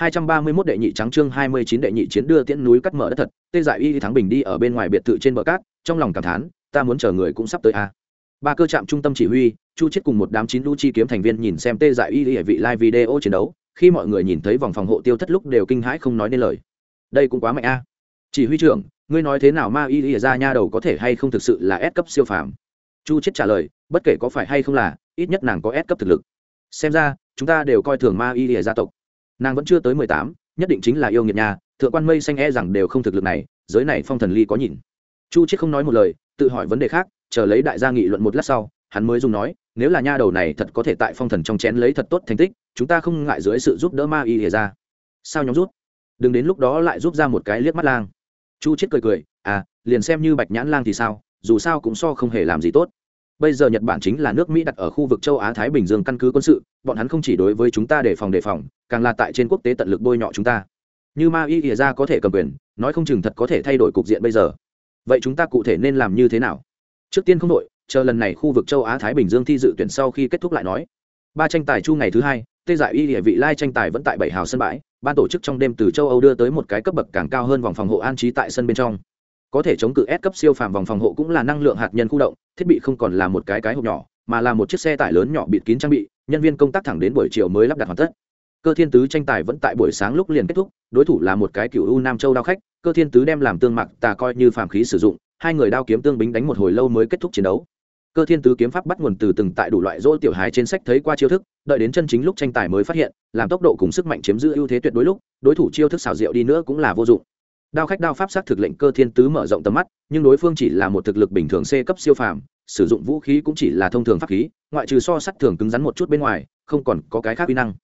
231 đệ nhị trắng chương 29 đệ nhị chiến đưa tiễn núi cắt mở đất thật, Tê Dại Y thắng bình đi ở bên ngoài biệt thự trên bờ cát, trong lòng cảm thán, ta muốn chờ người cũng sắp tới a. Ba cơ trạm trung tâm chỉ huy, Chu chết cùng một đám chín lũ chi kiếm thành viên nhìn xem Tê Dại Y ở vị live video chiến đấu, khi mọi người nhìn thấy vòng phòng hộ tiêu thất lúc đều kinh hãi không nói nên lời. Đây cũng quá mạnh a. Chỉ huy trưởng, ngươi nói thế nào ma Y ra nha đầu có thể hay không thực sự là S cấp siêu phàm? Chu chết trả lời, bất kể có phải hay không là, ít nhất nàng có S cấp thực lực. Xem ra, chúng ta đều coi thường ma Y gia tộc nàng vẫn chưa tới mười tám, nhất định chính là yêu nghiệt nhà thượng quan mây xanh e rằng đều không thực lực này, giới này phong thần ly có nhìn. Chu chiết không nói một lời, tự hỏi vấn đề khác, chờ lấy đại gia nghị luận một lát sau, hắn mới dùng nói, nếu là nha đầu này thật có thể tại phong thần trong chén lấy thật tốt thành tích, chúng ta không ngại dưới sự giúp đỡ ma y hề ra. Sao nhóm rút? Đừng đến lúc đó lại giúp ra một cái liếc mắt lang. Chu chiết cười cười à liền xem như bạch nhãn lang thì sao, dù sao cũng so không hề làm gì tốt bây giờ nhật bản chính là nước mỹ đặt ở khu vực châu á thái bình dương căn cứ quân sự, bọn hắn không chỉ đối với chúng ta đề phòng đề phòng, càng là tại trên quốc tế tận lực bôi nhọ chúng ta. Như ma y ỉa ra có thể cầm quyền, nói không chừng thật có thể thay đổi cục diện bây giờ. Vậy chúng ta cụ thể nên làm như thế nào? Trước tiên không đội chờ lần này khu vực châu á thái bình dương thi dự tuyển sau khi kết thúc lại nói. Ba tranh tài chu ngày thứ hai, tê giải y địa vị lai tranh tài vẫn tại bảy hào sân bãi, ban tổ chức trong đêm từ châu âu đưa tới một cái cấp bậc càng cao hơn vòng phòng hộ an trí tại sân bên trong có thể chống cự S cấp siêu phàm vòng phòng hộ cũng là năng lượng hạt nhân khu động, thiết bị không còn là một cái cái hộp nhỏ, mà là một chiếc xe tải lớn nhỏ bịt kín trang bị, nhân viên công tác thẳng đến buổi chiều mới lắp đặt hoàn tất. Cơ Thiên Tứ tranh tài vẫn tại buổi sáng lúc liền kết thúc, đối thủ là một cái cựu U Nam Châu đao khách, Cơ Thiên Tứ đem làm tương mặc tà coi như phàm khí sử dụng, hai người đao kiếm tương bính đánh một hồi lâu mới kết thúc chiến đấu. Cơ Thiên Tứ kiếm pháp bắt nguồn từ từng tại đủ loại rỗ tiểu hài trên sách thấy qua chiêu thức, đợi đến chân chính lúc tranh tài mới phát hiện, làm tốc độ cùng sức mạnh chiếm giữ ưu thế tuyệt đối lúc, đối thủ chiêu thức xảo diệu đi nữa cũng là vô dụng đao khách đao pháp sát thực lệnh cơ thiên tứ mở rộng tầm mắt, nhưng đối phương chỉ là một thực lực bình thường c cấp siêu phàm, sử dụng vũ khí cũng chỉ là thông thường pháp khí, ngoại trừ so sắt thường cứng rắn một chút bên ngoài, không còn có cái khác uy năng.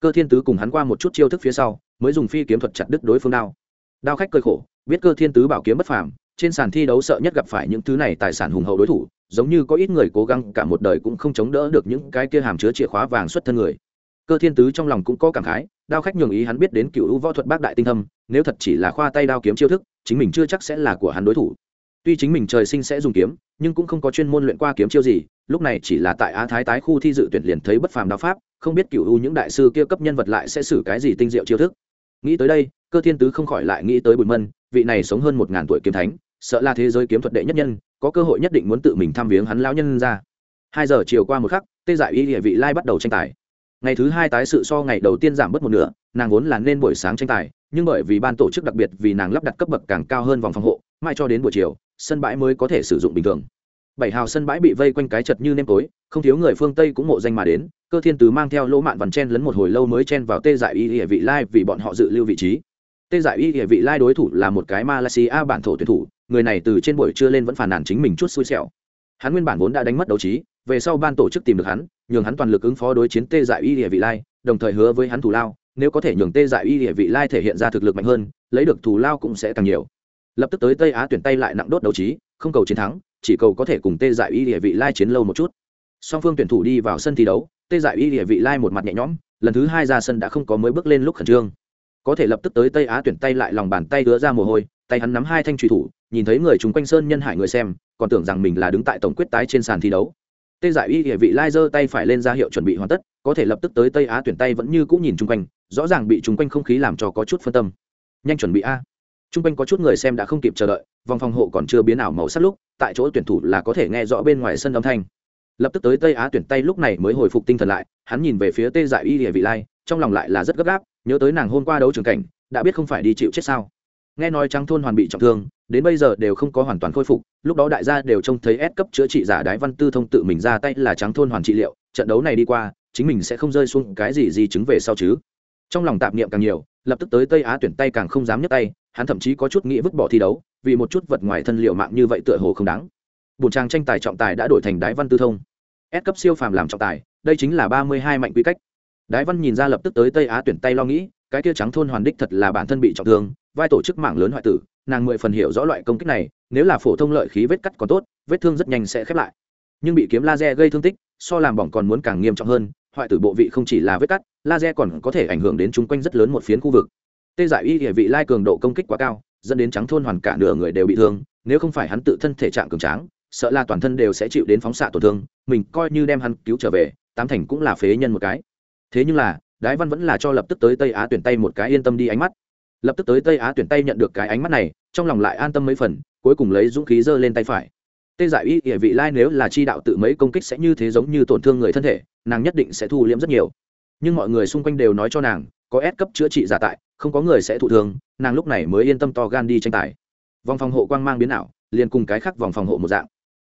Cơ thiên tứ cùng hắn qua một chút chiêu thức phía sau, mới dùng phi kiếm thuật chặt đứt đối phương đao. Đao khách cơi khổ, biết cơ thiên tứ bảo kiếm bất phàm, trên sàn thi đấu sợ nhất gặp phải những thứ này tài sản hùng hậu đối thủ, giống như có ít người cố gắng cả một đời cũng không chống đỡ được những cái kia hàm chứa chìa khóa vàng xuất thân người. Cơ thiên tứ trong lòng cũng có cảm khái đao khách nhường ý hắn biết đến cựu võ thuật bác đại tinh thâm, nếu thật chỉ là khoa tay đao kiếm chiêu thức, chính mình chưa chắc sẽ là của hắn đối thủ. Tuy chính mình trời sinh sẽ dùng kiếm, nhưng cũng không có chuyên môn luyện qua kiếm chiêu gì, lúc này chỉ là tại á thái tái khu thi dự tuyển liền thấy bất phàm đao pháp, không biết cựu u những đại sư kia cấp nhân vật lại sẽ xử cái gì tinh diệu chiêu thức. Nghĩ tới đây, cơ thiên tứ không khỏi lại nghĩ tới bùi mân, vị này sống hơn một ngàn tuổi kiếm thánh, sợ là thế giới kiếm thuật đệ nhất nhân, có cơ hội nhất định muốn tự mình thăm viếng hắn lão nhân ra. Hai giờ chiều qua một khắc, tê giải y địa vị lai bắt đầu tranh tài ngày thứ hai tái sự so ngày đầu tiên giảm bớt một nửa, nàng vốn là nên buổi sáng tranh tài, nhưng bởi vì ban tổ chức đặc biệt vì nàng lắp đặt cấp bậc càng cao hơn vòng phòng hộ, mãi cho đến buổi chiều, sân bãi mới có thể sử dụng bình thường. Bảy hào sân bãi bị vây quanh cái chật như nêm tối, không thiếu người phương tây cũng mộ danh mà đến, cơ thiên tứ mang theo lỗ mạn vằn chen lấn một hồi lâu mới chen vào tê giải y địa vị lai vì bọn họ dự lưu vị trí. Tê giải y địa vị lai đối thủ là một cái malaysia bản thổ tuyển thủ, người này từ trên buổi trưa lên vẫn phản nàn chính mình chút xui xẻo hắn nguyên bản vốn đã đánh mất đấu trí, về sau ban tổ chức tìm được hắn, nhường hắn toàn lực ứng phó đối chiến tê Dại y địa vị lai, đồng thời hứa với hắn thủ lao, nếu có thể nhường tê Dại y địa vị lai thể hiện ra thực lực mạnh hơn, lấy được thủ lao cũng sẽ càng nhiều. Lập tức tới tây á tuyển tay lại nặng đốt đấu trí, không cầu chiến thắng, chỉ cầu có thể cùng tê Dại y địa vị lai chiến lâu một chút. Song phương tuyển thủ đi vào sân thi đấu, tê Dại y địa vị lai một mặt nhẹ nhõm, lần thứ hai ra sân đã không có mới bước lên lúc khẩn trương. Có thể lập tức tới tây á tuyển tay lại lòng bàn tay đứa ra mồ hôi, tay hắn nắm hai thanh trùy thủ nhìn thấy người chúng quanh sơn nhân hải người xem, còn tưởng rằng mình là đứng tại tổng quyết tái trên sàn thi đấu. Tê giải y địa vị lai giơ tay phải lên ra hiệu chuẩn bị hoàn tất, có thể lập tức tới tây á tuyển tay vẫn như cũng nhìn chung quanh, rõ ràng bị chung quanh không khí làm cho có chút phân tâm. Nhanh chuẩn bị a. Chung quanh có chút người xem đã không kịp chờ đợi, vòng phòng hộ còn chưa biến ảo màu sắc lúc, tại chỗ tuyển thủ là có thể nghe rõ bên ngoài sân âm thanh. Lập tức tới tây á tuyển tay lúc này mới hồi phục tinh thần lại, hắn nhìn về phía tê giải y địa vị lai, trong lòng lại là rất gấp gáp, nhớ tới nàng hôm qua đấu trường cảnh, đã biết không phải đi chịu chết sao nghe nói trắng thôn hoàn bị trọng thương, đến bây giờ đều không có hoàn toàn khôi phục, lúc đó đại gia đều trông thấy ép cấp chữa trị giả đái văn tư thông tự mình ra tay là trắng thôn hoàn trị liệu, trận đấu này đi qua, chính mình sẽ không rơi xuống cái gì gì chứng về sau chứ. Trong lòng tạp niệm càng nhiều, lập tức tới tây á tuyển tay càng không dám nhấc tay, hắn thậm chí có chút nghĩ vứt bỏ thi đấu, vì một chút vật ngoài thân liệu mạng như vậy tựa hồ không đáng. Bùn trang tranh tài trọng tài đã đổi thành đái văn tư thông. Ép cấp siêu phàm làm trọng tài, đây chính là ba mươi hai mạnh quy cách. Đái văn nhìn ra lập tức tới tây á tuyển tay lo nghĩ, cái kia trắng thôn hoàn đích thật là bản thân bị trọng thương vai tổ chức mạng lớn hoại tử, nàng mười phần hiểu rõ loại công kích này, nếu là phổ thông lợi khí vết cắt còn tốt, vết thương rất nhanh sẽ khép lại. Nhưng bị kiếm laser gây thương tích, so làm bỏng còn muốn càng nghiêm trọng hơn, hoại tử bộ vị không chỉ là vết cắt, laser còn có thể ảnh hưởng đến chung quanh rất lớn một phiến khu vực. Tê giải y địa vị lai cường độ công kích quá cao, dẫn đến trắng thôn hoàn cả nửa người đều bị thương, nếu không phải hắn tự thân thể trạng cường tráng, sợ là toàn thân đều sẽ chịu đến phóng xạ tổn thương, mình coi như đem hắn cứu trở về, tám thành cũng là phế nhân một cái. Thế nhưng là, đái văn vẫn là cho lập tức tới tây á tuyển tay một cái yên tâm đi ánh mắt lập tức tới tây á tuyển tay nhận được cái ánh mắt này trong lòng lại an tâm mấy phần cuối cùng lấy dũng khí giơ lên tay phải tê giải y địa vị lai nếu là chi đạo tự mấy công kích sẽ như thế giống như tổn thương người thân thể nàng nhất định sẽ thu liễm rất nhiều nhưng mọi người xung quanh đều nói cho nàng có ép cấp chữa trị giả tại không có người sẽ thụ thương nàng lúc này mới yên tâm to gan đi tranh tài vòng phòng hộ quang mang biến ảo liền cùng cái khác vòng phòng hộ một dạng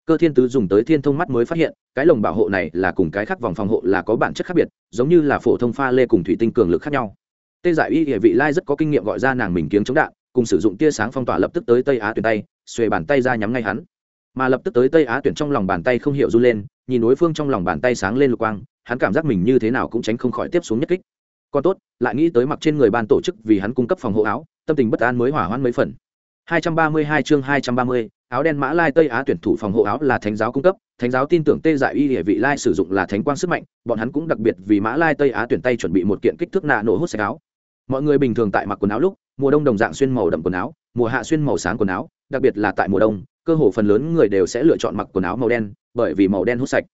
cơ thiên tứ dùng tới thiên thông mắt mới phát hiện cái lồng bảo hộ này là cùng cái khác vòng phòng hộ là có bản chất khác biệt giống như là phổ thông pha lê cùng thủy tinh cường lực khác nhau tê giải y địa vị lai rất có kinh nghiệm gọi ra nàng mình kiếng chống đạn cùng sử dụng tia sáng phong tỏa lập tức tới tây á tuyển tay xuề bàn tay ra nhắm ngay hắn. Mà lập tức tới tây á tuyển trong lòng bàn tay không hiểu run lên nhìn đối phương trong lòng bàn tay sáng lên lục quang hắn cảm giác mình như thế nào cũng tránh không khỏi tiếp xuống nhất kích. Còn tốt lại nghĩ tới mặc trên người ban tổ chức vì hắn cung cấp phòng hộ áo tâm tình bất an mới hỏa hoãn mấy phần. 232 chương 230, áo đen mã lai tây á tuyển thủ phòng hộ áo là thánh giáo cung cấp thánh giáo tin tưởng tê dại y địa vị lai sử dụng là thánh quang sức mạnh bọn hắn cũng đặc biệt vì mã lai tây á tuyển tay chuẩn bị một kiện kích thước nạ nổ hút sạch áo mọi người bình thường tại mặc quần áo lúc, mùa đông đồng dạng xuyên màu đậm quần áo, mùa hạ xuyên màu sáng quần áo, đặc biệt là tại mùa đông, cơ hồ phần lớn người đều sẽ lựa chọn mặc quần áo màu đen, bởi vì màu đen hút sạch.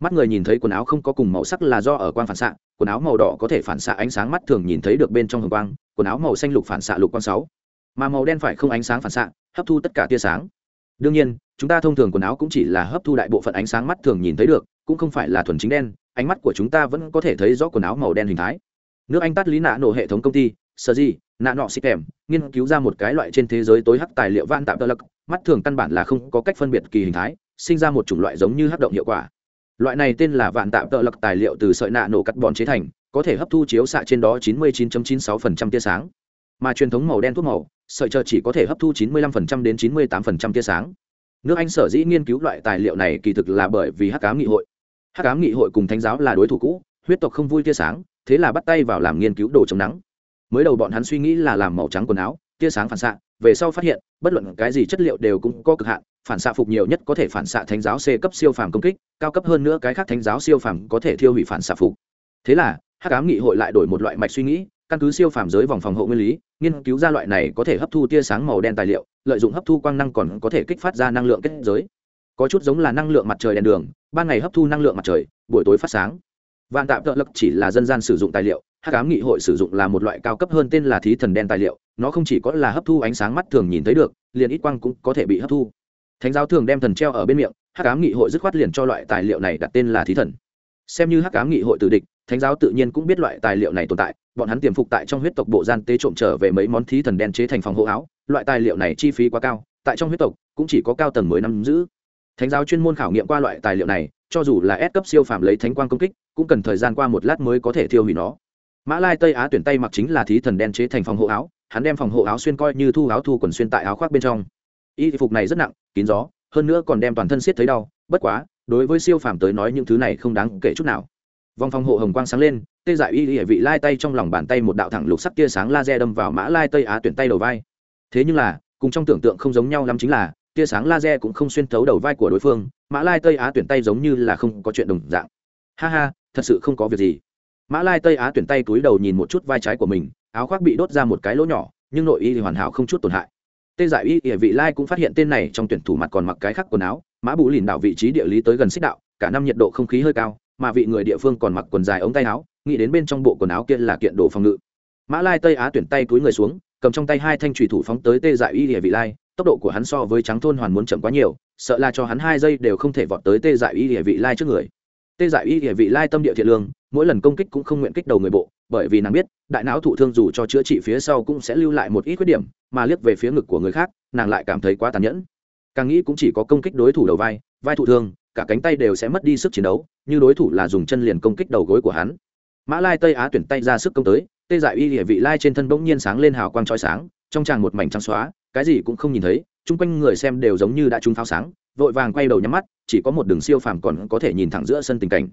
Mắt người nhìn thấy quần áo không có cùng màu sắc là do ở quang phản xạ, quần áo màu đỏ có thể phản xạ ánh sáng mắt thường nhìn thấy được bên trong hồng quang, quần áo màu xanh lục phản xạ lục quang sáu. Mà màu đen phải không ánh sáng phản xạ, hấp thu tất cả tia sáng. Đương nhiên, chúng ta thông thường quần áo cũng chỉ là hấp thu đại bộ phận ánh sáng mắt thường nhìn thấy được, cũng không phải là thuần chính đen, ánh mắt của chúng ta vẫn có thể thấy rõ quần áo màu đen hình thái nước anh tắt lý nạ nổ hệ thống công ty, sở di nạ nọ xịt kèm, nghiên cứu ra một cái loại trên thế giới tối hắc tài liệu van tạm tơ lắc, mắt thường căn bản là không có cách phân biệt kỳ hình thái, sinh ra một chủng loại giống như hắc động hiệu quả. Loại này tên là vạn tạm tợ lặc tài liệu từ sợi nạ nổ cắt bòn chế thành, có thể hấp thu chiếu xạ trên đó 99.96% tia sáng. Mà truyền thống màu đen thuốc màu, sợi chờ chỉ có thể hấp thu 95% đến 98% tia sáng. Nước anh sở dĩ nghiên cứu loại tài liệu này kỳ thực là bởi vì hắc ám nghị hội. Hắc ám nghị hội cùng thánh giáo là đối thủ cũ, huyết tộc không vui tia sáng thế là bắt tay vào làm nghiên cứu đồ chống nắng. Mới đầu bọn hắn suy nghĩ là làm màu trắng quần áo, tia sáng phản xạ, về sau phát hiện, bất luận cái gì chất liệu đều cũng có cực hạn, phản xạ phục nhiều nhất có thể phản xạ thánh giáo c cấp siêu phàm công kích, cao cấp hơn nữa cái khác thánh giáo siêu phàm có thể thiêu hủy phản xạ phục. Thế là, hắc ám nghị hội lại đổi một loại mạch suy nghĩ, căn cứ siêu phàm giới vòng phòng hộ nguyên lý, nghiên cứu ra loại này có thể hấp thu tia sáng màu đen tài liệu, lợi dụng hấp thu quang năng còn có thể kích phát ra năng lượng kết giới. Có chút giống là năng lượng mặt trời đèn đường, ban ngày hấp thu năng lượng mặt trời, buổi tối phát sáng vạn tạm tợ lực chỉ là dân gian sử dụng tài liệu, hắc ám nghị hội sử dụng là một loại cao cấp hơn tên là thí thần đen tài liệu, nó không chỉ có là hấp thu ánh sáng mắt thường nhìn thấy được, liền ít quang cũng có thể bị hấp thu. Thánh giáo thường đem thần treo ở bên miệng, hắc ám nghị hội dứt khoát liền cho loại tài liệu này đặt tên là thí thần. Xem như hắc ám nghị hội tử địch, thánh giáo tự nhiên cũng biết loại tài liệu này tồn tại, bọn hắn tiềm phục tại trong huyết tộc bộ gian tế trộm trở về mấy món thí thần đen chế thành phòng hộ áo, loại tài liệu này chi phí quá cao, tại trong huyết tộc cũng chỉ có cao tầng mới nắm giữ. Thánh giáo chuyên môn khảo nghiệm qua loại tài liệu này, cho dù là ép cấp siêu phàm lấy thánh quang công kích cũng cần thời gian qua một lát mới có thể thiêu hủy nó. Mã lai tây á tuyển tay mặc chính là thí thần đen chế thành phòng hộ áo, hắn đem phòng hộ áo xuyên coi như thu áo thu quần xuyên tại áo khoác bên trong. Y phục này rất nặng, kín gió, hơn nữa còn đem toàn thân siết thấy đau, bất quá, đối với siêu phàm tới nói những thứ này không đáng kể chút nào. Vòng phòng hộ hồng quang sáng lên, tê dại y hệ vị lai tay trong lòng bàn tay một đạo thẳng lục sắc tia sáng laser đâm vào mã lai tây á tuyển tay đầu vai. Thế nhưng là, cùng trong tưởng tượng không giống nhau lắm chính là, tia sáng laser cũng không xuyên thấu đầu vai của đối phương, mã lai tây á tuyển tay giống như là không có chuyện đồng dạng. Ha ha thật sự không có việc gì. Mã lai tây á tuyển tay túi đầu nhìn một chút vai trái của mình, áo khoác bị đốt ra một cái lỗ nhỏ, nhưng nội y thì hoàn hảo không chút tổn hại. Tê giải y ỉa vị lai cũng phát hiện tên này trong tuyển thủ mặt còn mặc cái khác quần áo, mã bù lìn đảo vị trí địa lý tới gần xích đạo, cả năm nhiệt độ không khí hơi cao, mà vị người địa phương còn mặc quần dài ống tay áo, nghĩ đến bên trong bộ quần áo kia là kiện đồ phòng ngự. Mã lai tây á tuyển tay túi người xuống, cầm trong tay hai thanh trùy thủ phóng tới tê giải y địa vị lai, tốc độ của hắn so với trắng thôn hoàn muốn chậm quá nhiều, sợ là cho hắn hai giây đều không thể vọt tới tê giải y địa vị lai trước người tê giải y địa vị lai tâm địa thiện lương, mỗi lần công kích cũng không nguyện kích đầu người bộ, bởi vì nàng biết, đại não thụ thương dù cho chữa trị phía sau cũng sẽ lưu lại một ít khuyết điểm, mà liếc về phía ngực của người khác, nàng lại cảm thấy quá tàn nhẫn. Càng nghĩ cũng chỉ có công kích đối thủ đầu vai vai thụ thương, cả cánh tay đều sẽ mất đi sức chiến đấu, như đối thủ là dùng chân liền công kích đầu gối của hắn. Mã lai tây á tuyển tay ra sức công tới, tê giải y địa vị lai trên thân bỗng nhiên sáng lên hào quang trói sáng, trong tràng một mảnh trắng xóa, cái gì cũng không nhìn thấy, chung quanh người xem đều giống như đã trúng pháo sáng vội vàng quay đầu nhắm mắt, chỉ có một đường siêu phàm còn có thể nhìn thẳng giữa sân tình cảnh.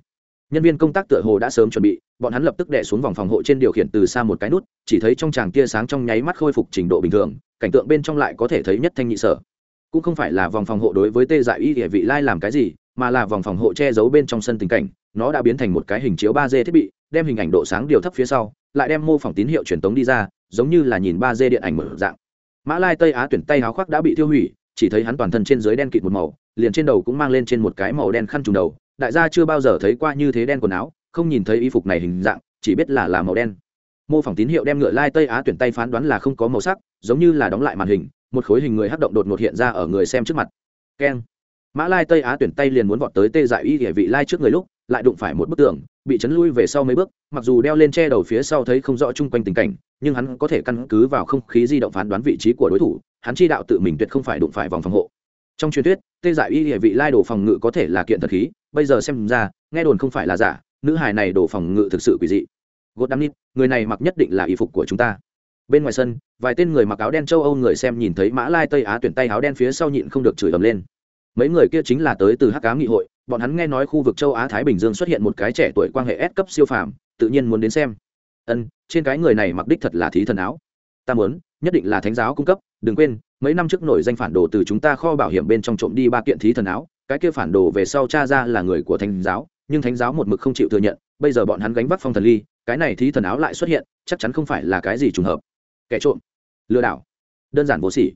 Nhân viên công tác tựa hồ đã sớm chuẩn bị, bọn hắn lập tức đè xuống vòng phòng hộ trên điều khiển từ xa một cái nút, chỉ thấy trong tràng tia sáng trong nháy mắt khôi phục trình độ bình thường, cảnh tượng bên trong lại có thể thấy nhất thanh nhị sở. Cũng không phải là vòng phòng hộ đối với tê dại y địa vị lai làm cái gì, mà là vòng phòng hộ che giấu bên trong sân tình cảnh, nó đã biến thành một cái hình chiếu ba d thiết bị, đem hình ảnh độ sáng điều thấp phía sau, lại đem mô phỏng tín hiệu truyền tống đi ra, giống như là nhìn ba d điện ảnh mở dạng. Mã lai tây á tuyển tay háo khoác đã bị tiêu hủy chỉ thấy hắn toàn thân trên dưới đen kịt một màu, liền trên đầu cũng mang lên trên một cái màu đen khăn trùng đầu. Đại gia chưa bao giờ thấy qua như thế đen quần áo, không nhìn thấy y phục này hình dạng, chỉ biết là là màu đen. Mô phỏng tín hiệu đem ngựa lai tây á tuyển tay phán đoán là không có màu sắc, giống như là đóng lại màn hình, một khối hình người hắc động đột ngột hiện ra ở người xem trước mặt. Keng. Mã lai tây á tuyển tay liền muốn vọt tới tê dại y địa vị lai trước người lúc lại đụng phải một bức tường, bị chấn lui về sau mấy bước, mặc dù đeo lên che đầu phía sau thấy không rõ chung quanh tình cảnh, nhưng hắn có thể căn cứ vào không khí di động phán đoán vị trí của đối thủ, hắn chi đạo tự mình tuyệt không phải đụng phải vòng phòng hộ. Trong truyền thuyết, tê giải y địa vị lai đổ phòng ngự có thể là kiện thật khí, bây giờ xem ra, nghe đồn không phải là giả, nữ hài này đổ phòng ngự thực sự quỷ dị. Gột đam nít, người này mặc nhất định là y phục của chúng ta. Bên ngoài sân, vài tên người mặc áo đen châu âu người xem nhìn thấy mã lai tây á tuyển tay áo đen phía sau nhịn không được chửi ầm lên. Mấy người kia chính là tới từ hắc cám nghị hội bọn hắn nghe nói khu vực châu á thái bình dương xuất hiện một cái trẻ tuổi quan hệ S cấp siêu phàm, tự nhiên muốn đến xem. Ân, trên cái người này mặc đích thật là thí thần áo. Ta muốn, nhất định là thánh giáo cung cấp, đừng quên, mấy năm trước nổi danh phản đồ từ chúng ta kho bảo hiểm bên trong trộm đi ba kiện thí thần áo, cái kia phản đồ về sau cha ra là người của thánh giáo, nhưng thánh giáo một mực không chịu thừa nhận, bây giờ bọn hắn gánh vác phong thần ly, cái này thí thần áo lại xuất hiện, chắc chắn không phải là cái gì trùng hợp. Kẻ trộm, lừa đảo, đơn giản vô sỉ.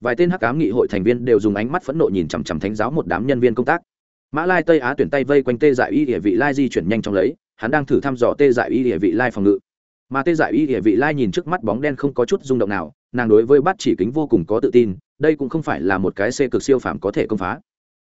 Vài tên hắc cám nghị hội thành viên đều dùng ánh mắt phẫn nộ nhìn chằm chằm thánh giáo một đám nhân viên công tác mã lai tây á tuyển tay vây quanh tê dại y địa vị lai di chuyển nhanh chóng lấy, hắn đang thử thăm dò tê dại y địa vị lai phòng ngự. Mà tê dại y địa vị lai nhìn trước mắt bóng đen không có chút rung động nào, nàng đối với bắt chỉ kính vô cùng có tự tin, đây cũng không phải là một cái xê cực siêu phàm có thể công phá.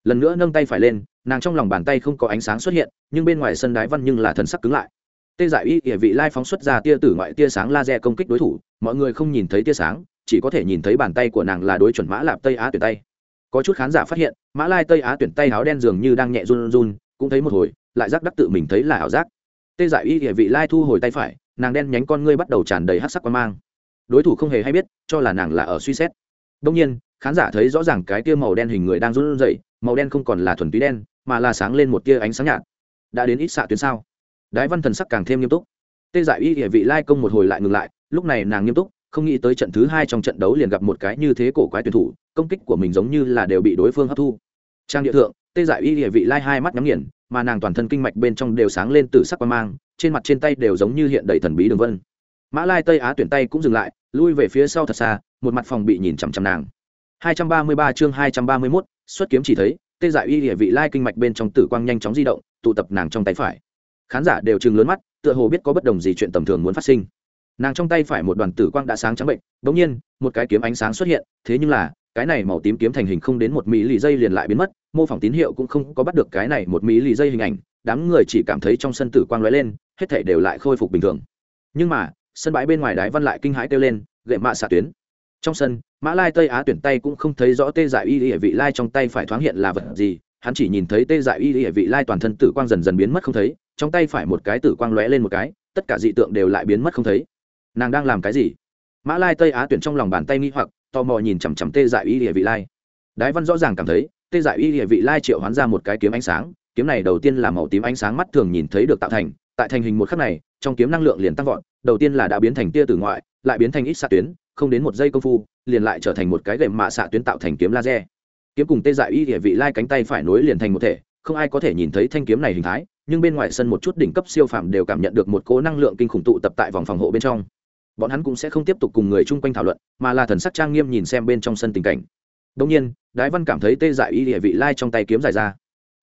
Lần nữa nâng tay phải lên, nàng trong lòng bàn tay không có ánh sáng xuất hiện, nhưng bên ngoài sân đái văn nhưng là thần sắc cứng lại. Tê dại y địa vị lai phóng xuất ra tia tử ngoại tia sáng laser công kích đối thủ, mọi người không nhìn thấy tia sáng, chỉ có thể nhìn thấy bàn tay của nàng là đối chuẩn mã lạp tây á tuyển tay có chút khán giả phát hiện, mã lai tây á tuyển tay áo đen dường như đang nhẹ run run, cũng thấy một hồi, lại giác đắc tự mình thấy là ảo giác. Tê dại y địa vị lai thu hồi tay phải, nàng đen nhánh con ngươi bắt đầu tràn đầy hát sắc quan mang. Đối thủ không hề hay biết, cho là nàng là ở suy xét. Đông nhiên, khán giả thấy rõ ràng cái tia màu đen hình người đang run rẩy, màu đen không còn là thuần túy đen, mà là sáng lên một tia ánh sáng nhạt. Đã đến ít xạ tuyến sao? Đái văn thần sắc càng thêm nghiêm túc. Tê dại y địa vị lai công một hồi lại ngừng lại, lúc này nàng nghiêm túc không nghĩ tới trận thứ hai trong trận đấu liền gặp một cái như thế cổ quái tuyển thủ công kích của mình giống như là đều bị đối phương hấp thu. Trang địa thượng tê dại y địa vị lai hai mắt nhắm nghiền mà nàng toàn thân kinh mạch bên trong đều sáng lên từ sắc qua mang trên mặt trên tay đều giống như hiện đầy thần bí đường vân. Mã lai tây á tuyển tay cũng dừng lại lui về phía sau thật xa một mặt phòng bị nhìn chằm chằm nàng. 233 chương 231, xuất kiếm chỉ thấy tê dại y địa vị lai kinh mạch bên trong tử quang nhanh chóng di động tụ tập nàng trong tay phải. Khán giả đều chừng lớn mắt tựa hồ biết có bất đồng gì chuyện tầm thường muốn phát sinh nàng trong tay phải một đoàn tử quang đã sáng trắng bệnh bỗng nhiên, một cái kiếm ánh sáng xuất hiện, thế nhưng là, cái này màu tím kiếm thành hình không đến một mỹ lì dây liền lại biến mất, mô phỏng tín hiệu cũng không có bắt được cái này một mỹ lì dây hình ảnh, đám người chỉ cảm thấy trong sân tử quang lóe lên, hết thể đều lại khôi phục bình thường. Nhưng mà, sân bãi bên ngoài đái văn lại kinh hãi kêu lên, gậy mạ xạ tuyến. Trong sân, mã lai tây á tuyển tay cũng không thấy rõ tê dại y hệ vị lai trong tay phải thoáng hiện là vật gì, hắn chỉ nhìn thấy tê dại y hệ vị lai toàn thân tử quang dần dần biến mất không thấy, trong tay phải một cái tử quang lóe lên một cái, tất cả dị tượng đều lại biến mất không thấy nàng đang làm cái gì? Mã lai tây á tuyển trong lòng bàn tay nghi hoặc, tò mò nhìn chằm chằm tê dại y địa vị lai. Đái văn rõ ràng cảm thấy, tê dại y địa vị lai triệu hoán ra một cái kiếm ánh sáng, kiếm này đầu tiên là màu tím ánh sáng mắt thường nhìn thấy được tạo thành, tại thành hình một khắc này, trong kiếm năng lượng liền tăng vọt, đầu tiên là đã biến thành tia tử ngoại, lại biến thành ít xạ tuyến, không đến một giây công phu, liền lại trở thành một cái gệm mạ xạ tuyến tạo thành kiếm laser. Kiếm cùng tê dại y địa vị lai cánh tay phải nối liền thành một thể, không ai có thể nhìn thấy thanh kiếm này hình thái, nhưng bên ngoài sân một chút đỉnh cấp siêu phàm đều cảm nhận được một cố năng lượng kinh khủng tụ tập tại vòng phòng hộ bên trong bọn hắn cũng sẽ không tiếp tục cùng người chung quanh thảo luận, mà là thần sắc trang nghiêm nhìn xem bên trong sân tình cảnh. Đông nhiên, đái văn cảm thấy tê dại y địa vị lai trong tay kiếm dài ra.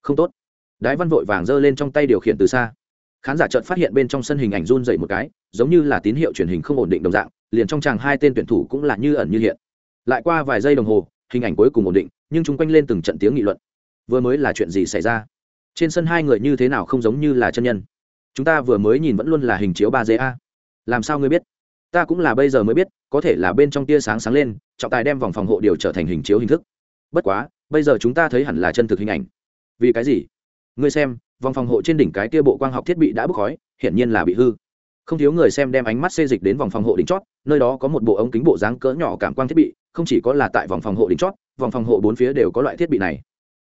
Không tốt. Đái văn vội vàng giơ lên trong tay điều khiển từ xa. Khán giả chợt phát hiện bên trong sân hình ảnh run dậy một cái, giống như là tín hiệu truyền hình không ổn định đồng dạng, liền trong chàng hai tên tuyển thủ cũng là như ẩn như hiện. Lại qua vài giây đồng hồ, hình ảnh cuối cùng ổn định, nhưng chung quanh lên từng trận tiếng nghị luận. Vừa mới là chuyện gì xảy ra? Trên sân hai người như thế nào không giống như là chân nhân? Chúng ta vừa mới nhìn vẫn luôn là hình chiếu ba d a. Làm sao ngươi biết? Ta cũng là bây giờ mới biết, có thể là bên trong tia sáng sáng lên, trọng tài đem vòng phòng hộ điều trở thành hình chiếu hình thức. Bất quá, bây giờ chúng ta thấy hẳn là chân thực hình ảnh. Vì cái gì? Ngươi xem, vòng phòng hộ trên đỉnh cái tia bộ quang học thiết bị đã bốc khói, hiển nhiên là bị hư. Không thiếu người xem đem ánh mắt xê dịch đến vòng phòng hộ đỉnh chót, nơi đó có một bộ ống kính bộ dáng cỡ nhỏ cảm quang thiết bị, không chỉ có là tại vòng phòng hộ đỉnh chót, vòng phòng hộ bốn phía đều có loại thiết bị này.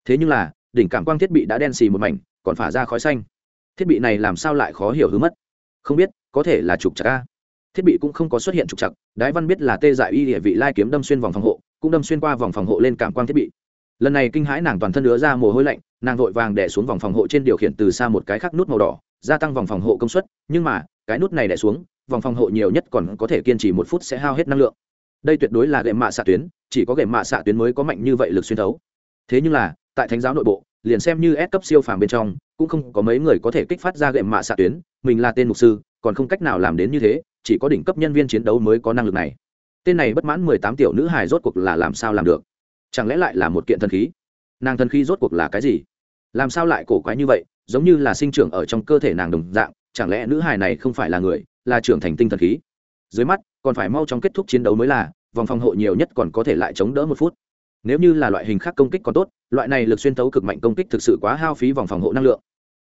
Thế nhưng là, đỉnh cảm quang thiết bị đã đen xì một mảnh, còn phả ra khói xanh. Thiết bị này làm sao lại khó hiểu hứa mất? Không biết, có thể là trục chặt ca thiết bị cũng không có xuất hiện trục chặt đái văn biết là tê dại y địa vị lai kiếm đâm xuyên vòng phòng hộ, cũng đâm xuyên qua vòng phòng hộ lên cảm quan thiết bị. Lần này kinh hãi nàng toàn thân đứa ra mồ hôi lạnh, nàng vội vàng đẻ xuống vòng phòng hộ trên điều khiển từ xa một cái khác nút màu đỏ, gia tăng vòng phòng hộ công suất, nhưng mà, cái nút này đẻ xuống, vòng phòng hộ nhiều nhất còn có thể kiên trì một phút sẽ hao hết năng lượng. Đây tuyệt đối là gậy mạ xạ tuyến, chỉ có gậy mạ xạ tuyến mới có mạnh như vậy lực xuyên thấu. Thế nhưng là, tại thánh giáo nội bộ, liền xem như S cấp siêu phàm bên trong, cũng không có mấy người có thể kích phát ra gậy mạ xạ tuyến, mình là tên mục sư, còn không cách nào làm đến như thế chỉ có đỉnh cấp nhân viên chiến đấu mới có năng lực này. Tên này bất mãn mười tám tiểu nữ hài rốt cuộc là làm sao làm được? Chẳng lẽ lại là một kiện thần khí? Nàng thần khí rốt cuộc là cái gì? Làm sao lại cổ quái như vậy, giống như là sinh trưởng ở trong cơ thể nàng đồng dạng, chẳng lẽ nữ hài này không phải là người, là trưởng thành tinh thần khí? Dưới mắt, còn phải mau chóng kết thúc chiến đấu mới là, vòng phòng hộ nhiều nhất còn có thể lại chống đỡ một phút. Nếu như là loại hình khác công kích còn tốt, loại này lực xuyên tấu cực mạnh công kích thực sự quá hao phí vòng phòng hộ năng lượng.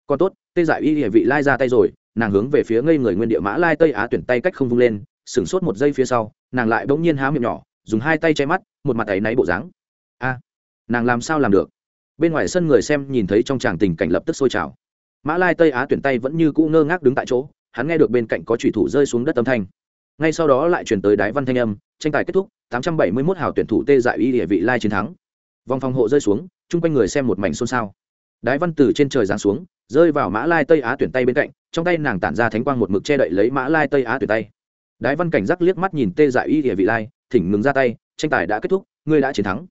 Còn tốt, tê giải y hệ vị lai ra tay rồi nàng hướng về phía ngây người nguyên địa mã lai tây á tuyển tay cách không vung lên, sửng sốt một giây phía sau, nàng lại bỗng nhiên há miệng nhỏ, dùng hai tay che mắt, một mặt ấy náy bộ dáng. A, nàng làm sao làm được? Bên ngoài sân người xem nhìn thấy trong tràng tình cảnh lập tức sôi trào. Mã lai tây á tuyển tay vẫn như cũ ngơ ngác đứng tại chỗ, hắn nghe được bên cạnh có thủy thủ rơi xuống đất âm thanh. Ngay sau đó lại chuyển tới đái văn thanh âm, tranh tài kết thúc 871 hào tuyển thủ tê dại y địa vị lai chiến thắng. Vòng phòng hộ rơi xuống, chung quanh người xem một mảnh xôn xao. Đái văn từ trên trời giáng xuống, rơi vào mã lai tây á tuyển tay bên cạnh trong tay nàng tản ra thánh quang một mực che đậy lấy mã lai tây á tuyển tay. Đái văn cảnh giác liếc mắt nhìn tê dại y địa vị lai, thỉnh ngừng ra tay, tranh tài đã kết thúc, ngươi đã chiến thắng.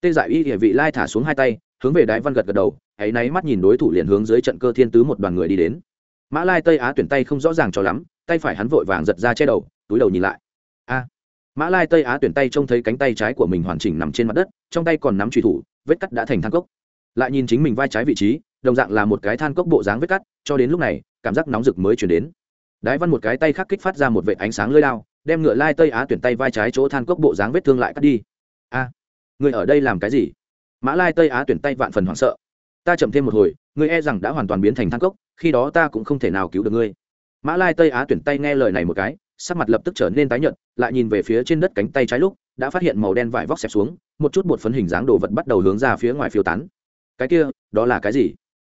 Tê dại y địa vị lai thả xuống hai tay, hướng về đái văn gật gật đầu hãy náy mắt nhìn đối thủ liền hướng dưới trận cơ thiên tứ một đoàn người đi đến. Mã lai tây á tuyển tay không rõ ràng cho lắm, tay phải hắn vội vàng giật ra che đầu, túi đầu nhìn lại. A! Mã lai tây á tuyển tay trông thấy cánh tay trái của mình hoàn chỉnh nằm trên mặt đất, trong tay còn nắm trùy thủ, vết cắt đã thành than cốc. Lại nhìn chính mình vai trái vị trí, đồng dạng là một cái than cốc bộ dáng vết cắt, cho đến lúc này cảm giác nóng rực mới chuyển đến. Đái văn một cái tay khắc kích phát ra một vệ ánh sáng lơi lao đem ngựa lai tây á tuyển tay vai trái chỗ than cốc bộ dáng vết thương lại cắt đi. A người ở đây làm cái gì? Mã lai tây á tuyển tay vạn phần hoảng sợ. Ta chậm thêm một hồi, ngươi e rằng đã hoàn toàn biến thành than cốc, khi đó ta cũng không thể nào cứu được ngươi. Mã lai tây á tuyển tay nghe lời này một cái, sắc mặt lập tức trở nên tái nhợt, lại nhìn về phía trên đất cánh tay trái lúc, đã phát hiện màu đen vải vóc xẹp xuống, một chút bột phấn hình dáng đồ vật bắt đầu hướng ra phía ngoài phiêu tán. Cái kia, đó là cái gì?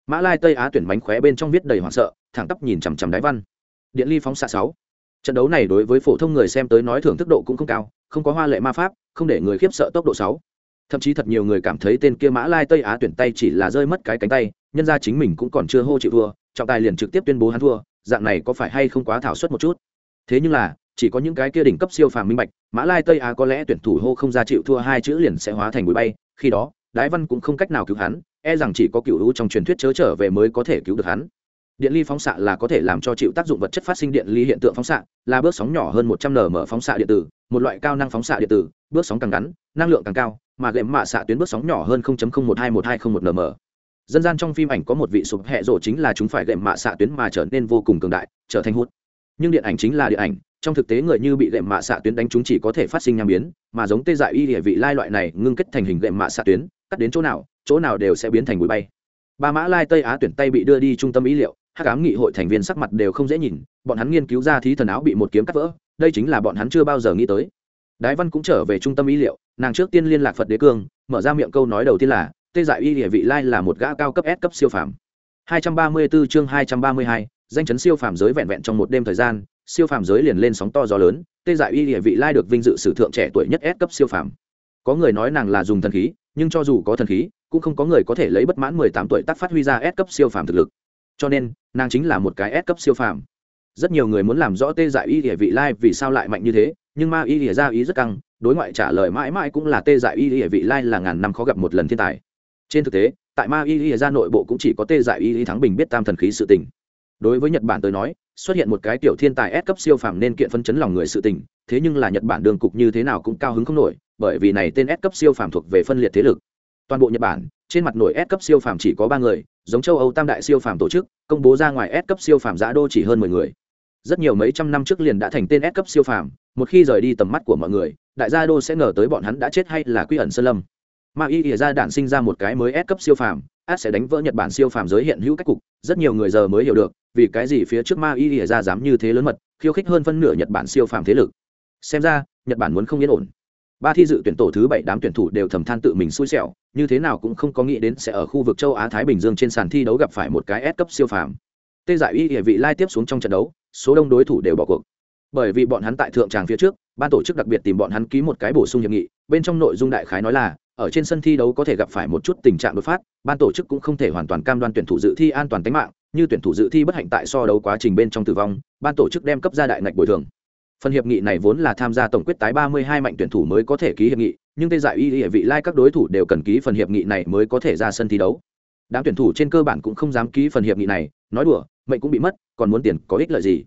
Mã lai tây á tuyển mánh khóe bên trong viết đầy hoảng sợ thẳng tắp nhìn chằm chằm đáy văn. Điện ly phóng xạ sáu. Trận đấu này đối với phổ thông người xem tới nói thưởng thức độ cũng không cao, không có hoa lệ ma pháp, không để người khiếp sợ tốc độ sáu. Thậm chí thật nhiều người cảm thấy tên kia mã lai tây á tuyển tay chỉ là rơi mất cái cánh tay, nhân ra chính mình cũng còn chưa hô chịu thua, trọng tài liền trực tiếp tuyên bố hắn thua, dạng này có phải hay không quá thảo suất một chút? Thế nhưng là, chỉ có những cái kia đỉnh cấp siêu phàm minh bạch, mã lai tây á có lẽ tuyển thủ hô không ra chịu thua hai chữ liền sẽ hóa thành bụi bay, khi đó, đái văn cũng không cách nào cứu hắn e rằng chỉ có cựu hữu trong truyền thuyết chớ trở về mới có thể cứu được hắn điện ly phóng xạ là có thể làm cho chịu tác dụng vật chất phát sinh điện ly hiện tượng phóng xạ, là bước sóng nhỏ hơn một trăm nm phóng xạ điện tử, một loại cao năng phóng xạ điện tử, bước sóng càng ngắn, năng lượng càng cao, mà gệm mạ xạ tuyến bước sóng nhỏ hơn 0.012121 nm. Dân gian trong phim ảnh có một vị sụp hẹ rổ chính là chúng phải gệm mạ xạ tuyến mà trở nên vô cùng cường đại, trở thành hút. Nhưng điện ảnh chính là điện ảnh, trong thực tế người như bị gệm mạ xạ tuyến đánh chúng chỉ có thể phát sinh nham biến, mà giống tê dại y địa vị lai loại này ngưng kết thành hình gệm mạ xạ tuyến, cắt đến chỗ nào chỗ nào đều sẽ biến thành bụi bay. Ba mã lai tây á tuyển tay bị đưa đi trung tâm ý liệu hát cám nghị hội thành viên sắc mặt đều không dễ nhìn bọn hắn nghiên cứu ra thí thần áo bị một kiếm cắt vỡ đây chính là bọn hắn chưa bao giờ nghĩ tới. Đái văn cũng trở về trung tâm ý liệu nàng trước tiên liên lạc phật đế cương mở ra miệng câu nói đầu tiên là tê dại y địa vị lai là một gã cao cấp s cấp siêu phàm. 234 chương 232, danh chấn siêu phàm giới vẹn vẹn trong một đêm thời gian siêu phàm giới liền lên sóng to gió lớn tê dại y địa vị lai được vinh dự sử thượng trẻ tuổi nhất S cấp siêu phàm. Có người nói nàng là dùng thần khí nhưng cho dù có thần khí cũng không có người có thể lấy bất mãn 18 tuổi tác phát huy ra S cấp siêu phàm thực lực cho nên nàng chính là một cái S cấp siêu phàm. Rất nhiều người muốn làm rõ tê dại y địa vị lai vì sao lại mạnh như thế nhưng ma y địa ra ý rất căng đối ngoại trả lời mãi mãi cũng là tê dại y địa vị lai là ngàn năm khó gặp một lần thiên tài. Trên thực tế tại ma y địa ra nội bộ cũng chỉ có tê dại y thắng bình biết tam thần khí sự tình. Đối với nhật bản tới nói xuất hiện một cái tiểu thiên tài S cấp siêu phàm nên kiện phân chấn lòng người sự tình, thế nhưng là Nhật Bản đường cục như thế nào cũng cao hứng không nổi, bởi vì này tên S cấp siêu phàm thuộc về phân liệt thế lực. Toàn bộ Nhật Bản, trên mặt nổi S cấp siêu phàm chỉ có ba người, giống châu Âu Tam đại siêu phàm tổ chức, công bố ra ngoài S cấp siêu phàm giả đô chỉ hơn mười người. Rất nhiều mấy trăm năm trước liền đã thành tên S cấp siêu phàm, một khi rời đi tầm mắt của mọi người, đại gia đô sẽ ngờ tới bọn hắn đã chết hay là quy ẩn sơn lâm. Ma Y ỉa ra đản sinh ra một cái mới S cấp siêu phàm, át sẽ đánh vỡ Nhật Bản siêu phàm giới hiện hữu cách cục, rất nhiều người giờ mới hiểu được, vì cái gì phía trước Ma Y ỉa ra dám như thế lớn mật, khiêu khích hơn phân nửa Nhật Bản siêu phàm thế lực. Xem ra, Nhật Bản muốn không yên ổn. Ba thi dự tuyển tổ thứ bảy đám tuyển thủ đều thầm than tự mình xui xẻo, như thế nào cũng không có nghĩ đến sẽ ở khu vực châu Á Thái Bình Dương trên sàn thi đấu gặp phải một cái S cấp siêu phàm. Tê giải y địa vị lai tiếp xuống trong trận đấu, số đông đối thủ đều bỏ cuộc. Bởi vì bọn hắn tại thượng tràng phía trước, ban tổ chức đặc biệt tìm bọn hắn ký một cái bổ sung hiệp nghị, bên trong nội dung đại khái nói là, ở trên sân thi đấu có thể gặp phải một chút tình trạng đột phát, ban tổ chức cũng không thể hoàn toàn cam đoan tuyển thủ dự thi an toàn tính mạng, như tuyển thủ dự thi bất hạnh tại so đấu quá trình bên trong tử vong, ban tổ chức đem cấp ra đại ngạch bồi thường. Phần hiệp nghị này vốn là tham gia tổng quyết tái 32 mạnh tuyển thủ mới có thể ký hiệp nghị, nhưng tây giải y địa vị lai các đối thủ đều cần ký phần hiệp nghị này mới có thể ra sân thi đấu. Đám tuyển thủ trên cơ bản cũng không dám ký phần hiệp nghị này, nói đùa, mệnh cũng bị mất, còn muốn tiền có ích lợi gì?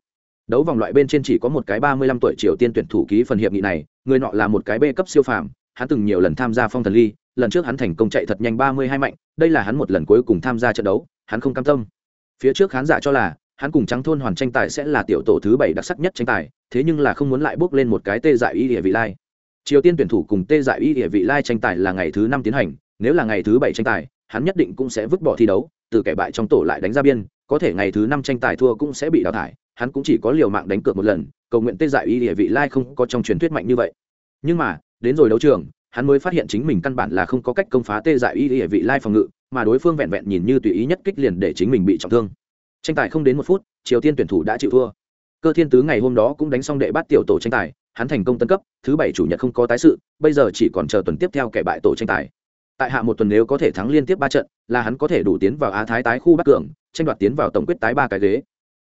đấu vòng loại bên trên chỉ có một cái ba mươi lăm tuổi triều tiên tuyển thủ ký phần hiệp nghị này người nọ là một cái b cấp siêu phàm hắn từng nhiều lần tham gia phong thần ly lần trước hắn thành công chạy thật nhanh ba mươi hai mạnh đây là hắn một lần cuối cùng tham gia trận đấu hắn không cam tâm phía trước khán giả cho là hắn cùng trắng thôn hoàn tranh tài sẽ là tiểu tổ thứ bảy đặc sắc nhất tranh tài, thế nhưng là không muốn lại bước lên một cái tê dại y địa vị lai. Triều tiên tuyển thủ cùng tê dại y địa vị lai tranh tài là ngày thứ năm tiến hành, nếu là ngày thứ bảy tranh tài, hắn nhất định cũng sẽ vứt bỏ thi đấu, từ kẻ bại trong tổ lại đánh ra biên, có thể ngày thứ năm tranh tài thua cũng sẽ bị đào thải, hắn cũng chỉ có liều mạng đánh cược một lần, cầu nguyện tê dại y địa vị lai không có trong truyền thuyết mạnh như vậy. Nhưng mà, đến rồi đấu trường, hắn mới phát hiện chính mình căn bản là không có cách công phá tê dại y địa vị lai phòng ngự, mà đối phương vẹn vẹn nhìn như tùy ý nhất kích liền để chính mình bị trọng thương tranh tài không đến một phút, triều tiên tuyển thủ đã chịu thua. Cơ thiên tứ ngày hôm đó cũng đánh xong đệ bắt tiểu tổ tranh tài, hắn thành công tân cấp, thứ bảy chủ nhật không có tái sự, bây giờ chỉ còn chờ tuần tiếp theo kẻ bại tổ tranh tài. Tại hạ một tuần nếu có thể thắng liên tiếp ba trận, là hắn có thể đủ tiến vào á thái tái khu bắc cường, tranh đoạt tiến vào tổng quyết tái ba cái ghế.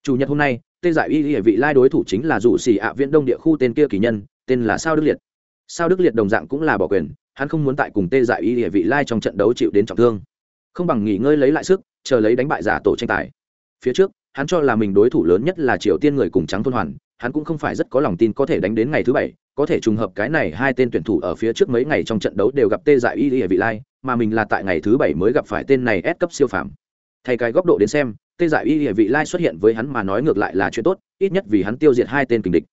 Chủ nhật hôm nay, tê giải y hệ vị lai đối thủ chính là dụ xì ạ viễn đông địa khu tên kia kỳ nhân, tên là sao đức liệt. Sao đức liệt đồng dạng cũng là bỏ quyền, hắn không muốn tại cùng tê giải y hệ vị lai trong trận đấu chịu đến trọng thương. Không bằng nghỉ ngơi lấy lại sức, chờ lấy đánh bại giả tổ tranh tài phía trước, hắn cho là mình đối thủ lớn nhất là triều tiên người cùng trắng thôn hoàn, hắn cũng không phải rất có lòng tin có thể đánh đến ngày thứ bảy, có thể trùng hợp cái này hai tên tuyển thủ ở phía trước mấy ngày trong trận đấu đều gặp tê dại y y vị lai, mà mình là tại ngày thứ bảy mới gặp phải tên này ép cấp siêu phàm. Thay cái góc độ đến xem, tê dại y y vị lai xuất hiện với hắn mà nói ngược lại là chuyện tốt, ít nhất vì hắn tiêu diệt hai tên kình địch.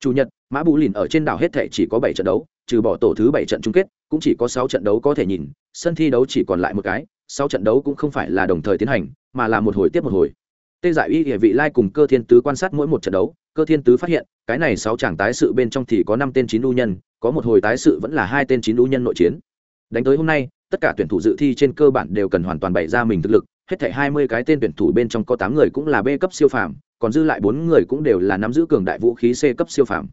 Chủ nhật, mã bù lìn ở trên đảo hết thể chỉ có bảy trận đấu, trừ bỏ tổ thứ bảy trận chung kết, cũng chỉ có sáu trận đấu có thể nhìn, sân thi đấu chỉ còn lại một cái, sáu trận đấu cũng không phải là đồng thời tiến hành, mà là một hồi tiếp một hồi tê giải y địa vị lai cùng cơ thiên tứ quan sát mỗi một trận đấu, cơ thiên tứ phát hiện, cái này sáu chàng tái sự bên trong thì có năm tên chín đu nhân, có một hồi tái sự vẫn là hai tên chín đu nhân nội chiến. Đánh tới hôm nay, tất cả tuyển thủ dự thi trên cơ bản đều cần hoàn toàn bày ra mình thực lực, hết thảy hai mươi cái tên tuyển thủ bên trong có tám người cũng là b cấp siêu phàm, còn dư lại bốn người cũng đều là nắm giữ cường đại vũ khí c cấp siêu phàm.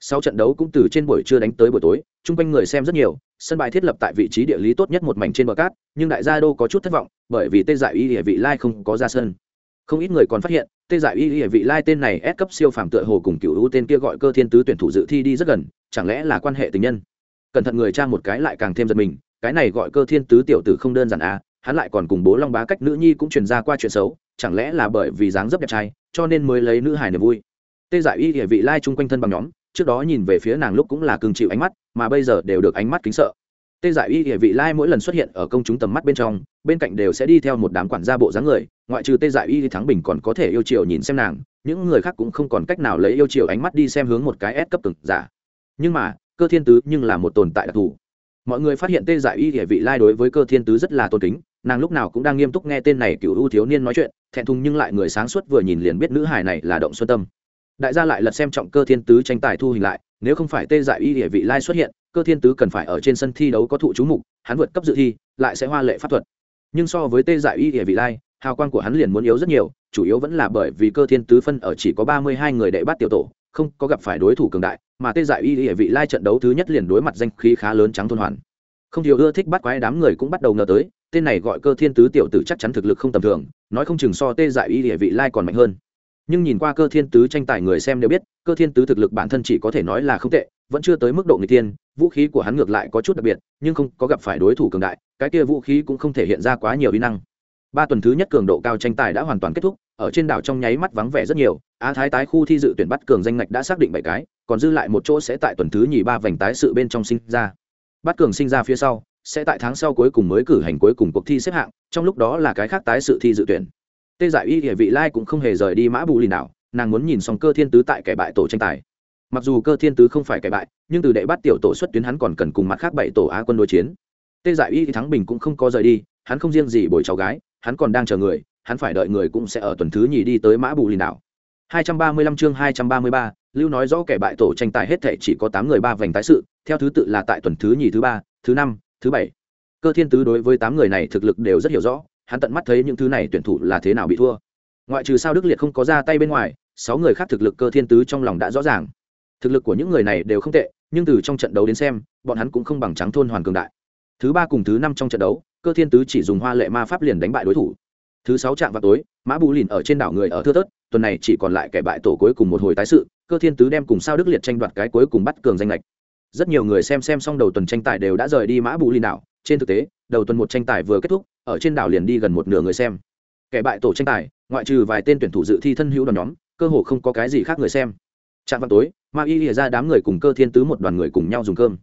Sau trận đấu cũng từ trên buổi trưa đánh tới buổi tối, chung quanh người xem rất nhiều, sân bài thiết lập tại vị trí địa lý tốt nhất một mảnh trên bờ cát, nhưng đại gia đô có chút thất vọng, bởi vì tê giải y địa vị lai không có ra sân không ít người còn phát hiện, tê giải y y vị lai tên này ép cấp siêu phàm tựa hồ cùng cựu ưu tên kia gọi cơ thiên tứ tuyển thủ dự thi đi rất gần, chẳng lẽ là quan hệ tình nhân? Cẩn thận người cha một cái lại càng thêm giật mình, cái này gọi cơ thiên tứ tiểu tử không đơn giản à hắn lại còn cùng bố long bá cách nữ nhi cũng truyền ra qua chuyện xấu, chẳng lẽ là bởi vì dáng dấp đẹp trai, cho nên mới lấy nữ hải niềm vui? Tê giải y địa vị lai chung quanh thân bằng nhóm, trước đó nhìn về phía nàng lúc cũng là cưng chịu ánh mắt, mà bây giờ đều được ánh mắt kính sợ tê giải y địa vị lai mỗi lần xuất hiện ở công chúng tầm mắt bên trong, bên cạnh đều sẽ đi theo một đám quản gia bộ dáng người, ngoại trừ tê giải y thắng bình còn có thể yêu chiều nhìn xem nàng, những người khác cũng không còn cách nào lấy yêu chiều ánh mắt đi xem hướng một cái ép cấp cực giả. Nhưng mà, cơ thiên tứ nhưng là một tồn tại đặc thù. Mọi người phát hiện tê giải y địa vị lai đối với cơ thiên tứ rất là tôn kính, nàng lúc nào cũng đang nghiêm túc nghe tên này cựu ưu thiếu niên nói chuyện, thẹn thùng nhưng lại người sáng suốt vừa nhìn liền biết nữ hải này là động xuân tâm. Đại gia lại lật xem trọng cơ thiên tứ tranh tài thu hình lại, nếu không phải tê giải y địa vị lai xuất hiện cơ thiên tứ cần phải ở trên sân thi đấu có thụ chú mục, hắn vượt cấp dự thi, lại sẽ hoa lệ pháp thuật. Nhưng so với tê giải y địa vị lai, hào quang của hắn liền muốn yếu rất nhiều, chủ yếu vẫn là bởi vì cơ thiên tứ phân ở chỉ có ba mươi hai người đệ bát tiểu tổ, không có gặp phải đối thủ cường đại, mà tê giải y địa vị lai trận đấu thứ nhất liền đối mặt danh khí khá lớn trắng thôn hoàn. Không thiếu ưa thích bắt quái đám người cũng bắt đầu ngờ tới, tên này gọi cơ thiên tứ tiểu tử chắc chắn thực lực không tầm thường, nói không chừng so tê giải y địa vị lai còn mạnh hơn. Nhưng nhìn qua cơ thiên tứ tranh tài người xem đều biết, cơ thiên tứ thực lực bản thân chỉ có thể nói là không tệ vẫn chưa tới mức độ người tiên vũ khí của hắn ngược lại có chút đặc biệt, nhưng không có gặp phải đối thủ cường đại, cái kia vũ khí cũng không thể hiện ra quá nhiều uy năng. Ba tuần thứ nhất cường độ cao tranh tài đã hoàn toàn kết thúc, ở trên đảo trong nháy mắt vắng vẻ rất nhiều, á thái tái khu thi dự tuyển bắt cường danh ngạch đã xác định bảy cái, còn dư lại một chỗ sẽ tại tuần thứ nhì ba vành tái sự bên trong sinh ra. Bắt cường sinh ra phía sau, sẽ tại tháng sau cuối cùng mới cử hành cuối cùng cuộc thi xếp hạng, trong lúc đó là cái khác tái sự thi dự tuyển. Tê giải y địa vị lai cũng không hề rời đi mã bù lì nào nàng muốn nhìn xong cơ thiên tứ tại kẻ bại tổ tranh tài mặc dù cơ thiên tứ không phải kẻ bại nhưng từ đệ bắt tiểu tổ xuất tuyến hắn còn cần cùng mặt khác bảy tổ á quân đối chiến. Tê giải y thắng bình cũng không có rời đi hắn không riêng gì bồi cháu gái hắn còn đang chờ người hắn phải đợi người cũng sẽ ở tuần thứ nhì đi tới mã bù lì đảo. 235 chương 233, lưu nói rõ kẻ bại tổ tranh tài hết thể chỉ có tám người ba vành tái sự theo thứ tự là tại tuần thứ nhì thứ ba thứ năm thứ bảy. Cơ thiên tứ đối với tám người này thực lực đều rất hiểu rõ hắn tận mắt thấy những thứ này tuyển thủ là thế nào bị thua. Ngoại trừ sao đức liệt không có ra tay bên ngoài sáu người khác thực lực cơ thiên tứ trong lòng đã rõ ràng thực lực của những người này đều không tệ, nhưng từ trong trận đấu đến xem, bọn hắn cũng không bằng trắng thôn hoàn cường đại. Thứ ba cùng thứ năm trong trận đấu, cơ thiên tứ chỉ dùng hoa lệ ma pháp liền đánh bại đối thủ. Thứ sáu chạm vào tối, mã bù lìn ở trên đảo người ở thưa tớt tuần này chỉ còn lại kẻ bại tổ cuối cùng một hồi tái sự, cơ thiên tứ đem cùng sao đức liệt tranh đoạt cái cuối cùng bắt cường danh lệch. Rất nhiều người xem xem xong đầu tuần tranh tài đều đã rời đi mã bù lìn đảo, trên thực tế, đầu tuần một tranh tài vừa kết thúc, ở trên đảo liền đi gần một nửa người xem. Kẻ bại tổ tranh tài, ngoại trừ vài tên tuyển thủ dự thi thân hữu đoàn nhóm, cơ hồ không có cái gì khác người xem. Trạm vào tối ma y lìa ra đám người cùng cơ thiên tứ một đoàn người cùng nhau dùng cơm.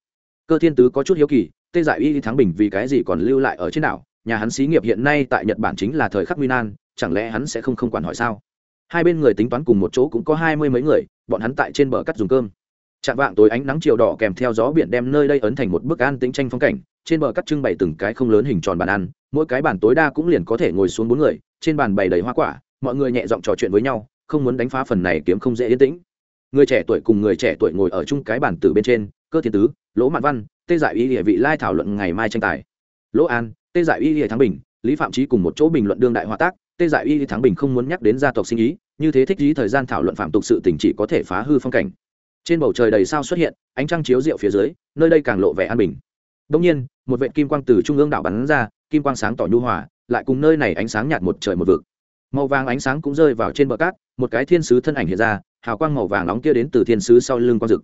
Cơ thiên tứ có chút hiếu kỳ, tê giải y thắng bình vì cái gì còn lưu lại ở trên đảo? Nhà hắn xí nghiệp hiện nay tại nhật bản chính là thời khắc nguy nan, chẳng lẽ hắn sẽ không không quản hỏi sao? Hai bên người tính toán cùng một chỗ cũng có hai mươi mấy người, bọn hắn tại trên bờ cắt dùng cơm. Chạm vạng tối ánh nắng chiều đỏ kèm theo gió biển đem nơi đây ấn thành một bức an tĩnh tranh phong cảnh, trên bờ cắt trưng bày từng cái không lớn hình tròn bàn ăn, mỗi cái bàn tối đa cũng liền có thể ngồi xuống bốn người, trên bàn bày đầy hoa quả, mọi người nhẹ giọng trò chuyện với nhau, không muốn đánh phá phần này kiếm không dễ yên tĩnh người trẻ tuổi cùng người trẻ tuổi ngồi ở chung cái bàn tử bên trên, cơ thiên tứ, lỗ mạn văn, tê giải y địa vị lai thảo luận ngày mai tranh tài. Lỗ an, tê giải y địa thắng bình, lý phạm trí cùng một chỗ bình luận đương đại hòa tác, tê giải y thắng bình không muốn nhắc đến gia tộc sinh ý, như thế thích ý thời gian thảo luận phạm tục sự tình chỉ có thể phá hư phong cảnh. Trên bầu trời đầy sao xuất hiện, ánh trăng chiếu rượu phía dưới, nơi đây càng lộ vẻ an bình. Đông nhiên, một vệ kim quang từ trung ương đảo bắn ra, kim quang sáng tỏ nhu hòa, lại cùng nơi này ánh sáng nhạt một trời một vực. Màu vàng ánh sáng cũng rơi vào trên bờ cát, một cái thiên sứ thân ảnh hiện ra hào quang màu vàng nóng kia đến từ thiên sứ sau lưng quang dực.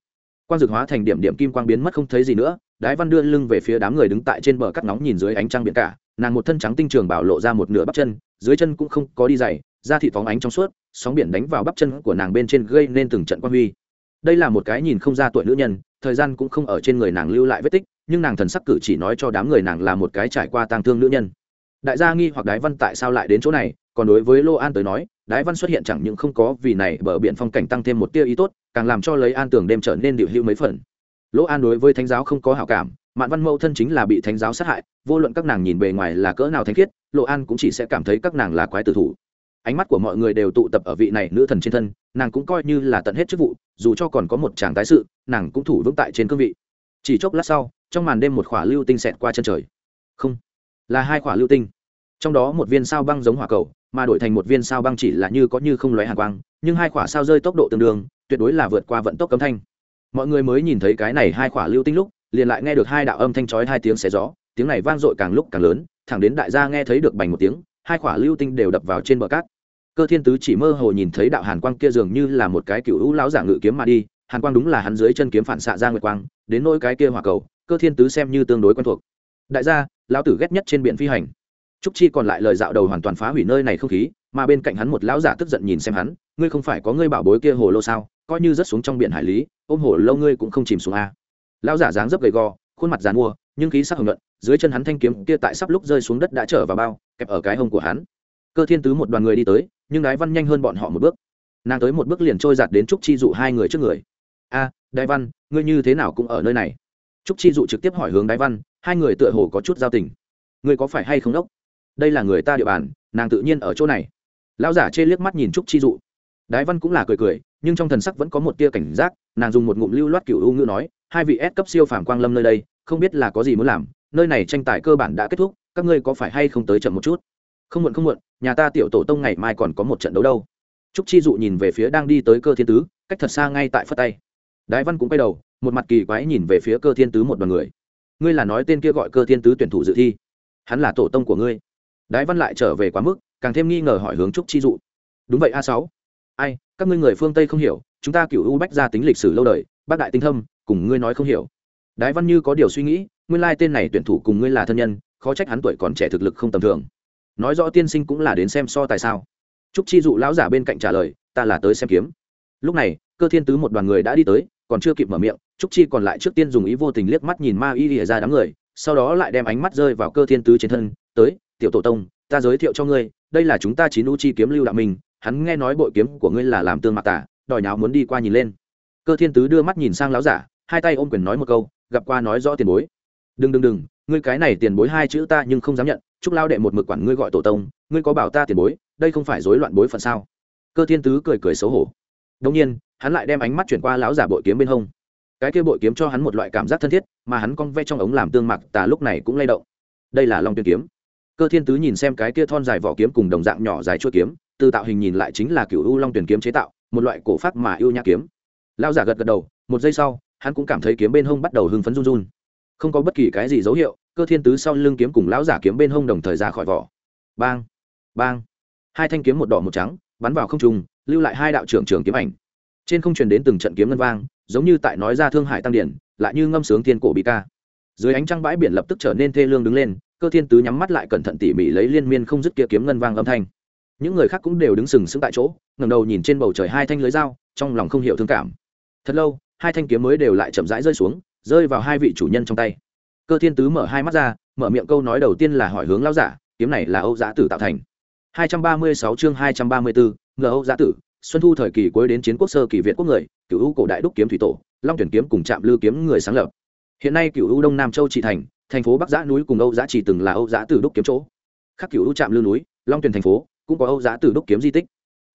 Quang dực hóa thành điểm điểm kim quang biến mất không thấy gì nữa, đái văn đưa lưng về phía đám người đứng tại trên bờ cát nóng nhìn dưới ánh trăng biển cả, nàng một thân trắng tinh trường bảo lộ ra một nửa bắp chân, dưới chân cũng không có đi dày da thịt phóng ánh trong suốt, sóng biển đánh vào bắp chân của nàng bên trên gây nên từng trận quang huy. Đây là một cái nhìn không ra tuổi nữ nhân, thời gian cũng không ở trên người nàng lưu lại vết tích, nhưng nàng thần sắc cử chỉ nói cho đám người nàng là một cái trải qua tang thương nữ nhân. Đại gia nghi hoặc đái văn tại sao lại đến chỗ này, còn đối với lô an tới nói đái văn xuất hiện chẳng những không có vì này bờ biển phong cảnh tăng thêm một tia ý tốt, càng làm cho lấy an tưởng đêm trở nên điệu hữu mấy phần. Lỗ an đối với thánh giáo không có hảo cảm, mạn văn mẫu thân chính là bị thánh giáo sát hại, vô luận các nàng nhìn bề ngoài là cỡ nào thánh khiết lộ an cũng chỉ sẽ cảm thấy các nàng là quái tử thủ. Ánh mắt của mọi người đều tụ tập ở vị này nữ thần trên thân, nàng cũng coi như là tận hết chức vụ, dù cho còn có một chàng tái sự, nàng cũng thủ vững tại trên cương vị. Chỉ chốc lát sau, trong màn đêm một khỏa lưu tinh xẹt qua chân trời. Không, là hai khỏa lưu tinh. Trong đó một viên sao băng giống hỏa cầu mà đổi thành một viên sao băng chỉ là như có như không lóe hàn quang, nhưng hai khỏa sao rơi tốc độ tương đương, tuyệt đối là vượt qua vận tốc cấm thanh. Mọi người mới nhìn thấy cái này hai khỏa lưu tinh lúc, liền lại nghe được hai đạo âm thanh chói hai tiếng xé gió, tiếng này vang dội càng lúc càng lớn, thẳng đến đại gia nghe thấy được bành một tiếng, hai khỏa lưu tinh đều đập vào trên bờ cát. Cơ thiên tứ chỉ mơ hồ nhìn thấy đạo hàn quang kia dường như là một cái cựu hữu lão giả ngự kiếm mà đi, hàn quang đúng là hắn dưới chân kiếm phản xạ ra nguyệt quang, đến nỗi cái kia hỏa cầu, cơ thiên tứ xem như tương đối quen thuộc. Đại gia, lão tử ghét nhất trên biển phi hành trúc chi còn lại lời dạo đầu hoàn toàn phá hủy nơi này không khí mà bên cạnh hắn một lão giả tức giận nhìn xem hắn ngươi không phải có ngươi bảo bối kia hồ lô sao? Coi như rớt xuống trong biển hải lý ôm hồ lâu ngươi cũng không chìm xuống a. Lão giả dáng dấp gầy gò khuôn mặt dàn mua nhưng khí sắc hồng luận, dưới chân hắn thanh kiếm kia tại sắp lúc rơi xuống đất đã trở vào bao kẹp ở cái hông của hắn. Cơ thiên tứ một đoàn người đi tới nhưng đái văn nhanh hơn bọn họ một bước. Nàng tới một bước liền trôi giạt đến trúc chi dụ hai người trước người. A à, đái văn ngươi như thế nào cũng ở nơi này? Trúc chi dụ trực tiếp hỏi hướng đái văn hai người tựa hồ có chút giao tình. Ngươi có phải hay không đốc? Đây là người ta địa bàn, nàng tự nhiên ở chỗ này. Lão giả chê liếc mắt nhìn trúc chi dụ. Đái văn cũng là cười cười, nhưng trong thần sắc vẫn có một tia cảnh giác, nàng dùng một ngụm lưu loát cựu u ngữ nói, hai vị S cấp siêu phàm quang lâm nơi đây, không biết là có gì muốn làm, nơi này tranh tài cơ bản đã kết thúc, các ngươi có phải hay không tới chậm một chút? Không muộn không muộn, nhà ta tiểu tổ tông ngày mai còn có một trận đấu đâu. Trúc chi dụ nhìn về phía đang đi tới cơ thiên tứ, cách thật xa ngay tại phất tay. Đái văn cũng quay đầu, một mặt kỳ quái nhìn về phía cơ thiên tứ một đoàn người. Ngươi là nói tên kia gọi cơ thiên tứ tuyển thủ dự thi? Hắn là tổ tông của ngươi đái văn lại trở về quá mức, càng thêm nghi ngờ hỏi hướng trúc chi dụ. Đúng vậy, a sáu. Ai, các ngươi người phương tây không hiểu, chúng ta cựu u bách gia tính lịch sử lâu đời, bác đại tinh thâm, cùng ngươi nói không hiểu. Đái văn như có điều suy nghĩ, nguyên lai tên này tuyển thủ cùng ngươi là thân nhân, khó trách hắn tuổi còn trẻ thực lực không tầm thường. Nói rõ tiên sinh cũng là đến xem so tại sao. Trúc chi dụ lão giả bên cạnh trả lời, ta là tới xem kiếm. Lúc này, cơ thiên tứ một đoàn người đã đi tới, còn chưa kịp mở miệng, trúc chi còn lại trước tiên dùng ý vô tình liếc mắt nhìn ma y lìa ra đám người, sau đó lại đem ánh mắt rơi vào cơ thiên tứ trên thân, tới tiểu tổ tông, ta giới thiệu cho ngươi, đây là chúng ta chín u chi kiếm lưu đạo minh hắn nghe nói bội kiếm của ngươi là làm tương mạc tả đòi nháo muốn đi qua nhìn lên. Cơ thiên tứ đưa mắt nhìn sang lão giả, hai tay ôm quyền nói một câu, gặp qua nói rõ tiền bối. Đừng đừng đừng, ngươi cái này tiền bối hai chữ ta nhưng không dám nhận, chúc lao đệ một mực quản ngươi gọi tổ tông, ngươi có bảo ta tiền bối, đây không phải rối loạn bối phận sao? Cơ thiên tứ cười cười xấu hổ. Đông nhiên, hắn lại đem ánh mắt chuyển qua lão giả bội kiếm bên hông. Cái kia bội kiếm cho hắn một loại cảm giác thân thiết, mà hắn cong ve trong ống làm tương mặc tà lúc này cũng lay động. Đây là long tuyên kiếm cơ thiên tứ nhìn xem cái kia thon dài vỏ kiếm cùng đồng dạng nhỏ dài chuôi kiếm, từ tạo hình nhìn lại chính là cựu u long tuyển kiếm chế tạo, một loại cổ pháp mà yêu nhã kiếm. Lao giả gật gật đầu, một giây sau, hắn cũng cảm thấy kiếm bên hông bắt đầu hưng phấn run run. Không có bất kỳ cái gì dấu hiệu, cơ thiên tứ sau lưng kiếm cùng lão giả kiếm bên hông đồng thời ra khỏi vỏ. Bang bang. Hai thanh kiếm một đỏ một trắng, bắn vào không trung, lưu lại hai đạo trưởng trưởng kiếm ảnh. Trên không truyền đến từng trận kiếm ngân vang, giống như tại nói ra thương hải tăng điển, lại như ngâm sướng thiên cổ bị ca. Dưới ánh trăng bãi biển lập tức trở nên thê lương đứng lên cơ thiên tứ nhắm mắt lại cẩn thận tỉ mỉ lấy liên miên không dứt kia kiếm ngân vang âm thanh. Những người khác cũng đều đứng sừng sững tại chỗ ngầm đầu nhìn trên bầu trời hai thanh lưới dao trong lòng không hiểu thương cảm. Thật lâu hai thanh kiếm mới đều lại chậm rãi rơi xuống rơi vào hai vị chủ nhân trong tay. Cơ thiên tứ mở hai mắt ra mở miệng câu nói đầu tiên là hỏi hướng lao giả kiếm này là âu giã tử tạo thành. 236 chương 234, ngờ âu giã tử xuân thu thời kỳ cuối đến chiến quốc sơ kỳ việt quốc người cựu u cổ đại đúc kiếm thủy tổ long tuyển kiếm cùng trạm lưu kiếm người sáng lập. Hiện nay cựu u đông nam châu trị thành thành phố bắc giã núi cùng âu giã chỉ từng là âu giã tử đúc kiếm chỗ. Khác cựu ưu trạm lưu núi, long tuyền thành phố, cũng có âu giã tử đúc kiếm di tích.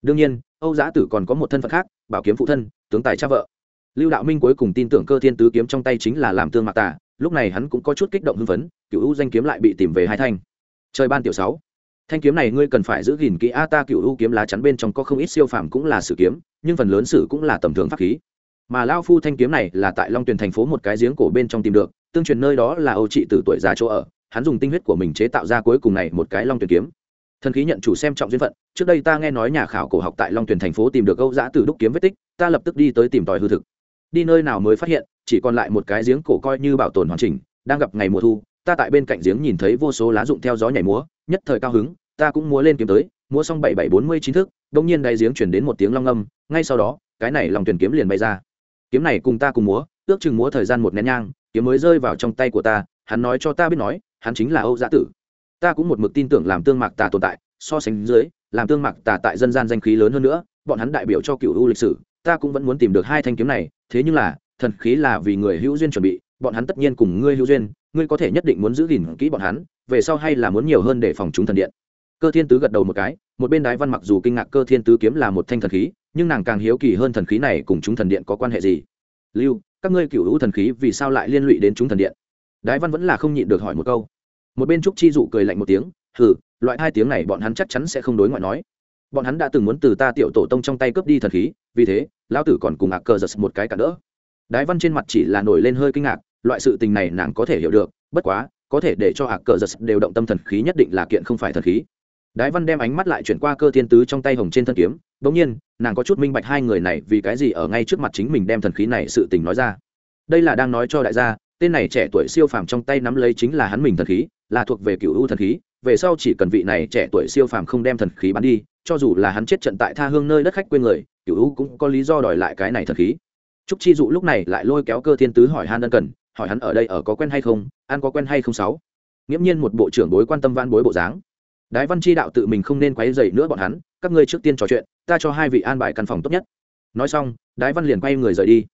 Đương nhiên, âu giã tử còn có một thân phận khác, bảo kiếm phụ thân, tướng tài cha vợ. Lưu đạo minh cuối cùng tin tưởng cơ thiên tứ kiếm trong tay chính là làm tương mạc tả lúc này hắn cũng có chút kích động hưng phấn cựu ưu danh kiếm lại bị tìm về hai thanh. Trời ban tiểu sáu. Thanh kiếm này ngươi cần phải giữ gìn kỹ, a ta cựu ưu kiếm lá chắn bên trong có không ít siêu phàm cũng là sử kiếm, nhưng phần lớn sử cũng là tầm thường pháp khí mà lao phu thanh kiếm này là tại long tuyền thành phố một cái giếng cổ bên trong tìm được, tương truyền nơi đó là âu trị từ tuổi già chỗ ở, hắn dùng tinh huyết của mình chế tạo ra cuối cùng này một cái long tuyền kiếm. Thần khí nhận chủ xem trọng duyên phận, trước đây ta nghe nói nhà khảo cổ học tại long tuyền thành phố tìm được âu giã từ đúc kiếm vết tích, ta lập tức đi tới tìm tòi hư thực. Đi nơi nào mới phát hiện, chỉ còn lại một cái giếng cổ coi như bảo tồn hoàn chỉnh, đang gặp ngày mùa thu, ta tại bên cạnh giếng nhìn thấy vô số lá rụng theo gió nhảy múa, nhất thời cao hứng, ta cũng múa lên kiếm tới, múa xong bảy bảy bốn mươi chín thức đông nhiên đáy giếng chuyển đến một tiếng long âm, ngay sau đó, cái này lòng tuyển kiếm liền bay ra kiếm này cùng ta cùng múa, ước chừng múa thời gian một nén nhang, kiếm mới rơi vào trong tay của ta, hắn nói cho ta biết nói, hắn chính là âu giã tử. Ta cũng một mực tin tưởng làm tương mạc tà tồn tại, so sánh dưới, làm tương mạc tà tại dân gian danh khí lớn hơn nữa, bọn hắn đại biểu cho cựu u lịch sử, ta cũng vẫn muốn tìm được hai thanh kiếm này, thế nhưng là, thần khí là vì người hữu duyên chuẩn bị, bọn hắn tất nhiên cùng ngươi hữu duyên, ngươi có thể nhất định muốn giữ gìn kỹ bọn hắn, về sau hay là muốn nhiều hơn để phòng chúng thần điện cơ thiên tứ gật đầu một cái, một bên đái văn mặc dù kinh ngạc cơ thiên tứ kiếm là một thanh thần khí, nhưng nàng càng hiếu kỳ hơn thần khí này cùng chúng thần điện có quan hệ gì. Lưu, các ngươi cựu hữu thần khí vì sao lại liên lụy đến chúng thần điện? Đái văn vẫn là không nhịn được hỏi một câu. Một bên trúc chi dụ cười lạnh một tiếng, hừ, loại hai tiếng này bọn hắn chắc chắn sẽ không đối ngoại nói. Bọn hắn đã từng muốn từ ta tiểu tổ tông trong tay cướp đi thần khí, vì thế, lão tử còn cùng ạc cờ giật một cái cả đỡ. Đái văn trên mặt chỉ là nổi lên hơi kinh ngạc, loại sự tình này nàng có thể hiểu được, bất quá, có thể để cho ạc cờ giật đều động tâm thần khí nhất định là kiện không phải thần khí đái văn đem ánh mắt lại chuyển qua cơ thiên tứ trong tay hồng trên thân kiếm, bỗng nhiên, nàng có chút minh bạch hai người này vì cái gì ở ngay trước mặt chính mình đem thần khí này sự tình nói ra. Đây là đang nói cho đại gia, tên này trẻ tuổi siêu phàm trong tay nắm lấy chính là hắn mình thần khí, là thuộc về cựu ưu thần khí, về sau chỉ cần vị này trẻ tuổi siêu phàm không đem thần khí bán đi, cho dù là hắn chết trận tại tha hương nơi đất khách quê người cựu ưu cũng có lý do đòi lại cái này thần khí. Trúc chi dụ lúc này lại lôi kéo cơ thiên tứ hỏi han ân cần, hỏi hắn ở đây ở có quen hay không, ăn có quen hay không sáu. Nghiễm nhiên một bộ trưởng bối quan tâm van bối bộ dáng đái văn chi đạo tự mình không nên quấy dày nữa bọn hắn, các ngươi trước tiên trò chuyện, ta cho hai vị an bài căn phòng tốt nhất. Nói xong, đái văn liền quay người rời đi.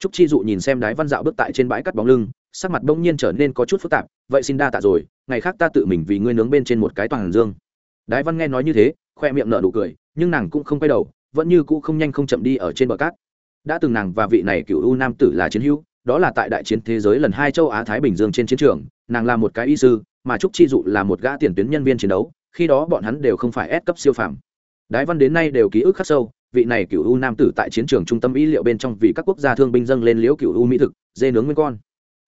Trúc chi dụ nhìn xem đái văn dạo bước tại trên bãi cắt bóng lưng, sắc mặt bỗng nhiên trở nên có chút phức tạp, vậy xin đa tạ rồi, ngày khác ta tự mình vì ngươi nướng bên trên một cái toàn dương. Đái văn nghe nói như thế, khoe miệng nở nụ cười, nhưng nàng cũng không quay đầu, vẫn như cũ không nhanh không chậm đi ở trên bờ cát. Đã từng nàng và vị này cựu u nam tử là chiến hữu, đó là tại đại chiến thế giới lần hai châu á thái bình dương trên chiến trường, nàng là một cái y sư, mà trúc chi dụ là một gã tiền tuyến nhân viên chiến đấu khi đó bọn hắn đều không phải S cấp siêu phàm. Đái văn đến nay đều ký ức khắc sâu, vị này cựu u nam tử tại chiến trường trung tâm y liệu bên trong vì các quốc gia thương binh dâng lên liễu cựu u mỹ thực, dê nướng nguyên con.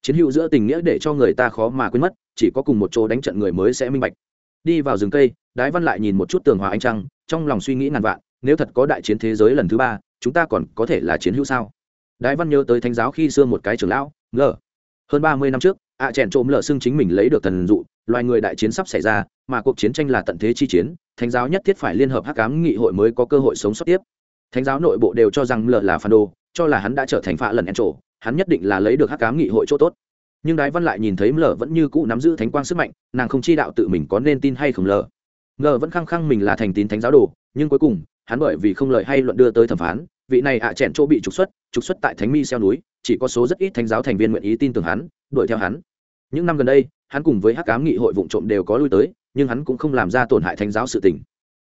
Chiến hữu giữa tình nghĩa để cho người ta khó mà quên mất, chỉ có cùng một chỗ đánh trận người mới sẽ minh bạch. Đi vào rừng cây, đái văn lại nhìn một chút tường hòa ánh trăng, trong lòng suy nghĩ ngàn vạn, nếu thật có đại chiến thế giới lần thứ ba, chúng ta còn có thể là chiến hữu sao? Đái văn nhớ tới thánh giáo khi xưa một cái trưởng lão ngờ hơn ba mươi năm trước, ạ à chèn trộm lở xưng chính mình lấy được thần dụ loài người đại chiến sắp xảy ra, mà cuộc chiến tranh là tận thế chi chiến, thánh giáo nhất thiết phải liên hợp hắc ám nghị hội mới có cơ hội sống sót tiếp. Thánh giáo nội bộ đều cho rằng lợ là phản đồ, cho là hắn đã trở thành phạ lần en trổ, hắn nhất định là lấy được hắc ám nghị hội chỗ tốt. Nhưng đái văn lại nhìn thấy lợ vẫn như cũ nắm giữ thánh quang sức mạnh, nàng không chi đạo tự mình có nên tin hay không lợ. Ngờ vẫn khăng khăng mình là thành tín thánh giáo đồ, nhưng cuối cùng, hắn bởi vì không lợi hay luận đưa tới thẩm phán, vị này ạ à chèn chỗ bị trục xuất trục xuất tại thánh mi xeo núi, chỉ có số rất ít thánh giáo thành viên nguyện ý tin tưởng hắn, đuổi theo hắn những năm gần đây, hắn cùng với hắc cám nghị hội vụ trộm đều có lui tới, nhưng hắn cũng không làm ra tổn hại thánh giáo sự tình.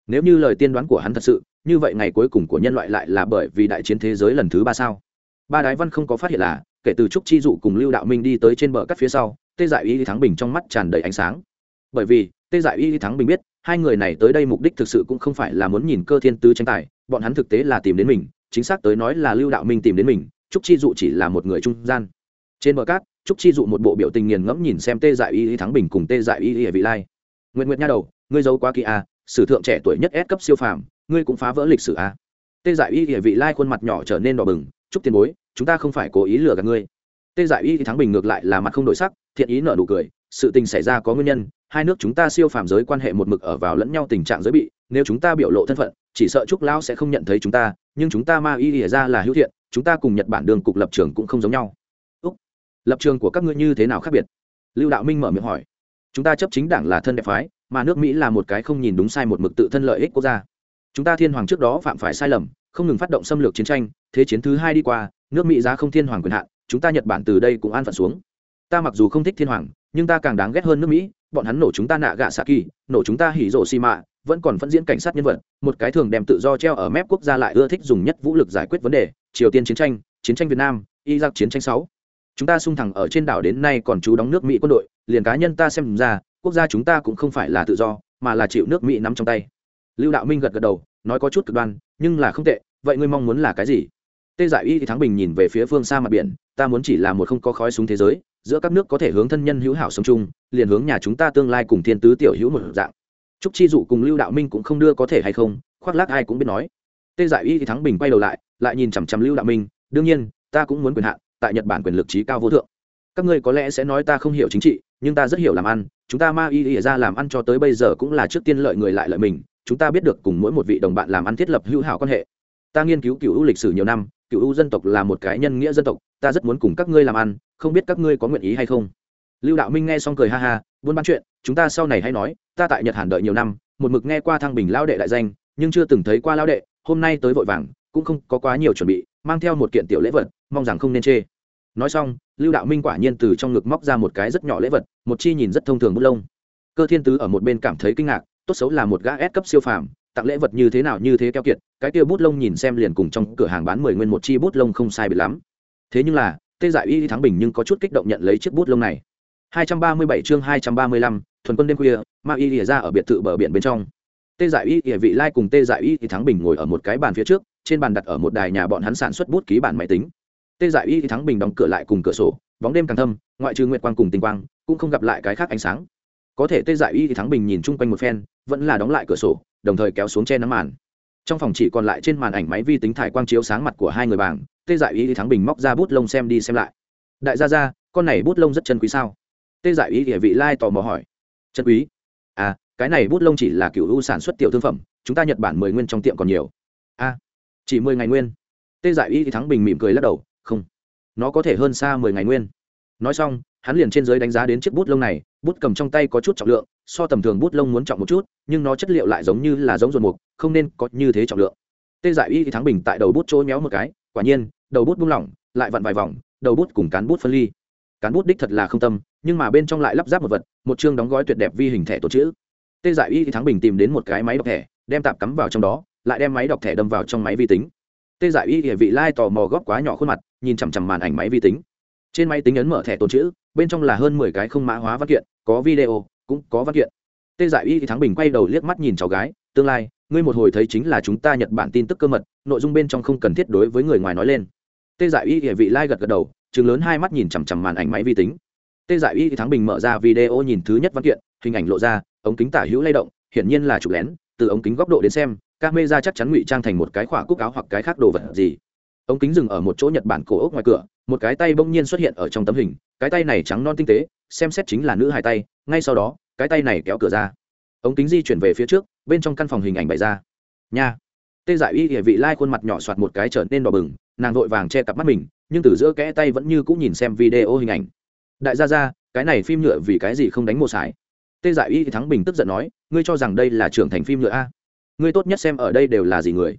Nếu như lời tiên đoán của hắn thật sự, như vậy ngày cuối cùng của nhân loại lại là bởi vì đại chiến thế giới lần thứ ba sao? Ba đái văn không có phát hiện là, kể từ trúc chi dụ cùng lưu đạo minh đi tới trên bờ cắt phía sau, tê dại y thắng bình trong mắt tràn đầy ánh sáng. Bởi vì, tê dại y thắng bình biết, hai người này tới đây mục đích thực sự cũng không phải là muốn nhìn cơ thiên tứ tranh tài, bọn hắn thực tế là tìm đến mình, chính xác tới nói là lưu đạo minh tìm đến mình, trúc chi dụ chỉ là một người trung gian trên bờ cát, trúc chi dụ một bộ biểu tình nghiền ngẫm nhìn xem tê dại y thắng bình cùng tê dại y y vị lai. Nguyện nguyện nha đầu, ngươi giấu quá kỳ a sử thượng trẻ tuổi nhất S cấp siêu phàm, ngươi cũng phá vỡ lịch sử a tê dại y y vị lai khuôn mặt nhỏ trở nên đỏ bừng, Trúc tiền bối, chúng ta không phải cố ý lừa gạt ngươi. Tê dại y thắng bình ngược lại là mặt không đổi sắc, thiện ý nở nụ cười, sự tình xảy ra có nguyên nhân, hai nước chúng ta siêu phàm giới quan hệ một mực ở vào lẫn nhau tình trạng giới bị, nếu chúng ta biểu lộ thân phận, chỉ sợ trúc lão sẽ không nhận thấy chúng ta, nhưng chúng ta ma y ỉa ra là hữu thiện, chúng ta cùng nhật bản đường cục lập trường cũng không giống nhau lập trường của các ngươi như thế nào khác biệt? Lưu đạo minh mở miệng hỏi. Chúng ta chấp chính đảng là thân đẹp phái, mà nước mỹ là một cái không nhìn đúng sai một mực tự thân lợi ích quốc gia. Chúng ta thiên hoàng trước đó phạm phải sai lầm, không ngừng phát động xâm lược chiến tranh, thế chiến thứ hai đi qua, nước mỹ giá không thiên hoàng quyền hạn, chúng ta nhật bản từ đây cũng an phận xuống. Ta mặc dù không thích thiên hoàng, nhưng ta càng đáng ghét hơn nước mỹ, bọn hắn nổ chúng ta nạ gạ xạ kỳ, nổ chúng ta hỉ rộ xi mạ, vẫn còn phân diễn cảnh sát nhân vật, một cái thường đem tự do treo ở mép quốc gia lại ưa thích dùng nhất vũ lực giải quyết vấn đề, triều tiên chiến tranh chiến tranh việt nam, iraq chiến tranh sáu chúng ta sung thẳng ở trên đảo đến nay còn chú đóng nước mỹ quân đội, liền cá nhân ta xem ra, quốc gia chúng ta cũng không phải là tự do, mà là chịu nước mỹ nắm trong tay. Lưu đạo minh gật gật đầu, nói có chút cực đoan, nhưng là không tệ, vậy ngươi mong muốn là cái gì? Tê giải y thì thắng bình nhìn về phía phương xa mặt biển, ta muốn chỉ là một không có khói súng thế giới, giữa các nước có thể hướng thân nhân hữu hảo sống chung, liền hướng nhà chúng ta tương lai cùng thiên tứ tiểu hữu một dạng. Trúc chi dụ cùng lưu đạo minh cũng không đưa có thể hay không, khoác lác ai cũng biết nói. Tê giải y thì thắng bình quay đầu lại lại nhìn chằm chằm lưu đạo minh, đương nhiên, ta cũng muốn quyền hạn tại nhật bản quyền lực trí cao vô thượng. Các ngươi có lẽ sẽ nói ta không hiểu chính trị, nhưng ta rất hiểu làm ăn, chúng ta ma y ỉa ra làm ăn cho tới bây giờ cũng là trước tiên lợi người lại lợi mình, chúng ta biết được cùng mỗi một vị đồng bạn làm ăn thiết lập hữu hảo quan hệ. Ta nghiên cứu cựu lịch sử nhiều năm, cựu dân tộc là một cái nhân nghĩa dân tộc, ta rất muốn cùng các ngươi làm ăn, không biết các ngươi có nguyện ý hay không? Lưu đạo minh nghe xong cười ha ha, buôn bán chuyện, chúng ta sau này hay nói, ta tại nhật hàn đợi nhiều năm, một mực nghe qua thăng bình lao đệ đại danh, nhưng chưa từng thấy qua lao đệ, hôm nay tới vội vàng, cũng không có quá nhiều chuẩn bị, mang theo một kiện tiểu lễ vật, mong rằng không nên chê nói xong lưu đạo minh quả nhiên từ trong ngực móc ra một cái rất nhỏ lễ vật một chi nhìn rất thông thường bút lông. Cơ thiên tứ ở một bên cảm thấy kinh ngạc tốt xấu là một gã S cấp siêu phàm tặng lễ vật như thế nào như thế keo kiệt cái kia bút lông nhìn xem liền cùng trong cửa hàng bán mười nguyên một chi bút lông không sai biệt lắm. Thế nhưng là tê dại y thắng bình nhưng có chút kích động nhận lấy chiếc bút lông này. 237 chương 235, thuần quân đêm khuya ma y ỉa ra ở biệt thự bờ biển bên trong. Tê dại y ỉa vị lai cùng tê dại y thì thắng bình ngồi ở một cái bàn phía trước trên bàn đặt ở một đài nhà bọn hắn sản xuất bút ký bản máy tính tê dại y thì thắng bình đóng cửa lại cùng cửa sổ bóng đêm càng thâm ngoại trừ nguyệt quang cùng tinh quang cũng không gặp lại cái khác ánh sáng. Có thể tê dại y thì thắng bình nhìn chung quanh một phen vẫn là đóng lại cửa sổ đồng thời kéo xuống che nắng màn. Trong phòng chỉ còn lại trên màn ảnh máy vi tính thải quang chiếu sáng mặt của hai người bảng tê dại y thì thắng bình móc ra bút lông xem đi xem lại. Đại gia ra con này bút lông rất chân quý sao? Tê dại y địa vị lai tò mò hỏi. Chân quý? À cái này bút lông chỉ là kiểu u sản xuất tiểu thương phẩm chúng ta nhật bản mười nguyên trong tiệm còn nhiều. A à, chỉ mười ngày nguyên. Tê dại y thì thắng bình mỉm cười lắc đầu không, nó có thể hơn xa mười ngày nguyên. Nói xong, hắn liền trên giới đánh giá đến chiếc bút lông này, bút cầm trong tay có chút trọng lượng, so tầm thường bút lông muốn trọng một chút, nhưng nó chất liệu lại giống như là giống ruột mục, không nên có như thế trọng lượng. Tê dại y thì thắng bình tại đầu bút chỗ méo một cái, quả nhiên, đầu bút buông lỏng, lại vặn vài vòng, đầu bút cùng cán bút phân ly. Cán bút đích thật là không tâm, nhưng mà bên trong lại lắp ráp một vật, một chương đóng gói tuyệt đẹp vi hình thẻ tổ chữ. Tê giải y thì thắng bình tìm đến một cái máy đọc thẻ, đem tạp cắm vào trong đó, lại đem máy đọc thẻ đâm vào trong máy vi tính tê giải y địa vị lai tò mò góp quá nhỏ khuôn mặt, nhìn chằm chằm màn ảnh máy vi tính. Trên máy tính ấn mở thẻ tồn chữ, bên trong là hơn mười cái không mã hóa văn kiện, có video, cũng có văn kiện. Tê giải y thì thắng bình quay đầu liếc mắt nhìn cháu gái, tương lai, ngươi một hồi thấy chính là chúng ta nhật bản tin tức cơ mật, nội dung bên trong không cần thiết đối với người ngoài nói lên. Tê giải y địa vị lai gật gật đầu chừng lớn hai mắt nhìn chằm chằm màn ảnh máy vi tính. Tê giải y thì thắng bình mở ra video nhìn thứ nhất văn kiện, hình ảnh lộ ra, ống kính tả hữu lay động, hiển nhiên là chụp lén, từ ống kính góc độ đến xem camera chắc chắn ngụy trang thành một cái khỏa cúc áo hoặc cái khác đồ vật gì. Ống kính dừng ở một chỗ nhật bản cổ ốc ngoài cửa, một cái tay bỗng nhiên xuất hiện ở trong tấm hình, cái tay này trắng non tinh tế, xem xét chính là nữ hài tay, ngay sau đó, cái tay này kéo cửa ra. Ống kính di chuyển về phía trước, bên trong căn phòng hình ảnh bày ra. Nha. Tê giải y địa vị lai khuôn mặt nhỏ soạt một cái trở nên đỏ bừng, nàng vội vàng che cặp mắt mình, nhưng từ giữa kẽ tay vẫn như cũng nhìn xem video hình ảnh. Đại gia ra cái này phim nhựa vì cái gì không đánh mua sải? Tê giải y thắng bình tức giận nói, ngươi cho rằng đây là trưởng thành phim nhựa a? Ngươi tốt nhất xem ở đây đều là gì người?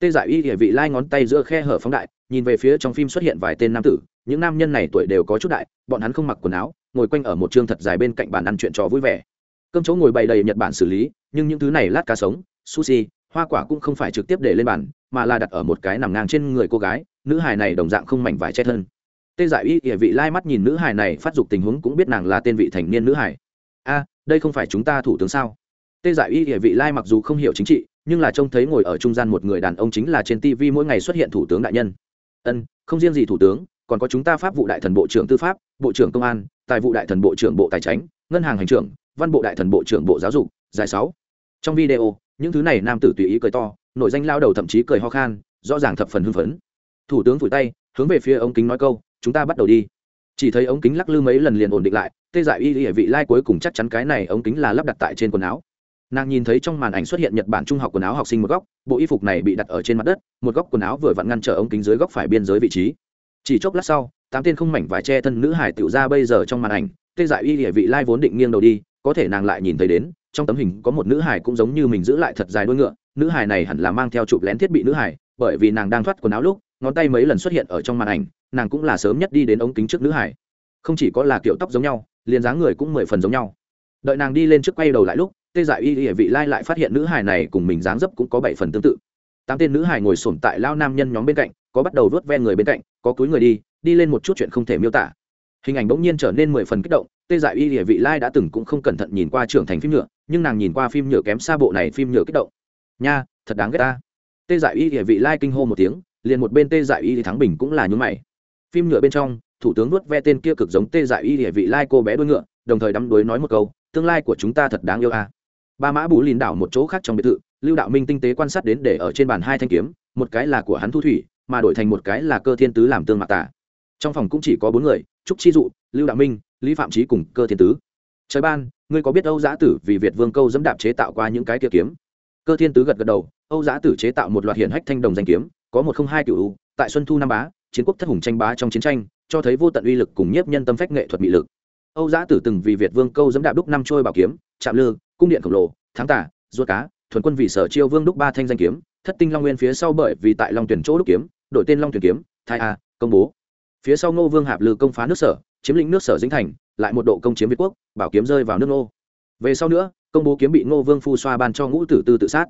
Tê giải y địa vị lai ngón tay giữa khe hở phóng đại, nhìn về phía trong phim xuất hiện vài tên nam tử, những nam nhân này tuổi đều có chút đại, bọn hắn không mặc quần áo, ngồi quanh ở một chương thật dài bên cạnh bàn ăn chuyện trò vui vẻ. Cơm chỗ ngồi bày đầy nhật bản xử lý, nhưng những thứ này lát cá sống, sushi, hoa quả cũng không phải trực tiếp để lên bàn, mà là đặt ở một cái nằm ngang trên người cô gái, nữ hài này đồng dạng không mảnh vải che thân. Tê giải y địa vị lai mắt nhìn nữ hài này, phát dục tình huống cũng biết nàng là tên vị thành niên nữ hài. A, đây không phải chúng ta thủ tướng sao? Tê giải y địa vị lai mặc dù không hiểu chính trị, nhưng là trông thấy ngồi ở trung gian một người đàn ông chính là trên tv mỗi ngày xuất hiện thủ tướng đại nhân. Ân, không riêng gì thủ tướng, còn có chúng ta pháp vụ đại thần bộ trưởng tư pháp, bộ trưởng công an, tài vụ đại thần bộ trưởng bộ tài chính ngân hàng hành trưởng, văn bộ đại thần bộ trưởng bộ giáo dục, giải sáu. Trong video, những thứ này nam tử tùy ý cười to, nội danh lao đầu thậm chí cười ho khan, rõ ràng thập phần hưng phấn. Thủ tướng vùi tay, hướng về phía ống kính nói câu, chúng ta bắt đầu đi. Chỉ thấy ống kính lắc lư mấy lần liền ổn định lại, tê dại y địa vị lai cuối cùng chắc chắn cái này ống kính là lắp đặt tại trên quần áo nàng nhìn thấy trong màn ảnh xuất hiện nhật bản trung học quần áo học sinh một góc, bộ y phục này bị đặt ở trên mặt đất, một góc quần áo vừa vặn ngăn trở ống kính dưới góc phải biên giới vị trí. Chỉ chốc lát sau, tám tên không mảnh vải che thân nữ hải tiểu ra bây giờ trong màn ảnh, tê dại y địa vị lai vốn định nghiêng đầu đi, có thể nàng lại nhìn thấy đến, trong tấm hình có một nữ hải cũng giống như mình giữ lại thật dài đuôi ngựa, nữ hải này hẳn là mang theo chụp lén thiết bị nữ hải, bởi vì nàng đang thoát quần áo lúc, ngón tay mấy lần xuất hiện ở trong màn ảnh, nàng cũng là sớm nhất đi đến ống kính trước nữ hải. Không chỉ có là kiểu tóc giống nhau, liền dáng người cũng mười phần giống nhau. Đợi nàng đi lên trước quay đầu lại lúc tê dại y địa vị lai lại phát hiện nữ hài này cùng mình dáng dấp cũng có bảy phần tương tự. Tám tên nữ hài ngồi sổm tại lao nam nhân nhóm bên cạnh, có bắt đầu vớt ven người bên cạnh, có cúi người đi đi lên một chút chuyện không thể miêu tả. Hình ảnh bỗng nhiên trở nên mười phần kích động, tê dại y địa vị lai đã từng cũng không cẩn thận nhìn qua trưởng thành phim nhựa, nhưng nàng nhìn qua phim nhựa kém xa bộ này phim nhựa kích động. Nha, thật đáng ghét ta. Tê dại y địa vị lai kinh hô một tiếng, liền một bên tê dại y thì thắng bình cũng là nhún mày. Phim nhựa bên trong, thủ tướng nuốt ve tên kia cực giống tê dại y địa vị lai cô bé đuôi ngựa, đồng thời đắm đuối nói một câu, tương lai của chúng ta thật đáng yêu a ba mã bù lìn đảo một chỗ khác trong biệt thự, lưu đạo minh tinh tế quan sát đến để ở trên bàn hai thanh kiếm, một cái là của hắn thu thủy, mà đổi thành một cái là cơ thiên tứ làm tương mạc tả trong phòng cũng chỉ có bốn người, trúc chi dụ, lưu đạo minh, lý phạm trí cùng cơ thiên tứ. Trời ban, ngươi có biết âu giã tử vì việt vương câu dẫm đạp chế tạo qua những cái kia kiếm? Cơ thiên tứ gật gật đầu, âu giã tử chế tạo một loạt hiển hách thanh đồng danh kiếm, có một không hai cựu tại xuân thu Nam bá, chiến quốc thất hùng tranh bá trong chiến tranh, cho thấy vô tận uy lực cùng nhiếp nhân tâm phách nghệ thuật bị lực. Âu giã tử từng vì việt vương câu dẫm đạp đúc năm trôi bảo kiếm chạm lư cung điện khổng lồ, thắng tả ruột cá, thuần quân vì sở chiêu vương đúc ba thanh danh kiếm, thất tinh long nguyên phía sau bởi vì tại long tuyển chỗ đúc kiếm, đổi tên long tuyển kiếm, thai a, công bố. Phía sau ngô vương hạp lư công phá nước sở, chiếm lĩnh nước sở dĩnh thành, lại một độ công chiếm việt quốc, bảo kiếm rơi vào nước ngô. Về sau nữa, công bố kiếm bị ngô vương phu xoa ban cho ngũ tử tư tự sát.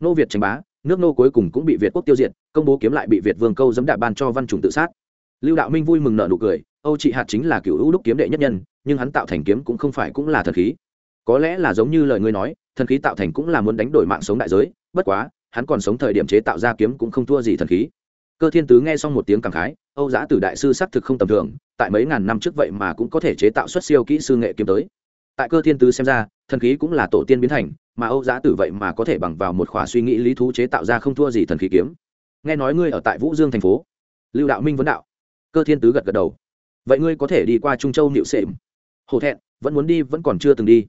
Ngô việt tranh bá, nước ngô cuối cùng cũng bị việt quốc tiêu diệt, công bố kiếm lại bị việt vương câu dẫm đạp ban cho văn trùng tự sát. Lưu đạo minh vui mừng nợ nụ cười, âu trị hạt chính là cựu hữu đúc kiếm đệ nhất nhân, nhưng hắn tạo thành kiếm cũng không phải cũng là thần khí có lẽ là giống như lời ngươi nói, thần khí tạo thành cũng là muốn đánh đổi mạng sống đại giới, bất quá, hắn còn sống thời điểm chế tạo ra kiếm cũng không thua gì thần khí. Cơ thiên tứ nghe xong một tiếng cảm khái, âu giã tử đại sư xác thực không tầm thường, tại mấy ngàn năm trước vậy mà cũng có thể chế tạo xuất siêu kỹ sư nghệ kiếm tới. Tại cơ thiên tứ xem ra, thần khí cũng là tổ tiên biến thành, mà âu giã tử vậy mà có thể bằng vào một khóa suy nghĩ lý thú chế tạo ra không thua gì thần khí kiếm. Nghe nói ngươi ở tại vũ dương thành phố. Lưu đạo minh vấn đạo. Cơ thiên tứ gật gật đầu. Vậy ngươi có thể đi qua trung châu nịu sệm. Hổ thẹn, vẫn muốn đi, vẫn còn chưa từng đi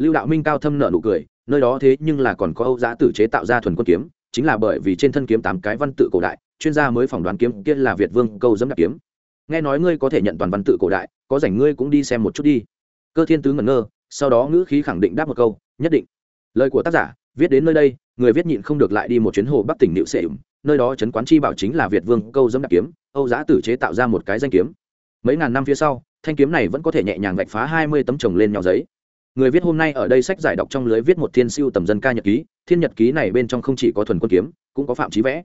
lưu đạo minh cao thâm nợ nụ cười, nơi đó thế nhưng là còn có âu giã tử chế tạo ra thuần quân kiếm, chính là bởi vì trên thân kiếm tám cái văn tự cổ đại, chuyên gia mới phỏng đoán kiếm kia là việt vương câu dẫm đặc kiếm. Nghe nói ngươi có thể nhận toàn văn tự cổ đại, có rảnh ngươi cũng đi xem một chút đi. Cơ thiên tứ ngẩn ngơ, sau đó ngữ khí khẳng định đáp một câu, nhất định. Lời của tác giả, viết đến nơi đây, người viết nhịn không được lại đi một chuyến hồ bắc tỉnh nịu sệ nơi đó trấn quán chi bảo chính là việt vương câu dẫm đặc kiếm, âu giã tử chế tạo ra một cái danh kiếm. Mấy ngàn năm phía sau, thanh kiếm này vẫn có thể nhẹ nhàng vạch phá hai mươi tấm chồng lên nhau giấy người viết hôm nay ở đây sách giải đọc trong lưới viết một thiên siêu tầm dân ca nhật ký, thiên nhật ký này bên trong không chỉ có thuần quân kiếm, cũng có phạm trí vẽ.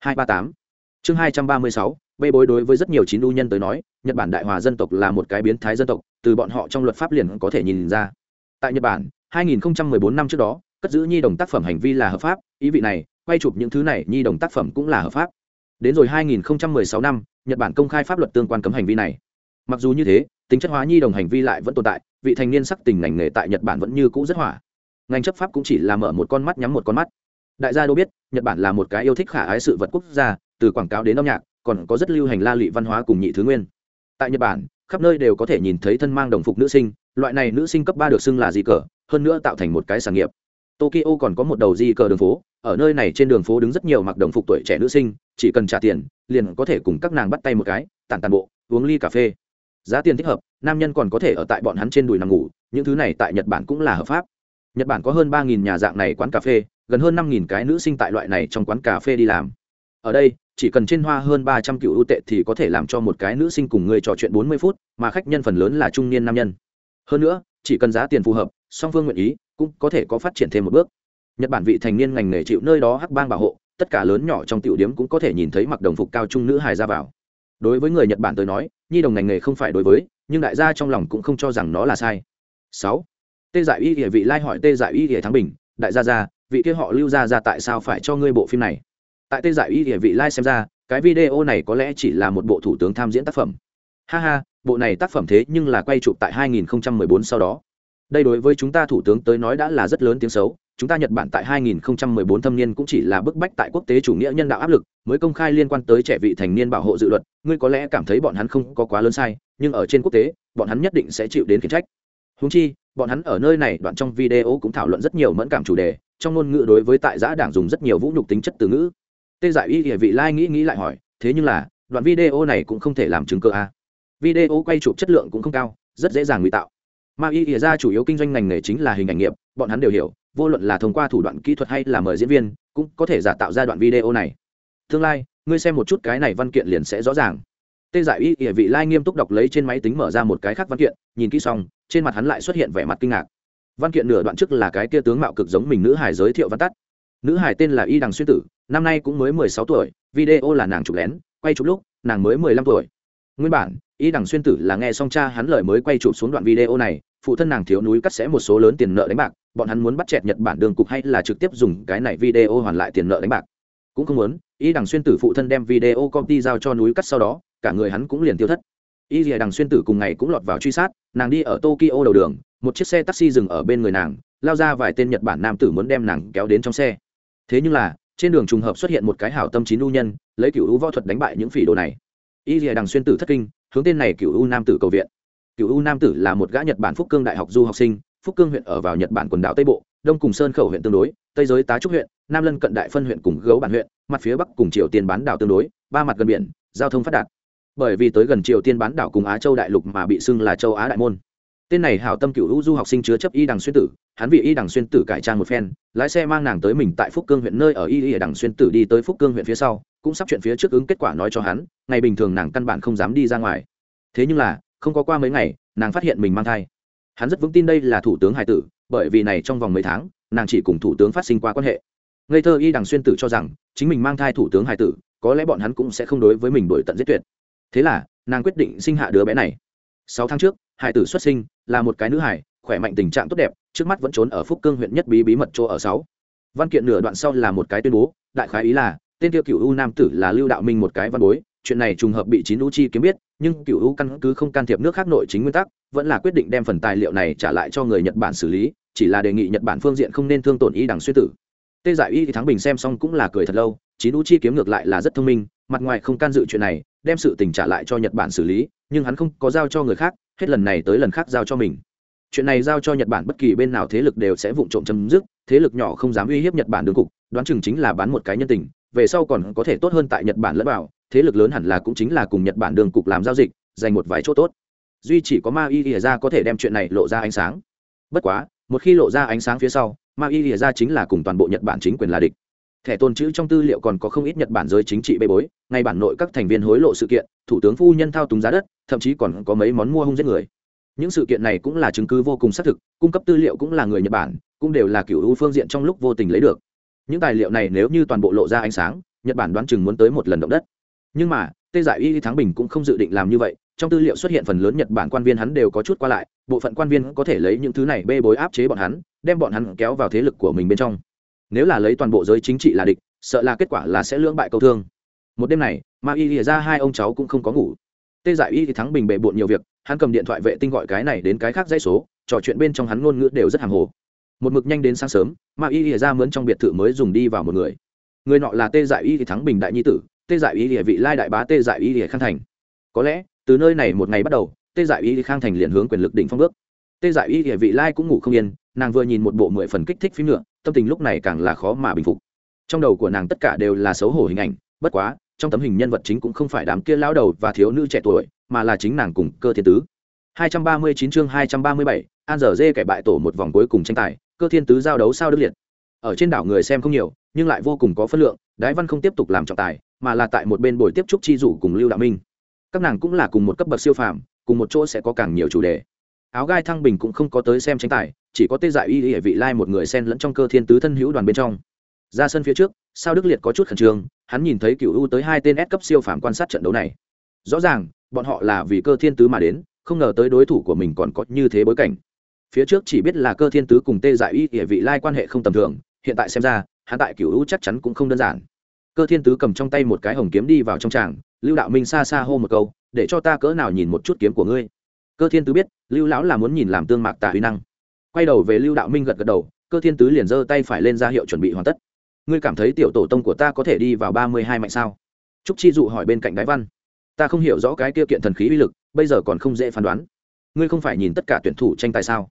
Hai, ba, tám. Chương hai trăm ba mươi sáu, bê bối đối với rất nhiều chín đu nhân tới nói, nhật bản đại hòa dân tộc là một cái biến thái dân tộc, từ bọn họ trong luật pháp liền có thể nhìn ra. Tại nhật bản 2014 năm trước đó, cất giữ nhi đồng tác phẩm hành vi là hợp pháp, ý vị này, quay chụp những thứ này, nhi đồng tác phẩm cũng là hợp pháp. Đến rồi 2016 năm, nhật bản công khai pháp luật tương quan cấm hành vi này. Mặc dù như thế tính chất hóa nhi đồng hành vi lại vẫn tồn tại, vị thành niên sắc tình ngành nghề tại nhật bản vẫn như cũ rất hỏa ngành chấp pháp cũng chỉ là mở một con mắt nhắm một con mắt. Đại gia đâu biết, nhật bản là một cái yêu thích khả ái sự vật quốc gia, từ quảng cáo đến âm nhạc, còn có rất lưu hành la lị văn hóa cùng nhị thứ nguyên. Tại nhật bản, khắp nơi đều có thể nhìn thấy thân mang đồng phục nữ sinh, loại này nữ sinh cấp ba được xưng là di cờ, hơn nữa tạo thành một cái sản nghiệp. Tokyo còn có một đầu di cờ đường phố, ở nơi này trên đường phố đứng rất nhiều mặc đồng phục tuổi trẻ nữ sinh, chỉ cần trả tiền, liền có thể cùng các nàng bắt tay một cái, tản tàn bộ, uống ly cà phê giá tiền thích hợp, nam nhân còn có thể ở tại bọn hắn trên đùi nằm ngủ, những thứ này tại nhật bản cũng là hợp pháp. Nhật bản có hơn ba nhà dạng này quán cà phê, gần hơn năm cái nữ sinh tại loại này trong quán cà phê đi làm. Ở đây, chỉ cần trên hoa hơn ba trăm cựu ưu tệ thì có thể làm cho một cái nữ sinh cùng người trò chuyện bốn mươi phút, mà khách nhân phần lớn là trung niên nam nhân. Hơn nữa, chỉ cần giá tiền phù hợp, song phương nguyện ý, cũng có thể có phát triển thêm một bước. Nhật bản vị thành niên ngành nghề chịu nơi đó hắc bang bảo hộ, tất cả lớn nhỏ trong tiểu điếm cũng có thể nhìn thấy mặc đồng phục cao trung nữ hài ra vào đối với người nhật bản tới nói, nhi đồng ngành nghề không phải đối với, nhưng đại gia trong lòng cũng không cho rằng nó là sai. Sáu, tê giải y địa vị lai hỏi tê giải y địa thắng bình, đại gia gia, vị kia họ lưu ra ra tại sao phải cho ngươi bộ phim này? Tại tê giải y địa vị lai xem ra, cái video này có lẽ chỉ là một bộ thủ tướng tham diễn tác phẩm. Ha ha, bộ này tác phẩm thế nhưng là quay chụp tại 2014 sau đó. Đây đối với chúng ta thủ tướng tới nói đã là rất lớn tiếng xấu chúng ta nhật bản tại 2014 thâm niên cũng chỉ là bức bách tại quốc tế chủ nghĩa nhân đạo áp lực, mới công khai liên quan tới trẻ vị thành niên bảo hộ dự luật. Ngươi có lẽ cảm thấy bọn hắn không có quá lớn sai, nhưng ở trên quốc tế, bọn hắn nhất định sẽ chịu đến khiển trách. Huống chi, bọn hắn ở nơi này đoạn trong video cũng thảo luận rất nhiều mẫn cảm chủ đề, trong ngôn ngữ đối với tại giã đảng dùng rất nhiều vũ nhục tính chất từ ngữ. Tê giải y địa vị lai nghĩ nghĩ lại hỏi, thế nhưng là, đoạn video này cũng không thể làm chứng cơ a à. video quay chụp chất lượng cũng không cao, rất dễ dàng ngụy tạo. Ma y ỉa ra chủ yếu kinh doanh ngành nghề chính là hình ảnh nghiệp, bọn hắn đều hiểu vô luận là thông qua thủ đoạn kỹ thuật hay là mời diễn viên, cũng có thể giả tạo ra đoạn video này. Tương lai, ngươi xem một chút cái này văn kiện liền sẽ rõ ràng. Tê giải y, ỉa vị lai nghiêm túc đọc lấy trên máy tính mở ra một cái khác văn kiện, nhìn kỹ xong, trên mặt hắn lại xuất hiện vẻ mặt kinh ngạc. Văn kiện nửa đoạn trước là cái kia tướng mạo cực giống mình nữ hải giới thiệu văn tắt. Nữ hải tên là y đằng xuyên tử, năm nay cũng mới mười sáu tuổi, video là nàng chụp lén, quay chụp lúc, nàng mới mười lăm tuổi. Nguyên bản, y đằng xuyên tử là nghe xong cha hắn lời mới quay chụp xuống đoạn video này phụ thân nàng thiếu núi cắt sẽ một số lớn tiền nợ đánh bạc, bọn hắn muốn bắt chẹt nhật bản đường cục hay là trực tiếp dùng cái này video hoàn lại tiền nợ đánh bạc. Cũng không muốn, y đằng xuyên tử phụ thân đem video copy giao cho núi cắt sau đó, cả người hắn cũng liền tiêu thất. Y dìa đằng xuyên tử cùng ngày cũng lọt vào truy sát, nàng đi ở tokyo đầu đường, một chiếc xe taxi dừng ở bên người nàng, lao ra vài tên nhật bản nam tử muốn đem nàng kéo đến trong xe. Thế nhưng là, trên đường trùng hợp xuất hiện một cái hảo tâm chín u nhân, lấy cựu u võ thuật đánh bại những phỉ đồ này. Y dìa đằng xuyên tử thất kinh, hướng tên này cựu u nam tử cầu viện cựu u nam tử là một gã nhật bản phúc cương đại học du học sinh, phúc cương huyện ở vào nhật bản quần đảo tây bộ, đông cùng sơn khẩu huyện tương đối, tây giới tá trúc huyện, nam lân cận đại phân huyện cùng gấu bản huyện, mặt phía bắc cùng triều tiên bán đảo tương đối, ba mặt gần biển, giao thông phát đạt. Bởi vì tới gần triều tiên bán đảo cùng á châu đại lục mà bị xưng là châu á đại môn. Tên này hảo tâm cựu hữu du học sinh chứa chấp y đằng xuyên tử, hắn vì y đằng xuyên tử cải trang một phen, lái xe mang nàng tới mình tại phúc cương huyện nơi ở y y đằng xuyên tử đi tới phúc cương huyện phía sau, cũng sắp chuyện phía trước ứng kết quả nói cho hắn, ngày bình thường nàng căn bản không dám đi ra ngoài. Thế nhưng là không có qua mấy ngày, nàng phát hiện mình mang thai. Hắn rất vững tin đây là thủ tướng hải tử, bởi vì này trong vòng mấy tháng, nàng chỉ cùng thủ tướng phát sinh qua quan hệ. Ngây thơ y đằng xuyên tử cho rằng, chính mình mang thai thủ tướng hải tử, có lẽ bọn hắn cũng sẽ không đối với mình đổi tận giết tuyệt. Thế là, nàng quyết định sinh hạ đứa bé này. Sáu tháng trước, hải tử xuất sinh, là một cái nữ hải, khỏe mạnh tình trạng tốt đẹp, trước mắt vẫn trốn ở phúc cương huyện nhất bí bí mật chỗ ở sáu. Văn kiện nửa đoạn sau là một cái tuyên bố, đại khái ý là, tên tiêu cựu u nam tử là lưu đạo minh một cái văn bối, chuyện này trùng hợp bị chín u chi kiếm biết nhưng cựu hữu căn cứ không can thiệp nước khác nội chính nguyên tắc, vẫn là quyết định đem phần tài liệu này trả lại cho người nhật bản xử lý, chỉ là đề nghị nhật bản phương diện không nên thương tổn y đằng suy tử. Tê giải y thì thắng bình xem xong cũng là cười thật lâu chín u chi kiếm ngược lại là rất thông minh, mặt ngoài không can dự chuyện này, đem sự tình trả lại cho nhật bản xử lý, nhưng hắn không có giao cho người khác, hết lần này tới lần khác giao cho mình. Chuyện này giao cho nhật bản bất kỳ bên nào thế lực đều sẽ vụng trộm chấm dứt, thế lực nhỏ không dám uy hiếp nhật bản đường cục, đoán chừng chính là bán một cái nhân tình, về sau còn có thể tốt hơn tại nhật bản lẫn vào thế lực lớn hẳn là cũng chính là cùng nhật bản đường cục làm giao dịch dành một vài chỗ tốt. Duy chỉ có ma y ỉa ra có thể đem chuyện này lộ ra ánh sáng. Bất quá, một khi lộ ra ánh sáng phía sau, ma y ỉa ra chính là cùng toàn bộ nhật bản chính quyền là địch. Thẻ tồn chữ trong tư liệu còn có không ít nhật bản giới chính trị bê bối, ngay bản nội các thành viên hối lộ sự kiện, thủ tướng phu nhân thao túng giá đất, thậm chí còn có mấy món mua hung giết người. Những sự kiện này cũng là chứng cứ vô cùng xác thực, cung cấp tư liệu cũng là người nhật bản, cũng đều là cựu ưu phương diện trong lúc vô tình lấy được. Những tài liệu này nếu như toàn bộ lộ ra ánh sáng, nhật bản đoán chừng muốn tới một lần động đất nhưng mà, tê giải y thắng bình cũng không dự định làm như vậy, trong tư liệu xuất hiện phần lớn nhật bản quan viên hắn đều có chút qua lại, bộ phận quan viên có thể lấy những thứ này bê bối áp chế bọn hắn, đem bọn hắn kéo vào thế lực của mình bên trong. Nếu là lấy toàn bộ giới chính trị là địch, sợ là kết quả là sẽ lưỡng bại câu thương. Một đêm này mà y lìa ra hai ông cháu cũng không có ngủ. Tê giải y thì thắng bình bề bộn nhiều việc, hắn cầm điện thoại vệ tinh gọi cái này đến cái khác dãy số, trò chuyện bên trong hắn ngôn ngữ đều rất hàng hồ. Một mực nhanh đến sáng sớm mà y lìa ra mướn trong biệt thự mới dùng đi vào một người. Người nọ là tê giải y thì thắng bình đại nhi tử tê giải y lìa vị lai đại bá tê giải y lìa khang thành. Có lẽ từ nơi này một ngày bắt đầu tê giải y khang thành liền hướng quyền lực đỉnh phong bước. Tê giải y lìa vị lai cũng ngủ không yên nàng vừa nhìn một bộ mười phần kích thích phim nữa tâm tình lúc này càng là khó mà bình phục. Trong đầu của nàng tất cả đều là xấu hổ hình ảnh bất quá trong tấm hình nhân vật chính cũng không phải đám kia lão đầu và thiếu nữ trẻ tuổi mà là chính nàng cùng cơ thiên tứ. 239 chương 237, an dở dê kẻ bại tổ một vòng cuối cùng tranh tài cơ thiên tứ giao đấu sao đức liệt. Ở trên đảo người xem không nhiều nhưng lại vô cùng có phân lượng đái văn không tiếp tục làm trọng tài mà là tại một bên buổi tiếp trúc chi dụ cùng lưu đạo minh. Các nàng cũng là cùng một cấp bậc siêu phàm, cùng một chỗ sẽ có càng nhiều chủ đề. Áo gai thăng bình cũng không có tới xem tranh tài, chỉ có tê dại y y vị lai một người xen lẫn trong cơ thiên tứ thân hữu đoàn bên trong. Ra sân phía trước, sao đức liệt có chút khẩn trương, hắn nhìn thấy cựu u tới hai tên S cấp siêu phàm quan sát trận đấu này. Rõ ràng, bọn họ là vì cơ thiên tứ mà đến, không ngờ tới đối thủ của mình còn có như thế bối cảnh. Phía trước chỉ biết là cơ thiên tứ cùng tê dại y địa vị lai quan hệ không tầm thường, hiện tại xem ra, hắn tại cựu u chắc chắn cũng không đơn giản cơ thiên tứ cầm trong tay một cái hồng kiếm đi vào trong tràng, lưu đạo minh xa xa hô một câu, để cho ta cỡ nào nhìn một chút kiếm của ngươi? Cơ thiên tứ biết, lưu lão là muốn nhìn làm tương mạc tả huy năng. Quay đầu về lưu đạo minh gật gật đầu, cơ thiên tứ liền giơ tay phải lên ra hiệu chuẩn bị hoàn tất. Ngươi cảm thấy tiểu tổ tông của ta có thể đi vào ba mươi hai mạnh sao? Trúc chi dụ hỏi bên cạnh đái văn. Ta không hiểu rõ cái tiêu kiện thần khí uy lực, bây giờ còn không dễ phán đoán. Ngươi không phải nhìn tất cả tuyển thủ tranh tài sao?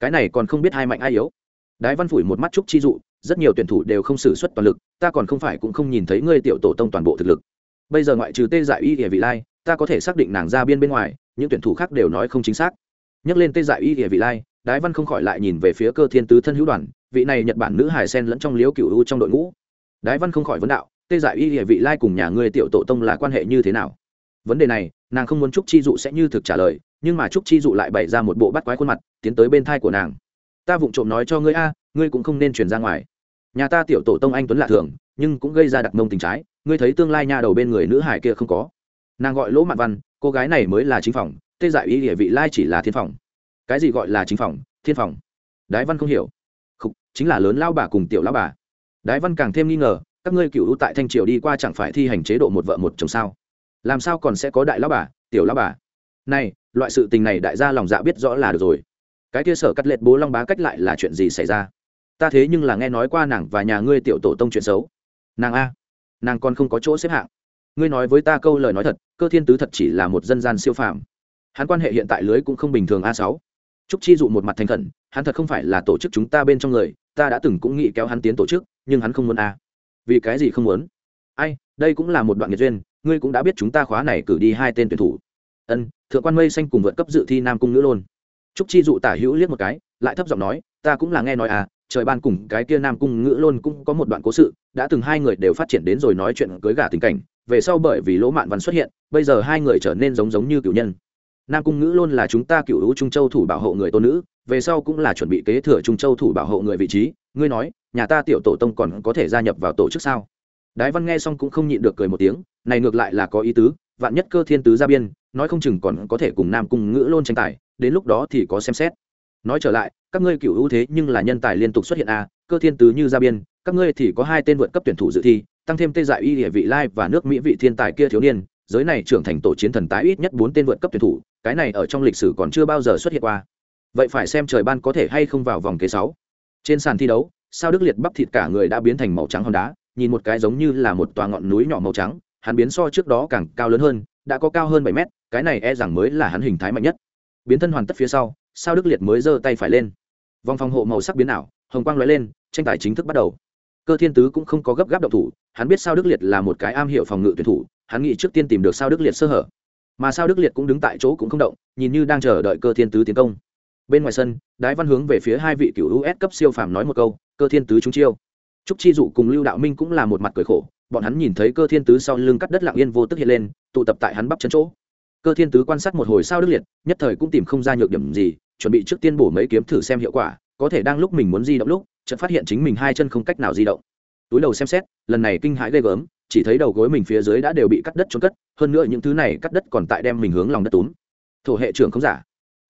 Cái này còn không biết hai mạnh ai yếu. Đái văn phủi một mắt trúc chi dụ rất nhiều tuyển thủ đều không xử suất toàn lực, ta còn không phải cũng không nhìn thấy ngươi tiểu tổ tông toàn bộ thực lực. Bây giờ ngoại trừ tê dại y địa vị lai, ta có thể xác định nàng ra biên bên ngoài, những tuyển thủ khác đều nói không chính xác. Nhắc lên tê dại y địa vị lai, đái văn không khỏi lại nhìn về phía cơ thiên tứ thân hữu đoàn, vị này nhật bản nữ hải sen lẫn trong liếu cựu u trong đội ngũ. Đái văn không khỏi vấn đạo, tê dại y địa vị lai cùng nhà ngươi tiểu tổ tông là quan hệ như thế nào? Vấn đề này, nàng không muốn trúc chi dụ sẽ như thực trả lời, nhưng mà trúc chi dụ lại bày ra một bộ bắt quái khuôn mặt, tiến tới bên thai của nàng ta vụng trộm nói cho ngươi a, ngươi cũng không nên truyền ra ngoài. Nhà ta tiểu tổ tông anh tuấn lạ thường, nhưng cũng gây ra đặc mông tình trái, ngươi thấy tương lai nhà đầu bên người nữ hải kia không có. Nàng gọi lỗ mạn văn, cô gái này mới là chính phòng, tê dại y địa vị lai chỉ là thiên phòng. Cái gì gọi là chính phòng? Thiên phòng. Đái văn không hiểu. Không chính là lớn lao bà cùng tiểu lao bà. Đái văn càng thêm nghi ngờ, các ngươi cựu tại thanh triều đi qua chẳng phải thi hành chế độ một vợ một chồng sao? Làm sao còn sẽ có đại lao bà, tiểu lao bà? Này, loại sự tình này đại gia lòng dạ biết rõ là được rồi cái kia sở cắt lệch bố long bá cách lại là chuyện gì xảy ra? Ta thế nhưng là nghe nói qua nàng và nhà ngươi tiểu tổ tông chuyện xấu. Nàng a, nàng còn không có chỗ xếp hạng. Ngươi nói với ta câu lời nói thật, cơ thiên tứ thật chỉ là một dân gian siêu phàm. Hắn quan hệ hiện tại lưới cũng không bình thường a sáu. Trúc chi dụ một mặt thành khẩn, hắn thật không phải là tổ chức chúng ta bên trong người, ta đã từng cũng nghĩ kéo hắn tiến tổ chức, nhưng hắn không muốn a. Vì cái gì không muốn? Ai, đây cũng là một đoạn nghiệt duyên, ngươi cũng đã biết chúng ta khóa này cử đi hai tên tuyển thủ. Ân, thượng quan mây xanh cùng vượt cấp dự thi nam cung nữ lôn trúc chi dụ tả hữu liếc một cái, lại thấp giọng nói, ta cũng là nghe nói à trời ban cùng cái kia nam cung ngữ lôn cũng có một đoạn cố sự, đã từng hai người đều phát triển đến rồi nói chuyện cưới gả tình cảnh, về sau bởi vì lỗ mạn văn xuất hiện, bây giờ hai người trở nên giống giống như cựu nhân. Nam cung ngữ luôn là chúng ta cựu hữu trung châu thủ bảo hộ người tôn nữ, về sau cũng là chuẩn bị kế thừa trung châu thủ bảo hộ người vị trí, ngươi nói, nhà ta tiểu tổ tông còn có thể gia nhập vào tổ chức sao? Đái văn nghe xong cũng không nhịn được cười một tiếng, này ngược lại là có ý tứ, vạn nhất cơ thiên tứ gia biên, nói không chừng còn có thể cùng nam cung ngữ luôn tranh tài đến lúc đó thì có xem xét. Nói trở lại các ngươi cựu ưu thế nhưng là nhân tài liên tục xuất hiện a à, cơ thiên tứ như gia biên các ngươi thì có hai tên vượt cấp tuyển thủ dự thi tăng thêm tê dại y địa vị lai và nước mỹ vị thiên tài kia thiếu niên giới này trưởng thành tổ chiến thần tái ít nhất bốn tên vượt cấp tuyển thủ cái này ở trong lịch sử còn chưa bao giờ xuất hiện qua. Vậy phải xem trời ban có thể hay không vào vòng kế sáu. Trên sàn thi đấu sao đức liệt bắp thịt cả người đã biến thành màu trắng hòn đá nhìn một cái giống như là một tòa ngọn núi nhỏ màu trắng hắn biến so trước đó càng cao lớn hơn đã có cao hơn bảy mét cái này e rằng mới là hắn hình thái mạnh nhất biến thân hoàn tất phía sau, sao đức liệt mới giơ tay phải lên. Vòng phòng hộ màu sắc biến ảo, hồng quang lóe lên, tranh tài chính thức bắt đầu. Cơ thiên tứ cũng không có gấp gáp động thủ, hắn biết sao đức liệt là một cái am hiểu phòng ngự tuyển thủ, hắn nghĩ trước tiên tìm được sao đức liệt sơ hở. Mà sao đức liệt cũng đứng tại chỗ cũng không động, nhìn như đang chờ đợi cơ thiên tứ tiến công. Bên ngoài sân, đái văn hướng về phía hai vị cựu us cấp siêu phàm nói một câu, cơ thiên tứ trúng chiêu. Trúc chi dụ cùng lưu đạo minh cũng là một mặt cười khổ, bọn hắn nhìn thấy cơ thiên tứ sau lưng cắt đất lặng yên vô tức hiện lên, tụ tập tại hắn bắp chân chỗ cơ thiên tứ quan sát một hồi sao đức liệt, nhất thời cũng tìm không ra nhược điểm gì, chuẩn bị trước tiên bổ mấy kiếm thử xem hiệu quả, có thể đang lúc mình muốn di động lúc, chợt phát hiện chính mình hai chân không cách nào di động. Túi đầu xem xét, lần này kinh hãi ghê gớm, chỉ thấy đầu gối mình phía dưới đã đều bị cắt đất trôn cất, hơn nữa những thứ này cắt đất còn tại đem mình hướng lòng đất túm. Thổ hệ trưởng không giả.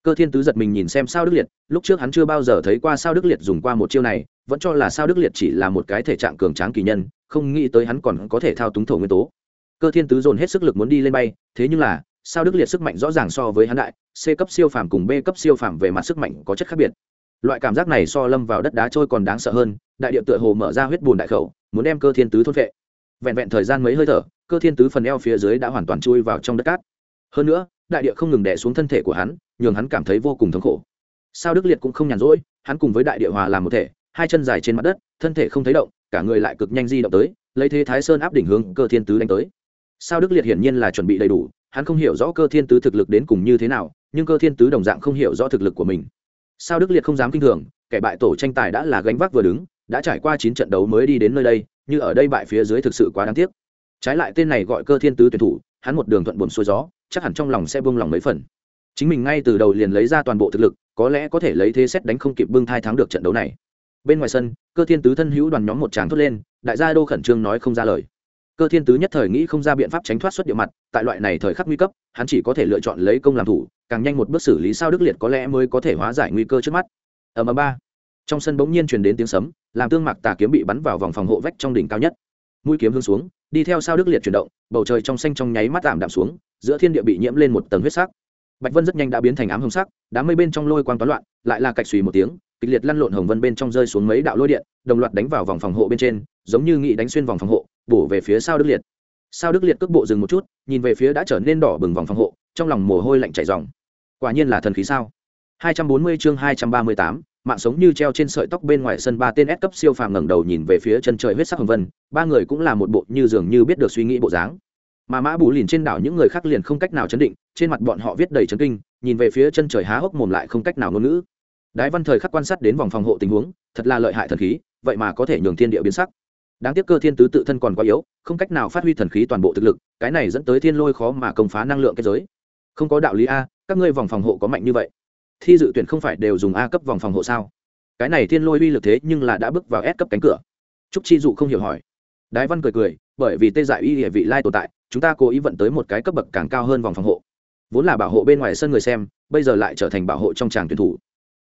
Cơ thiên tứ giật mình nhìn xem sao đức liệt, lúc trước hắn chưa bao giờ thấy qua sao đức liệt dùng qua một chiêu này, vẫn cho là sao đức liệt chỉ là một cái thể trạng cường tráng kỳ nhân, không nghĩ tới hắn còn có thể thao túng thổ nguyên tố. Cơ thiên tứ dồn hết sức lực muốn đi lên bay, thế nhưng là sao đức liệt sức mạnh rõ ràng so với hắn đại, c cấp siêu phàm cùng b cấp siêu phàm về mặt sức mạnh có chất khác biệt. Loại cảm giác này so lâm vào đất đá trôi còn đáng sợ hơn, đại điệu tựa hồ mở ra huyết bùn đại khẩu, muốn đem cơ thiên tứ thôn vệ. Vẹn vẹn thời gian mấy hơi thở, cơ thiên tứ phần eo phía dưới đã hoàn toàn chui vào trong đất cát. Hơn nữa, đại địa không ngừng đè xuống thân thể của hắn, nhường hắn cảm thấy vô cùng thống khổ. Sao đức liệt cũng không nhàn rỗi, hắn cùng với đại địa hòa làm một thể, hai chân dài trên mặt đất, thân thể không thấy động, cả người lại cực nhanh di động tới, lấy thế thái sơn áp đỉnh hướng cơ thiên tứ đánh tới. Sao đức liệt hiển nhiên là chuẩn bị đầy đủ hắn không hiểu rõ cơ thiên tứ thực lực đến cùng như thế nào, nhưng cơ thiên tứ đồng dạng không hiểu rõ thực lực của mình. Sao đức liệt không dám kinh thường, kẻ bại tổ tranh tài đã là gánh vác vừa đứng, đã trải qua chín trận đấu mới đi đến nơi đây, như ở đây bại phía dưới thực sự quá đáng tiếc. Trái lại tên này gọi cơ thiên tứ tuyển thủ, hắn một đường thuận buồn xuôi gió, chắc hẳn trong lòng sẽ buông lòng mấy phần. Chính mình ngay từ đầu liền lấy ra toàn bộ thực lực, có lẽ có thể lấy thế xét đánh không kịp bưng thai thắng được trận đấu này. Bên ngoài sân, cơ thiên tứ thân hữu đoàn nhóm một tràng thốt lên, đại gia đô khẩn trương nói không ra lời cơ thiên tứ nhất thời nghĩ không ra biện pháp tránh thoát xuất địa mặt, tại loại này thời khắc nguy cấp, hắn chỉ có thể lựa chọn lấy công làm thủ, càng nhanh một bước xử lý sao đức liệt có lẽ mới có thể hóa giải nguy cơ trước mắt. Ở mờ ba. Trong sân bỗng nhiên truyền đến tiếng sấm, làm tương mạc tà kiếm bị bắn vào vòng phòng hộ vách trong đỉnh cao nhất. Mũi kiếm hướng xuống, đi theo sao đức liệt chuyển động, bầu trời trong xanh trong nháy mắt tạm đạm xuống, giữa thiên địa bị nhiễm lên một tầng huyết sắc. Bạch vân rất nhanh đã biến thành ám hồng sắc, đám mây bên trong lôi quang toán loạn, lại là cạch xùy một tiếng, kịch liệt lăn lộn hồng vân bên trong rơi xuống mấy đạo lôi điện, đồng loạt đánh vào vòng phòng hộ bên trên, giống như nghị đánh xuyên vòng phòng hộ bổ về phía sao đức liệt sao đức liệt cước bộ dừng một chút nhìn về phía đã trở nên đỏ bừng vòng phòng hộ trong lòng mồ hôi lạnh chảy dòng quả nhiên là thần khí sao 240 chương 238, mạng sống như treo trên sợi tóc bên ngoài sân ba tên S cấp siêu phàm ngẩng đầu nhìn về phía chân trời huyết sắc hồng vân, ba người cũng là một bộ như dường như biết được suy nghĩ bộ dáng. Mà Mã Bù lìn trên đảo những người khác liền không cách nào chấn định, trên mặt bọn họ viết đầy chấn kinh, nhìn về phía chân trời há hốc mồm lại không cách nào ngôn ngữ. Đái Văn thời khắc quan sát đến vòng phòng hộ tình huống, thật là lợi hại thần khí, vậy mà có thể nhường thiên địa biến sắc. Đáng tiếc cơ thiên tứ tự thân còn quá yếu, không cách nào phát huy thần khí toàn bộ thực lực, cái này dẫn tới thiên lôi khó mà công phá năng lượng kết giới. Không có đạo lý a, các ngươi vòng phòng hộ có mạnh như vậy. Thi dự tuyển không phải đều dùng a cấp vòng phòng hộ sao? Cái này thiên lôi uy lực thế nhưng là đã bước vào s cấp cánh cửa. Trúc chi dụ không hiểu hỏi. Đái văn cười cười bởi vì tê dại uy địa vị lai tồn tại chúng ta cố ý vận tới một cái cấp bậc càng cao hơn vòng phòng hộ. Vốn là bảo hộ bên ngoài sân người xem bây giờ lại trở thành bảo hộ trong tràng tuyển thủ.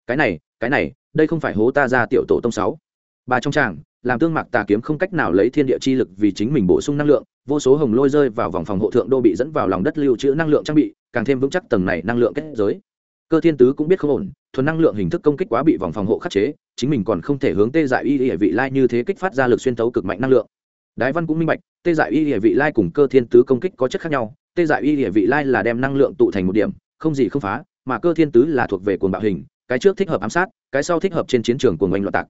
Cái này cái này đây không phải hố ta ra tiểu tổ tông sáu. Bà trong tràng làm tương mạc tà kiếm không cách nào lấy thiên địa chi lực vì chính mình bổ sung năng lượng, vô số hồng lôi rơi vào vòng phòng hộ thượng đô bị dẫn vào lòng đất lưu trữ năng lượng trang bị, càng thêm vững chắc tầng này năng lượng kết giới. Cơ thiên tứ cũng biết không ổn, thuần năng lượng hình thức công kích quá bị vòng phòng hộ khắc chế, chính mình còn không thể hướng tê dại y hệ vị lai như thế kích phát ra lực xuyên tấu cực mạnh năng lượng. Đái văn cũng minh bạch, tê dại y hệ vị lai cùng cơ thiên tứ công kích có chất khác nhau, tê dại y hệ vị lai là đem năng lượng tụ thành một điểm, không gì không phá, mà cơ thiên tứ là thuộc về cuồng bạo hình, cái trước thích hợp ám sát, cái sau thích hợp trên chiến trường cuồng oanh loạn tạc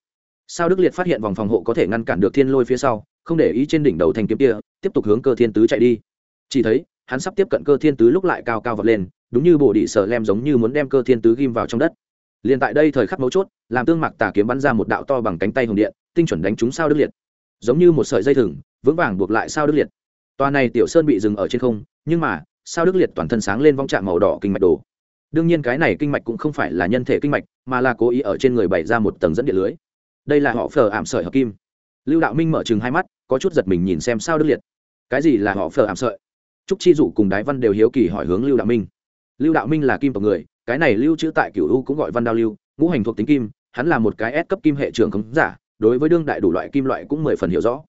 sao đức liệt phát hiện vòng phòng hộ có thể ngăn cản được thiên lôi phía sau, không để ý trên đỉnh đầu thanh kiếm kia, tiếp tục hướng cơ thiên tứ chạy đi. Chỉ thấy, hắn sắp tiếp cận cơ thiên tứ lúc lại cao cao vọt lên, đúng như bổ đĩ sợ lem giống như muốn đem cơ thiên tứ ghim vào trong đất. Liền tại đây thời khắc mấu chốt, làm tương mạc tà kiếm bắn ra một đạo to bằng cánh tay hồng điện, tinh chuẩn đánh trúng sao đức liệt. Giống như một sợi dây thừng, vững vàng buộc lại sao đức liệt. Tòa này tiểu sơn bị dừng ở trên không, nhưng mà, sao đức liệt toàn thân sáng lên vong trạng màu đỏ kinh mạch đồ. Đương nhiên cái này kinh mạch cũng không phải là nhân thể kinh mạch, mà là cố ý ở trên người bày ra một tầng dẫn điện lưới đây là họ phở ảm sợi hợp kim. Lưu đạo minh mở chừng hai mắt, có chút giật mình nhìn xem sao đức liệt. Cái gì là họ phở ảm sợi? Trúc chi dụ cùng đái văn đều hiếu kỳ hỏi hướng lưu đạo minh. Lưu đạo minh là kim tộc người, cái này lưu trữ tại cửu u cũng gọi văn đao lưu, ngũ hành thuộc tính kim, hắn là một cái S cấp kim hệ trưởng khống giả, đối với đương đại đủ loại kim loại cũng mười phần hiểu rõ.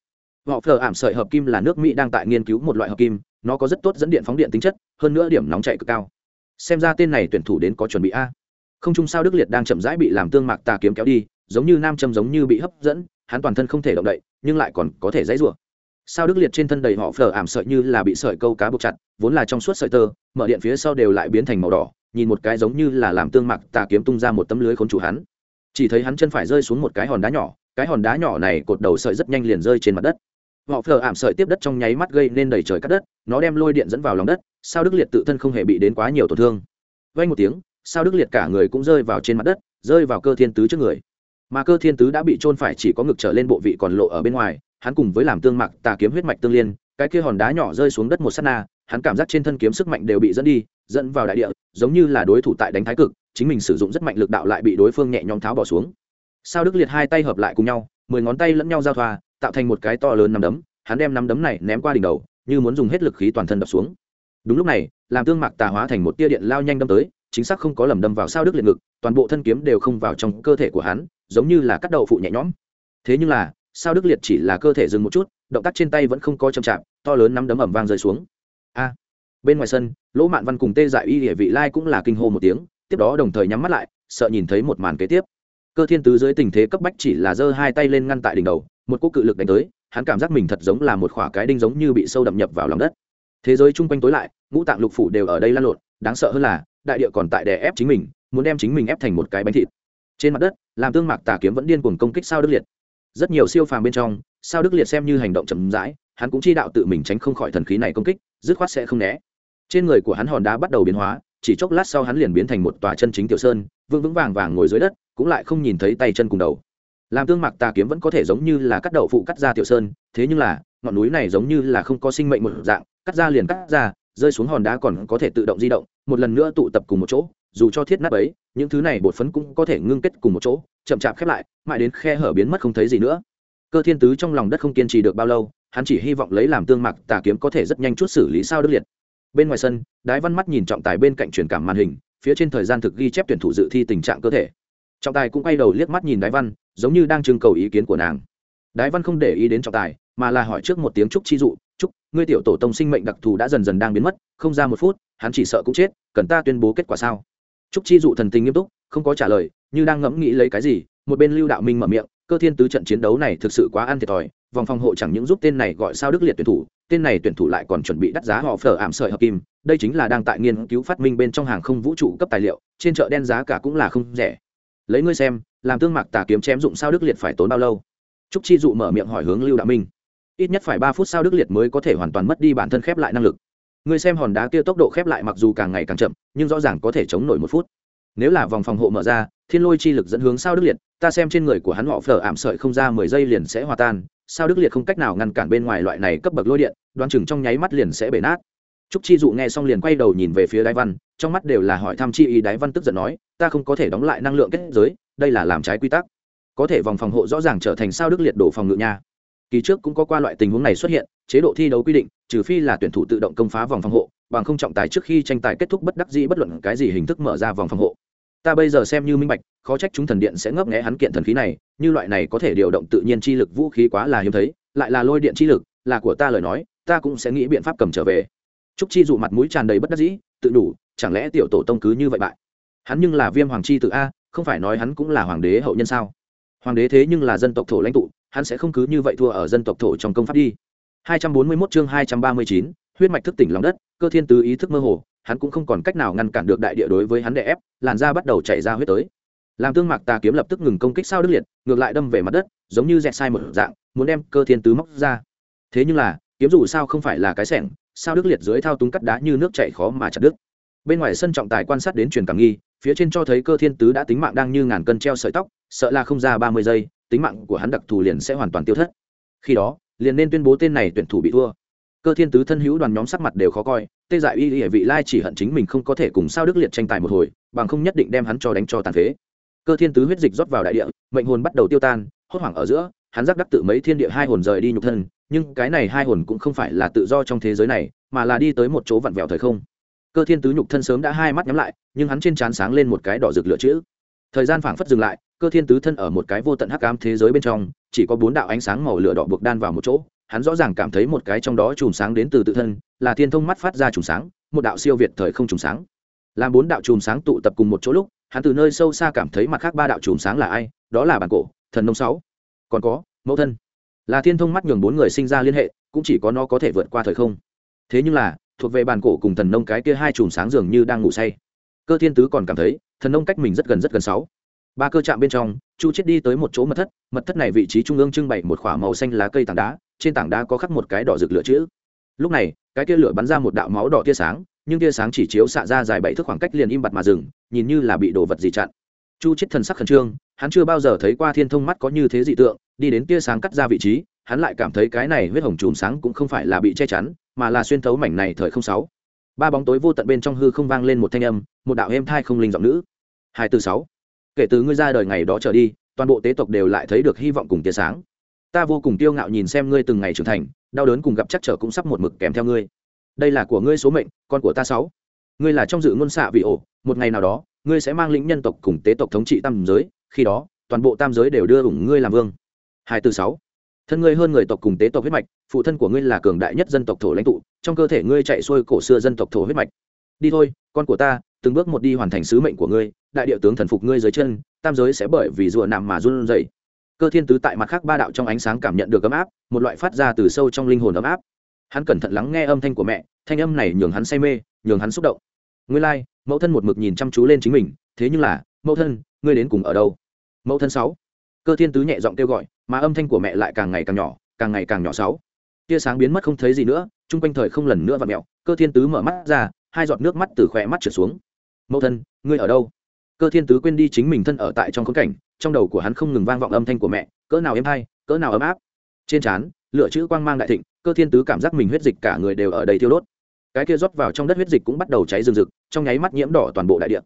Họ phở ảm sợi hợp kim là nước mỹ đang tại nghiên cứu một loại hợp kim, nó có rất tốt dẫn điện phóng điện tính chất, hơn nữa điểm nóng chạy cực cao. Xem ra tên này tuyển thủ đến có chuẩn bị a. Không chung sao đức liệt đang chậm rãi bị làm tương mạc tà kiếm kéo đi giống như nam châm giống như bị hấp dẫn, hắn toàn thân không thể động đậy, nhưng lại còn có thể dãy rủa. Sao đức liệt trên thân đầy họ phở ảm sợi như là bị sợi câu cá buộc chặt, vốn là trong suốt sợi tơ, mở điện phía sau đều lại biến thành màu đỏ, nhìn một cái giống như là làm tương mặc tà kiếm tung ra một tấm lưới khốn chủ hắn. Chỉ thấy hắn chân phải rơi xuống một cái hòn đá nhỏ, cái hòn đá nhỏ này cột đầu sợi rất nhanh liền rơi trên mặt đất. Họ phở ảm sợi tiếp đất trong nháy mắt gây nên đầy trời cắt đất, nó đem lôi điện dẫn vào lòng đất, sao đức liệt tự thân không hề bị đến quá nhiều tổn thương. Vay một tiếng, sao đức liệt cả người cũng rơi vào trên mặt đất, rơi vào cơ thiên tứ trước người mà cơ thiên tứ đã bị trôn phải chỉ có ngực trở lên bộ vị còn lộ ở bên ngoài, hắn cùng với làm tương mạc tà kiếm huyết mạch tương liên, cái kia hòn đá nhỏ rơi xuống đất một sát na, hắn cảm giác trên thân kiếm sức mạnh đều bị dẫn đi, dẫn vào đại địa, giống như là đối thủ tại đánh thái cực, chính mình sử dụng rất mạnh lực đạo lại bị đối phương nhẹ nhõm tháo bỏ xuống. Sao đức liệt hai tay hợp lại cùng nhau, mười ngón tay lẫn nhau giao thoa, tạo thành một cái to lớn nắm đấm, hắn đem nắm đấm này ném qua đỉnh đầu, như muốn dùng hết lực khí toàn thân đập xuống. Đúng lúc này, làm tương mạc tà hóa thành một tia điện lao nhanh đâm tới, chính xác không có lầm đâm vào sao đức liệt ngực, toàn bộ thân kiếm đều không vào trong cơ thể của hắn giống như là cắt đậu phụ nhẹ nhõm. Thế nhưng là, sao đức liệt chỉ là cơ thể dừng một chút, động tác trên tay vẫn không có chậm chạp, to lớn nắm đấm ẩm vang rơi xuống. A! Bên ngoài sân, lỗ mạn văn cùng tê dại y địa vị lai cũng là kinh hô một tiếng, tiếp đó đồng thời nhắm mắt lại, sợ nhìn thấy một màn kế tiếp. Cơ thiên tứ dưới tình thế cấp bách chỉ là giơ hai tay lên ngăn tại đỉnh đầu, một cú cự lực đánh tới, hắn cảm giác mình thật giống là một khỏa cái đinh giống như bị sâu đậm nhập vào lòng đất. Thế giới chung quanh tối lại, ngũ tạng lục phủ đều ở đây lan lộn, đáng sợ hơn là, đại địa còn tại đè ép chính mình, muốn đem chính mình ép thành một cái bánh thịt. Trên mặt đất làm tương mạc tà kiếm vẫn điên cuồng công kích sao đức liệt. Rất nhiều siêu phàm bên trong, sao đức liệt xem như hành động chậm rãi, hắn cũng chi đạo tự mình tránh không khỏi thần khí này công kích, dứt khoát sẽ không né. Trên người của hắn hòn đá bắt đầu biến hóa, chỉ chốc lát sau hắn liền biến thành một tòa chân chính tiểu sơn vương vững vàng vàng ngồi dưới đất, cũng lại không nhìn thấy tay chân cùng đầu. Làm tương mạc tà kiếm vẫn có thể giống như là cắt đậu phụ cắt ra tiểu sơn, thế nhưng là, ngọn núi này giống như là không có sinh mệnh một dạng, cắt ra liền cắt ra rơi xuống hòn đá còn có thể tự động di động, một lần nữa tụ tập cùng một chỗ, dù cho thiết nắp ấy, những thứ này bột phấn cũng có thể ngưng kết cùng một chỗ, chậm chạp khép lại, mãi đến khe hở biến mất không thấy gì nữa. Cơ thiên tứ trong lòng đất không kiên trì được bao lâu, hắn chỉ hy vọng lấy làm tương mặc tà kiếm có thể rất nhanh chút xử lý sao đức liệt. Bên ngoài sân, đái văn mắt nhìn trọng tài bên cạnh truyền cảm màn hình, phía trên thời gian thực ghi chép tuyển thủ dự thi tình trạng cơ thể. Trọng tài cũng quay đầu liếc mắt nhìn đái văn, giống như đang trưng cầu ý kiến của nàng. Đái văn không để ý đến trọng tài, mà là hỏi trước một tiếng chúc chi dụ ngươi tiểu tổ tông sinh mệnh đặc thù đã dần dần đang biến mất, không ra một phút, hắn chỉ sợ cũng chết, cần ta tuyên bố kết quả sao? Trúc chi dụ thần tình nghiêm túc, không có trả lời, như đang ngẫm nghĩ lấy cái gì, một bên lưu đạo minh mở miệng, cơ thiên tứ trận chiến đấu này thực sự quá ăn thiệt thòi, vòng phòng hộ chẳng những giúp tên này gọi sao đức liệt tuyển thủ, tên này tuyển thủ lại còn chuẩn bị đắt giá họ phở ảm sợi hợp kim, đây chính là đang tại nghiên cứu phát minh bên trong hàng không vũ trụ cấp tài liệu, trên chợ đen giá cả cũng là không rẻ. Lấy ngươi xem, làm tương mạc tà kiếm chém dụng sao đức liệt phải tốn bao lâu? Trúc chi dụ mở miệng hỏi hướng lưu đạo minh ít nhất phải ba phút sau đức liệt mới có thể hoàn toàn mất đi bản thân khép lại năng lực. Ngươi xem hòn đá kia tốc độ khép lại mặc dù càng ngày càng chậm, nhưng rõ ràng có thể chống nổi một phút. Nếu là vòng phòng hộ mở ra, thiên lôi chi lực dẫn hướng sao đức liệt, ta xem trên người của hắn họ phở ảm sợi không ra mười giây liền sẽ hòa tan sao đức liệt không cách nào ngăn cản bên ngoài loại này cấp bậc lôi điện, đoán chừng trong nháy mắt liền sẽ bể nát. Trúc chi dụ nghe xong liền quay đầu nhìn về phía đái văn, trong mắt đều là hỏi thăm chi ý đái văn tức giận nói, ta không có thể đóng lại năng lượng kết giới, đây là làm trái quy tắc. Có thể vòng phòng hộ rõ ràng trở thành sao đức liệt đổ phòng ngự nha kỳ trước cũng có qua loại tình huống này xuất hiện, chế độ thi đấu quy định, trừ phi là tuyển thủ tự động công phá vòng phòng hộ, bằng không trọng tài trước khi tranh tài kết thúc bất đắc dĩ bất luận cái gì hình thức mở ra vòng phòng hộ. Ta bây giờ xem như minh bạch, khó trách chúng thần điện sẽ ngấp nghé hắn kiện thần khí này, như loại này có thể điều động tự nhiên chi lực vũ khí quá là hiếm thấy, lại là lôi điện chi lực, là của ta lời nói, ta cũng sẽ nghĩ biện pháp cầm trở về. Trúc chi dụ mặt mũi tràn đầy bất đắc dĩ, tự đủ, chẳng lẽ tiểu tổ tông cứ như vậy bại? Hắn nhưng là viêm hoàng chi tự a, không phải nói hắn cũng là hoàng đế hậu nhân sao? Hoàng đế thế nhưng là dân tộc thổ lãnh tụ hắn sẽ không cứ như vậy thua ở dân tộc thổ trong công pháp đi. 241 chương 239, huyết mạch thức tỉnh lòng đất cơ thiên tứ ý thức mơ hồ hắn cũng không còn cách nào ngăn cản được đại địa đối với hắn đè ép làn da bắt đầu chảy ra huyết tới. Làm tương mạc tà kiếm lập tức ngừng công kích sao đức liệt ngược lại đâm về mặt đất giống như dẹt sai một dạng muốn đem cơ thiên tứ móc ra. Thế nhưng là kiếm dù sao không phải là cái sẻng sao đức liệt dưới thao túng cắt đá như nước chảy khó mà chặt đứt. Bên ngoài sân trọng tài quan sát đến truyền cảm nghi phía trên cho thấy cơ thiên tứ đã tính mạng đang như ngàn cân treo sợi tóc sợ là không ra ba mươi giây tính mạng của hắn đặc thù liền sẽ hoàn toàn tiêu thất. Khi đó, liền nên tuyên bố tên này tuyển thủ bị thua. Cơ thiên tứ thân hữu đoàn nhóm sắc mặt đều khó coi, tê dại y hệ vị lai chỉ hận chính mình không có thể cùng sao đức liệt tranh tài một hồi, bằng không nhất định đem hắn cho đánh cho tàn phế. Cơ thiên tứ huyết dịch rót vào đại địa, mệnh hồn bắt đầu tiêu tan, hốt hoảng ở giữa, hắn giác đắc tự mấy thiên địa hai hồn rời đi nhục thân, nhưng cái này hai hồn cũng không phải là tự do trong thế giới này, mà là đi tới một chỗ vặn vẹo thời không. Cơ thiên tứ nhục thân sớm đã hai mắt nhắm lại, nhưng hắn trên trán sáng lên một cái đỏ rực lửa chữ thời gian phảng phất dừng lại, cơ thiên tứ thân ở một cái vô tận hắc ám thế giới bên trong, chỉ có bốn đạo ánh sáng màu lửa đỏ buộc đan vào một chỗ, hắn rõ ràng cảm thấy một cái trong đó chùm sáng đến từ tự thân, là thiên thông mắt phát ra chùm sáng, một đạo siêu việt thời không chùm sáng. Làm bốn đạo chùm sáng tụ tập cùng một chỗ lúc, hắn từ nơi sâu xa cảm thấy mặt khác ba đạo chùm sáng là ai, đó là bản cổ, thần nông sáu. Còn có, mẫu thân. Là thiên thông mắt nhường bốn người sinh ra liên hệ, cũng chỉ có nó có thể vượt qua thời không. Thế nhưng là, thuộc về bản cổ cùng thần nông cái kia hai chùm sáng dường như đang ngủ say. Cơ thiên tứ còn cảm thấy thần nông cách mình rất gần rất gần sáu. Ba cơ chạm bên trong, chu chết đi tới một chỗ mật thất mật thất này vị trí trung ương trưng bày một k h ỏ a màu xanh lá cây tảng đá, trên tảng đá có khắc một cái đỏ rực lửa chữ. Lúc này, cái tia lửa bắn ra một đạo máu đỏ tia sáng, nhưng tia sáng chỉ chiếu xạ ra dài bảy thước khoảng cách liền im bặt mà dừng, nhìn như là bị đồ vật gì chặn. Chu chết thần sắc khẩn trương, hắn chưa bao giờ thấy qua thiên thông mắt có như thế dị tượng, đi đến tia sáng cắt ra vị trí, hắn lại cảm thấy cái này huyết hồng chùm sáng cũng không phải là bị che chắn, mà là xuyên thấu mảnh này thời không sáu. Ba bóng tối vô tận bên trong hư không vang lên một thanh âm, một đạo êm thai không linh giọng nữ hai từ sáu. Kể từ ngươi ra đời ngày đó trở đi, toàn bộ tế tộc đều lại thấy được hy vọng cùng tia sáng. Ta vô cùng tiêu ngạo nhìn xem ngươi từng ngày trưởng thành, đau đớn cùng gặp chắc trở cũng sắp một mực kèm theo ngươi. Đây là của ngươi số mệnh, con của ta sáu. Ngươi là trong dự ngôn xạ vị ổ, một ngày nào đó, ngươi sẽ mang lĩnh nhân tộc cùng tế tộc thống trị tam giới, khi đó, toàn bộ tam giới đều đưa ủng ngươi làm vương. Hai từ sáu. Thân ngươi hơn người tộc cùng tế tộc huyết mạch, phụ thân của ngươi là cường đại nhất dân tộc thổ lãnh tụ, trong cơ thể ngươi chạy xuôi cổ xưa dân tộc thổ huyết mạch. Đi thôi, con của ta từng bước một đi hoàn thành sứ mệnh của ngươi đại địa tướng thần phục ngươi dưới chân tam giới sẽ bởi vì rùa nằm mà run rẩy. Cơ thiên tứ tại mặt khác ba đạo trong ánh sáng cảm nhận được ấm áp một loại phát ra từ sâu trong linh hồn ấm áp. Hắn cẩn thận lắng nghe âm thanh của mẹ thanh âm này nhường hắn say mê nhường hắn xúc động. Ngươi lai、like, mẫu thân một mực nhìn chăm chú lên chính mình thế nhưng là mẫu thân ngươi đến cùng ở đâu? Mẫu thân sáu. Cơ thiên tứ nhẹ giọng kêu gọi mà âm thanh của mẹ lại càng ngày càng nhỏ càng ngày càng nhỏ sáu. Tia sáng biến mất không thấy gì nữa chung quanh thời không lần nữa và mẹo cơ thiên tứ mở mắt ra hai giọt nước mắt từ khỏe mắt trượt xuống mẫu thân, ngươi ở đâu? Cơ thiên tứ quên đi chính mình thân ở tại trong khốn cảnh, trong đầu của hắn không ngừng vang vọng âm thanh của mẹ, cỡ nào êm hay, cỡ nào ấm áp. Trên trán lựa chữ quang mang đại thịnh, cơ thiên tứ cảm giác mình huyết dịch cả người đều ở đầy thiêu đốt. Cái kia rót vào trong đất huyết dịch cũng bắt đầu cháy rừng rực, trong nháy mắt nhiễm đỏ toàn bộ đại địa.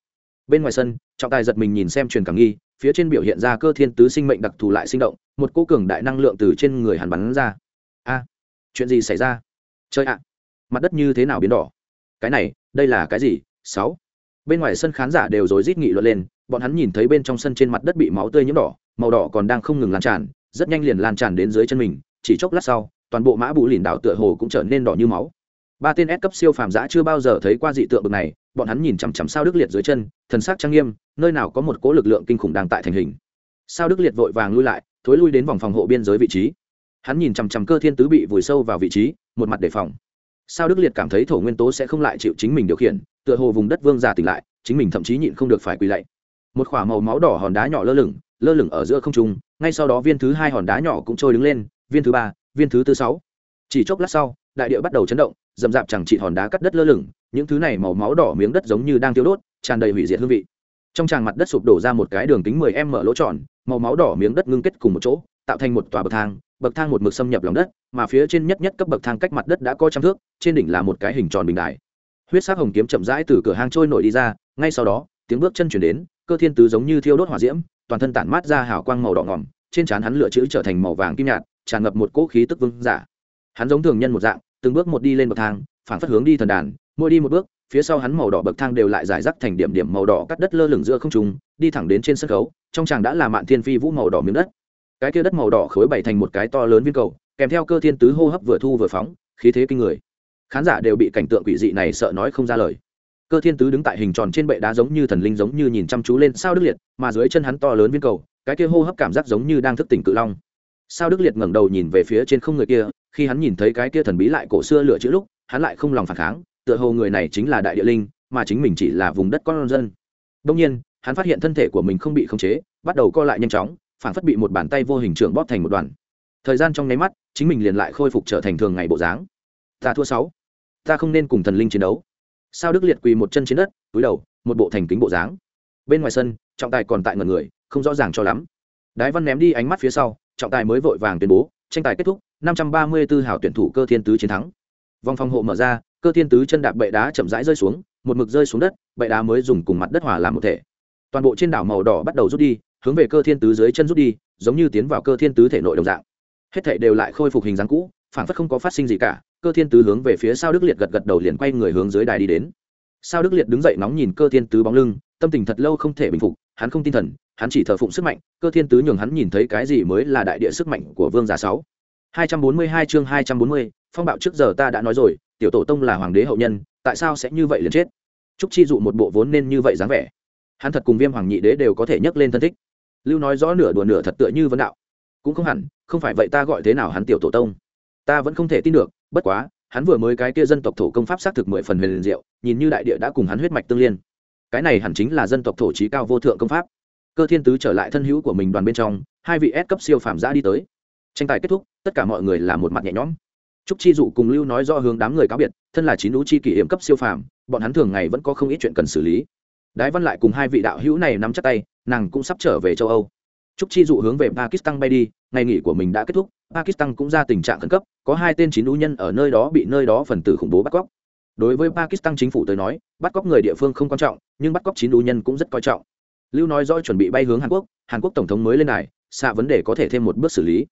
Bên ngoài sân, trọng tài giật mình nhìn xem truyền cảm nghi, phía trên biểu hiện ra cơ thiên tứ sinh mệnh đặc thù lại sinh động, một cô cường đại năng lượng từ trên người hắn bắn ra. A, chuyện gì xảy ra? Chơi ạ, mặt đất như thế nào biến đỏ? Cái này, đây là cái gì? Sáu bên ngoài sân khán giả đều rối rít nghị luận lên, bọn hắn nhìn thấy bên trong sân trên mặt đất bị máu tươi nhiễm đỏ, màu đỏ còn đang không ngừng lan tràn, rất nhanh liền lan tràn đến dưới chân mình, chỉ chốc lát sau, toàn bộ mã bù lìn đảo tựa hồ cũng trở nên đỏ như máu. Ba tên S cấp siêu phàm giã chưa bao giờ thấy qua dị tượng bực này, bọn hắn nhìn chằm chằm sao đức liệt dưới chân, thần sắc trang nghiêm, nơi nào có một cỗ lực lượng kinh khủng đang tại thành hình. Sao đức liệt vội vàng lui lại, thối lui đến vòng phòng hộ biên giới vị trí. Hắn nhìn chằm chằm cơ thiên tứ bị vùi sâu vào vị trí, một mặt đề phòng. Sao đức liệt cảm thấy thổ nguyên tố sẽ không lại chịu chính mình điều khiển tựa hồ vùng đất vương giả tỉnh lại, chính mình thậm chí nhịn không được phải quỳ lạy. Một k h ỏ a màu máu đỏ hòn đá nhỏ lơ lửng lơ lửng ở giữa không trung, ngay sau đó viên thứ hai hòn đá nhỏ cũng trôi đứng lên, viên thứ ba, viên thứ tư sáu. Chỉ chốc lát sau, đại địa bắt đầu chấn động d ầ m d chẳng trị hòn đá cắt đất lơ lửng, những thứ này màu máu đỏ miếng đất giống như đang tiêu đốt, tràn đầy hủy diệt hương vị. Trong tràng mặt đất sụp đổ ra một cái đường kính 10 m mở lỗ tròn, màu máu đỏ miếng đất ngưng kết cùng một chỗ, tạo thành một tòa bậc thang bậc thang một mực xâm nhập lòng đất, mà phía trên nhất nhất cấp bậc thang cách mặt đất đã có trăm thước, trên đỉnh là một cái hình tròn bình đài huyết sắc hồng kiếm chậm rãi từ cửa hang trôi nổi đi ra, ngay sau đó, tiếng bước chân chuyển đến, cơ thiên tứ giống như thiêu đốt hỏa diễm, toàn thân tản mát ra hào quang màu đỏ ngỏm, trên trán hắn lựa chữ trở thành màu vàng kim nhạt, tràn ngập một cỗ khí tức vương giả. Hắn giống thường nhân một dạng, từng bước một đi lên bậc thang phản phất hướng đi thần đàn, mỗi đi một bước, phía sau hắn màu đỏ bậc thang đều lại giải rác thành điểm điểm màu đỏ cắt đất lơ lửng giữa không trung, đi thẳng đến trên sân khấu, trong chàng đã là mạn thiên phi vũ màu đỏ miếng đất. Cái kia đất màu đỏ khối bày thành một cái to lớn viên cầu, kèm theo cơ thiên tứ hô hấp vừa thu vừa phóng, khí thế kinh người khán giả đều bị cảnh tượng quỷ dị này sợ nói không ra lời. Cơ thiên tứ đứng tại hình tròn trên bệ đá giống như thần linh giống như nhìn chăm chú lên sao đức liệt, mà dưới chân hắn to lớn viên cầu, cái kia hô hấp cảm giác giống như đang thức tỉnh cự long. Sao đức liệt ngẩng đầu nhìn về phía trên không người kia, khi hắn nhìn thấy cái kia thần bí lại cổ xưa lửa chữ lúc, hắn lại không lòng phản kháng, tựa hồ người này chính là đại địa linh, mà chính mình chỉ là vùng đất con dân. Đông nhiên, hắn phát hiện thân thể của mình không bị khống chế, bắt đầu co lại nhanh chóng, phản phất bị một bàn tay vô hình trưởng bóp thành một đoàn. Thời gian trong nháy mắt, chính mình liền lại khôi phục trở thành thường ngày bộ dáng. Ta thua sáu ta không nên cùng thần linh chiến đấu. Sao đức liệt quỳ một chân trên đất, túi đầu, một bộ thành kính bộ dáng. Bên ngoài sân, trọng tài còn tại ngần người, không rõ ràng cho lắm. Đái văn ném đi ánh mắt phía sau, trọng tài mới vội vàng tuyên bố, tranh tài kết thúc, năm trăm ba mươi 534 hảo tuyển thủ cơ thiên tứ chiến thắng. Vòng phòng hộ mở ra, cơ thiên tứ chân đạp bệ đá chậm rãi rơi xuống, một mực rơi xuống đất, bệ đá mới dùng cùng mặt đất hòa làm một thể. Toàn bộ trên đảo màu đỏ bắt đầu rút đi, hướng về cơ thiên tứ dưới chân rút đi, giống như tiến vào cơ thiên tứ thể nội đồng dạng. Hết thể đều lại khôi phục hình dáng cũ phản phất không có phát sinh gì cả cơ thiên tứ hướng về phía sao đức liệt gật gật đầu liền quay người hướng dưới đài đi đến. Sao đức liệt đứng dậy nóng nhìn cơ thiên tứ bóng lưng tâm tình thật lâu không thể bình phục hắn không tin thần hắn chỉ thờ phụng sức mạnh cơ thiên tứ nhường hắn nhìn thấy cái gì mới là đại địa sức mạnh của vương giả sáu. 242 chương 240, phong bạo trước giờ ta đã nói rồi tiểu tổ tông là hoàng đế hậu nhân tại sao sẽ như vậy liền chết? Trúc chi dụ một bộ vốn nên như vậy dáng vẻ. Hắn thật cùng viêm hoàng nhị đế đều có thể nhấc lên thân thích. Lưu nói rõ nửa đùa nửa thật tựa như vấn đạo. Cũng không hẳn không phải vậy ta gọi thế nào hắn tiểu tổ tông? Ta vẫn không thể tin được, bất quá, hắn vừa mới cái kia dân tộc thổ công pháp xác thực mười phần huyền liền diệu, nhìn như đại địa đã cùng hắn huyết mạch tương liên. Cái này hẳn chính là dân tộc thổ trí cao vô thượng công pháp. Cơ thiên tứ trở lại thân hữu của mình đoàn bên trong, hai vị S cấp siêu phàm giã đi tới. Tranh tài kết thúc, tất cả mọi người là một mặt nhẹ nhõm. Trúc chi dụ cùng lưu nói do hướng đám người cáo biệt, thân là chín lũ chi kỷ hiểm cấp siêu phàm, bọn hắn thường ngày vẫn có không ít chuyện cần xử lý. Đái văn lại cùng hai vị đạo hữu này nắm chắc tay, nàng cũng sắp trở về châu âu trúc chi dụ hướng về pakistan bay đi ngày nghỉ của mình đã kết thúc pakistan cũng ra tình trạng khẩn cấp có hai tên chín lũ nhân ở nơi đó bị nơi đó phần tử khủng bố bắt cóc. Đối với pakistan chính phủ tới nói bắt cóc người địa phương không quan trọng nhưng bắt cóc chín lũ nhân cũng rất coi trọng. Lưu nói do chuẩn bị bay hướng hàn quốc hàn quốc tổng thống mới lên này, xạ vấn đề có thể thêm một bước xử lý.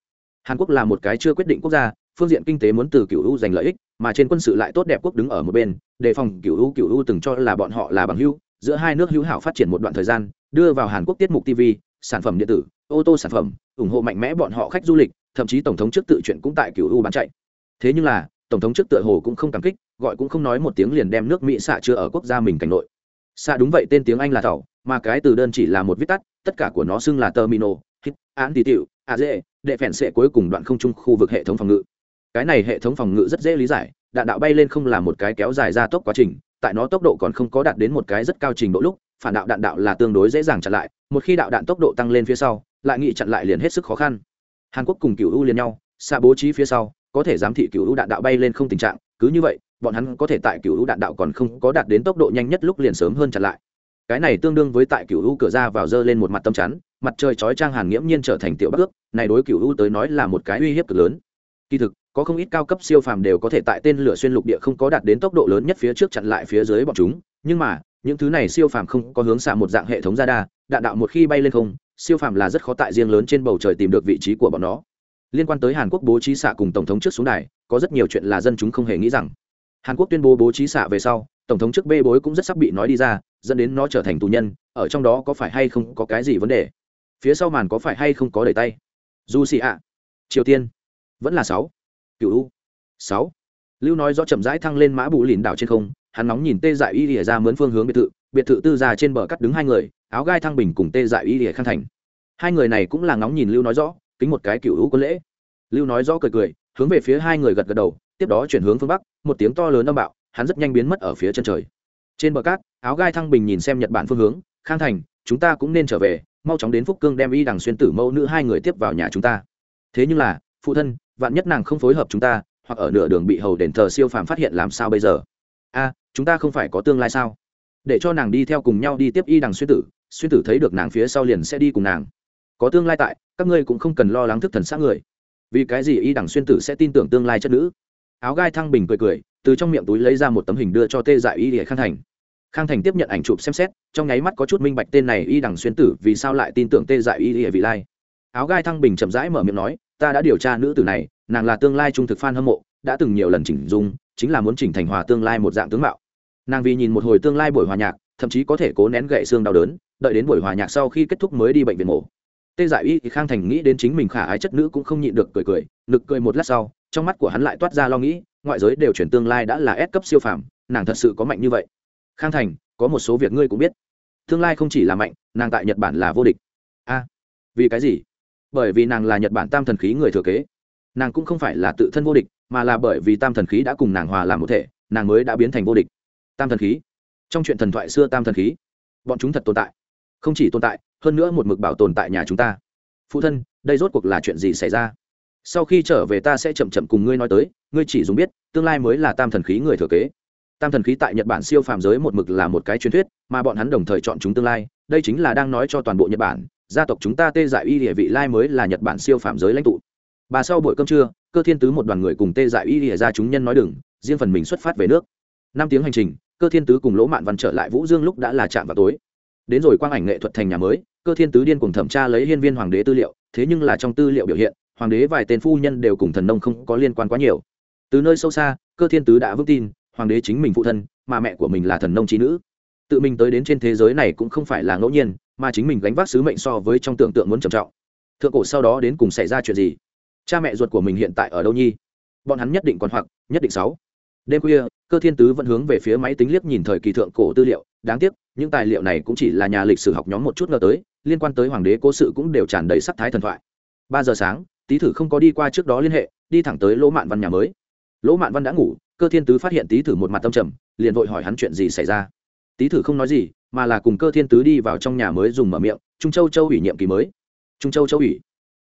Hàn quốc là một cái chưa quyết định quốc gia phương diện kinh tế muốn từ cựu u giành lợi ích mà trên quân sự lại tốt đẹp quốc đứng ở một bên đề phòng cựu u cựu u từng cho là bọn họ là bằng hữu giữa hai nước hữu hảo phát triển một đoạn thời gian đưa vào hàn quốc tiết mục tv sản phẩm điện tử, ô tô sản phẩm, ủng hộ mạnh mẽ bọn họ khách du lịch, thậm chí tổng thống trước tự chuyện cũng tại cựu u bán chạy. Thế nhưng là, tổng thống trước tựa hồ cũng không cảm kích, gọi cũng không nói một tiếng liền đem nước mỹ xạ chưa ở quốc gia mình cảnh nội. Xạ đúng vậy, tên tiếng anh là thảo, mà cái từ đơn chỉ là một viết tắt, tất cả của nó xưng là termino hit, án tỷ tiệu a à dễ, đệ phèn sệ cuối cùng đoạn không trung khu vực hệ thống phòng ngự. Cái này hệ thống phòng ngự rất dễ lý giải, đạn đạo bay lên không là một cái kéo dài ra tốc quá trình, tại nó tốc độ còn không có đạt đến một cái rất cao trình độ lúc phản đạo đạn đạo là tương đối dễ dàng chặn lại, một khi đạo đạn tốc độ tăng lên phía sau, lại nghị chặn lại liền hết sức khó khăn. Hàn quốc cùng cựu u liền nhau xa bố trí phía sau, có thể giám thị cựu u đạn đạo bay lên không tình trạng, cứ như vậy, bọn hắn có thể tại cựu u đạn đạo còn không có đạt đến tốc độ nhanh nhất lúc liền sớm hơn chặn lại. Cái này tương đương với tại cựu u cửa ra vào dơ lên một mặt tâm chắn, mặt trời chói trang hàn nghiễm nhiên trở thành tiểu bắc ước, này đối cựu u tới nói là một cái uy hiếp cực lớn. Kỳ thực, có không ít cao cấp siêu phàm đều có thể tại tên lửa xuyên lục địa không có đạt đến tốc độ lớn nhất phía trước chặn lại phía dưới bọn chúng, nhưng mà những thứ này siêu phàm không có hướng xạ một dạng hệ thống ra đa, đạn đạo một khi bay lên không, siêu phàm là rất khó tại riêng lớn trên bầu trời tìm được vị trí của bọn nó. Liên quan tới hàn quốc bố trí xạ cùng tổng thống trước xuống đài, có rất nhiều chuyện là dân chúng không hề nghĩ rằng. Hàn quốc tuyên bố bố trí xạ về sau, tổng thống trước bê bối cũng rất sắp bị nói đi ra, dẫn đến nó trở thành tù nhân, ở trong đó có phải hay không có cái gì vấn đề? Phía sau màn có phải hay không có đầy tay? Dù xì ạ. Triều tiên. Vẫn là sáu. Cựu u. Sáu. Lưu nói do chậm rãi thăng lên mã bù lìn đảo trên không hắn nóng nhìn tê dại y lìa ra mướn phương hướng biệt thự biệt thự tư ra trên bờ cắt đứng hai người, áo gai thăng bình cùng tê dại y lìa khang thành. Hai người này cũng là nóng nhìn lưu nói rõ, kính một cái cựu hữu quân lễ. Lưu nói rõ cười cười, hướng về phía hai người gật gật đầu, tiếp đó chuyển hướng phương bắc, một tiếng to lớn âm bạo, hắn rất nhanh biến mất ở phía chân trời. Trên bờ cát, áo gai thăng bình nhìn xem nhật bản phương hướng, khang thành, chúng ta cũng nên trở về, mau chóng đến phúc cương đem y đằng xuyên tử mẫu nữ hai người tiếp vào nhà chúng ta. Thế nhưng là, phụ thân, vạn nhất nàng không phối hợp chúng ta, hoặc ở nửa đường bị hầu đền thờ siêu phàm phát hiện làm sao bây giờ? A chúng ta không phải có tương lai sao? Để cho nàng đi theo cùng nhau đi tiếp y đằng xuyên tử xuyên tử thấy được nàng phía sau liền sẽ đi cùng nàng. Có tương lai tại, các ngươi cũng không cần lo lắng thức thần xác người. Vì cái gì y đằng xuyên tử sẽ tin tưởng tương lai chất nữ? Áo gai thăng bình cười cười, từ trong miệng túi lấy ra một tấm hình đưa cho tê dại y để khang thành. Khang thành tiếp nhận ảnh chụp xem xét, trong nháy mắt có chút minh bạch tên này y đằng xuyên tử vì sao lại tin tưởng tê dại y để vị lai. Áo gai thăng bình chậm rãi mở miệng nói, ta đã điều tra nữ tử này, nàng là tương lai trung thực f hâm mộ, đã từng nhiều lần chỉnh dung, chính là muốn chỉnh thành hòa tương lai một dạng tướng mạo nàng vì nhìn một hồi tương lai buổi hòa nhạc, thậm chí có thể cố nén gậy xương đau đớn, đợi đến buổi hòa nhạc sau khi kết thúc mới đi bệnh viện mổ. Tê giải y thì khang thành nghĩ đến chính mình khả ái chất nữ cũng không nhịn được cười cười, nực cười một lát sau, trong mắt của hắn lại toát ra lo nghĩ, ngoại giới đều chuyển tương lai đã là ép cấp siêu phàm, nàng thật sự có mạnh như vậy. Khang thành, có một số việc ngươi cũng biết. Tương lai không chỉ là mạnh, nàng tại nhật bản là vô địch. A, vì cái gì? Bởi vì nàng là nhật bản tam thần khí người thừa kế. Nàng cũng không phải là tự thân vô địch, mà là bởi vì tam thần khí đã cùng nàng hòa làm một thể, nàng mới đã biến thành vô địch tam thần khí. Trong chuyện thần thoại xưa tam thần khí, bọn chúng thật tồn tại. Không chỉ tồn tại, hơn nữa một mực bảo tồn tại nhà chúng ta. Phụ thân, đây rốt cuộc là chuyện gì xảy ra? Sau khi trở về ta sẽ chậm chậm cùng ngươi nói tới, ngươi chỉ dùng biết, tương lai mới là tam thần khí người thừa kế. Tam thần khí tại nhật bản siêu phàm giới một mực là một cái truyền thuyết, mà bọn hắn đồng thời chọn chúng tương lai. Đây chính là đang nói cho toàn bộ nhật bản, gia tộc chúng ta tê dại y địa vị lai mới là nhật bản siêu phàm giới lãnh tụ. Bà sau buổi cơm trưa, cơ thiên tứ một đoàn người cùng tê dại y địa ra chúng nhân nói đừng, riêng phần mình xuất phát về nước năm tiếng hành trình, cơ thiên tứ cùng lỗ mạn văn trở lại vũ dương lúc đã là chạm vào tối. Đến rồi quang ảnh nghệ thuật thành nhà mới, cơ thiên tứ điên cùng thẩm tra lấy hiên viên hoàng đế tư liệu, thế nhưng là trong tư liệu biểu hiện, hoàng đế vài tên phu nhân đều cùng thần nông không có liên quan quá nhiều. Từ nơi sâu xa, cơ thiên tứ đã vững tin, hoàng đế chính mình phụ thân, mà mẹ của mình là thần nông trí nữ. Tự mình tới đến trên thế giới này cũng không phải là ngẫu nhiên, mà chính mình gánh vác sứ mệnh so với trong tưởng tượng muốn trầm trọng. Thượng cổ sau đó đến cùng xảy ra chuyện gì? Cha mẹ ruột của mình hiện tại ở đâu nhi? Bọn hắn nhất định còn hoặc, nhất định sáu đêm khuya, cơ thiên tứ vẫn hướng về phía máy tính liếc nhìn thời kỳ thượng cổ tư liệu. Đáng tiếc, những tài liệu này cũng chỉ là nhà lịch sử học nhóm một chút ngờ tới, liên quan tới hoàng đế cố sự cũng đều tràn đầy sắc thái thần thoại. Ba giờ sáng, tý thử không có đi qua trước đó liên hệ, đi thẳng tới lỗ mạn văn nhà mới. Lỗ mạn văn đã ngủ, cơ thiên tứ phát hiện tý thử một mặt tâm trầm, liền vội hỏi hắn chuyện gì xảy ra. Tý thử không nói gì, mà là cùng cơ thiên tứ đi vào trong nhà mới dùng mở miệng, trung châu châu ủy nhiệm kỳ mới. Trung châu châu ủy.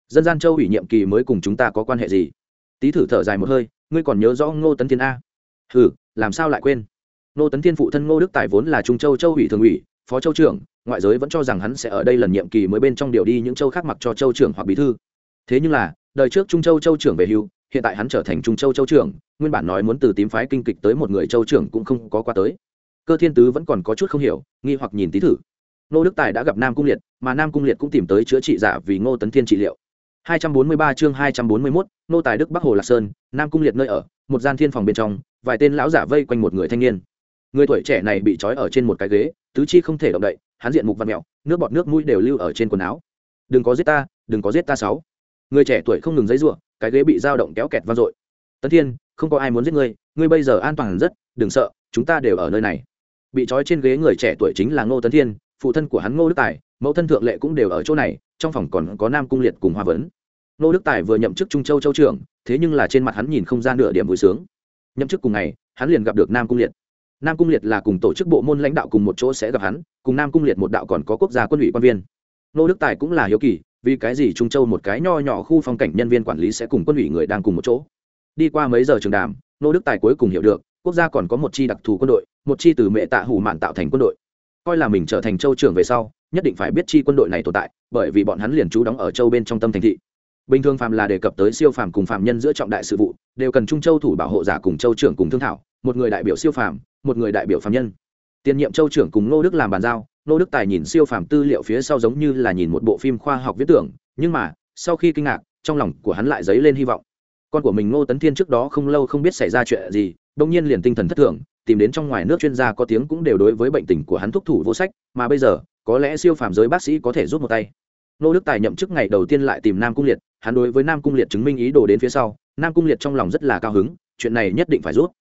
Dân gian châu ủy nhiệm kỳ mới cùng chúng ta có quan hệ gì? Tý thử thở dài một hơi, ngươi còn nhớ rõ ngô tấn thiên a? Hừ, làm sao lại quên? Nô tấn thiên phụ thân ngô đức tài vốn là trung châu châu ủy thường ủy, phó châu trưởng, ngoại giới vẫn cho rằng hắn sẽ ở đây lần nhiệm kỳ mới bên trong điều đi những châu khác mặc cho châu trưởng hoặc bí thư. Thế nhưng là, đời trước trung châu châu trưởng về hưu, hiện tại hắn trở thành trung châu châu trưởng, nguyên bản nói muốn từ tím phái kinh kịch tới một người châu trưởng cũng không có qua tới. Cơ thiên tứ vẫn còn có chút không hiểu, nghi hoặc nhìn tí thử. Ngô đức tài đã gặp nam cung liệt, mà nam cung liệt cũng tìm tới chữa trị giả vì ngô tấn thiên trị liệu. 243 chương 241, nô tài đức Bắc Hồ Lạc Sơn, Nam cung liệt nơi ở, một gian thiên phòng bên trong, vài tên lão giả vây quanh một người thanh niên. Người tuổi trẻ này bị trói ở trên một cái ghế, tứ chi không thể động đậy, hắn diện mục vặn mèo, nước bọt nước mũi đều lưu ở trên quần áo. "Đừng có giết ta, đừng có giết ta sáu." Người trẻ tuổi không ngừng giãy giụa, cái ghế bị dao động kéo kẹt vang dội. "Tấn Thiên, không có ai muốn giết ngươi, ngươi bây giờ an toàn rất, đừng sợ, chúng ta đều ở nơi này." Bị trói trên ghế người trẻ tuổi chính là Ngô Tấn Thiên, phụ thân của hắn Ngô Đức Tài, mẫu thân thượng lệ cũng đều ở chỗ này, trong phòng còn có Nam cung liệt cùng Hoa Vấn nô đức tài vừa nhậm chức trung châu châu trưởng, thế nhưng là trên mặt hắn nhìn không ra nửa điểm vui sướng. Nhậm chức cùng ngày, hắn liền gặp được nam cung liệt. Nam cung liệt là cùng tổ chức bộ môn lãnh đạo cùng một chỗ sẽ gặp hắn, cùng nam cung liệt một đạo còn có quốc gia quân ủy quan viên. Nô đức tài cũng là hiếu kỳ, vì cái gì trung châu một cái nho nhỏ khu phong cảnh nhân viên quản lý sẽ cùng quân ủy người đang cùng một chỗ? Đi qua mấy giờ trường đàm, nô đức tài cuối cùng hiểu được, quốc gia còn có một chi đặc thù quân đội, một chi từ mẹ tạ hủ mạn tạo thành quân đội. Coi là mình trở thành châu trưởng về sau, nhất định phải biết chi quân đội này tồn tại, bởi vì bọn hắn liền trú đóng ở châu bên trong tâm thành thị bình thường phàm là đề cập tới siêu phàm cùng phàm nhân giữa trọng đại sự vụ, đều cần trung châu thủ bảo hộ giả cùng châu trưởng cùng thương thảo, một người đại biểu siêu phàm, một người đại biểu phàm nhân. Tiền nhiệm châu trưởng cùng Ngô đức làm bàn giao, Ngô đức tài nhìn siêu phàm tư liệu phía sau giống như là nhìn một bộ phim khoa học viết tưởng, nhưng mà, sau khi kinh ngạc, trong lòng của hắn lại dấy lên hy vọng. Con của mình ngô tấn thiên trước đó không lâu không biết xảy ra chuyện gì đông nhiên liền tinh thần thất thường, tìm đến trong ngoài nước chuyên gia có tiếng cũng đều đối với bệnh tình của hắn thúc thủ vô sách, mà bây giờ, có lẽ siêu phàm giới bác sĩ có thể rút một tay nô đức tài nhậm chức ngày đầu tiên lại tìm nam cung liệt, hắn đối với nam cung liệt chứng minh ý đồ đến phía sau, nam cung liệt trong lòng rất là cao hứng, chuyện này nhất định phải rút.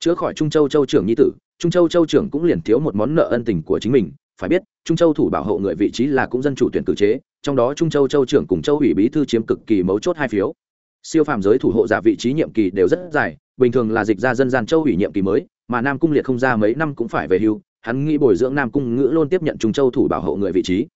Chữa khỏi trung châu châu trưởng nhi tử, trung châu châu trưởng cũng liền thiếu một món nợ ân tình của chính mình, phải biết, trung châu thủ bảo hộ người vị trí là cũng dân chủ tuyển cử chế, trong đó trung châu châu trưởng cùng châu ủy bí thư chiếm cực kỳ mấu chốt hai phiếu. Siêu phàm giới thủ hộ giả vị trí nhiệm kỳ đều rất dài, bình thường là dịch ra dân gian châu ủy nhiệm kỳ mới, mà nam cung liệt không ra mấy năm cũng phải về hưu, hắn nghĩ bồi dưỡng nam cung ngữ luôn tiếp nhận trung châu thủ bảo hộ người vị trí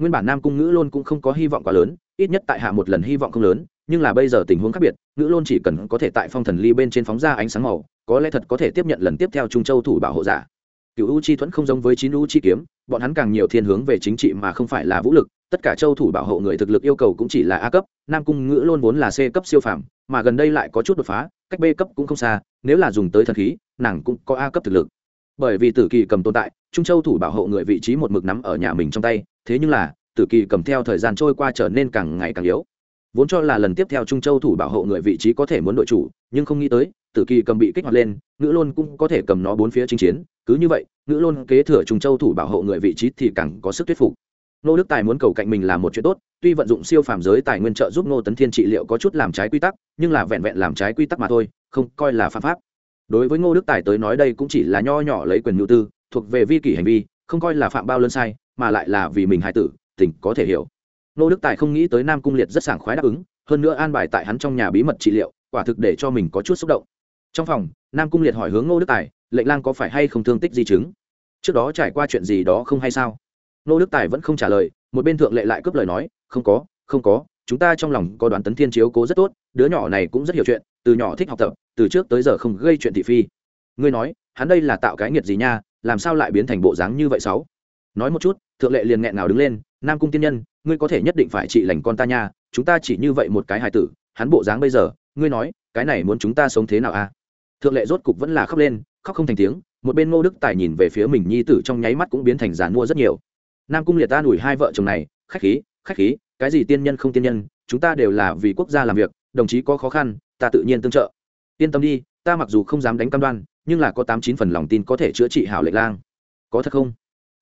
nguyên bản nam cung ngữ Lôn cũng không có hy vọng quá lớn, ít nhất tại hạ một lần hy vọng không lớn, nhưng là bây giờ tình huống khác biệt, ngữ Lôn chỉ cần có thể tại phong thần ly bên trên phóng ra ánh sáng màu, có lẽ thật có thể tiếp nhận lần tiếp theo trung châu thủ bảo hộ giả. Cựu u chi thuẫn không giống với chín u chi kiếm, bọn hắn càng nhiều thiên hướng về chính trị mà không phải là vũ lực, tất cả châu thủ bảo hộ người thực lực yêu cầu cũng chỉ là a cấp, nam cung ngữ Lôn vốn là c cấp siêu phàm, mà gần đây lại có chút đột phá, cách b cấp cũng không xa, nếu là dùng tới thần khí, nàng cũng có a cấp thực lực. Bởi vì tử kỳ cầm tồn tại, trung châu thủ bảo hộ người vị trí một mực nắm ở nhà mình trong tay thế nhưng là, tử kỳ cầm theo thời gian trôi qua trở nên càng ngày càng yếu. Vốn cho là lần tiếp theo trung châu thủ bảo hộ người vị trí có thể muốn đội chủ, nhưng không nghĩ tới, tử kỳ cầm bị kích hoạt lên, ngữ lôn cũng có thể cầm nó bốn phía chinh chiến. Cứ như vậy, ngữ lôn kế thừa trung châu thủ bảo hộ người vị trí thì càng có sức thuyết phục. Nô đức tài muốn cầu cạnh mình là một chuyện tốt, tuy vận dụng siêu phàm giới tài nguyên trợ giúp ngô tấn thiên trị liệu có chút làm trái quy tắc, nhưng là vẹn vẹn làm trái quy tắc mà thôi, không coi là phạm pháp. Đối với ngô đức tài tới nói đây cũng chỉ là nho nhỏ lấy quyền nhu tư, thuộc về vi kỷ hành vi, không coi là phạm bao lớn sai mà lại là vì mình hài tử tỉnh có thể hiểu. Ngô đức tài không nghĩ tới nam cung liệt rất sảng khoái đáp ứng, hơn nữa an bài tại hắn trong nhà bí mật trị liệu, quả thực để cho mình có chút xúc động. Trong phòng, nam cung liệt hỏi hướng ngô đức tài, lệnh lang có phải hay không thương tích di chứng? Trước đó trải qua chuyện gì đó không hay sao? Ngô đức tài vẫn không trả lời, một bên thượng lệ lại cướp lời nói, không có không có, chúng ta trong lòng có đoán tấn thiên chiếu cố rất tốt, đứa nhỏ này cũng rất hiểu chuyện, từ nhỏ thích học tập, từ trước tới giờ không gây chuyện thị phi. Ngươi nói, hắn đây là tạo cái nghiệt gì nha, làm sao lại biến thành bộ dáng như vậy sáu? Nói một chút, thượng lệ liền nghẹn nào đứng lên, nam cung tiên nhân, ngươi có thể nhất định phải trị lành con ta nha, chúng ta chỉ như vậy một cái hài tử, hắn bộ dáng bây giờ, ngươi nói, cái này muốn chúng ta sống thế nào a thượng lệ rốt cục vẫn là khóc lên, khóc không thành tiếng, một bên ngô đức tài nhìn về phía mình nhi tử trong nháy mắt cũng biến thành giàn mua rất nhiều. Nam cung liệt ta đuổi hai vợ chồng này, khách khí khách khí, cái gì tiên nhân không tiên nhân, chúng ta đều là vì quốc gia làm việc, đồng chí có khó khăn, ta tự nhiên tương trợ. Yên tâm đi, ta mặc dù không dám đánh cam đoan, nhưng là có tám chín phần lòng tin có thể chữa trị hảo lệ lang. Có thật không?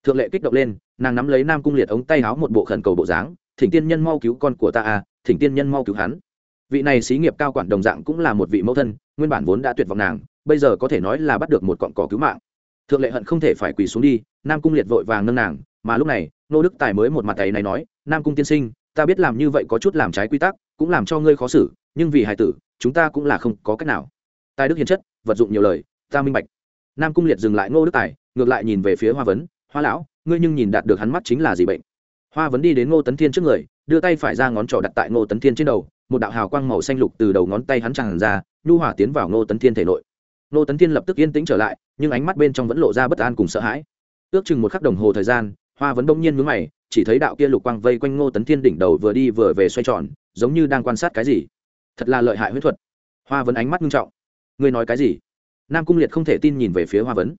Thượng lệ kích động lên, nàng nắm lấy nam cung liệt ống tay háo một bộ khẩn cầu bộ dáng, thỉnh tiên nhân mau cứu con của ta à thỉnh tiên nhân mau cứu hắn. Vị này xí nghiệp cao quản đồng dạng cũng là một vị mẫu thân, nguyên bản vốn đã tuyệt vọng nàng, bây giờ có thể nói là bắt được một cọn cỏ cứu mạng. Thượng lệ hận không thể phải quỳ xuống đi, nam cung liệt vội vàng nâng nàng, mà lúc này, nô đức tài mới một mặt tay này nói, nam cung tiên sinh, ta biết làm như vậy có chút làm trái quy tắc, cũng làm cho ngươi khó xử, nhưng vì hài tử, chúng ta cũng là không có cách nào. Tài đức hiền chất, vật dụng nhiều lời, ta minh bạch. Nam cung liệt dừng lại ngô đức tài, ngược lại nhìn về phía hoa vấn hoa lão, ngươi nhưng nhìn đạt được hắn mắt chính là gì bệnh? Hoa vấn đi đến ngô tấn thiên trước người, đưa tay phải ra ngón trỏ đặt tại ngô tấn thiên trên đầu, một đạo hào quang màu xanh lục từ đầu ngón tay hắn tràn ra, nhu hỏa tiến vào ngô tấn thiên thể nội. Ngô tấn thiên lập tức yên tĩnh trở lại, nhưng ánh mắt bên trong vẫn lộ ra bất an cùng sợ hãi. Ước chừng một khắc đồng hồ thời gian, hoa vấn đông nhiên mướn mày, chỉ thấy đạo kia lục quang vây quanh ngô tấn thiên đỉnh đầu vừa đi vừa về xoay tròn, giống như đang quan sát cái gì. Thật là lợi hại huyết thuật. Hoa vấn ánh mắt nghiêm trọng. Ngươi nói cái gì? Nam cung liệt không thể tin nhìn về phía hoa vấn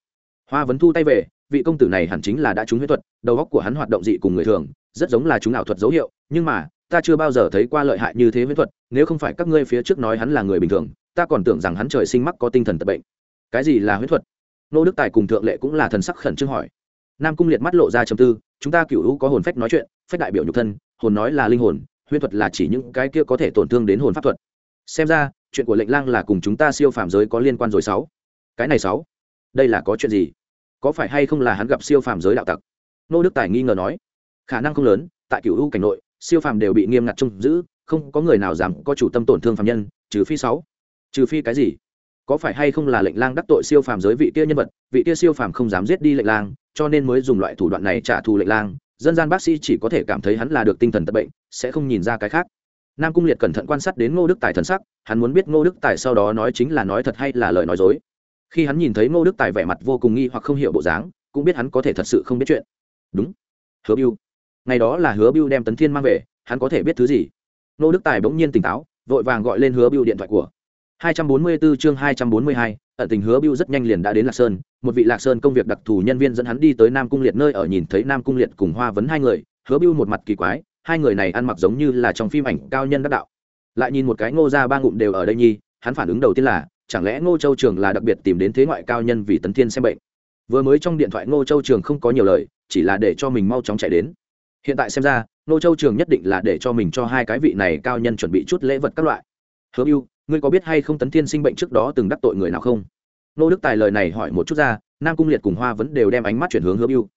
hoa vấn thu tay về vị công tử này hẳn chính là đã trúng huyết thuật, đầu óc của hắn hoạt động dị cùng người thường, rất giống là chúng ảo thuật dấu hiệu, nhưng mà, ta chưa bao giờ thấy qua lợi hại như thế huyết thuật, nếu không phải các ngươi phía trước nói hắn là người bình thường, ta còn tưởng rằng hắn trời sinh mắc có tinh thần tật bệnh. Cái gì là huyết thuật? Nô đức tài cùng thượng lệ cũng là thần sắc khẩn trương hỏi. Nam cung liệt mắt lộ ra chầm tư, chúng ta cựu hữu có hồn phách nói chuyện, phách đại biểu nhục thân, hồn nói là linh hồn, huyết thuật là chỉ những cái kia có thể tổn thương đến hồn pháp thuật. Xem ra, chuyện của lệnh lang là cùng chúng ta siêu phàm giới có liên quan rồi sáu. Cái này sáu, đây là có chuyện gì? Có phải hay không là hắn gặp siêu phàm giới đạo tặc? Nô đức tài nghi ngờ nói. Khả năng không lớn, tại cựu u cảnh nội, siêu phàm đều bị nghiêm ngặt trông giữ, không có người nào dám có chủ tâm tổn thương phàm nhân, trừ phi sáu. Trừ phi cái gì? Có phải hay không là lệnh lang đắc tội siêu phàm giới vị kia nhân vật, vị kia siêu phàm không dám giết đi lệnh lang, cho nên mới dùng loại thủ đoạn này trả thù lệnh lang, dân gian bác sĩ chỉ có thể cảm thấy hắn là được tinh thần tật bệnh, sẽ không nhìn ra cái khác. Nam cung liệt cẩn thận quan sát đến ngô đức tài thần sắc, hắn muốn biết ngô đức tài sau đó nói chính là nói thật hay là lời nói dối khi hắn nhìn thấy ngô đức tài vẻ mặt vô cùng nghi hoặc không hiểu bộ dáng cũng biết hắn có thể thật sự không biết chuyện. Đúng. Hứa biêu ngày đó là hứa biêu đem tấn thiên mang về hắn có thể biết thứ gì? Ngô đức tài bỗng nhiên tỉnh táo vội vàng gọi lên hứa biêu điện thoại của. 244 chương 242, ẩn tình hứa biêu rất nhanh liền đã đến lạc sơn. Một vị lạc sơn công việc đặc thù nhân viên dẫn hắn đi tới nam cung liệt nơi ở nhìn thấy nam cung liệt cùng hoa vấn hai người. Hứa biêu một mặt kỳ quái hai người này ăn mặc giống như là trong phim ảnh cao nhân đắc đạo. Lại nhìn một cái ngô ra ba ngụm đều ở đây nhi hắn phản ứng đầu tiên là chẳng lẽ ngô châu trường là đặc biệt tìm đến thế ngoại cao nhân vì tấn thiên xem bệnh? Vừa mới trong điện thoại ngô châu trường không có nhiều lời, chỉ là để cho mình mau chóng chạy đến. Hiện tại xem ra, ngô châu trường nhất định là để cho mình cho hai cái vị này cao nhân chuẩn bị chút lễ vật các loại. Hứa biêu ngươi có biết hay không tấn thiên sinh bệnh trước đó từng đắc tội người nào không? Nô đức tài lời này hỏi một chút ra, nam cung liệt cùng hoa vẫn đều đem ánh mắt chuyển hướng hứa biêu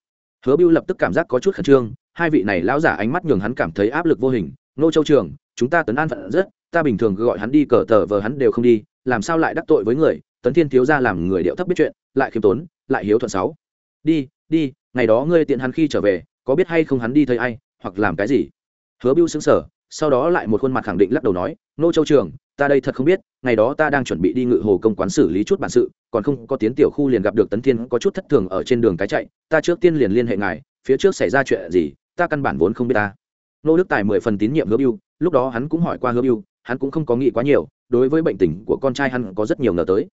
hứa bưu lập tức cảm giác có chút khẩn trương, hai vị này lão giả ánh mắt nhường hắn cảm thấy áp lực vô hình. Nô châu trường, chúng ta tấn an phận rất, ta bình thường gọi hắn đi, cờ tờ vờ hắn đều không đi làm sao lại đắc tội với người, tấn thiên thiếu ra làm người điệu thấp biết chuyện, lại khiêm tốn, lại hiếu thuận sáu. Đi đi, ngày đó ngươi tiện hắn khi trở về, có biết hay không hắn đi thấy ai, hoặc làm cái gì? Hứa bưu xứng sở sau đó lại một khuôn mặt khẳng định lắc đầu nói, nô châu trường, ta đây thật không biết, ngày đó ta đang chuẩn bị đi ngự hồ công quán xử lý chút bản sự, còn không có tiến tiểu khu liền gặp được tấn thiên có chút thất thường ở trên đường cái chạy, ta trước tiên liền liên hệ ngài, phía trước xảy ra chuyện gì, ta căn bản vốn không biết ta. Nô đức tài mười phần tín nhiệm hứa bưu, lúc đó hắn cũng hỏi qua hứa bưu, hắn cũng không có nghĩ quá nhiều đối với bệnh tình của con trai hắn có rất nhiều ngờ tới.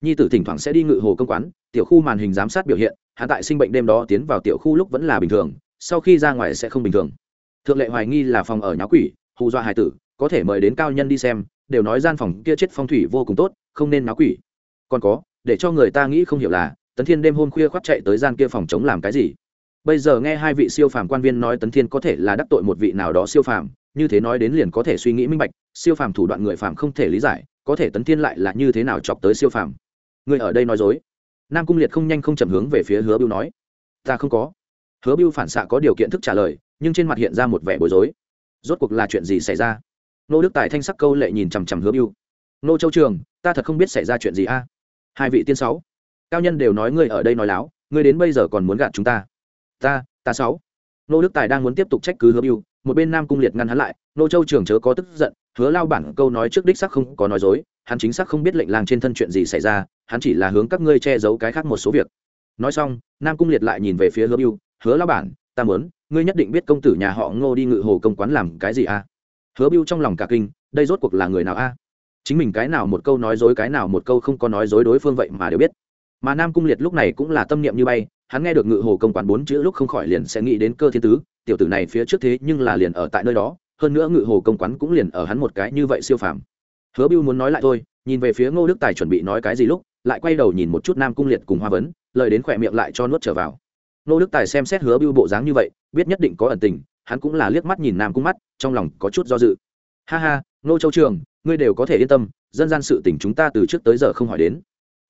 Nhi tử thỉnh thoảng sẽ đi ngự hồ công quán, tiểu khu màn hình giám sát biểu hiện, hắn tại sinh bệnh đêm đó tiến vào tiểu khu lúc vẫn là bình thường, sau khi ra ngoài sẽ không bình thường. Thượng lệ hoài nghi là phòng ở nháo quỷ, hù dọa hải tử, có thể mời đến cao nhân đi xem, đều nói gian phòng kia chết phong thủy vô cùng tốt, không nên náo quỷ. Còn có, để cho người ta nghĩ không hiểu là, tấn thiên đêm hôm khuya khoác chạy tới gian kia phòng chống làm cái gì? Bây giờ nghe hai vị siêu phàm quan viên nói tấn thiên có thể là đắc tội một vị nào đó siêu phàm như thế nói đến liền có thể suy nghĩ minh bạch, siêu phàm thủ đoạn người phàm không thể lý giải, có thể tấn thiên lại là như thế nào chọc tới siêu phàm. Người ở đây nói dối. Nam cung liệt không nhanh không chậm hướng về phía hứa biêu nói. Ta không có. Hứa biêu phản xạ có điều kiện thức trả lời, nhưng trên mặt hiện ra một vẻ bối rối. Rốt cuộc là chuyện gì xảy ra? Nô đức tài thanh sắc câu lệ nhìn chằm chằm hứa biêu nô châu trường, ta thật không biết xảy ra chuyện gì a. Hai vị tiên sáu. Cao nhân đều nói ngươi ở đây nói láo ngươi đến bây giờ còn muốn gạt chúng ta. Ta ta sáu. Nô đức tài đang muốn tiếp tục trách cứ hứa biêu một bên nam cung liệt ngăn hắn lại, nô châu trường chớ có tức giận, hứa lao bản câu nói trước đích sắc không có nói dối, hắn chính xác không biết lệnh làng trên thân chuyện gì xảy ra, hắn chỉ là hướng các ngươi che giấu cái khác một số việc. Nói xong, nam cung liệt lại nhìn về phía hứa biêu hứa lao bản, ta muốn, ngươi nhất định biết công tử nhà họ ngô đi ngự hồ công quán làm cái gì a? Hứa biêu trong lòng cả kinh, đây rốt cuộc là người nào a? Chính mình cái nào một câu nói dối, cái nào một câu không có nói dối đối phương vậy mà đều biết. Mà nam cung liệt lúc này cũng là tâm niệm như bay, hắn nghe được ngự hồ công quán bốn chữ lúc không khỏi liền sẽ nghĩ đến cơ thiên tứ tiểu tử này phía trước thế nhưng là liền ở tại nơi đó, hơn nữa ngự hồ công quán cũng liền ở hắn một cái như vậy siêu phàm. Hứa biêu muốn nói lại thôi, nhìn về phía ngô đức tài chuẩn bị nói cái gì lúc, lại quay đầu nhìn một chút nam cung liệt cùng hoa vấn, lời đến khỏe miệng lại cho nuốt trở vào. Ngô đức tài xem xét hứa biêu bộ dáng như vậy, biết nhất định có ẩn tình, hắn cũng là liếc mắt nhìn nam cung mắt, trong lòng có chút do dự. Ha ha, ngô châu trường, ngươi đều có thể yên tâm, dân gian sự tình chúng ta từ trước tới giờ không hỏi đến.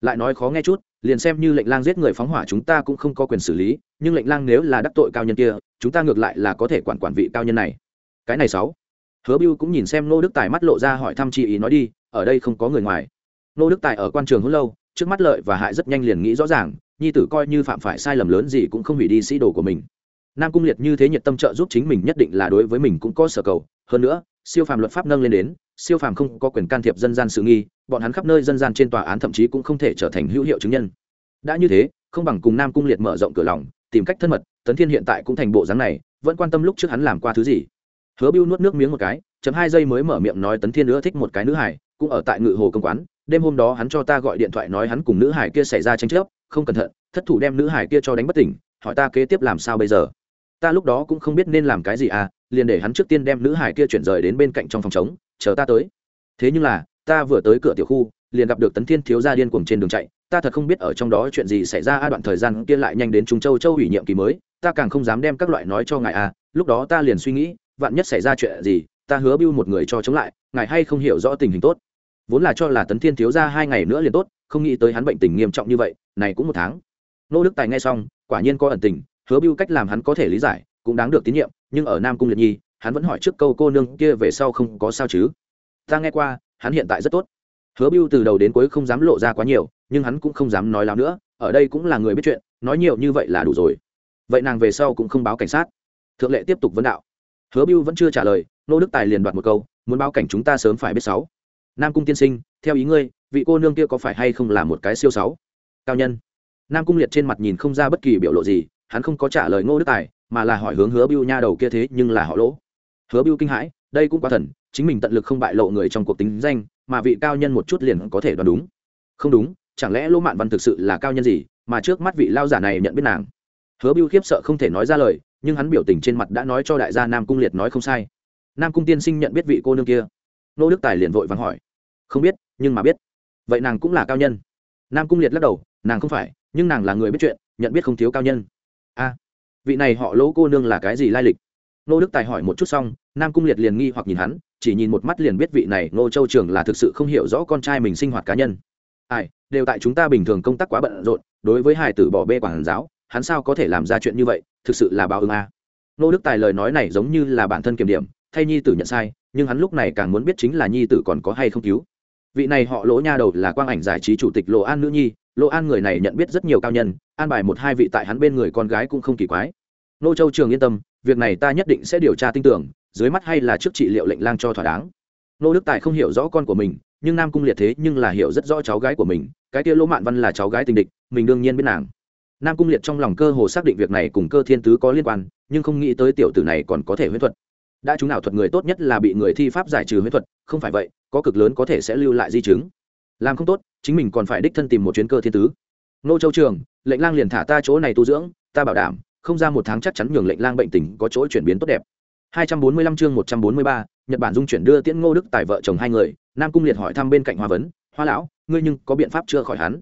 Lại nói khó nghe chút liền xem như lệnh lang giết người phóng hỏa chúng ta cũng không có quyền xử lý, nhưng lệnh lang nếu là đắc tội cao nhân kia, chúng ta ngược lại là có thể quản quản vị cao nhân này. Cái này sáu. Hứa biêu cũng nhìn xem nô đức tài mắt lộ ra hỏi thăm chị ý nói đi, ở đây không có người ngoài. Nô đức tài ở quan trường hôn lâu, trước mắt lợi và hại rất nhanh liền nghĩ rõ ràng, nhi tử coi như phạm phải sai lầm lớn gì cũng không hủy đi sĩ đồ của mình. Nam cung liệt như thế nhiệt tâm trợ giúp chính mình nhất định là đối với mình cũng có sở cầu, hơn nữa siêu phàm luật pháp nâng lên đến, siêu phàm không có quyền can thiệp dân gian sự nghi, bọn hắn khắp nơi dân gian trên tòa án thậm chí cũng không thể trở thành hữu hiệu chứng nhân. Đã như thế, không bằng cùng nam cung liệt mở rộng cửa lòng, tìm cách thân mật, tấn thiên hiện tại cũng thành bộ dáng này, vẫn quan tâm lúc trước hắn làm qua thứ gì. Hứa biêu nuốt nước miếng một cái, chấm hai giây mới mở miệng nói tấn thiên nữa thích một cái nữ hải cũng ở tại ngự hồ công quán, đêm hôm đó hắn cho ta gọi điện thoại nói hắn cùng nữ hải kia xảy ra tranh chấp, không cẩn thận, thất thủ đem nữ hải kia cho đánh bất tỉnh, hỏi ta kế tiếp làm sao bây giờ? Ta lúc đó cũng không biết nên làm cái gì à liền để hắn trước tiên đem nữ hải kia chuyển rời đến bên cạnh trong phòng chống chờ ta tới. Thế nhưng là, ta vừa tới cửa tiểu khu, liền gặp được tấn thiên thiếu gia điên cuồng trên đường chạy, ta thật không biết ở trong đó chuyện gì xảy ra, a, đoạn thời gian kia lại nhanh đến trung châu châu ủy nhiệm kỳ mới, ta càng không dám đem các loại nói cho ngài, a, lúc đó ta liền suy nghĩ, vạn nhất xảy ra chuyện gì, ta hứa bưu một người cho chống lại, ngài hay không hiểu rõ tình hình tốt. Vốn là cho là tấn thiên thiếu gia hai ngày nữa liền tốt, không nghĩ tới hắn bệnh tình nghiêm trọng như vậy, này cũng một tháng. Nô đức tài nghe xong, quả nhiên có ẩn tình, hứa bưu cách làm hắn có thể lý giải cũng đáng được tín nhiệm, nhưng ở nam cung liệt nhi, hắn vẫn hỏi trước câu cô nương kia về sau không có sao chứ. Ta nghe qua, hắn hiện tại rất tốt. Hứa bưu từ đầu đến cuối không dám lộ ra quá nhiều, nhưng hắn cũng không dám nói láo nữa, ở đây cũng là người biết chuyện, nói nhiều như vậy là đủ rồi. Vậy nàng về sau cũng không báo cảnh sát. Thượng lệ tiếp tục vấn đạo. Hứa bưu vẫn chưa trả lời, nô đức tài liền đoạt một câu, muốn báo cảnh chúng ta sớm phải biết sáu. Nam cung tiên sinh, theo ý ngươi, vị cô nương kia có phải hay không là một cái siêu sáu? Cao nhân. Nam cung liệt trên mặt nhìn không ra bất kỳ biểu lộ gì, hắn không có trả lời ngô đức tài mà là hỏi hướng hứa bưu nha đầu kia thế nhưng là họ lỗ. Hứa bưu kinh hãi, đây cũng quá thần, chính mình tận lực không bại lộ người trong cuộc tính danh, mà vị cao nhân một chút liền có thể đoán đúng. Không đúng, chẳng lẽ lỗ mạn văn thực sự là cao nhân gì, mà trước mắt vị lao giả này nhận biết nàng? Hứa bưu khiếp sợ không thể nói ra lời, nhưng hắn biểu tình trên mặt đã nói cho đại gia nam cung liệt nói không sai. Nam cung tiên sinh nhận biết vị cô nương kia. Nô đức tài liền vội vắng hỏi. Không biết, nhưng mà biết. Vậy nàng cũng là cao nhân. Nam cung liệt lắc đầu, nàng không phải, nhưng nàng là người biết chuyện, nhận biết không thiếu cao nhân vị này họ lỗ cô nương là cái gì lai lịch? Nô đức tài hỏi một chút xong, nam cung liệt liền nghi hoặc nhìn hắn, chỉ nhìn một mắt liền biết vị này nô châu trường là thực sự không hiểu rõ con trai mình sinh hoạt cá nhân. Ai, đều tại chúng ta bình thường công tác quá bận rộn, đối với hải tử bỏ bê quản giáo, hắn sao có thể làm ra chuyện như vậy, thực sự là báo ứng a. Nô đức tài lời nói này giống như là bản thân kiểm điểm, thay nhi tử nhận sai, nhưng hắn lúc này càng muốn biết chính là nhi tử còn có hay không cứu. Vị này họ lỗ nha đầu là quang ảnh giải trí chủ tịch lộ an nữ nhi lộ an người này nhận biết rất nhiều cao nhân, an bài một hai vị tại hắn bên người con gái cũng không kỳ quái nô châu trường yên tâm, việc này ta nhất định sẽ điều tra tin tưởng, dưới mắt hay là trước trị liệu lệnh lang cho thỏa đáng. Nô đức tài không hiểu rõ con của mình, nhưng nam cung liệt thế nhưng là hiểu rất rõ cháu gái của mình, cái kia lỗ mạn văn là cháu gái tình địch, mình đương nhiên biết nàng. Nam cung liệt trong lòng cơ hồ xác định việc này cùng cơ thiên tứ có liên quan, nhưng không nghĩ tới tiểu tử này còn có thể huyết thuật. Đã chúng nào thuật người tốt nhất là bị người thi pháp giải trừ huyết thuật, không phải vậy, có cực lớn có thể sẽ lưu lại di chứng. Làm không tốt, chính mình còn phải đích thân tìm một chuyến cơ thiên tứ. Nô châu trường, lệnh lang liền thả ta chỗ này tu dưỡng, ta bảo đảm không ra một tháng chắc chắn nhường lệnh lang bệnh tình có chỗ chuyển biến tốt đẹp 245 chương 143, Nhật Bản dung chuyển đưa Tiễn Ngô Đức tài vợ chồng hai người, Nam Cung Liệt hỏi thăm bên cạnh Hoa Vấn, "Hoa lão, ngươi nhưng có biện pháp chưa khỏi hắn?"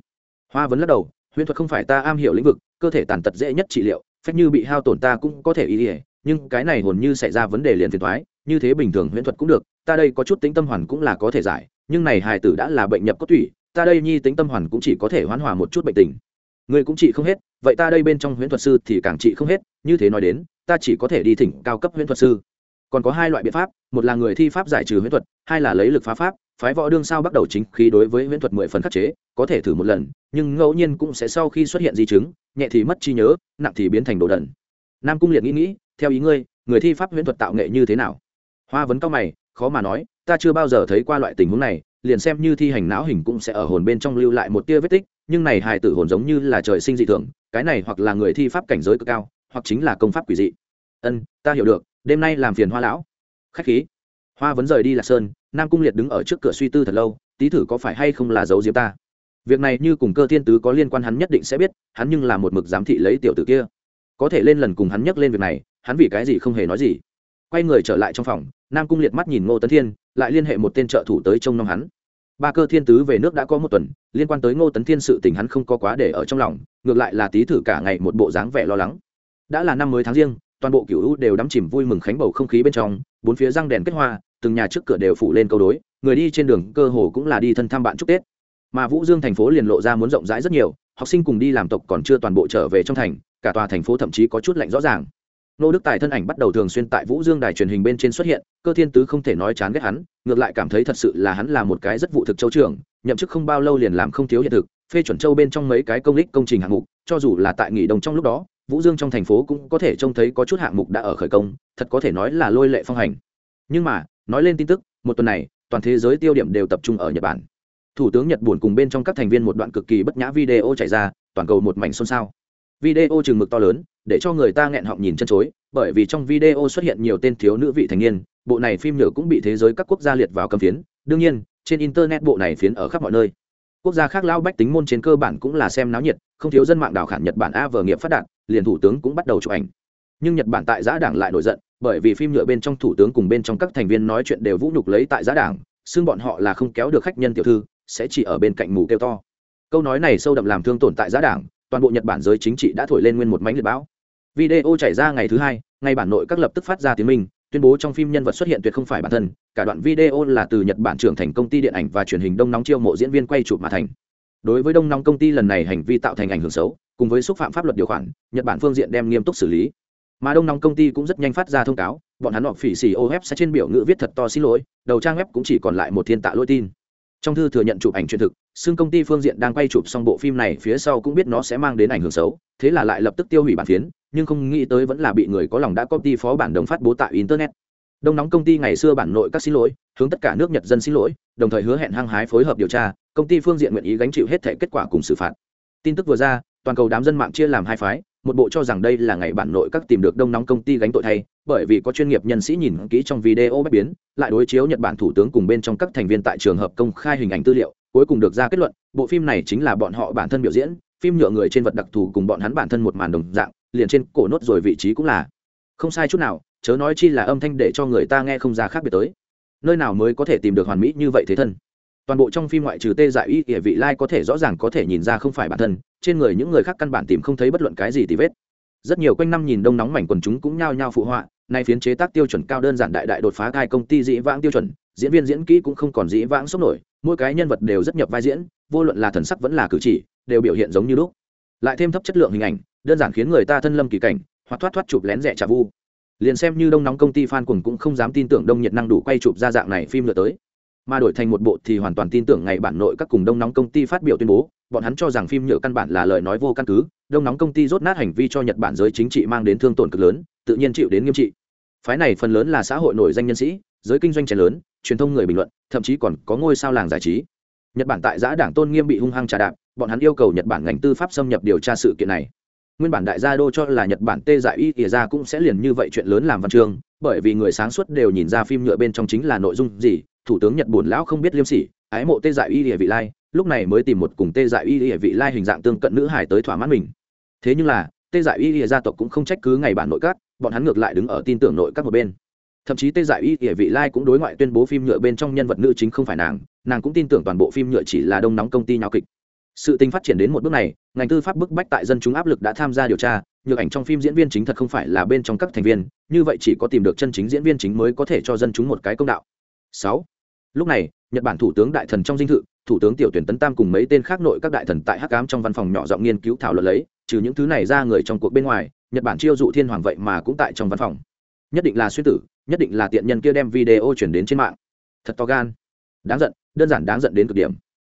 Hoa Vấn lắc đầu, "Huyền thuật không phải ta am hiểu lĩnh vực, cơ thể tàn tật dễ nhất trị liệu, phép như bị hao tổn ta cũng có thể y, nhưng cái này hồn như xảy ra vấn đề liền phiền toái, như thế bình thường huyền thuật cũng được, ta đây có chút tính tâm hoàn cũng là có thể giải, nhưng này hài tử đã là bệnh nhập cốt thủy, ta đây nhi tính tâm hoàn cũng chỉ có thể hoán hòa một chút bệnh tình. Ngươi cũng trị không hết, vậy ta đây bên trong huyễn thuật sư thì càng trị không hết, như thế nói đến, ta chỉ có thể đi thỉnh cao cấp huyễn thuật sư. Còn có hai loại biện pháp một là người thi pháp giải trừ huyễn thuật hai là lấy lực phá pháp phái võ đương sao bắt đầu chính khí đối với huyễn thuật mười phần khắc chế có thể thử một lần nhưng ngẫu nhiên cũng sẽ sau khi xuất hiện di chứng nhẹ thì mất trí nhớ nặng thì biến thành đồ đần. Nam cung liệt nghĩ nghĩ theo ý ngươi người thi pháp huyễn thuật tạo nghệ như thế nào? Hoa vấn cao mày khó mà nói ta chưa bao giờ thấy qua loại tình huống này liền xem như thi hành não hình cũng sẽ ở hồn bên trong lưu lại một tia vết tích nhưng này hài tử hồn giống như là trời sinh dị thường, cái này hoặc là người thi pháp cảnh giới cực cao, hoặc chính là công pháp quỷ dị. Ân, ta hiểu được, đêm nay làm phiền hoa lão. Khách khí. Hoa vẫn rời đi lạc sơn, nam cung liệt đứng ở trước cửa suy tư thật lâu tý thử có phải hay không là giấu diếm ta. Việc này như cùng cơ thiên tứ có liên quan hắn nhất định sẽ biết, hắn nhưng là một mực giám thị lấy tiểu tử kia. Có thể lên lần cùng hắn nhắc lên việc này, hắn vì cái gì không hề nói gì. Quay người trở lại trong phòng, nam cung liệt mắt nhìn ngô tấn thiên, lại liên hệ một tên trợ thủ tới trông nom hắn ba cơ thiên tứ về nước đã có một tuần, liên quan tới ngô tấn thiên sự tình hắn không có quá để ở trong lòng, ngược lại là tý thử cả ngày một bộ dáng vẻ lo lắng. Đã là năm mới tháng riêng, toàn bộ cựu u đều đắm chìm vui mừng khánh bầu không khí bên trong, bốn phía răng đèn kết hoa, từng nhà trước cửa đều phủ lên câu đối, người đi trên đường cơ hồ cũng là đi thân thăm bạn chúc tết. Mà vũ dương thành phố liền lộ ra muốn rộng rãi rất nhiều, học sinh cùng đi làm tộc còn chưa toàn bộ trở về trong thành, cả tòa thành phố thậm chí có chút lạnh rõ ràng nô đức tài thân ảnh bắt đầu thường xuyên tại vũ dương đài truyền hình bên trên xuất hiện, cơ thiên tứ không thể nói chán ghét hắn, ngược lại cảm thấy thật sự là hắn là một cái rất vụ thực châu trưởng, nhậm chức không bao lâu liền làm không thiếu hiện thực, phê chuẩn châu bên trong mấy cái công lích công trình hạng mục, cho dù là tại nghỉ đồng trong lúc đó, vũ dương trong thành phố cũng có thể trông thấy có chút hạng mục đã ở khởi công, thật có thể nói là lôi lệ phong hành. Nhưng mà, nói lên tin tức, một tuần này, toàn thế giới tiêu điểm đều tập trung ở nhật bản. Thủ tướng nhật buồn cùng bên trong các thành viên một đoạn cực kỳ bất nhã video chạy ra, toàn cầu một mảnh xôn xao video chừng mực to lớn, để cho người ta nghẹn họng nhìn chân chối, bởi vì trong video xuất hiện nhiều tên thiếu nữ vị thành niên, bộ này phim nhựa cũng bị thế giới các quốc gia liệt vào cầm phiến. Đương nhiên, trên internet bộ này phiến ở khắp mọi nơi. Quốc gia khác lao bách tính môn trên cơ bản cũng là xem náo nhiệt, không thiếu dân mạng đào khản nhật bản a vờ nghiệp phát đạt, liền thủ tướng cũng bắt đầu chụp ảnh. Nhưng nhật bản tại giã đảng lại nổi giận, bởi vì phim nhựa bên trong thủ tướng cùng bên trong các thành viên nói chuyện đều vũ nhục lấy tại giã đảng, xưng bọn họ là không kéo được khách nhân tiểu thư, sẽ chỉ ở bên cạnh mù kêu to. Câu nói này sâu đậm làm thương tổn tại giã đảng toàn bộ nhật bản giới chính trị đã thổi lên nguyên một mánh liệt bão. Video chảy ra ngày thứ hai ngay bản nội các lập tức phát ra tiếng minh tuyên bố trong phim nhân vật xuất hiện tuyệt không phải bản thân, cả đoạn video là từ nhật bản trưởng thành công ty điện ảnh và truyền hình đông nóng chiêu mộ diễn viên quay chụp mà thành. Đối với đông nóng công ty lần này hành vi tạo thành ảnh hưởng xấu, cùng với xúc phạm pháp luật điều khoản, nhật bản phương diện đem nghiêm túc xử lý. Mà đông nóng công ty cũng rất nhanh phát ra thông cáo, bọn hắn họp phỉ xì ô web sẽ trên biểu ngữ viết thật to xin lỗi, đầu trang web cũng chỉ còn lại một thiên tạ lỗi tin trong thư thừa nhận chụp ảnh truyền thực, xưng công ty phương diện đang quay chụp xong bộ phim này phía sau cũng biết nó sẽ mang đến ảnh hưởng xấu, thế là lại lập tức tiêu hủy bản phiến, nhưng không nghĩ tới vẫn là bị người có lòng đã copy phó bản đồng phát bố tại internet. Đông nóng công ty ngày xưa bản nội các xin lỗi, hướng tất cả nước nhật dân xin lỗi, đồng thời hứa hẹn hăng hái phối hợp điều tra, công ty phương diện nguyện ý gánh chịu hết thể kết quả cùng xử phạt. Tin tức vừa ra, toàn cầu đám dân mạng chia làm hai phái một bộ cho rằng đây là ngày bản nội các tìm được đông nóng công ty gánh tội thay, bởi vì có chuyên nghiệp nhân sĩ nhìn kỹ trong video bất biến, lại đối chiếu nhật bản thủ tướng cùng bên trong các thành viên tại trường hợp công khai hình ảnh tư liệu, cuối cùng được ra kết luận, bộ phim này chính là bọn họ bản thân biểu diễn, phim nhựa người trên vật đặc thù cùng bọn hắn bản thân một màn đồng dạng, liền trên cổ nốt rồi vị trí cũng là. Không sai chút nào, chớ nói chi là âm thanh để cho người ta nghe không ra khác biệt tới. Nơi nào mới có thể tìm được hoàn mỹ như vậy thế thân? Toàn bộ trong phim ngoại trừ tê dại y địa vị lai có thể rõ ràng có thể nhìn ra không phải bản thân, trên người những người khác căn bản tìm không thấy bất luận cái gì tì vết. Rất nhiều quanh năm nhìn đông nóng mảnh quần chúng cũng nhao nhao phụ họa, nay phiến chế tác tiêu chuẩn cao đơn giản đại đại đột phá hai công ty dĩ vãng tiêu chuẩn, diễn viên diễn kỹ cũng không còn dĩ vãng sốc nổi, mỗi cái nhân vật đều rất nhập vai diễn, vô luận là thần sắc vẫn là cử chỉ, đều biểu hiện giống như lúc. Lại thêm thấp chất lượng hình ảnh, đơn giản khiến người ta thân lâm kỳ cảnh, hoặc thoát thoát chụp lén rẻ trà vu. Liền xem như đông nóng công ty fan cuồng cũng không dám tin tưởng đông nhiệt năng đủ quay chụp ra dạng này phim lừa tới mà đổi thành một bộ thì hoàn toàn tin tưởng ngày bản nội các cùng đông nóng công ty phát biểu tuyên bố, bọn hắn cho rằng phim nhựa căn bản là lời nói vô căn cứ, đông nóng công ty rốt nát hành vi cho nhật bản giới chính trị mang đến thương tổn cực lớn, tự nhiên chịu đến nghiêm trị. Phái này phần lớn là xã hội nổi danh nhân sĩ, giới kinh doanh trẻ lớn, truyền thông người bình luận, thậm chí còn có ngôi sao làng giải trí. Nhật bản tại giã đảng tôn nghiêm bị hung hăng trà đạp, bọn hắn yêu cầu nhật bản ngành tư pháp xâm nhập điều tra sự kiện này. Nguyên bản đại gia đô cho là nhật bản tê dại y ỉa ra cũng sẽ liền như vậy chuyện lớn làm văn chương, bởi vì người sáng suốt đều nhìn ra phim nhựa bên trong chính là nội dung gì thủ tướng nhật bổn lão không biết liêm sỉ, ái mộ tê dại y địa vị lai, lúc này mới tìm một cùng tê dại y địa vị lai hình dạng tương cận nữ hải tới thỏa mãn mình. Thế nhưng là, tê dại y địa gia tộc cũng không trách cứ ngày bản nội các, bọn hắn ngược lại đứng ở tin tưởng nội các một bên. Thậm chí tê dại y địa vị lai cũng đối ngoại tuyên bố phim nhựa bên trong nhân vật nữ chính không phải nàng nàng cũng tin tưởng toàn bộ phim nhựa chỉ là đông nóng công ty nháo kịch. Sự tình phát triển đến một bước này, ngành tư pháp bức bách tại dân chúng áp lực đã tham gia điều tra nhược ảnh trong phim diễn viên chính thật không phải là bên trong các thành viên, như vậy chỉ có tìm được chân chính diễn viên chính mới có thể cho dân chúng một cái công đạo. Sáu lúc này, nhật bản thủ tướng đại thần trong dinh thự, thủ tướng tiểu tuyển tấn tam cùng mấy tên khác nội các đại thần tại hắc cám trong văn phòng nhỏ giọng nghiên cứu thảo luận lấy, trừ những thứ này ra người trong cuộc bên ngoài, nhật bản chiêu dụ thiên hoàng vậy mà cũng tại trong văn phòng. Nhất định là suy tử, nhất định là tiện nhân kia đem video chuyển đến trên mạng. Thật to gan. Đáng giận, đơn giản đáng giận đến cực điểm.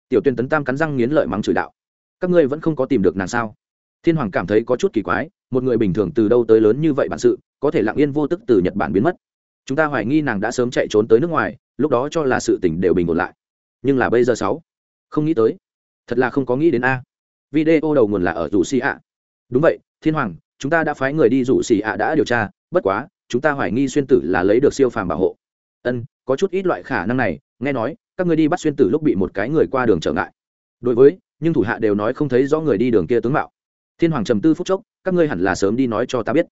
Tiểu tuyên tấn tam cắn răng nghiến lợi mắng chửi đạo. Các ngươi vẫn không có tìm được nàng sao? Thiên hoàng cảm thấy có chút kỳ quái, một người bình thường từ đâu tới lớn như vậy bản sự, có thể lặng yên vô tức từ nhật bản biến mất. Chúng ta hoài nghi nàng đã sớm chạy trốn tới nước ngoài lúc đó cho là sự tình đều bình ổn lại. Nhưng là bây giờ sáu, không nghĩ tới. Thật là không có nghĩ đến a. Video đầu nguồn là ở rủ xì ạ. Đúng vậy, thiên hoàng, chúng ta đã phái người đi rủ xì ạ đã điều tra, bất quá, chúng ta hoài nghi xuyên tử là lấy được siêu phàm bảo hộ. Ân, có chút ít loại khả năng này, nghe nói, các ngươi đi bắt xuyên tử lúc bị một cái người qua đường trở ngại. Đối với, nhưng thủ hạ đều nói không thấy rõ người đi đường kia tướng mạo. Thiên hoàng trầm tư phúc chốc, các ngươi hẳn là sớm đi nói cho ta biết.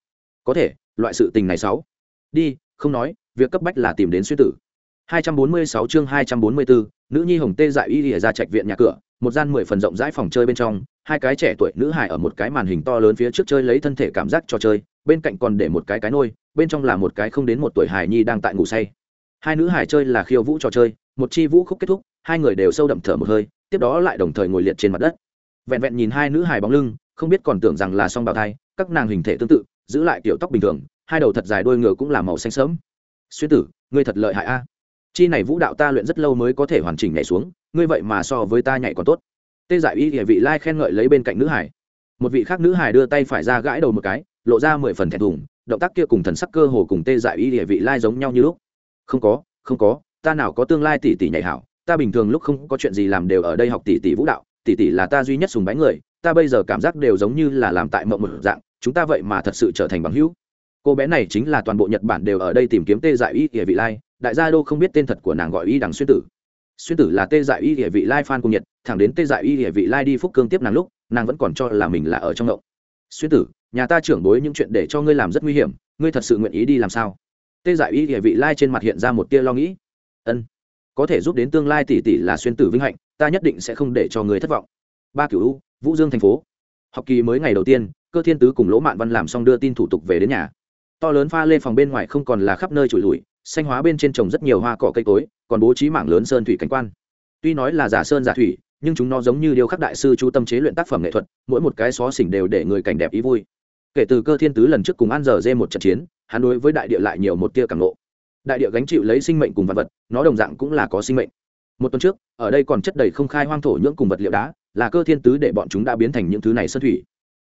Có thể, loại sự tình này sáu. Đi, không nói, việc cấp bách là tìm đến xuyên tử. 246 chương 244, nữ nhi hồng tê dại y lìa ra trạch viện nhà cửa một gian mười phần rộng rãi phòng chơi bên trong hai cái trẻ tuổi nữ hải ở một cái màn hình to lớn phía trước chơi lấy thân thể cảm giác trò chơi bên cạnh còn để một cái cái nôi bên trong là một cái không đến một tuổi hải nhi đang tại ngủ say. Hai nữ hải chơi là khiêu vũ trò chơi một chi vũ khúc kết thúc hai người đều sâu đậm thở một hơi tiếp đó lại đồng thời ngồi liệt trên mặt đất. Vẹn vẹn nhìn hai nữ hải bóng lưng không biết còn tưởng rằng là song bào thai các nàng hình thể tương tự giữ lại kiểu tóc bình thường hai đầu thật dài đuôi ngựa cũng là màu xanh sớm xuyên tử ngươi thật lợi hại a chi này vũ đạo ta luyện rất lâu mới có thể hoàn chỉnh nhảy xuống, ngươi vậy mà so với ta nhảy còn tốt. Tê giải y địa vị lai khen ngợi lấy bên cạnh nữ hải. Một vị khác nữ hải đưa tay phải ra gãi đầu một cái, lộ ra mười phần thẹn thùng, động tác kia cùng thần sắc cơ hồ cùng tê giải y địa vị lai giống nhau như lúc. Không có không có, ta nào có tương lai tỷ tỷ nhảy hảo, ta bình thường lúc không có chuyện gì làm đều ở đây học tỷ tỷ vũ đạo, tỷ tỷ là ta duy nhất sùng bái người, ta bây giờ cảm giác đều giống như là làm tại mộng một dạng, chúng ta vậy mà thật sự trở thành bằng hữu. Cô bé này chính là toàn bộ nhật bản đều ở đây tìm kiếm tê dại y địa vị lai đại gia đô không biết tên thật của nàng gọi y đằng xuyên tử. Xuyên tử là tê dại y địa vị lai phan cung nhật thẳng đến tê dại y địa vị lai đi phúc cương tiếp nàng lúc, nàng vẫn còn cho là mình là ở trong ngộng. Xuyên tử, nhà ta trưởng bối những chuyện để cho ngươi làm rất nguy hiểm, ngươi thật sự nguyện ý đi làm sao? Tê dại y địa vị lai trên mặt hiện ra một tia lo nghĩ. Ân, có thể giúp đến tương lai tỷ tỷ là xuyên tử vinh hạnh, ta nhất định sẽ không để cho người thất vọng. Ba cửu u, vũ dương thành phố. Học kỳ mới ngày đầu tiên, cơ thiên tứ cùng lỗ mạn văn làm xong đưa tin thủ tục về đến nhà. To lớn pha lên phòng bên ngoài không còn là khắp nơi trụi lùi xanh hóa bên trên trồng rất nhiều hoa cỏ cây cối, còn bố trí mảng lớn sơn thủy cảnh quan. Tuy nói là giả sơn giả thủy, nhưng chúng nó giống như điêu khắc đại sư chú tâm chế luyện tác phẩm nghệ thuật, mỗi một cái xó xỉnh đều để người cảnh đẹp ý vui. Kể từ cơ thiên tứ lần trước cùng ăn giờ dê một trận chiến, hắn đối với đại địa lại nhiều một tia cảm nộ đại địa gánh chịu lấy sinh mệnh cùng vật vật, nó đồng dạng cũng là có sinh mệnh. Một tuần trước, ở đây còn chất đầy không khai hoang thổ nhưỡng cùng vật liệu đá, là cơ thiên tứ để bọn chúng đã biến thành những thứ này sơn thủy.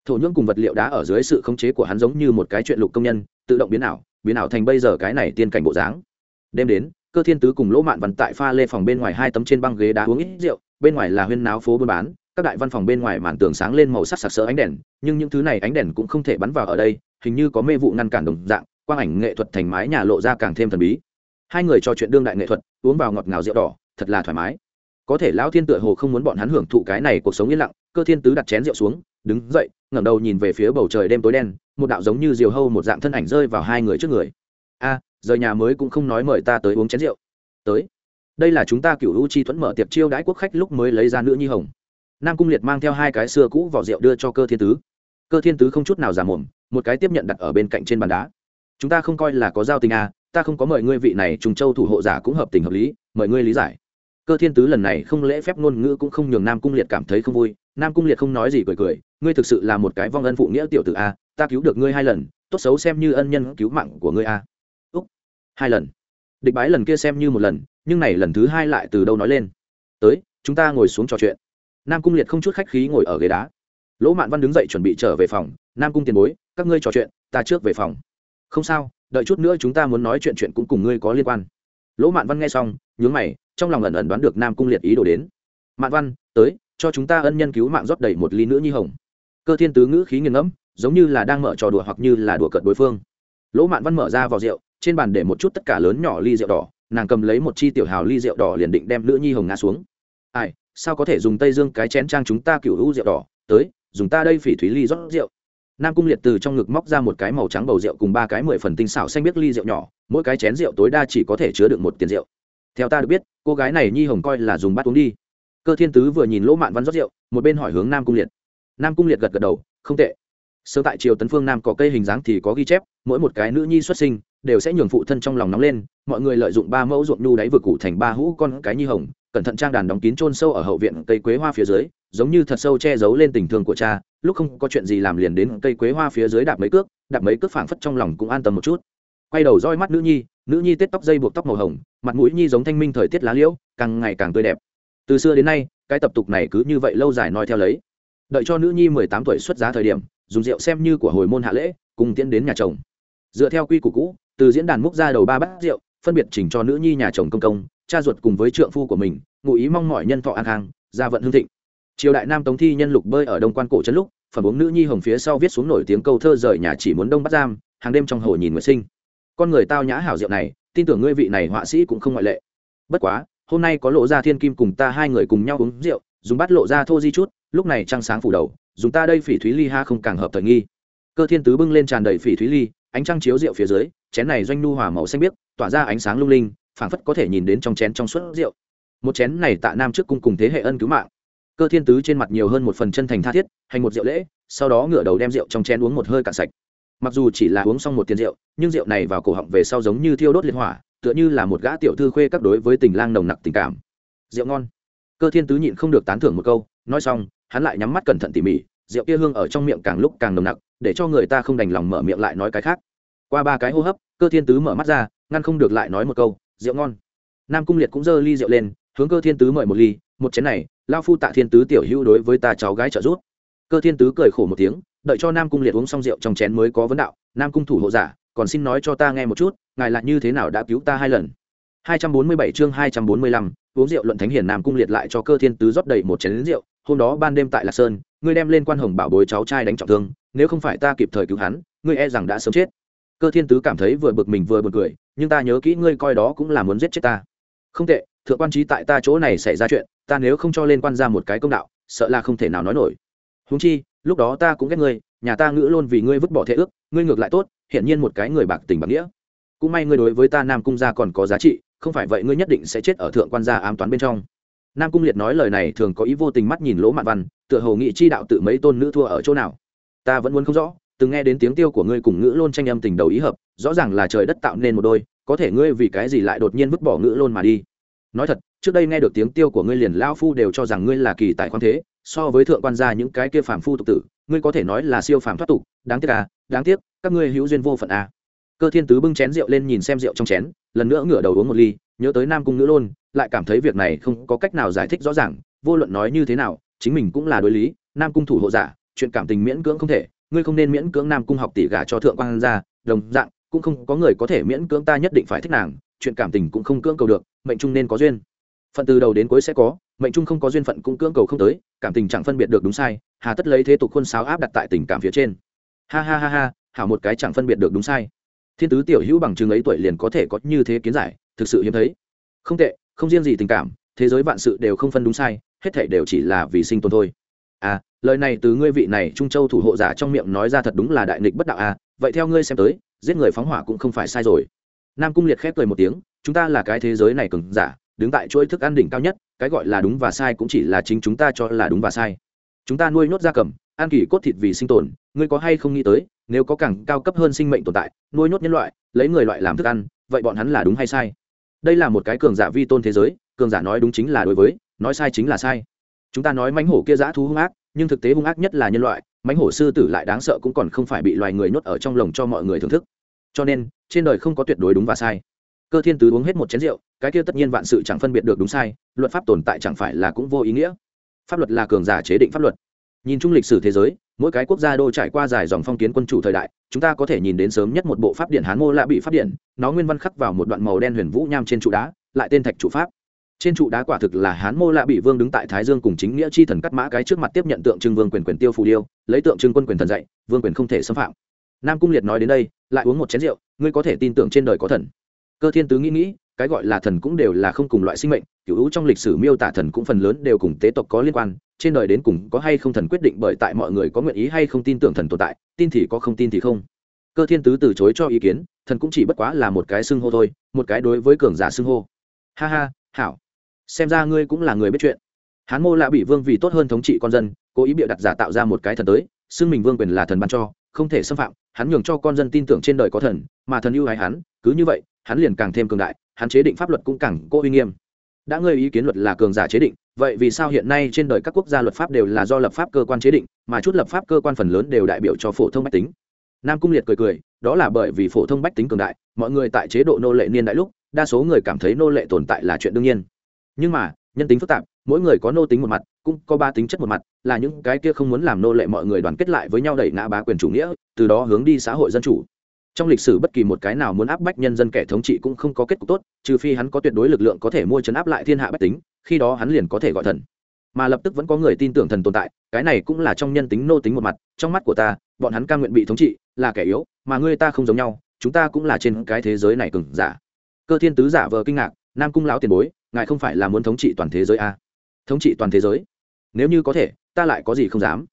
Thổ nhưỡng cùng vật liệu đá ở dưới sự khống chế của hắn giống như một cái chuyện lục công nhân, tự động biến ảo biến ảo thành bây giờ cái này tiên cảnh bộ dáng. Đêm đến, cơ thiên tứ cùng lỗ mạn văn tại pha lê phòng bên ngoài hai tấm trên băng ghế đá uống ít rượu, bên ngoài là huyên náo phố buôn bán, các đại văn phòng bên ngoài màn tường sáng lên màu sắc sặc sỡ ánh đèn, nhưng những thứ này ánh đèn cũng không thể bắn vào ở đây, hình như có mê vụ ngăn cản đồng dạng, quang ảnh nghệ thuật thành mái nhà lộ ra càng thêm thần bí. Hai người trò chuyện đương đại nghệ thuật, uống vào ngọt ngào rượu đỏ, thật là thoải mái. Có thể lão thiên tựa hồ không muốn bọn hắn hưởng thụ cái này cuộc sống yên lặng, cơ thiên tứ đặt chén rượu xuống đứng dậy, ngẩng đầu nhìn về phía bầu trời đêm tối đen, một đạo giống như diều hâu một dạng thân ảnh rơi vào hai người trước người. A, rời nhà mới cũng không nói mời ta tới uống chén rượu. Tới. Đây là chúng ta cựu u chi thuẫn mở tiệc chiêu đãi quốc khách lúc mới lấy ra nữ nhi hồng. Nam cung liệt mang theo hai cái xưa cũ vỏ rượu đưa cho cơ thiên tứ. Cơ thiên tứ không chút nào giả mồm, một cái tiếp nhận đặt ở bên cạnh trên bàn đá. Chúng ta không coi là có giao tình à ta không có mời ngươi vị này trùng châu thủ hộ giả cũng hợp tình hợp lý, mời ngươi lý giải. Cơ thiên tứ lần này không lễ phép ngôn ngữ cũng không nhường nam cung liệt cảm thấy không vui, nam cung liệt không nói gì cười cười ngươi thực sự là một cái vong ân phụ nghĩa tiểu tử a, ta cứu được ngươi hai lần, tốt xấu xem như ân nhân cứu mạng của ngươi a. Úc, hai lần. Địch bái lần kia xem như một lần, nhưng này lần thứ hai lại từ đâu nói lên? Tới, chúng ta ngồi xuống trò chuyện. Nam cung liệt không chút khách khí ngồi ở ghế đá. Lỗ mạn văn đứng dậy chuẩn bị trở về phòng. Nam cung tiền bối, các ngươi trò chuyện, ta trước về phòng. Không sao, đợi chút nữa chúng ta muốn nói chuyện chuyện cũng cùng ngươi có liên quan. Lỗ mạn văn nghe xong, nhướng mày, trong lòng ẩn ẩn đoán được nam cung liệt ý đồ đến. Mạn văn, tới, cho chúng ta ân nhân cứu mạng rót đầy một ly nữa nhi hồng cơ thiên tứ ngữ khí nghiền ngẫm, giống như là đang mở trò đùa hoặc như là đùa cợt đối phương. Lỗ mạn văn mở ra vào rượu, trên bàn để một chút tất cả lớn nhỏ ly rượu đỏ, nàng cầm lấy một chi tiểu hào ly rượu đỏ liền định đem nữ nhi hồng ngã xuống. Ai, sao có thể dùng tây dương cái chén trang chúng ta cựu hữu rượu đỏ? Tới, dùng ta đây phỉ thúy ly rót rượu. Nam cung liệt từ trong ngực móc ra một cái màu trắng bầu rượu cùng ba cái mười phần tinh xảo xanh biết ly rượu nhỏ, mỗi cái chén rượu tối đa chỉ có thể chứa được một tiền rượu. Theo ta được biết, cô gái này nhi hồng coi là dùng bát uống đi. Cơ thiên tứ vừa nhìn lỗ mạn văn rót rượu, một bên hỏi hướng nam cung liệt nam cung liệt gật gật đầu, không tệ. Sớm tại triều tấn phương nam có cây hình dáng thì có ghi chép, mỗi một cái nữ nhi xuất sinh đều sẽ nhường phụ thân trong lòng nóng lên, mọi người lợi dụng ba mẫu ruộng nhu đáy vừa cụ thành ba hũ con cái nhi hồng, cẩn thận trang đàn đóng kín chôn sâu ở hậu viện cây quế hoa phía dưới, giống như thật sâu che giấu lên tình thương của cha, lúc không có chuyện gì làm liền đến cây quế hoa phía dưới đạp mấy cước, đạp mấy cước phảng phất trong lòng cũng an tâm một chút. Quay đầu roi mắt nữ nhi nữ nhi tết tóc dây buộc tóc màu hồng, mặt mũi nhi giống thanh minh thời tiết lá liễu, càng ngày càng tươi đẹp. Từ xưa đến nay, cái tập tục này cứ như vậy lâu dài nói theo lấy đợi cho nữ nhi mười tám tuổi xuất giá thời điểm, dùng rượu xem như của hồi môn hạ lễ, cùng tiến đến nhà chồng. Dựa theo quy củ cũ, từ diễn đàn múc ra đầu ba bát rượu, phân biệt chỉnh cho nữ nhi nhà chồng công công, cha ruột cùng với trượng phu của mình, ngụ ý mong mọi nhân thọ an khang, gia vận hương thịnh. Triều đại nam tống thi nhân lục bơi ở đông quan cổ trấn lúc phẩm uống nữ nhi hồng phía sau viết xuống nổi tiếng câu thơ rời nhà chỉ muốn đông bắt giam, hàng đêm trong hồ nhìn nguyệt sinh. Con người tao nhã hảo rượu này, tin tưởng ngươi vị này họa sĩ cũng không ngoại lệ. Bất quá, hôm nay có lộ ra thiên kim cùng ta hai người cùng nhau uống rượu dùng bắt lộ ra thô di chút, lúc này trăng sáng phủ đầu, dùng ta đây phỉ thúy ly ha không càng hợp thời nghi. Cơ thiên tứ bưng lên tràn đầy phỉ thúy ly, ánh trăng chiếu rượu phía dưới, chén này doanh nu hòa màu xanh biếc, tỏa ra ánh sáng lung linh, phảng phất có thể nhìn đến trong chén trong suốt rượu. Một chén này tạ nam trước cung cùng thế hệ ân cứu mạng. Cơ thiên tứ trên mặt nhiều hơn một phần chân thành tha thiết, hành một rượu lễ, sau đó ngửa đầu đem rượu trong chén uống một hơi cạn sạch. Mặc dù chỉ là uống xong một tiền rượu, nhưng rượu này vào cổ họng về sau giống như thiêu đốt liệt hỏa, tựa như là một gã tiểu thư khuê các đối với tình lang nồng nặc tình cảm. Rượu ngon cơ thiên tứ nhịn không được tán thưởng một câu, nói xong, hắn lại nhắm mắt cẩn thận tỉ mỉ, rượu kia hương ở trong miệng càng lúc càng nồng nặc, để cho người ta không đành lòng mở miệng lại nói cái khác. Qua ba cái hô hấp, cơ thiên tứ mở mắt ra, ngăn không được lại nói một câu, rượu ngon. Nam cung liệt cũng giơ ly rượu lên, hướng cơ thiên tứ mời một ly, một chén này lao phu tạ thiên tứ tiểu hữu đối với ta cháu gái trợ giúp. Cơ thiên tứ cười khổ một tiếng, đợi cho nam cung liệt uống xong rượu trong chén mới có vấn đạo, nam cung thủ hộ giả, còn xin nói cho ta nghe một chút, ngài là như thế nào đã cứu ta hai lần? 247 chương 245, uống rượu luận thánh hiền nam cung liệt lại cho cơ thiên tứ rót đầy một chén rượu. Hôm đó ban đêm tại lạc sơn ngươi đem lên quan hồng bảo bối cháu trai đánh trọng thương nếu không phải ta kịp thời cứu hắn ngươi e rằng đã sớm chết. Cơ thiên tứ cảm thấy vừa bực mình vừa buồn cười nhưng ta nhớ kỹ ngươi coi đó cũng là muốn giết chết ta. Không tệ thượng quan trí tại ta chỗ này xảy ra chuyện ta nếu không cho lên quan ra một cái công đạo sợ là không thể nào nói nổi. Huống chi lúc đó ta cũng ghét ngươi nhà ta ngữ luôn vì ngươi vứt bỏ thể ước ngươi ngược lại tốt hiển nhiên một cái người bạc tình bạc nghĩa. Cũng may ngươi đối với ta nam cung gia còn có giá trị không phải vậy ngươi nhất định sẽ chết ở thượng quan gia ám toán bên trong. Nam cung liệt nói lời này thường có ý vô tình mắt nhìn lỗ mạn văn, tựa hồ nghị chi đạo tự mấy tôn nữ thua ở chỗ nào. Ta vẫn muốn không rõ, từng nghe đến tiếng tiêu của ngươi cùng ngữ lôn tranh âm tình đầu ý hợp, rõ ràng là trời đất tạo nên một đôi, có thể ngươi vì cái gì lại đột nhiên vứt bỏ ngữ lôn mà đi. Nói thật, trước đây nghe được tiếng tiêu của ngươi liền lao phu đều cho rằng ngươi là kỳ tài khoan thế, so với thượng quan gia những cái kia phàm phu tục tử, ngươi có thể nói là siêu phàm thoát tục, đáng tiếc à đáng tiếc, các ngươi hữu duyên vô phận à cơ thiên tứ bưng chén rượu lên nhìn xem rượu trong chén, lần nữa ngửa đầu uống một ly, nhớ tới nam cung nữ lôn, lại cảm thấy việc này không có cách nào giải thích rõ ràng, vô luận nói như thế nào, chính mình cũng là đối lý, nam cung thủ hộ giả, chuyện cảm tình miễn cưỡng không thể, ngươi không nên miễn cưỡng nam cung học tỷ gả cho thượng quan gia đồng dạng, cũng không có người có thể miễn cưỡng ta nhất định phải thích nàng, chuyện cảm tình cũng không cưỡng cầu được, mệnh trung nên có duyên. Phận từ đầu đến cuối sẽ có, mệnh trung không có duyên phận cũng cưỡng cầu không tới, cảm tình chẳng phân biệt được đúng sai, hà tất lấy thế tục khuôn sáo áp đặt tại tình cảm phía trên. Ha ha ha ha, hảo một cái chẳng phân biệt được đúng sai thiên tứ tiểu hữu bằng chứng ấy tuổi liền có thể có như thế kiến giải, thực sự hiếm thấy. Không tệ, không riêng gì tình cảm, thế giới vạn sự đều không phân đúng sai, hết thể đều chỉ là vì sinh tồn thôi. À lời này từ ngươi vị này trung châu thủ hộ giả trong miệng nói ra thật đúng là đại nghịch bất đạo à vậy theo ngươi xem tới, giết người phóng hỏa cũng không phải sai rồi. Nam cung liệt khép cười một tiếng, chúng ta là cái thế giới này cứng giả, đứng tại chuỗi thức ăn đỉnh cao nhất, cái gọi là đúng và sai cũng chỉ là chính chúng ta cho là đúng và sai. Chúng ta nuôi nhốt da cầm, ăn kỷ cốt thịt vì sinh tồn, ngươi có hay không nghĩ tới nếu có càng cao cấp hơn sinh mệnh tồn tại, nuôi nhốt nhân loại, lấy người loại làm thức ăn, vậy bọn hắn là đúng hay sai? Đây là một cái cường giả vi tôn thế giới, cường giả nói đúng chính là đối với, nói sai chính là sai. Chúng ta nói mánh hổ kia giã thú hung ác, nhưng thực tế hung ác nhất là nhân loại, mãnh hổ sư tử lại đáng sợ cũng còn không phải bị loài người nhốt ở trong lồng cho mọi người thưởng thức. Cho nên, trên đời không có tuyệt đối đúng và sai. Cơ thiên tứ uống hết một chén rượu, cái kia tất nhiên vạn sự chẳng phân biệt được đúng sai, luật pháp tồn tại chẳng phải là cũng vô ý nghĩa. Pháp luật là cường giả chế định pháp luật. Nhìn chung lịch sử thế giới mỗi cái quốc gia đô trải qua dài dòng phong kiến quân chủ thời đại, chúng ta có thể nhìn đến sớm nhất một bộ pháp điện hán mô lạ bị pháp điện, nó nguyên văn khắc vào một đoạn màu đen huyền vũ nham trên trụ đá, lại tên thạch trụ pháp. Trên trụ đá quả thực là hán mô lạ bị vương đứng tại thái dương cùng chính nghĩa chi thần cắt mã cái trước mặt tiếp nhận tượng trưng vương quyền quyền tiêu phù điêu, lấy tượng trưng quân quyền thần dạy, vương quyền không thể xâm phạm. Nam cung liệt nói đến đây, lại uống một chén rượu, ngươi có thể tin tưởng trên đời có thần. Cơ thiên tứ nghĩ nghĩ cái gọi là thần cũng đều là không cùng loại sinh mệnh cựu hữu trong lịch sử miêu tả thần cũng phần lớn đều cùng tế tộc có liên quan, trên đời đến cùng có hay không thần quyết định bởi tại mọi người có nguyện ý hay không tin tưởng thần tồn tại, tin thì có không tin thì không. Cơ thiên tứ từ chối cho ý kiến, thần cũng chỉ bất quá là một cái xưng hô thôi, một cái đối với cường giả xưng hô. Ha ha, hảo. Xem ra ngươi cũng là người biết chuyện. Hán mô lạ bị vương vì tốt hơn thống trị con dân, cố ý bịa đặt giả tạo ra một cái thần tới, xưng mình vương quyền là thần ban cho, không thể xâm phạm, hắn nhường cho con dân tin tưởng trên đời có thần, mà thần ưu ái hắn, cứ như vậy, hắn liền càng thêm cường đại hắn chế định pháp luật cũng càng cố uy nghiêm. Đã ngươi ý kiến luật là cường giả chế định, vậy vì sao hiện nay trên đời các quốc gia luật pháp đều là do lập pháp cơ quan chế định, mà chút lập pháp cơ quan phần lớn đều đại biểu cho phổ thông bách tính? Nam cung liệt cười cười, đó là bởi vì phổ thông bách tính cường đại, mọi người tại chế độ nô lệ niên đại lúc, đa số người cảm thấy nô lệ tồn tại là chuyện đương nhiên. Nhưng mà, nhân tính phức tạp, mỗi người có nô tính một mặt, cũng có ba tính chất một mặt, là những cái kia không muốn làm nô lệ mọi người đoàn kết lại với nhau đẩy ngã bá quyền chủ nghĩa, từ đó hướng đi xã hội dân chủ trong lịch sử bất kỳ một cái nào muốn áp bách nhân dân kẻ thống trị cũng không có kết cục tốt, trừ phi hắn có tuyệt đối lực lượng có thể mua chấn áp lại thiên hạ bách tính, khi đó hắn liền có thể gọi thần. Mà lập tức vẫn có người tin tưởng thần tồn tại, cái này cũng là trong nhân tính nô tính một mặt, trong mắt của ta, bọn hắn ca nguyện bị thống trị, là kẻ yếu, mà ngươi ta không giống nhau, chúng ta cũng là trên cái thế giới này cừng giả. Cơ thiên tứ giả vờ kinh ngạc, nam cung lão tiền bối, ngài không phải là muốn thống trị toàn thế giới à? thống trị toàn thế giới? Nếu như có thể, ta lại có gì không dám?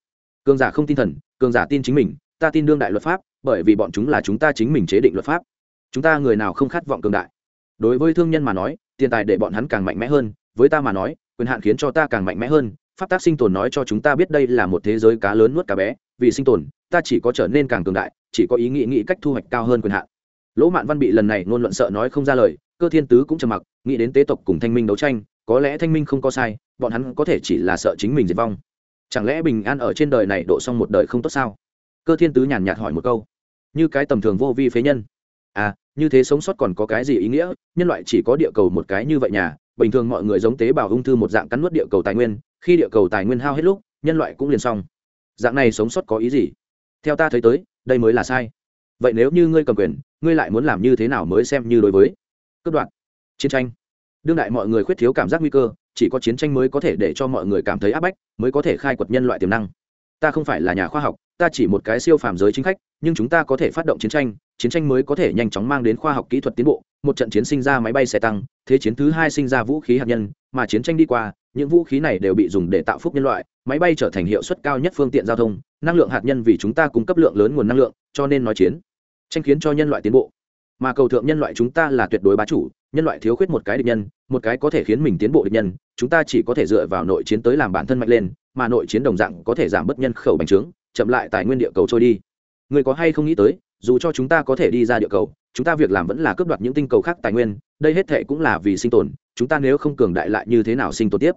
Cường giả không tin thần, cường giả tin chính mình, ta tin đương đại luật pháp bởi vì bọn chúng là chúng ta chính mình chế định luật pháp. Chúng ta người nào không khát vọng cường đại? Đối với thương nhân mà nói, tiền tài để bọn hắn càng mạnh mẽ hơn, với ta mà nói, quyền hạn khiến cho ta càng mạnh mẽ hơn, pháp tác sinh tồn nói cho chúng ta biết đây là một thế giới cá lớn nuốt cá bé, vì sinh tồn, ta chỉ có trở nên càng cường đại, chỉ có ý nghĩ nghĩ cách thu hoạch cao hơn quyền hạn. Lỗ mạn văn bị lần này ngôn luận sợ nói không ra lời, cơ thiên tứ cũng trầm mặc, nghĩ đến tế tộc cùng thanh minh đấu tranh, có lẽ thanh minh không có sai, bọn hắn có thể chỉ là sợ chính mình diệt vong. Chẳng lẽ bình an ở trên đời này độ xong một đời không tốt sao? Cơ thiên tứ nhàn nhạt hỏi một câu như cái tầm thường vô vi phế nhân. À như thế sống sót còn có cái gì ý nghĩa? Nhân loại chỉ có địa cầu một cái như vậy nhà, bình thường mọi người giống tế bào ung thư một dạng cắn nuốt địa cầu tài nguyên, khi địa cầu tài nguyên hao hết lúc, nhân loại cũng liền xong. Dạng này sống sót có ý gì? Theo ta thấy tới, đây mới là sai. Vậy nếu như ngươi cầm quyền, ngươi lại muốn làm như thế nào mới xem như đối với? Cướp đoạn chiến tranh. Đương đại mọi người khuyết thiếu cảm giác nguy cơ, chỉ có chiến tranh mới có thể để cho mọi người cảm thấy áp bách, mới có thể khai quật nhân loại tiềm năng ta không phải là nhà khoa học, ta chỉ một cái siêu phàm giới chính khách, nhưng chúng ta có thể phát động chiến tranh chiến tranh mới có thể nhanh chóng mang đến khoa học kỹ thuật tiến bộ. Một trận chiến sinh ra máy bay xe tăng, thế chiến thứ hai sinh ra vũ khí hạt nhân, mà chiến tranh đi qua, những vũ khí này đều bị dùng để tạo phúc nhân loại, máy bay trở thành hiệu suất cao nhất phương tiện giao thông, năng lượng hạt nhân vì chúng ta cung cấp lượng lớn nguồn năng lượng, cho nên nói chiến, tranh khiến cho nhân loại tiến bộ. Mà cầu thượng nhân loại chúng ta là tuyệt đối bá chủ, nhân loại thiếu khuyết một cái địch nhân, một cái có thể khiến mình tiến bộ địch nhân, chúng ta chỉ có thể dựa vào nội chiến tới làm bản thân mạnh lên mà nội chiến đồng dạng có thể giảm bớt nhân khẩu bành trướng, chậm lại tài nguyên địa cầu trôi đi. Người có hay không nghĩ tới, dù cho chúng ta có thể đi ra địa cầu, chúng ta việc làm vẫn là cướp đoạt những tinh cầu khác tài nguyên, đây hết thệ cũng là vì sinh tồn, chúng ta nếu không cường đại lại như thế nào sinh tồn tiếp?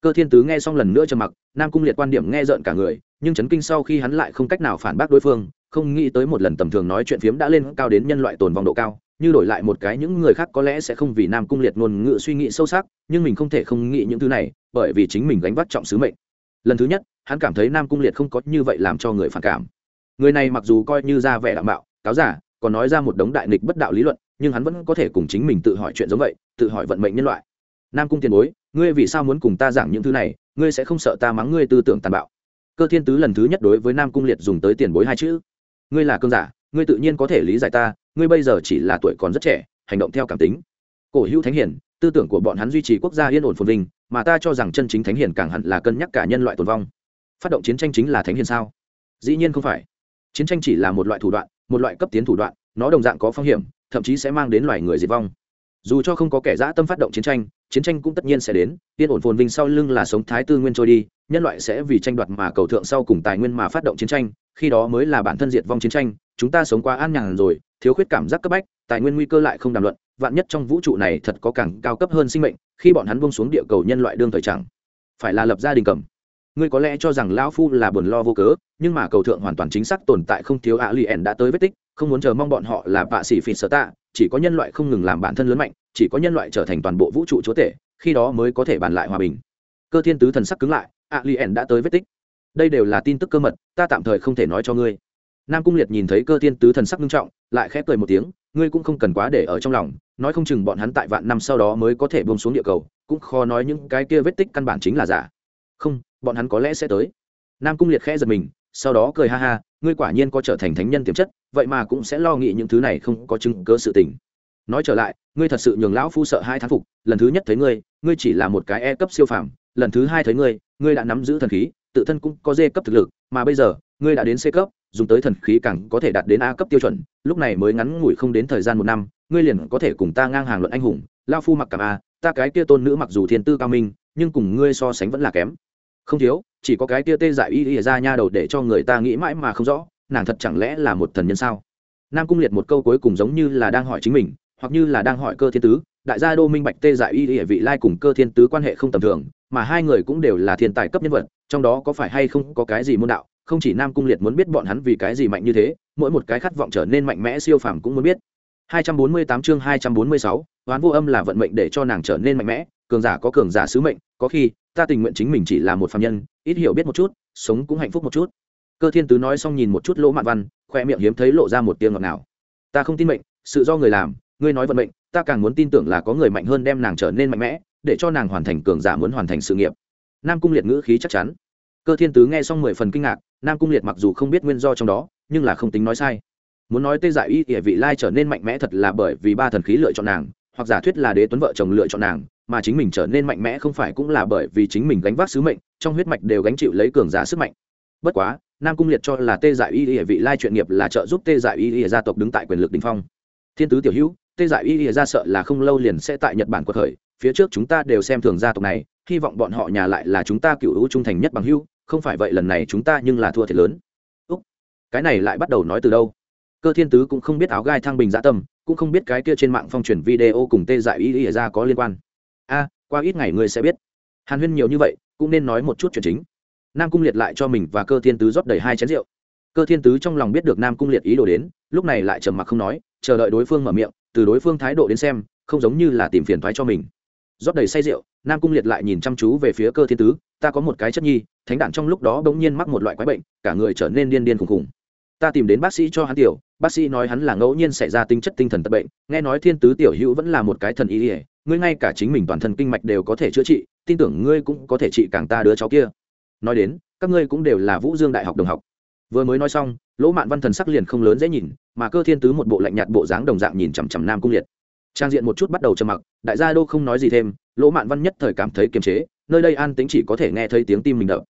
Cơ thiên tứ nghe xong lần nữa trầm mặc, nam cung liệt quan điểm nghe rợn cả người, nhưng chấn kinh sau khi hắn lại không cách nào phản bác đối phương, không nghĩ tới một lần tầm thường nói chuyện phiếm đã lên cao đến nhân loại tồn vong độ cao, như đổi lại một cái những người khác có lẽ sẽ không vì nam cung liệt ngôn ngữ suy nghĩ sâu sắc, nhưng mình không thể không nghĩ những thứ này, bởi vì chính mình gánh vác trọng sứ mệnh lần thứ nhất, hắn cảm thấy nam cung liệt không có như vậy làm cho người phản cảm. Người này mặc dù coi như ra vẻ đạo mạo, cáo giả, còn nói ra một đống đại nghịch bất đạo lý luận, nhưng hắn vẫn có thể cùng chính mình tự hỏi chuyện giống vậy, tự hỏi vận mệnh nhân loại. Nam cung tiền bối, ngươi vì sao muốn cùng ta giảng những thứ này, ngươi sẽ không sợ ta mắng ngươi tư tưởng tàn bạo. Cơ thiên tứ lần thứ nhất đối với nam cung liệt dùng tới tiền bối hai chữ. Ngươi là cơn giả, ngươi tự nhiên có thể lý giải ta, ngươi bây giờ chỉ là tuổi còn rất trẻ, hành động theo cảm tính. Cổ hữu thánh hiển tư tưởng của bọn hắn duy trì quốc gia yên ổn phồn vinh, mà ta cho rằng chân chính thánh hiền càng hẳn là cân nhắc cả nhân loại tồn vong. Phát động chiến tranh chính là thánh hiền sao? Dĩ nhiên không phải. Chiến tranh chỉ là một loại thủ đoạn, một loại cấp tiến thủ đoạn, nó đồng dạng có phong hiểm, thậm chí sẽ mang đến loài người diệt vong. Dù cho không có kẻ dã tâm phát động chiến tranh chiến tranh cũng tất nhiên sẽ đến, yên ổn phồn vinh sau lưng là sống thái tư nguyên trôi đi, nhân loại sẽ vì tranh đoạt mà cầu thượng sau cùng tài nguyên mà phát động chiến tranh khi đó mới là bản thân diệt vong chiến tranh, chúng ta sống quá an nhàn rồi, thiếu khuyết cảm giác cấp bách, tài nguyên nguy cơ lại không đàm luận, vạn nhất trong vũ trụ này thật có càng cao cấp hơn sinh mệnh, khi bọn hắn bông xuống địa cầu nhân loại đương thời chẳng phải là lập gia đình cầm. Ngươi có lẽ cho rằng lão phu là buồn lo vô cớ, nhưng mà cầu thượng hoàn toàn chính xác tồn tại không thiếu ạ lì ẻn đã tới vết tích, không muốn chờ mong bọn họ là bạ xỉ phỉ sở tạ, chỉ có nhân loại không ngừng làm bản thân lớn mạnh, chỉ có nhân loại trở thành toàn bộ vũ trụ chúa tể, khi đó mới có thể bàn lại hòa bình. Cơ thiên tứ thần sắc cứng lại, ạ lì ẻn đã tới vết tích đây đều là tin tức cơ mật, ta tạm thời không thể nói cho ngươi. Nam cung liệt nhìn thấy cơ thiên tứ thần sắc nghiêm trọng, lại khẽ cười một tiếng, ngươi cũng không cần quá để ở trong lòng, nói không chừng bọn hắn tại vạn năm sau đó mới có thể buông xuống địa cầu, cũng khó nói những cái kia vết tích căn bản chính là giả. Không, bọn hắn có lẽ sẽ tới. Nam cung liệt khẽ giật mình, sau đó cười ha ha, ngươi quả nhiên có trở thành thánh nhân tiềm chất, vậy mà cũng sẽ lo nghĩ những thứ này không có chứng cớ sự tình. Nói trở lại, ngươi thật sự nhường lão phu sợ hai thán phục, lần thứ nhất thấy ngươi ngươi chỉ là một cái e cấp siêu phàm, lần thứ hai thấy ngươi ngươi đã nắm giữ thần khí tự thân cũng có d cấp thực lực, mà bây giờ, ngươi đã đến c cấp, dùng tới thần khí càng có thể đạt đến a cấp tiêu chuẩn, lúc này mới ngắn ngủi không đến thời gian một năm, ngươi liền có thể cùng ta ngang hàng luận anh hùng, lao phu mặc cảm a, ta cái kia tôn nữ mặc dù thiên tư cao minh, nhưng cùng ngươi so sánh vẫn là kém. Không thiếu, chỉ có cái kia tê dại y y ra nha đầu để cho người ta nghĩ mãi mà không rõ, nàng thật chẳng lẽ là một thần nhân sao? Nam cung liệt một câu cuối cùng giống như là đang hỏi chính mình hoặc như là đang hỏi cơ thiên tứ đại gia đô minh bạch tê dại y địa vị lai cùng cơ thiên tứ quan hệ không tầm thường mà hai người cũng đều là thiên tài cấp nhân vật trong đó có phải hay không có cái gì môn đạo không chỉ nam cung liệt muốn biết bọn hắn vì cái gì mạnh như thế mỗi một cái khát vọng trở nên mạnh mẽ siêu phàm cũng muốn biết. 248 chương 246, oán vô âm là vận mệnh để cho nàng trở nên mạnh mẽ cường giả có cường giả sứ mệnh có khi ta tình nguyện chính mình chỉ là một phàm nhân ít hiểu biết một chút sống cũng hạnh phúc một chút. Cơ thiên tứ nói xong nhìn một chút lỗ mạn văn khoe miệng hiếm thấy lộ ra một tiếng ngọt nào ta không tin mệnh sự do người làm ngươi nói vận mệnh, ta càng muốn tin tưởng là có người mạnh hơn đem nàng trở nên mạnh mẽ, để cho nàng hoàn thành cường giả muốn hoàn thành sự nghiệp. Nam cung liệt ngữ khí chắc chắn. Cơ thiên tứ nghe xong mười phần kinh ngạc, nam cung liệt mặc dù không biết nguyên do trong đó, nhưng là không tính nói sai. Muốn nói tê giải y ỉa vị lai trở nên mạnh mẽ thật là bởi vì ba thần khí lựa chọn nàng, hoặc giả thuyết là đế tuấn vợ chồng lựa chọn nàng, mà chính mình trở nên mạnh mẽ không phải cũng là bởi vì chính mình gánh vác sứ mệnh, trong huyết mạch đều gánh chịu lấy cường giả sức mạnh. Bất quá, nam cung liệt cho là tê giải y ỉa vị lai chuyện nghiệp là trợ giúp tê giải y ỉa gia tộc đứng tại quyền lực đình phong. Thiên tứ tiểu hữu tê Dại y ỉa ra sợ là không lâu liền sẽ tại nhật bản quật khởi, phía trước chúng ta đều xem thường gia tộc này, hy vọng bọn họ nhà lại là chúng ta cựu hữu trung thành nhất bằng hữu, không phải vậy lần này chúng ta nhưng là thua thiệt lớn. Úc, cái này lại bắt đầu nói từ đâu? Cơ thiên tứ cũng không biết áo gai thăng bình dã tâm, cũng không biết cái kia trên mạng phong truyền video cùng tê dại y ỉa ra có liên quan. A, qua ít ngày ngươi sẽ biết. Hàn huyên nhiều như vậy, cũng nên nói một chút chuyện chính. Nam cung liệt lại cho mình và cơ thiên tứ rót đầy hai chén rượu. Cơ thiên tứ trong lòng biết được nam cung liệt ý đồ đến, lúc này lại trầm mặc không nói, chờ đợi đối phương mở miệng từ đối phương thái độ đến xem, không giống như là tìm phiền thoái cho mình. Rót đầy say rượu, nam cung liệt lại nhìn chăm chú về phía cơ thiên tứ, ta có một cái chất nhi, thánh đản trong lúc đó bỗng nhiên mắc một loại quái bệnh, cả người trở nên điên điên khùng khùng ta tìm đến bác sĩ cho hắn tiểu, bác sĩ nói hắn là ngẫu nhiên xảy ra tính chất tinh thần tật bệnh, nghe nói thiên tứ tiểu hữu vẫn là một cái thần ý ỉa ngươi ngay cả chính mình toàn thân kinh mạch đều có thể chữa trị, tin tưởng ngươi cũng có thể trị càng ta đứa cháu kia. Nói đến, các ngươi cũng đều là vũ dương đại học đồng học vừa mới nói xong, lỗ mạn văn thần sắc liền không lớn dễ nhìn, mà cơ thiên tứ một bộ lạnh nhạt bộ dáng đồng dạng nhìn chằm chằm nam cung liệt. Trang diện một chút bắt đầu trầm mặc, đại gia đô không nói gì thêm, lỗ mạn văn nhất thời cảm thấy kiềm chế, nơi đây an tính chỉ có thể nghe thấy tiếng tim mình đập.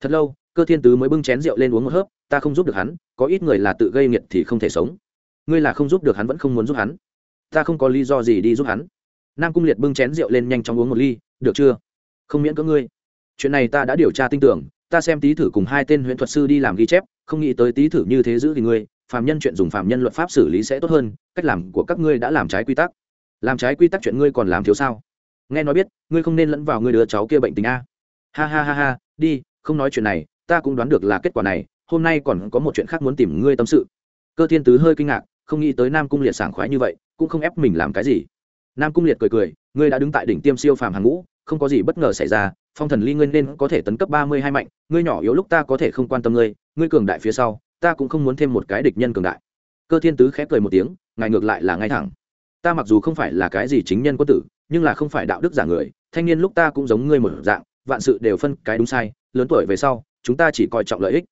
Thật lâu, cơ thiên tứ mới bưng chén rượu lên uống một hớp, ta không giúp được hắn, có ít người là tự gây nghiệt thì không thể sống. Ngươi là không giúp được hắn vẫn không muốn giúp hắn. Ta không có lý do gì đi giúp hắn. Nam cung liệt bưng chén rượu lên nhanh chóng uống một ly, được chưa? Không miễn có ngươi. Chuyện này ta đã điều tra tin tưởng ta xem tý thử cùng hai tên huyện thuật sư đi làm ghi chép, không nghĩ tới tý thử như thế giữ thì ngươi, phàm nhân chuyện dùng phàm nhân luật pháp xử lý sẽ tốt hơn, cách làm của các ngươi đã làm trái quy tắc. Làm trái quy tắc chuyện ngươi còn làm thiếu sao? Nghe nói biết, ngươi không nên lẫn vào ngươi đứa cháu kia bệnh tình a. Ha ha ha ha, đi, không nói chuyện này, ta cũng đoán được là kết quả này, hôm nay còn có một chuyện khác muốn tìm ngươi tâm sự. Cơ thiên tứ hơi kinh ngạc, không nghĩ tới nam cung liệt sảng khoái như vậy, cũng không ép mình làm cái gì. Nam cung liệt cười cười, ngươi đã đứng tại đỉnh tiêm siêu phàm hàng ngũ, không có gì bất ngờ xảy ra phong thần ly ngươi nên có thể tấn cấp ba mươi hai mạnh, ngươi nhỏ yếu lúc ta có thể không quan tâm ngươi ngươi cường đại phía sau, ta cũng không muốn thêm một cái địch nhân cường đại. Cơ thiên tứ khép cười một tiếng, ngài ngược lại là ngay thẳng. Ta mặc dù không phải là cái gì chính nhân quân tử, nhưng là không phải đạo đức giả người, thanh niên lúc ta cũng giống ngươi một dạng, vạn sự đều phân cái đúng sai, lớn tuổi về sau, chúng ta chỉ coi trọng lợi ích.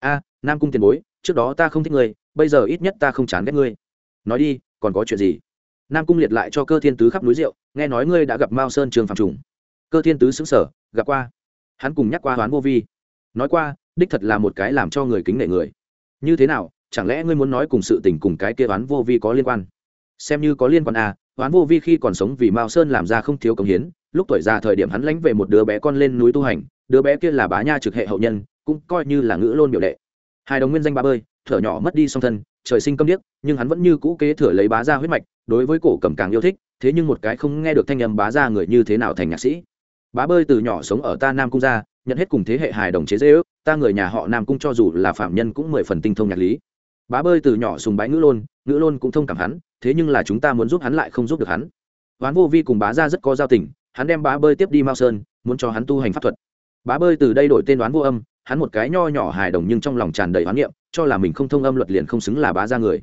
A, nam cung tiền bối, trước đó ta không thích ngươi, bây giờ ít nhất ta không chán ghét ngươi. Nói đi, còn có chuyện gì? Nam cung liệt lại cho cơ thiên tứ khắp núi rượu, nghe nói ngươi đã gặp mao sơn trường phạm trùng cơ thiên tứ xứng sở, gặp qua. Hắn cùng nhắc qua hoán vô vi. Nói qua, đích thật là một cái làm cho người kính nể người. Như thế nào, chẳng lẽ ngươi muốn nói cùng sự tình cùng cái kia oán vô vi có liên quan? Xem như có liên quan à oán vô vi khi còn sống vì mao sơn làm ra không thiếu công hiến, lúc tuổi già thời điểm hắn lánh về một đứa bé con lên núi tu hành, đứa bé kia là bá nha trực hệ hậu nhân, cũng coi như là ngữ lôn biểu đệ. Hai đồng nguyên danh ba bơi, thở nhỏ mất đi song thân, trời sinh câm điếc, nhưng hắn vẫn như cũ kế thừa lấy bá gia huyết mạch, đối với cổ cầm càng yêu thích, thế nhưng một cái không nghe được thanh âm bá gia người như thế nào thành nhạc sĩ bá bơi từ nhỏ sống ở ta nam cung ra, nhận hết cùng thế hệ hài đồng chế dễ ước ta người nhà họ nam cung cho dù là phạm nhân cũng mười phần tinh thông nhạc lý. Bá bơi từ nhỏ sùng bái ngữ lôn ngữ lôn cũng thông cảm hắn thế nhưng là chúng ta muốn giúp hắn lại không giúp được hắn. Hoán vô vi cùng bá ra rất có giao tình hắn đem bá bơi tiếp đi mao sơn muốn cho hắn tu hành pháp thuật. Bá bơi từ đây đổi tên đoán vô âm hắn một cái nho nhỏ hài đồng nhưng trong lòng tràn đầy hoán niệm cho là mình không thông âm luật liền không xứng là bá ra người.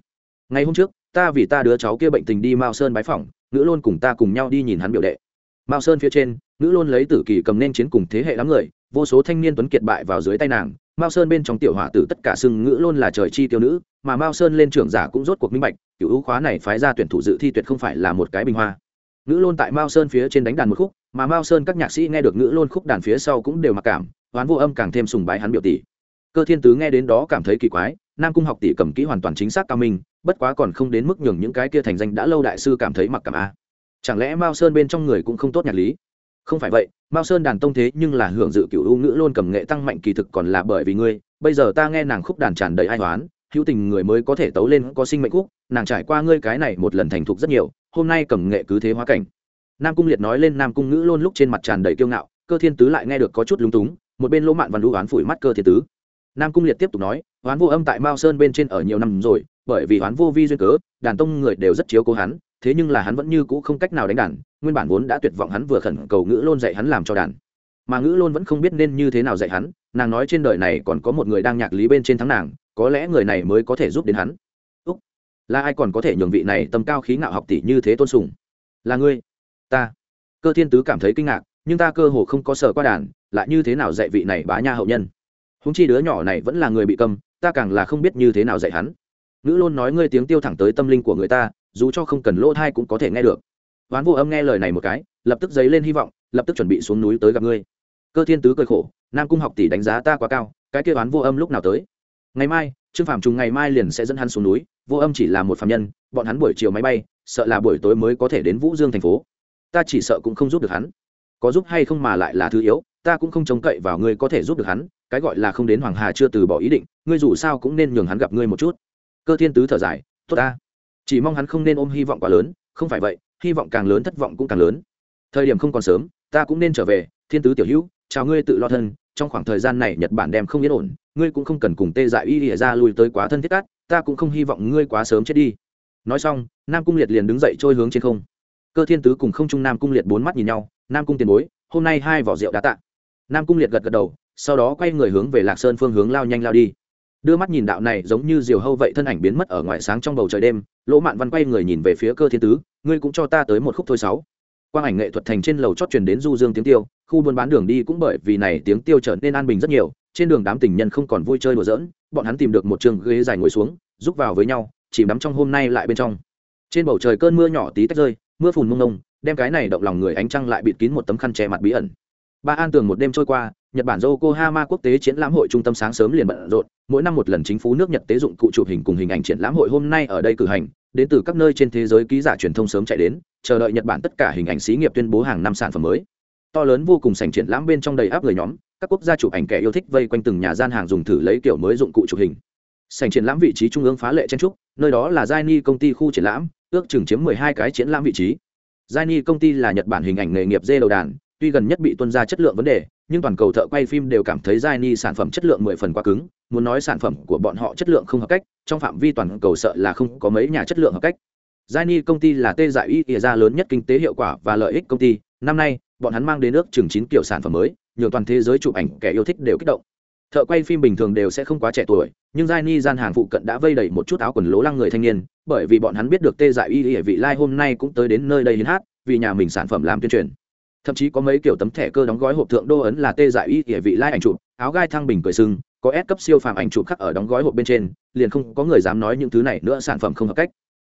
Ngày hôm trước ta vì ta đứa cháu kia bệnh tình đi mao sơn bái phỏng ngữ lôn cùng ta cùng nhau đi nhìn hắn biểu đệ mao sơn phía trên nữ lôn lấy tử kỳ cầm nên chiến cùng thế hệ đám người, vô số thanh niên tuấn kiệt bại vào dưới tay nàng. Mao sơn bên trong tiểu hỏa tử tất cả xưng ngữ lôn là trời chi tiêu nữ, mà mao sơn lên trưởng giả cũng rốt cuộc minh bạch cựu ưu khóa này phái ra tuyển thủ dự thi tuyệt không phải là một cái bình hoa. Ngữ lôn tại mao sơn phía trên đánh đàn một khúc, mà mao sơn các nhạc sĩ nghe được ngữ lôn khúc đàn phía sau cũng đều mặc cảm, hoán vô âm càng thêm sùng bái hắn biểu tỷ. Cơ thiên tứ nghe đến đó cảm thấy kỳ quái, nam cung học tỷ cầm kỹ hoàn toàn chính xác cao minh, bất quá còn không đến mức nhường những cái kia thành danh đã lâu đại sư cảm thấy mặc cảm a chẳng lẽ mao sơn bên trong người cũng không tốt nhạc lý? Không phải vậy, mao sơn đàn tông thế nhưng là hưởng dự cựu ưu ngữ luôn cầm nghệ tăng mạnh kỳ thực còn là bởi vì ngươi. Bây giờ ta nghe nàng khúc đàn tràn đầy ai toán hữu tình người mới có thể tấu lên có sinh mệnh khúc, nàng trải qua ngươi cái này một lần thành thục rất nhiều, hôm nay cầm nghệ cứ thế hóa cảnh. Nam cung liệt nói lên nam cung ngữ luôn lúc trên mặt tràn đầy kiêu ngạo, cơ thiên tứ lại nghe được có chút lúng túng, một bên lỗ mạn văn đũ oán phủi mắt cơ thiên tứ. Nam cung liệt tiếp tục nói, oán vô âm tại mao sơn bên trên ở nhiều năm rồi, bởi vì oán vô vi duyên cớ, đàn tông người đều rất chiếu cố hắn thế nhưng là hắn vẫn như cũ không cách nào đánh đàn, nguyên bản vốn đã tuyệt vọng hắn vừa khẩn cầu ngữ lôn dạy hắn làm cho đàn. Mà ngữ lôn vẫn không biết nên như thế nào dạy hắn, nàng nói trên đời này còn có một người đang nhạc lý bên trên thắng nàng, có lẽ người này mới có thể giúp đến hắn. Úc, là ai còn có thể nhường vị này tầm cao khí ngạo học tỷ như thế tôn sùng? Là ngươi, ta. Cơ thiên tứ cảm thấy kinh ngạc, nhưng ta cơ hồ không có sở qua đàn, lại như thế nào dạy vị này bá nha hậu nhân? Húng chi đứa nhỏ này vẫn là người bị cầm ta càng là không biết như thế nào dạy hắn. Ngữ lôn nói ngươi tiếng tiêu thẳng tới tâm linh của người ta dù cho không cần lỗ thai cũng có thể nghe được. Hoán vô âm nghe lời này một cái, lập tức dấy lên hy vọng, lập tức chuẩn bị xuống núi tới gặp ngươi. Cơ thiên tứ cười khổ, nam cung học tỷ đánh giá ta quá cao, cái kia hoán vô âm lúc nào tới? Ngày mai, trương phạm trùng ngày mai liền sẽ dẫn hắn xuống núi, vô âm chỉ là một phạm nhân, bọn hắn buổi chiều máy bay, sợ là buổi tối mới có thể đến vũ dương thành phố. Ta chỉ sợ cũng không giúp được hắn. Có giúp hay không mà lại là thứ yếu, ta cũng không trông cậy vào ngươi có thể giúp được hắn, cái gọi là không đến hoàng hà chưa từ bỏ ý định, ngươi dù sao cũng nên nhường hắn gặp ngươi một chút. Cơ thiên tứ thở dài, tốt ta chỉ mong hắn không nên ôm hy vọng quá lớn, không phải vậy, hy vọng càng lớn thất vọng cũng càng lớn. Thời điểm không còn sớm, ta cũng nên trở về, thiên tứ tiểu hữu, chào ngươi tự lo thân, trong khoảng thời gian này nhật bản đem không yên ổn, ngươi cũng không cần cùng tê dại y ỉa ra lui tới quá thân thiết cát, ta cũng không hy vọng ngươi quá sớm chết đi. Nói xong, nam cung liệt liền đứng dậy trôi hướng trên không. Cơ thiên tứ cùng không trung nam cung liệt bốn mắt nhìn nhau, nam cung tiền bối, hôm nay hai vỏ rượu đã tạ. Nam cung liệt gật gật đầu, sau đó quay người hướng về lạc sơn phương hướng lao nhanh lao đi đưa mắt nhìn đạo này giống như diều hâu vậy thân ảnh biến mất ở ngoài sáng trong bầu trời đêm, lỗ mạn văn quay người nhìn về phía cơ thiên tứ, ngươi cũng cho ta tới một khúc thôi sáu. Quang ảnh nghệ thuật thành trên lầu chót truyền đến du dương tiếng tiêu, khu buôn bán đường đi cũng bởi vì này tiếng tiêu trở nên an bình rất nhiều, trên đường đám tình nhân không còn vui chơi đùa giỡn, bọn hắn tìm được một trường ghế dài ngồi xuống, rúc vào với nhau, chìm đắm trong hôm nay lại bên trong. Trên bầu trời cơn mưa nhỏ tí tách rơi, mưa phùn mông nông đem cái này động lòng người ánh trăng lại bịt kín một tấm khăn che mặt bí ẩn. Ba an tường một đêm trôi qua nhật bản yokohama quốc tế triển lãm hội trung tâm sáng sớm liền bận rộn, mỗi năm một lần chính phủ nước nhật tế dụng cụ chụp hình cùng hình ảnh triển lãm hội hôm nay ở đây cử hành, đến từ các nơi trên thế giới ký giả truyền thông sớm chạy đến, chờ đợi nhật bản tất cả hình ảnh xí nghiệp tuyên bố hàng năm sản phẩm mới. To lớn vô cùng sảnh triển lãm bên trong đầy áp người nhóm, các quốc gia chụp ảnh kẻ yêu thích vây quanh từng nhà gian hàng dùng thử lấy kiểu mới dụng cụ chụp hình. Sảnh triển lãm vị trí trung ương phá lệ chen trúc, nơi đó là Jaini công ty khu triển lãm, ước chừng chiếm 12 cái triển lãm vị trí. Jaini công ty là nhật bản hình ảnh nghề nghiệp dê đầu đàn tuy gần nhất bị tuân ra chất lượng vấn đề, nhưng toàn cầu thợ quay phim đều cảm thấy Giai sản phẩm chất lượng mười phần quá cứng, muốn nói sản phẩm của bọn họ chất lượng không hợp cách, trong phạm vi toàn cầu sợ là không có mấy nhà chất lượng hợp cách. Giai công ty là tê dại y ỉa ra lớn nhất kinh tế hiệu quả và lợi ích công ty, năm nay, bọn hắn mang đến nước chừng chín kiểu sản phẩm mới nhiều toàn thế giới chụp ảnh kẻ yêu thích đều kích động. Thợ quay phim bình thường đều sẽ không quá trẻ tuổi, nhưng giai ni gian hàng phụ cận đã vây đầy một chút áo quần lố lăng người thanh niên, bởi vì bọn hắn biết được tê dại y ỉa vị lai hôm nay cũng tới đến nơi đây hiến hát, vì nhà mình sản phẩm làm tuyên truyền thậm chí có mấy kiểu tấm thẻ cơ đóng gói hộp thượng đô ấn là tê dại y địa vị lai ảnh chụp, áo gai thăng bình cười sưng có ép cấp siêu phàm ảnh chụp khắc ở đóng gói hộp bên trên, liền không có người dám nói những thứ này nữa, sản phẩm không hợp cách.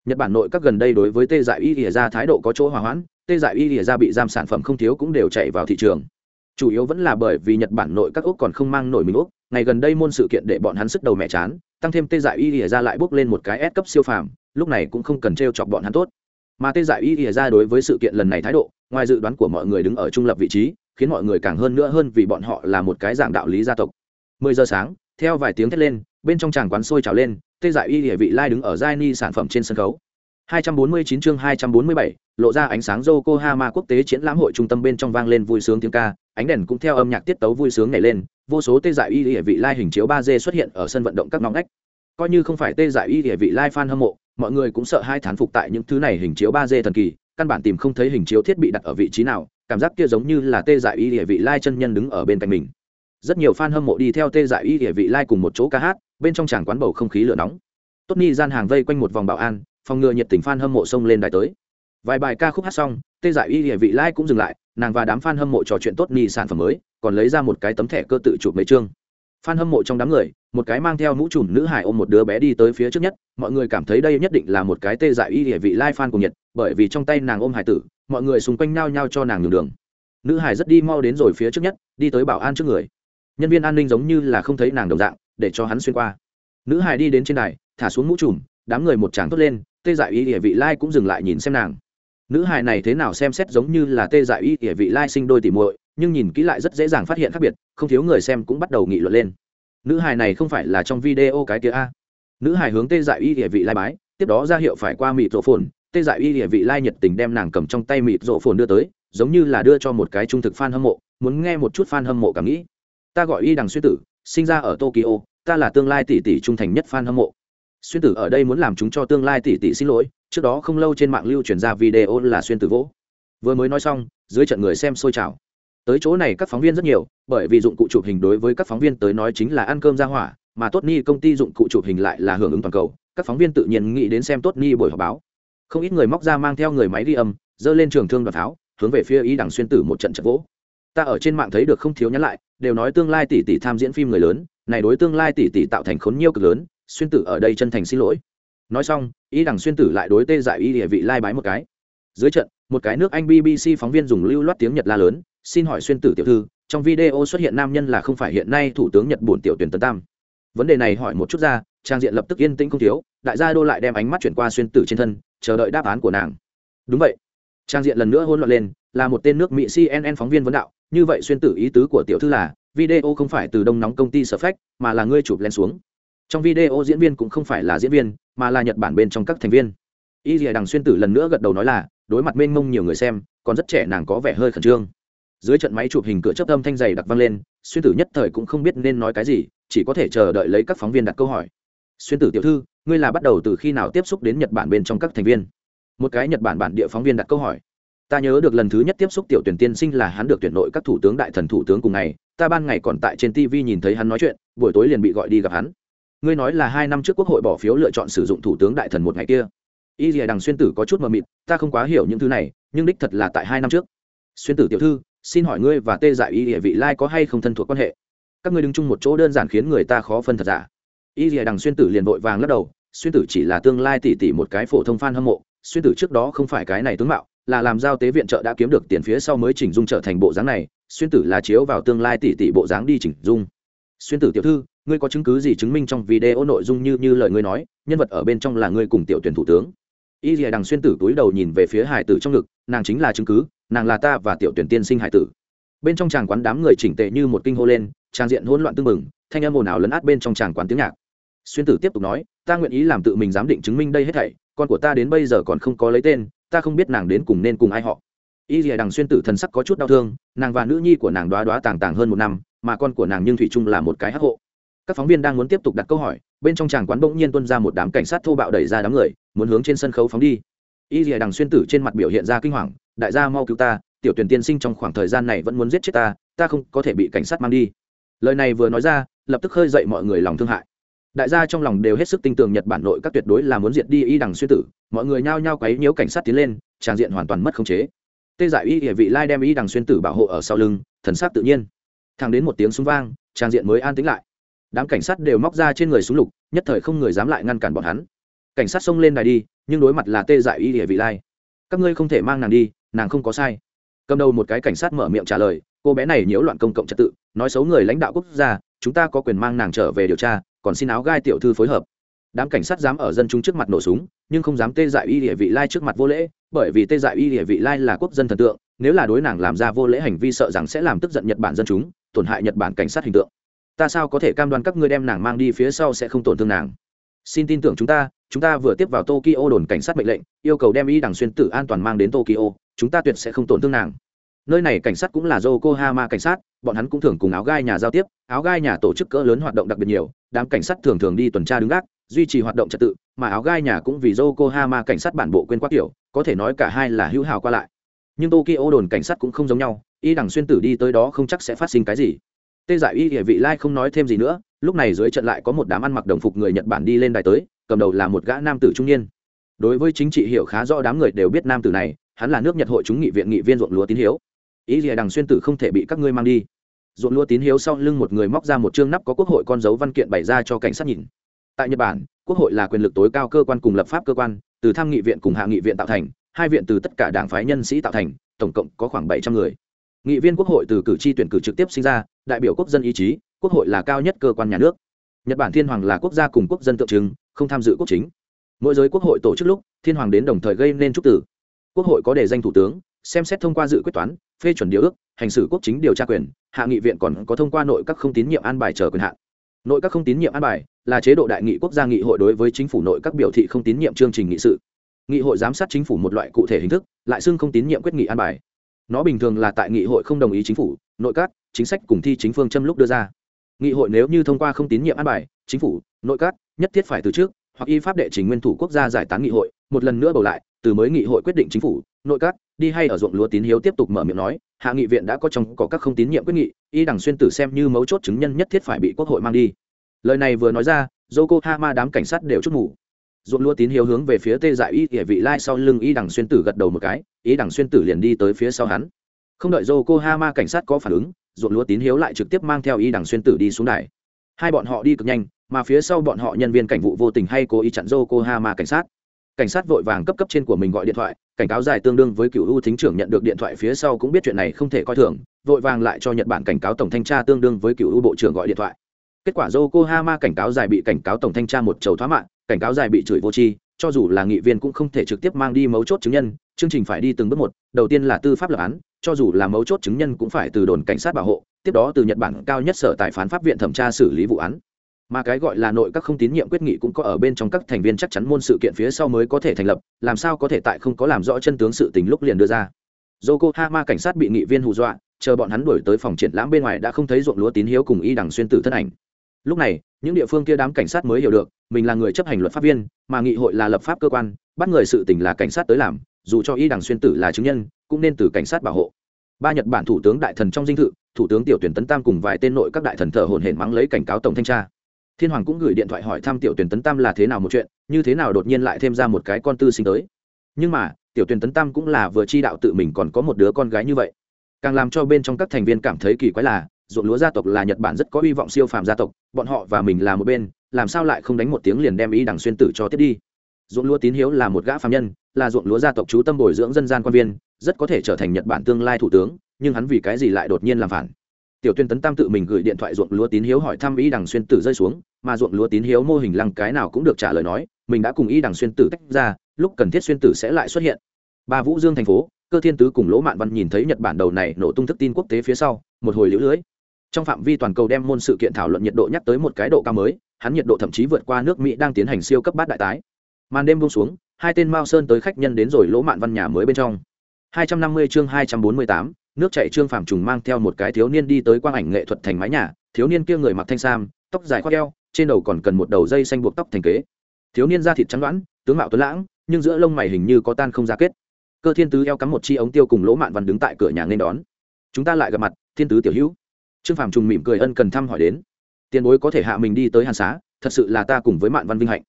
Nhật bản nội các gần đây đối với tê dại y địa ra thái độ có chỗ hòa hoãn, tê dại y địa ra bị giam sản phẩm không thiếu cũng đều chạy vào thị trường. Chủ yếu vẫn là bởi vì nhật bản nội các úc còn không mang nổi mình úc, ngày gần đây môn sự kiện để bọn hắn sức đầu mẹ chán, tăng thêm tê dại y địa ra lại bước lên một cái S cấp siêu phàm, lúc này cũng không cần t chọc bọn hắn tốt mà tê dại y ỉa ra đối với sự kiện lần này thái độ ngoài dự đoán của mọi người đứng ở trung lập vị trí khiến mọi người càng hơn nữa hơn vì bọn họ là một cái dạng đạo lý gia tộc. Mười giờ sáng theo vài tiếng thét lên bên trong tràng quán sôi trào lên tê dại y ỉa vị lai đứng ở giai ni sản phẩm trên sân khấu. 249 chương 247, lộ ra ánh sáng Yokohama quốc tế triển lãm hội trung tâm bên trong vang lên vui sướng tiếng ca, ánh đèn cũng theo âm nhạc tiết tấu vui sướng nhảy lên vô số tê dại y địa vị lai hình chiếu ba d xuất hiện ở sân vận động các ngõ ngách. Coi như không phải tê dại y địa vị lai fan hâm mộ mọi người cũng sợ hai thán phục tại những thứ này hình chiếu ba d thần kỳ, căn bản tìm không thấy hình chiếu thiết bị đặt ở vị trí nào, cảm giác kia giống như là tê dại y địa vị lai chân nhân đứng ở bên cạnh mình. Rất nhiều fan hâm mộ đi theo tê dại y địa vị lai cùng một chỗ ca hát, bên trong tràng quán bầu không khí lửa nóng. Tốt ni gian hàng vây quanh một vòng bảo an, phòng ngừa nhiệt tình fan hâm mộ xông lên đài tới. Vài bài ca khúc hát xong, tê dại y địa vị lai cũng dừng lại, nàng và đám fan hâm mộ trò chuyện tốt ni sản phẩm mới, còn lấy ra một cái tấm thẻ cơ tự chụp mấy chương. Fan hâm mộ trong đám người một cái mang theo mũ trùm nữ hải ôm một đứa bé đi tới phía trước nhất, mọi người cảm thấy đây nhất định là một cái tê dại y địa vị lai phan của nhật, bởi vì trong tay nàng ôm hải tử, mọi người xung quanh nhao nhao cho nàng nhường đường. Nữ hải rất đi mau đến rồi phía trước nhất, đi tới bảo an trước người. Nhân viên an ninh giống như là không thấy nàng đồng dạng, để cho hắn xuyên qua. Nữ hải đi đến trên đài, thả xuống mũ trùm, đám người một tràng thốt lên, tê dại y địa vị lai cũng dừng lại nhìn xem nàng. Nữ hải này thế nào xem xét giống như là tê dại y địa vị lai sinh đôi tỉ muội, nhưng nhìn kỹ lại rất dễ dàng phát hiện khác biệt, không thiếu người xem cũng bắt đầu nghị luận lên nữ hài này không phải là trong video cái kia a. Nữ hài hướng tê dại y địa vị lai bái, tiếp đó ra hiệu phải qua mịt rộ phồn. Tê dại y địa vị lai nhiệt tình đem nàng cầm trong tay mịt rộ phồn đưa tới, giống như là đưa cho một cái trung thực fan hâm mộ, muốn nghe một chút fan hâm mộ cảm nghĩ. Ta gọi y đằng xuyên tử, sinh ra ở tokyo, ta là tương lai tỷ tỷ trung thành nhất fan hâm mộ. Xuyên tử ở đây muốn làm chúng cho tương lai tỷ tỷ xin lỗi, trước đó không lâu trên mạng lưu truyền ra video là xuyên tử vỗ. Vừa mới nói xong, dưới trận người xem sôi trào tới chỗ này các phóng viên rất nhiều, bởi vì dụng cụ chụp hình đối với các phóng viên tới nói chính là ăn cơm ra hỏa, mà tốt ni công ty dụng cụ chụp hình lại là hưởng ứng toàn cầu, các phóng viên tự nhiên nghĩ đến xem tốt ni buổi họp báo. Không ít người móc ra mang theo người máy ghi âm dơ lên trường thương đoàn pháo hướng về phía ý đằng xuyên tử một trận trận vỗ. Ta ở trên mạng thấy được không thiếu nhắn lại, đều nói tương lai tỷ tỷ tham diễn phim người lớn, này đối tương lai tỷ tỷ tạo thành khốn nhiêu cực lớn, xuyên tử ở đây chân thành xin lỗi. Nói xong, ý đằng xuyên tử lại đối tê dại ý địa vị lai bái một cái. Dưới trận, một cái nước anh bbc phóng viên dùng lưu loát tiếng nhật la lớn xin hỏi xuyên tử tiểu thư, trong video xuất hiện nam nhân là không phải hiện nay thủ tướng nhật bổn tiểu tuyển tân tam. Vấn đề này hỏi một chút ra, trang diện lập tức yên tĩnh không thiếu, đại gia đô lại đem ánh mắt chuyển qua xuyên tử trên thân, chờ đợi đáp án của nàng. Đúng vậy. Trang diện lần nữa hôn loạn lên, là một tên nước mỹ cnn phóng viên vấn đạo, như vậy xuyên tử ý tứ của tiểu thư là, video không phải từ đông nóng công ty sở phách, mà là ngươi chụp lên xuống. Trong video diễn viên cũng không phải là diễn viên, mà là nhật bản bên trong các thành viên. Y dìa đằng xuyên tử lần nữa gật đầu nói là, đối mặt mênh mông nhiều người xem, còn rất trẻ nàng có vẻ hơi khẩn trương dưới trận máy chụp hình cửa chấp âm thanh dày đặc vang lên, xuyên tử nhất thời cũng không biết nên nói cái gì, chỉ có thể chờ đợi lấy các phóng viên đặt câu hỏi. Xuyên tử tiểu thư, ngươi là bắt đầu từ khi nào tiếp xúc đến nhật bản bên trong các thành viên? Một cái nhật bản bản địa phóng viên đặt câu hỏi. Ta nhớ được lần thứ nhất tiếp xúc tiểu tuyển tiên sinh là hắn được tuyển nội các thủ tướng đại thần thủ tướng cùng ngày, ta ban ngày còn tại trên tv nhìn thấy hắn nói chuyện, buổi tối liền bị gọi đi gặp hắn. Ngươi nói là hai năm trước quốc hội bỏ phiếu lựa chọn sử dụng thủ tướng đại thần một ngày kia. Y dìa đằng xuyên tử có chút mờ mịt, ta không quá hiểu những thứ này, nhưng đích thật là tại hai năm trước. Xuyên tử tiểu thư xin hỏi ngươi và tê dại y địa vị lai có hay không thân thuộc quan hệ? Các ngươi đứng chung một chỗ đơn giản khiến người ta khó phân thật giả. Y địa đằng xuyên tử liền vội vàng lắc đầu, xuyên tử chỉ là tương lai tỷ tỷ một cái phổ thông f hâm mộ, xuyên tử trước đó không phải cái này tướng mạo, là làm giao tế viện trợ đã kiếm được tiền phía sau mới chỉnh dung trở thành bộ dáng này, xuyên tử là chiếu vào tương lai tỷ tỷ bộ dáng đi chỉnh dung. Xuyên tử tiểu thư, ngươi có chứng cứ gì chứng minh trong video nội dung như như lời ngươi nói, nhân vật ở bên trong là ngươi cùng tiểu tuyển thủ tướng? Y dìa đằng xuyên tử túi đầu nhìn về phía hải tử trong ngực, nàng chính là chứng cứ, nàng là ta và tiểu tuyển tiên sinh hải tử. Bên trong tràng quán đám người chỉnh tệ như một kinh hô lên, trang diện hỗn loạn tưng bừng, thanh âm ồn ào lấn át bên trong tràng quán tiếng nhạc. Xuyên tử tiếp tục nói, ta nguyện ý làm tự mình giám định chứng minh đây hết thảy, con của ta đến bây giờ còn không có lấy tên, ta không biết nàng đến cùng nên cùng ai họ. Y dìa đằng xuyên tử thần sắc có chút đau thương, nàng và nữ nhi của nàng đoá đoá tàng tàng hơn một năm, mà con của nàng nhưng thủy chung là một cái hắc hộ. Các phóng viên đang muốn tiếp tục đặt câu hỏi, bên trong tràng quán bỗng nhiên tuân ra một đám cảnh sát thô bạo đẩy ra đám người muốn hướng trên sân khấu phóng đi. Y dìa đằng xuyên tử trên mặt biểu hiện ra kinh hoàng, đại gia mau cứu ta, tiểu tuyển tiên sinh trong khoảng thời gian này vẫn muốn giết chết ta ta không có thể bị cảnh sát mang đi. Lời này vừa nói ra, lập tức khơi dậy mọi người lòng thương hại. Đại gia trong lòng đều hết sức tin tưởng nhật bản nội các tuyệt đối là muốn diệt đi y đằng xuyên tử, mọi người nhao nhao quấy nhiễu cảnh sát tiến lên, tràn diện hoàn toàn mất khống chế. Tê giải y địa vị lai đem y đằng xuyên tử bảo hộ ở sau lưng, thần sắc tự nhiên. Thang đến một tiếng súng vang, tràn diện mới an tĩnh lại. Đám cảnh sát đều móc ra trên người súng lục, nhất thời không người dám lại ngăn cản bọn hắn cảnh sát xông lên đài đi, nhưng đối mặt là tê Dại y địa vị lai. Các ngươi không thể mang nàng đi, nàng không có sai. Cầm đầu một cái cảnh sát mở miệng trả lời, cô bé này nhiễu loạn công cộng trật tự, nói xấu người lãnh đạo quốc gia, chúng ta có quyền mang nàng trở về điều tra, còn xin áo gai tiểu thư phối hợp. Đám cảnh sát dám ở dân chúng trước mặt nổ súng, nhưng không dám tê dại y địa vị lai trước mặt vô lễ, bởi vì tê dại y địa vị lai là quốc dân thần tượng, nếu là đối nàng làm ra vô lễ hành vi sợ rằng sẽ làm tức giận nhật bản dân chúng, tổn hại nhật bản cảnh sát hình tượng. Ta sao có thể cam đoan các ngươi đem nàng mang đi phía sau sẽ không tổn thương nàng? Xin tin tưởng chúng ta chúng ta vừa tiếp vào tokyo đồn cảnh sát mệnh lệnh, yêu cầu đem y đằng xuyên tử an toàn mang đến tokyo, chúng ta tuyệt sẽ không tổn thương nàng. Nơi này cảnh sát cũng là yokohama cảnh sát, bọn hắn cũng thường cùng áo gai nhà giao tiếp, áo gai nhà tổ chức cỡ lớn hoạt động đặc biệt nhiều, đám cảnh sát thường thường đi tuần tra đứng gác, duy trì hoạt động trật tự, mà áo gai nhà cũng vì yokohama cảnh sát bản bộ quên quá kiểu, có thể nói cả hai là hữu hào qua lại. Nhưng tokyo đồn cảnh sát cũng không giống nhau, y đằng xuyên tử đi tới đó không chắc sẽ phát sinh cái gì tê giải y địa vị lai không nói thêm gì nữa, lúc này dưới trận lại có một đám ăn mặc đồng phục người nhật bản đi lên đài tới, cầm đầu là một gã nam tử trung niên. Đối với chính trị hiểu khá rõ đám người đều biết nam tử này, hắn là nước nhật hội chúng nghị viện nghị viên ruộng lúa tín hiếu. Ý gì à, đằng xuyên tử không thể bị các ngươi mang đi. Ruộng lúa tín hiếu sau lưng một người móc ra một chương nắp có quốc hội con dấu văn kiện bày ra cho cảnh sát nhìn. Tại nhật bản, quốc hội là quyền lực tối cao cơ quan cùng lập pháp cơ quan, từ tham nghị viện cùng hạ nghị viện tạo thành, hai viện từ tất cả đảng phái nhân sĩ tạo thành, tổng cộng có khoảng bảy trăm người nghị viên quốc hội từ cử tri tuyển cử trực tiếp sinh ra, đại biểu quốc dân ý chí, quốc hội là cao nhất cơ quan nhà nước. Nhật bản thiên hoàng là quốc gia cùng quốc dân tượng trưng, không tham dự quốc chính. Mỗi giới quốc hội tổ chức lúc, thiên hoàng đến đồng thời gây nên trúc tử. Quốc hội có đề danh thủ tướng, xem xét thông qua dự quyết toán, phê chuẩn điều ước, hành xử quốc chính điều tra quyền, hạ nghị viện còn có thông qua nội các không tín nhiệm an bài chờ quyền hạn. Nội các không tín nhiệm an bài là chế độ đại nghị quốc gia nghị hội đối với chính phủ nội các biểu thị không tín nhiệm chương trình nghị sự. Nghị hội giám sát chính phủ một loại cụ thể hình thức, lại xưng không tín nhiệm quyết nghị an bài nó bình thường là tại nghị hội không đồng ý chính phủ, nội các, chính sách cùng thi chính phương châm lúc đưa ra. Nghị hội nếu như thông qua không tín nhiệm an bài, chính phủ, nội các, nhất thiết phải từ trước, hoặc y pháp đệ trình nguyên thủ quốc gia giải tán nghị hội, một lần nữa bầu lại, từ mới nghị hội quyết định chính phủ, nội các, đi hay ở ruộng lúa tín hiếu tiếp tục mở miệng nói, hạ nghị viện đã có trong có các không tín nhiệm quyết nghị, y đằng xuyên tử xem như mấu chốt chứng nhân nhất thiết phải bị quốc hội mang đi. Lời này vừa nói ra yokohama đám cảnh sát đều chút ngủ ruộng lúa tín hiếu hướng về phía tê dại y địa vị lai sau lưng y đằng xuyên tử gật đầu một cái, y đằng xuyên tử liền đi tới phía sau hắn. Không đợi yokohama cảnh sát có phản ứng, ruộng lúa tín hiếu lại trực tiếp mang theo y đằng xuyên tử đi xuống đài. Hai bọn họ đi cực nhanh, mà phía sau bọn họ nhân viên cảnh vụ vô tình hay cố ý chặn yokohama cảnh sát. Cảnh sát vội vàng cấp cấp trên của mình gọi điện thoại, cảnh cáo dài tương đương với cựu ưu thính trưởng nhận được điện thoại phía sau cũng biết chuyện này không thể coi thường, vội vàng lại cho nhật bản cảnh cáo tổng thanh tra tương đương với cựu ưu bộ trưởng gọi điện thoại. Kết quả yokohama cảnh cáo dài bị cảnh cáo tổng thanh tra một chầu thoá mạng cảnh cáo dài bị chửi vô tri, cho dù là nghị viên cũng không thể trực tiếp mang đi mấu chốt chứng nhân, chương trình phải đi từng bước một, đầu tiên là tư pháp lập án, cho dù là mấu chốt chứng nhân cũng phải từ đồn cảnh sát bảo hộ, tiếp đó từ nhật bản cao nhất sở tài phán pháp viện thẩm tra xử lý vụ án. Mà cái gọi là nội các không tín nhiệm quyết nghị cũng có ở bên trong các thành viên chắc chắn môn sự kiện phía sau mới có thể thành lập, làm sao có thể tại không có làm rõ chân tướng sự tình lúc liền đưa ra. Yokohama cảnh sát bị nghị viên hù dọa, chờ bọn hắn đuổi tới phòng triển lãm bên ngoài đã không thấy ruộng lúa tín hiếu cùng y đằng xuyên tử thân ảnh lúc này, những địa phương kia đám cảnh sát mới hiểu được, mình là người chấp hành luật pháp viên, mà nghị hội là lập pháp cơ quan, bắt người sự tình là cảnh sát tới làm, dù cho y đằng xuyên tử là chứng nhân, cũng nên từ cảnh sát bảo hộ. Ba nhật bản thủ tướng đại thần trong dinh thự, thủ tướng tiểu tuyển tấn tam cùng vài tên nội các đại thần thờ hồn hển mắng lấy cảnh cáo tổng thanh tra. Thiên hoàng cũng gửi điện thoại hỏi thăm tiểu tuyển tấn tam là thế nào một chuyện, như thế nào đột nhiên lại thêm ra một cái con tư sinh tới. Nhưng mà, tiểu tuyển tấn tam cũng là vừa chi đạo tự mình còn có một đứa con gái như vậy. Càng làm cho bên trong các thành viên cảm thấy kỳ quái là ruộng lúa gia tộc là nhật bản rất có hy vọng siêu phàm gia tộc, bọn họ và mình là một bên, làm sao lại không đánh một tiếng liền đem ý đằng xuyên tử cho tiếp đi? Ruộng lúa tín hiếu là một gã phạm nhân, là ruộng lúa gia tộc chú tâm bồi dưỡng dân gian quan viên, rất có thể trở thành nhật bản tương lai thủ tướng, nhưng hắn vì cái gì lại đột nhiên làm phản? Tiểu tuyên tấn tam tự mình gửi điện thoại ruộng lúa tín hiếu hỏi thăm ý đằng xuyên tử rơi xuống, mà ruộng lúa tín hiếu mô hình lăng cái nào cũng được trả lời nói, mình đã cùng ý đằng xuyên tử tách ra, lúc cần thiết xuyên tử sẽ lại xuất hiện. Ba vũ dương thành phố, cơ thiên tứ cùng lỗ mạn văn nhìn thấy nhật bản đầu này nổ tung thức tin quốc tế phía sau, một hồi lũ lưỡi trong phạm vi toàn cầu đem môn sự kiện thảo luận nhiệt độ nhắc tới một cái độ cao mới hắn nhiệt độ thậm chí vượt qua nước mỹ đang tiến hành siêu cấp bát đại tái. Màn đêm buông xuống hai tên mao sơn tới khách nhân đến rồi lỗ mạn văn nhà mới bên trong. 250 chương 248, nước chảy trương phạm trùng mang theo một cái thiếu niên đi tới quang ảnh nghệ thuật thành mái nhà thiếu niên kia người mặc thanh sam tóc dài khoác eo trên đầu còn cần một đầu dây xanh buộc tóc thành kế. Thiếu niên da thịt trắng đoán tướng mạo tuấn lãng nhưng giữa lông mày hình như có tan không ra kết. Cơ thiên tứ eo cắm một chi ống tiêu cùng lỗ mạn văn đứng tại cửa nhà nên đón. Chúng ta lại gặp mặt thiên tứ tiểu hữu trương phạm trùng mỉm cười ân cần thăm hỏi đến. Tiền bối có thể hạ mình đi tới hàn xá, thật sự là ta cùng với mạn văn vinh hạnh.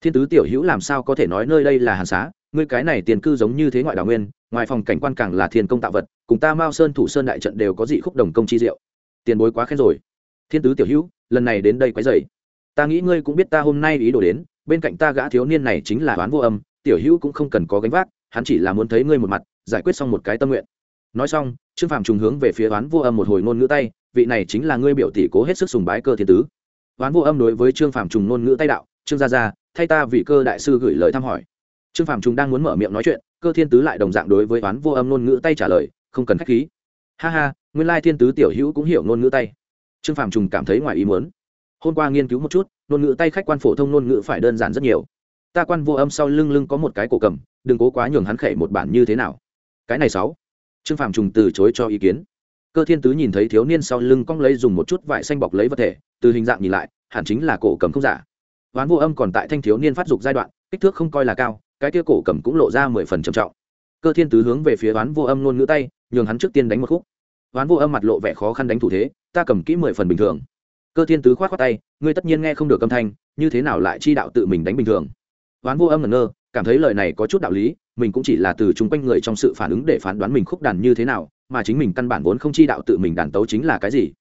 Thiên tứ tiểu hữu làm sao có thể nói nơi đây là hàn xá, ngươi cái này tiền cư giống như thế ngoại đào nguyên, ngoài phòng cảnh quan càng là thiên công tạo vật, cùng ta mao sơn thủ sơn đại trận đều có dị khúc đồng công chi diệu. Tiền bối quá khen rồi. Thiên tứ tiểu hữu, lần này đến đây quấy dày ta nghĩ ngươi cũng biết ta hôm nay ý đồ đến, bên cạnh ta gã thiếu niên này chính là oán vô âm, tiểu hữu cũng không cần có gánh vác, hắn chỉ là muốn thấy ngươi một mặt, giải quyết xong một cái tâm nguyện nói xong, trương phạm trùng hướng về phía đoán vô âm một hồi ngôn ngữ tay, vị này chính là ngươi biểu tỷ cố hết sức sùng bái cơ thiên tứ. Đoán vô âm đối với trương phạm trùng ngôn ngữ tay đạo, trương gia gia, thay ta vị cơ đại sư gửi lời thăm hỏi. Trương phạm trùng đang muốn mở miệng nói chuyện, cơ thiên tứ lại đồng dạng đối với đoán vô âm ngôn ngữ tay trả lời, không cần khách khí. Ha ha, nguyên lai thiên tứ tiểu hữu cũng hiểu ngôn ngữ tay. Trương phạm trùng cảm thấy ngoài ý muốn. Hôm qua nghiên cứu một chút, ngôn ngữ tay khách quan phổ thông ngôn ngữ phải đơn giản rất nhiều. Ta quan vô âm sau lưng lưng có một cái cổ cầm, đừng cố quá nhường hắn khẩy một bản như thế nào. Cái này sáu trương Phạm trùng từ chối cho ý kiến. Cơ thiên tứ nhìn thấy thiếu niên sau lưng cong lấy dùng một chút vải xanh bọc lấy vật thể, từ hình dạng nhìn lại, hẳn chính là cổ cầm không giả. Hoán vô âm còn tại thanh thiếu niên phát dục giai đoạn, kích thước không coi là cao, cái kia cổ cầm cũng lộ ra mười phần trầm trọng. Cơ thiên tứ hướng về phía hoán vô âm nôn ngữ tay, nhường hắn trước tiên đánh một khúc. Hoán vô âm mặt lộ vẻ khó khăn đánh thủ thế, ta cầm kỹ mười phần bình thường. Cơ thiên tứ k h o á t khoác tay, ngươi tất nhiên nghe không được âm thanh, như thế nào lại chi đạo tự mình đánh bình thường? Hoán vô âm ngẩn ngơ cảm thấy lời này có chút đạo lý, mình cũng chỉ là từ chung quanh người trong sự phản ứng để phán đoán mình khúc đàn như thế nào, mà chính mình căn bản vốn không chi đạo tự mình đàn tấu chính là cái gì.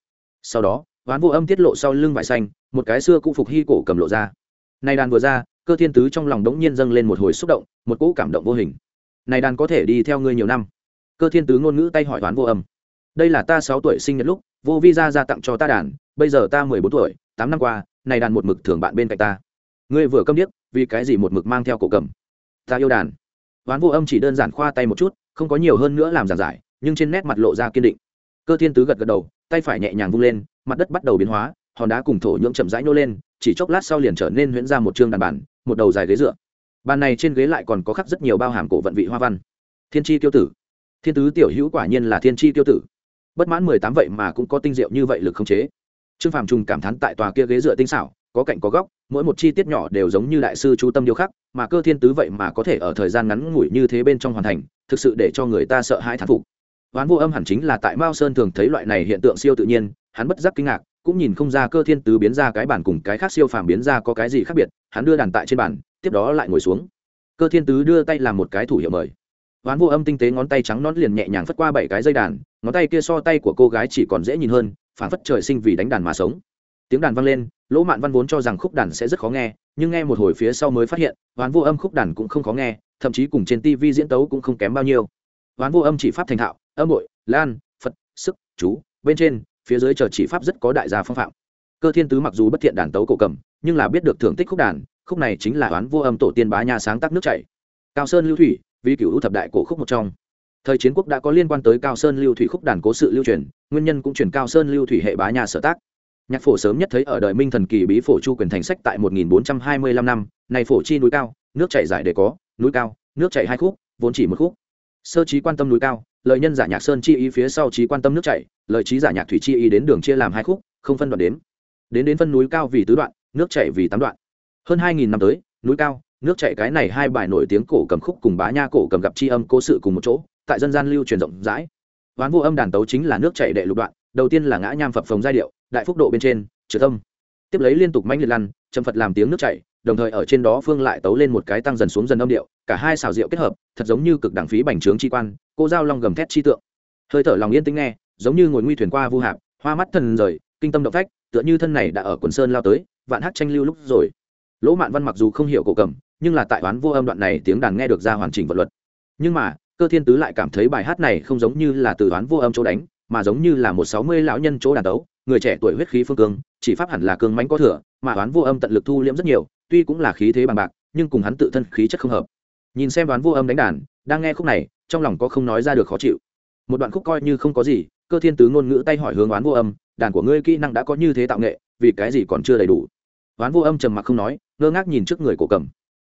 Sau đó ván vô âm tiết lộ sau lưng vải xanh, một cái xưa cụ phục hy cổ cầm lộ ra. Nay đàn vừa ra, cơ thiên tứ trong lòng đống nhiên dâng lên một hồi xúc động, một cỗ cảm động vô hình. Này đàn có thể đi theo ngươi nhiều năm. Cơ thiên tứ ngôn ngữ tay hỏi toán vô âm. Đây là ta sáu tuổi sinh nhật lúc, vô vi ra ra tặng cho ta đàn, bây giờ ta mười bốn tuổi, tám năm qua, này đàn một mực thường bạn bên cạnh ta. Ngươi vừa câm điếc, vì cái gì một mực mang theo cổ cầm? Ta yêu đàn. Ván vô âm chỉ đơn giản khoa tay một chút, không có nhiều hơn nữa làm giản giải, nhưng trên nét mặt lộ ra kiên định. Cơ thiên tứ gật gật đầu, tay phải nhẹ nhàng vung lên, mặt đất bắt đầu biến hóa, hòn đá cùng thổ nhưỡng chậm rãi nô lên, chỉ chốc lát sau liền trở nên huyễn ra một chương đàn bản, một đầu dài ghế dựa. Bàn này trên ghế lại còn có khắc rất nhiều bao hàm cổ vận vị hoa văn. Thiên tri tiêu tử. Thiên tứ tiểu hữu quả nhiên là thiên tri tiêu tử. Bất mãn mười tám vậy mà cũng có tinh diệu như vậy lực không chế. Trương phàm trùng cảm thán tại tòa kia ghế dựa tinh xảo có cạnh có góc, mỗi một chi tiết nhỏ đều giống như đại sư chú tâm điêu khắc, mà cơ thiên tứ vậy mà có thể ở thời gian ngắn ngủi như thế bên trong hoàn thành, thực sự để cho người ta sợ hãi thán phục. Ván vô âm hẳn chính là tại mao sơn thường thấy loại này hiện tượng siêu tự nhiên, hắn bất giác kinh ngạc, cũng nhìn không ra cơ thiên tứ biến ra cái bản cùng cái khác siêu phàm biến ra có cái gì khác biệt, hắn đưa đàn tại trên bàn, tiếp đó lại ngồi xuống. Cơ thiên tứ đưa tay làm một cái thủ hiệu mời. Hoán vô âm tinh tế ngón tay trắng nón liền nhẹ nhàng phất qua bảy cái dây đàn, ngón tay kia so tay của cô gái chỉ còn dễ nhìn hơn phản phất trời sinh vì đánh đàn mà sống. Tiếng đàn vang lên lỗ mạn văn vốn cho rằng khúc đàn sẽ rất khó nghe, nhưng nghe một hồi phía sau mới phát hiện ván vô âm khúc đàn cũng không khó nghe, thậm chí cùng trên tv diễn tấu cũng không kém bao nhiêu. Ván vô âm chỉ pháp thành thạo, âm bội, lan, phật, sức, chú, bên trên, phía dưới chờ chỉ pháp rất có đại gia phong phạm. Cơ thiên tứ mặc dù bất thiện đàn tấu cổ cầm, nhưng là biết được thưởng tích khúc đàn, khúc này chính là oán vô âm tổ tiên bá nhà sáng tác nước chảy. Cao sơn lưu thủy, vì cựu thập đại cổ khúc một trong. Thời chiến quốc đã có liên quan tới cao sơn lưu thủy khúc đàn cố sự lưu truyền, nguyên nhân cũng chuyển cao sơn lưu thủy hệ bá nhà sở tác nhạc phổ sớm nhất thấy ở đời minh thần kỳ bí phổ chu quyền thành sách tại 1425 năm, này phổ chi núi cao, nước chảy giải để có, núi cao, nước chảy hai khúc, vốn chỉ một khúc. Sơ trí quan tâm núi cao, lời nhân giả nhạc sơn chi ý phía sau trí quan tâm nước chảy, lời trí giả nhạc thủy chi ý đến đường chia làm hai khúc, không phân đoạn đến đến đến phân núi cao vì tứ đoạn, nước chảy vì tám đoạn. Hơn hai nghìn năm tới, núi cao, nước chảy cái này hai bài nổi tiếng cổ cầm khúc cùng bá nha cổ cầm gặp chi âm cố sự cùng một chỗ, tại dân gian lưu truyền rộng rãi. Ván vô âm đàn tấu chính là nước chảy đệ lục đoạn, đầu tiên là ngã nham phập phồng giai điệu đại phúc độ bên trên, trừ tâm. Tiếp lấy liên tục mãnh liệt lăn châm phật làm tiếng nước chảy, đồng thời ở trên đó phương lại tấu lên một cái tăng dần xuống dần âm điệu, cả hai xào rượu kết hợp, thật giống như cực đẳng phí bành trướng chi quan, cô giao long gầm thét chi tượng. Hơi thở lòng yên tĩnh nghe, giống như ngồi nguy thuyền qua vu hạp, hoa mắt thần rời, kinh tâm động phách, tựa như thân này đã ở quần sơn lao tới, vạn hát tranh lưu lúc rồi. Lỗ mạn văn mặc dù không hiểu cổ cầm, nhưng là tại oán vô âm đoạn này tiếng đàn nghe được ra hoàn chỉnh vật luật. Nhưng mà, cơ thiên tứ lại cảm thấy bài hát này không giống như là từ oán vô âm chỗ đánh, mà giống như là một sáu mươi lão nhân chỗ đàn tấu người trẻ tuổi huyết khí phương cương, chỉ pháp hẳn là cương mánh có thừa, mà oán vô âm tận lực thu liễm rất nhiều, tuy cũng là khí thế bằng bạc, nhưng cùng hắn tự thân khí chất không hợp. Nhìn xem đoán vô âm đánh đàn, đang nghe khúc này, trong lòng có không nói ra được khó chịu. Một đoạn khúc coi như không có gì, cơ thiên tứ ngôn ngữ tay hỏi hướng oán vô âm, đàn của ngươi kỹ năng đã có như thế tạo nghệ, vì cái gì còn chưa đầy đủ? Oán vô âm trầm mặc không nói, ngơ ngác nhìn trước người cổ cầm.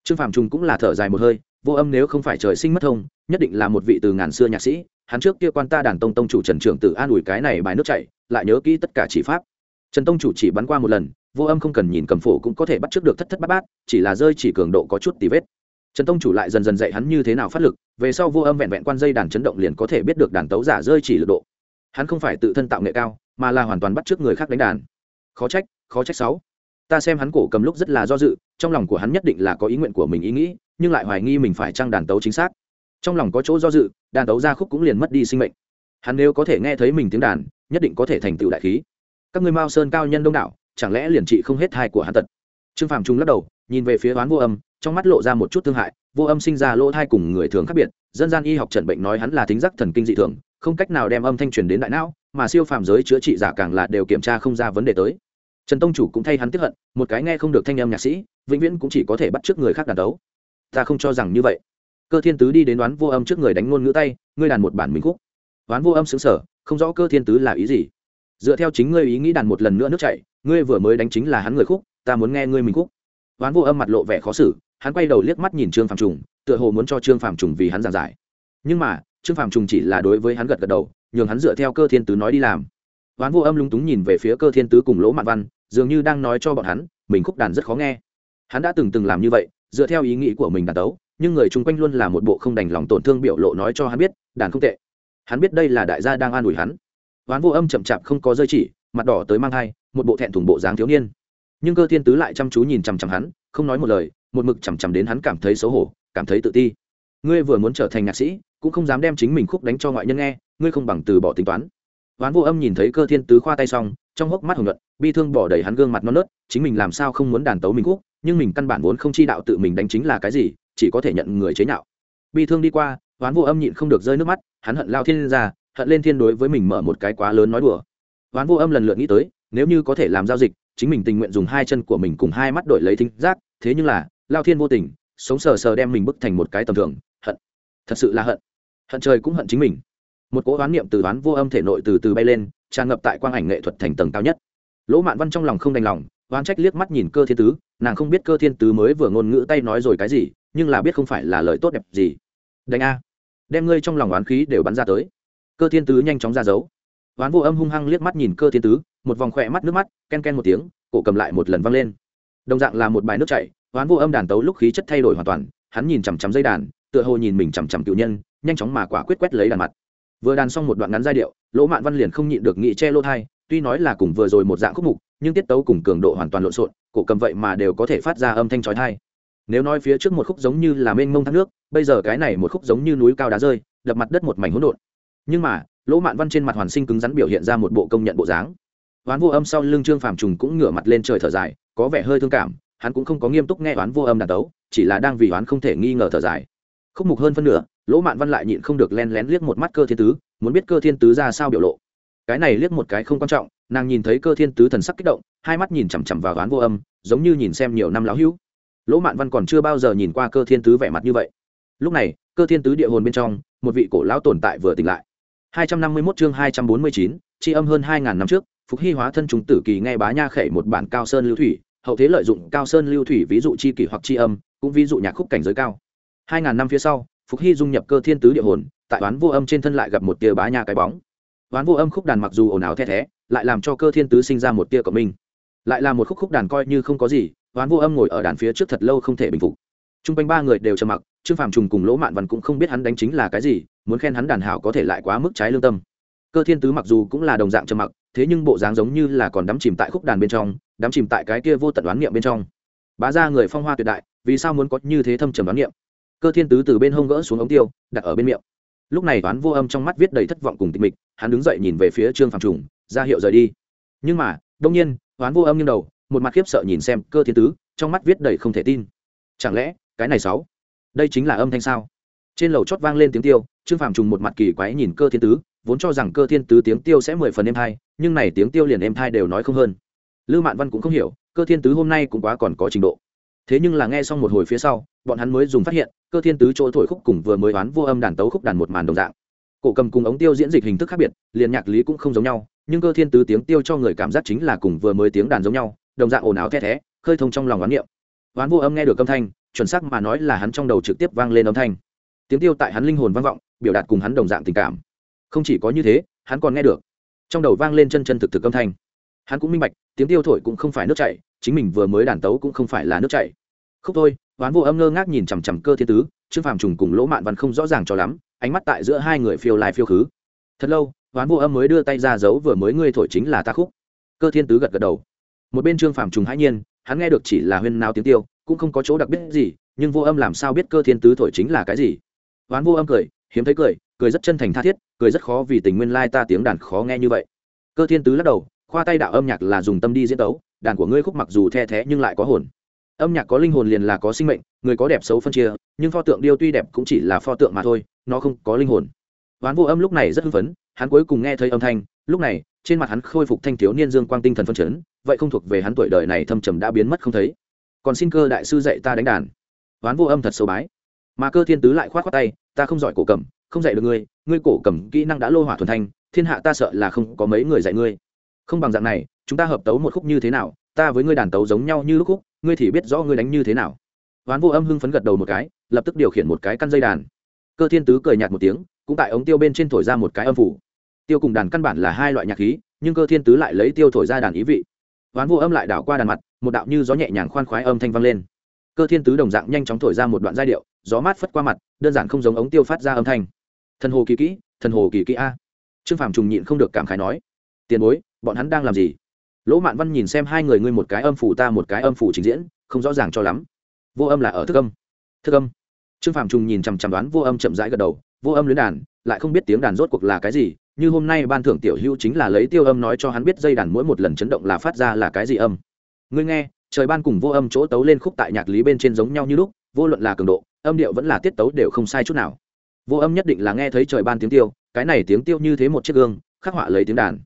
Trương phạm trung cũng là thở dài một hơi, vô âm nếu không phải trời sinh mất thông, nhất định là một vị từ ngàn xưa nhạc sĩ hắn trước kia quan ta đàn tông tông chủ trần trưởng tử an ủi cái này bài nước chảy, lại nhớ kỹ tất cả chỉ pháp. Trần tông chủ chỉ bắn qua một lần, vô âm không cần nhìn cầm phổ cũng có thể bắt trước được thất thất bát bát, chỉ là rơi chỉ cường độ có chút tì vết. Trần tông chủ lại dần dần dạy hắn như thế nào phát lực, về sau vô âm vẹn vẹn quan dây đàn chấn động liền có thể biết được đàn tấu giả rơi chỉ lực độ. Hắn không phải tự thân tạo nghệ cao, mà là hoàn toàn bắt trước người khác đánh đàn. Khó trách khó trách sáu. Ta xem hắn cổ cầm lúc rất là do dự, trong lòng của hắn nhất định là có ý nguyện của mình ý nghĩ, nhưng lại hoài nghi mình phải trang đàn tấu chính xác trong lòng có chỗ do dự, đàn tấu ra khúc cũng liền mất đi sinh mệnh. Hắn nếu có thể nghe thấy mình tiếng đàn, nhất định có thể thành tựu đại khí. Các ngươi mao sơn cao nhân đông đảo, chẳng lẽ liền trị không hết thai của hắn tật? Trương phạm trung lắc đầu, nhìn về phía đoán vô âm, trong mắt lộ ra một chút thương hại, vô âm sinh ra lỗ thai cùng người thường khác biệt, dân gian y học trần bệnh nói hắn là tính giác thần kinh dị thường, không cách nào đem âm thanh truyền đến đại não, mà siêu phàm giới chữa trị giả càng là đều kiểm tra không ra vấn đề tới. Trần tông chủ cũng thay hắn tiếp hận, một cái nghe không được thanh âm nhạc sĩ, vĩnh viễn cũng chỉ có thể bắt trước người khác đàn đấu ta không cho rằng như vậy cơ thiên tứ đi đến đoán vô âm trước người đánh ngôn ngữ tay, ngươi đàn một bản mình khúc. Đoán vô âm xứng sở không rõ cơ thiên tứ là ý gì. Dựa theo chính ngươi ý nghĩ đàn một lần nữa nước chảy, ngươi vừa mới đánh chính là hắn người khúc, ta muốn nghe ngươi mình khúc. Đoán vô âm mặt lộ vẻ khó xử, hắn quay đầu liếc mắt nhìn trương phạm trùng, tựa hồ muốn cho trương phạm trùng vì hắn giảng giải. Nhưng mà, trương phàm trùng chỉ là đối với hắn gật gật đầu, nhường hắn dựa theo cơ thiên tứ nói đi làm. Đoán vô âm lúng túng nhìn về phía cơ thiên tứ cùng lỗ mạn văn, dường như đang nói cho bọn hắn, mình khúc đàn rất khó nghe. Hắn đã từng từng làm như vậy, dựa theo ý nghĩ của mình đàn tấu nhưng người chung quanh luôn là một bộ không đành lòng tổn thương biểu lộ nói cho hắn biết, đàn không tệ. Hắn biết đây là đại gia đang an ủi hắn. Hoán vô âm chậm chạp không có rơi chỉ, mặt đỏ tới mang thai, một bộ thẹn thùng bộ dáng thiếu niên. Nhưng cơ thiên tứ lại chăm chú nhìn chằm chằm hắn, không nói một lời, một mực chằm chằm đến hắn cảm thấy xấu hổ, cảm thấy tự ti. Ngươi vừa muốn trở thành nhạc sĩ, cũng không dám đem chính mình khúc đánh cho ngoại nhân nghe, ngươi không bằng từ bỏ tính toán. Hoán vô âm nhìn thấy cơ thiên tứ khoa tay xong, trong hốc mắt hồng luận bi thương bỏ đầy hắn gương mặt non nớt, chính mình làm sao không muốn đàn tấu mình khúc, nhưng mình căn bản vốn không chi đạo tự mình đánh chính là cái gì chỉ có thể nhận người chế nhạo. Bi thương đi qua oán vô âm nhịn không được rơi nước mắt, hắn hận lao thiên ra, hận lên thiên đối với mình mở một cái quá lớn nói đùa. Oán vô âm lần lượt nghĩ tới, nếu như có thể làm giao dịch, chính mình tình nguyện dùng hai chân của mình cùng hai mắt đổi lấy thính giác, thế nhưng là, lao thiên vô tình, sống sờ sờ đem mình bức thành một cái tầm thường, hận. Thật sự là hận. Hận trời cũng hận chính mình. Một cỗ oán niệm từ đoán vô âm thể nội từ từ bay lên, tràn ngập tại quang ảnh nghệ thuật thành tầng cao nhất. Lỗ mạn văn trong lòng không đành lòng, oán trách liếc mắt nhìn cơ thiên tứ, nàng không biết cơ thiên tứ mới vừa ngôn ngữ tay nói rồi cái gì nhưng là biết không phải là lời tốt đẹp gì. Đánh a. Đem ngươi trong lòng oán khí đều bắn ra tới. Cơ thiên tứ nhanh chóng ra dấu. Oán vô âm hung hăng liếc mắt nhìn cơ thiên tứ, một vòng khỏe mắt nước mắt, ken ken một tiếng, cổ cầm lại một lần văng lên. Đồng dạng là một bài nước chảy oán vô âm đàn tấu lúc khí chất thay đổi hoàn toàn, hắn nhìn chằm chằm dây đàn, tựa hồ nhìn mình chằm chằm cựu nhân, nhanh chóng mà quả quyết quét lấy đàn mặt. Vừa đàn xong một đoạn ngắn giai điệu, lỗ mạn văn liền không nhịn được nghị che lô thai, tuy nói là cùng vừa rồi một dạng khúc mục, nhưng tiết tấu cùng cường độ hoàn toàn lộn xộn, cổ cầm vậy mà đều có thể phát ra âm thanh trói thai nếu nói phía trước một khúc giống như là mênh mông thác nước, bây giờ cái này một khúc giống như núi cao đá rơi, đập mặt đất một mảnh hỗn độn. Nhưng mà, lỗ mạn văn trên mặt hoàn sinh cứng rắn biểu hiện ra một bộ công nhận bộ dáng. Oán vô âm sau lưng trương phàm trùng cũng ngửa mặt lên trời thở dài, có vẻ hơi thương cảm, hắn cũng không có nghiêm túc nghe oán vô âm đàn tấu, chỉ là đang vì oán không thể nghi ngờ thở dài. Khúc mục hơn phân nửa, lỗ mạn văn lại nhịn không được len lén liếc một mắt cơ thiên tứ, muốn biết cơ thiên tứ ra sao biểu lộ. Cái này liếc một cái không quan trọng, nàng nhìn thấy cơ thiên tứ thần sắc kích động, hai mắt nhìn chằm chằm vào oán vô âm, giống như nhìn xem nhiều năm lão hữu lỗ mạn văn còn chưa bao giờ nhìn qua cơ thiên tứ vẻ mặt như vậy lúc này cơ thiên tứ địa hồn bên trong một vị cổ lão tồn tại vừa tỉnh lại 251 chương 249, tri âm hơn 2000 năm trước, Phục Hy hóa thân trùng tử kỳ nghe bá nha khẩy một bản cao sơn lưu thủy, hậu thế lợi dụng cao sơn lưu thủy ví dụ chi kỷ hoặc chi âm, cũng ví dụ nhạc khúc cảnh giới cao. 2000 năm phía sau, Phục Hy dung nhập cơ thiên tứ địa hồn, tại oán vô âm trên thân lại gặp một tia bá nha cái bóng. Oán vô âm khúc đàn mặc dù ồn ào the thế, lại làm cho cơ thiên tứ sinh ra một tia cộng minh. Lại là một khúc khúc đàn coi như không có gì, hoán vô âm ngồi ở đàn phía trước thật lâu không thể bình phục. Trung quanh ba người đều trầm mặc, Trương Phàm trùng cùng Lỗ Mạn Văn cũng không biết hắn đánh chính là cái gì, muốn khen hắn đàn hảo có thể lại quá mức trái lương tâm. Cơ thiên tứ mặc dù cũng là đồng dạng trầm mặc thế nhưng bộ dáng giống như là còn đắm chìm tại khúc đàn bên trong đắm chìm tại cái kia vô tận đoán niệm bên trong. Bá ra người phong hoa tuyệt đại vì sao muốn có như thế thâm trầm đoán niệm? Cơ thiên tứ từ bên hông gỡ xuống ống tiêu đặt ở bên miệng. Lúc này toán vô âm trong mắt viết đầy thất vọng cùng tịch mịch hắn đứng dậy nhìn về phía trương phàm trùng ra hiệu rời đi. Nhưng mà đông nhiên toán vô âm nghiêng đầu một mặt khiếp sợ nhìn xem cơ thiên tứ, trong mắt viết đầy không thể tin. Chẳng lẽ, cái này sáu, đây chính là âm thanh sao? Trên lầu chót vang lên tiếng tiêu, trương phàm trùng một mặt kỳ quái nhìn cơ thiên tứ, vốn cho rằng cơ thiên tứ tiếng tiêu sẽ mười phần êm thai, nhưng này tiếng tiêu liền êm thai đều nói không hơn. Lư mạn văn cũng không hiểu, cơ thiên tứ hôm nay cũng quá còn có trình độ. Thế nhưng là nghe xong một hồi phía sau, bọn hắn mới dùng phát hiện, cơ thiên tứ chỗ thổi khúc cùng vừa mới oán vô âm đàn tấu khúc đàn một màn đồng dạng. Cổ cầm cùng ống tiêu diễn dịch hình thức khác biệt, liền nhạc lý cũng không giống nhau, nhưng cơ thiên tứ tiếng tiêu cho người cảm giác chính là cùng vừa mới tiếng đàn giống nhau đồng dạng ồn ào the thé, khơi thông trong lòng oán niệm. Oán vô âm nghe được âm thanh, chuẩn xác mà nói là hắn trong đầu trực tiếp vang lên âm thanh. Tiếng tiêu tại hắn linh hồn vang vọng, biểu đạt cùng hắn đồng dạng tình cảm. Không chỉ có như thế, hắn còn nghe được. Trong đầu vang lên chân chân thực thực âm thanh. Hắn cũng minh bạch, tiếng tiêu thổi cũng không phải nước chảy, chính mình vừa mới đàn tấu cũng không phải là nước chảy. Không thôi oán vô âm ngơ ngác nhìn chằm chằm cơ thiên tứ, trương phàm trùng cùng lỗ mạn văn không rõ ràng cho lắm, ánh mắt tại giữa hai người phiêu lai phiêu khứ. Thật lâu oán vô âm mới đưa tay ra giấu vừa mới ngươi thổi chính là ta khúc. Cơ thiên tứ gật gật đầu một bên trương phàm trùng hãi nhiên, hắn nghe được chỉ là huyên nao tiếng tiêu, cũng không có chỗ đặc biệt gì, nhưng vô âm làm sao biết cơ thiên tứ thổi chính là cái gì? Oán vô âm cười, hiếm thấy cười cười rất chân thành tha thiết, cười rất khó vì tình nguyên lai ta tiếng đàn khó nghe như vậy. Cơ thiên tứ lắc đầu, khoa tay đạo âm nhạc là dùng tâm đi diễn tấu, đàn của ngươi khúc mặc dù the thé nhưng lại có hồn. Âm nhạc có linh hồn liền là có sinh mệnh, người có đẹp xấu phân chia, nhưng pho tượng điêu tuy đẹp cũng chỉ là pho tượng mà thôi, nó không có linh hồn. Oán vô âm lúc này rất hưng phấn, hắn cuối cùng nghe thấy âm thanh, lúc này trên mặt hắn khôi phục thanh thiếu niên dương quang tinh thần phân chấn, vậy không thuộc về hắn tuổi đời này thâm trầm đã biến mất không thấy. Còn xin cơ đại sư dạy ta đánh đàn. Oán vô âm thật sâu bái. Mà cơ thiên tứ lại khoát khoát tay, ta không giỏi cổ cầm, không dạy được ngươi ngươi cổ cầm kỹ năng đã lô hỏa thuần thanh, thiên hạ ta sợ là không có mấy người dạy ngươi. Không bằng dạng này, chúng ta hợp tấu một khúc như thế nào, ta với ngươi đàn tấu giống nhau như lúc khúc, ngươi thì biết rõ ngươi đánh như thế nào. Hoán vô âm hưng phấn gật đầu một cái, lập tức điều khiển một cái căn dây đàn. Cơ thiên tứ cười nhạt một tiếng, cũng tại ống tiêu bên trên thổi ra một cái âm phủ tiêu cùng đàn căn bản là hai loại nhạc khí, nhưng cơ thiên tứ lại lấy tiêu thổi ra đàn ý vị. Hoán vô âm lại đảo qua đàn mặt, một đạo như gió nhẹ nhàng khoan khoái âm thanh vang lên. Cơ thiên tứ đồng dạng nhanh chóng thổi ra một đoạn giai điệu, gió mát phất qua mặt, đơn giản không giống ống tiêu phát ra âm thanh. Thần hồ kỳ kỹ, thần hồ kỳ kỹ a. Trương phàm trùng nhịn không được cảm khái nói, tiền bối, bọn hắn đang làm gì? Lỗ mạn văn nhìn xem hai người ngươi một cái âm phủ ta một cái âm phủ trình diễn, không rõ ràng cho lắm. Vô âm là ở thức âm. Thức âm. Trương phàm trùng nhìn chằm chằm đoán vô âm chậm rãi gật đầu, vô âm luyến đàn, lại không biết tiếng đàn rốt cuộc là cái gì như hôm nay ban thưởng tiểu hữu chính là lấy tiêu âm nói cho hắn biết dây đàn mỗi một lần chấn động là phát ra là cái gì âm. Ngươi nghe, trời ban cùng vô âm chỗ tấu lên khúc tại nhạc lý bên trên giống nhau như lúc, vô luận là cường độ, âm điệu vẫn là tiết tấu đều không sai chút nào. Vô âm nhất định là nghe thấy trời ban tiếng tiêu, cái này tiếng tiêu như thế một chiếc gương, khắc họa lấy tiếng đàn.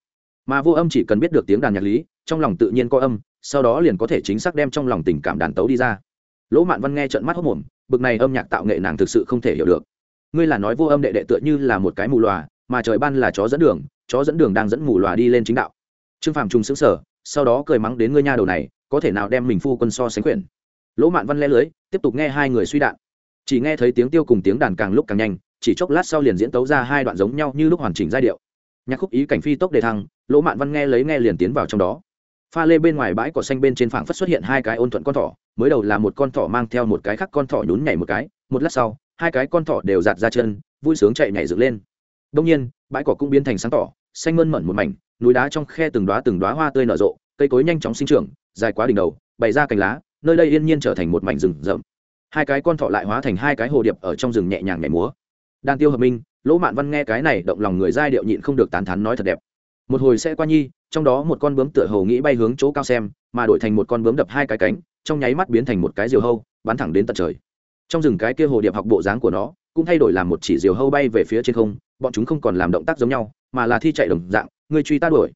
Mà vô âm chỉ cần biết được tiếng đàn nhạc lý, trong lòng tự nhiên có âm, sau đó liền có thể chính xác đem trong lòng tình cảm đàn tấu đi ra. Lỗ mạn văn nghe trận mắt hốc mồm, bực này âm nhạc tạo nghệ nàng thực sự không thể hiểu được. Ngươi là nói vô âm đệ đệ tựa như là một cái mù lòa mà trời ban là chó dẫn đường, chó dẫn đường đang dẫn mù lòa đi lên chính đạo. Trương phàm trung xứng sở sau đó cười mắng đến ngươi nha đầu này, có thể nào đem mình phu quân so sánh quyển lỗ mạn văn le lưới, tiếp tục nghe hai người suy đạn. Chỉ nghe thấy tiếng tiêu cùng tiếng đàn càng lúc càng nhanh, chỉ chốc lát sau liền diễn tấu ra hai đoạn giống nhau như lúc hoàn chỉnh giai điệu. Nhạc khúc ý cảnh phi tốc đề thăng, lỗ mạn văn nghe lấy nghe liền tiến vào trong đó. Pha lê bên ngoài bãi cỏ xanh bên trên phảng phất xuất hiện hai cái ôn thuận con thỏ, mới đầu là một con thỏ mang theo một cái khác con thỏ nhún nhảy một cái, một lát sau, hai cái con thỏ đều giạt ra chân, vui sướng chạy nhảy dựng lên đông nhiên, bãi cỏ cũng biến thành sáng tỏ, xanh mơn mởn một mảnh, núi đá trong khe từng đóa từng đóa hoa tươi nở rộ, cây cối nhanh chóng sinh trưởng, dài quá đỉnh đầu, bày ra cành lá, nơi đây yên nhiên trở thành một mảnh rừng rậm. Hai cái con thỏ lại hóa thành hai cái hồ điệp ở trong rừng nhẹ nhàng nhảy múa. Đan tiêu hợp minh, lỗ mạn văn nghe cái này, động lòng người giai điệu nhịn không được tán thán nói thật đẹp. Một hồi sẽ qua nhi, trong đó một con bướm tựa hồ nghĩ bay hướng chỗ cao xem, mà đổi thành một con bướm đập hai cái cánh, trong nháy mắt biến thành một cái diều hâu, bắn thẳng đến tận trời. Trong rừng cái kia hồ điệp học bộ dáng của nó, cũng thay đổi làm một chỉ diều hâu bay về phía trên không bọn chúng không còn làm động tác giống nhau, mà là thi chạy đồng dạng người truy ta đuổi.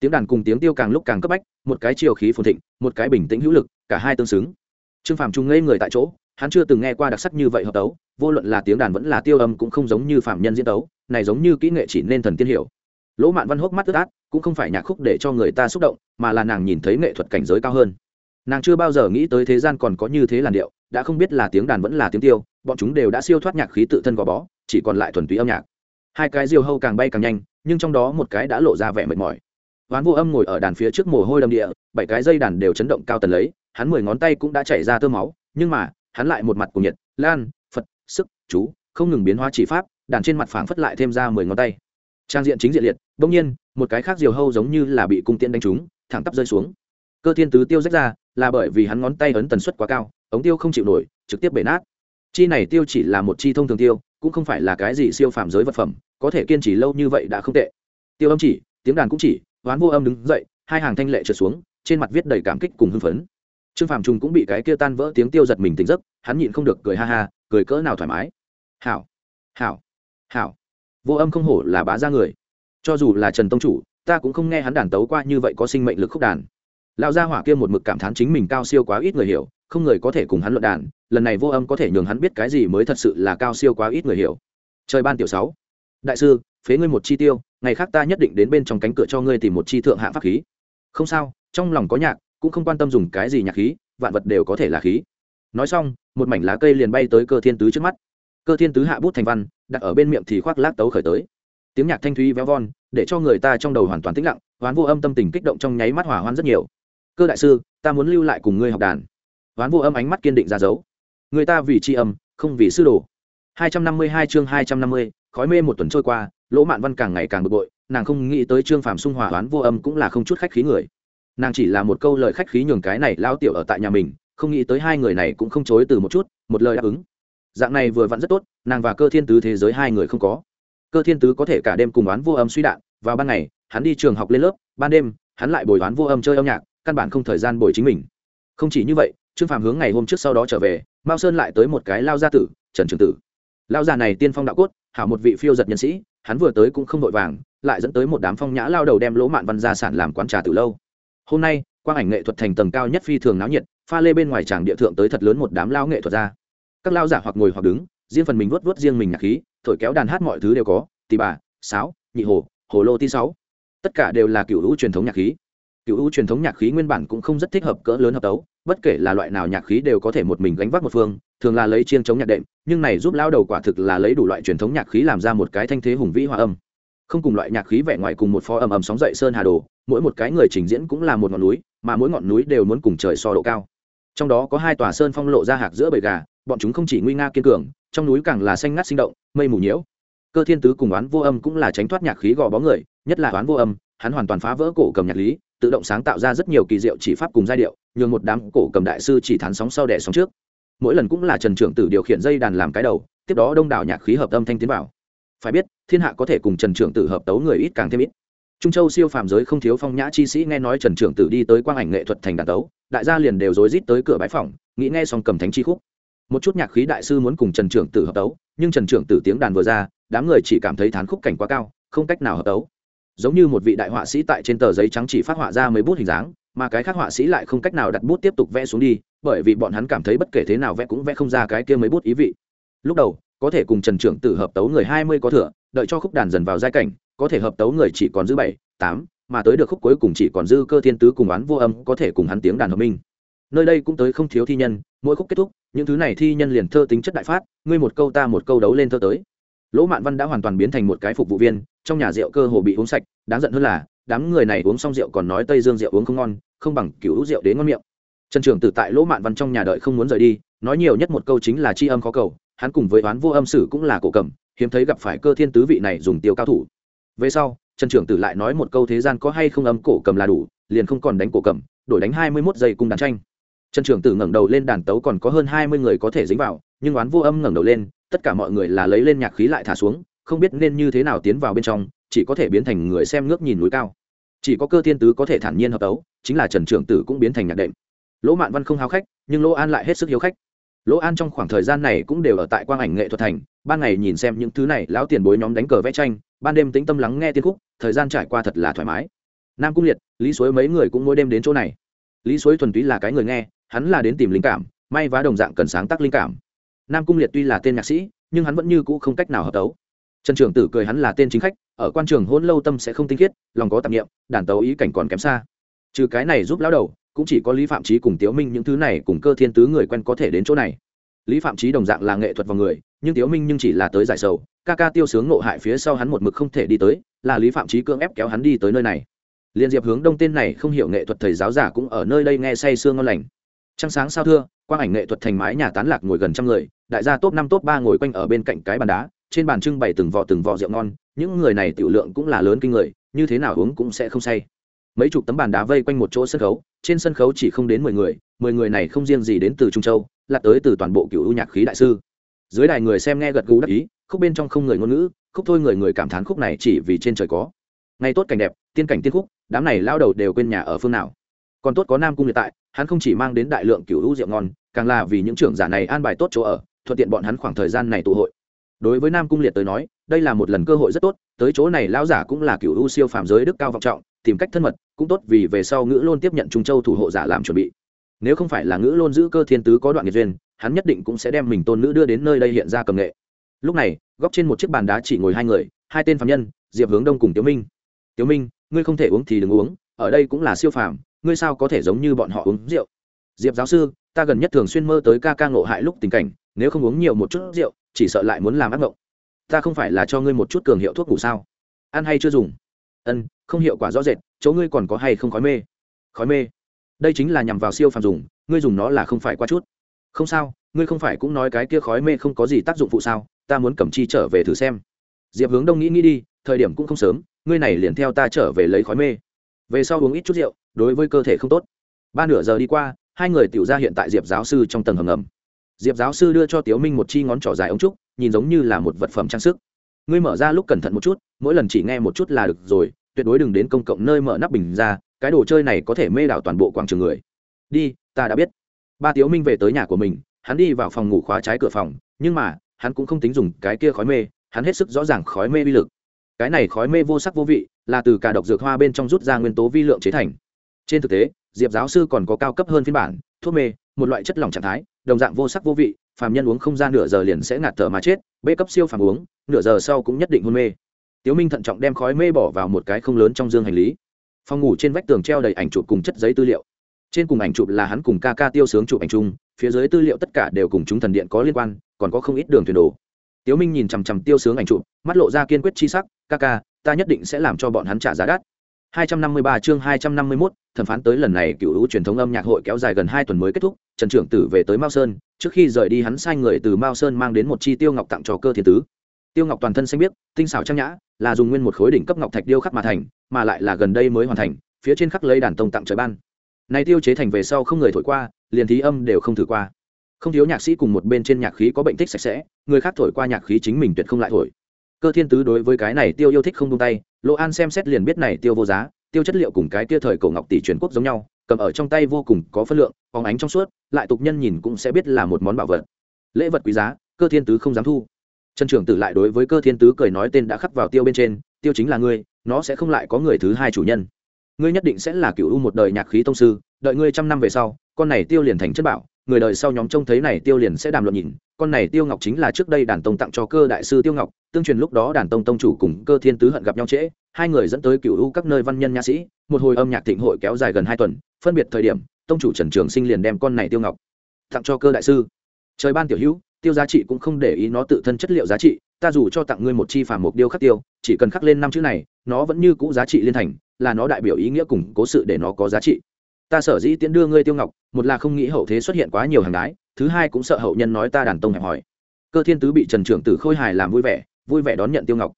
Tiếng đàn cùng tiếng tiêu càng lúc càng cấp bách, một cái chiều khí phồn thịnh, một cái bình tĩnh hữu lực, cả hai tương xứng. Trương Phạm trung ngây người tại chỗ, hắn chưa từng nghe qua đặc sắc như vậy hợp tấu, vô luận là tiếng đàn vẫn là tiêu âm cũng không giống như phạm nhân diễn tấu, này giống như kỹ nghệ chỉ nên thần tiên hiểu. Lỗ mạn văn hốc mắt ướt át, cũng không phải nhạc khúc để cho người ta xúc động, mà là nàng nhìn thấy nghệ thuật cảnh giới cao hơn. Nàng chưa bao giờ nghĩ tới thế gian còn có như thế làn điệu, đã không biết là tiếng đàn vẫn là tiếng tiêu, bọn chúng đều đã siêu thoát nhạc khí tự thân gò bó, chỉ còn lại thuần túy âm nhạc hai cái diều hâu càng bay càng nhanh, nhưng trong đó một cái đã lộ ra vẻ mệt mỏi. Hoán vô âm ngồi ở đàn phía trước mồ hôi đầm địa, bảy cái dây đàn đều chấn động cao tần lấy, hắn mười ngón tay cũng đã chảy ra tơ máu, nhưng mà, hắn lại một mặt của nhiệt, lan, phật, sức, chú, không ngừng biến hóa chỉ pháp, đàn trên mặt phảng phất lại thêm ra mười ngón tay. Trang diện chính diện liệt, bỗng nhiên, một cái khác diều hâu giống như là bị cung tiễn đánh trúng, thẳng tắp rơi xuống. Cơ thiên tứ tiêu rách ra, là bởi vì hắn ngón tay ấn tần suất quá cao, ống tiêu không chịu nổi, trực tiếp bể nát chi này tiêu chỉ là một chi thông thường tiêu, cũng không phải là cái gì siêu phàm giới vật phẩm, có thể kiên trì lâu như vậy đã không tệ. Tiêu âm chỉ, tiếng đàn cũng chỉ oán vô âm đứng dậy, hai hàng thanh lệ trượt xuống, trên mặt viết đầy cảm kích cùng hưng phấn. Trương phàm trung cũng bị cái kia tan vỡ tiếng tiêu giật mình tỉnh giấc, hắn nhịn không được cười ha ha, cười cỡ nào thoải mái. Hảo hảo hảo. Vô âm không hổ là bá ra người. Cho dù là trần tông chủ, ta cũng không nghe hắn đàn tấu qua như vậy có sinh mệnh lực khúc đàn. Lão gia hỏa kia một mực cảm thán chính mình cao siêu quá ít người hiểu không người có thể cùng hắn luận đàn, lần này vô âm có thể nhường hắn biết cái gì mới thật sự là cao siêu quá ít người hiểu. Trời ban tiểu sáu. Đại sư, phế ngươi một chi tiêu, ngày khác ta nhất định đến bên trong cánh cửa cho ngươi tìm một chi thượng hạng pháp khí. Không sao, trong lòng có nhạc, cũng không quan tâm dùng cái gì nhạc khí, vạn vật đều có thể là khí. Nói xong, một mảnh lá cây liền bay tới cơ thiên tứ trước mắt. Cơ thiên tứ hạ bút thành văn, đặt ở bên miệng thì khoác lát tấu khởi tới. Tiếng nhạc thanh thúy véo von, để cho người ta trong đầu hoàn toàn tĩnh lặng, hoán vô âm tâm tình kích động trong nháy mắt hỏa hoan rất nhiều. Cơ đại sư, ta muốn lưu lại cùng ngươi học đàn hoán vô âm ánh mắt kiên định ra dấu. Người ta vì tri âm không vì sư đồ. 252 chương 250, khói mê một tuần trôi qua lỗ mạn văn càng ngày càng bực bội nàng không nghĩ tới trương phàm xung hòa hoán vô âm cũng là không chút khách khí người. Nàng chỉ là một câu lời khách khí nhường cái này lao tiểu ở tại nhà mình không nghĩ tới hai người này cũng không chối từ một chút một lời đáp ứng. Dạng này vừa vặn rất tốt nàng và cơ thiên tứ thế giới hai người không có. Cơ thiên tứ có thể cả đêm cùng oán vô âm suy đạn vào ban ngày hắn đi trường học lên lớp ban đêm hắn lại bồi oán vô âm chơi âm nhạc căn bản không thời gian bồi chính mình. Không chỉ như vậy trương phàm hướng ngày hôm trước sau đó trở về, mao sơn lại tới một cái lao gia tử, trần trường tử. Lao già này tiên phong đạo cốt, hảo một vị phiêu giật nhân sĩ, hắn vừa tới cũng không vội vàng, lại dẫn tới một đám phong nhã lao đầu đem lỗ mạn văn gia sản làm quán trà từ lâu. Hôm nay, quang ảnh nghệ thuật thành tầng cao nhất phi thường náo nhiệt, pha lê bên ngoài tràng địa thượng tới thật lớn một đám lao nghệ thuật ra các lao giả hoặc ngồi hoặc đứng, riêng phần mình vớt vớt riêng mình nhạc khí, thổi kéo đàn hát mọi thứ đều có tì bà, sáo, nhị hồ hồ lô ti sáu. Tất cả đều là cựu hữu truyền thống nhạc khí cựu u truyền thống nhạc khí nguyên bản cũng không rất thích hợp cỡ lớn hợp tấu, bất kể là loại nào nhạc khí đều có thể một mình gánh vác một phương, thường là lấy chiêng chống nhạc đệm, nhưng này giúp lao đầu quả thực là lấy đủ loại truyền thống nhạc khí làm ra một cái thanh thế hùng vĩ hòa âm. Không cùng loại nhạc khí vẻ ngoài cùng một phó âm ầm sóng dậy sơn hà đồ, mỗi một cái người trình diễn cũng là một ngọn núi, mà mỗi ngọn núi đều muốn cùng trời so độ cao. Trong đó có hai tòa sơn phong lộ ra hạc giữa bầy gà, bọn chúng không chỉ nguy nga kiên cường, trong núi càng là xanh ngắt sinh động, mây mù nhiễu. Cơ thiên tứ cùng oán vô âm cũng là tránh thoát nhạc khí gò bó người, nhất là oán vô âm, hắn hoàn toàn phá vỡ cổ cầm nhạc lý tự động sáng tạo ra rất nhiều kỳ diệu chỉ pháp cùng giai điệu, nhường một đám cổ cầm đại sư chỉ thán sóng sau đẻ sóng trước. Mỗi lần cũng là trần trưởng tử điều khiển dây đàn làm cái đầu, tiếp đó đông đảo nhạc khí hợp âm thanh tiến vào. Phải biết, thiên hạ có thể cùng trần trưởng tử hợp tấu người ít càng thêm ít. Trung châu siêu phàm giới không thiếu phong nhã chi sĩ nghe nói trần trưởng tử đi tới quang ảnh nghệ thuật thành đàn tấu, đại gia liền đều rối rít tới cửa bãi phòng nghĩ nghe xong cầm thánh chi khúc. Một chút nhạc khí đại sư muốn cùng trần trưởng tử hợp tấu, nhưng trần trưởng tử tiếng đàn vừa ra, đám người chỉ cảm thấy thán khúc cảnh quá cao, không cách nào hợp tấu giống như một vị đại họa sĩ tại trên tờ giấy trắng chỉ phát họa ra mấy bút hình dáng, mà cái khác họa sĩ lại không cách nào đặt bút tiếp tục vẽ xuống đi, bởi vì bọn hắn cảm thấy bất kể thế nào vẽ cũng vẽ không ra cái kia mấy bút ý vị. Lúc đầu, có thể cùng trần trưởng tử hợp tấu người hai mươi có thừa, đợi cho khúc đàn dần vào giai cảnh, có thể hợp tấu người chỉ còn dư bảy, tám, mà tới được khúc cuối cùng chỉ còn dư cơ thiên tứ cùng oán vô âm, có thể cùng hắn tiếng đàn hợp minh. Nơi đây cũng tới không thiếu thi nhân, mỗi khúc kết thúc, những thứ này thi nhân liền thơ tính chất đại phát, ngươi một câu ta một câu đấu lên thơ tới lỗ mạn văn đã hoàn toàn biến thành một cái phục vụ viên, trong nhà rượu cơ hồ bị uống sạch, đáng giận hơn là, đám người này uống xong rượu còn nói tây dương rượu uống không ngon, không bằng cứu rượu đến ngon miệng. Trần Trường tử tại lỗ mạn văn trong nhà đợi không muốn rời đi, nói nhiều nhất một câu chính là tri âm khó cầu, hắn cùng với oán vô âm sử cũng là cổ cầm, hiếm thấy gặp phải cơ thiên tứ vị này dùng tiêu cao thủ. Về sau, trần trưởng tử lại nói một câu thế gian có hay không âm cổ cầm là đủ, liền không còn đánh cổ cầm, đổi đánh hai mươi mốt giây cùng đàn tranh. Trần trưởng tử ngẩng đầu lên đàn tấu còn có hơn hai mươi người có thể dính vào, nhưng oán vô âm ngẩng đầu lên tất cả mọi người là lấy lên nhạc khí lại thả xuống, không biết nên như thế nào tiến vào bên trong, chỉ có thể biến thành người xem ngước nhìn núi cao. Chỉ có cơ thiên tứ có thể thản nhiên hợp tấu, chính là trần trưởng tử cũng biến thành nhạc đệm. Lỗ mạn văn không háo khách, nhưng lỗ an lại hết sức hiếu khách. Lỗ an trong khoảng thời gian này cũng đều ở tại quang ảnh nghệ thuật thành, ban ngày nhìn xem những thứ này, lão tiền bối nhóm đánh cờ vẽ tranh, ban đêm tĩnh tâm lắng nghe tiên khúc, thời gian trải qua thật là thoải mái. Nam cung liệt, lý suối mấy người cũng mỗi đêm đến chỗ này. Lý suối thuần túy là cái người nghe, hắn là đến tìm linh cảm, may vá đồng dạng cần sáng tác linh cảm nam cung liệt tuy là tên nhạc sĩ, nhưng hắn vẫn như cũ không cách nào hợp tấu. Trần trưởng tử cười hắn là tên chính khách, ở quan trường hôn lâu tâm sẽ không tinh khiết, lòng có tạp nghiệm đàn tấu ý cảnh còn kém xa. Trừ cái này giúp lão đầu, cũng chỉ có lý phạm trí cùng tiếu minh những thứ này cùng cơ thiên tứ người quen có thể đến chỗ này. Lý phạm trí đồng dạng là nghệ thuật vào người, nhưng tiếu minh nhưng chỉ là tới giải sầu, ca ca tiêu sướng ngộ hại phía sau hắn một mực không thể đi tới, là lý phạm trí cưỡng ép kéo hắn đi tới nơi này. Liên diệp hướng đông tên này không hiểu nghệ thuật thầy giáo giả cũng ở nơi đây nghe say sương ngon lành. Trăng sáng sao thưa quang ảnh nghệ thuật thành mái nhà tán lạc ngồi gần trăm người, đại gia top năm, top ba ngồi quanh ở bên cạnh cái bàn đá, trên bàn trưng bày từng vò từng vò rượu ngon, những người này tiểu lượng cũng là lớn kinh người, như thế nào uống cũng sẽ không say. Mấy chục tấm bàn đá vây quanh một chỗ sân khấu, trên sân khấu chỉ không đến mười người mười người này không riêng gì đến từ trung châu, là tới từ toàn bộ cựu nhạc khí đại sư. Dưới đài người xem nghe gật gù đắc ý, khúc bên trong không người ngôn ngữ, khúc thôi người người cảm thán khúc này chỉ vì trên trời có. Ngay tốt cảnh đẹp, tiên cảnh tiên khúc, đám này lao đầu đều quên nhà ở phương nào còn tốt có nam cung liệt tại, hắn không chỉ mang đến đại lượng cựu hữu rượu ngon, càng là vì những trưởng giả này an bài tốt chỗ ở, thuận tiện bọn hắn khoảng thời gian này tụ hội. Đối với nam cung liệt tới nói, đây là một lần cơ hội rất tốt, tới chỗ này lão giả cũng là cựu hữu siêu phàm giới đức cao vọng trọng, tìm cách thân mật, cũng tốt vì về sau ngữ lôn tiếp nhận trung châu thủ hộ giả làm chuẩn bị. Nếu không phải là ngữ lôn giữ cơ thiên tứ có đoạn nghiệt duyên, hắn nhất định cũng sẽ đem mình tôn nữ đưa đến nơi đây hiện ra cầm nghệ. Lúc này, góc trên một chiếc bàn đá chỉ ngồi hai người, hai tên phạm nhân, diệp hướng đông cùng tiếu minh. Tiếu minh, ngươi không thể uống thì đừng uống, ở đây cũng là siêu phàm ngươi sao có thể giống như bọn họ uống rượu? Diệp giáo sư, ta gần nhất thường xuyên mơ tới ca ca ngộ hại lúc tình cảnh, nếu không uống nhiều một chút rượu, chỉ sợ lại muốn làm ác mộng ta không phải là cho ngươi một chút cường hiệu thuốc ngủ sao? Ăn hay chưa dùng? Ân, không hiệu quả rõ rệt, chỗ ngươi còn có hay không khói mê? Khói mê? Đây chính là nhằm vào siêu phàm dùng, ngươi dùng nó là không phải qua chút. Không sao, ngươi không phải cũng nói cái kia khói mê không có gì tác dụng phụ sao? Ta muốn cầm chi trở về thử xem. Diệp hướng đông nghĩ nghĩ đi, thời điểm cũng không sớm, ngươi này liền theo ta trở về lấy khói mê về sau uống ít chút rượu, đối với cơ thể không tốt. Ba nửa giờ đi qua, hai người tiểu ra hiện tại diệp giáo sư trong tầng hầm ngầm. Diệp giáo sư đưa cho tiếu minh một chi ngón trỏ dài ống trúc, nhìn giống như là một vật phẩm trang sức. Ngươi mở ra lúc cẩn thận một chút, mỗi lần chỉ nghe một chút là được rồi, tuyệt đối đừng đến công cộng nơi mở nắp bình ra, cái đồ chơi này có thể mê đảo toàn bộ quảng trường người. Đi, ta đã biết. Ba tiếu minh về tới nhà của mình, hắn đi vào phòng ngủ khóa trái cửa phòng, nhưng mà, hắn cũng không tính dùng cái kia khói mê, hắn hết sức rõ ràng khói mê bi lực. Cái này khói mê vô sắc vô vị là từ cả độc dược hoa bên trong rút ra nguyên tố vi lượng chế thành. Trên thực tế, diệp giáo sư còn có cao cấp hơn phiên bản, thuốc mê, một loại chất lỏng trạng thái, đồng dạng vô sắc vô vị, phàm nhân uống không ra nửa giờ liền sẽ ngạt thở mà chết bê cấp siêu phàm uống, nửa giờ sau cũng nhất định hôn mê. Tiếu minh thận trọng đem khói mê bỏ vào một cái không lớn trong dương hành lý. Phòng ngủ trên vách tường treo đầy ảnh chụp cùng chất giấy tư liệu. Trên cùng ảnh chụp là hắn cùng ca ca tiêu sướng chụp ảnh chung, phía dưới tư liệu tất cả đều cùng chúng thần điện có liên quan, còn có không ít đường thuyền đồ. Tiếu minh nhìn chằm chằm tiêu sướng ảnh chụp, mắt lộ ra kiên quyết chi sắc, ca ca ta nhất định sẽ làm cho bọn hắn trả giá đắt 253 chương 251, thẩm phán tới lần này cựu hữu truyền thống âm nhạc hội kéo dài gần 2 tuần mới kết thúc, Trần trưởng tử về tới Mao Sơn, trước khi rời đi hắn sai người từ Mao Sơn mang đến một chi tiêu ngọc tặng cho cơ thiên tứ. Tiêu ngọc toàn thân xanh biếc, tinh xảo trang nhã, là dùng nguyên một khối đỉnh cấp ngọc thạch điêu khắc mà thành, mà lại là gần đây mới hoàn thành, phía trên khắc lấy đàn tông tặng trời ban. Này tiêu chế thành về sau không người thổi qua, liền thí âm đều không thử qua. Không thiếu nhạc sĩ cùng một bên trên nhạc khí có bệnh tích sạch sẽ, người khác thổi qua nhạc khí chính mình tuyệt không lại thổi. Cơ Thiên Tứ đối với cái này tiêu yêu thích không buông tay, Lộ An xem xét liền biết này tiêu vô giá, tiêu chất liệu cùng cái tia thời cổ ngọc tỷ truyền quốc giống nhau cầm ở trong tay vô cùng có phân lượng phóng ánh trong suốt lại tục nhân nhìn cũng sẽ biết là một món bảo vật. Lễ vật quý giá cơ thiên tứ không dám thu. Trần trưởng tử lại đối với cơ thiên tứ cười nói tên đã khắc vào tiêu bên trên tiêu chính là ngươi nó sẽ không lại có người thứ hai chủ nhân. Ngươi nhất định sẽ là cựu u một đời nhạc khí tông sư đợi ngươi trăm năm về sau con này tiêu liền thành chất bảo người đời sau nhóm trông thấy này tiêu liền sẽ đàm luận nhìn, con này tiêu ngọc chính là trước đây đàn tông tặng cho cơ đại sư tiêu ngọc, tương truyền lúc đó đàn tông tông chủ cùng cơ thiên tứ hận gặp nhau trễ, hai người dẫn tới cựu u các nơi văn nhân nha sĩ, một hồi âm nhạc thịnh hội kéo dài gần hai tuần, phân biệt thời điểm, tông chủ trần trường sinh liền đem con này tiêu ngọc tặng cho cơ đại sư. Trời ban tiểu hữu, tiêu giá trị cũng không để ý nó tự thân chất liệu giá trị, ta dù cho tặng ngươi một chi phàm mục điêu khắc tiêu, chỉ cần khắc lên năm chữ này, nó vẫn như cũ giá trị liên thành, là nó đại biểu ý nghĩa cùng cố sự để nó có giá trị ta sở dĩ tiễn đưa ngươi tiêu ngọc, một là không nghĩ hậu thế xuất hiện quá nhiều hàng đái, thứ hai cũng sợ hậu nhân nói ta đàn tông hẹp hỏi cơ thiên tứ bị trần trưởng tử khôi hài làm vui vẻ vui vẻ đón nhận tiêu ngọc.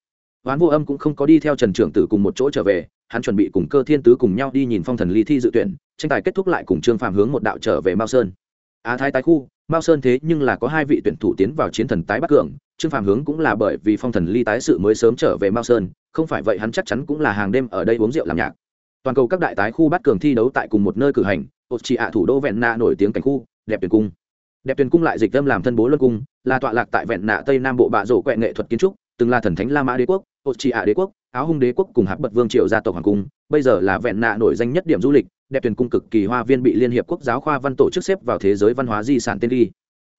Oán vô âm cũng không có đi theo trần trưởng tử cùng một chỗ trở về, hắn chuẩn bị cùng cơ thiên tứ cùng nhau đi nhìn phong thần ly thi dự tuyển, tranh tài kết thúc lại cùng trương phạm hướng một đạo trở về mao sơn. Á thái tái khu, mao sơn thế nhưng là có hai vị tuyển thủ tiến vào chiến thần tái bắc cường, trương phạm hướng cũng là bởi vì phong thần ly tái sự mới sớm trở về mao sơn, không phải vậy hắn chắc chắn cũng là hàng đêm ở đây uống rượu làm nhạc toàn cầu các đại tái khu bắt cường thi đấu tại cùng một nơi cử hành ột chị ạ thủ đô vẹn nạ nổi tiếng cảnh khu, đẹp tuyển cung. Đẹp tuyển cung lại dịch tâm làm thân bố luân cung, là tọa lạc tại vẹn nạ tây nam bộ bạ rổ quẹ nghệ thuật kiến trúc, từng là thần thánh la mã đế quốc ột chị ạ đế quốc, áo hung đế quốc cùng hạp bật vương triệu gia tộc hoàng cung. Bây giờ là vẹn nạ nổi danh nhất điểm du lịch, đẹp tuyển cung cực kỳ hoa viên bị liên hiệp quốc giáo khoa văn tổ chức xếp vào thế giới văn hóa di sản tên đi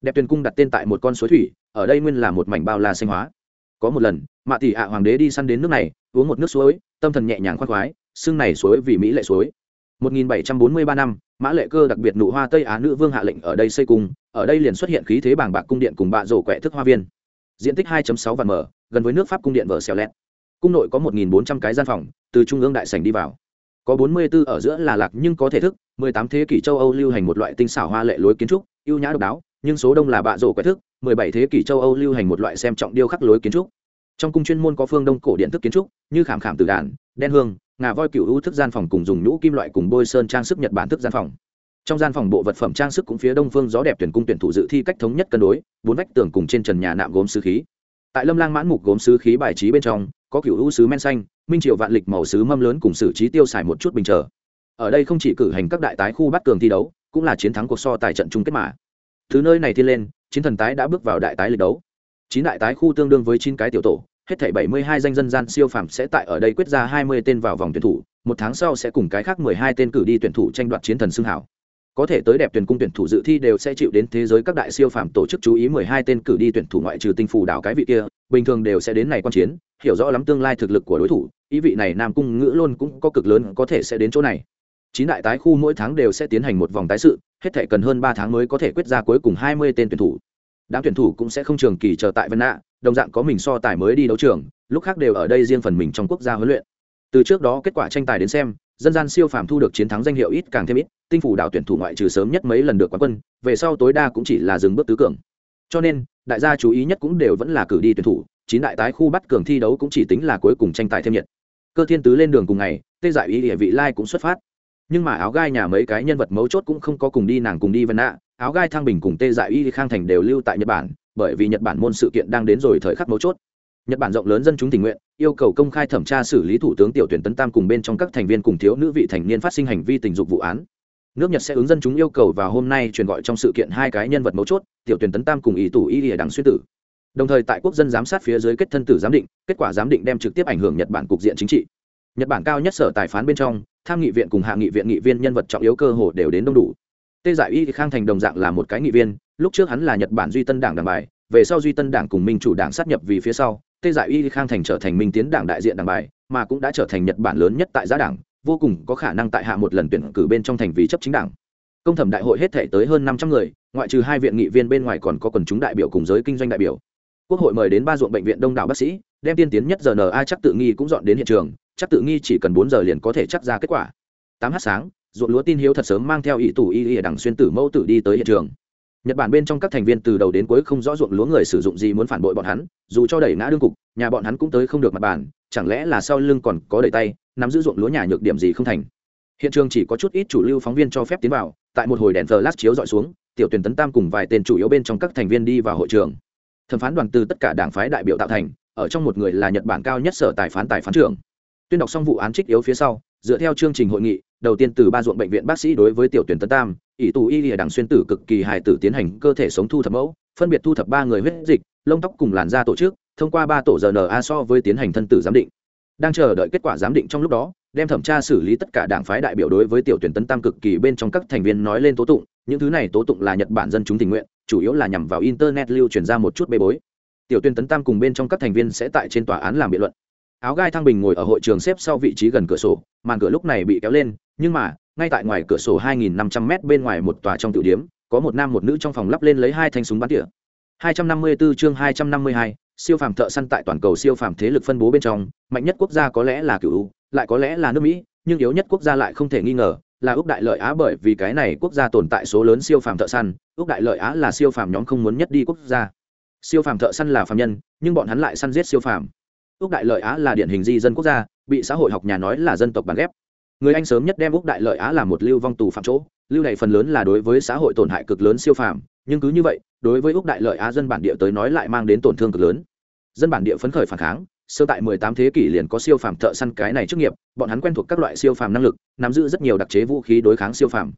đẹp tuyển cung đặt tên tại một con suối thủy, ở đây nguyên là một mảnh bao la sinh hóa. Có một lần, mạ tỷ ạ hoàng đế đi săn đến nước này, uống một nước suối, tâm thần nhẹ nhàng khoan khoái xưng này suối vì mỹ lệ suối. 1743 năm, mã lệ cơ đặc biệt nụ hoa tây á nữ vương hạ lệnh ở đây xây cung, ở đây liền xuất hiện khí thế bảng bạc cung điện cùng bạ rổ quẹ thức hoa viên. Diện tích 2.6 vạn mở, gần với nước pháp cung điện vở xèo lẹt. Cung nội có 1.400 cái gian phòng, từ trung ương đại sảnh đi vào. Có 44 ở giữa là lạc nhưng có thể thức 18 thế kỷ châu âu lưu hành một loại tinh xảo hoa lệ lối kiến trúc, ưu nhã độc đáo, nhưng số đông là bạ rổ quẹ thức 17 thế kỷ châu âu lưu hành một loại xem trọng điêu khắc lối kiến trúc. Trong cung chuyên môn có phương đông cổ điện thức kiến trúc, như khảm khảm từ đàn, đen hương ngà voi cựu ưu thức gian phòng cùng dùng nhũ kim loại cùng bôi sơn trang sức nhật bản thức gian phòng. Trong gian phòng bộ vật phẩm trang sức cũng phía đông phương gió đẹp tuyển cung tuyển thủ dự thi cách thống nhất cân đối, bốn vách tường cùng trên trần nhà nạm gốm sứ khí. Tại lâm lang mãn mục gốm sứ khí bài trí bên trong, có cựu ưu sứ men xanh, minh triệu vạn lịch màu sứ mâm lớn cùng xử trí tiêu xài một chút bình trở. Ở đây không chỉ cử hành các đại tái khu bắt cường thi đấu, cũng là chiến thắng cuộc so tài trận chung kết mà. Thứ nơi này thiên lên, chiến thần tái đã bước vào đại tái lịch đấu. Chín đại tái khu tương đương với chín cái tiểu tổ hết thảy 72 danh dân gian siêu phàm sẽ tại ở đây quyết ra 20 tên vào vòng tuyển thủ, một tháng sau sẽ cùng cái khác 12 tên cử đi tuyển thủ tranh đoạt chiến thần xưng hào. Có thể tới đẹp tuyển cung tuyển thủ dự thi đều sẽ chịu đến thế giới các đại siêu phàm tổ chức chú ý 12 tên cử đi tuyển thủ ngoại trừ tinh phù đảo cái vị kia, bình thường đều sẽ đến này quan chiến, hiểu rõ lắm tương lai thực lực của đối thủ, ý vị này Nam cung ngữ luôn cũng có cực lớn có thể sẽ đến chỗ này. Chín đại tái khu mỗi tháng đều sẽ tiến hành một vòng tái sự, hết thảy cần hơn 3 tháng mới có thể quyết ra cuối cùng 20 tên tuyển thủ. Đám tuyển thủ cũng sẽ không trường kỳ chờ tại Vân Na, đồng dạng có mình so tài mới đi đấu trường, lúc khác đều ở đây riêng phần mình trong quốc gia huấn luyện. Từ trước đó kết quả tranh tài đến xem, dân gian siêu phàm thu được chiến thắng danh hiệu ít càng thêm ít, tinh phủ đảo tuyển thủ ngoại trừ sớm nhất mấy lần được quán quân, về sau tối đa cũng chỉ là dừng bước tứ cường. Cho nên, đại gia chú ý nhất cũng đều vẫn là cử đi tuyển thủ, chín đại tái khu bắt cường thi đấu cũng chỉ tính là cuối cùng tranh tài thêm nhiệt. Cơ thiên tứ lên đường cùng ngày, tê giải ý địa vị lai cũng xuất phát. Nhưng mà áo gai nhà mấy cái nhân vật mấu chốt cũng không có cùng đi nàng cùng đi vân nạ, áo gai thang bình cùng tê giải y khang thành đều lưu tại nhật bản bởi vì nhật bản môn sự kiện đang đến rồi thời khắc mấu chốt. Nhật bản rộng lớn dân chúng tình nguyện, yêu cầu công khai thẩm tra xử lý thủ tướng tiểu tuyển tấn tam cùng bên trong các thành viên cùng thiếu nữ vị thành niên phát sinh hành vi tình dục vụ án. Nước nhật sẽ ứng dân chúng yêu cầu vào hôm nay truyền gọi trong sự kiện hai cái nhân vật mấu chốt, tiểu tuyển tấn tam cùng ý tủ y lìa đằng xuyên tử. Đồng thời tại quốc dân giám sát phía dưới kết thân tử giám định, kết quả giám định đem trực tiếp ảnh hưởng nhật bản cục diện chính trị. Nhật bản cao nhất sở tài phán bên trong, tham nghị viện cùng hạ nghị viện nghị viên nhân vật trọng yếu cơ hồ đều đến đông đủ. Tê giải y khang thành đồng dạng là một cái nghị viên lúc trước hắn là nhật bản duy tân đảng đảng bài, về sau duy tân đảng cùng minh chủ đảng sát nhập vì phía sau, tê giải y khang thành trở thành minh tiến đảng đại diện đảng bài, mà cũng đã trở thành nhật bản lớn nhất tại giá đảng, vô cùng có khả năng tại hạ một lần tuyển cử bên trong thành vì chấp chính đảng. Công thẩm đại hội hết thể tới hơn năm trăm người, ngoại trừ hai viện nghị viên bên ngoài còn có quần chúng đại biểu cùng giới kinh doanh đại biểu. Quốc hội mời đến ba ruộng bệnh viện đông đảo bác sĩ, đem tiên tiến nhất giờ na chắc tự nghi cũng dọn đến hiện trường, chắc tự nghi chỉ cần bốn giờ liền có thể chắc ra kết quả. Tám h sáng, ruộng lúa tin hiếu thật sớm mang theo ý tủ y y đằng xuyên tử mẫu tử đi tới hiện trường nhật bản bên trong các thành viên từ đầu đến cuối không rõ ruộng lúa người sử dụng gì muốn phản bội bọn hắn, dù cho đẩy ngã đương cục, nhà bọn hắn cũng tới không được mặt bàn, chẳng lẽ là sau lưng còn có đẩy tay, nắm giữ ruộng lúa nhà nhược điểm gì không thành? Hiện trường chỉ có chút ít chủ lưu phóng viên cho phép tiến vào, tại một hồi đèn thờ lát chiếu dọi xuống, tiểu tuyển tấn tam cùng vài tên chủ yếu bên trong các thành viên đi vào hội trường. Thẩm phán đoàn từ tất cả đảng phái đại biểu tạo thành, ở trong một người là nhật bản cao nhất sở tài phán tài phán trưởng. Tuyên đọc xong vụ án trích yếu phía sau, dựa theo chương trình hội nghị đầu tiên từ ba ruộng bệnh viện bác sĩ đối với tiểu tuyển tấn tam, ỷ tù y lìa đảng xuyên tử cực kỳ hài tử tiến hành cơ thể sống thu thập mẫu, phân biệt thu thập ba người huyết dịch, lông tóc cùng làn da tổ chức, thông qua ba tổ rna so với tiến hành thân tử giám định. Đang chờ đợi kết quả giám định trong lúc đó, đem thẩm tra xử lý tất cả đảng phái đại biểu đối với tiểu tuyển tấn tam cực kỳ bên trong các thành viên nói lên tố tụng, những thứ này tố tụng là nhật bản dân chúng tình nguyện, chủ yếu là nhằm vào internet lưu truyền ra một chút bê bối. Tiểu tuyển tấn tam cùng bên trong các thành viên sẽ tại trên tòa án làm biện luận áo gai thăng bình ngồi ở hội trường xếp sau vị trí gần cửa sổ màn cửa lúc này bị kéo lên nhưng mà ngay tại ngoài cửa sổ 2.500 m bên ngoài một tòa trong tiểu điếm có một nam một nữ trong phòng lắp lên lấy hai thanh súng bắn tỉa. 254 chương 252, siêu phàm thợ săn tại toàn cầu siêu phàm thế lực phân bố bên trong mạnh nhất quốc gia có lẽ là cựu lại có lẽ là nước mỹ nhưng yếu nhất quốc gia lại không thể nghi ngờ là ước đại lợi á bởi vì cái này quốc gia tồn tại số lớn siêu phàm thợ săn ước đại lợi á là siêu phàm nhóm không muốn nhất đi quốc gia. Siêu phàm thợ săn là phàm nhân nhưng bọn hắn lại săn giết siêu phàm. Úc đại lợi á là điển hình di dân quốc gia, bị xã hội học nhà nói là dân tộc bản ghép. Người anh sớm nhất đem Úc đại lợi á là một lưu vong tù phạm chỗ. Lưu này phần lớn là đối với xã hội tổn hại cực lớn siêu phàm, nhưng cứ như vậy, đối với Úc đại lợi á dân bản địa tới nói lại mang đến tổn thương cực lớn. Dân bản địa phấn khởi phản kháng, sơ tại 18 thế kỷ liền có siêu phàm thợ săn cái này chức nghiệp, bọn hắn quen thuộc các loại siêu phàm năng lực, nắm giữ rất nhiều đặc chế vũ khí đối kháng siêu phàm.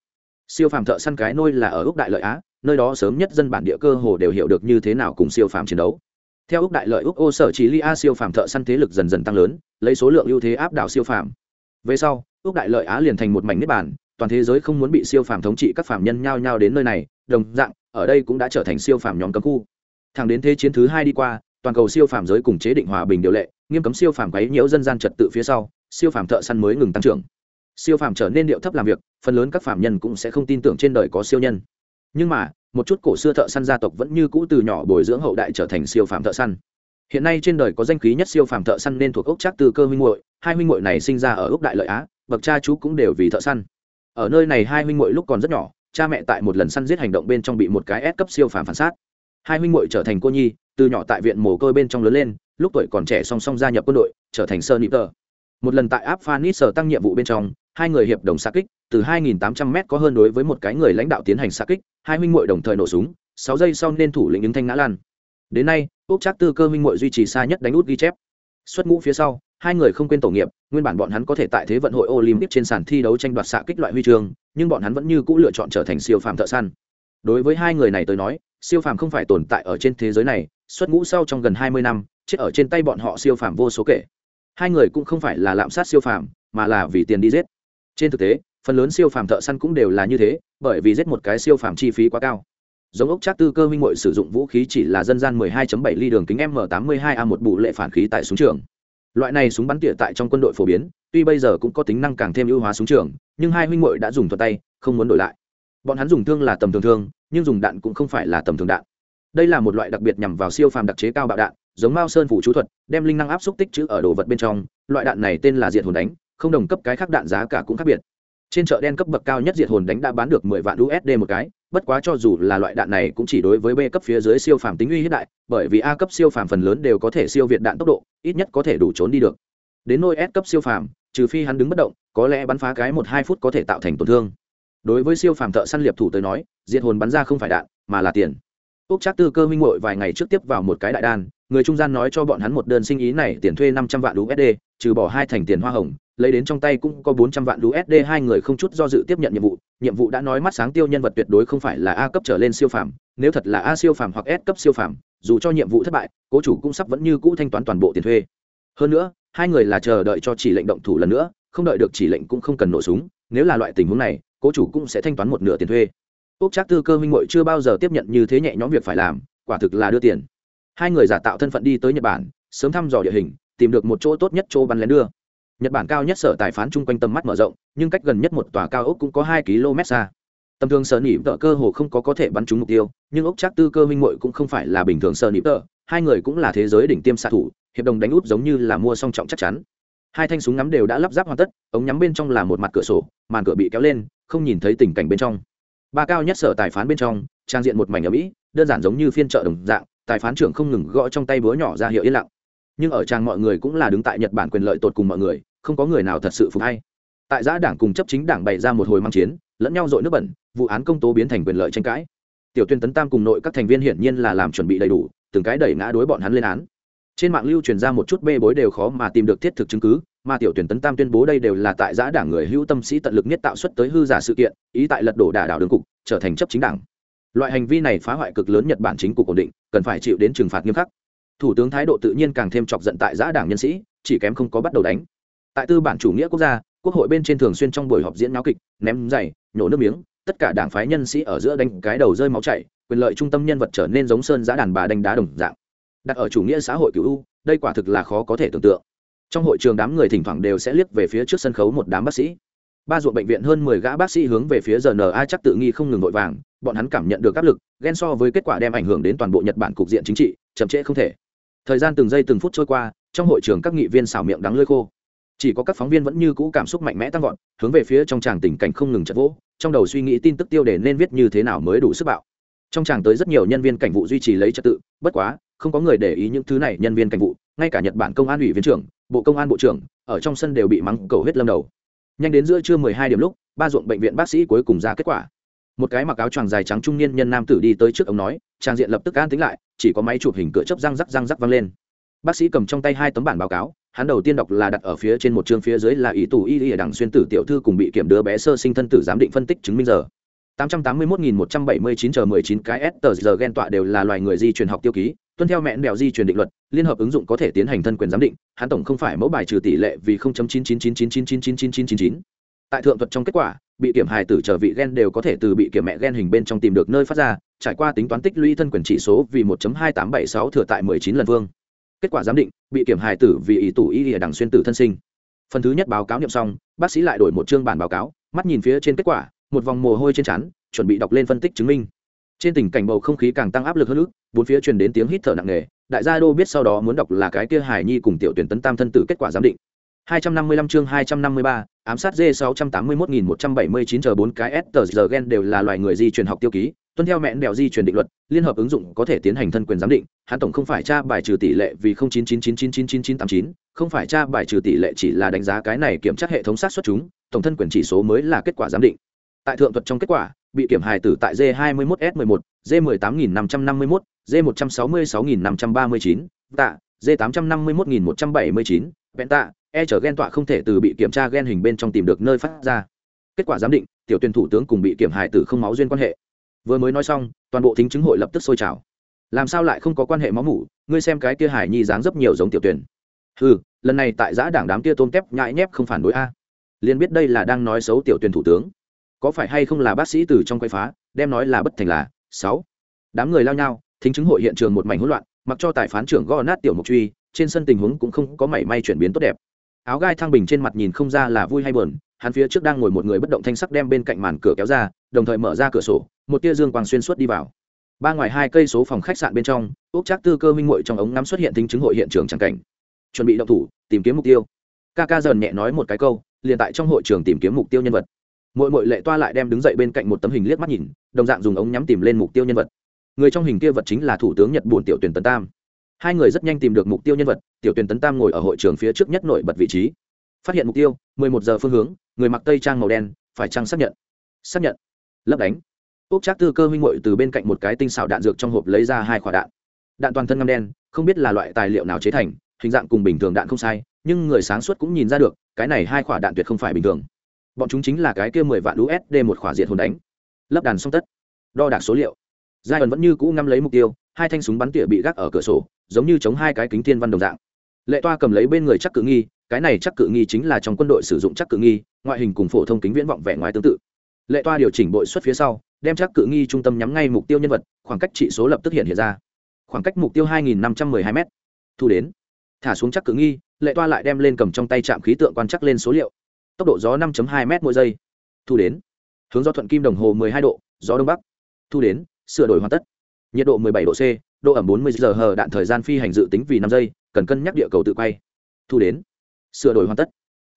Siêu phàm thợ săn cái nôi là ở úc đại lợi á, nơi đó sớm nhất dân bản địa cơ hồ đều hiểu được như thế nào cùng siêu phàm chiến đấu theo úc đại lợi úc ô sở chỉ lia siêu phàm thợ săn thế lực dần dần tăng lớn, lấy số lượng ưu thế áp đảo siêu phàm. Về sau, úc đại lợi á liền thành một mảnh nếp bản toàn thế giới không muốn bị siêu phàm thống trị các phàm nhân nhao nhao đến nơi này, đồng dạng, ở đây cũng đã trở thành siêu phàm nhóm cấm khu. Thẳng đến thế chiến thứ hai đi qua, toàn cầu siêu phàm giới cùng chế định hòa bình điều lệ, nghiêm cấm siêu phàm quấy nhiễu dân gian trật tự phía sau, siêu phàm thợ săn mới ngừng tăng trưởng. Siêu phàm trở nên điệu thấp làm việc, phần lớn các phàm nhân cũng sẽ không tin tưởng trên đời có siêu nhân. Nhưng mà một chút cổ xưa thợ săn gia tộc vẫn như cũ từ nhỏ bồi dưỡng hậu đại trở thành siêu phàm thợ săn. Hiện nay trên đời có danh khí nhất siêu phàm thợ săn nên thuộc ốc trác từ cơ huynh muội, hai huynh muội này sinh ra ở ốc đại lợi á, bậc cha chú cũng đều vì thợ săn. Ở nơi này hai huynh muội lúc còn rất nhỏ, cha mẹ tại một lần săn giết hành động bên trong bị một cái ép cấp siêu phàm phản sát. Hai huynh muội trở thành cô nhi, từ nhỏ tại viện mồ côi bên trong lớn lên, lúc tuổi còn trẻ song song gia nhập quân đội, trở thành sơ nịp tờ. Một lần tại áp phanis sở tăng nhiệm vụ bên trong hai người hiệp đồng xa kích, từ 2.800 m có hơn đối với một cái người lãnh đạo tiến hành xa kích, hai huynh muội đồng thời nổ súng, sáu giây sau nên thủ lĩnh ứng thanh ngã lan đến nay, úc trác tư cơ huynh muội duy trì xa nhất đánh út ghi chép. Xuất ngũ phía sau, hai người không quên tổ nghiệp, nguyên bản bọn hắn có thể tại thế vận hội olympic trên sàn thi đấu tranh đoạt xạ kích loại huy chương, nhưng bọn hắn vẫn như cũ lựa chọn trở thành siêu phàm thợ săn. Đối với hai người này tới nói, siêu phàm không phải tồn tại ở trên thế giới này, xuất ngũ sau trong gần hai mươi năm, chết ở trên tay bọn họ siêu phàm vô số kể. Hai người cũng không phải là lạm sát siêu phàm, mà là vì tiền đi giết trên thực tế, phần lớn siêu phàm thợ săn cũng đều là như thế, bởi vì giết một cái siêu phàm chi phí quá cao. Giống ốc trác tư cơ minh mội sử dụng vũ khí chỉ là dân gian 12.7 ly đường kính m 82 a một bụ lệ phản khí tại súng trường. Loại này súng bắn tỉa tại trong quân đội phổ biến, tuy bây giờ cũng có tính năng càng thêm ưu hóa súng trường, nhưng hai huynh muội đã dùng thuật tay, không muốn đổi lại. Bọn hắn dùng thương là tầm thường thương, nhưng dùng đạn cũng không phải là tầm thường đạn. Đây là một loại đặc biệt nhằm vào siêu phàm đặc chế cao bạo đạn, giống mao sơn phủ chú thuật, đem linh năng áp xúc tích chữ ở đồ vật bên trong, loại đạn này tên là diệt hồn đánh không đồng cấp cái khác đạn giá cả cũng khác biệt. Trên chợ đen cấp bậc cao nhất diệt hồn đánh đã bán được mười vạn usd một cái, bất quá cho dù là loại đạn này cũng chỉ đối với b cấp phía dưới siêu phàm tính uy hiếp đại, bởi vì a cấp siêu phàm phần lớn đều có thể siêu việt đạn tốc độ, ít nhất có thể đủ trốn đi được. Đến nôi s cấp siêu phàm, trừ phi hắn đứng bất động, có lẽ bắn phá cái một hai phút có thể tạo thành tổn thương. Đối với siêu phàm thợ săn liệp thủ tới nói, diệt hồn bắn ra không phải đạn, mà là tiền. Úc trác tư cơ minh mội vài ngày trước tiếp vào một cái đại đan, người trung gian nói cho bọn hắn một đơn sinh ý này tiền thuê năm trăm vạn usd trừ bỏ hai thành tiền hoa hồng lấy đến trong tay cũng có bốn trăm vạn usd hai người không chút do dự tiếp nhận nhiệm vụ. Nhiệm vụ đã nói mắt sáng tiêu nhân vật tuyệt đối không phải là a cấp trở lên siêu phàm, nếu thật là a siêu phàm hoặc s cấp siêu phàm, dù cho nhiệm vụ thất bại, cố chủ cũng sắp vẫn như cũ thanh toán toàn bộ tiền thuê. Hơn nữa, hai người là chờ đợi cho chỉ lệnh động thủ lần nữa, không đợi được chỉ lệnh cũng không cần nổ súng, nếu là loại tình huống này, cố chủ cũng sẽ thanh toán một nửa tiền thuê. Úc trác tư cơ minh muội chưa bao giờ tiếp nhận như thế nhẹ nhõm việc phải làm, quả thực là đưa tiền. Hai người giả tạo thân phận đi tới nhật bản, sớm thăm dò địa hình, tìm được một chỗ tốt nhất chỗ bắn lén đưa nhật bản cao nhất sở tài phán chung quanh tầm mắt mở rộng, nhưng cách gần nhất một tòa cao ốc cũng có hai km xa. Tầm thường sở nỉ vợ cơ hồ không có có thể bắn trúng mục tiêu, nhưng ốc chắc tư cơ minh mội cũng không phải là bình thường sở nỉ vợ hai người cũng là thế giới đỉnh tiêm xạ thủ, hiệp đồng đánh út giống như là mua song trọng chắc chắn. Hai thanh súng ngắm đều đã lắp ráp hoàn tất, ống nhắm bên trong là một mặt cửa sổ, màn cửa bị kéo lên, không nhìn thấy tình cảnh bên trong. Ba cao nhất sở tài phán bên trong, trang diện một mảnh ở mỹ đơn giản giống như phiên chợ đồng dạng, tài phán trưởng không ngừng gõ trong tay búa nhỏ ra hiệu yên lặng nhưng ở trang mọi người cũng là đứng tại nhật bản quyền lợi tột cùng mọi người, không có người nào thật sự phục hay. Tại giã đảng cùng chấp chính đảng bày ra một hồi mang chiến, lẫn nhau dội nước bẩn, vụ án công tố biến thành quyền lợi tranh cãi. Tiểu tuyên tấn tam cùng nội các thành viên hiển nhiên là làm chuẩn bị đầy đủ, từng cái đẩy ngã đối bọn hắn lên án. Trên mạng lưu truyền ra một chút bê bối đều khó mà tìm được thiết thực chứng cứ, mà tiểu tuyển tấn tam tuyên bố đây đều là tại giã đảng người hữu tâm sĩ tận lực nhất tạo xuất tới hư giả sự kiện, ý tại lật đổ đả đảo đường cục, trở thành chấp chính đảng. Loại hành vi này phá hoại cực lớn nhật bản chính cục ổn định, cần phải chịu đến trừng phạt nghiêm khắc thủ tướng thái độ tự nhiên càng thêm chọc giận tại giã đảng nhân sĩ, chỉ kém không có bắt đầu đánh. Tại tư bản chủ nghĩa quốc gia, quốc hội bên trên thường xuyên trong buổi họp diễn náo kịch, ném giày nhổ nước miếng, tất cả đảng phái nhân sĩ ở giữa đánh cái đầu rơi máu chảy, quyền lợi trung tâm nhân vật trở nên giống sơn giã đàn bà đánh đá đồng dạng. Đặt ở chủ nghĩa xã hội cựu u, đây quả thực là khó có thể tưởng tượng. Trong hội trường đám người thỉnh thoảng đều sẽ liếc về phía trước sân khấu một đám bác sĩ. Ba ruộng bệnh viện hơn mười gã bác sĩ hướng về phía rna chắc tự nghi không ngừng vội vàng, bọn hắn cảm nhận được áp lực, ghen so với kết quả đem ảnh hưởng đến toàn bộ nhật bản cục diện chính trị, chậm trễ không thể thời gian từng giây từng phút trôi qua, trong hội trường các nghị viên xào miệng đắng lơi khô. Chỉ có các phóng viên vẫn như cũ cảm xúc mạnh mẽ tăng vọt, hướng về phía trong tràng tình cảnh không ngừng chật vỗ, trong đầu suy nghĩ tin tức tiêu đề nên viết như thế nào mới đủ sức bạo. Trong tràng tới rất nhiều nhân viên cảnh vụ duy trì lấy trật tự, bất quá, không có người để ý những thứ này nhân viên cảnh vụ, ngay cả nhật bản công an ủy viên trưởng, bộ công an bộ trưởng, ở trong sân đều bị mắng cầu hết lâm đầu. Nhanh đến giữa trưa mười hai điểm lúc, ba ruộng bệnh viện bác sĩ cuối cùng ra kết quả. Một cái mặc áo choàng dài trắng trung niên nhân nam tử đi tới trước ông nói trang diện lập tức an tính lại chỉ có máy chụp hình cửa chấp răng rắc răng rắc văng lên bác sĩ cầm trong tay hai tấm bản báo cáo hắn đầu tiên đọc là đặt ở phía trên một chương phía dưới là ý tù y y đằng xuyên tử tiểu thư cùng bị kiểm đứa bé sơ sinh thân tử giám định phân tích chứng minh giờ 881.179 chờ 19 cái S tờ giờ gen tọa đều là loài người di truyền học tiêu ký, tuân theo mẹn bèo di truyền định luật, liên hợp ứng dụng có thể tiến hành thân quyền giám định, hắn tổng không phải mẫu bài trừ tỷ lệ vì 0.99999999999. Tại thượng thuật trong kết quả, bị kiểm hài tử trở vị gen đều có thể từ bị kiểm mẹ gen hình bên trong tìm được nơi phát ra, trải qua tính toán tích lũy thân quyền chỉ số vì 1.2876 thừa tại 19 lần vương. Kết quả giám định, bị kiểm hài tử vì ý tủ y đằng xuyên tử thân sinh. Phần thứ nhất báo cáo niệm xong, bác sĩ lại đổi một chương bản báo cáo, mắt nhìn phía trên kết quả, một vòng mồ hôi trên trán chuẩn bị đọc lên phân tích chứng minh trên tình cảnh bầu không khí càng tăng áp lực hơn nữa bốn phía truyền đến tiếng hít thở nặng nề đại gia đô biết sau đó muốn đọc là cái kia hải nhi cùng tiểu tuyển tấn tam thân tử kết quả giám định 255 chương 253, ám sát D681179 chờ 4 cái S tờ giờ gen đều là loài người di truyền học tiêu ký, tuân theo mẹn đèo di truyền định luật, liên hợp ứng dụng có thể tiến hành thân quyền giám định, hắn tổng không phải tra bài trừ tỷ lệ vì 0999999989, không phải tra bài trừ tỷ lệ chỉ là đánh giá cái này kiểm tra hệ thống sát xuất chúng, tổng thân quyền chỉ số mới là kết quả giám định tại thượng thuật trong kết quả bị kiểm hài tử tại d 21 s 11 d 18551 d 166539 tạ d 851179 vẹn tạ e trở gen tọa không thể từ bị kiểm tra gen hình bên trong tìm được nơi phát ra kết quả giám định tiểu tuyển thủ tướng cùng bị kiểm hài tử không máu duyên quan hệ vừa mới nói xong, toàn bộ thính chứng hội lập tức sôi trào. Làm sao lại không có quan hệ máu mủ? Ngươi xem cái kia hải nhi dáng dấp nhiều giống tiểu tuyển. Ừ lần này tại giã đảng đám kia tôm tép nhãi nhép không phản đối a. Liền biết đây là đang nói xấu tiểu tuyển thủ tướng. Có phải hay không là bác sĩ từ trong quay phá, đem nói là bất thành là sáu. Đám người lao nhau, thính chứng hội hiện trường một mảnh hỗn loạn, mặc cho tài phán trưởng gõ nát tiểu mục truy, trên sân tình huống cũng không có mảy may chuyển biến tốt đẹp. Áo gai thăng bình trên mặt nhìn không ra là vui hay buồn, hắn phía trước đang ngồi một người bất động thanh sắc đem bên cạnh màn cửa kéo ra, đồng thời mở ra cửa sổ một tia dương quang xuyên suốt đi vào. Ba ngoài hai cây số phòng khách sạn bên trong úc chắc tư cơ minh muội trong ống ngắm xuất hiện tính chứng hội hiện trường tràng cảnh. Chuẩn bị động thủ, tìm kiếm mục tiêu. Ca ca dần nhẹ nói một cái câu, liền tại trong hội trường tìm kiếm mục tiêu nhân vật. Mỗi mỗi lệ toa lại đem đứng dậy bên cạnh một tấm hình liếc mắt nhìn, đồng dạng dùng ống nhắm tìm lên mục tiêu nhân vật. Người trong hình kia vật chính là thủ tướng nhật bùn tiểu tuyển tấn tam. Hai người rất nhanh tìm được mục tiêu nhân vật, tiểu tuyển tấn tam ngồi ở hội trường phía trước nhất nổi bật vị trí. Phát hiện mục tiêu 11 giờ phương hướng, người mặc tây trang màu đen, phải trang xác nhận? Xác nhận. Lấp đánh úc trác tư cơ huynh ngội từ bên cạnh một cái tinh xảo đạn dược trong hộp lấy ra hai quả đạn. Đạn toàn thân ngăm đen, không biết là loại tài liệu nào chế thành, hình dạng cùng bình thường đạn không sai, nhưng người sáng suốt cũng nhìn ra được, cái này hai quả đạn tuyệt không phải bình thường. Bọn chúng chính là cái kia mười vạn usd một khỏa diệt hồn đánh. Lấp đàn xong tất. Đo đạc số liệu. Giai ẩn vẫn như cũ ngắm lấy mục tiêu, hai thanh súng bắn tỉa bị gác ở cửa sổ, giống như chống hai cái kính thiên văn đồng dạng. Lệ toa cầm lấy bên người chắc cự nghi, cái này chắc cự nghi chính là trong quân đội sử dụng chắc cự nghi, ngoại hình cùng phổ thông kính viễn vọng vẻ ngoài tương tự lệ toa điều chỉnh bội xuất phía sau, đem chắc cự nghi trung tâm nhắm ngay mục tiêu nhân vật, khoảng cách trị số lập tức hiện hiện ra. Khoảng cách mục tiêu 2.512 m thu đến. Thả xuống chắc cự nghi, lệ toa lại đem lên cầm trong tay trạm khí tượng quan chắc lên số liệu. Tốc độ gió 5.2 m mỗi giây. Thu đến. Hướng gió thuận kim đồng hồ 12 độ, gió đông bắc. Thu đến, sửa đổi hoàn tất. Nhiệt độ 17 độ c, độ ẩm 40 giờ hờ đạn thời gian phi hành dự tính vì năm giây, cần cân nhắc địa cầu tự quay. Thu đến. Sửa đổi hoàn tất.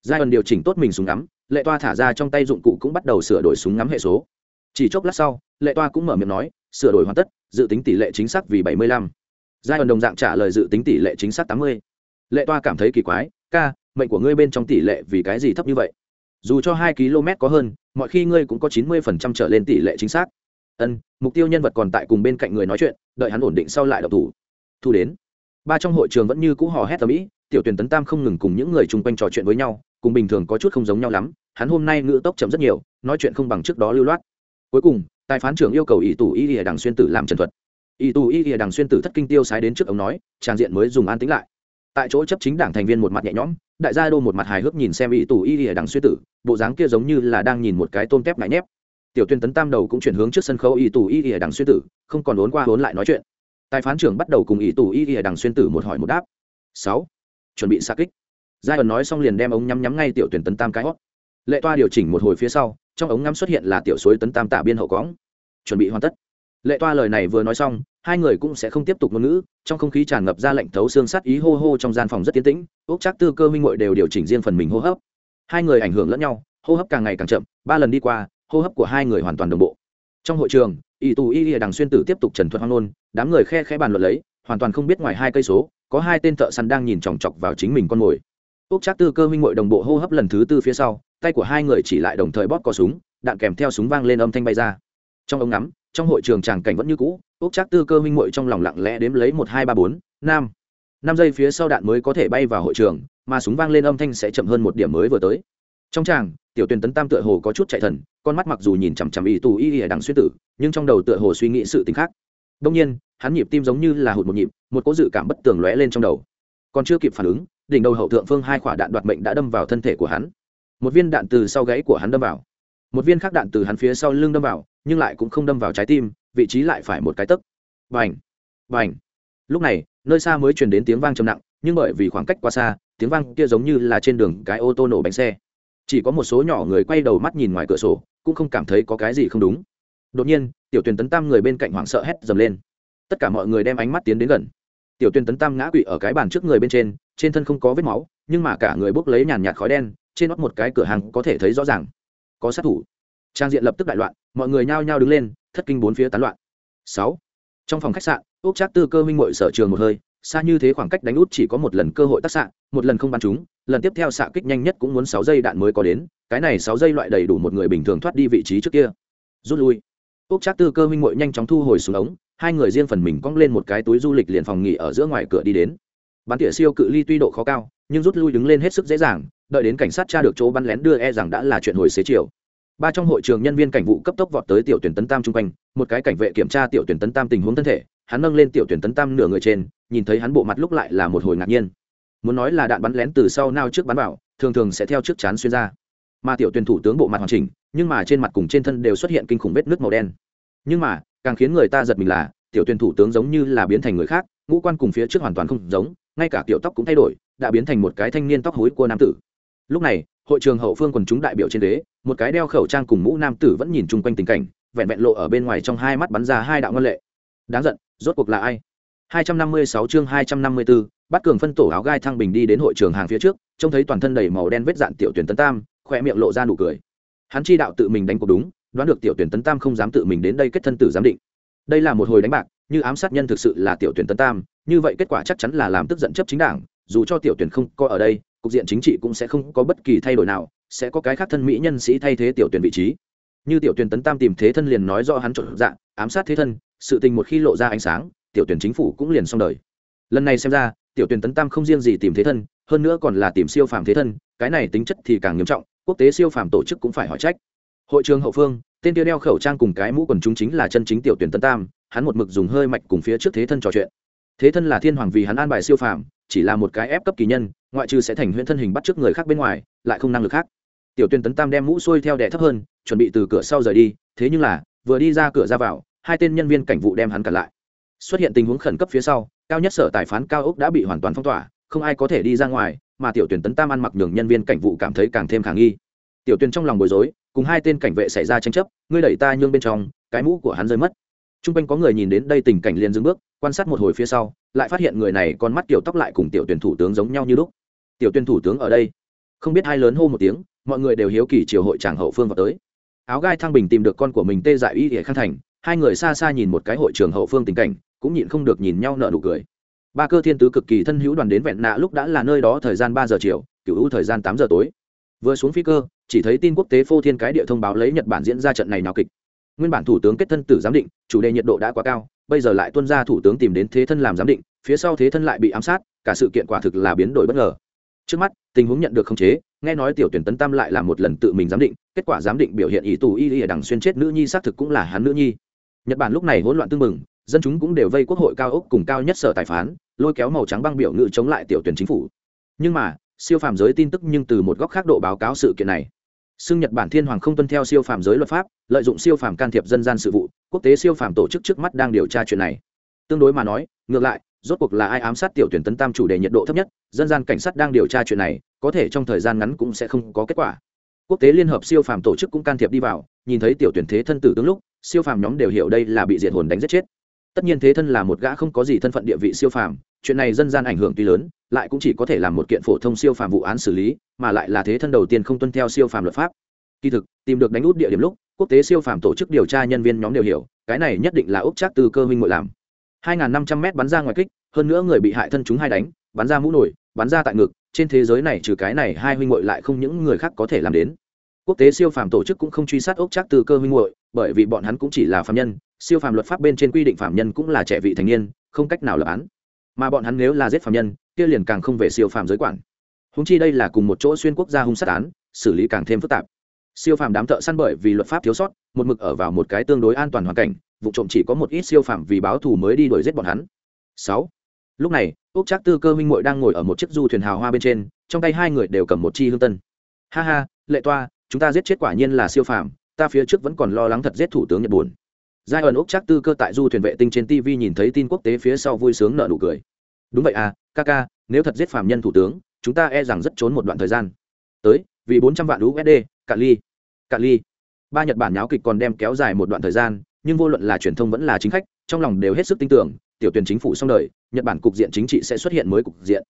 Giai ẩn điều chỉnh tốt mình súng ngắm lệ toa thả ra trong tay dụng cụ cũng bắt đầu sửa đổi súng ngắm hệ số. Chỉ chốc lát sau, lệ toa cũng mở miệng nói, sửa đổi hoàn tất, dự tính tỷ lệ chính xác vì 75. giai đoạn đồng dạng trả lời dự tính tỷ lệ chính xác 80. lệ toa cảm thấy kỳ quái, ca, mệnh của ngươi bên trong tỷ lệ vì cái gì thấp như vậy? Dù cho hai km có hơn, mọi khi ngươi cũng có 90% trở lên tỷ lệ chính xác. Ân, mục tiêu nhân vật còn tại cùng bên cạnh người nói chuyện, đợi hắn ổn định sau lại độc thủ. Thu đến. Ba trong hội trường vẫn như cũ hò hét tầm ĩ, tiểu tuyển tấn tam không ngừng cùng những người chung quanh trò chuyện với nhau, cùng bình thường có chút không giống nhau lắm hắn hôm nay ngữ tốc chậm rất nhiều, nói chuyện không bằng trước đó lưu loát. Cuối cùng, tài phán trưởng yêu cầu ỷ tù y ỉa đằng xuyên tử làm trần thuật. Ỷ tù y ỉa đằng xuyên tử thất kinh tiêu sái đến trước ông nói trang diện mới dùng an tính lại. Tại chỗ chấp chính đảng thành viên một mặt nhẹ nhõm, đại gia đô một mặt hài hước nhìn xem ỷ tù y ỉa đằng xuyên tử, bộ dáng kia giống như là đang nhìn một cái tôm tép ngại nhép. Tiểu tuyên tấn tam đầu cũng chuyển hướng trước sân khấu ỷ tù y ỉa đằng xuyên tử, không còn đốn qua đốn lại nói chuyện. Tài phán trưởng bắt đầu cùng ỷ tù y ỉa đằng xuyên tử một hỏi một đáp. Sáu, chuẩn bị xa kích. Giai ẩn nói xong liền đem ống nhắm nhắm ngay tiểu tuyển tấn tam cái hót lệ toa điều chỉnh một hồi phía sau trong ống ngắm xuất hiện là tiểu suối tấn tam tạ biên hậu cõng, chuẩn bị hoàn tất. Lệ toa lời này vừa nói xong hai người cũng sẽ không tiếp tục ngôn ngữ trong không khí tràn ngập ra lệnh thấu xương sát ý hô hô trong gian phòng rất tiến tĩnh ốc chắc tư cơ minh ngội đều điều chỉnh riêng phần mình hô hấp. Hai người ảnh hưởng lẫn nhau hô hấp càng ngày càng chậm ba lần đi qua hô hấp của hai người hoàn toàn đồng bộ. Trong hội trường ỷ tù y lìa đằng xuyên tử tiếp tục trần thuật hoang nôn đám người khe khẽ bàn luận lấy hoàn toàn không biết ngoài hai cây số có hai tên thợ săn đang nhìn chòng chọc vào chính mình con mồi úc chắc tư cơ minh Ngụy đồng bộ hô hấp lần thứ tư phía sau, tay của hai người chỉ lại đồng thời bóp cò súng, đạn kèm theo súng vang lên âm thanh bay ra. Trong ống ngắm, trong hội trường tràng cảnh vẫn như cũ, úc chắc tư cơ minh Ngụy trong lòng lặng lẽ đếm lấy một, hai, ba, bốn, năm. Năm giây phía sau đạn mới có thể bay vào hội trường, mà súng vang lên âm thanh sẽ chậm hơn một điểm mới vừa tới. Trong tràng, tiểu Tuyền tấn tam tựa hồ có chút chạy thần, con mắt mặc dù nhìn chằm chằm y tù y ỉa đằng xuyên tử, nhưng trong đầu tựa hồ suy nghĩ sự t khác. Đông nhiên, hắn nhịp tim giống như là hụt một nhịp, một cỗ dự cảm bất tường lóe lên trong đầu. Còn chưa kịp phản ứng đỉnh đầu hậu thượng phương hai quả đạn đoạt mệnh đã đâm vào thân thể của hắn. Một viên đạn từ sau gáy của hắn đâm vào. Một viên khác đạn từ hắn phía sau lưng đâm vào, nhưng lại cũng không đâm vào trái tim, vị trí lại phải một cái tấc. Bành! Bành! Lúc này, nơi xa mới truyền đến tiếng vang trầm nặng, nhưng bởi vì khoảng cách quá xa, tiếng vang kia giống như là trên đường cái ô tô nổ bánh xe. Chỉ có một số nhỏ người quay đầu mắt nhìn ngoài cửa sổ, cũng không cảm thấy có cái gì không đúng. Đột nhiên, tiểu tuyển tấn tam người bên cạnh hoảng sợ hét dầm lên. Tất cả mọi người đem ánh mắt tiến đến gần. Tiểu tuyển tấn tam ngã quỵ ở cái bàn trước người bên trên trên thân không có vết máu, nhưng mà cả người bốc lấy nhàn nhạt khói đen, trên nót một cái cửa hàng có thể thấy rõ ràng. Có sát thủ. Trang diện lập tức đại loạn, mọi người nhao nhao đứng lên, thất kinh bốn phía tán loạn. Sáu. Trong phòng khách sạn, úc trác tư cơ minh mội sở trường một hơi, xa như thế khoảng cách đánh út chỉ có một lần cơ hội tác xạ, một lần không bắn chúng, lần tiếp theo xạ kích nhanh nhất cũng muốn sáu giây đạn mới có đến, cái này sáu giây loại đầy đủ một người bình thường thoát đi vị trí trước kia. Rút lui. Úc trác tư cơ minh mội nhanh chóng thu hồi xuống ống, hai người riêng phần mình cong lên một cái túi du lịch liền phòng nghỉ ở giữa ngoài cửa đi đến bắn tỉa siêu cự ly tuy độ khó cao, nhưng rút lui đứng lên hết sức dễ dàng, đợi đến cảnh sát tra được chỗ bắn lén đưa e rằng đã là chuyện hồi xế chiều. Ba trong hội trường nhân viên cảnh vụ cấp tốc vọt tới tiểu tuyển tấn tam chung quanh, một cái cảnh vệ kiểm tra tiểu tuyển tấn tam tình huống thân thể, hắn nâng lên tiểu tuyển tấn tam nửa người trên, nhìn thấy hắn bộ mặt lúc lại là một hồi ngạc nhiên. Muốn nói là đạn bắn lén từ sau nao trước bắn vào, thường thường sẽ theo trước chán xuyên ra. Mà tiểu tuyển thủ tướng bộ mặt hoàn chỉnh, nhưng mà trên mặt cùng trên thân đều xuất hiện kinh khủng vết nước màu đen. Nhưng mà, càng khiến người ta giật mình là, tiểu tuyển thủ tướng giống như là biến thành người khác, ngũ quan cùng phía trước hoàn toàn không giống ngay cả kiểu tóc cũng thay đổi đã biến thành một cái thanh niên tóc hối của nam tử. Lúc này hội trường hậu phương quần chúng đại biểu trên đế một cái đeo khẩu trang cùng mũ nam tử vẫn nhìn chung quanh tình cảnh vẹn vẹn lộ ở bên ngoài trong hai mắt bắn ra hai đạo ngân lệ. Đáng giận rốt cuộc là ai? 256 chương 254, bắt cường phân tổ áo gai thăng bình đi đến hội trường hàng phía trước trông thấy toàn thân đầy màu đen vết dạn tiểu tuyển tấn tam khoe miệng lộ ra nụ cười. Hắn chi đạo tự mình đánh cuộc đúng đoán được tiểu tuyển tấn tam không dám tự mình đến đây kết thân tử giám định. Đây là một hồi đánh bạc như ám sát nhân thực sự là tiểu tuyển tấn tam, như vậy kết quả chắc chắn là làm tức giận chấp chính đảng, dù cho tiểu tuyển không có ở đây, cục diện chính trị cũng sẽ không có bất kỳ thay đổi nào, sẽ có cái khác thân mỹ nhân sĩ thay thế tiểu tuyển vị trí. Như tiểu tuyển tấn tam tìm thế thân liền nói do hắn trộn dạng ám sát thế thân, sự tình một khi lộ ra ánh sáng, tiểu tuyển chính phủ cũng liền xong đời. Lần này xem ra, tiểu tuyển tấn tam không riêng gì tìm thế thân, hơn nữa còn là tìm siêu phàm thế thân, cái này tính chất thì càng nghiêm trọng, quốc tế siêu phàm tổ chức cũng phải hỏi trách. Hội trường hậu phương, tên tiêu đeo khẩu trang cùng cái mũ quần chúng chính là chân chính tiểu tuyển tấn tam hắn một mực dùng hơi mạch cùng phía trước thế thân trò chuyện. Thế thân là thiên hoàng vì hắn an bài siêu phàm, chỉ là một cái ép cấp kỳ nhân, ngoại trừ sẽ thành huyễn thân hình bắt trước người khác bên ngoài, lại không năng lực khác. Tiểu Tuyên tấn tam đem mũ xuôi theo đẻ thấp hơn, chuẩn bị từ cửa sau rời đi, thế nhưng là, vừa đi ra cửa ra vào, hai tên nhân viên cảnh vụ đem hắn cản lại. Xuất hiện tình huống khẩn cấp phía sau, cao nhất sở tài phán cao ốc đã bị hoàn toàn phong tỏa, không ai có thể đi ra ngoài, mà tiểu tuyển tấn tam ăn mặc nhường nhân viên cảnh vụ cảm thấy càng thêm khả nghi. Tiểu tuyển trong lòng bối rối, cùng hai tên cảnh vệ xảy ra tranh chấp, ngươi đẩy ta nhương bên trong, cái mũ của hắn rơi mất t r u n g quanh có người nhìn đến đây tình cảnh liền dừng bước, quan sát một hồi phía sau, lại phát hiện người này con mắt tiểu tóc lại cùng tiểu tuyển thủ tướng giống nhau như lúc. Tiểu tuyển thủ tướng ở đây. Không biết hai lớn hô một tiếng, mọi người đều hiếu kỳ triều hội tràng hậu phương vào tới. Áo gai thăng bình tìm được con của mình tê dại y ỉa khang thành, hai người xa xa nhìn một cái hội trường hậu phương tình cảnh, cũng nhịn không được nhìn nhau nợ nụ cười. Ba cơ thiên tứ cực kỳ thân hữu đoàn đến vẹn nạ lúc đã là nơi đó thời gian ba giờ chiều cựu hữu thời gian tám giờ tối. Vừa xuống phi cơ, chỉ thấy tin quốc tế phô thiên cái địa thông báo lấy nhật bản diễn ra trận này nào kịch nguyên bản thủ tướng kết thân tử giám định, chủ đề nhiệt độ đã quá cao, bây giờ lại tuân ra thủ tướng tìm đến thế thân làm giám định, phía sau thế thân lại bị ám sát, cả sự kiện quả thực là biến đổi bất ngờ. Trước mắt, tình huống nhận được khống chế, nghe nói tiểu tuyển tấn tam lại là một lần tự mình giám định, kết quả giám định biểu hiện ý tù y y ở đằng xuyên chết nữ nhi xác thực cũng là hắn nữ nhi. Nhật bản lúc này hỗn loạn tương mừng dân chúng cũng đều vây quốc hội cao ốc cùng cao nhất sở tài phán, lôi kéo màu trắng băng biểu ngự chống lại tiểu tuyển chính phủ. Nhưng mà, siêu phàm giới tin tức nhưng từ một góc khác độ báo cáo sự kiện này xưng nhật bản thiên hoàng không tuân theo siêu phàm giới luật pháp, lợi dụng siêu phàm can thiệp dân gian sự vụ, quốc tế siêu phàm tổ chức trước mắt đang điều tra chuyện này. Tương đối mà nói, ngược lại, rốt cuộc là ai ám sát tiểu tuyển tấn tam chủ đề nhiệt độ thấp nhất, dân gian cảnh sát đang điều tra chuyện này, có thể trong thời gian ngắn cũng sẽ không có kết quả. Quốc tế liên hợp siêu phàm tổ chức cũng can thiệp đi vào, nhìn thấy tiểu tuyển thế thân tử tướng lúc, siêu phàm nhóm đều hiểu đây là bị diệt hồn đánh giết chết. Tất nhiên thế thân là một gã không có gì thân phận địa vị siêu phàm, chuyện này dân gian ảnh hưởng tuy lớn lại cũng chỉ có thể làm một kiện phổ thông siêu phàm vụ án xử lý, mà lại là thế thân đầu tiên không tuân theo siêu phàm luật pháp. Kỳ thực, tìm được đánh út địa điểm lúc, quốc tế siêu phàm tổ chức điều tra nhân viên nhóm đều hiểu, cái này nhất định là úc trác từ cơ minh ngội làm. 2.500 m bắn ra ngoài kích, hơn nữa người bị hại thân chúng hai đánh, bắn ra mũ nổi, bắn ra tại ngực, trên thế giới này trừ cái này hai huynh muội lại không những người khác có thể làm đến. Quốc tế siêu phàm tổ chức cũng không truy sát ốc trác từ cơ huynh muội, bởi vì bọn hắn cũng chỉ là phạm nhân, siêu phàm luật pháp bên trên quy định phạm nhân cũng là trẻ vị thành niên, không cách nào lập án mà bọn hắn nếu là giết phạm nhân, kia liền càng không về siêu phàm giới quản. Húng chi đây là cùng một chỗ xuyên quốc gia hung sát án, xử lý càng thêm phức tạp. Siêu phàm đám thợ săn bởi vì luật pháp thiếu sót, một mực ở vào một cái tương đối an toàn hoàn cảnh, vụ trộm chỉ có một ít siêu phàm vì báo thù mới đi đuổi giết bọn hắn. Sáu. Lúc này, úc trác tư cơ minh mội đang ngồi ở một chiếc du thuyền hào hoa bên trên, trong tay hai người đều cầm một chi hương tân. Ha ha, lệ toa, chúng ta giết chết quả nhiên là siêu phàm, ta phía trước vẫn còn lo lắng thật giết thủ tướng nhật buồn giai ẩn úc trác tư cơ tại du thuyền vệ tinh trên tv nhìn thấy tin quốc tế phía sau vui sướng nợ nụ cười đúng vậy à ca ca, nếu thật giết Phạm nhân thủ tướng, chúng ta e rằng rất trốn một đoạn thời gian. Tới, vì bốn trăm vạn usd cạn ly. Cạn ly. Ba nhật bản nháo kịch còn đem kéo dài một đoạn thời gian, nhưng vô luận là truyền thông vẫn là chính khách, trong lòng đều hết sức tin tưởng, tiểu tuyển chính phủ xong đời, nhật bản cục diện chính trị sẽ xuất hiện mới cục diện.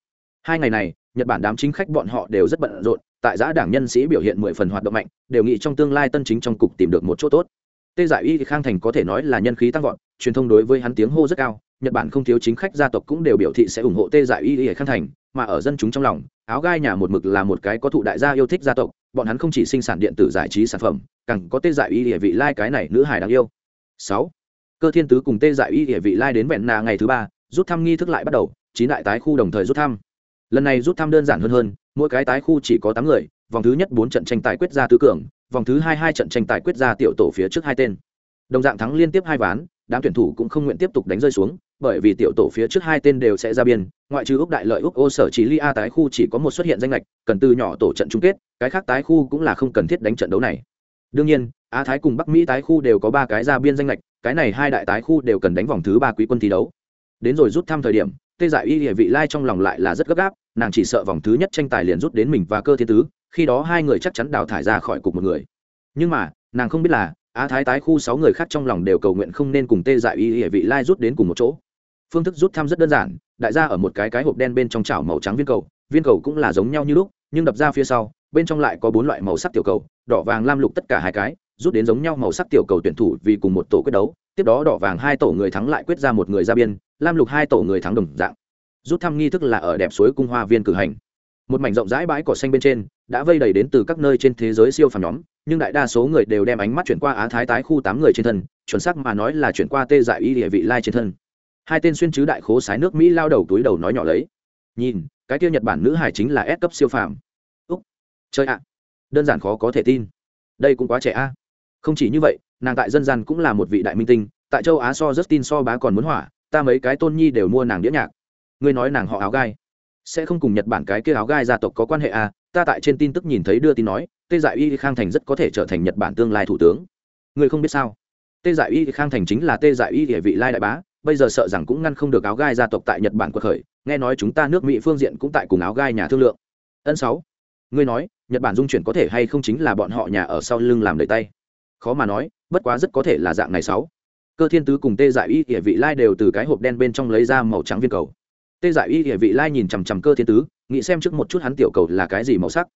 Hai ngày này, nhật bản đám chính khách bọn họ đều rất bận rộn, tại giã đảng nhân sĩ biểu hiện mười phần hoạt động mạnh, đều nghĩ trong tương lai tân chính trong cục tìm được một chỗ tốt. Tê giải y khang thành có thể nói là nhân khí tăng vọt, truyền thông đối với hắn tiếng hô rất cao nhật bản không thiếu chính khách gia tộc cũng đều biểu thị sẽ ủng hộ tê Dại y khang thành, mà ở dân chúng trong lòng, áo gai nhà một mực là một cái có thụ đại gia yêu thích gia tộc, bọn hắn không chỉ sinh sản điện tử giải trí sản phẩm, càng có tê Dại y địa vị lai cái này nữ hài đáng yêu. Sáu, cơ thiên tứ cùng tê Dại y địa vị lai đến vẹn nà ngày thứ ba, rút thăm nghi thức lại bắt đầu, chín đại tái khu đồng thời rút thăm. Lần này rút thăm đơn giản hơn hơn, mỗi cái tái khu chỉ có tám người, vòng thứ nhất bốn trận tranh tài quyết ra tứ cường, vòng thứ hai hai trận tranh tài quyết ra tiểu tổ phía trước hai tên. Đồng dạng thắng liên tiếp hai ván, đám tuyển thủ cũng không nguyện tiếp tục đánh rơi xuống bởi vì tiểu tổ phía trước hai tên đều sẽ ra biên, ngoại trừ úc đại lợi, úc ô sở chỉ li a tái khu chỉ có một xuất hiện danh lệch, cần từ nhỏ tổ trận chung kết, cái khác tái khu cũng là không cần thiết đánh trận đấu này. Đương nhiên á thái cùng bắc mỹ tái khu đều có ba cái ra biên danh lệch, cái này hai đại tái khu đều cần đánh vòng thứ ba quý quân thi đấu. Đến rồi rút thăm thời điểm, tê giải y địa vị lai trong lòng lại là rất gấp gáp, nàng chỉ sợ vòng thứ nhất tranh tài liền rút đến mình và cơ thiên tứ, khi đó hai người chắc chắn đào thải ra khỏi cục một người. Nhưng mà, nàng không biết là á thái tái khu sáu người khác trong lòng đều cầu nguyện không nên cùng tê dại y địa vị lai rút đến cùng một chỗ phương thức rút thăm rất đơn giản, đại gia ở một cái cái hộp đen bên trong chảo màu trắng viên cầu viên cầu cũng là giống nhau như lúc, nhưng đập ra phía sau, bên trong lại có bốn loại màu sắc tiểu cầu, đỏ, vàng, lam, lục tất cả hai cái, rút đến giống nhau màu sắc tiểu cầu tuyển thủ vì cùng một tổ quyết đấu, tiếp đó đỏ, vàng, hai tổ người thắng lại quyết ra một người ra biên, lam, lục hai tổ người thắng đồng dạng. Rút thăm nghi thức là ở đẹp suối cung hoa viên cử hành. Một mảnh rộng rãi bãi cỏ xanh bên trên, đã vây đầy đến từ các nơi trên thế giới siêu phàm nhóm, nhưng đại đa số người đều đem ánh mắt chuyển qua á thái tái khu tám người trên thân, chuẩn xác mà nói là chuyển qua tê dại y địa vị lai trên thân hai tên xuyên chứ đại khố sái nước mỹ lao đầu túi đầu nói nhỏ lấy. Nhìn, cái kia nhật bản nữ hải chính là S cấp siêu phàm. Úc. Chơi ạ. Đơn giản khó có thể tin. Đây cũng quá trẻ a. Không chỉ như vậy, nàng tại dân gian cũng là một vị đại minh tinh, tại châu á so justin so bá còn muốn hỏa, ta mấy cái tôn nhi đều mua nàng đĩa nhạc. Ngươi nói nàng họ áo gai. Sẽ không cùng nhật bản cái kia áo gai gia tộc có quan hệ à ta tại trên tin tức nhìn thấy đưa tin nói, tê dại y khang thành rất có thể trở thành nhật bản tương lai thủ tướng. Ngươi không biết sao? Tê dại y khang thành chính là tê dại y địa vị lai đại bá bây giờ sợ rằng cũng ngăn không được áo gai gia tộc tại nhật bản quật khởi, nghe nói chúng ta nước mỹ phương diện cũng tại cùng áo gai nhà thương lượng. Ân sáu, ngươi nói, nhật bản dung chuyển có thể hay không chính là bọn họ nhà ở sau lưng làm đầy tay? Khó mà nói, bất quá rất có thể là dạng này sáu. Cơ thiên tứ cùng tê dại y địa vị lai đều từ cái hộp đen bên trong lấy ra màu trắng viên cầu. Tê dại y địa vị lai nhìn chằm chằm cơ thiên tứ, nghĩ xem trước một chút hắn tiểu cầu là cái gì màu sắc.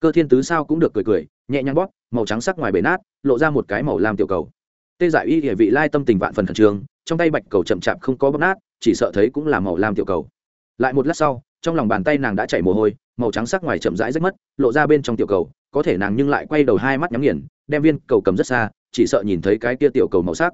Cơ thiên tứ sao cũng được cười cười, nhẹ nhàng bóp, màu trắng sắc ngoài bể nát, lộ ra một cái màu lam tiểu cầu. Tê dại y địa vị lai tâm tình vạn phần khẩn trương trong tay bạch cầu chậm chạp không có bóp nát chỉ sợ thấy cũng là màu lam tiểu cầu. Lại một lát sau trong lòng bàn tay nàng đã chảy mồ hôi màu trắng sắc ngoài chậm rãi rách mất lộ ra bên trong tiểu cầu có thể nàng nhưng lại quay đầu hai mắt nhắm nghiền đem viên cầu cầm rất xa chỉ sợ nhìn thấy cái kia tiểu cầu màu sắc.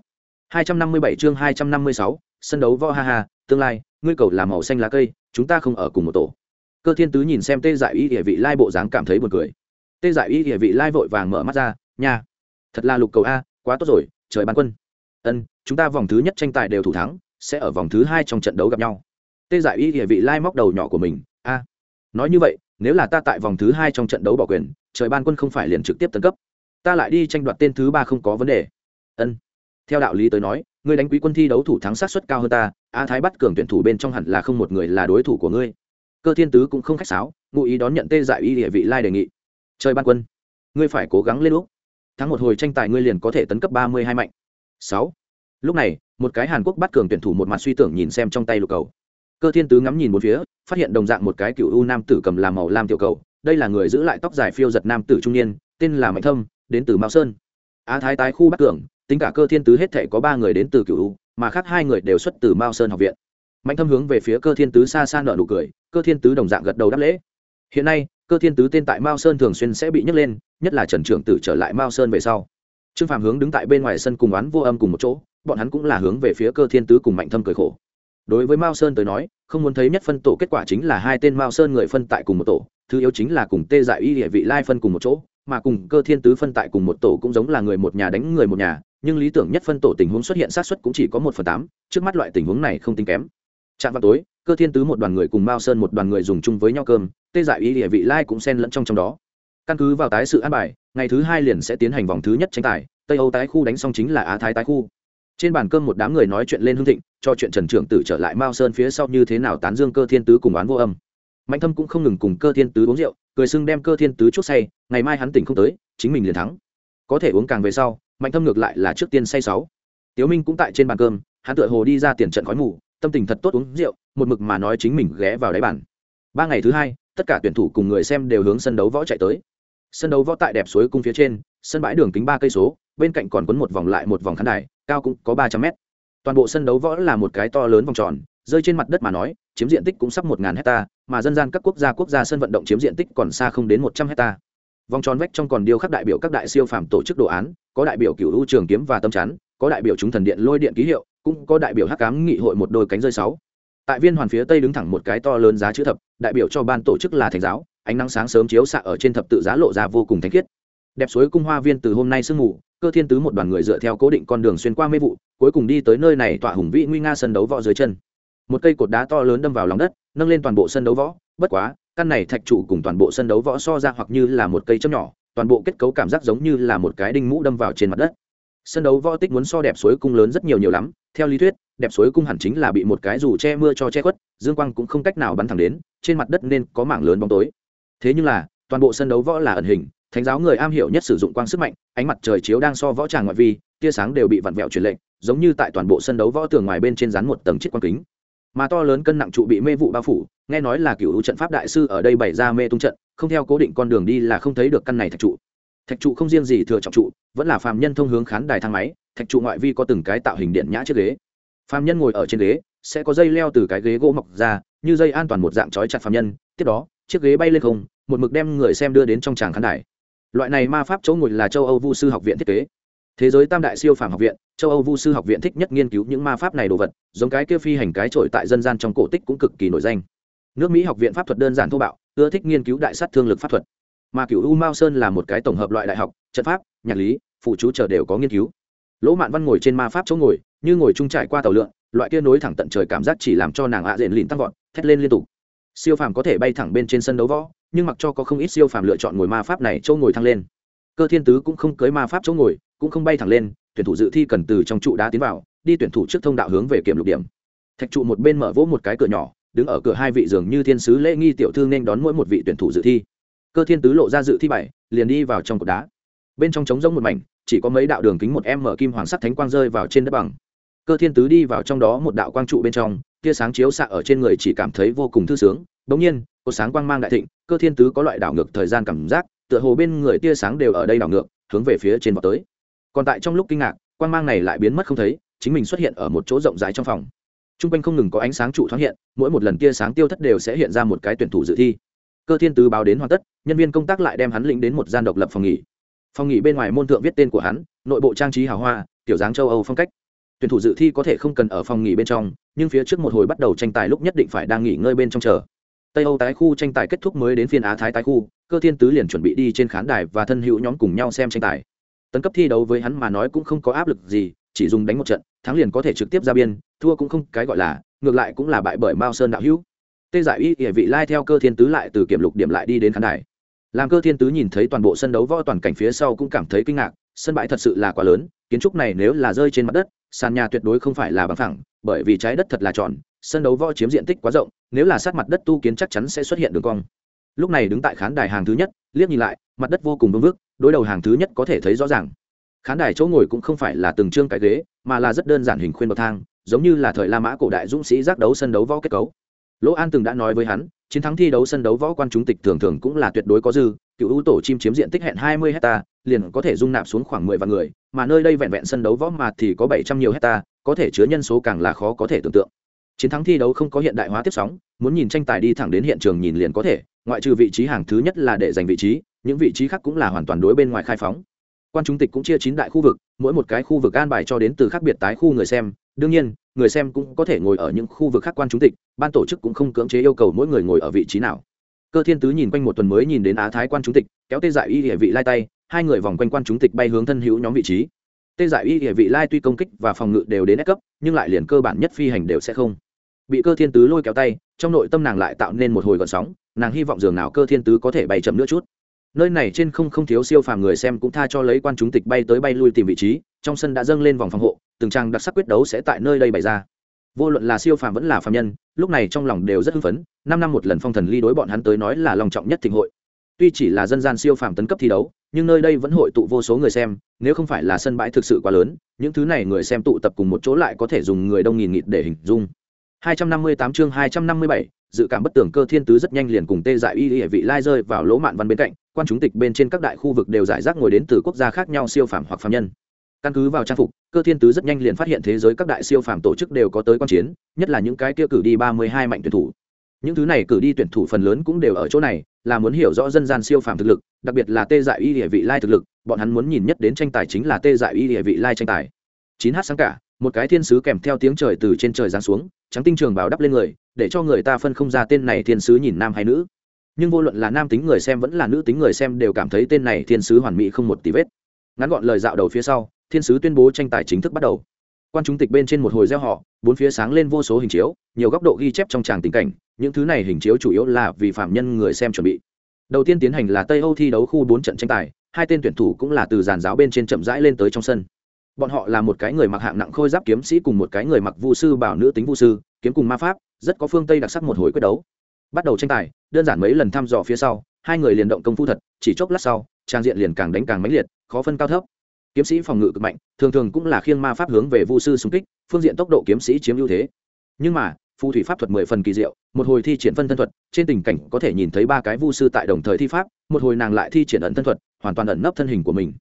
257 chương 256, sân đấu võ ha ha tương lai ngươi cầu là màu xanh lá cây chúng ta không ở cùng một tổ. Cơ thiên tứ nhìn xem tê dại y địa vị lai bộ dáng cảm thấy buồn cười. Tê dại y địa vị lai vội vàng mở mắt ra nha thật là lục cầu a quá tốt rồi trời ban quân ân, chúng ta vòng thứ nhất tranh tài đều thủ thắng, sẽ ở vòng thứ hai trong trận đấu gặp nhau. Tê dại y địa vị lai móc đầu nhỏ của mình. A. Nói như vậy, nếu là ta tại vòng thứ hai trong trận đấu bỏ quyền, trời ban quân không phải liền trực tiếp tấn cấp. Ta lại đi tranh đoạt tên thứ ba không có vấn đề. Ân. Theo đạo lý tới nói, ngươi đánh quý quân thi đấu thủ thắng sát suất cao hơn ta, a thái bắt cường tuyển thủ bên trong hẳn là không một người là đối thủ của ngươi. Cơ thiên tứ cũng không khách sáo, ngụ ý đón nhận tê dại y địa vị lai đề nghị. Trời ban quân, ngươi phải cố gắng lên lúc thắng một hồi tranh tài ngươi liền có thể tấn cấp ba mươi hai mạnh sáu. Lúc này, một cái hàn quốc bắt cường tuyển thủ một mặt suy tưởng nhìn xem trong tay lục cầu. Cơ thiên tứ ngắm nhìn một phía, phát hiện đồng dạng một cái cựu u nam tử cầm làm màu lam tiểu cầu. Đây là người giữ lại tóc dài phiêu giật nam tử trung niên, tên là mạnh thâm, đến từ mao sơn. Á thái tái khu bắc cường, tính cả cơ thiên tứ hết thể có ba người đến từ cựu u, mà khác hai người đều xuất từ mao sơn học viện. Mạnh thâm hướng về phía cơ thiên tứ xa xa nợ nụ cười, cơ thiên tứ đồng dạng gật đầu đáp lễ. Hiện nay, cơ thiên tứ tên tại mao sơn thường xuyên sẽ bị nhấc lên, nhất là trần trưởng tử trở lại mao sơn về sau trương phàm hướng đứng tại bên ngoài sân cùng oán vô âm cùng một chỗ, bọn hắn cũng là hướng về phía cơ thiên tứ cùng mạnh thâm cười khổ. Đối với mao sơn tới nói, không muốn thấy nhất phân tổ kết quả chính là hai tên mao sơn người phân tại cùng một tổ, thứ yếu chính là cùng tê dại y địa vị lai phân cùng một chỗ, mà cùng cơ thiên tứ phân tại cùng một tổ cũng giống là người một nhà đánh người một nhà, nhưng lý tưởng nhất phân tổ tình huống xuất hiện sát xuất cũng chỉ có một phần tám, trước mắt loại tình huống này không tính kém. Chạm vào tối, cơ thiên tứ một đoàn người cùng mao sơn một đoàn người dùng chung với nhau cơm, tê dại y địa vị lai cũng xen lẫn trong trong đó căn cứ vào tái sự an bài, ngày thứ hai liền sẽ tiến hành vòng thứ nhất tranh tài, tây âu tái khu đánh xong chính là á thái tái khu. Trên bàn cơm một đám người nói chuyện lên hương thịnh, cho chuyện trần trưởng tử trở lại mao sơn phía sau như thế nào tán dương cơ thiên tứ cùng oán vô âm. Mạnh thâm cũng không ngừng cùng cơ thiên tứ uống rượu, cười xưng đem cơ thiên tứ chút say, ngày mai hắn tỉnh không tới, chính mình liền thắng. Có thể uống càng về sau, mạnh thâm ngược lại là trước tiên say sáu. Tiếu minh cũng tại trên bàn cơm, hắn tựa hồ đi ra tiền trận khói mù, tâm tình thật tốt uống rượu, một mực mà nói chính mình ghé vào đáy bàn. Ba ngày thứ hai, tất cả tuyển thủ cùng người xem đều hướng sân đấu võ chạy tới sân đấu võ tại đẹp suối cung phía trên, sân bãi đường kính ba cây số, bên cạnh còn quấn một vòng lại một vòng khán đài, cao cũng có ba trăm mét. Toàn bộ sân đấu võ là một cái to lớn vòng tròn, rơi trên mặt đất mà nói, chiếm diện tích cũng sắp một ngàn hecta, mà dân gian các quốc gia quốc gia sân vận động chiếm diện tích còn xa không đến một trăm hecta. Vòng tròn vách trong còn điêu khắc đại biểu các đại siêu phàm tổ chức đồ án, có đại biểu cựu hữu trường kiếm và tâm chắn, có đại biểu chúng thần điện lôi điện ký hiệu, cũng có đại biểu hắc cám nghị hội một đôi cánh rơi sáu. Tại viên hoàn phía tây đứng thẳng một cái to lớn giá chữ thập, đại biểu cho ban tổ chức là thánh giáo ánh nắng sáng sớm chiếu xạ ở trên thập tự giá lộ ra vô cùng thánh khiết. Đẹp suối cung hoa viên từ hôm nay sương mù, cơ thiên tứ một đoàn người dựa theo cố định con đường xuyên qua mê vụ, cuối cùng đi tới nơi này tọa hùng vĩ nguy nga sân đấu võ dưới chân. Một cây cột đá to lớn đâm vào lòng đất, nâng lên toàn bộ sân đấu võ, bất quá, căn này thạch trụ cùng toàn bộ sân đấu võ so ra hoặc như là một cây châm nhỏ, toàn bộ kết cấu cảm giác giống như là một cái đinh mũ đâm vào trên mặt đất. Sân đấu võ tích muốn so đẹp suối cung lớn rất nhiều nhiều lắm, theo lý thuyết, đẹp suối cung hẳn chính là bị một cái dù che mưa cho che khuất, dương quang cũng không cách nào bắn thẳng đến, trên mặt đất nên có mảng lớn bóng tối thế nhưng là, toàn bộ sân đấu võ là ẩn hình, thánh giáo người am hiểu nhất sử dụng quang sức mạnh, ánh mặt trời chiếu đang so võ tràng ngoại vi, tia sáng đều bị vặn vẹo truyền lệnh, giống như tại toàn bộ sân đấu võ tường ngoài bên trên rán một tầng chiếc quang kính. Mà to lớn cân nặng trụ bị mê vụ bao phủ, nghe nói là cựu trận pháp đại sư ở đây bày ra mê tung trận, không theo cố định con đường đi là không thấy được căn này thạch trụ. Thạch trụ không riêng gì thừa trọng trụ, vẫn là phàm nhân thông hướng khán đài thang máy, thạch trụ ngoại vi có từng cái tạo hình điện nhã chiếc ghế. Phàm nhân ngồi ở trên ghế, sẽ có dây leo từ cái ghế gỗ mọc ra, như dây an toàn một dạng trói chặt phàm nhân, tiếp đó chiếc ghế bay lên không, một mực đem người xem đưa đến trong tràng khán đài. Loại này ma pháp chỗ ngồi là châu âu vu sư học viện thiết kế. Thế giới tam đại siêu phàm học viện, châu âu vu sư học viện thích nhất nghiên cứu những ma pháp này đồ vật, giống cái kia phi hành cái trội tại dân gian trong cổ tích cũng cực kỳ nổi danh. Nước mỹ học viện pháp thuật đơn giản thô bạo, ưa thích nghiên cứu đại sát thương lực pháp thuật. Mà cựu u mao sơn là một cái tổng hợp loại đại học, trận pháp, nhạc lý, phụ chú chờ đều có nghiên cứu. Lỗ mạn văn ngồi trên ma pháp chỗ ngồi, như ngồi trung trải qua tàu lượn, loại kia nối thẳng tận trời cảm giác chỉ làm cho nàng ạ diện lìn tăng vọt, thét lên liên tục siêu phàm có thể bay thẳng bên trên sân đấu võ, nhưng mặc cho có không ít siêu phàm lựa chọn ngồi ma pháp này chỗ ngồi thăng lên. Cơ thiên tứ cũng không cưới ma pháp chỗ ngồi, cũng không bay thẳng lên, tuyển thủ dự thi cần từ trong trụ đá tiến vào, đi tuyển thủ trước thông đạo hướng về kiểm lục điểm. Thạch trụ một bên mở vỗ một cái cửa nhỏ, đứng ở cửa hai vị dường như thiên sứ lễ nghi tiểu thư nên đón mỗi một vị tuyển thủ dự thi. Cơ thiên tứ lộ ra dự thi bảy liền đi vào trong cột đá. Bên trong trống rỗng một mảnh, chỉ có mấy đạo đường kính một em mở kim hoàng sắt thánh quang rơi vào trên đất bằng. Cơ thiên tứ đi vào trong đó một đạo quang trụ bên trong tia sáng chiếu xạ ở trên người chỉ cảm thấy vô cùng thư sướng. Bỗng nhiên, có sáng quang mang đại thịnh, cơ thiên tứ có loại đảo ngược thời gian cảm giác, tựa hồ bên người tia sáng đều ở đây đảo ngược, hướng về phía trên vào tới. Còn tại trong lúc kinh ngạc, quang mang này lại biến mất không thấy, chính mình xuất hiện ở một chỗ rộng rãi trong phòng. T r u n g quanh không ngừng có ánh sáng trụ thoáng hiện, mỗi một lần tia sáng tiêu thất đều sẽ hiện ra một cái tuyển thủ dự thi. Cơ thiên tứ báo đến hoàn tất, nhân viên công tác lại đem hắn lĩnh đến một gian độc lập phòng nghỉ. Phòng nghỉ bên ngoài môn thượng viết tên của hắn, nội bộ trang trí hào hoa kiểu dáng châu âu phong cách tuyển thủ dự thi có thể không cần ở phòng nghỉ bên trong, nhưng phía trước một hồi bắt đầu tranh tài lúc nhất định phải đang nghỉ ngơi bên trong chờ. Tây âu tái khu tranh tài kết thúc mới đến phiên á thái tái khu, cơ thiên tứ liền chuẩn bị đi trên khán đài và thân hữu nhóm cùng nhau xem tranh tài. Tấn cấp thi đấu với hắn mà nói cũng không có áp lực gì, chỉ dùng đánh một trận, thắng liền có thể trực tiếp ra biên, thua cũng không cái gọi là, ngược lại cũng là bại bởi mao sơn đạo hữu. Tê giải y địa vị lai theo cơ thiên tứ lại từ kiểm lục điểm lại đi đến khán đài. Làm cơ thiên tứ nhìn thấy toàn bộ sân đấu võ toàn cảnh phía sau cũng cảm thấy kinh ngạc, sân bãi thật sự là quá lớn kiến trúc này nếu là rơi trên mặt đất, sàn nhà tuyệt đối không phải là bằng phẳng, bởi vì trái đất thật là tròn, sân đấu võ chiếm diện tích quá rộng, nếu là sát mặt đất tu kiến chắc chắn sẽ xuất hiện đường cong. Lúc này đứng tại khán đài hàng thứ nhất, liếc nhìn lại, mặt đất vô cùng vương vức, đối đầu hàng thứ nhất có thể thấy rõ ràng. Khán đài chỗ ngồi cũng không phải là từng trương cái ghế, mà là rất đơn giản hình khuyên bậc thang, giống như là thời la mã cổ đại dũng sĩ giác đấu sân đấu võ kết cấu. Lỗ an từng đã nói với hắn, chiến thắng thi đấu sân đấu võ quan chúng tịch thường thường cũng là tuyệt đối có dư cựu ưu tổ chim chiếm diện tích hẹn hai mươi hecta, liền có thể dung nạp xuống khoảng mười vạn người, mà nơi đây vẹn vẹn sân đấu võ mà thì có bảy trăm nhiều hecta, có thể chứa nhân số càng là khó có thể tưởng tượng. Chiến thắng thi đấu không có hiện đại hóa tiếp sóng, muốn nhìn tranh tài đi thẳng đến hiện trường nhìn liền có thể, ngoại trừ vị trí hàng thứ nhất là để giành vị trí, những vị trí khác cũng là hoàn toàn đối bên ngoài khai phóng. Quan chúng tịch cũng chia chín đại khu vực, mỗi một cái khu vực an bài cho đến từ khác biệt tái khu người xem, đương nhiên, người xem cũng có thể ngồi ở những khu vực khác quan chúng tịch, ban tổ chức cũng không cưỡng chế yêu cầu mỗi người ngồi ở vị trí nào cơ thiên tứ nhìn quanh một tuần mới nhìn đến á thái quan chúng tịch, kéo tê dại y địa vị lai tay, hai người vòng quanh quan chúng tịch bay hướng thân hữu nhóm vị trí. Tê dại y địa vị lai tuy công kích và phòng ngự đều đến ép cấp, nhưng lại liền cơ bản nhất phi hành đều sẽ không. Bị cơ thiên tứ lôi kéo tay, trong nội tâm nàng lại tạo nên một hồi gợn sóng, nàng hy vọng dường nào cơ thiên tứ có thể bay chậm nữa chút. Nơi này trên không không thiếu siêu phàm người xem cũng tha cho lấy quan chúng tịch bay tới bay lui tìm vị trí, trong sân đã dâng lên vòng phòng hộ, từng trang đặc sắc quyết đấu sẽ tại nơi đây bày ra vô luận là siêu phàm vẫn là phàm nhân lúc này trong lòng đều rất hưng phấn. Năm năm một lần phong thần ly đối bọn hắn tới nói là lòng trọng nhất thịnh hội. Tuy chỉ là dân gian siêu phàm tấn cấp thi đấu nhưng nơi đây vẫn hội tụ vô số người xem nếu không phải là sân bãi thực sự quá lớn những thứ này người xem tụ tập cùng một chỗ lại có thể dùng người đông nghìn nghịt để hình dung. 258 chương 257, dự cảm bất tưởng cơ thiên tứ rất nhanh liền cùng tê dại y y vị lai rơi vào lỗ mạn văn bên cạnh quan chúng tịch bên trên các đại khu vực đều giải rác ngồi đến từ quốc gia khác nhau siêu phàm hoặc phàm nhân căn cứ vào trang phục, cơ thiên tứ rất nhanh liền phát hiện thế giới các đại siêu phàm tổ chức đều có tới quan chiến, nhất là những cái kia cử đi ba mươi hai mạnh tuyển thủ. Những thứ này cử đi tuyển thủ phần lớn cũng đều ở chỗ này, là muốn hiểu rõ dân gian siêu phàm thực lực, đặc biệt là tê dại y địa vị lai thực lực, bọn hắn muốn nhìn nhất đến tranh tài chính là tê dại y địa vị lai tranh tài. Chín h sáng cả, một cái thiên sứ kèm theo tiếng trời từ trên trời giáng xuống, trắng tinh trường bảo đắp lên người, để cho người ta phân không ra tên này thiên sứ nhìn nam hay nữ. Nhưng vô luận là nam tính người xem vẫn là nữ tính người xem đều cảm thấy tên này thiên sứ hoàn mỹ không một tí vết. Ngắn gọn lời dạo đầu phía sau thiên sứ tuyên bố tranh tài chính thức bắt đầu. Quan chúng tịch bên trên một hồi gieo họ bốn phía sáng lên vô số hình chiếu, nhiều góc độ ghi chép trong tràng tình cảnh, những thứ này hình chiếu chủ yếu là vì phạm nhân người xem chuẩn bị. Đầu tiên tiến hành là tây âu thi đấu khu bốn trận tranh tài, hai tên tuyển thủ cũng là từ giàn giáo bên trên chậm rãi lên tới trong sân. Bọn họ là một cái người mặc hạng nặng khôi giáp kiếm sĩ cùng một cái người mặc vu sư bảo nữ tính vu sư, kiếm cùng ma pháp, rất có phương tây đặc sắc một hồi quyết đấu. Bắt đầu tranh tài, đơn giản mấy lần thăm dò phía sau, hai người liền động công phu thật, chỉ chốc lát sau, trang diện liền càng đánh càng mãnh liệt, khó phân cao thấp kiếm sĩ phòng ngự cực mạnh, thường thường cũng là khiêng ma pháp hướng về vu sư xung kích, phương diện tốc độ kiếm sĩ chiếm ưu thế. Nhưng mà, phù thủy pháp thuật mười phần kỳ diệu, một hồi thi triển phân thân thuật, trên tình cảnh có thể nhìn thấy ba cái vu sư tại đồng thời thi pháp, một hồi nàng lại thi triển ẩn thân thuật, hoàn toàn ẩn nấp thân hình của mình.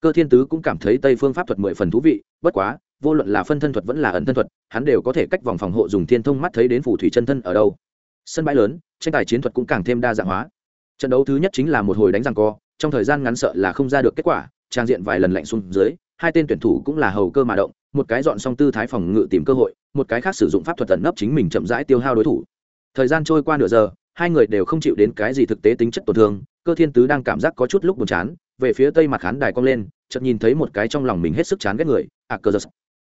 Cơ thiên tứ cũng cảm thấy tây phương pháp thuật mười phần thú vị, bất quá, vô luận là phân thân thuật vẫn là ẩn thân thuật, hắn đều có thể cách vòng phòng hộ dùng thiên thông mắt thấy đến phù thủy chân thân ở đâu. Sân bãi lớn, tranh tài chiến thuật cũng càng thêm đa dạng hóa. Trận đấu thứ nhất chính là một hồi đánh răng co, trong thời gian ngắn sợ là không ra được kết quả trang diện vài lần lạnh xuống dưới hai tên tuyển thủ cũng là hầu cơ mà động một cái dọn xong tư thái phòng ngự tìm cơ hội một cái khác sử dụng pháp thuật tận nấp chính mình chậm rãi tiêu hao đối thủ thời gian trôi qua nửa giờ hai người đều không chịu đến cái gì thực tế tính chất tổn thương cơ thiên tứ đang cảm giác có chút lúc buồn chán về phía tây mặt khán đài cong lên chợt nhìn thấy một cái trong lòng mình hết sức chán ghét người Akerzus.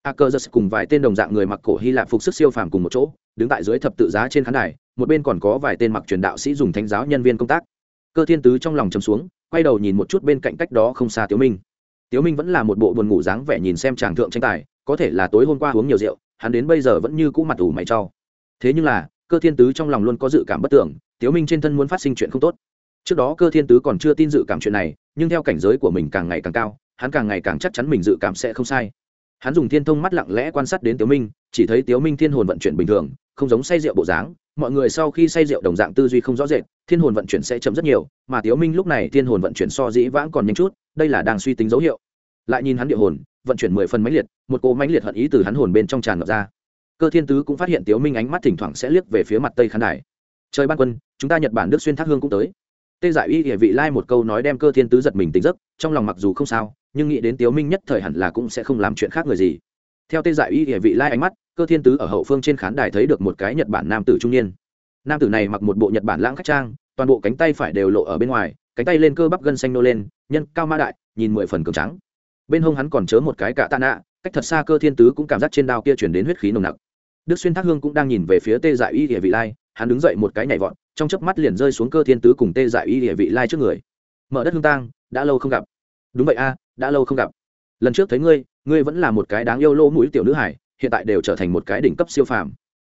Akerzus cùng vài tên đồng dạng người mặc cổ Hy Lạp phục sức siêu phàm cùng một chỗ, đứng tại dưới thập tự giá trên khán đài, một bên còn có vài tên mặc truyền đạo sĩ dùng thánh giáo nhân viên công tác. Cơ Thiên Tứ trong lòng trầm xuống, quay đầu nhìn một chút bên cạnh cách đó không xa Tiếu Minh. Tiếu Minh vẫn là một bộ buồn ngủ dáng vẻ nhìn xem chàng thượng tranh tài, có thể là tối hôm qua uống nhiều rượu, hắn đến bây giờ vẫn như cũ mặt ủ mày cho. Thế nhưng là, cơ thiên tứ trong lòng luôn có dự cảm bất tưởng tiếu minh trên thân muốn phát sinh chuyện không tốt trước đó cơ thiên tứ còn chưa tin dự cảm chuyện này nhưng theo cảnh giới của mình càng ngày càng cao hắn càng ngày càng chắc chắn mình dự cảm sẽ không sai hắn dùng thiên thông mắt lặng lẽ quan sát đến tiếu minh chỉ thấy tiếu minh thiên hồn vận chuyển bình thường không giống say rượu bộ dáng, mọi người sau khi say rượu đồng dạng tư duy không rõ rệt, thiên hồn vận chuyển sẽ chậm rất nhiều, mà tiếu minh lúc này thiên hồn vận chuyển so dĩ vãng còn nhanh chút, đây là đang suy tính dấu hiệu. Lại nhìn hắn địa hồn, vận chuyển mười phần mãnh liệt, một cỗ mãnh liệt hận ý từ hắn hồn bên trong tràn ngập ra. Cơ thiên tứ cũng phát hiện tiếu minh ánh mắt thỉnh thoảng sẽ liếc về phía mặt tây khán đài. Trời ban quân, chúng ta nhật bản đức xuyên thác hương cũng tới. Tê giải y địa vị lai một câu nói đem cơ thiên tứ giật mình tỉnh giấc, trong lòng mặc dù không sao, nhưng nghĩ đến tiếu minh nhất thời hẳn là cũng sẽ không làm chuyện khác người gì. Theo tê giải y địa vị lai ánh mắt cơ thiên tứ ở hậu phương trên khán đài thấy được một cái nhật bản nam tử trung niên. Nam tử này mặc một bộ nhật bản lãng khách trang, toàn bộ cánh tay phải đều lộ ở bên ngoài, cánh tay lên cơ bắp gân xanh nô lên, nhân cao ma đại, nhìn mười phần cường trắng bên hông hắn còn chớ một cái cạ tạ nạ cách thật xa cơ thiên tứ cũng cảm giác trên đao kia chuyển đến huyết khí nồng nặc. Đức xuyên thác hương cũng đang nhìn về phía tê dại y địa vị lai, hắn đứng dậy một cái nhảy vọt, trong chớp mắt liền rơi xuống cơ thiên tứ cùng tê dại y địa vị lai trước người. Mở đất hương tang, đã lâu không gặp. Đúng vậy a, đã lâu không gặp. Lần trước thấy ngươi ngươi vẫn là một cái đáng yêu lỗ mũi tiểu nữ hải hiện tại đều trở thành một cái đỉnh cấp siêu phàm.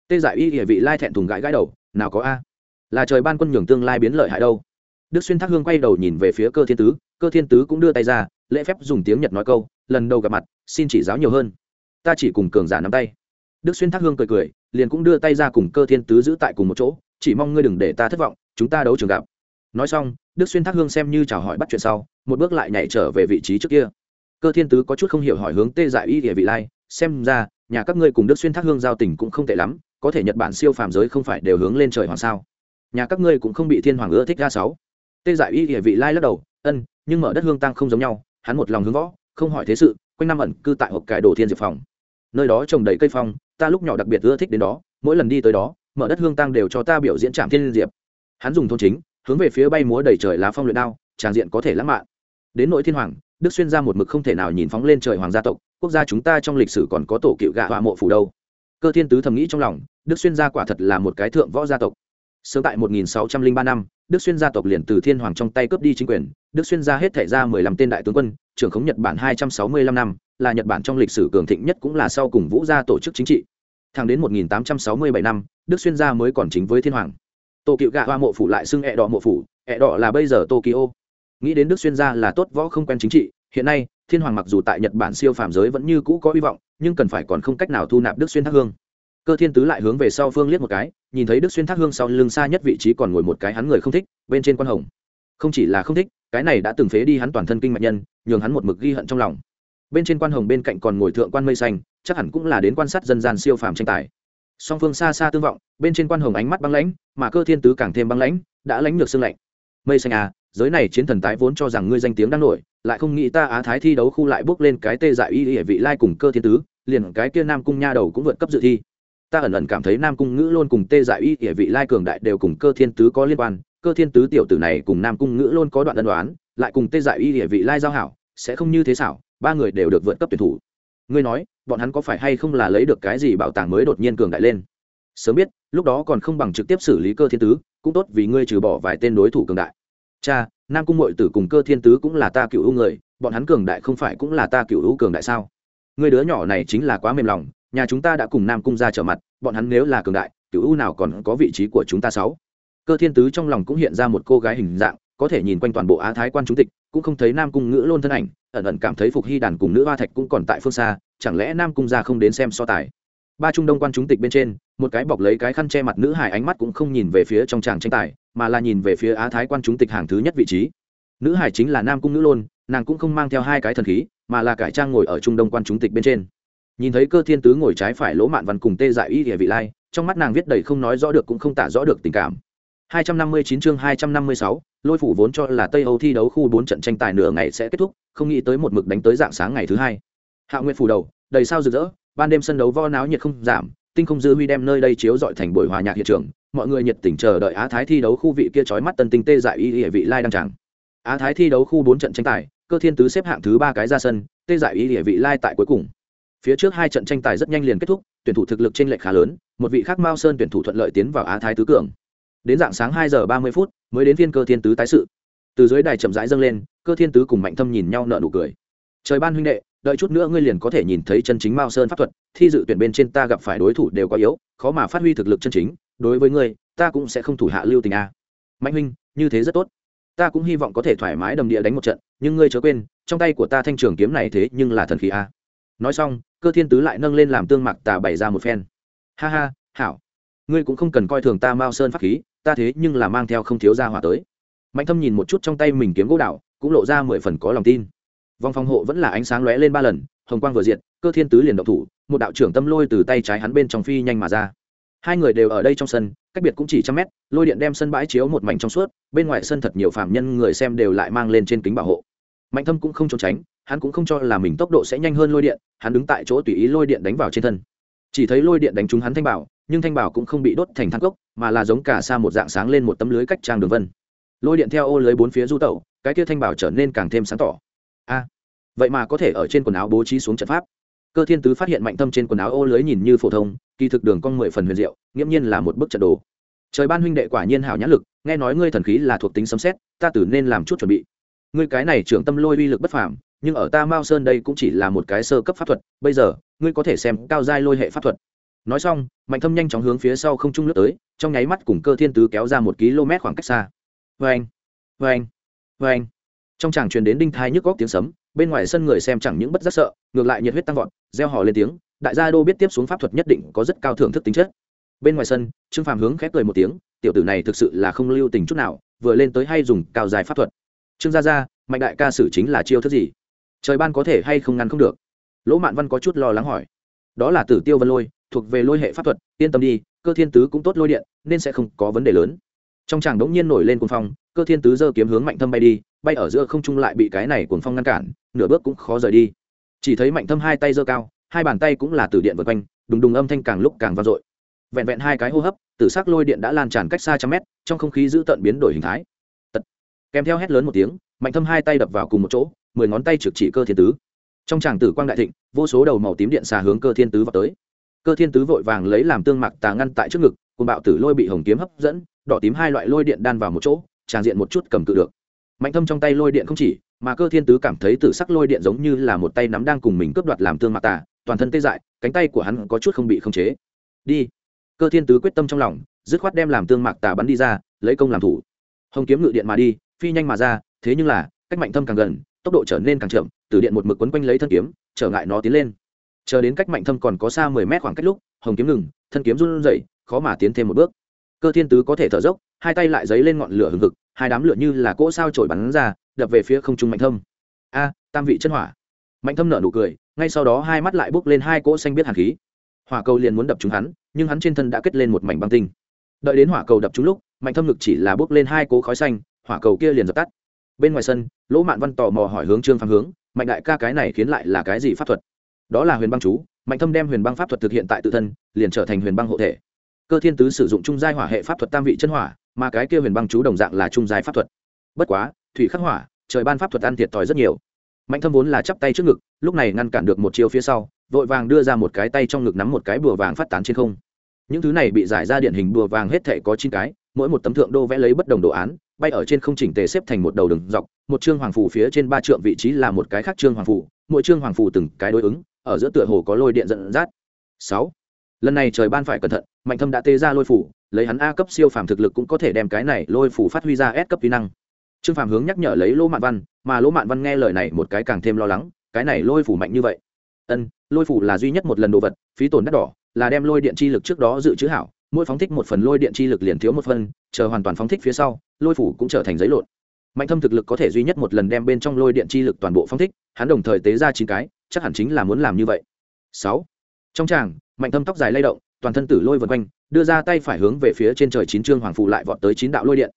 Tê dại y địa vị lai thẹn thùng gãi gãi đầu, nào có a? Là trời ban quân nhường tương lai biến lợi hại đâu. Đức xuyên thác hương quay đầu nhìn về phía cơ thiên tứ, cơ thiên tứ cũng đưa tay ra, lễ phép dùng tiếng nhật nói câu, lần đầu gặp mặt, xin chỉ giáo nhiều hơn. Ta chỉ cùng cường giả nắm tay. Đức xuyên thác hương cười cười, liền cũng đưa tay ra cùng cơ thiên tứ giữ tại cùng một chỗ, chỉ mong ngươi đừng để ta thất vọng, chúng ta đấu trường gặp. Nói xong, đức xuyên thác hương xem như chào hỏi bắt chuyện sau, một bước lại nhảy trở về vị trí trước kia. Cơ thiên tứ có chút không hiểu hỏi hướng tê dại y địa vị lai, xem ra nhà các ngươi cùng đức xuyên thác hương giao tình cũng không tệ lắm, có thể nhật bản siêu phàm giới không phải đều hướng lên trời hoàng sao? Nhà các ngươi cũng không bị thiên hoàng ưa thích ra sáu. Tê dại y địa vị lai lắc đầu, ân, nhưng mở đất hương tăng không giống nhau, hắn một lòng hướng võ, không hỏi thế sự, quanh năm ẩn cư tại hộp cải đồ thiên diệp phòng. Nơi đó trồng đầy cây phong, ta lúc nhỏ đặc biệt ưa thích đến đó, mỗi lần đi tới đó, mở đất hương tăng đều cho ta biểu diễn trạm thiên diệp. Hắn dùng thôn chính, hướng về phía bay múa đầy trời lá phong luyện đao, tràng diện có thể lãng mạn. Đến nội thiên hoàng, đức xuyên ra một mực không thể nào nhìn phóng lên trời hoàng gia tộc quốc gia chúng ta trong lịch sử còn có tổ cựu gạ họa mộ phủ đâu. Cơ thiên tứ thầm nghĩ trong lòng, đức xuyên gia quả thật là một cái thượng võ gia tộc. Sớm tại 1603 năm, đức xuyên gia tộc liền từ thiên hoàng trong tay cướp đi chính quyền, đức xuyên gia hết thể ra 15 tên đại tướng quân, trưởng khống nhật bản 265 năm, là nhật bản trong lịch sử cường thịnh nhất cũng là sau cùng vũ gia tổ chức chính trị. Thẳng đến 1867 năm, đức xuyên gia mới còn chính với thiên hoàng. Tổ cựu gạ hoa mộ phủ lại xưng ẹ đỏ mộ phủ, ẹ đỏ là bây giờ tokyo. Nghĩ đến đức xuyên gia là tốt võ không quen chính trị hiện nay, thiên hoàng mặc dù tại nhật bản siêu phàm giới vẫn như cũ có hy vọng, nhưng cần phải còn không cách nào thu nạp đức xuyên thác hương. Cơ thiên tứ lại hướng về sau phương liếc một cái, nhìn thấy đức xuyên thác hương sau lưng xa nhất vị trí còn ngồi một cái hắn người không thích, bên trên quan hồng. Không chỉ là không thích, cái này đã từng phế đi hắn toàn thân kinh mạch nhân, nhường hắn một mực ghi hận trong lòng. Bên trên quan hồng bên cạnh còn ngồi thượng quan mây xanh, chắc hẳn cũng là đến quan sát dân gian siêu phàm tranh tài. Song phương xa xa tương vọng, bên trên quan hồng ánh mắt băng lãnh, mà cơ thiên tứ càng thêm băng lãnh, đã lãnh được xương lạnh. Mây xanh à giới này chiến thần tái vốn cho rằng ngươi danh tiếng đang nổi, lại không nghĩ ta á thái thi đấu khu lại bước lên cái tê dại y hệ vị lai cùng cơ thiên tứ, liền cái kia nam cung nha đầu cũng vượt cấp dự thi. Ta ẩn ẩn cảm thấy nam cung ngữ luôn cùng tê dại y hệ vị lai cường đại đều cùng cơ thiên tứ có liên quan, cơ thiên tứ tiểu tử này cùng nam cung ngữ luôn có đoạn ân đoán lại cùng tê dại y hệ vị lai giao hảo, sẽ không như thế xảo, ba người đều được vượt cấp tuyển thủ. Ngươi nói, bọn hắn có phải hay không là lấy được cái gì bảo tàng mới đột nhiên cường đại lên? Sớm biết, lúc đó còn không bằng trực tiếp xử lý cơ thiên tứ, cũng tốt vì ngươi trừ bỏ vài tên đối thủ cường đại cha, nam cung mội tử cùng cơ thiên tứ cũng là ta cựu ưu người, bọn hắn cường đại không phải cũng là ta cựu ưu cường đại sao? Người đứa nhỏ này chính là quá mềm lòng, nhà chúng ta đã cùng nam cung ra trở mặt, bọn hắn nếu là cường đại, cựu ưu nào còn có vị trí của chúng ta sáu? Cơ thiên tứ trong lòng cũng hiện ra một cô gái hình dạng, có thể nhìn quanh toàn bộ á thái quan chúng tịch, cũng không thấy nam cung ngữ luôn thân ảnh, ẩn ẩn cảm thấy phục hy đàn cùng nữ hoa thạch cũng còn tại phương xa, chẳng lẽ nam cung ra không đến xem so tài? Ba trung đông quan chúng tịch bên trên, một cái bọc lấy cái khăn che mặt nữ hải ánh mắt cũng không nhìn về phía trong tràng tranh tài mà là nhìn về phía á thái quan chúng tịch hàng thứ nhất vị trí. Nữ hải chính là nam cung nữ lôn nàng cũng không mang theo hai cái thần khí mà là cải trang ngồi ở trung đông quan chúng tịch bên trên. Nhìn thấy cơ thiên tứ ngồi trái phải lỗ mạn văn cùng tê dại y địa vị lai trong mắt nàng viết đầy không nói rõ được cũng không tả rõ được tình cảm. 259 chương 256, lôi phủ vốn cho là tây âu thi đấu khu bốn trận tranh tài nửa ngày sẽ kết thúc không nghĩ tới một mực đánh tới dạng sáng ngày thứ hai. Hạ nguyện phủ đầu đầy sao rực rỡ ban đêm sân đấu vo náo nhiệt không giảm tinh không dư huy đem nơi đây chiếu dọi thành buổi hòa nhạc hiện trường, mọi người nhiệt tình chờ đợi á thái thi đấu khu vị kia trói mắt tân tinh tê dại y hệ vị lai đăng tràng. Á thái thi đấu khu bốn trận tranh tài, cơ thiên tứ xếp hạng thứ ba cái ra sân, tê dại y hệ vị lai tại cuối cùng. Phía trước hai trận tranh tài rất nhanh liền kết thúc, tuyển thủ thực lực trên lệch khá lớn, một vị khác mao sơn tuyển thủ thuận lợi tiến vào á thái tứ cường. Đến dạng sáng hai giờ ba mươi phút, mới đến phiên cơ thiên tứ tái sự. Từ dưới đài chậm rãi dâng lên, cơ thiên tứ cùng mạnh thâm nhìn nhau nợ nụ cười. Trời ban huynh đệ đợi chút nữa ngươi liền có thể nhìn thấy chân chính mao sơn pháp thuật, thi dự tuyển bên trên ta gặp phải đối thủ đều quá yếu, khó mà phát huy thực lực chân chính, đối với ngươi, ta cũng sẽ không thủ hạ lưu tình a. Mạnh huynh, như thế rất tốt. Ta cũng hy vọng có thể thoải mái đầm địa đánh một trận, nhưng ngươi chớ quên, trong tay của ta thanh trường kiếm này thế nhưng là thần khí a. Nói xong, cơ thiên tứ lại nâng lên làm tương mặc tà bày ra một phen. Ha ha, hảo. Ngươi cũng không cần coi thường ta mao sơn pháp khí, ta thế nhưng là mang theo không thiếu ra hỏa tới. Mạnh thâm nhìn một chút trong tay mình kiếm gỗ đạo cũng lộ ra mười phần có lòng tin vòng phòng hộ vẫn là ánh sáng lóe lên ba lần, hồng quang vừa diệt, cơ thiên tứ liền động thủ, một đạo trưởng tâm lôi từ tay trái hắn bên trong phi nhanh mà ra. Hai người đều ở đây trong sân, cách biệt cũng chỉ trăm mét, lôi điện đem sân bãi chiếu một mảnh trong suốt, bên ngoài sân thật nhiều phạm nhân người xem đều lại mang lên trên kính bảo hộ. Mạnh thâm cũng không trốn tránh, hắn cũng không cho là mình tốc độ sẽ nhanh hơn lôi điện, hắn đứng tại chỗ tùy ý lôi điện đánh vào trên thân. Chỉ thấy lôi điện đánh trúng hắn thanh bảo, nhưng thanh bảo cũng không bị đốt thành thang cốc, mà là giống cả xa một dạng sáng lên một tấm lưới cách trang đường vân. Lôi điện theo ô lưới bốn phía du tẩu, cái kia thanh bảo trở nên càng thêm sáng tỏ vậy mà có thể ở trên quần áo bố trí xuống trận pháp. Cơ thiên tứ phát hiện mạnh tâm trên quần áo ô lưới nhìn như phổ thông, kỳ thực đường cong mười phần huyền diệu, nghiễm nhiên là một bức trận đồ. Trời ban huynh đệ quả nhiên hảo nhãn lực, nghe nói ngươi thần khí là thuộc tính sấm xét ta tử nên làm chút chuẩn bị. Ngươi cái này trưởng tâm lôi uy lực bất phàm, nhưng ở ta mao sơn đây cũng chỉ là một cái sơ cấp pháp thuật, bây giờ, ngươi có thể xem cao giai lôi hệ pháp thuật. Nói xong, mạnh thâm nhanh chóng hướng phía sau không trung lướt tới, trong nháy mắt cùng cơ thiên tứ kéo ra một km khoảng cách xa. Vê anh vê anh vê anh trong tràng truyền đến đinh thai nhức góc tiếng sấm bên ngoài sân người xem chẳng những bất giác sợ, ngược lại nhiệt huyết tăng vọt gieo hò lên tiếng, đại gia đô biết tiếp xuống pháp thuật nhất định có rất cao thưởng thức tính chất. Bên ngoài sân, trương phàm hướng khép cười một tiếng, tiểu tử này thực sự là không lưu tình chút nào, vừa lên tới hay dùng cao dài pháp thuật. Trương gia gia, mạnh đại ca sử chính là chiêu thức gì? Trời ban có thể hay không ngăn không được? Lỗ mạn văn có chút lo lắng hỏi. Đó là tử tiêu vân lôi, thuộc về lôi hệ pháp thuật, yên tâm đi, cơ thiên tứ cũng tốt lôi điện, nên sẽ không có vấn đề lớn. Trong tràng đống nhiên nổi lên cuồng phong, cơ thiên tứ giơ kiếm hướng mạnh thâm bay đi bay ở giữa không trung lại bị cái này cuồng phong ngăn cản, nửa bước cũng khó rời đi. Chỉ thấy mạnh thâm hai tay giơ cao, hai bàn tay cũng là từ điện vượt quanh, đùng đùng âm thanh càng lúc càng vang dội. Vẹn vẹn hai cái hô hấp, tử sắc lôi điện đã lan tràn cách xa trăm mét, trong không khí giữ tận biến đổi hình thái. Tật. kèm theo hét lớn một tiếng, mạnh thâm hai tay đập vào cùng một chỗ, mười ngón tay trực chỉ cơ thiên tứ. Trong tràng tử quang đại thịnh, vô số đầu màu tím điện xà hướng cơ thiên tứ vào tới. Cơ thiên tứ vội vàng lấy làm tương mặc tà ngăn tại trước ngực cùng bạo tử lôi bị hồng kiếm hấp dẫn, đỏ tím hai loại lôi điện đan vào một chỗ, tràn diện một chút cầm cự được mạnh thâm trong tay lôi điện không chỉ, mà cơ thiên tứ cảm thấy tử sắc lôi điện giống như là một tay nắm đang cùng mình cướp đoạt làm tương mạc tà, toàn thân tê dại, cánh tay của hắn có chút không bị khống chế. Đi. Cơ thiên tứ quyết tâm trong lòng, dứt khoát đem làm tương mạc tà bắn đi ra, lấy công làm thủ. Hồng kiếm ngự điện mà đi, phi nhanh mà ra, thế nhưng là, cách mạnh thâm càng gần, tốc độ trở nên càng chậm, từ điện một mực quấn quanh lấy thân kiếm, trở ngại nó tiến lên. Chờ đến cách mạnh thâm còn có xa mười mét khoảng cách lúc, hồng kiếm ngừng, thân kiếm run rẩy, khó mà tiến thêm một bước. Cơ thiên tứ có thể thở dốc hai tay lại giấy lên ngọn lửa hừng hực, hai đám lửa như là cỗ sao trổi bắn ra, đập về phía không trung mạnh thâm. A, tam vị chân hỏa. Mạnh thâm nở nụ cười, ngay sau đó hai mắt lại bốc lên hai cỗ xanh biết hàn khí. Hỏa cầu liền muốn đập trúng hắn, nhưng hắn trên thân đã kết lên một mảnh băng tinh. Đợi đến hỏa cầu đập trúng lúc, mạnh thâm ngực chỉ là bốc lên hai cỗ khói xanh, hỏa cầu kia liền dập tắt. Bên ngoài sân, lỗ mạn văn tò mò hỏi hướng trương phàm hướng, mạnh đại ca cái này khiến lại là cái gì pháp thuật? Đó là huyền băng chú. Mạnh thâm đem huyền băng pháp thuật thực hiện tại tự thân, liền trở thành huyền băng hộ thể. Cơ thiên tứ sử dụng trung giai hỏa hệ pháp thuật tam vị chân hỏa mà cái kia huyền băng chú đồng dạng là trung giai pháp thuật. Bất quá, thủy khắc hỏa, trời ban pháp thuật ăn thiệt thòi rất nhiều. Mạnh thâm vốn là chắp tay trước ngực, lúc này ngăn cản được một chiều phía sau, vội vàng đưa ra một cái tay trong ngực nắm một cái bùa vàng phát tán trên không. Những thứ này bị giải ra điện hình bùa vàng hết thể có chín cái, mỗi một tấm thượng đô vẽ lấy bất đồng đồ án, bay ở trên không chỉnh tề xếp thành một đầu đường dọc, một chương hoàng phủ phía trên ba trượng vị trí là một cái khác chương hoàng phủ mỗi chương hoàng phủ từng cái đối ứng, ở giữa tựa hồ có lôi điện dẫn dắt. Sáu. Lần này trời ban phải cẩn thận, mạnh thâm đã tê ra lôi phủ lấy hắn a cấp siêu phàm thực lực cũng có thể đem cái này lôi phủ phát huy ra s cấp kỹ năng. Trương phàm hướng nhắc nhở lấy lỗ mạn văn, mà lỗ mạn văn nghe lời này một cái càng thêm lo lắng, cái này lôi phủ mạnh như vậy. Ân, lôi phủ là duy nhất một lần đồ vật, phí tổn đắt đỏ, là đem lôi điện chi lực trước đó dự trữ hảo, mỗi phóng thích một phần lôi điện chi lực liền thiếu một phần, chờ hoàn toàn phóng thích phía sau, lôi phủ cũng trở thành giấy lộn. Mạnh thâm thực lực có thể duy nhất một lần đem bên trong lôi điện chi lực toàn bộ phóng thích, hắn đồng thời tế ra chín cái, chắc hẳn chính là muốn làm như vậy. Sáu, trong tràng, mạnh thâm tóc dài lay động, toàn thân tử lôi vần quanh đưa ra tay phải hướng về phía trên trời chín trương hoàng phù lại vọt tới chín đạo lôi điện.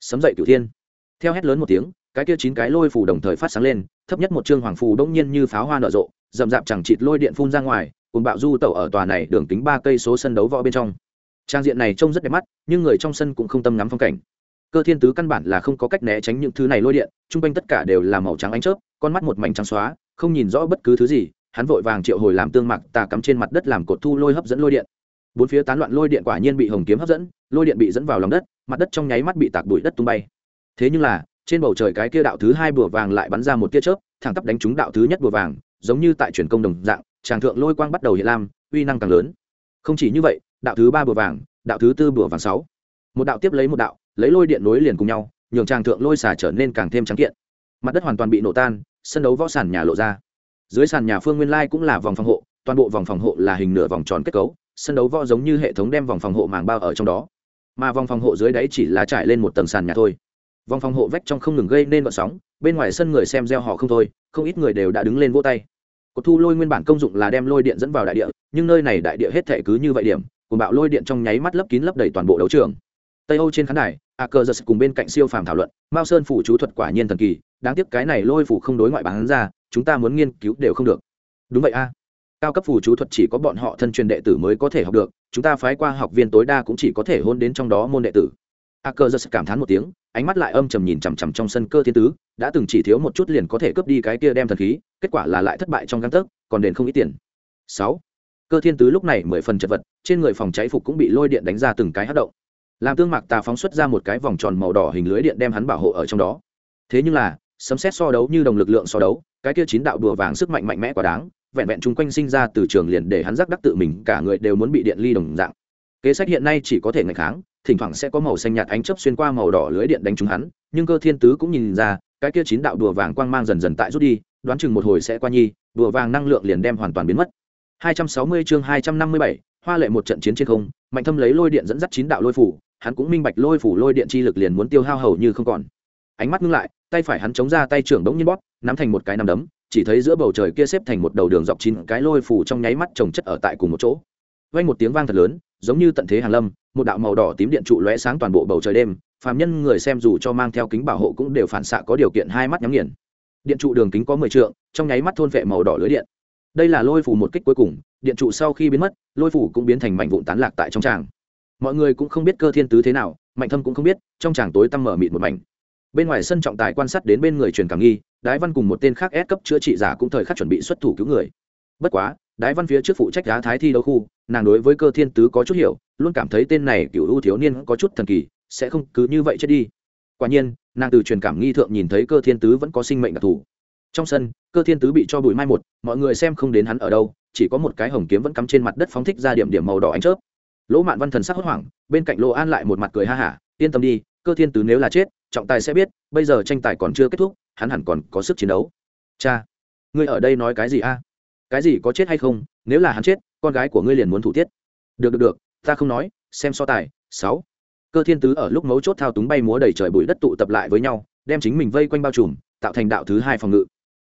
Sấm dậy cửu thiên. Theo hét lớn một tiếng, cái kia chín cái lôi phủ đồng thời phát sáng lên, thấp nhất một trương hoàng phù đông nhiên như pháo hoa nở rộ, rậm rạp chẳng chịt lôi điện phun ra ngoài, cùng bạo du tẩu ở tòa này đường kính ba cây số sân đấu võ bên trong. Trang diện này trông rất đẹp mắt, nhưng người trong sân cũng không tâm ngắm phong cảnh. Cơ thiên tứ căn bản là không có cách né tránh những thứ này lôi điện, chung quanh tất cả đều là màu trắng ánh chớp, con mắt một mảnh trắng xóa, không nhìn rõ bất cứ thứ gì, hắn vội vàng triệu hồi làm tương mặc tà cắm trên mặt đất làm cột thu lôi hấp dẫn lôi điện bốn phía tán loạn lôi điện quả nhiên bị hồng kiếm hấp dẫn, lôi điện bị dẫn vào lòng đất, mặt đất trong nháy mắt bị tạc đuổi đất tung bay. Thế nhưng là, trên bầu trời cái kia đạo thứ hai bùa vàng lại bắn ra một tia chớp, thẳng tắp đánh trúng đạo thứ nhất bùa vàng, giống như tại truyền công đồng dạng, tràng thượng lôi quang bắt đầu hiện lam, uy năng càng lớn. Không chỉ như vậy, đạo thứ ba bùa vàng, đạo thứ tư bùa vàng sáu. Một đạo tiếp lấy một đạo, lấy lôi điện nối liền cùng nhau, nhường tràng thượng lôi xả trở nên càng thêm trắng kiện. Mặt đất hoàn toàn bị nổ tan, sân đấu võ sàn nhà lộ ra. Dưới sàn nhà phương nguyên lai cũng là vòng phòng hộ, toàn bộ vòng phòng hộ là hình nửa vòng tròn kết cấu sân đấu võ giống như hệ thống đem vòng phòng hộ màng bao ở trong đó. Mà vòng phòng hộ dưới đáy chỉ là trải lên một tầng sàn nhà thôi. Vòng phòng hộ vách trong không ngừng gây nên vận sóng, bên ngoài sân người xem gieo họ không thôi, không ít người đều đã đứng lên vỗ tay. Cột thu lôi nguyên bản công dụng là đem lôi điện dẫn vào đại địa, nhưng nơi này đại địa hết thể cứ như vậy điểm cùng bạo lôi điện trong nháy mắt lấp kín lấp đầy toàn bộ đấu trường. Tây âu trên khán đài a cơ giật cùng bên cạnh siêu phàm thảo luận, mao sơn phủ chú thuật quả nhiên thần kỳ, đáng tiếc cái này lôi phủ không đối ngoại bán ra, chúng ta muốn nghiên cứu đều không được. Đúng vậy a cao cấp phù chú thuật chỉ có bọn họ thân truyền đệ tử mới có thể học được, chúng ta phái qua học viên tối đa cũng chỉ có thể hôn đến trong đó môn đệ tử. A cơ giật cảm thán một tiếng, ánh mắt lại âm trầm nhìn chằm chằm trong sân cơ thiên tứ, đã từng chỉ thiếu một chút liền có thể cướp đi cái kia đem thần khí, kết quả là lại thất bại trong găng tấc, còn đền không ít tiền. Sáu. Cơ thiên tứ lúc này mười phần chật vật, trên người phòng cháy phục cũng bị lôi điện đánh ra từng cái hát động. Làm tương mạc tà phóng xuất ra một cái vòng tròn màu đỏ hình lưới điện đem hắn bảo hộ ở trong đó. Thế nhưng là, sấm xét so đấu như đồng lực lượng so đấu, cái kia chín đạo đùa vàng sức mạnh mạnh mẽ quá đáng vẹn vẹn chung quanh sinh ra từ trường liền để hắn giác đắc tự mình cả người đều muốn bị điện ly đồng dạng. Kế sách hiện nay chỉ có thể ngày kháng thỉnh thoảng sẽ có màu xanh nhạt ánh chớp xuyên qua màu đỏ lưới điện đánh trúng hắn nhưng cơ thiên tứ cũng nhìn ra cái kia chín đạo đùa vàng quang mang dần dần tại rút đi đoán chừng một hồi sẽ qua nhi đùa vàng năng lượng liền đem hoàn toàn biến mất. 260 chương 257, hoa lệ một trận chiến trên không mạnh thâm lấy lôi điện dẫn dắt chín đạo lôi phủ hắn cũng minh bạch lôi phủ lôi điện chi lực liền muốn tiêu hao hầu như không còn. Ánh mắt ngưng lại tay phải hắn chống ra tay trưởng đống nhiên bóp nắm thành một cái nắm đấm chỉ thấy giữa bầu trời kia xếp thành một đầu đường dọc chín cái lôi phủ trong nháy mắt trồng chất ở tại cùng một chỗ. Vang một tiếng vang thật lớn, giống như tận thế hàng lâm, một đạo màu đỏ tím điện trụ lóe sáng toàn bộ bầu trời đêm, phàm nhân người xem dù cho mang theo kính bảo hộ cũng đều phản xạ có điều kiện hai mắt nhắm nghiền. Điện trụ đường kính có mười trượng, trong nháy mắt thôn vệ màu đỏ lưới điện. Đây là lôi phủ một kích cuối cùng, điện trụ sau khi biến mất, lôi phủ cũng biến thành mảnh vụn tán lạc tại trong tràng. Mọi người cũng không biết cơ thiên tứ thế nào, mạnh thâm cũng không biết, trong tràng tối tăm mở mịt một mảnh bên ngoài sân trọng tài quan sát đến bên người truyền cảm nghi, đái văn cùng một tên khác ép cấp chữa trị giả cũng thời khắc chuẩn bị xuất thủ cứu người. Bất quá, đái văn phía trước phụ trách giá thái thi đấu khu, nàng đối với cơ thiên tứ có chút hiểu, luôn cảm thấy tên này cựu ưu thiếu niên có chút thần kỳ, sẽ không cứ như vậy chết đi. Quả nhiên, nàng từ truyền cảm nghi thượng nhìn thấy cơ thiên tứ vẫn có sinh mệnh đặc thù. Trong sân, cơ thiên tứ bị cho bụi mai một, mọi người xem không đến hắn ở đâu, chỉ có một cái hồng kiếm vẫn cắm trên mặt đất phóng thích ra điểm điểm màu đỏ ánh chớp. Lỗ mạn văn thần sắc hốt hoảng, bên cạnh lỗ an lại một mặt cười ha hả, yên tâm đi, cơ thiên tứ nếu là chết trọng tài sẽ biết, bây giờ tranh tài còn chưa kết thúc, hắn hẳn còn có sức chiến đấu. Cha, ngươi ở đây nói cái gì a? Cái gì có chết hay không? Nếu là hắn chết, con gái của ngươi liền muốn thủ tiết. Được được được, ta không nói, xem so tài. Sáu. Cơ thiên tứ ở lúc mấu chốt thao túng bay múa đầy trời bụi đất tụ tập lại với nhau, đem chính mình vây quanh bao trùm, tạo thành đạo thứ hai phòng ngự.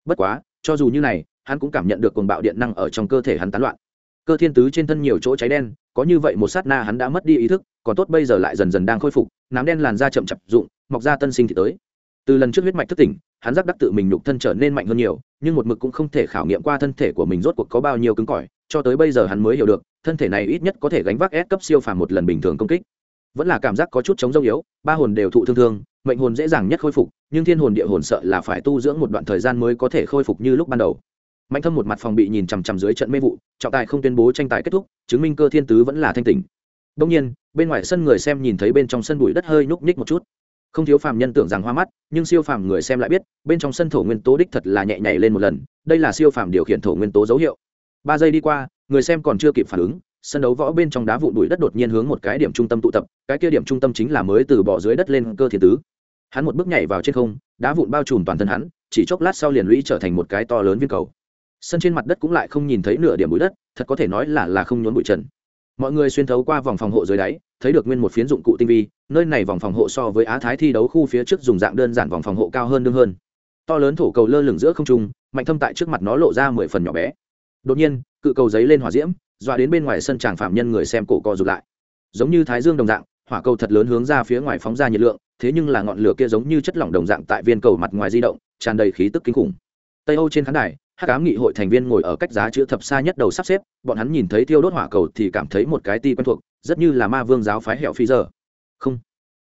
Bất quá, cho dù như này, hắn cũng cảm nhận được cồn bạo điện năng ở trong cơ thể hắn tán loạn. Cơ thiên tứ trên thân nhiều chỗ cháy đen, có như vậy một sát na hắn đã mất đi ý thức, còn tốt bây giờ lại dần dần đang khôi phục, nám đen làn da chậm chập dụng mọc ra tân sinh thì tới. Từ lần trước huyết mạch thất tỉnh, hắn giác đắc tự mình nhục thân trở nên mạnh hơn nhiều, nhưng một mực cũng không thể khảo nghiệm qua thân thể của mình rốt cuộc có bao nhiêu cứng cỏi, cho tới bây giờ hắn mới hiểu được, thân thể này ít nhất có thể gánh vác ép cấp siêu phàm một lần bình thường công kích. Vẫn là cảm giác có chút chống dông yếu, ba hồn đều thụ thương thương, mệnh hồn dễ dàng nhất khôi phục, nhưng thiên hồn địa hồn sợ là phải tu dưỡng một đoạn thời gian mới có thể khôi phục như lúc ban đầu. Mạnh thâm một mặt phòng bị nhìn chằm chằm dưới trận mê vụ, trọng tài không tuyên bố tranh tài kết thúc, chứng minh cơ thiên tứ vẫn là thanh tỉnh. Đông nhiên, bên ngoài sân người xem nhìn thấy bên trong sân bụi đất hơi nhúc nhích một chút không thiếu phàm nhân tưởng rằng hoa mắt, nhưng siêu phàm người xem lại biết, bên trong sân thổ nguyên tố đích thật là nhẹ nhảy lên một lần, đây là siêu phàm điều khiển thổ nguyên tố dấu hiệu. Ba giây đi qua, người xem còn chưa kịp phản ứng, sân đấu võ bên trong đá vụn bụi đất đột nhiên hướng một cái điểm trung tâm tụ tập, cái kia điểm trung tâm chính là mới từ bỏ dưới đất lên cơ thiên tứ. Hắn một bước nhảy vào trên không, đá vụn bao trùm toàn thân hắn, chỉ chốc lát sau liền lũy trở thành một cái to lớn viên cầu. Sân trên mặt đất cũng lại không nhìn thấy nửa điểm bụi đất, thật có thể nói là là không nhốn bụi trần. Mọi người xuyên thấu qua vòng phòng hộ dưới đáy thấy được nguyên một phiến dụng cụ tinh vi, nơi này vòng phòng hộ so với á thái thi đấu khu phía trước dùng dạng đơn giản vòng phòng hộ cao hơn đương hơn. To lớn thổ cầu lơ lửng giữa không trung, mạnh thâm tại trước mặt nó lộ ra mười phần nhỏ bé. Đột nhiên, cự cầu giấy lên hỏa diễm, dọa đến bên ngoài sân tràng phạm nhân người xem cổ co rụt lại. Giống như thái dương đồng dạng, hỏa cầu thật lớn hướng ra phía ngoài phóng ra nhiệt lượng, thế nhưng là ngọn lửa kia giống như chất lỏng đồng dạng tại viên cầu mặt ngoài di động, tràn đầy khí tức kinh khủng. Tây âu trên khán đài hắc ám nghị hội thành viên ngồi ở cách giá chữ thập xa nhất đầu sắp xếp, bọn hắn nhìn thấy thiêu đốt hỏa cầu thì cảm thấy một cái ti quen thuộc, rất như là ma vương giáo phái hẹo phi giờ. Không.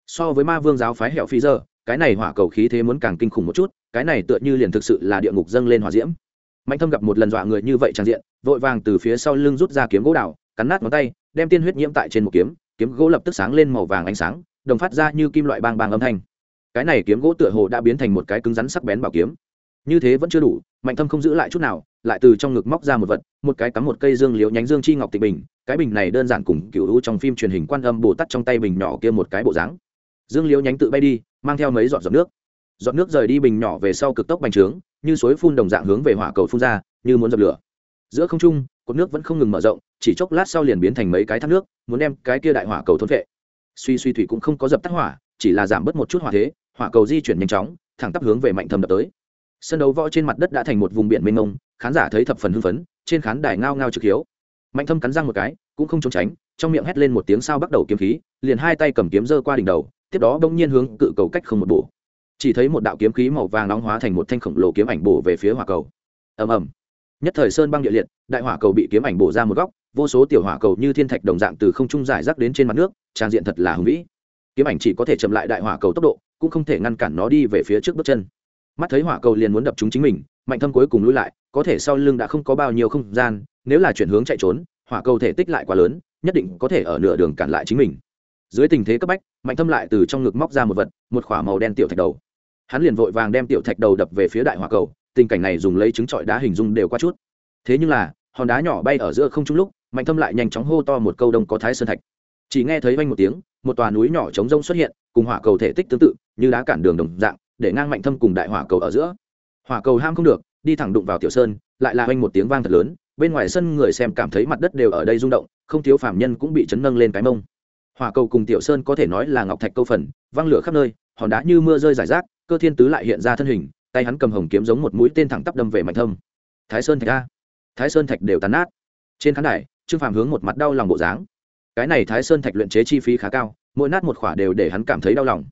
So với ma vương giáo phái hẹo phi giờ, cái này hỏa cầu khí thế muốn càng kinh khủng một chút, cái này tựa như liền thực sự là địa ngục dâng lên hỏa diễm. Mạnh thâm gặp một lần dọa người như vậy trang diện, vội vàng từ phía sau lưng rút ra kiếm gỗ đào, cắn nát ngón tay, đem tiên huyết nhiễm tại trên một kiếm kiếm gỗ lập tức sáng lên màu vàng ánh sáng, đồng phát ra như kim loại bang bang âm thanh. Cái này kiếm gỗ tựa hồ đã biến thành một cái cứng rắn sắc bén bảo kiếm. Như thế vẫn chưa đủ mạnh thâm không giữ lại chút nào, lại từ trong ngực móc ra một vật, một cái cắm một cây dương liễu nhánh dương chi ngọc tịnh bình. Cái bình này đơn giản cùng cựu u trong phim truyền hình quan âm bồ tát trong tay bình nhỏ kia một cái bộ dáng. Dương liễu nhánh tự bay đi, mang theo mấy giọt giọt nước. Giọt nước rời đi bình nhỏ về sau cực tốc bành trướng, như suối phun đồng dạng hướng về hỏa cầu phun ra, như muốn dập lửa. Giữa không trung, cột nước vẫn không ngừng mở rộng, chỉ chốc lát sau liền biến thành mấy cái thác nước, muốn đem cái kia đại hỏa cầu thôn vệ. Suy suy thủy cũng không có dập tắt hỏa, chỉ là giảm bớt một chút hỏa thế, hỏa cầu di chuyển nhanh chóng, thẳng tắp hướng về mạnh thâm đập tới sân đấu võ trên mặt đất đã thành một vùng biển mênh mông, khán giả thấy thập phần hưng phấn, trên khán đài ngao ngao trực hiếu. Mạnh thâm cắn răng một cái, cũng không trốn tránh, trong miệng hét lên một tiếng sao bắt đầu kiếm khí, liền hai tay cầm kiếm giơ qua đỉnh đầu, tiếp đó bỗng nhiên hướng cự cầu cách không một bổ. Chỉ thấy một đạo kiếm khí màu vàng nóng hóa thành một thanh khổng lồ kiếm ảnh bổ về phía hỏa cầu. Ầm ầm. Nhất thời sơn băng địa liệt, đại hỏa cầu bị kiếm ảnh bổ ra một góc, vô số tiểu hỏa cầu như thiên thạch đồng dạng từ không trung giải rác đến trên mặt nước, trang diện thật là hùng vĩ. Kiếm ảnh chỉ có thể chậm lại đại hỏa cầu tốc độ, cũng không thể ngăn cản nó đi về phía trước bước chân mắt thấy hỏa cầu liền muốn đập chúng chính mình, mạnh thâm cuối cùng lui lại, có thể sau lưng đã không có bao nhiêu không gian, nếu là chuyển hướng chạy trốn, hỏa cầu thể tích lại quá lớn, nhất định có thể ở nửa đường cản lại chính mình. Dưới tình thế cấp bách, mạnh thâm lại từ trong ngực móc ra một vật, một khỏa màu đen tiểu thạch đầu. Hắn liền vội vàng đem tiểu thạch đầu đập về phía đại hỏa cầu, tình cảnh này dùng lấy trứng trọi đá hình dung đều qua chút. Thế nhưng là, hòn đá nhỏ bay ở giữa không trung lúc, mạnh thâm lại nhanh chóng hô to một câu đông có thái sơn thạch. Chỉ nghe thấy vanh một tiếng, một tòa núi nhỏ trống rông xuất hiện, cùng hỏa cầu thể tích tương tự, như đá cản đường đồng dạng để ngang mạnh thâm cùng đại hỏa cầu ở giữa. Hỏa cầu ham không được, đi thẳng đụng vào tiểu sơn, lại là oanh một tiếng vang thật lớn, bên ngoài sân người xem cảm thấy mặt đất đều ở đây rung động, không thiếu phạm nhân cũng bị chấn nâng lên cái mông. Hỏa cầu cùng tiểu sơn có thể nói là ngọc thạch câu phần văng lửa khắp nơi, hòn đá như mưa rơi rải rác, cơ thiên tứ lại hiện ra thân hình, tay hắn cầm hồng kiếm giống một mũi tên thẳng tắp đâm về mạnh thâm. Thái sơn thạch a. Thái sơn thạch đều tàn nát. Trên khán đài, trương phàm hướng một mặt đau lòng bộ dáng. Cái này thái sơn thạch luyện chế chi phí khá cao, mỗi nát một khỏa đều để hắn cảm thấy đau lòng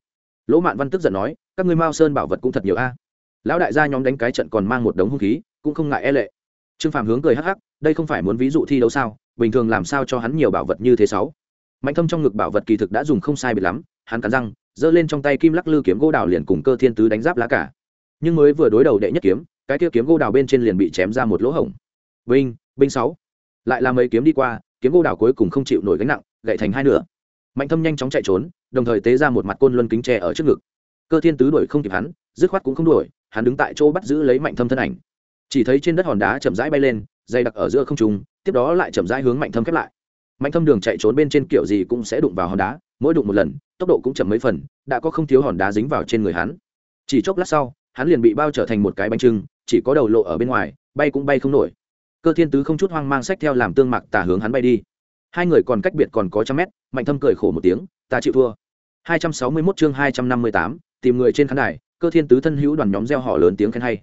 lỗ mạn văn tức giận nói, các ngươi mao sơn bảo vật cũng thật nhiều a. Lão đại gia nhóm đánh cái trận còn mang một đống hung khí, cũng không ngại e lệ. Trương phàm hướng cười hắc hắc, đây không phải muốn ví dụ thi đấu sao? Bình thường làm sao cho hắn nhiều bảo vật như thế sáu? Mạnh thâm trong ngực bảo vật kỳ thực đã dùng không sai biệt lắm, hắn cắn răng, giơ lên trong tay kim lắc lư kiếm gỗ đào liền cùng cơ thiên tứ đánh giáp lá cả. Nhưng mới vừa đối đầu đệ nhất kiếm, cái kia kiếm gỗ đào bên trên liền bị chém ra một lỗ hổng. Binh binh sáu. Lại là mấy kiếm đi qua, kiếm gỗ đào cuối cùng không chịu nổi gánh nặng gậy thành hai nửa. Mạnh thâm nhanh chóng chạy trốn đồng thời tế ra một mặt côn luân kính tre ở trước ngực. Cơ thiên tứ đuổi không kịp hắn, dứt khoát cũng không đuổi, hắn đứng tại chỗ bắt giữ lấy mạnh thâm thân ảnh. Chỉ thấy trên đất hòn đá chậm rãi bay lên, dày đặc ở giữa không trung, tiếp đó lại chậm rãi hướng mạnh thâm khép lại. Mạnh thâm đường chạy trốn bên trên kiểu gì cũng sẽ đụng vào hòn đá, mỗi đụng một lần, tốc độ cũng chậm mấy phần, đã có không thiếu hòn đá dính vào trên người hắn. Chỉ chốc lát sau, hắn liền bị bao trở thành một cái bánh trưng, chỉ có đầu lộ ở bên ngoài, bay cũng bay không nổi. Cơ thiên tứ không chút hoang mang sách theo làm tương mặc tả hướng hắn bay đi. Hai người còn cách biệt còn có trăm mét, mạnh thâm cười khổ một tiếng ta chịu thua. 261 chương 258, tìm người trên khán đài cơ thiên tứ thân hữu đoàn nhóm reo hò lớn tiếng khen hay.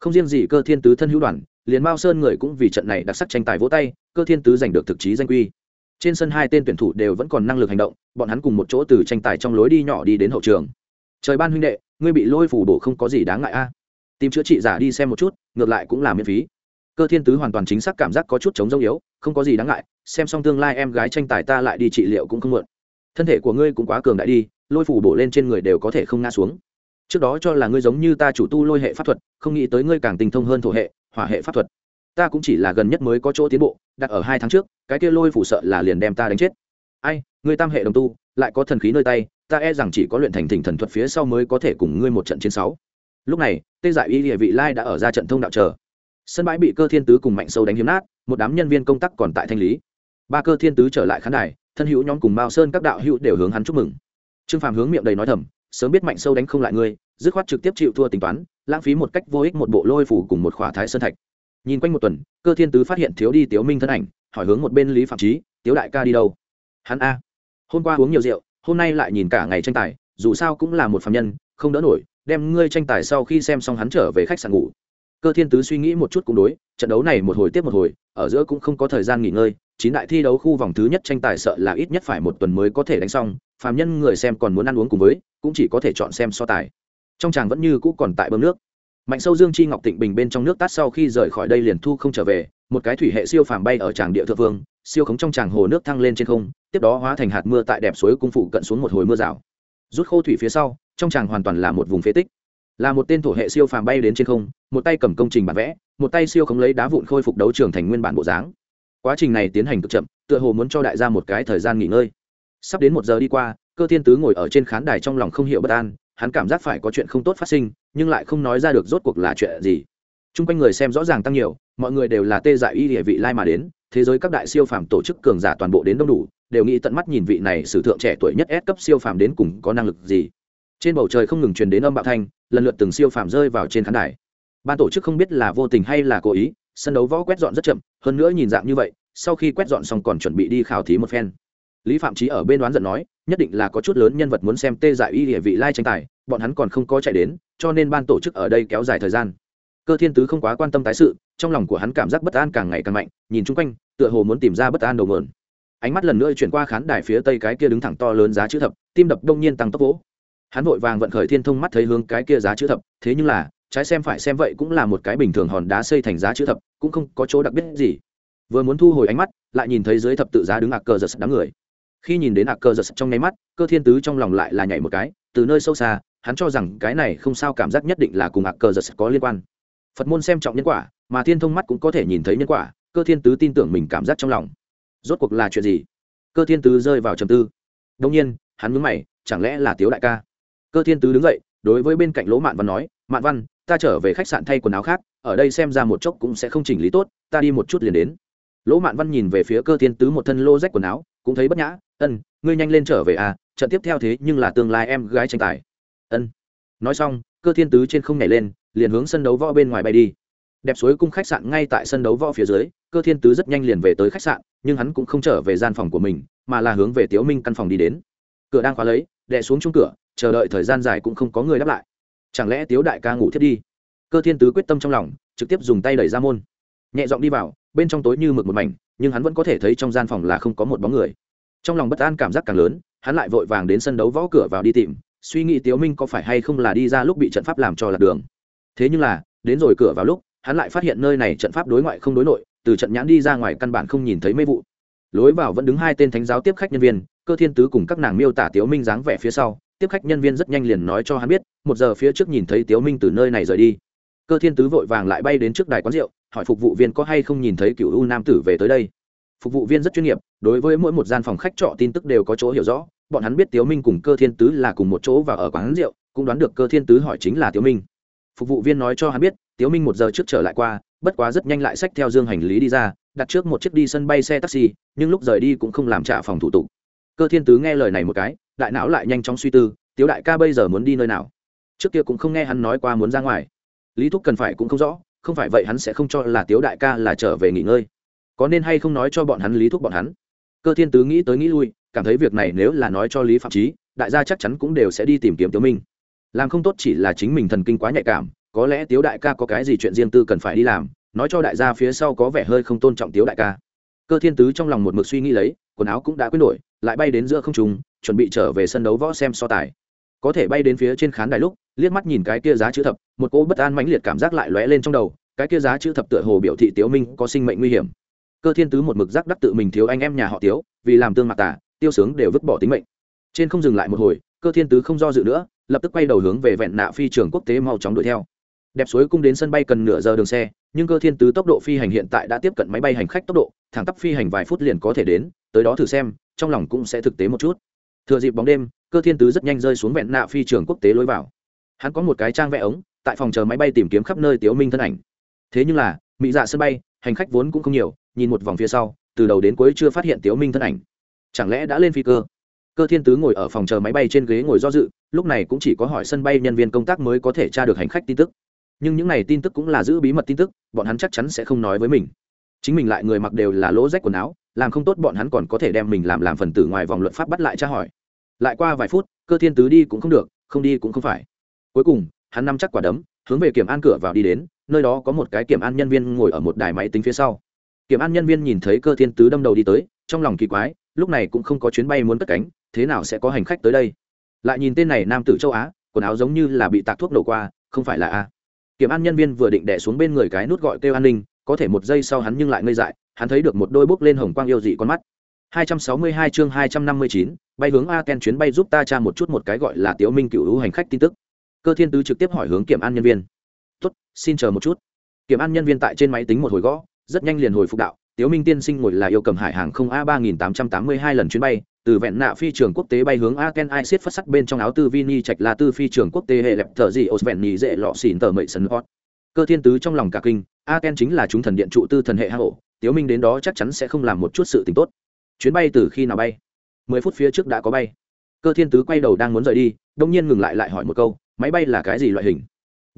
Không riêng gì cơ thiên tứ thân hữu đoàn liền mao sơn người cũng vì trận này đặc sắc tranh tài vỗ tay cơ thiên tứ giành được thực chí danh quy. Trên sân hai tên tuyển thủ đều vẫn còn năng lực hành động bọn hắn cùng một chỗ từ tranh tài trong lối đi nhỏ đi đến hậu trường. Trời ban huynh đệ ngươi bị lôi phủ bổ không có gì đáng ngại a. Tìm chữa trị giả đi xem một chút ngược lại cũng là miễn phí. Cơ thiên tứ hoàn toàn chính xác cảm giác có chút chống dông yếu không có gì đáng ngại xem xong tương lai em gái tranh tài ta lại đi trị liệu cũng không mượn thân thể của ngươi cũng quá cường đại đi, lôi phủ bổ lên trên người đều có thể không ngã xuống. Trước đó cho là ngươi giống như ta chủ tu lôi hệ pháp thuật, không nghĩ tới ngươi càng tinh thông hơn thổ hệ, hỏa hệ pháp thuật. Ta cũng chỉ là gần nhất mới có chỗ tiến bộ, đặt ở hai tháng trước, cái kia lôi phủ sợ là liền đem ta đánh chết. Ai, ngươi tam hệ đồng tu, lại có thần khí nơi tay, ta e rằng chỉ có luyện thành thỉnh thần thuật phía sau mới có thể cùng ngươi một trận chiến sáu. Lúc này, tê dại y địa vị lai đã ở ra trận thông đạo chờ. Sân bãi bị cơ thiên tứ cùng mạnh sâu đánh hiếm nát, một đám nhân viên công tác còn tại thanh lý. Ba cơ thiên tứ trở lại khán đài thân hữu nhóm cùng mao sơn các đạo hữu đều hướng hắn chúc mừng. Trương phàm hướng miệng đầy nói thầm, sớm biết mạnh sâu đánh không lại ngươi, dứt khoát trực tiếp chịu thua tính toán, lãng phí một cách vô ích một bộ lôi phủ cùng một khỏa thái sơn thạch. Nhìn quanh một tuần, cơ thiên tứ phát hiện thiếu đi tiếu minh thân ảnh, hỏi hướng một bên lý phạm trí tiếu đại ca đi đâu? Hắn a. Hôm qua uống nhiều rượu, hôm nay lại nhìn cả ngày tranh tài, dù sao cũng là một phạm nhân, không đỡ nổi, đem ngươi tranh tài sau khi xem xong hắn trở về khách sạn ngủ. Cơ thiên tứ suy nghĩ một chút cũng đối, trận đấu này một hồi tiếp một hồi, ở giữa cũng không có thời gian nghỉ ngơi chín đại thi đấu khu vòng thứ nhất tranh tài sợ là ít nhất phải một tuần mới có thể đánh xong, phàm nhân người xem còn muốn ăn uống cùng với, cũng chỉ có thể chọn xem so tài. Trong tràng vẫn như cũ còn tại bơm nước. Mạnh sâu dương chi ngọc tịnh bình bên trong nước tát sau khi rời khỏi đây liền thu không trở về, một cái thủy hệ siêu phàm bay ở tràng địa thượng vương, siêu khống trong tràng hồ nước thăng lên trên không, tiếp đó hóa thành hạt mưa tại đẹp suối cung phụ cận xuống một hồi mưa rào. Rút khô thủy phía sau, trong tràng hoàn toàn là một vùng phế tích. Là một tên thổ hệ siêu phàm bay đến trên không, một tay cầm công trình bản vẽ, một tay siêu khống lấy đá vụn khôi phục đấu trường thành nguyên bản bộ dáng quá trình này tiến hành cực chậm, tựa hồ muốn cho đại gia một cái thời gian nghỉ ngơi. Sắp đến một giờ đi qua, cơ thiên tứ ngồi ở trên khán đài trong lòng không hiểu bất an, hắn cảm giác phải có chuyện không tốt phát sinh, nhưng lại không nói ra được rốt cuộc là chuyện gì. Chung quanh người xem rõ ràng tăng nhiều, mọi người đều là tê dại y địa vị lai mà đến, thế giới các đại siêu phàm tổ chức cường giả toàn bộ đến đông đủ, đều nghĩ tận mắt nhìn vị này sử thượng trẻ tuổi nhất S cấp siêu phàm đến cùng có năng lực gì. Trên bầu trời không ngừng truyền đến âm bạo thanh, lần lượt từng siêu phàm rơi vào trên khán đài. Ban tổ chức không biết là vô tình hay là cố ý sân đấu võ quét dọn rất chậm, hơn nữa nhìn dạng như vậy, sau khi quét dọn xong còn chuẩn bị đi khảo thí một phen. Lý phạm trí ở bên đoán giận nói, nhất định là có chút lớn nhân vật muốn xem tê dại y địa vị lai tranh tài, bọn hắn còn không có chạy đến, cho nên ban tổ chức ở đây kéo dài thời gian. Cơ thiên tứ không quá quan tâm tái sự, trong lòng của hắn cảm giác bất an càng ngày càng mạnh, nhìn chung quanh, tựa hồ muốn tìm ra bất an đầu mượn. Ánh mắt lần nữa chuyển qua khán đài phía tây cái kia đứng thẳng to lớn giá chữ thập, tim đập đông nhiên tăng tốc vỗ. Hắn vội vàng vận khởi thiên thông mắt thấy hướng cái kia giá chữ thập, thế nhưng là trái xem phải xem vậy cũng là một cái bình thường hòn đá xây thành giá chữ thập, cũng không có chỗ đặc biệt gì. Vừa muốn thu hồi ánh mắt, lại nhìn thấy dưới thập tự giá đứng ạc cờ giật đám người. Khi nhìn đến ạc cờ giật trong nháy mắt, cơ thiên tứ trong lòng lại là nhảy một cái, từ nơi sâu xa, hắn cho rằng cái này không sao cảm giác nhất định là cùng ạc cờ giật có liên quan. Phật môn xem trọng nhân quả, mà thiên thông mắt cũng có thể nhìn thấy nhân quả, cơ thiên tứ tin tưởng mình cảm giác trong lòng. Rốt cuộc là chuyện gì? Cơ thiên tứ rơi vào trầm tư. Đông nhiên, hắn mướn mày, chẳng lẽ là tiếu đại ca? Cơ thiên tứ đứng dậy, đối với bên cạnh lỗ mạn văn nói, mạn văn ta trở về khách sạn thay quần áo khác, ở đây xem ra một chốc cũng sẽ không chỉnh lý tốt, ta đi một chút liền đến. Lỗ mạn văn nhìn về phía cơ thiên tứ một thân lô rách quần áo, cũng thấy bất nhã, ân, ngươi nhanh lên trở về à trận tiếp theo thế nhưng là tương lai em gái tranh tài. Ân. Nói xong, cơ thiên tứ trên không nhảy lên, liền hướng sân đấu võ bên ngoài bay đi. Đẹp suối cung khách sạn ngay tại sân đấu võ phía dưới, cơ thiên tứ rất nhanh liền về tới khách sạn, nhưng hắn cũng không trở về gian phòng của mình, mà là hướng về tiếu minh căn phòng đi đến. Cửa đang khóa lấy, đè xuống chung cửa, chờ đợi thời gian dài cũng không có người đáp lại chẳng lẽ tiếu đại ca ngủ thiết đi? Cơ thiên tứ quyết tâm trong lòng, trực tiếp dùng tay đẩy ra môn. Nhẹ giọng đi vào, bên trong tối như mực một mảnh, nhưng hắn vẫn có thể thấy trong gian phòng là không có một bóng người. Trong lòng bất an cảm giác càng lớn, hắn lại vội vàng đến sân đấu võ cửa vào đi tìm, suy nghĩ tiếu minh có phải hay không là đi ra lúc bị trận pháp làm cho lạc đường. Thế nhưng là, đến rồi cửa vào lúc, hắn lại phát hiện nơi này trận pháp đối ngoại không đối nội, từ trận nhãn đi ra ngoài căn bản không nhìn thấy mê vụ. Lối vào vẫn đứng hai tên thánh giáo tiếp khách nhân viên, cơ thiên tứ cùng các nàng miêu tả tiếu minh dáng vẻ phía sau tiếp khách nhân viên rất nhanh liền nói cho hắn biết, một giờ phía trước nhìn thấy tiếu minh từ nơi này rời đi. Cơ thiên tứ vội vàng lại bay đến trước đài quán rượu, hỏi phục vụ viên có hay không nhìn thấy cựu u nam tử về tới đây. Phục vụ viên rất chuyên nghiệp, đối với mỗi một gian phòng khách trọ tin tức đều có chỗ hiểu rõ, bọn hắn biết tiếu minh cùng cơ thiên tứ là cùng một chỗ và ở quán rượu, cũng đoán được cơ thiên tứ hỏi chính là tiếu minh. Phục vụ viên nói cho hắn biết, tiếu minh một giờ trước trở lại qua, bất quá rất nhanh lại xách theo dương hành lý đi ra, đặt trước một chiếc đi sân bay xe taxi, nhưng lúc rời đi cũng không làm trả phòng thủ tục. Cơ thiên tứ nghe lời này một cái đại não lại nhanh chóng suy tư, tiếu đại ca bây giờ muốn đi nơi nào? Trước kia cũng không nghe hắn nói qua muốn ra ngoài. Lý thúc cần phải cũng không rõ, không phải vậy hắn sẽ không cho là tiếu đại ca là trở về nghỉ ngơi. Có nên hay không nói cho bọn hắn lý thúc bọn hắn? Cơ thiên tứ nghĩ tới nghĩ lui, cảm thấy việc này nếu là nói cho lý phạm trí đại gia chắc chắn cũng đều sẽ đi tìm kiếm tiếu minh. Làm không tốt chỉ là chính mình thần kinh quá nhạy cảm, có lẽ tiếu đại ca có cái gì chuyện riêng tư cần phải đi làm, nói cho đại gia phía sau có vẻ hơi không tôn trọng tiếu đại ca. Cơ thiên tứ trong lòng một mực suy nghĩ lấy, quần áo cũng đã quyết đổi lại bay đến giữa không trung, chuẩn bị trở về sân đấu võ xem so tài. Có thể bay đến phía trên khán đài lúc, liếc mắt nhìn cái kia giá chữ thập, một cô bất an mãnh liệt cảm giác lại lóe lên trong đầu, cái kia giá chữ thập tựa hồ biểu thị tiếu minh có sinh mệnh nguy hiểm. Cơ thiên tứ một mực giác đắc tự mình thiếu anh em nhà họ tiếu, vì làm tương mặt tả tiêu sướng đều vứt bỏ tính mệnh. Trên không dừng lại một hồi, cơ thiên tứ không do dự nữa, lập tức quay đầu hướng về vẹn nạ phi trường quốc tế mau chóng đuổi theo. Đẹp suối cung đến sân bay cần nửa giờ đường xe, nhưng cơ thiên tứ tốc độ phi hành hiện tại đã tiếp cận máy bay hành khách tốc độ, thẳng tắp phi hành vài phút liền có thể đến, tới đó thử xem trong lòng cũng sẽ thực tế một chút. Thừa dịp bóng đêm, cơ thiên tứ rất nhanh rơi xuống vẹn nạ phi trường quốc tế lối vào. Hắn có một cái trang vẽ ống, tại phòng chờ máy bay tìm kiếm khắp nơi tiếu minh thân ảnh. Thế nhưng là, mỹ dạ sân bay, hành khách vốn cũng không nhiều, nhìn một vòng phía sau, từ đầu đến cuối chưa phát hiện tiếu minh thân ảnh. Chẳng lẽ đã lên phi cơ? Cơ thiên tứ ngồi ở phòng chờ máy bay trên ghế ngồi do dự, lúc này cũng chỉ có hỏi sân bay nhân viên công tác mới có thể tra được hành khách tin tức. Nhưng những này tin tức cũng là giữ bí mật tin tức, bọn hắn chắc chắn sẽ không nói với mình. Chính mình lại người mặc đều là lỗ rách quần áo làm không tốt bọn hắn còn có thể đem mình làm làm phần tử ngoài vòng luật pháp bắt lại tra hỏi. Lại qua vài phút, cơ thiên tứ đi cũng không được, không đi cũng không phải. Cuối cùng, hắn nắm chắc quả đấm, hướng về kiểm an cửa vào đi đến, nơi đó có một cái kiểm an nhân viên ngồi ở một đài máy tính phía sau. Kiểm an nhân viên nhìn thấy cơ thiên tứ đâm đầu đi tới, trong lòng kỳ quái, lúc này cũng không có chuyến bay muốn cất cánh, thế nào sẽ có hành khách tới đây? Lại nhìn tên này nam tử châu á, quần áo giống như là bị tạc thuốc nổ qua, không phải là a. Kiểm an nhân viên vừa định đẻ xuống bên người cái nút gọi kêu an ninh có thể một giây sau hắn nhưng lại ngây dại hắn thấy được một đôi bốc lên hồng quang yêu dị con mắt 262 chương 259, bay hướng Aken chuyến bay giúp ta tra một chút một cái gọi là Tiếu Minh cựu hữu hành khách tin tức. Cơ Thiên Tứ trực tiếp hỏi hướng kiểm an nhân viên. "Tốt, xin chờ một chút." Kiểm an nhân viên tại trên máy tính một hồi gõ, rất nhanh liền hồi phục đạo, Tiếu Minh tiên sinh ngồi là yêu cầm hải hàng không A 3882 lần chuyến bay, từ vẹn nạ phi trường quốc tế bay hướng Aken Isit phát sắc bên trong áo tư Vini Trạch là tư phi trường quốc tế hệ lẹp thở gì Osvenny dễ lọ xỉn tờ mậy sân hot cơ thiên tứ trong lòng cả kinh a ken chính là chúng thần điện trụ tư thần hệ hạ hộ tiếu minh đến đó chắc chắn sẽ không làm một chút sự t ì n h tốt. Chuyến bay từ khi nào bay? Mười phút phía trước đã có bay. Cơ thiên tứ quay đầu đang muốn rời đi đông nhiên ngừng lại lại hỏi một câu, máy bay là cái gì loại hình?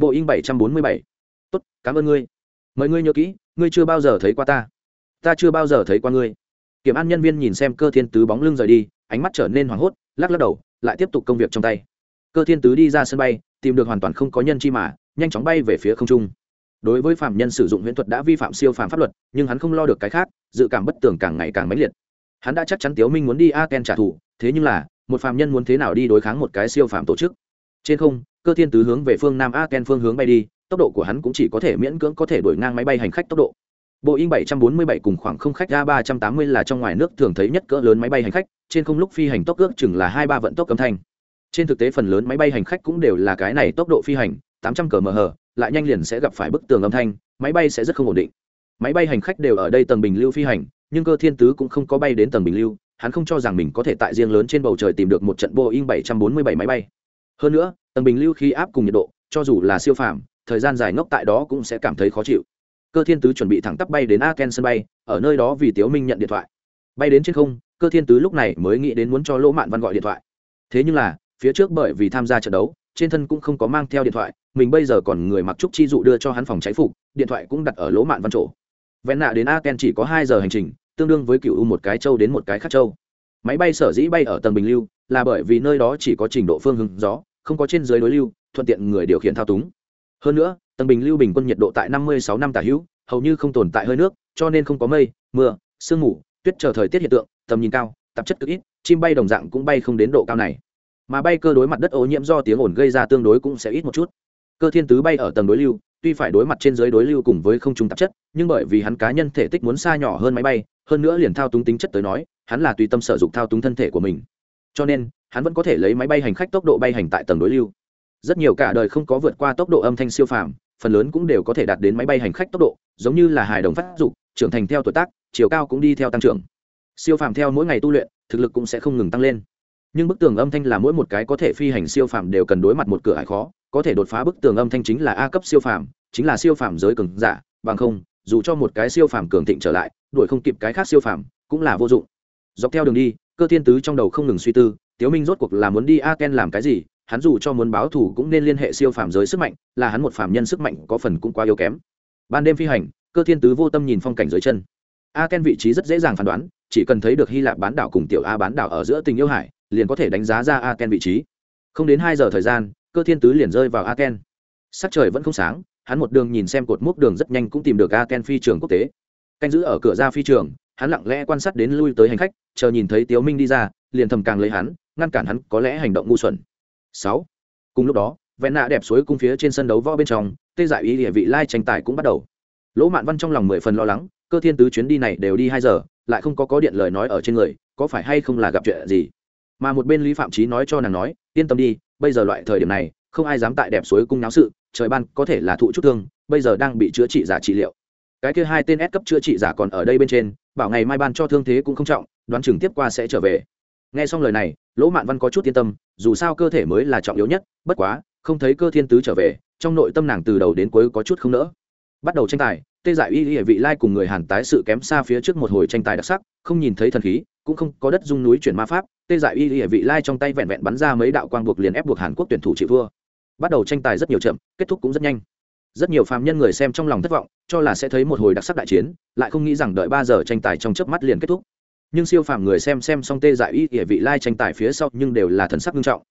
Bộ in bảy trăm bốn mươi bảy. Tốt, cảm ơn ngươi. Mời ngươi nhớ kỹ, ngươi chưa bao giờ thấy qua ta. Ta chưa bao giờ thấy qua ngươi. Kiểm an nhân viên nhìn xem cơ thiên tứ bóng lưng rời đi, ánh mắt trở nên hoảng hốt, lắc lắc đầu, lại tiếp tục công việc trong tay. Cơ thiên tứ đi ra sân bay, tìm được hoàn toàn không có nhân chi mà nhanh chóng bay về phía không trung. Đối với phạm nhân sử dụng huyễn thuật đã vi phạm siêu phạm pháp luật nhưng hắn không lo được cái khác dự cảm bất tường càng ngày càng mãnh liệt. Hắn đã chắc chắn tiếu minh muốn đi a trả thù thế nhưng là một phạm nhân muốn thế nào đi đối kháng một cái siêu phạm tổ chức? Trên không cơ thiên tứ hướng về phương nam a phương hướng bay đi tốc độ của hắn cũng chỉ có thể miễn cưỡng có thể đuổi ngang máy bay hành khách tốc độ. Boeing 747 cùng khoảng không khách A380 là trong ngoài nước thường thấy nhất cỡ lớn máy bay hành khách, trên không lúc phi hành tốc ước chừng là 2-3 vận tốc âm thanh. Trên thực tế phần lớn máy bay hành khách cũng đều là cái này tốc độ phi hành, 800 km/h, lại nhanh liền sẽ gặp phải bức tường âm thanh máy bay sẽ rất không ổn định. Máy bay hành khách đều ở đây tầng bình lưu phi hành nhưng cơ thiên tứ cũng không có bay đến tầng bình lưu hắn không cho rằng mình có thể tại riêng lớn trên bầu trời tìm được một trận boeing 747 máy bay. Hơn nữa tầng bình lưu khi áp cùng nhiệt độ cho dù là siêu phàm thời gian dài ngốc tại đó cũng sẽ cảm thấy khó chịu. Cơ thiên tứ chuẩn bị thẳng tắp bay đến aken sân bay ở nơi đó vì tiếu minh nhận điện thoại. Bay đến trên không cơ thiên tứ lúc này mới nghĩ đến muốn cho lỗ mạn văn gọi điện thoại. Thế nhưng là phía trước bởi vì tham gia trận đấu trên thân cũng không có mang theo điện thoại, mình bây giờ còn người mặc trúc chi dụ đưa cho hắn phòng cháy phục, điện thoại cũng đặt ở lỗ mạn văn trổ vẹn nạ đến aken chỉ có hai giờ hành trình, tương đương với cựu u một cái châu đến một cái khác châu. Máy bay sở dĩ bay ở tầng bình lưu, là bởi vì nơi đó chỉ có trình độ phương hướng gió không có trên dưới đối lưu, thuận tiện người điều khiển thao túng. Hơn nữa, tầng bình lưu bình quân nhiệt độ tại năm mươi sáu năm tả hữu, hầu như không tồn tại hơi nước, cho nên không có mây, mưa, sương mù, tuyết chờ thời tiết hiện tượng, tầm nhìn cao, tạp chất cực ít, chim bay đồng dạng cũng bay không đến độ cao này mà bay cơ đối mặt đất ô nhiễm do tiếng ồn gây ra tương đối cũng sẽ ít một chút. Cơ thiên tứ bay ở tầng đối lưu, tuy phải đối mặt trên dưới đối lưu cùng với không trung tạp chất, nhưng bởi vì hắn cá nhân thể tích muốn xa nhỏ hơn máy bay, hơn nữa liền thao túng tính chất tới nói, hắn là tùy tâm sở dụng thao túng thân thể của mình. Cho nên, hắn vẫn có thể lấy máy bay hành khách tốc độ bay hành tại tầng đối lưu. Rất nhiều cả đời không có vượt qua tốc độ âm thanh siêu phàm, phần lớn cũng đều có thể đạt đến máy bay hành khách tốc độ, giống như là hài đồng phát dục, trưởng thành theo tuổi tác, chiều cao cũng đi theo tăng trưởng. Siêu phàm theo mỗi ngày tu luyện, thực lực cũng sẽ không ngừng tăng lên nhưng bức tường âm thanh là mỗi một cái có thể phi hành siêu phàm đều cần đối mặt một cửa ải khó, có thể đột phá bức tường âm thanh chính là a cấp siêu phàm, chính là siêu phàm giới cường giả, bằng không, dù cho một cái siêu phàm cường thịnh trở lại, đuổi không kịp cái khác siêu phàm, cũng là vô dụng. Dọc theo đường đi, cơ thiên tứ trong đầu không ngừng suy tư, tiếu minh rốt cuộc là muốn đi a ken làm cái gì, hắn dù cho muốn báo thù cũng nên liên hệ siêu phàm giới sức mạnh, là hắn một phàm nhân sức mạnh có phần cũng quá yếu kém. Ban đêm phi hành, cơ thiên tứ vô tâm nhìn phong cảnh dưới chân. A ken vị trí rất dễ dàng phán đoán, chỉ cần thấy được hy lạp bán đảo cùng tiểu a bán đảo ở giữa tình yêu hải liền có thể đánh giá ra Aken vị trí. Không đến hai giờ thời gian, cơ thiên tứ liền rơi vào Aken. Sắp sắc trời vẫn không sáng, hắn một đường nhìn xem cột mốc đường rất nhanh cũng tìm được Aken phi trường quốc tế. Canh giữ ở cửa ra phi trường, hắn lặng lẽ quan sát đến lui tới hành khách, chờ nhìn thấy tiếu minh đi ra, liền thầm càng lấy hắn, ngăn cản hắn có lẽ hành động ngu xuẩn. Sáu. Cùng lúc đó, vẹn nạ đẹp suối cung phía trên sân đấu võ bên trong, tê dại ý địa vị lai tranh tài cũng bắt đầu. Lỗ mạn văn trong lòng mười phần lo lắng, cơ thiên tứ chuyến đi này đều đi hai giờ, lại không có có điện lời nói ở trên người, có phải hay không là gặp chuyện gì? Mà một bên lý phạm trí nói cho nàng nói, yên tâm đi, bây giờ loại thời điểm này, không ai dám tại đẹp suối cung náo sự, trời ban có thể là thụ chút thương, bây giờ đang bị chữa trị giả trị liệu. Cái kia hai tên S cấp chữa trị giả còn ở đây bên trên, bảo ngày mai ban cho thương thế cũng không trọng, đoán chừng tiếp qua sẽ trở về. Nghe xong lời này, lỗ mạn văn có chút yên tâm, dù sao cơ thể mới là trọng yếu nhất, bất quá, không thấy cơ thiên tứ trở về, trong nội tâm nàng từ đầu đến cuối có chút không nỡ. Bắt đầu tranh tài, tê giải y hệ vị lai cùng người hàn tái sự kém xa phía trước một hồi tranh tài đặc sắc, không nhìn thấy thần khí, cũng không có đất dung núi chuyển ma pháp tê Dại y hệ vị lai trong tay vẹn vẹn bắn ra mấy đạo quang buộc liền ép buộc hàn quốc tuyển thủ chịu thua. Bắt đầu tranh tài rất nhiều chậm, kết thúc cũng rất nhanh. Rất nhiều phàm nhân người xem trong lòng thất vọng, cho là sẽ thấy một hồi đặc sắc đại chiến, lại không nghĩ rằng đợi ba giờ tranh tài trong chớp mắt liền kết thúc. Nhưng siêu phàm người xem xem xong tê Dại y hệ vị lai tranh tài phía sau nhưng đều là thần sắc nghiêm trọng.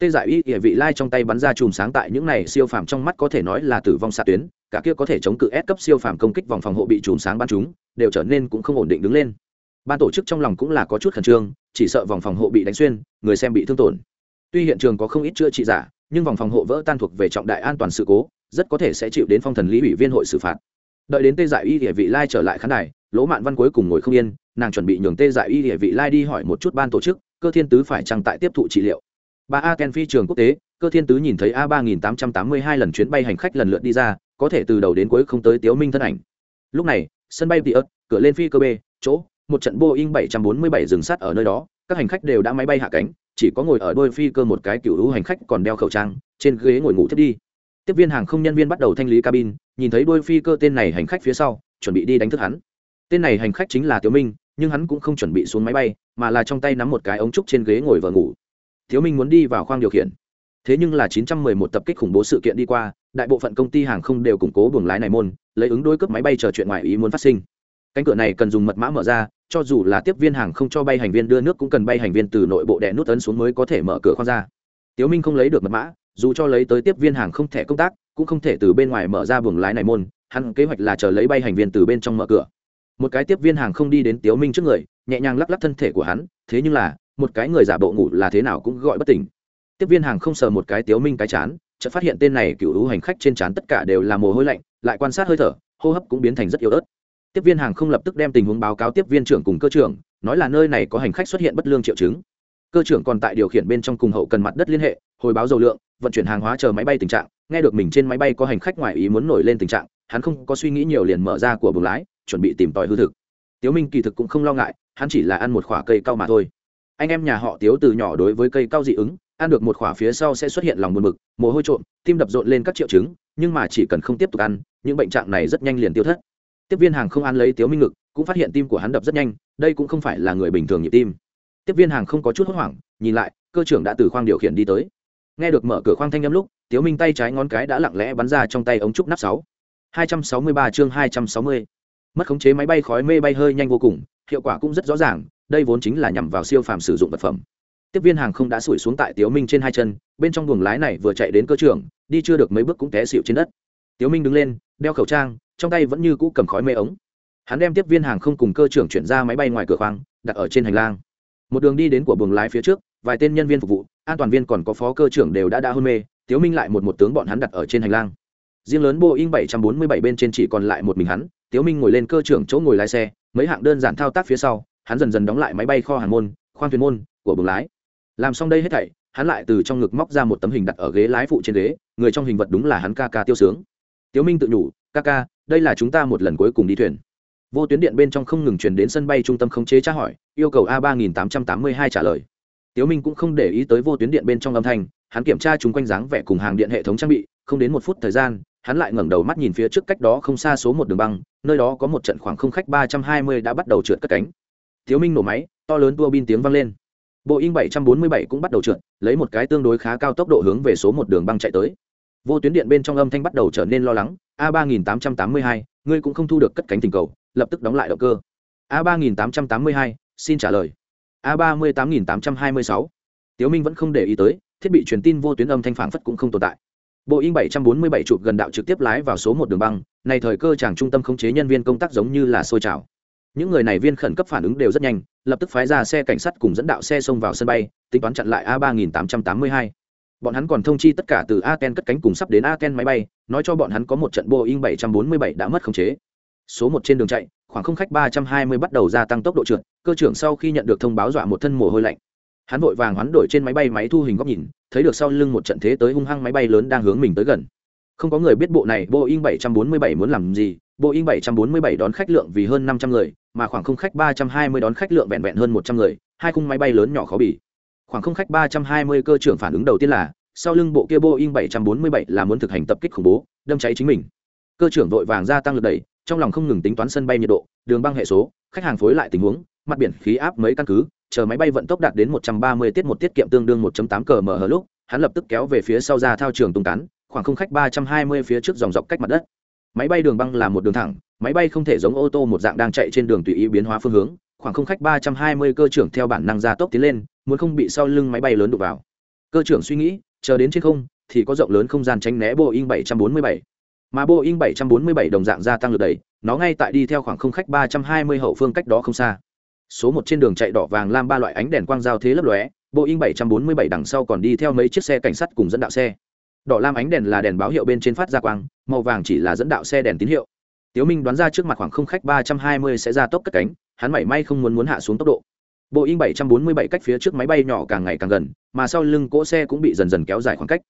Tê giải y địa vị lai trong tay bắn ra chùm sáng tại những này siêu phàm trong mắt có thể nói là tử vong xạ tuyến, cả kia có thể chống cự ép cấp siêu phàm công kích vòng phòng hộ bị chùm sáng bắn chúng đều trở nên cũng không ổn định đứng lên ban tổ chức trong lòng cũng là có chút khẩn trương, chỉ sợ vòng phòng hộ bị đánh xuyên, người xem bị thương tổn. Tuy hiện trường có không ít chữa trị giả, nhưng vòng phòng hộ vỡ tan thuộc về trọng đại an toàn sự cố, rất có thể sẽ chịu đến phong thần lý ủy viên hội xử phạt. Đợi đến tê giải y địa vị lai trở lại khán đài, lỗ mạn văn cuối cùng ngồi không yên, nàng chuẩn bị nhường tê giải y địa vị lai đi hỏi một chút ban tổ chức, cơ thiên tứ phải trăng tại tiếp thụ trị liệu. Bà a ken phi trường quốc tế, cơ thiên tứ nhìn thấy a ba nghìn tám trăm tám mươi hai lần chuyến bay hành khách lần lượt đi ra, có thể từ đầu đến cuối không tới tiếu minh thân ảnh. Lúc này, sân bay bị ớt cửa lên phi cơ b chỗ một trận boeing 747 dừng sát ở nơi đó, các hành khách đều đã máy bay hạ cánh, chỉ có ngồi ở đôi phi cơ một cái cựu hữu hành khách còn đeo khẩu trang, trên ghế ngồi ngủ thiết đi. Tiếp viên hàng không nhân viên bắt đầu thanh lý cabin, nhìn thấy đôi phi cơ tên này hành khách phía sau, chuẩn bị đi đánh thức hắn. Tên này hành khách chính là Tiểu minh, nhưng hắn cũng không chuẩn bị xuống máy bay, mà là trong tay nắm một cái ống trúc trên ghế ngồi và ngủ. Tiểu minh muốn đi vào khoang điều khiển. Thế nhưng là 911 tập kích khủng bố sự kiện đi qua, đại bộ phận công ty hàng không đều củng cố buồng lái này môn, lấy ứng đối cấp máy bay chờ chuyện ngoài ý muốn phát sinh cánh cửa này cần dùng mật mã mở ra, cho dù là tiếp viên hàng không cho bay hành viên đưa nước cũng cần bay hành viên từ nội bộ đè nút ấn xuống mới có thể mở cửa khoang ra. Tiếu minh không lấy được mật mã, dù cho lấy tới tiếp viên hàng không thẻ công tác, cũng không thể từ bên ngoài mở ra buồng lái này môn, hắn kế hoạch là chờ lấy bay hành viên từ bên trong mở cửa. Một cái tiếp viên hàng không đi đến tiếu minh trước người, nhẹ nhàng lắc lắc thân thể của hắn, thế nhưng là, một cái người giả bộ ngủ là thế nào cũng gọi bất tỉnh. Tiếp viên hàng không sờ một cái tiếu minh cái chán, chợt phát hiện tên này cựu hữu hành khách trên chán tất cả đều là mồ hôi lạnh, lại quan sát hơi thở, hô hấp cũng biến thành rất yếu ớt tiếp viên hàng không lập tức đem tình huống báo cáo tiếp viên trưởng cùng cơ trưởng, nói là nơi này có hành khách xuất hiện bất lương triệu chứng. Cơ trưởng còn tại điều khiển bên trong cùng hậu cần mặt đất liên hệ, hồi báo dầu lượng, vận chuyển hàng hóa chờ máy bay tình trạng, nghe được mình trên máy bay có hành khách ngoài ý muốn nổi lên tình trạng, hắn không có suy nghĩ nhiều liền mở ra của buồng lái, chuẩn bị tìm tòi hư thực. Tiếu minh kỳ thực cũng không lo ngại, hắn chỉ là ăn một khoả cây cao mà thôi. Anh em nhà họ tiếu từ nhỏ đối với cây cao dị ứng, ăn được một khoả phía sau sẽ xuất hiện lòng buồn bực, mồ hôi trộm, tim đập rộn lên các triệu chứng, nhưng mà chỉ cần không tiếp tục ăn, những bệnh trạng này rất nhanh liền tiêu thất tiếp viên hàng không ăn lấy tiếu minh ngực, cũng phát hiện tim của hắn đập rất nhanh, đây cũng không phải là người bình thường nhịp tim. Tiếp viên hàng không có chút hốt hoảng, nhìn lại, cơ trưởng đã từ khoang điều khiển đi tới. Nghe được mở cửa khoang thanh â m lúc, tiếu minh tay trái ngón cái đã lặng lẽ bắn ra trong tay ống trúc nắp sáu. hai trăm sáu mươi ba chương hai trăm sáu mươi. Mất khống chế máy bay khói mê bay hơi nhanh vô cùng, hiệu quả cũng rất rõ ràng, đây vốn chính là nhằm vào siêu phàm sử dụng vật phẩm. Tiếp viên hàng không đã sủi xuống tại tiếu minh trên hai chân, bên trong buồng lái này vừa chạy đến cơ trưởng, đi chưa được mấy bước cũng té xịu trên đất. Tiếu minh đứng lên, đeo khẩu trang trong tay vẫn như cũ cầm khói mê ống. Hắn đem tiếp viên hàng không cùng cơ trưởng chuyển ra máy bay ngoài cửa khoang, đặt ở trên hành lang. Một đường đi đến của buồng lái phía trước, vài tên nhân viên phục vụ, an toàn viên còn có phó cơ trưởng đều đã đã hôn mê, tiếu minh lại một một tướng bọn hắn đặt ở trên hành lang. Riêng lớn boeing 747 bên trên chỉ còn lại một mình hắn, tiếu minh ngồi lên cơ trưởng chỗ ngồi lái xe, mấy hạng đơn giản thao tác phía sau, hắn dần dần đóng lại máy bay kho hàng môn, khoang thuyền môn của buồng lái. Làm xong đây hết thảy, hắn lại từ trong ngực móc ra một tấm hình đặt ở ghế lái phụ trên ghế, người trong hình vật đúng là hắn ca ca tiêu sướng. Tiếu minh tự nhủ, ca ca đây là chúng ta một lần cuối cùng đi thuyền. Vô tuyến điện bên trong không ngừng truyền đến sân bay trung tâm khống chế tra hỏi, yêu cầu a ba nghìn tám trăm tám mươi hai trả lời. Tiếu minh cũng không để ý tới vô tuyến điện bên trong âm thanh, hắn kiểm tra chúng quanh dáng vẻ cùng hàng điện hệ thống trang bị, không đến một phút thời gian, hắn lại ngẩng đầu mắt nhìn phía trước cách đó không xa số một đường băng, nơi đó có một trận khoảng không khách ba trăm hai mươi đã bắt đầu trượt cất cánh. Tiếu minh nổ máy, to lớn tua bin tiếng vang lên. Boeing 747 cũng bắt đầu trượt, lấy một cái tương đối khá cao tốc độ hướng về số một đường băng chạy tới. Vô tuyến điện bên trong âm thanh bắt đầu trở nên lo lắng a ba nghìn tám trăm tám mươi hai ngươi cũng không thu được cất cánh tình cầu lập tức đóng lại động cơ a ba nghìn tám trăm tám mươi hai xin trả lời a ba mươi tám nghìn tám trăm hai mươi sáu tiếu minh vẫn không để ý tới thiết bị truyền tin vô tuyến âm thanh phản phất cũng không tồn tại Bộ In747 chụp gần đạo trực tiếp lái vào số một đường băng, này thời cơ chàng trung tâm khống chế nhân viên công tác giống như là sôi trào. Những người này viên khẩn cấp phản ứng đều rất nhanh, lập tức phái ra xe cảnh sát cùng dẫn đạo xe xông vào sân bay, tính toán chặn lại A3882 bọn hắn còn thông chi tất cả từ aken cất cánh cùng sắp đến aken máy bay, nói cho bọn hắn có một trận boeing bảy trăm bốn mươi bảy đã mất khống chế. Số một trên đường chạy, khoảng không khách ba trăm hai mươi bắt đầu gia tăng tốc độ trượt, cơ trưởng sau khi nhận được thông báo dọa một thân mồ hôi lạnh. Hắn vội vàng hoán đổi trên máy bay máy thu hình góc nhìn, thấy được sau lưng một trận thế tới hung hăng máy bay lớn đang hướng mình tới gần. Không có người biết bộ này boeing 747 muốn làm gì, boeing 747 đón khách lượng vì hơn 500 người, mà khoảng không khách 320 đón khách lượng vẹn vẹn hơn 100 người, hai khung máy bay lớn nhỏ khó bì khoảng không khách 320 cơ trưởng phản ứng đầu tiên là, sau lưng bộ kia boeing 747 là muốn thực hành tập kích khủng bố, đâm cháy chính mình. Cơ trưởng vội vàng gia tăng lực đẩy, trong lòng không ngừng tính toán sân bay nhiệt độ, đường băng hệ số, khách hàng phối lại tình huống, mặt biển khí áp mấy căn cứ, chờ máy bay vận tốc đạt đến 130 tiết một tiết kiệm tương đương 1.8 cờ mở lúc, hắn lập tức kéo về phía sau ra thao trường tung cắn khoảng không khách 320 phía trước dòng dọc cách mặt đất. Máy bay đường băng là một đường thẳng, máy bay không thể giống ô tô một dạng đang chạy trên đường tùy ý biến hóa phương hướng, khoảng không khách 320 cơ trưởng theo bản năng ra tốc tiến lên muốn không bị sau lưng máy bay lớn đụng vào. Cơ trưởng suy nghĩ, chờ đến trên không, thì có rộng lớn không gian tránh né boeing 747 mà boeing 747 đồng dạng gia tăng lực đẩy, nó ngay tại đi theo khoảng không khách 320 hậu phương cách đó không xa. Số một trên đường chạy đỏ vàng lam ba loại ánh đèn quang giao thế lấp lóe, boeing 747 đằng sau còn đi theo mấy chiếc xe cảnh sát cùng dẫn đạo xe. Đỏ lam ánh đèn là đèn báo hiệu bên trên phát ra quang, màu vàng chỉ là dẫn đạo xe đèn tín hiệu. Tiếu minh đoán ra trước mặt khoảng không khách ba trăm hai mươi sẽ ra tốc cất cánh, hắn mảy may không muốn muốn hạ xuống tốc độ boeing bảy trăm bốn mươi bảy cách phía trước máy bay nhỏ càng ngày càng gần, mà sau lưng cỗ xe cũng bị dần dần kéo dài khoảng cách.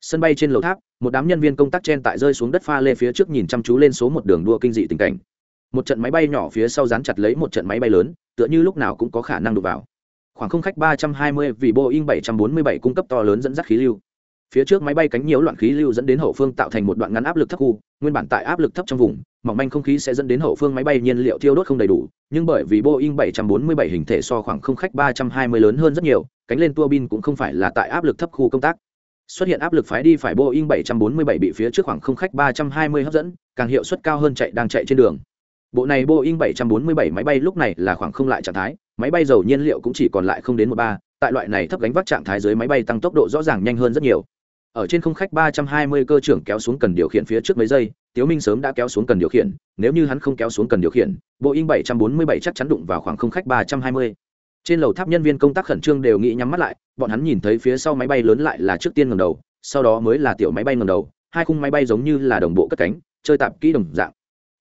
Sân bay trên lầu tháp, một đám nhân viên công tác trên tại rơi xuống đất pha lê phía trước nhìn chăm chú lên số một đường đua kinh dị tình cảnh. Một trận máy bay nhỏ phía sau dán chặt lấy một trận máy bay lớn, tựa như lúc nào cũng có khả năng đụng vào. Khoảng không khách ba trăm hai mươi vì boeing bảy trăm bốn mươi bảy cung cấp to lớn dẫn dắt khí lưu phía trước máy bay cánh nhiều loạn khí lưu dẫn đến hậu phương tạo thành một đoạn ngắn áp lực thấp khu, nguyên bản tại áp lực thấp trong vùng, mỏng manh không khí sẽ dẫn đến hậu phương máy bay nhiên liệu thiêu đốt không đầy đủ, nhưng bởi vì boeing 747 hình thể so khoảng không khách 320 lớn hơn rất nhiều, cánh lên tua bin cũng không phải là tại áp lực thấp khu công tác. Xuất hiện áp lực phái đi phải boeing 747 bị phía trước khoảng không khách 320 hấp dẫn, càng hiệu suất cao hơn chạy đang chạy trên đường. Bộ này boeing 747 máy bay lúc này là khoảng không lại trạng thái, máy bay dầu nhiên liệu cũng chỉ còn lại không đến một ba, tại loại này thấp gánh vác trạng thái dưới máy bay tăng tốc độ rõ ràng nhanh hơn rất nhiều ở trên không khách 320 cơ trưởng kéo xuống cần điều khiển phía trước mấy giây, tiếu minh sớm đã kéo xuống cần điều khiển, nếu như hắn không kéo xuống cần điều khiển, boeing 747 chắc chắn đụng vào khoảng không khách 320. trên lầu tháp nhân viên công tác khẩn trương đều nghĩ nhắm mắt lại, bọn hắn nhìn thấy phía sau máy bay lớn lại là trước tiên ngẩng đầu, sau đó mới là tiểu máy bay ngẩng đầu, hai khung máy bay giống như là đồng bộ cất cánh, chơi tạm kỹ đồng dạng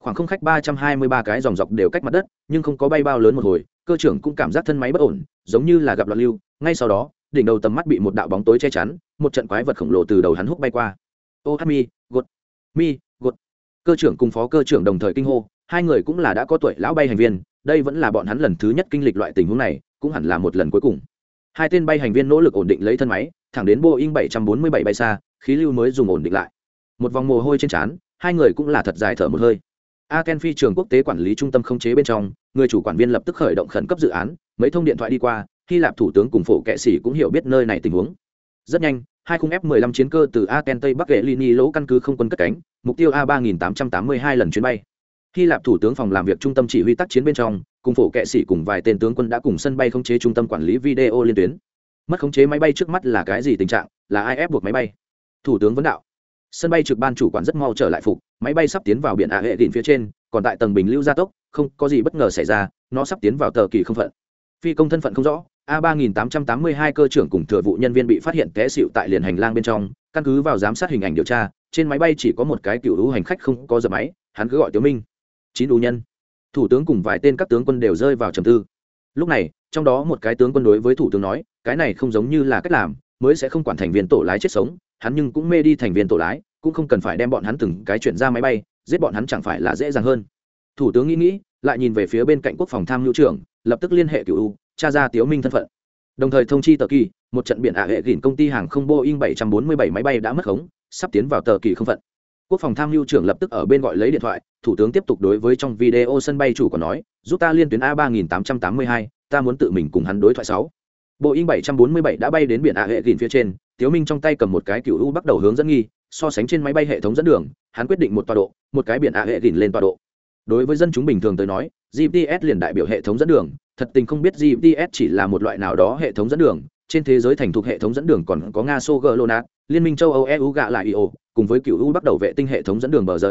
khoảng không khách 323 cái dòng dọc đều cách mặt đất, nhưng không có bay bao lớn một hồi, cơ trưởng cũng cảm giác thân máy bất ổn, giống như là gặp loạn lưu, ngay sau đó đỉnh đầu tầm mắt bị một đạo bóng tối che chắn một trận quái vật khổng lồ từ đầu hắn hút bay qua. Ô hát mi gột. Mi gột. Cơ trưởng cùng phó cơ trưởng đồng thời kinh hô hai người cũng là đã có tuổi lão bay hành viên đây vẫn là bọn hắn lần thứ nhất kinh lịch loại tình huống này cũng hẳn là một lần cuối cùng. Hai tên bay hành viên nỗ lực ổn định lấy thân máy thẳng đến boeing 747 bay xa khí lưu mới dùng ổn định lại. Một vòng mồ hôi trên trán hai người cũng là thật dài thở một hơi. Aken phi trường quốc tế quản lý trung tâm không chế bên trong, người chủ quản viên lập tức khởi động khẩn cấp dự án, mấy thông điện thoại đi qua, Hy Lạp thủ tướng cùng phổ kệ sĩ cũng hiểu biết nơi này tình huống. Rất nhanh, hai khung F-15 chiến cơ từ Aten Tây Bắc Lini lỗ căn cứ không quân cất cánh, mục tiêu A3882 lần chuyến bay. Hy Lạp thủ tướng phòng làm việc trung tâm chỉ huy tác chiến bên trong, cùng phổ kệ sĩ cùng vài tên tướng quân đã cùng sân bay khống chế trung tâm quản lý video liên tuyến. Mất khống chế máy bay trước mắt là cái gì tình trạng, là ai ép buộc máy bay? Thủ tướng vấn đạo. Sân bay trực ban chủ quản rất mau trở lại phục, máy bay sắp tiến vào biển ả hệ đỉnh phía trên còn tại tầng bình lưu gia tốc không có gì bất ngờ xảy ra nó sắp tiến vào tờ kỳ không phận phi công thân phận không rõ a ba nghìn tám trăm tám mươi hai cơ trưởng cùng thừa vụ nhân viên bị phát hiện té xịu tại liền hành lang bên trong, căn cứ vào giám sát hình ảnh điều tra, trên máy bay chỉ có một cái cựu hữu hành khách không có giờ máy, hắn cứ gọi tiểu minh. Chín đủ nhân. Thủ tướng cùng vài tên các tướng quân đều rơi vào trầm tư. Lúc này, trong đó một cái tướng quân đối với thủ tướng nói, cái này không giống như là cách làm, mới sẽ không quản thành viên tổ lái chết sống, hắn nhưng cũng mê đi thành viên tổ lái, cũng không cần phải đem bọn hắn từng cái chuyển ra máy bay, giết bọn hắn chẳng phải là dễ dàng hơn. Thủ tướng nghĩ nghĩ, lại nhìn về phía bên cạnh quốc phòng tham mưu trưởng, lập tức liên hệ cựu u tra ra tiếu minh thân phận. Đồng thời thông chi tờ kỳ một trận biển ả hệ gỉn công ty hàng không boeing 747 máy bay đã mất khống sắp tiến vào tờ kỳ không phận. Quốc phòng tham mưu trưởng lập tức ở bên gọi lấy điện thoại thủ tướng tiếp tục đối với trong video sân bay chủ còn nói giúp ta liên tuyến a 3882, ta muốn tự mình cùng hắn đối thoại sáu. Boeing 747 đã bay đến biển ả hệ gỉn phía trên tiếu minh trong tay cầm một cái cựu u bắt đầu hướng dẫn nghi so sánh trên máy bay hệ thống dẫn đường hắn quyết định một tọa độ một cái biển ả hệ gỉn lên tọa độ. Đối với dân chúng bình thường tới nói gps liền đại biểu hệ thống dẫn đường thật tình không biết gps chỉ là một loại nào đó hệ thống dẫn đường, trên thế giới thành thục hệ thống dẫn đường còn có nga so liên minh châu âu eu gạ lại io cùng với cựu u bắt đầu vệ tinh hệ thống dẫn đường brs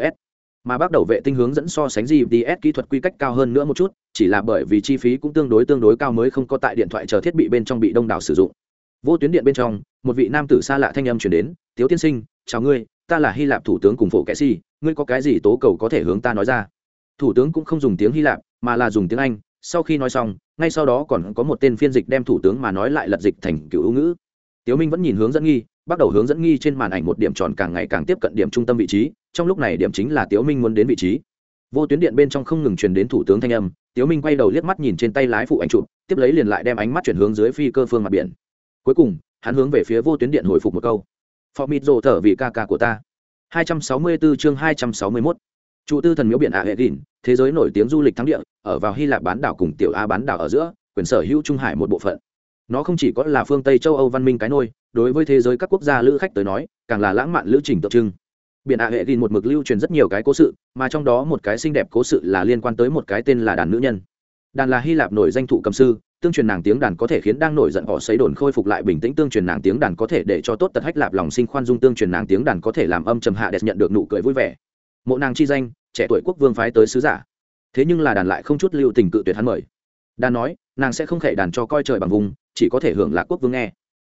mà bắt đầu vệ tinh hướng dẫn so sánh gps kỹ thuật quy cách cao hơn nữa một chút, chỉ là bởi vì chi phí cũng tương đối tương đối cao mới không có tại điện thoại chờ thiết bị bên trong bị đông đảo sử dụng. Vô tuyến điện bên trong, một vị nam tử xa lạ thanh âm chuyển đến, tiếu tiên sinh, chào ngươi, ta là hy lạp thủ tướng cùng phổ kẻ si, ngươi có cái gì tố cầu có thể hướng ta nói ra? Thủ tướng cũng không dùng tiếng hy lạp, mà là dùng tiếng anh sau khi nói xong, ngay sau đó còn có một tên phiên dịch đem thủ tướng mà nói lại lật dịch thành cựu ưu ngữ. Tiếu minh vẫn nhìn hướng dẫn nghi, bắt đầu hướng dẫn nghi trên màn ảnh một điểm tròn càng ngày càng tiếp cận điểm trung tâm vị trí, trong lúc này điểm chính là tiếu minh muốn đến vị trí. Vô tuyến điện bên trong không ngừng truyền đến thủ tướng thanh âm, tiếu minh quay đầu liếc mắt nhìn trên tay lái phụ ảnh chụp, tiếp lấy liền lại đem ánh mắt chuyển hướng dưới phi cơ phương mặt biển. Cuối cùng, hắn hướng về phía vô tuyến điện hồi phục một câu. Phó mịt rộ thở vì ca ca của ta. 264 chương 261 trụ tư thần miếu biển ạ hệ gìn thế giới nổi tiếng du lịch thắng địa, ở vào hy lạp bán đảo cùng tiểu a bán đảo ở giữa, quyền sở hữu trung hải một bộ phận. Nó không chỉ có là phương tây châu âu văn minh cái nôi, đối với thế giới các quốc gia lữ khách tới nói, càng là lãng mạn lữ trình tượng trưng. Biển ạ hệ gìn một mực lưu truyền rất nhiều cái cố sự, mà trong đó một cái xinh đẹp cố sự là liên quan tới một cái tên là đàn nữ nhân. Đàn là hy lạp nổi danh thụ cầm sư, tương truyền nàng tiếng đàn có thể khiến đang nổi giận họ xấy đồn khôi phục lại bình tĩnh, tương truyền nàng tiếng đàn có thể để cho tốt tật hách lạp lòng sinh khoan dung, tương truyền nàng tiếng đàn có thể làm âm trầm hạ đẹp nhận được nụ cười vui vẻ mộ nàng chi danh, trẻ tuổi quốc vương phái tới sứ giả. Thế nhưng là đàn lại không chút lưu tình cự tuyệt hắn mời. Đàn nói, nàng sẽ không thể đàn cho coi trời bằng vùng, chỉ có thể hưởng lạc quốc vương nghe.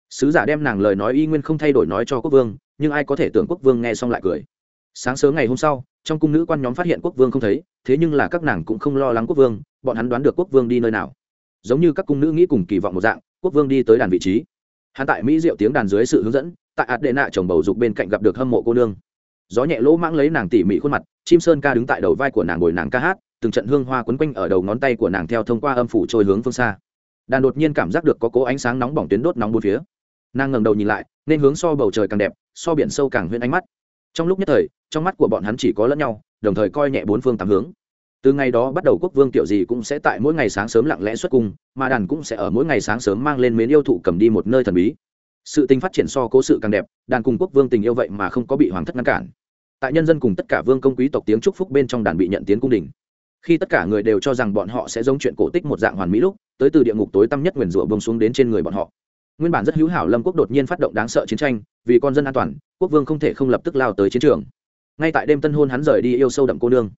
Sứ giả đem nàng lời nói y nguyên không thay đổi nói cho quốc vương, nhưng ai có thể tưởng quốc vương nghe xong lại cười. Sáng sớm ngày hôm sau, trong cung nữ quan nhóm phát hiện quốc vương không thấy, thế nhưng là các nàng cũng không lo lắng quốc vương, bọn hắn đoán được quốc vương đi nơi nào. Giống như các cung nữ nghĩ cùng kỳ vọng một dạng, quốc vương đi tới đàn vị trí. Hắn tại mỹ diệu tiếng đàn dưới sự hướng dẫn, tại ạt đệ nạ chồng bầu dục bên cạnh gặp được hâm mộ cô nương gió nhẹ lỗ mãng lấy nàng tỉ mỉ khuôn mặt, chim sơn ca đứng tại đầu vai của nàng ngồi nàng ca hát, từng trận hương hoa quấn quanh ở đầu ngón tay của nàng theo thông qua âm phủ trôi hướng phương xa. Đàn đột nhiên cảm giác được có cố ánh sáng nóng bỏng tuyến đốt nóng bốn phía. Nàng ngẩng đầu nhìn lại, nên hướng so bầu trời càng đẹp, so biển sâu càng huyên ánh mắt. Trong lúc nhất thời, trong mắt của bọn hắn chỉ có lẫn nhau, đồng thời coi nhẹ bốn phương tám hướng. Từ ngày đó bắt đầu quốc vương kiểu gì cũng sẽ tại mỗi ngày sáng sớm lặng lẽ xuất cung, mà đàn cũng sẽ ở mỗi ngày sáng sớm mang lên mến yêu thụ cầm đi một nơi thần bí sự tình phát triển so cố sự càng đẹp, đàn cùng quốc vương tình yêu vậy mà không có bị hoàng thất ngăn cản. Tại nhân dân cùng tất cả vương công quý tộc tiếng chúc phúc bên trong đàn bị nhận tiến cung đình. Khi tất cả người đều cho rằng bọn họ sẽ giống chuyện cổ tích một dạng hoàn mỹ lúc, tới từ địa ngục tối tăm nhất nguyền rủa bông xuống đến trên người bọn họ. Nguyên bản rất hữu hảo lâm quốc đột nhiên phát động đáng sợ chiến tranh, vì con dân an toàn, quốc vương không thể không lập tức lao tới chiến trường. Ngay tại đêm tân hôn hắn rời đi yêu sâu đậm cô nương.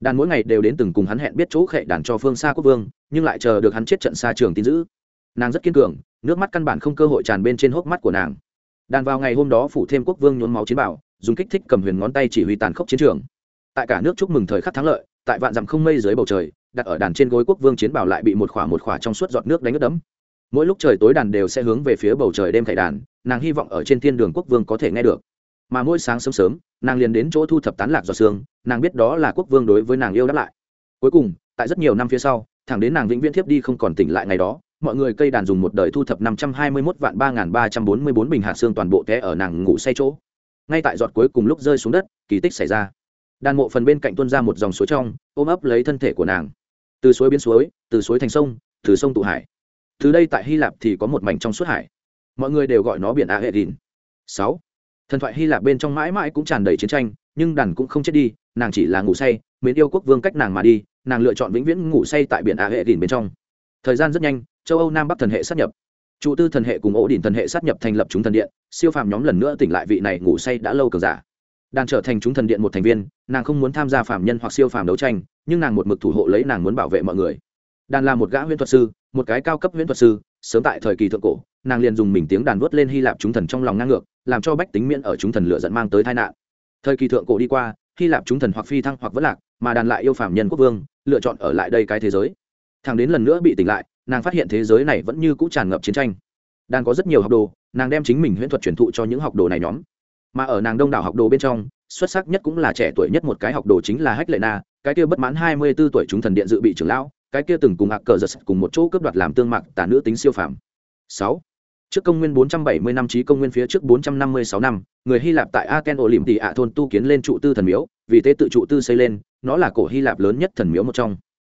Đàn mỗi ngày đều đến từng cùng hắn hẹn biết chỗ khệ đàn cho phương xa quốc vương, nhưng lại chờ được hắn chết trận xa trường tin giữ. Nàng rất kiên cường nước mắt căn bản không cơ hội tràn bên trên hốc mắt của nàng. Đàn vào ngày hôm đó phủ thêm quốc vương nhốn máu chiến bảo, dùng kích thích cầm huyền ngón tay chỉ huy tàn khốc chiến trường. Tại cả nước chúc mừng thời khắc thắng lợi, tại vạn dặm không mây dưới bầu trời, đặt ở đàn trên gối quốc vương chiến bảo lại bị một khỏa một khỏa trong suốt giọt nước đánh ướt đẫm. Mỗi lúc trời tối đàn đều sẽ hướng về phía bầu trời đêm thảy đàn, nàng hy vọng ở trên thiên đường quốc vương có thể nghe được. Mà mỗi sáng sớm sớm, nàng liền đến chỗ thu thập tán lạc giọt xương nàng biết đó là quốc vương đối với nàng yêu đáp lại. Cuối cùng, tại rất nhiều năm phía sau, thẳng đến nàng vĩnh viễn thiếp đi không còn tỉnh lại ngày đó mọi người cây đàn dùng một đời thu thập năm trăm hai mươi mốt vạn ba nghìn ba trăm bốn mươi bốn bình hạt xương toàn bộ té ở nàng ngủ say chỗ. Ngay tại giọt cuối cùng lúc rơi xuống đất, kỳ tích xảy ra. Đàn mộ phần bên cạnh tuôn ra một dòng suối trong, ôm ấp lấy thân thể của nàng. Từ suối biến suối, từ suối thành sông, từ sông tụ hải. Từ đây tại hy lạp thì có một mảnh trong suốt hải. Mọi người đều gọi nó biển a hệ đình sáu. Thần thoại hy lạp bên trong mãi mãi cũng tràn đầy chiến tranh, nhưng đàn cũng không chết đi, nàng chỉ là ngủ say, mến yêu quốc vương cách nàng mà đi, nàng lựa chọn vĩnh viễn ngủ say tại biển a hệ đình bên trong. Thời gian rất nhanh châu âu nam bắc thần hệ sát nhập. Trụ tư thần hệ cùng ổ đỉnh thần hệ sát nhập thành lập chúng thần điện, siêu phàm nhóm lần nữa tỉnh lại vị này ngủ say đã lâu cờ giả. Đang trở thành chúng thần điện một thành viên, nàng không muốn tham gia phạm nhân hoặc siêu phàm đấu tranh, nhưng nàng một mực thủ hộ lấy nàng muốn bảo vệ mọi người. Đàn là một gã huyễn thuật sư, một cái cao cấp huyễn thuật sư, sớm tại thời kỳ thượng cổ, nàng liền dùng mình tiếng đàn vớt lên hy lạp chúng thần trong lòng ngang ngược, làm cho bách tính miễn ở chúng thần lựa dẫn mang tới tai nạn. Thời kỳ thượng cổ đi qua, hy lạp chúng thần hoặc phi thăng hoặc vất lạc, mà đàn lại yêu phạm nhân quốc vương, lựa chọn ở lại đây cái thế giới. Thằng đến lần nữa bị tỉnh lại nàng phát hiện thế giới này vẫn như cũ tràn ngập chiến tranh. Đang có rất nhiều học đồ, nàng đem chính mình huyễn thuật truyền thụ cho những học đồ này nhóm. Mà ở nàng đông đảo học đồ bên trong, xuất sắc nhất cũng là trẻ tuổi nhất một cái học đồ chính là hách lệ na, cái kia bất mãn hai mươi 24 tuổi chúng thần điện dự bị trưởng lão, cái kia từng cùng hạc cờ giật cùng một chỗ cướp đoạt làm tương mạc tả nữ tính siêu phàm. Sáu. Trước công nguyên 470 năm trí công nguyên phía trước 456 năm người hy lạp tại aten ổ lìm tị ạ thôn tu kiến lên trụ tư thần miếu, vì thế tự trụ tư xây lên, nó là cổ hy lạp lớn nhất thần miếu một trong.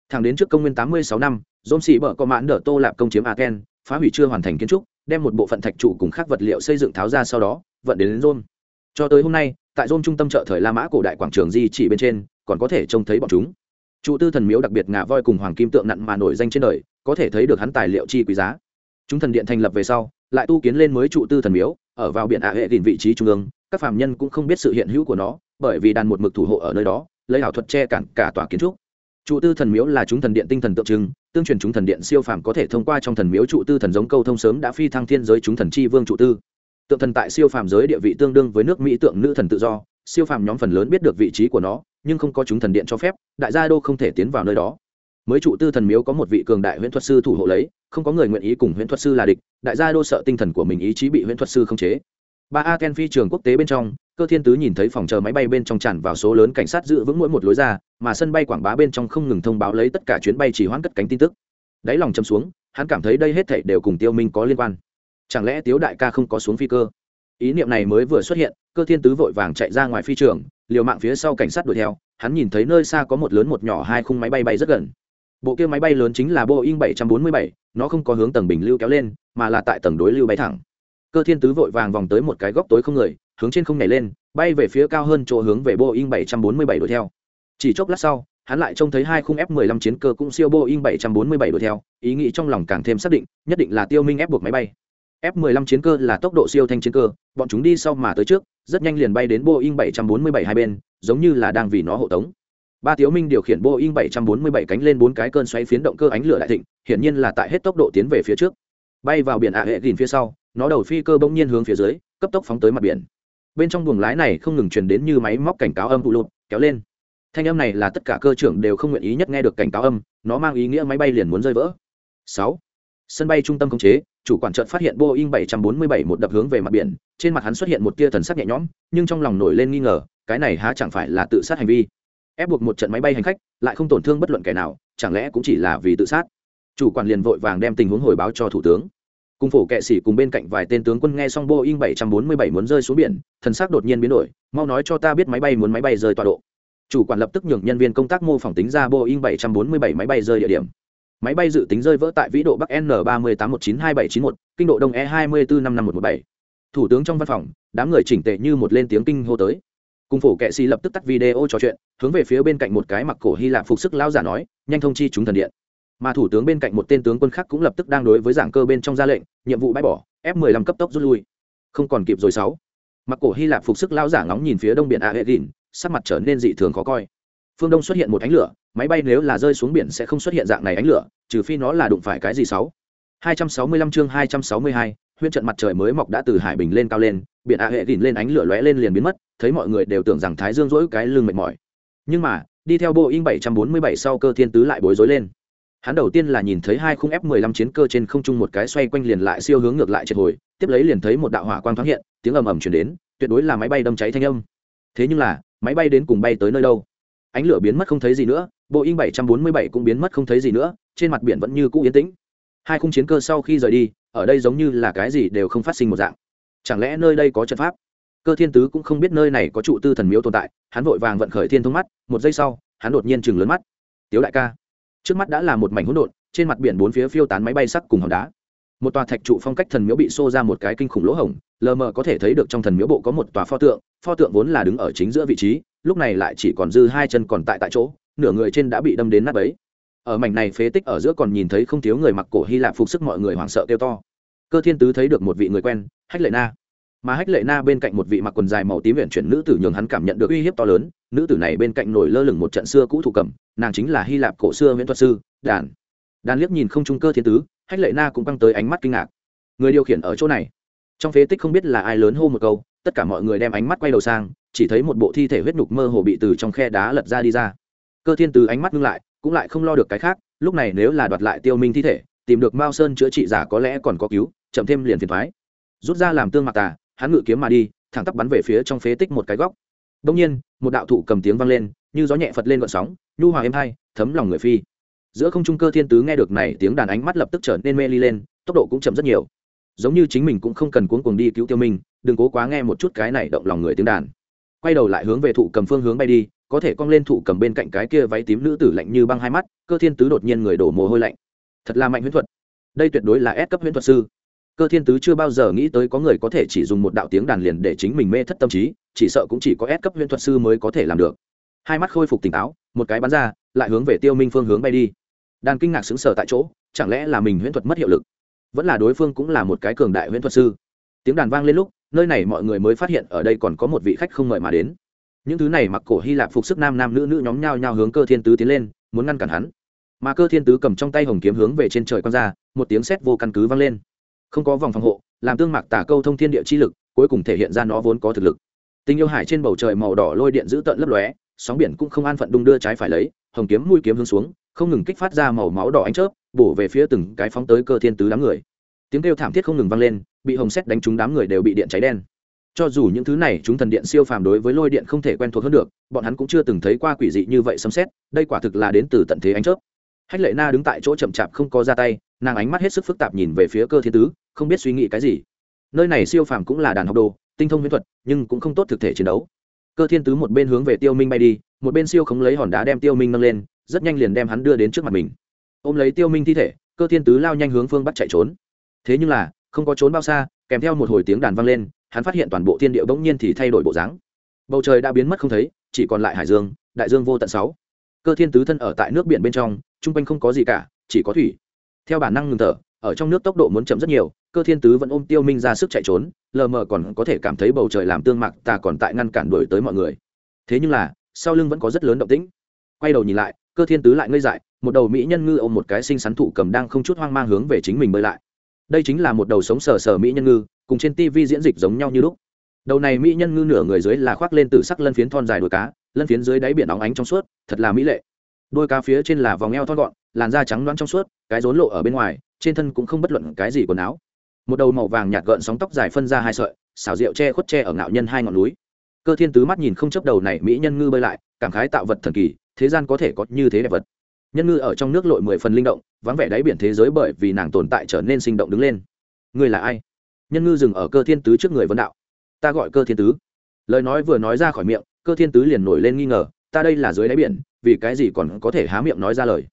Thẳng đến trước công nguyên 86 năm dôm xì bở có mãn đỡ tô lạp công chiếm aken phá hủy chưa hoàn thành kiến trúc đem một bộ phận thạch trụ cùng các vật liệu xây dựng tháo ra sau đó vận đến, đến cho tới hôm nay tại Rôm trung tâm chợ thời la mã cổ đại quảng trường di chỉ bên trên còn có thể trông thấy bọn chúng. Trụ tư thần miếu đặc biệt ngà voi cùng hoàng kim tượng nặn mà nổi danh trên đời có thể thấy được hắn tài liệu chi quý giá. Chúng thần điện thành lập về sau lại tu kiến lên mới trụ tư thần miếu ở vào biển ả hệ đỉnh vị trí trung ương các phạm nhân cũng không biết sự hiện hữu của nó bởi vì đàn một mực thủ hộ ở nơi đó lấy ảo thuật che cản cả tòa kiến trúc. Trụ tư thần miếu là chúng thần điện tinh thần tượng trưng tương truyền chúng thần điện siêu phàm có thể thông qua trong thần miếu trụ tư thần giống câu thông sớm đã phi thăng thiên giới chúng thần chi vương trụ tư. Tượng thần tại siêu phàm giới địa vị tương đương với nước mỹ tượng nữ thần tự do, siêu phàm nhóm phần lớn biết được vị trí của nó, nhưng không có chúng thần điện cho phép, đại gia đô không thể tiến vào nơi đó. Mới trụ tư thần miếu có một vị cường đại huyễn thuật sư thủ hộ lấy, không có người nguyện ý cùng huyễn thuật sư là địch, đại gia đô sợ tinh thần của mình ý chí bị huyễn thuật sư khống chế ba a ken phi trường quốc tế bên trong cơ thiên tứ nhìn thấy phòng chờ máy bay bên trong tràn vào số lớn cảnh sát giữ vững mỗi một lối ra mà sân bay quảng bá bên trong không ngừng thông báo lấy tất cả chuyến bay chỉ hoãn cất cánh tin tức. Đáy lòng châm xuống hắn cảm thấy đây hết thảy đều cùng tiêu minh có liên quan. Chẳng lẽ tiếu đại ca không có xuống phi cơ? Ý niệm này mới vừa xuất hiện cơ thiên tứ vội vàng chạy ra ngoài phi trường liều mạng phía sau cảnh sát đuổi theo hắn nhìn thấy nơi xa có một lớn một nhỏ hai khung máy bay bay rất gần. Bộ kia máy bay lớn chính là boeing 747, nó không có hướng tầng bình lưu kéo lên mà là tại tầng đối lưu bay thẳng cơ thiên tứ vội vàng vòng tới một cái góc tối không người, hướng trên không nhảy lên, bay về phía cao hơn chỗ hướng về boeing 747 đuổi theo. Chỉ chốc lát sau, hắn lại trông thấy hai khung f 15 chiến cơ cũng siêu boeing 747 đuổi theo, ý nghĩ trong lòng càng thêm xác định, nhất định là tiêu minh ép buộc máy bay. F 15 chiến cơ là tốc độ siêu thanh chiến cơ, bọn chúng đi sau mà tới trước, rất nhanh liền bay đến boeing 747 hai bên, giống như là đang vì nó hộ tống. Ba tiếu minh điều khiển boeing 747 cánh lên bốn cái cơn xoáy phiến động cơ ánh lửa đại thịnh, hiển nhiên là tại hết tốc độ tiến về phía trước. Bay vào biển ạ hệ gìn phía sau nó đầu phi cơ bỗng nhiên hướng phía dưới, cấp tốc phóng tới mặt biển. Bên trong buồng lái này không ngừng truyền đến như máy móc cảnh cáo âm vụ lụt, kéo lên. Thanh âm này là tất cả cơ trưởng đều không nguyện ý nhất nghe được cảnh cáo âm, nó mang ý nghĩa máy bay liền muốn rơi vỡ. Sáu. Sân bay trung tâm khống chế, chủ quản trợt phát hiện boeing 747 một đập hướng về mặt biển, trên mặt hắn xuất hiện một tia thần sắc nhẹ nhõm, nhưng trong lòng nổi lên nghi ngờ, cái này há chẳng phải là tự sát hành vi. Ép buộc một trận máy bay hành khách, lại không tổn thương bất luận kẻ nào, chẳng lẽ cũng chỉ là vì tự sát? Chủ quản liền vội vàng đem tình huống hồi báo cho thủ tướng cùng phổ kệ sĩ cùng bên cạnh vài tên tướng quân nghe xong boeing 747 muốn rơi xuống biển thần sắc đột nhiên biến đổi mau nói cho ta biết máy bay muốn máy bay rơi tọa độ. Chủ quản lập tức nhường nhân viên công tác mô phỏng tính ra boeing 747 máy bay rơi địa điểm. Máy bay dự tính rơi vỡ tại vĩ độ bắc n 38192791, kinh độ đông e 24551117. thủ tướng trong văn phòng đám người chỉnh tề như một lên tiếng kinh hô tới. Cùng phổ kệ sĩ lập tức tắt video trò chuyện hướng về phía bên cạnh một cái mặc cổ hy lạp phục sức lao giả nói nhanh thông chi chúng thần điện mà thủ tướng bên cạnh một tên tướng quân khác cũng lập tức đang đối với giảng cơ bên trong ra lệnh nhiệm vụ bãi bỏ f 15 cấp tốc rút lui. Không còn kịp rồi sáu. Mặc cổ hy lạp phục sức lao giả ngóng nhìn phía đông biển a hệ đỉnh sắc mặt trở nên dị thường khó coi. Phương đông xuất hiện một ánh lửa máy bay nếu là rơi xuống biển sẽ không xuất hiện dạng này ánh lửa trừ phi nó là đụng phải cái gì sáu. 265 chương 262, huyên trận mặt trời mới mọc đã từ hải bình lên cao lên biển a hệ đỉnh lên ánh lửa lóe lên liền biến mất thấy mọi người đều tưởng rằng thái dương rỗi cái lưng mệt mỏi. Nhưng mà đi theo boeing 747 sau cơ thiên tứ lại bối rối lên hắn đầu tiên là nhìn thấy hai khung f 15 chiến cơ trên không trung một cái xoay quanh liền lại siêu hướng ngược lại triệt hồi, tiếp lấy liền thấy một đạo hỏa quang thoáng hiện, tiếng ầm ầm chuyển đến, tuyệt đối là máy bay đâm cháy thanh âm. Thế nhưng là, máy bay đến cùng bay tới nơi đâu? Ánh lửa biến mất không thấy gì nữa, boeing 747 cũng biến mất không thấy gì nữa, trên mặt biển vẫn như cũ yên tĩnh. Hai khung chiến cơ sau khi rời đi, ở đây giống như là cái gì đều không phát sinh một dạng. Chẳng lẽ nơi đây có trận pháp? Cơ thiên tứ cũng không biết nơi này có trụ tư thần miếu tồn tại, hắn vội vàng vận khởi thiên thông mắt, một giây sau, hắn đột nhiên chừng lớn mắt. Tiếu đại ca trước mắt đã là một mảnh hỗn độn, trên mặt biển bốn phía phiêu tán máy bay sắt cùng hòn đá. Một tòa thạch trụ phong cách thần miếu bị xô ra một cái kinh khủng lỗ hổng, lờ mờ có thể thấy được trong thần miếu bộ có một tòa pho tượng pho tượng vốn là đứng ở chính giữa vị trí, lúc này lại chỉ còn dư hai chân còn tại tại chỗ, nửa người trên đã bị đâm đến nát ấy ở mảnh này phế tích ở giữa còn nhìn thấy không thiếu người mặc cổ hy lạp phục sức mọi người hoảng sợ kêu to. Cơ thiên tứ thấy được một vị người quen, hách lệ na mà hách lệ na bên cạnh một vị mặc quần dài màu tím viện chuyển nữ tử nhường hắn cảm nhận được uy hiếp to lớn. Nữ tử này bên cạnh nổi lơ lửng một trận xưa cũ thủ cầm, nàng chính là hy lạp cổ xưa viễn thuật sư, đàn. Đàn liếc nhìn không trung cơ thiên tứ, hách lệ na cũng băng tới ánh mắt kinh ngạc. Người điều khiển ở chỗ này. Trong phế tích không biết là ai lớn hô một câu, tất cả mọi người đem ánh mắt quay đầu sang, chỉ thấy một bộ thi thể huyết nhục mơ hồ bị từ trong khe đá lật ra đi ra. Cơ thiên tứ ánh mắt ngưng lại, cũng lại không lo được cái khác, lúc này nếu là đoạt lại tiêu minh thi thể, tìm được mao sơn chữa trị giả có lẽ còn có cứu, chậm thêm liền phiền thoái. Rút ra làm tương mặc tà hắn ngự kiếm mà đi, thẳng tắp bắn về phía trong phế tích một cái góc. Đông nhiên, một đạo thụ cầm tiếng vang lên, như gió nhẹ phật lên gọn sóng, nhu hòa êm hai thấm lòng người phi. Giữa không trung cơ thiên tứ nghe được này tiếng đàn ánh mắt lập tức trở nên mê ly lên, tốc độ cũng chậm rất nhiều. Giống như chính mình cũng không cần cuống cuồng đi cứu tiêu minh đừng cố quá nghe một chút cái này động lòng người tiếng đàn. Quay đầu lại hướng về thụ cầm phương hướng bay đi, có thể cong lên thụ cầm bên cạnh cái kia váy tím nữ tử lạnh như băng hai mắt, cơ thiên tứ đột nhiên người đổ mồ hôi lạnh. Thật là mạnh huyễn thuật. Đây tuyệt đối là ép cấp huyễn thuật sư cơ thiên tứ chưa bao giờ nghĩ tới có người có thể chỉ dùng một đạo tiếng đàn liền để chính mình mê thất tâm trí, chỉ sợ cũng chỉ có ép cấp huyễn thuật sư mới có thể làm được. Hai mắt khôi phục tỉnh táo, một cái bắn ra, lại hướng về tiêu minh phương hướng bay đi. Đàn kinh ngạc xứng sở tại chỗ, chẳng lẽ là mình huyễn thuật mất hiệu lực? Vẫn là đối phương cũng là một cái cường đại huyễn thuật sư. Tiếng đàn vang lên lúc, nơi này mọi người mới phát hiện ở đây còn có một vị khách không mời mà đến. Những thứ này mặc cổ hy lạp phục sức nam nam nữ nữ nhóm nhau nhau hướng cơ thiên tứ tiến lên, muốn ngăn cản hắn. Mà cơ thiên tứ cầm trong tay hồng kiếm hướng về trên trời quang ra, một tiếng sét vô căn cứ vang lên không có vòng phòng hộ, làm tương mạc tả câu thông thiên địa chi lực, cuối cùng thể hiện ra nó vốn có thực lực. Tình yêu hải trên bầu trời màu đỏ lôi điện giữ tợn lấp lóe, sóng biển cũng không an phận đung đưa trái phải lấy, hồng kiếm mũi kiếm hướng xuống, không ngừng kích phát ra màu máu đỏ ánh chớp, bổ về phía từng cái phóng tới cơ thiên tứ đám người. Tiếng kêu thảm thiết không ngừng vang lên, bị hồng xét đánh trúng đám người đều bị điện cháy đen. Cho dù những thứ này chúng thần điện siêu phàm đối với lôi điện không thể quen thuộc hơn được, bọn hắn cũng chưa từng thấy qua quỷ dị như vậy xâm xét đây quả thực là đến từ tận thế ánh chớp. Hách lệ na đứng tại chỗ chậm chạp không có ra tay nàng ánh mắt hết sức phức tạp nhìn về phía cơ thiên tứ, không biết suy nghĩ cái gì. Nơi này siêu phàm cũng là đàn học đồ, tinh thông huyễn thuật, nhưng cũng không tốt thực thể chiến đấu. Cơ thiên tứ một bên hướng về tiêu minh bay đi, một bên siêu khống lấy hòn đá đem tiêu minh nâng lên, rất nhanh liền đem hắn đưa đến trước mặt mình. Ôm lấy tiêu minh thi thể, cơ thiên tứ lao nhanh hướng phương bắt chạy trốn. Thế nhưng là, không có trốn bao xa, kèm theo một hồi tiếng đàn vang lên, hắn phát hiện toàn bộ thiên địa bỗng nhiên thì thay đổi bộ dáng. Bầu trời đã biến mất không thấy, chỉ còn lại hải dương, đại dương vô tận sáu. Cơ thiên tứ thân ở tại nước biển bên trong, chung quanh không có gì cả, chỉ có thủy theo bản năng ngừng thở, ở trong nước tốc độ muốn chậm rất nhiều, cơ thiên tứ vẫn ôm tiêu minh ra sức chạy trốn, lờ mờ còn có thể cảm thấy bầu trời làm tương mạc, ta còn tại ngăn cản đuổi tới mọi người. Thế nhưng là, sau lưng vẫn có rất lớn động tĩnh. Quay đầu nhìn lại, cơ thiên tứ lại ngây dại, một đầu mỹ nhân ngư ôm một cái sinh sắn thụ cầm đang không chút hoang mang hướng về chính mình bơi lại. Đây chính là một đầu sống sờ sờ mỹ nhân ngư, cùng trên tv diễn dịch giống nhau như lúc. Đầu này mỹ nhân ngư nửa người dưới là khoác lên từ sắc lân phiến thon dài đuôi cá, lân phiến dưới đáy biển óng ánh trong suốt, thật là mỹ lệ. Đôi cá phía trên là vòng eo thon gọn làn da trắng loáng trong suốt, cái rốn lộ ở bên ngoài, trên thân cũng không bất luận cái gì quần áo. Một đầu màu vàng nhạt gợn sóng tóc dài phân ra hai sợi, xảo rượu che khuất che ở ngạo nhân hai ngọn núi. Cơ thiên tứ mắt nhìn không chấp đầu này mỹ nhân ngư bơi lại, cảm khái tạo vật thần kỳ, thế gian có thể có như thế đẹp vật. Nhân ngư ở trong nước lội mười phần linh động, vắng vẻ đáy biển thế giới bởi vì nàng tồn tại trở nên sinh động đứng lên. Ngươi là ai? Nhân ngư dừng ở cơ thiên tứ trước người vấn đạo. Ta gọi cơ thiên tứ. Lời nói vừa nói ra khỏi miệng, cơ thiên tứ liền nổi lên nghi ngờ, ta đây là dưới đáy biển, vì cái gì còn có thể há miệng nói ra lời?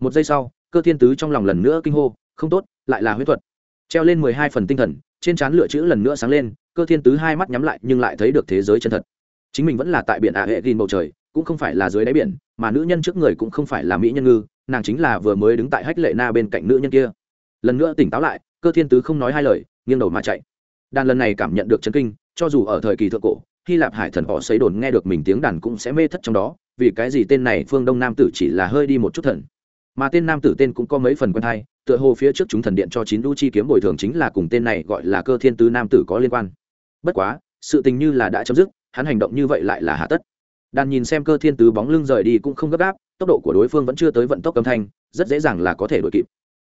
Một giây sau, cơ thiên tứ trong lòng lần nữa kinh hô, không tốt, lại là huyết thuật. Treo lên mười hai phần tinh thần, trên trán lửa chữ lần nữa sáng lên, cơ thiên tứ hai mắt nhắm lại nhưng lại thấy được thế giới chân thật. Chính mình vẫn là tại biển ả hệ gìn bầu trời, cũng không phải là dưới đáy biển, mà nữ nhân trước người cũng không phải là mỹ nhân ngư, nàng chính là vừa mới đứng tại hách lệ na bên cạnh nữ nhân kia. Lần nữa tỉnh táo lại, cơ thiên tứ không nói hai lời, nghiêng đầu mà chạy. Đàn lần này cảm nhận được chấn kinh, cho dù ở thời kỳ thượng cổ, hy lạp hải thần họ xấy đồn nghe được mình tiếng đàn cũng sẽ mê thất trong đó, vì cái gì tên này phương đông nam tử chỉ là hơi đi một chút thần mà tên nam tử tên cũng có mấy phần quen thai, tựa hồ phía trước chúng thần điện cho chín đu chi kiếm bồi thường chính là cùng tên này gọi là cơ thiên tứ nam tử có liên quan. Bất quá, sự tình như là đã chấm dứt, hắn hành động như vậy lại là hạ tất. Đàn nhìn xem cơ thiên tứ bóng lưng rời đi cũng không gấp gáp, tốc độ của đối phương vẫn chưa tới vận tốc âm thanh, rất dễ dàng là có thể đuổi kịp.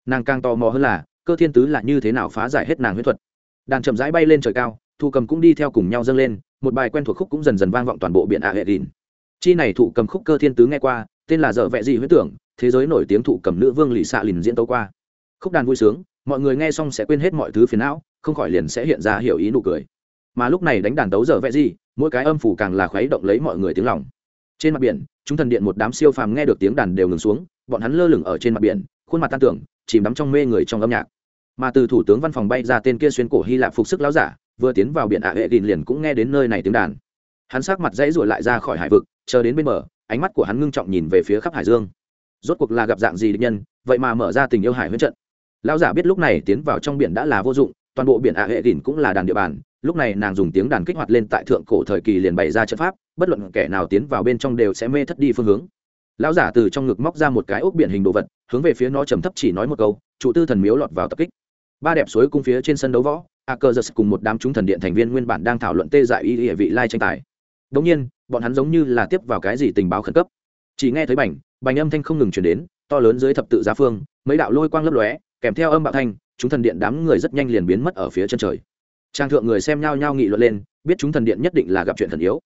Nàng càng tò mò hơn là, cơ thiên tứ là như thế nào phá giải hết nàng huyết thuật. Đàn chậm rãi bay lên trời cao, thu cầm cũng đi theo cùng nhau dâng lên, một bài quen thuộc khúc cũng dần dần vang vọng toàn bộ biển ả hệ đình chi này thụ cầm khúc cơ thiên tứ nghe qua, tên là dở vẹ gì huyết tưởng thế giới nổi tiếng thụ cầm nữ vương lì xạ lìn diễn tấu qua. Khúc đàn vui sướng, mọi người nghe xong sẽ quên hết mọi thứ phiền não, không khỏi liền sẽ hiện ra hiểu ý nụ cười. Mà lúc này đánh đàn tấu dở vẽ gì, mỗi cái âm phủ càng là khuấy động lấy mọi người tiếng lòng. Trên mặt biển, chúng thần điện một đám siêu phàm nghe được tiếng đàn đều ngừng xuống, bọn hắn lơ lửng ở trên mặt biển, khuôn mặt tan tưởng chìm đắm trong mê người trong âm nhạc. Mà từ thủ tướng văn phòng bay ra tên kia xuyên cổ hy lạp phục sức láo giả, vừa tiến vào biển ạ hệ đình liền cũng nghe đến nơi này tiếng đàn. Hắn sắc mặt dãy ruổi lại ra khỏi hải vực, chờ đến bên bờ, ánh mắt của hắn ngưng trọng nhìn về phía khắp hải dương rốt cuộc là gặp dạng gì địch nhân, vậy mà mở ra tình yêu hải huyết trận. Lão giả biết lúc này tiến vào trong biển đã là vô dụng, toàn bộ biển ạ hệ đình cũng là đàn địa bàn, lúc này nàng dùng tiếng đàn kích hoạt lên tại thượng cổ thời kỳ liền bày ra trận pháp, bất luận kẻ nào tiến vào bên trong đều sẽ mê thất đi phương hướng. Lão giả từ trong ngực móc ra một cái ốc biển hình đồ vật, hướng về phía nó trầm thấp chỉ nói một câu trụ tư thần miếu lọt vào tập kích. Ba đẹp suối cung phía trên sân đấu võ, a cơ giật cùng một đám chúng thần điện thành viên nguyên bản đang thảo luận tê dại y địa vị lai tranh tài. Đống nhiên, bọn hắn giống như là tiếp vào cái gì tình báo khẩn cấp chỉ nghe thấy bành bành âm thanh không ngừng chuyển đến to lớn dưới thập tự giá phương mấy đạo lôi quang lấp lóe kèm theo âm bạo thanh chúng thần điện đám người rất nhanh liền biến mất ở phía chân trời. Trang thượng người xem nhao nhao nghị luận lên biết chúng thần điện nhất định là gặp chuyện thần yếu.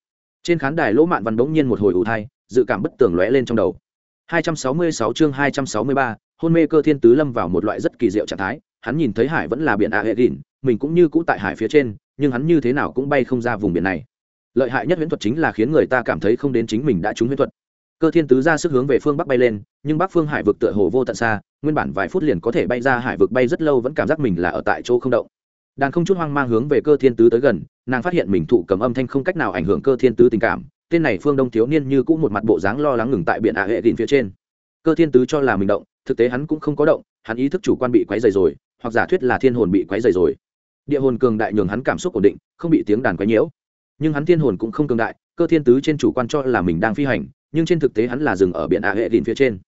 Trên khán đài lỗ mạn văn bỗng nhiên một hồi ủ thai dự cảm bất tường lóe lên trong đầu. 266 chương 263, hôn mê cơ thiên tứ lâm vào một loại rất kỳ diệu trạng thái hắn nhìn thấy hải vẫn là biển a hệ đỉn mình cũng như cũ tại hải phía trên nhưng hắn như thế nào cũng bay không ra vùng biển này. Lợi hại nhất huyễn thuật chính là khiến người ta cảm thấy không đến chính mình đã trúng huyễn thuật cơ thiên tứ ra sức hướng về phương bắc bay lên, nhưng bắc phương hải vực tựa hồ vô tận xa, nguyên bản vài phút liền có thể bay ra hải vực bay rất lâu vẫn cảm giác mình là ở tại chỗ không động. Đàn không chút hoang mang hướng về cơ thiên tứ tới gần, nàng phát hiện mình thụ cầm âm thanh không cách nào ảnh hưởng cơ thiên tứ tình cảm, tên này phương đông thiếu niên như cũng một mặt bộ dáng lo lắng ngừng tại biển ả hệ đìn phía trên. Cơ thiên tứ cho là mình động, thực tế hắn cũng không có động, hắn ý thức chủ quan bị quấy dày rồi, hoặc giả thuyết là thiên hồn bị quấy dày rồi. Địa hồn cường đại nhường hắn cảm xúc ổn định, không bị tiếng đàn quấy nhiễu. Nhưng hắn thiên hồn cũng không cường đại, cơ thiên tứ trên chủ quan cho là mình đang phi hành nhưng trên thực tế hắn là dừng ở biển ạ hệ đỉnh phía trên.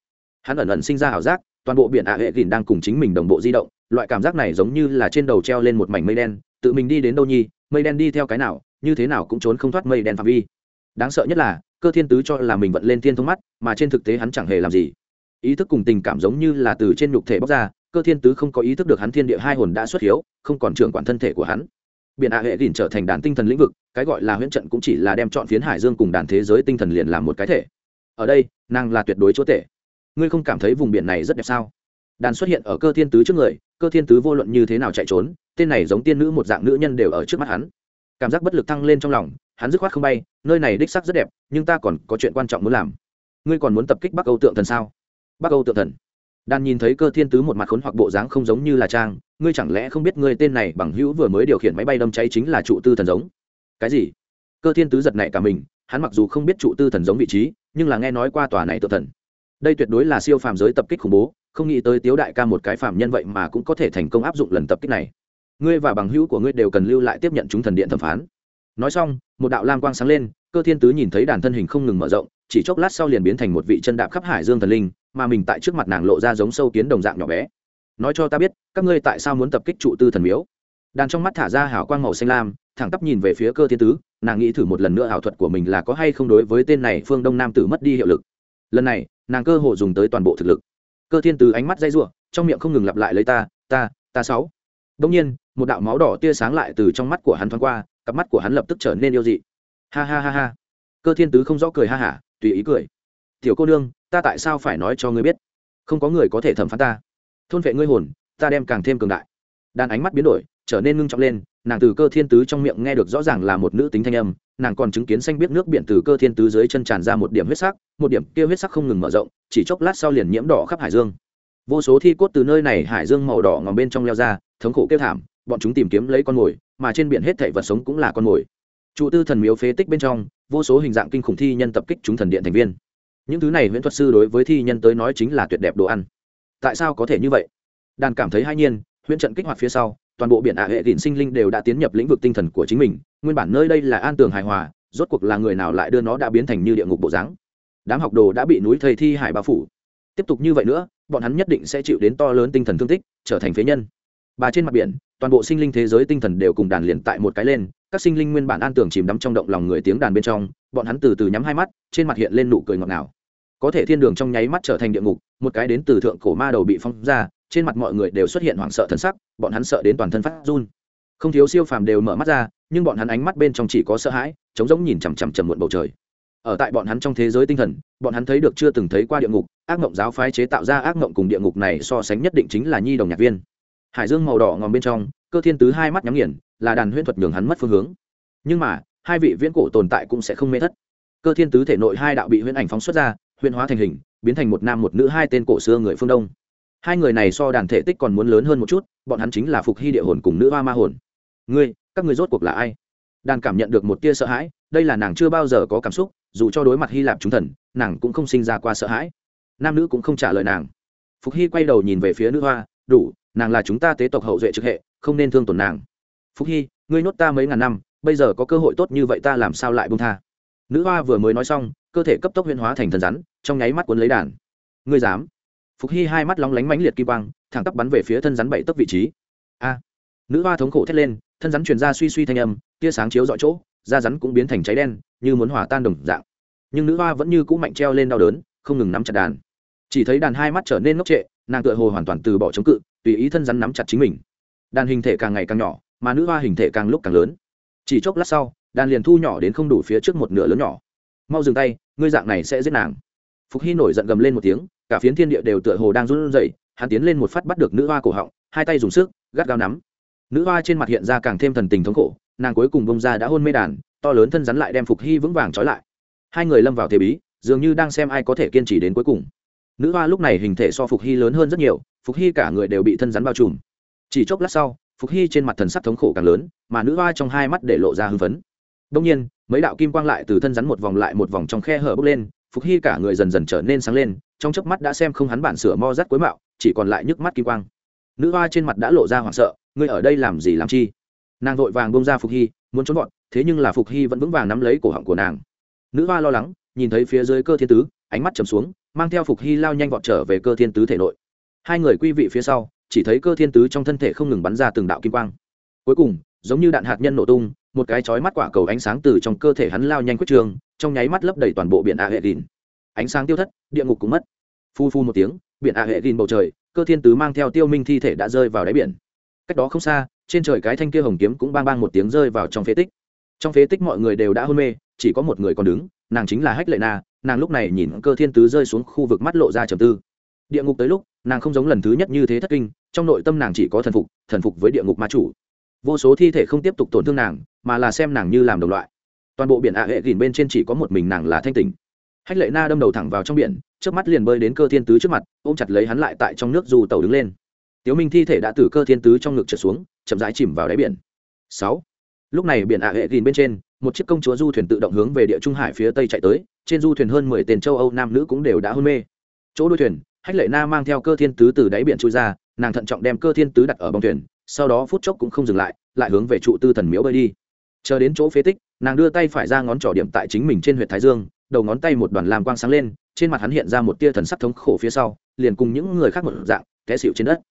Hắn ẩn ẩn sinh ra ảo giác, toàn bộ biển ạ hệ đỉnh đang cùng chính mình đồng bộ di động, loại cảm giác này giống như là trên đầu treo lên một mảnh mây đen, tự mình đi đến đâu nhi mây đen đi theo cái nào, như thế nào cũng trốn không thoát mây đen phạm vi. Đáng sợ nhất là, cơ thiên tứ cho là mình vận lên thiên thông mắt, mà trên thực tế hắn chẳng hề làm gì. Ý thức cùng tình cảm giống như là từ trên nhục thể bóc ra, cơ thiên tứ không có ý thức được hắn thiên địa hai hồn đã xuất hiếu, không còn trưởng quản thân thể của hắn. Biển ạ hệ đỉnh trở thành đàn tinh thần lĩnh vực cái gọi là huyễn trận cũng chỉ là đem chọn phiến hải dương cùng đàn thế giới tinh thần liền làm một cái thể. Ở đây, nàng là tuyệt đối chúa tể. Ngươi không cảm thấy vùng biển này rất đẹp sao? Đàn xuất hiện ở cơ thiên tứ trước người, cơ thiên tứ vô luận như thế nào chạy trốn, tên này giống tiên nữ một dạng nữ nhân đều ở trước mắt hắn. Cảm giác bất lực thăng lên trong lòng, hắn dứt khoát không bay, nơi này đích sắc rất đẹp, nhưng ta còn có chuyện quan trọng muốn làm. Ngươi còn muốn tập kích bắc âu tượng thần sao? Bắc âu tượng thần. Đàn nhìn thấy cơ thiên tứ một mặt khốn hoặc bộ dáng không giống như là trang, ngươi chẳng lẽ không biết ngươi tên này bằng hữu vừa mới điều khiển máy bay đâm cháy chính là trụ tư thần giống? Cái gì? Cơ thiên tứ giật nảy cả mình, hắn mặc dù không biết trụ tư thần giống vị trí, nhưng là nghe nói qua tòa này tự thần. Đây tuyệt đối là siêu phàm giới tập kích khủng bố, không nghĩ tới tiếu đại ca một cái phàm nhân vậy mà cũng có thể thành công áp dụng lần tập kích này. Ngươi và bằng hữu của ngươi đều cần lưu lại tiếp nhận chúng thần điện thẩm phán. Nói xong, một đạo lam quang sáng lên, cơ thiên tứ nhìn thấy đàn thân hình không ngừng mở rộng, chỉ chốc lát sau liền biến thành một vị chân đạp khắp hải dương thần linh, mà mình tại trước mặt nàng lộ ra giống sâu kiến đồng dạng nhỏ bé. Nói cho ta biết, các ngươi tại sao muốn tập kích trụ tư thần miếu? Đàn trong mắt thả ra hào quang màu xanh lam thẳng tắp nhìn về phía cơ thiên tứ, nàng nghĩ thử một lần nữa ảo thuật của mình là có hay không đối với tên này phương đông nam tử mất đi hiệu lực. Lần này, nàng cơ hồ dùng tới toàn bộ thực lực. Cơ thiên tứ ánh mắt dây r trong miệng không ngừng lặp lại lấy ta ta ta sáu. Đông nhiên, một đạo máu đỏ tia sáng lại từ trong mắt của hắn thoáng qua, cặp mắt của hắn lập tức trở nên yêu dị. Ha ha ha ha. Cơ thiên tứ không rõ cười ha hả, tùy ý cười. Tiểu cô nương, ta tại sao phải nói cho ngươi biết? Không có người có thể thẩm phán ta. Thôn vệ ngươi hồn, ta đem càng thêm cường đại. Đàn ánh mắt biến đổi, trở nên ngưng trọng lên nàng từ cơ thiên tứ trong miệng nghe được rõ ràng là một nữ tính thanh âm, nàng còn chứng kiến xanh biết nước biển từ cơ thiên tứ dưới chân tràn ra một điểm huyết sắc, một điểm kia huyết sắc không ngừng mở rộng, chỉ chốc lát sau liền nhiễm đỏ khắp hải dương. Vô số thi cốt từ nơi này hải dương màu đỏ ngòm bên trong leo ra, thống khổ kêu thảm, bọn chúng tìm kiếm lấy con mồi, mà trên biển hết thảy vật sống cũng là con mồi. Trụ tư thần miếu phế tích bên trong, vô số hình dạng kinh khủng thi nhân tập kích chúng thần điện thành viên. Những thứ này huyễn thuật sư đối với thi nhân tới nói chính là tuyệt đẹp đồ ăn. Tại sao có thể như vậy? Đàn cảm thấy hai nhiên, huyễn trận kích hoạt phía sau toàn bộ biển ạ hệ điện sinh linh đều đã tiến nhập lĩnh vực tinh thần của chính mình, nguyên bản nơi đây là an tường hài hòa, rốt cuộc là người nào lại đưa nó đã biến thành như địa ngục bộ dáng. Đám học đồ đã bị núi thầy thi hải bao phủ. Tiếp tục như vậy nữa, bọn hắn nhất định sẽ chịu đến to lớn tinh thần thương tích, trở thành phế nhân. Bà trên mặt biển, toàn bộ sinh linh thế giới tinh thần đều cùng đàn liền tại một cái lên, các sinh linh nguyên bản an tưởng chìm đắm trong động lòng người tiếng đàn bên trong, bọn hắn từ từ nhắm hai mắt, trên mặt hiện lên nụ cười ngọt ngào. Có thể thiên đường trong nháy mắt trở thành địa ngục, một cái đến từ thượng cổ ma đầu bị phong ra trên mặt mọi người đều xuất hiện hoảng sợ thân sắc, bọn hắn sợ đến toàn thân phát run. Không thiếu siêu phàm đều mở mắt ra, nhưng bọn hắn ánh mắt bên trong chỉ có sợ hãi, trống giống nhìn chằm chằm chằm muộn bầu trời. Ở tại bọn hắn trong thế giới tinh thần, bọn hắn thấy được chưa từng thấy qua địa ngục, ác mộng giáo phái chế tạo ra ác mộng cùng địa ngục này so sánh nhất định chính là nhi đồng nhạc viên. Hải dương màu đỏ ngòm bên trong, cơ thiên tứ hai mắt nhắm nghiền, là đàn huyễn thuật nhường hắn mất phương hướng. Nhưng mà, hai vị viễn cổ tồn tại cũng sẽ không mê thất. Cơ thiên tứ thể nội hai đạo bị huyễn ảnh phóng xuất ra, huyễn hóa thành hình, biến thành một nam một nữ hai tên cổ xưa người phương đông hai người này so đàn thể tích còn muốn lớn hơn một chút, bọn hắn chính là phục hy địa hồn cùng nữ hoa ma hồn. Ngươi, các người rốt cuộc là ai? Đàn cảm nhận được một tia sợ hãi, đây là nàng chưa bao giờ có cảm xúc, dù cho đối mặt hy lạp chúng thần, nàng cũng không sinh ra qua sợ hãi. Nam nữ cũng không trả lời nàng. Phục hy quay đầu nhìn về phía nữ hoa, đủ, nàng là chúng ta tế tộc hậu duệ trực hệ, không nên thương tổn nàng. Phục hy, ngươi nhốt ta mấy ngàn năm, bây giờ có cơ hội tốt như vậy ta làm sao lại bông tha? Nữ hoa vừa mới nói xong, cơ thể cấp tốc huyên hóa thành thần rắn, trong nháy mắt cuốn lấy đàn. Ngươi dám? Phục hy hai mắt lóng lánh mãnh liệt kim quang, thẳng tắp bắn về phía thân rắn bảy tấc vị trí. A! Nữ hoa thống khổ thét lên, thân rắn truyền ra suy suy thanh âm, tia sáng chiếu dọi chỗ, da rắn cũng biến thành cháy đen, như muốn hòa tan đồng dạng. Nhưng nữ hoa vẫn như cũ mạnh treo lên đau đớn, không ngừng nắm chặt đàn. Chỉ thấy đàn hai mắt trở nên ngốc trệ, nàng tựa hồ hoàn toàn từ bỏ chống cự, tùy ý thân rắn nắm chặt chính mình. Đàn hình thể càng ngày càng nhỏ, mà nữ hoa hình thể càng lúc càng lớn. Chỉ chốc lát sau, đàn liền thu nhỏ đến không đủ phía trước một nửa lớn nhỏ. Mau dừng tay, ngươi dạng này sẽ giết nàng. Phục hy nổi giận gầm lên một tiếng cả phiến thiên địa đều tựa hồ đang run rẩy, hắn tiến lên một phát bắt được nữ hoa cổ họng, hai tay dùng sức, gắt gao nắm. Nữ hoa trên mặt hiện ra càng thêm thần tình thống khổ, nàng cuối cùng bông ra đã hôn mê đàn, to lớn thân rắn lại đem phục hy vững vàng trói lại. Hai người lâm vào thế bí, dường như đang xem ai có thể kiên trì đến cuối cùng. Nữ hoa lúc này hình thể so phục hy lớn hơn rất nhiều, phục hy cả người đều bị thân rắn bao trùm. Chỉ chốc lát sau, phục hy trên mặt thần sắc thống khổ càng lớn, mà nữ hoa trong hai mắt để lộ ra hưng phấn. Đông nhiên, mấy đạo kim quang lại từ thân rắn một vòng lại một vòng trong khe hở bốc lên, phục hy cả người dần dần trở nên sáng lên trong chớp mắt đã xem không hắn bản sửa mo rắt cuối mạo, chỉ còn lại nhức mắt kim quang. Nữ hoa trên mặt đã lộ ra hoảng sợ, ngươi ở đây làm gì làm chi? Nàng vội vàng bông ra phục hy, muốn trốn gọn thế nhưng là phục hy vẫn vững vàng nắm lấy cổ họng của nàng. Nữ hoa lo lắng, nhìn thấy phía dưới cơ thiên tứ, ánh mắt chầm xuống, mang theo phục hy lao nhanh vọt trở về cơ thiên tứ thể nội. Hai người quy vị phía sau, chỉ thấy cơ thiên tứ trong thân thể không ngừng bắn ra từng đạo kim quang. Cuối cùng, giống như đạn hạt nhân nổ tung, một cái chói mắt quả cầu ánh sáng từ trong cơ thể hắn lao nhanh quyết trường, trong nháy mắt lấp đầy toàn bộ biển a hệ ánh sáng tiêu thất, địa ngục cũng mất. Phu phu một tiếng, biển a hệ gìn bầu trời, cơ thiên tứ mang theo tiêu minh thi thể đã rơi vào đáy biển. Cách đó không xa, trên trời cái thanh kia hồng kiếm cũng bang bang một tiếng rơi vào trong phế tích. Trong phế tích mọi người đều đã hôn mê, chỉ có một người còn đứng, nàng chính là hách lệ na, nàng lúc này nhìn cơ thiên tứ rơi xuống khu vực mắt lộ ra trầm tư. Địa ngục tới lúc, nàng không giống lần thứ nhất như thế thất kinh, trong nội tâm nàng chỉ có thần phục thần phục với địa ngục ma chủ. Vô số thi thể không tiếp tục tổn thương nàng, mà là xem nàng như làm đồng loại. Toàn bộ biển ạ hệ gìn bên trên chỉ có một mình nàng là thanh tình hách lệ na đâm đầu thẳng vào trong biển trước mắt liền bơi đến cơ thiên tứ trước mặt, ôm chặt lấy hắn lại tại trong nước dù tàu đứng lên. Tiếu minh thi thể đã từ cơ thiên tứ trong ngực trượt xuống, chậm rãi chìm vào đáy biển. Sáu. Lúc này biển ạ hệ gìn bên trên, một chiếc công chúa du thuyền tự động hướng về địa trung hải phía tây chạy tới, trên du thuyền hơn mười tên châu âu nam nữ cũng đều đã hôn mê. Chỗ đuôi thuyền, hách lệ na mang theo cơ thiên tứ từ đáy biển trôi ra, nàng thận trọng đem cơ thiên tứ đặt ở bong thuyền, sau đó phút chốc cũng không dừng lại lại hướng về trụ tư thần miếu bơi đi. Chờ đến chỗ phế tích, nàng đưa tay phải ra ngón trỏ điểm tại chính mình trên huyện thái dương đầu ngón tay một đoàn làm quang sáng lên, trên mặt hắn hiện ra một tia thần sắc thống khổ phía sau, liền cùng những người khác một dạng, té xịu trên đất.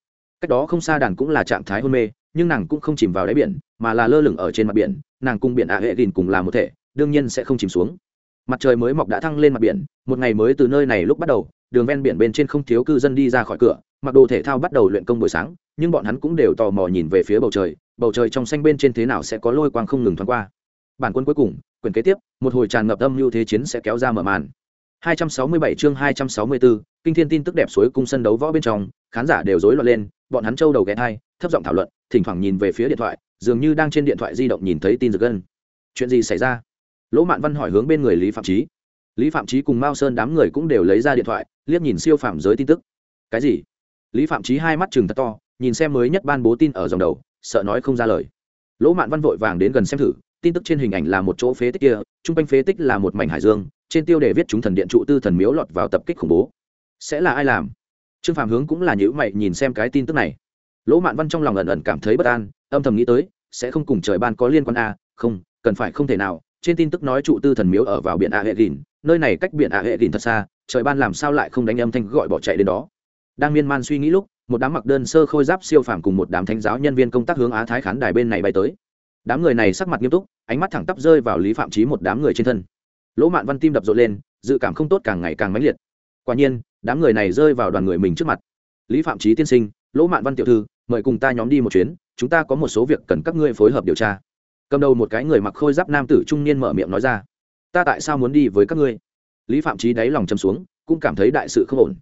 Cách đó không xa đàn cũng là trạng thái hôn mê, nhưng nàng cũng không chìm vào đáy biển, mà là lơ lửng ở trên mặt biển, nàng cùng biển ạ hệ gìn cùng là một thể, đương nhiên sẽ không chìm xuống. Mặt trời mới mọc đã thăng lên mặt biển, một ngày mới từ nơi này lúc bắt đầu, đường ven biển bên trên không thiếu cư dân đi ra khỏi cửa, mặc đồ thể thao bắt đầu luyện công buổi sáng, nhưng bọn hắn cũng đều tò mò nhìn về phía bầu trời bầu trời trong xanh bên trên thế nào sẽ có lôi quang không ngừng thoáng qua. Bản quân cuối cùng quyển kế tiếp một hồi tràn ngập âm mưu thế chiến sẽ kéo ra mở màn. 267 chương 264, kinh thiên tin tức đẹp suối cung sân đấu võ bên trong khán giả đều rối loạn lên bọn hắn trâu đầu ghé hai thấp giọng thảo luận thỉnh thoảng nhìn về phía điện thoại dường như đang trên điện thoại di động nhìn thấy tin giật gân. Chuyện gì xảy ra? Lỗ mạn văn hỏi hướng bên người lý phạm Chí. lý phạm Chí cùng mao sơn đám người cũng đều lấy ra điện thoại liếc nhìn siêu phạm giới tin tức. Cái gì? Lý phạm Chí hai mắt trừng thật to nhìn xem mới nhất ban bố tin ở dòng đầu sợ nói không ra lời. Lỗ mạn văn vội vàng đến gần xem thử tin tức trên hình ảnh là một chỗ phế tích kia chung quanh phế tích là một mảnh hải dương trên tiêu đề viết chúng thần điện trụ tư thần miếu lọt vào tập kích khủng bố. Sẽ là ai làm? Trương phạm hướng cũng là nhữ mày nhìn xem cái tin tức này. Lỗ mạn văn trong lòng ẩn ẩn cảm thấy bất an âm thầm nghĩ tới sẽ không cùng trời ban có liên quan a à, không cần phải không thể nào. Trên tin tức nói trụ tư thần miếu ở vào biển a hệ gìn nơi này cách biển a hệ gìn thật xa trời ban làm sao lại không đánh âm thanh gọi bỏ chạy đến đó? Đang miên man suy nghĩ lúc một đám mặc đơn sơ khôi giáp siêu phàm cùng một đám thánh giáo nhân viên công tác hướng á thái khán đài bên này bay tới đám người này sắc mặt nghiêm túc, ánh mắt thẳng tắp rơi vào lý phạm trí một đám người trên thân. Lỗ mạn văn tim đập rộn lên, dự cảm không tốt càng ngày càng mãnh liệt. Quả nhiên, đám người này rơi vào đoàn người mình trước mặt. Lý phạm trí tiên sinh, lỗ mạn văn tiểu thư, mời cùng ta nhóm đi một chuyến, chúng ta có một số việc cần các ngươi phối hợp điều tra. Cầm đầu một cái người mặc khôi giáp nam tử trung niên mở miệng nói ra, ta tại sao muốn đi với các ngươi? Lý phạm trí đáy lòng châm xuống, cũng cảm thấy đại sự không ổn.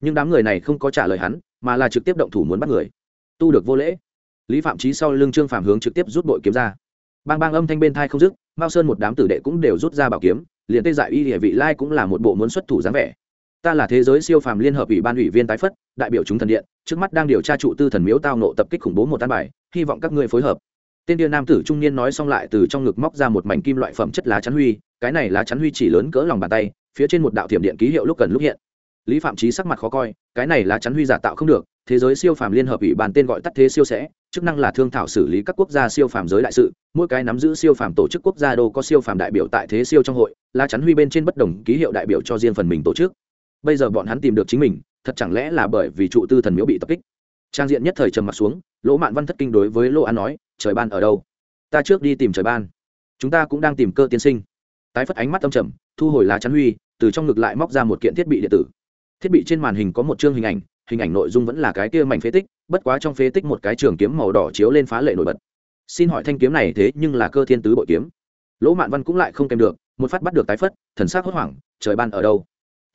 Nhưng đám người này không có trả lời hắn, mà là trực tiếp động thủ muốn bắt người. Tu được vô lễ lý phạm trí sau lưng trương phạm hướng trực tiếp rút bội kiếm ra bang bang âm thanh bên thai không dứt mao sơn một đám tử đệ cũng đều rút ra bảo kiếm liền tê dại y địa vị lai cũng là một bộ muốn xuất thủ dáng vẻ ta là thế giới siêu phàm liên hợp ủy ban ủy viên tái phất đại biểu chúng thần điện trước mắt đang điều tra trụ tư thần miếu tao nộ tập kích khủng bố một tan bài hy vọng các ngươi phối hợp tên điên nam tử trung niên nói xong lại từ trong ngực móc ra một mảnh kim loại phẩm chất lá chắn huy cái này lá chắn huy chỉ lớn cỡ lòng bàn tay phía trên một đạo thiểm điện ký hiệu lúc cần lúc hiện lý phạm trí sắc mặt khó coi cái này lá chắn huy giả tạo không được thế giới siêu phàm liên hợp ủy ban tên gọi tắt thế siêu sẽ chức năng là thương thảo xử lý các quốc gia siêu phàm giới đại sự, mỗi cái nắm giữ siêu phàm tổ chức quốc gia đô có siêu phàm đại biểu tại thế siêu trong hội, lá chắn huy bên trên bất đồng ký hiệu đại biểu cho riêng phần mình tổ chức. Bây giờ bọn hắn tìm được chính mình, thật chẳng lẽ là bởi vì trụ tư thần miếu bị tập kích? Trang diện nhất thời trầm mặt xuống, lỗ mạn văn thất kinh đối với lỗ an nói, trời ban ở đâu? Ta trước đi tìm trời ban. Chúng ta cũng đang tìm cơ tiên sinh. Tái phất ánh mắt âm trầm, thu hồi lá chắn huy, từ trong ngực lại móc ra một kiện thiết bị điện tử. Thiết bị trên màn hình có một chương hình ảnh hình ảnh nội dung vẫn là cái kia mảnh phế tích bất quá trong phế tích một cái trường kiếm màu đỏ chiếu lên phá lệ nổi bật. Xin hỏi thanh kiếm này thế nhưng là cơ thiên tứ bội kiếm. Lỗ mạn văn cũng lại không kèm được, một phát bắt được tái phất, thần sắc hốt hoảng, trời ban ở đâu?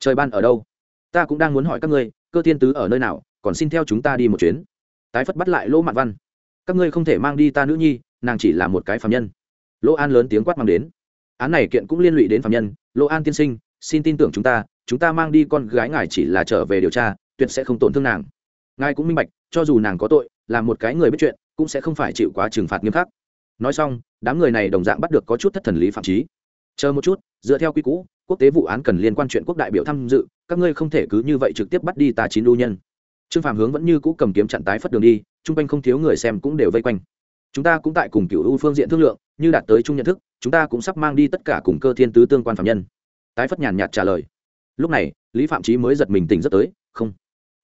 Trời ban ở đâu? Ta cũng đang muốn hỏi các ngươi, cơ thiên tứ ở nơi nào, còn xin theo chúng ta đi một chuyến. Tái phất bắt lại lỗ mạn văn. Các ngươi không thể mang đi ta nữ nhi, nàng chỉ là một cái phạm nhân. Lỗ an lớn tiếng quát mang đến. Án này kiện cũng liên lụy đến phạm nhân. Lỗ an tiên sinh, xin tin tưởng chúng ta chúng ta mang đi con gái ngài chỉ là trở về điều tra, tuyệt sẽ không tổn thương nàng ngài cũng minh bạch, cho dù nàng có tội, là một cái người biết chuyện, cũng sẽ không phải chịu quá trừng phạt nghiêm khắc. Nói xong, đám người này đồng dạng bắt được có chút thất thần lý phạm trí chờ một chút, dựa theo quy cũ quốc tế vụ án cần liên quan chuyện quốc đại biểu tham dự, các ngươi không thể cứ như vậy trực tiếp bắt đi tà chín đu nhân. Trương phạm hướng vẫn như cũ cầm kiếm chặn tái phất đường đi, chung quanh không thiếu người xem cũng đều vây quanh. Chúng ta cũng tại cùng cựu ưu phương diện thương lượng, như đạt tới chung nhận thức, chúng ta cũng sắp mang đi tất cả cùng cơ thiên tứ tương quan phạm nhân. Tái phất nhàn nhạt trả lời. Lúc này, lý phạm trí mới giật mình tỉnh rất tới, không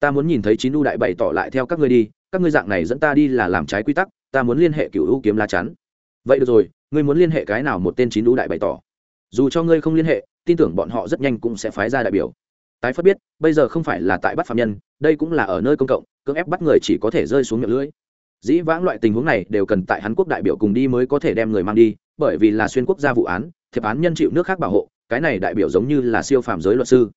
ta muốn nhìn thấy chín ưu đại bày tỏ lại theo các ngươi đi, các ngươi dạng này dẫn ta đi là làm trái quy tắc, ta muốn liên hệ cựu ưu kiếm lá chắn. Vậy được rồi, ngươi muốn liên hệ cái nào một tên chín ưu đại bày tỏ? Dù cho ngươi không liên hệ, tin tưởng bọn họ rất nhanh cũng sẽ phái ra đại biểu. Tái phát biết, bây giờ không phải là tại bắt phạm nhân, đây cũng là ở nơi công cộng, cưỡng ép bắt người chỉ có thể rơi xuống miệng lưỡi. Dĩ vãng loại tình huống này đều cần tại hàn quốc đại biểu cùng đi mới có thể đem người mang đi, bởi vì là xuyên quốc gia vụ án, thiệp án nhân chịu nước khác bảo hộ, cái này đại biểu giống như là siêu phàm giới luật sư.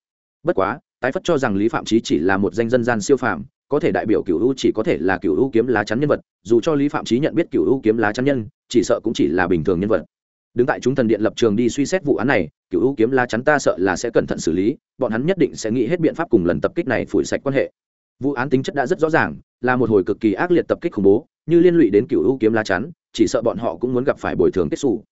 Bất quá tái phất cho rằng lý phạm trí chỉ là một danh dân gian siêu phàm, có thể đại biểu cựu u chỉ có thể là cựu u kiếm lá chắn nhân vật, dù cho lý phạm trí nhận biết cựu u kiếm lá chắn nhân, chỉ sợ cũng chỉ là bình thường nhân vật. Đứng tại chúng thần điện lập trường đi suy xét vụ án này cựu u kiếm lá chắn ta sợ là sẽ cẩn thận xử lý, bọn hắn nhất định sẽ nghĩ hết biện pháp cùng lần tập kích này phủi sạch quan hệ. Vụ án tính chất đã rất rõ ràng, là một hồi cực kỳ ác liệt tập kích khủng bố, như liên lụy đến cựu u kiếm lá chắn, chỉ sợ bọn họ cũng muốn gặp phải bồi thường kết xù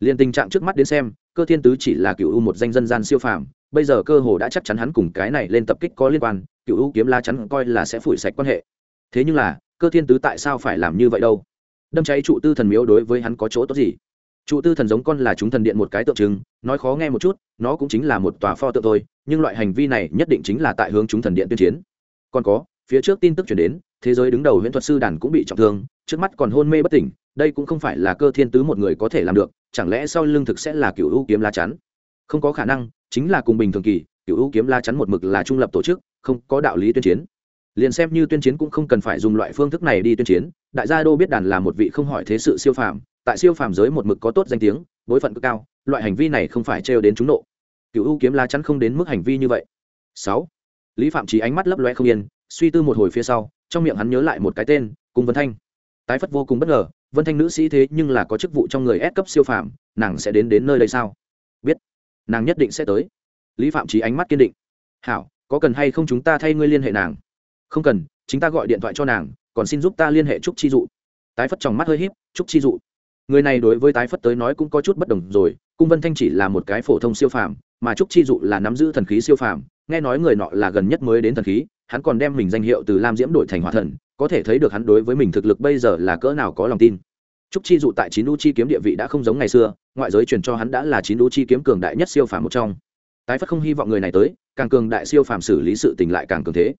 liền tình trạng trước mắt đến xem, cơ thiên tứ chỉ là cựu u một danh dân gian siêu phàm, bây giờ cơ hồ đã chắc chắn hắn cùng cái này lên tập kích có liên quan cựu u kiếm la chắn coi là sẽ phủi sạch quan hệ. Thế nhưng là, cơ thiên tứ tại sao phải làm như vậy đâu? Đâm cháy trụ tư thần miếu đối với hắn có chỗ tốt gì? Trụ tư thần giống con là chúng thần điện một cái tượng trưng, nói khó nghe một chút, nó cũng chính là một tòa pho tượng thôi, nhưng loại hành vi này nhất định chính là tại hướng chúng thần điện tuyên chiến. Còn có, phía trước tin tức chuyển đến, thế giới đứng đầu huyễn thuật sư đàn cũng bị trọng thương, trước mắt còn hôn mê bất tỉnh đây cũng không phải là cơ thiên tứ một người có thể làm được, chẳng lẽ sau lưng thực sẽ là cựu ưu kiếm lá chắn? Không có khả năng, chính là cùng bình thường kỳ cựu ưu kiếm lá chắn một mực là trung lập tổ chức, không có đạo lý tuyên chiến. Liền xem như tuyên chiến cũng không cần phải dùng loại phương thức này đi tuyên chiến, đại gia đô biết đàn là một vị không hỏi thế sự siêu phàm, tại siêu phàm giới một mực có tốt danh tiếng, bối phận cực cao, loại hành vi này không phải trêu đến chúng nộ. Cựu ưu kiếm lá chắn không đến mức hành vi như vậy. Sáu. Lý phạm trí ánh mắt lấp loe không yên, suy tư một hồi phía sau, trong miệng hắn nhớ lại một cái tên, cung vân thanh. Tái phất vô cùng bất ngờ vân thanh nữ sĩ thế nhưng là có chức vụ trong người S cấp siêu phàm, nàng sẽ đến đến nơi đây sao? Biết. Nàng nhất định sẽ tới. Lý phạm trí ánh mắt kiên định. Hảo, có cần hay không chúng ta thay ngươi liên hệ nàng? Không cần, chính ta gọi điện thoại cho nàng, còn xin giúp ta liên hệ trúc chi dụ. Tái phất trong mắt hơi h í p trúc chi dụ. Người này đối với tái phất tới nói cũng có chút bất đồng rồi, cung vân thanh chỉ là một cái phổ thông siêu phàm, mà trúc chi dụ là nắm giữ thần khí siêu phàm, nghe nói người nọ là gần nhất mới đến thần khí, hắn còn đem mình danh hiệu từ lam diễm đổi thành hòa thần có thể thấy được hắn đối với mình thực lực bây giờ là cỡ nào có lòng tin. Trúc chi dụ tại chín u chi kiếm địa vị đã không giống ngày xưa, ngoại giới truyền cho hắn đã là chín u chi kiếm cường đại nhất siêu phàm một trong. Tái phất không hy vọng người này tới, càng cường đại siêu phàm xử lý sự tình lại càng cường thế.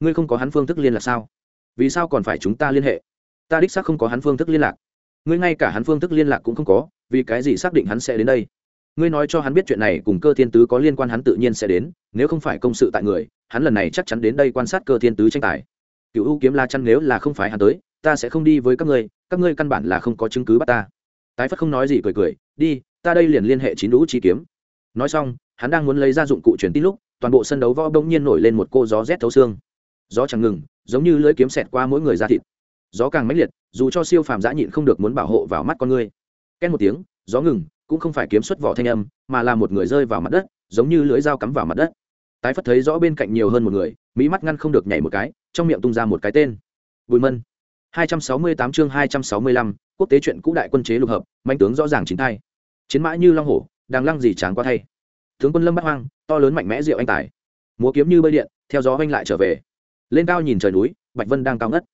Ngươi không có hắn phương thức liên lạc sao? Vì sao còn phải chúng ta liên hệ? Ta đích xác không có hắn phương thức liên lạc. Ngươi ngay cả hắn phương thức liên lạc cũng không có, vì cái gì xác định hắn sẽ đến đây? Ngươi nói cho hắn biết chuyện này cùng cơ thiên tứ có liên quan hắn tự nhiên sẽ đến, nếu không phải công sự tại người, hắn lần này chắc chắn đến đây quan sát cơ thiên tứ tranh tài cựu ưu kiếm la chăn nếu là không phải hắn tới, ta sẽ không đi với các ngươi các ngươi căn bản là không có chứng cứ bắt ta. Tái phất không nói gì cười cười, đi, ta đây liền liên hệ chín lũ chi kiếm. Nói xong, hắn đang muốn lấy ra dụng cụ truyền tin lúc, toàn bộ sân đấu võ đông nhiên nổi lên một cô gió rét thấu xương. Gió chẳng ngừng, giống như lưỡi kiếm xẹt qua mỗi người ra thịt. Gió càng mãnh liệt, dù cho siêu phàm giã nhịn không được muốn bảo hộ vào mắt con người két một tiếng, gió ngừng, cũng không phải kiếm xuất vỏ thanh âm, mà là một người rơi vào mặt đất, giống như lưỡi dao cắm vào mặt đất. Tái phất thấy rõ bên cạnh nhiều hơn một người, mỹ mắt ngăn không được nhảy một cái trong miệng tung ra một cái tên. Bùi mân. 268 chương 265, quốc tế chuyện cũ đại quân chế lục hợp mạnh tướng rõ ràng chính thay chiến mã như long hổ đang lăng gì tráng qua thay. Tướng quân lâm bắt hoang to lớn mạnh mẽ diệu anh tài. Múa kiếm như bơi điện theo gió anh lại trở về. Lên cao nhìn trời núi bạch vân đang cao ngất.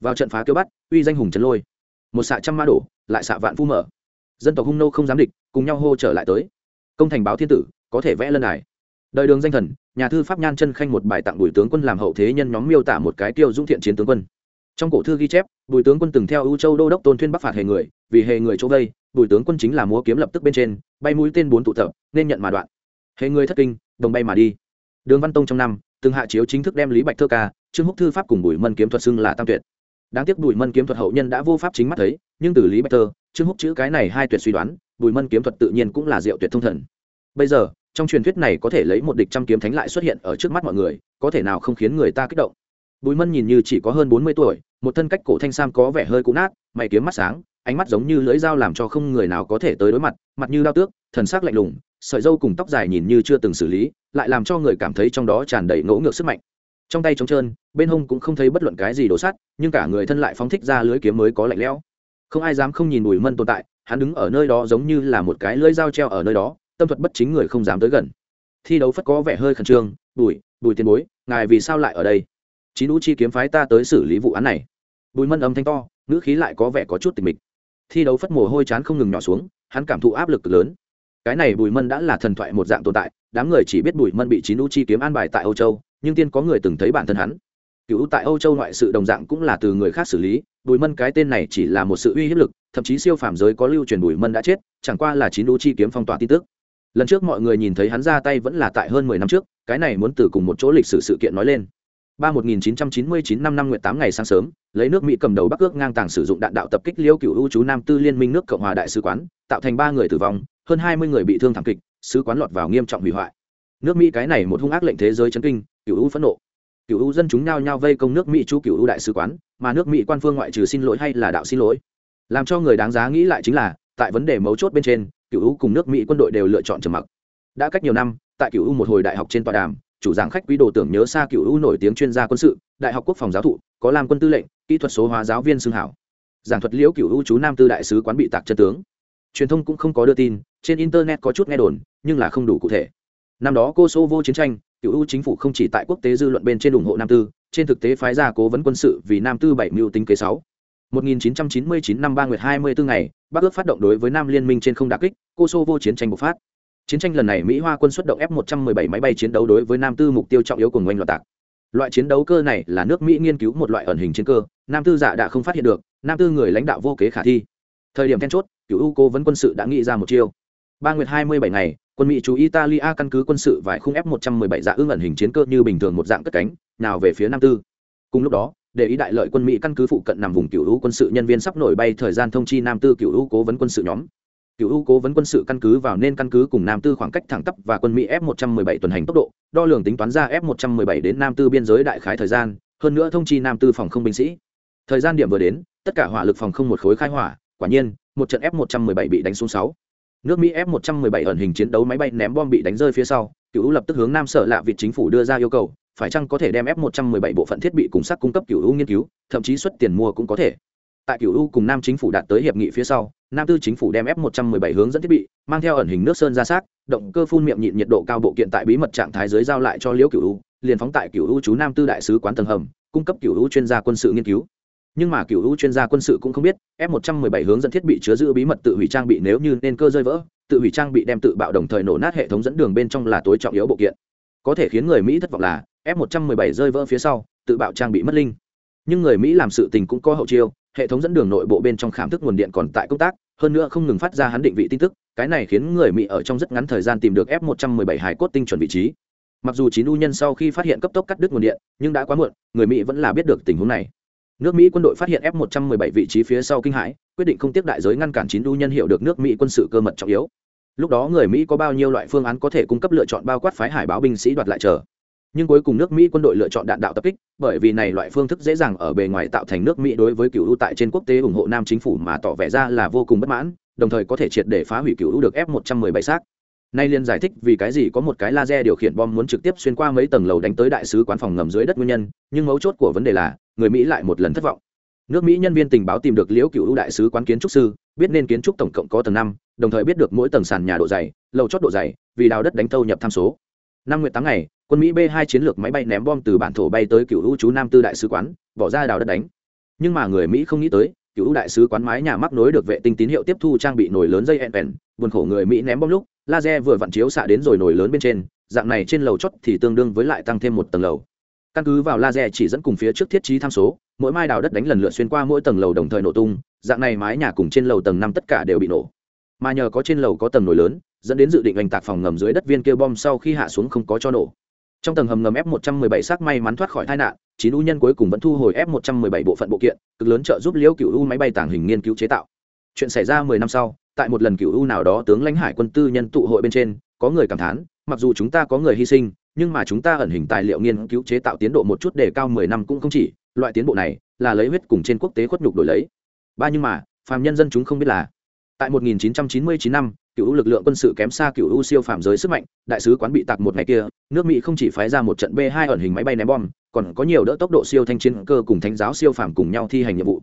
Vào trận phá kêu bắt uy danh hùng trấn lôi. Một xạ trăm ma đổ lại xạ vạn phu mở. Dân tộc hung nô không dám địch cùng nhau hô trở lại tới. Công thành báo thiên tử có thể vẽ lân đài đời đường danh thần, nhà thư pháp nhan chân khanh một bài tặng bùi tướng quân làm hậu thế nhân nhóm miêu tả một cái tiêu dũng thiện chiến tướng quân. Trong cổ thư ghi chép, bùi tướng quân từng theo ưu châu đô đốc tôn thuyên bắc phạt hề người, vì hề người chỗ vây, bùi tướng quân chính là múa kiếm lập tức bên trên, bay mũi tên bốn tụ tập, nên nhận mà đoạn. Hề người thất kinh, đồng bay mà đi. Đường văn tông trong năm, từng hạ chiếu chính thức đem lý bạch thơ ca, trương húc thư pháp cùng bùi mân kiếm thuật xưng là tam tuyệt. Đáng tiếc bùi mân kiếm thuật hậu nhân đã vô pháp chính mắt thấy, nhưng từ lý bạch thơ, trương húc chữ cái này hai tuyệt suy đoán, bùi mân kiếm thuật tự nhiên cũng là diệu tuyệt thông thần. Bây giờ trong truyền thuyết này có thể lấy một địch trăm kiếm thánh lại xuất hiện ở trước mắt mọi người, có thể nào không khiến người ta kích động? Bùi mân nhìn như chỉ có hơn bốn mươi tuổi, một thân cách cổ thanh sam có vẻ hơi cũ nát, mày kiếm mắt sáng, ánh mắt giống như lưỡi dao làm cho không người nào có thể tới đối mặt mặt như đao tước, thần sắc lạnh lùng, sợi dâu cùng tóc dài nhìn như chưa từng xử lý, lại làm cho người cảm thấy trong đó tràn đầy ngỗ ngược sức mạnh. Trong tay trống trơn, bên hông cũng không thấy bất luận cái gì đổ sắt, nhưng cả người thân lại phóng thích ra lưới kiếm mới có lạnh lẽo. Không ai dám không nhìn bùi mân tồn tại, hắn đứng ở nơi đó giống như là một cái lưỡi dao treo ở nơi đó tâm thuật bất chính người không dám tới gần. Thi đấu phất có vẻ hơi khẩn trương, bùi bùi tiền bối, ngài vì sao lại ở đây? Chín ú chi kiếm phái ta tới xử lý vụ án này. Bùi mân âm thanh to, ngữ khí lại có vẻ có chút tình mịch. Thi đấu phất mồ hôi chán không ngừng nhỏ xuống, hắn cảm thụ áp lực lớn. Cái này bùi mân đã là thần thoại một dạng tồn tại, đám người chỉ biết bùi mân bị chín u chi kiếm an bài tại âu châu, nhưng tiên có người từng thấy bản thân hắn. Cựu tại âu châu ngoại sự đồng dạng cũng là từ người khác xử lý, bùi mân cái tên này chỉ là một sự uy hiếp lực, thậm chí siêu phàm giới có lưu truyền bùi mân đã chết, chẳng qua là chín u chi kiếm phong tỏa tin tức lần trước mọi người nhìn thấy hắn ra tay vẫn là tại hơn mười năm trước, cái này muốn từ cùng một chỗ lịch sử sự kiện nói lên. Ba một nghìn chín trăm chín mươi chín năm năm nguyện tám ngày sáng sớm, lấy nước mỹ cầm đầu bắc ước ngang tàng sử dụng đạn đạo tập kích liêu cựu ưu chú nam tư liên minh nước cộng hòa đại sứ quán, tạo thành ba người tử vong, hơn hai mươi người bị thương thảm kịch, sứ quán lọt vào nghiêm trọng hủy hoại. Nước mỹ cái này một hung ác lệnh thế giới chấn kinh cựu ưu phẫn nộ. Cựu ưu dân chúng nhao nhao vây công nước mỹ chú cựu ưu đại sứ quán, mà nước mỹ quan phương ngoại trừ xin lỗi hay là đạo xin lỗi. Làm cho người đáng giá nghĩ lại chính là, tại vấn đề mấu chốt bên trên cựu ưu cùng nước mỹ quân đội đều lựa chọn trầm mặc. Đã cách nhiều năm, tại cựu ưu một hồi đại học trên tòa đàm, chủ giảng khách quý đồ tưởng nhớ xa cựu ưu nổi tiếng chuyên gia quân sự, đại học quốc phòng giáo thụ, có làm quân tư lệnh, kỹ thuật số hóa giáo viên xương hảo. Giảng thuật liễu cựu ưu chú nam tư đại sứ quán bị tạc chân tướng. Truyền thông cũng không có đưa tin, trên internet có chút nghe đồn, nhưng là không đủ cụ thể. Năm đó kosovo chiến tranh cựu ưu chính phủ không chỉ tại quốc tế dư luận bên trên ủng hộ nam tư, trên thực tế phái ra cố vấn quân sự vì nam tư bảy mưu tính kế sáu. 1999 năm 3 nguyệt 24 ngày, Bắc ước phát động đối với Nam Liên minh trên không đả kích, Kosovo chiến tranh bộc phát. Chiến tranh lần này Mỹ Hoa quân xuất động F117 máy bay chiến đấu đối với Nam Tư mục tiêu trọng yếu cùng ngoanh loạn tạc. Loại chiến đấu cơ này là nước Mỹ nghiên cứu một loại ẩn hình chiến cơ, Nam Tư giả đã không phát hiện được, Nam Tư người lãnh đạo vô kế khả thi. Thời điểm then chốt, cựu u cố vấn quân sự đã nghĩ ra một chiêu 3 nguyệt hai mươi bảy ngày quân mỹ chú italia căn cứ quân sự vài khung f một trăm mười bảy dạ ương ẩn hình chiến cơ như bình thường một dạng cất cánh nào về phía nam tư cùng lúc đó để ý đại lợi quân mỹ căn cứ phụ cận nằm vùng cựu hữu quân sự nhân viên sắp nổi bay thời gian thông chi nam tư cựu hữu cố vấn quân sự nhóm. Cựu hữu cố vấn quân sự căn cứ vào nên căn cứ cùng nam tư khoảng cách thẳng tắp và quân mỹ f một trăm mười bảy tuần hành tốc độ, đo lường tính toán ra f một trăm mười bảy đến nam tư biên giới đại khái thời gian, hơn nữa thông chi nam tư phòng không binh sĩ. Thời gian điểm vừa đến, tất cả hỏa lực phòng không một khối khai hỏa, quả nhiên, một trận f 117 bị đánh xuống sáu. Nước mỹ f 117 ẩn hình chiến đấu máy bay ném bom bị đánh rơi phía sau, cựu lập tức hướng nam sở lạ vịt chính phủ đưa ra yêu cầu phải chăng có thể đem f 117 bộ phận thiết bị cùng sắc cung cấp cựu nghiên cứu thậm chí xuất tiền mua cũng có thể. Tại Cửu u cùng nam chính phủ đạt tới hiệp nghị phía sau nam tư chính phủ đem f 117 hướng dẫn thiết bị mang theo ẩn hình nước sơn ra xác, động cơ phun miệng nhịn nhiệt độ cao bộ kiện tại bí mật trạng thái dưới giao lại cho liễu Cửu u liền phóng tại Cửu u chú nam tư đại sứ quán tầng hầm cung cấp Cửu u chuyên gia quân sự nghiên cứu. Nhưng mà Cửu u chuyên gia quân sự cũng không biết f 117 hướng dẫn thiết bị chứa giữ bí mật tự hủy trang bị nếu như nên cơ rơi vỡ tự hủy trang bị đem tự bạo đồng thời nổ nát hệ thống dẫn đường bên trong là tối trọng yếu bộ kiện. Có thể khiến người mỹ thất vọng là f 117 rơi vỡ phía sau, tự bạo trang bị mất linh. Nhưng người mỹ làm sự tình cũng có hậu chiêu, hệ thống dẫn đường nội bộ bên trong khám thức nguồn điện còn tại công tác, hơn nữa không ngừng phát ra hắn định vị tin tức, cái này khiến người mỹ ở trong rất ngắn thời gian tìm được f 117 hải cốt tinh chuẩn vị trí. Mặc dù chín u nhân sau khi phát hiện cấp tốc cắt đứt nguồn điện, nhưng đã quá muộn, người mỹ vẫn là biết được tình huống này. Nước mỹ quân đội phát hiện f 117 vị trí phía sau kinh hãi, quyết định không tiếp đại giới ngăn cản chín u nhân hiểu được nước mỹ quân sự cơ mật trọng yếu. Lúc đó người mỹ có bao nhiêu loại phương án có thể cung cấp lựa chọn bao quát phái hải báo binh sĩ đoạt lại chờ nhưng cuối cùng nước mỹ quân đội lựa chọn đạn đạo tập kích, bởi vì này loại phương thức dễ dàng ở bề ngoài tạo thành nước mỹ đối với cựu ưu tại trên quốc tế ủng hộ nam chính phủ mà tỏ vẻ ra là vô cùng bất mãn, đồng thời có thể triệt để phá hủy cựu ưu được f 117 xác. Nay liên giải thích vì cái gì có một cái laser điều khiển bom muốn trực tiếp xuyên qua mấy tầng lầu đánh tới đại sứ quán phòng ngầm dưới đất nguyên nhân, nhưng mấu chốt của vấn đề là, người mỹ lại một lần thất vọng. Nước mỹ nhân viên tình báo tìm được liễu cựu ưu đại sứ quán kiến trúc sư, biết nên kiến trúc tổng cộng có tầng năm, đồng thời biết được mỗi tầng sàn nhà độ dày, lầu chót độ dày, vì đào đất đánh thâu nhập tham số. Năm nguyện tám ngày quân mỹ b hai chiến lược máy bay ném bom từ bản thổ bay tới cựu ưu chú nam tư đại sứ quán, bỏ ra đào đất đánh. Nhưng mà người mỹ không nghĩ tới, cựu hữu đại sứ quán mái nhà mắc nối được vệ tinh tín hiệu tiếp thu trang bị nổi lớn dây ẹn buồn khổ người mỹ ném bom lúc, laser vừa vặn chiếu xạ đến rồi nổi lớn bên trên, dạng này trên lầu chót thì tương đương với lại tăng thêm một tầng lầu. Căn cứ vào laser chỉ dẫn cùng phía trước thiết trí tham số, mỗi mai đào đất đánh lần lượt xuyên qua mỗi tầng lầu đồng thời nổ tung, dạng này mái nhà cùng trên lầu tầng năm tất cả đều bị nổ. Mà nhờ có trên lầu có tầng nổi lớn, dẫn đến dự định oanh tạc phòng ngầm dưới đất viên kêu bom sau khi hạ xuống không có cho nổ trong tầng hầm ngầm f 117 xác may mắn thoát khỏi tai nạn, chín u nhân cuối cùng vẫn thu hồi f 117 bộ phận bộ kiện, cực lớn trợ giúp liễu cựu u máy bay tàng hình nghiên cứu chế tạo. Chuyện xảy ra mười năm sau, tại một lần cựu u nào đó tướng lãnh hải quân tư nhân tụ hội bên trên, có người cảm thán, mặc dù chúng ta có người hy sinh, nhưng mà chúng ta ẩn hình tài liệu nghiên cứu chế tạo tiến độ một chút để cao mười năm cũng không chỉ, loại tiến bộ này là lấy huyết cùng trên quốc tế khuất nhục đổi lấy. Ba nhưng mà, phàm nhân dân chúng không biết là, tại 1999 năm cựu lực lượng quân sự kém xa cựu ưu siêu phạm giới sức mạnh, đại sứ quán bị tạc một ngày kia, nước mỹ không chỉ phái ra một trận b 2 ẩn hình máy bay ném bom, còn có nhiều đỡ tốc độ siêu thanh chiến cơ cùng thánh giáo siêu phạm cùng nhau thi hành nhiệm vụ.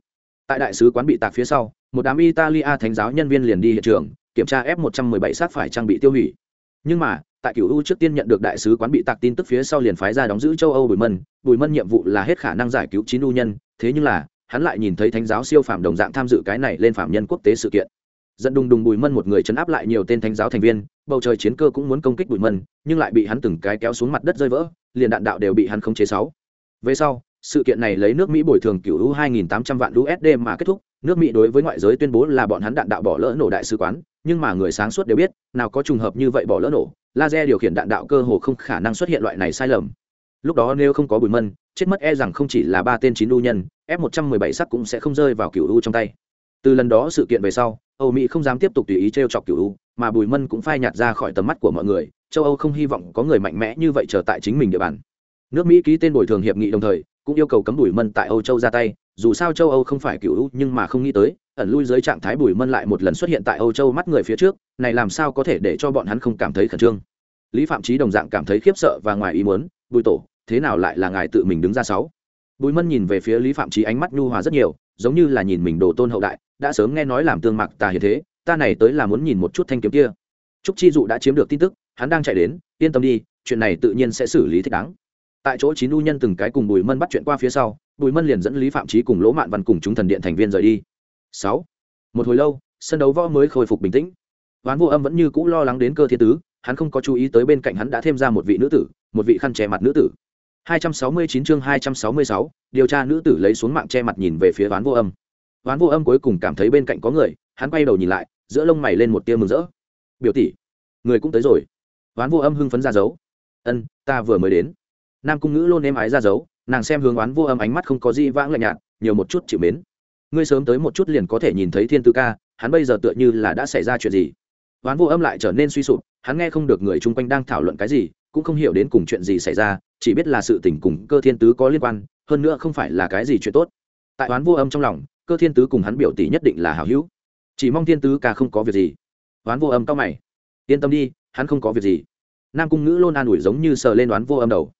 Tại đại sứ quán bị tạc phía sau, một đám italia thánh giáo nhân viên liền đi hiện trường, kiểm tra f 117 sát phải trang bị tiêu hủy. Nhưng mà, tại cựu u trước tiên nhận được đại sứ quán bị tạc tin tức phía sau liền phái ra đóng giữ châu âu bùi mân. Bùi mân nhiệm vụ là hết khả năng giải cứu chín u nhân, thế nhưng là, hắn lại nhìn thấy thánh giáo siêu phạm đồng dạng tham dự cái này lên phạm nhân quốc tế sự kiện dẫn đùng đùng bùi mân một người chấn áp lại nhiều tên thánh giáo thành viên, bầu trời chiến cơ cũng muốn công kích bùi mân, nhưng lại bị hắn từng cái kéo xuống mặt đất rơi vỡ, liền đạn đạo đều bị hắn khống chế sáu. Về sau, sự kiện này lấy nước mỹ bồi thường cựu u 2.800 vạn usd mà kết thúc, nước mỹ đối với ngoại giới tuyên bố là bọn hắn đạn đạo bỏ lỡ nổ đại sứ quán, nhưng mà người sáng suốt đều biết, nào có trùng hợp như vậy bỏ lỡ nổ, laser điều khiển đạn đạo cơ hồ không khả năng xuất hiện loại này sai lầm. Lúc đó nếu không có bùi mân, chết mất e rằng không chỉ là ba tên chín u nhân, f 117 sắc cũng sẽ không rơi vào cựu u trong tay. Từ lần đó sự kiện về sau âu mỹ không dám tiếp tục tùy ý trêu chọc Cửu U, mà bùi mân cũng phai nhạt ra khỏi tầm mắt của mọi người châu âu không hy vọng có người mạnh mẽ như vậy trở tại chính mình địa bàn. Nước mỹ ký tên bồi thường hiệp nghị đồng thời cũng yêu cầu cấm bùi mân tại âu châu ra tay dù sao châu âu không phải cửu u nhưng mà không nghĩ tới ẩn lui dưới trạng thái bùi mân lại một lần xuất hiện tại âu châu mắt người phía trước này làm sao có thể để cho bọn hắn không cảm thấy khẩn trương. Lý phạm Chí đồng dạng cảm thấy khiếp sợ và ngoài ý muốn bùi tổ thế nào lại là ngài tự mình đứng ra sáu? Bùi mân nhìn về phía lý phạm Chí ánh mắt nhu hòa rất nhiều giống như là nhìn mình đồ tôn hậu đại đã sớm nghe nói làm tương mạc tà hiện thế ta này tới là muốn nhìn một chút thanh kiếm kia. Trúc chi dụ đã chiếm được tin tức hắn đang chạy đến yên tâm đi chuyện này tự nhiên sẽ xử lý thích đáng. Tại chỗ chín u nhân từng cái cùng bùi mân bắt chuyện qua phía sau bùi mân liền dẫn lý phạm trí cùng lỗ mạn văn cùng chúng thần điện thành viên rời đi. Sáu. Một hồi lâu sân đấu võ mới khôi phục bình tĩnh. Hoán vô âm vẫn như cũ lo lắng đến cơ thiên tứ hắn không có chú ý tới bên cạnh hắn đã thêm ra một vị nữ tử một vị khăn che mặt nữ tử. 269 chương 266, điều tra nữ tử lấy xuống mạng che mặt nhìn về phía ván vô âm hoán vô âm cuối cùng cảm thấy bên cạnh có người, hắn quay đầu nhìn lại, giữa lông mày lên một tia mừng rỡ. Biểu tỷ, người cũng tới rồi. Hoán vô âm hưng phấn ra dấu. Ân, ta vừa mới đến. Nam cung ngữ luôn êm ái ra dấu, nàng xem hướng oán vô âm ánh mắt không có gì vãng lạnh nhạt, nhiều một chút chịu mến. Ngươi sớm tới một chút liền có thể nhìn thấy thiên tư ca, hắn bây giờ tựa như là đã xảy ra chuyện gì? Oán vô âm lại trở nên suy sụp, hắn nghe không được người chung quanh đang thảo luận cái gì, cũng không hiểu đến cùng chuyện gì xảy ra, chỉ biết là sự tình cùng cơ thiên tứ có liên quan, hơn nữa không phải là cái gì chuyện tốt. Tại oán vô âm trong lòng cơ thiên tứ cùng hắn biểu tỷ nhất định là hảo hữu. Chỉ mong thiên tứ ca không có việc gì. Đoán vô âm cao mày. Yên tâm đi, hắn không có việc gì. Nam cung ngữ luôn an ủi giống như sờ lên đoán vô âm đầu.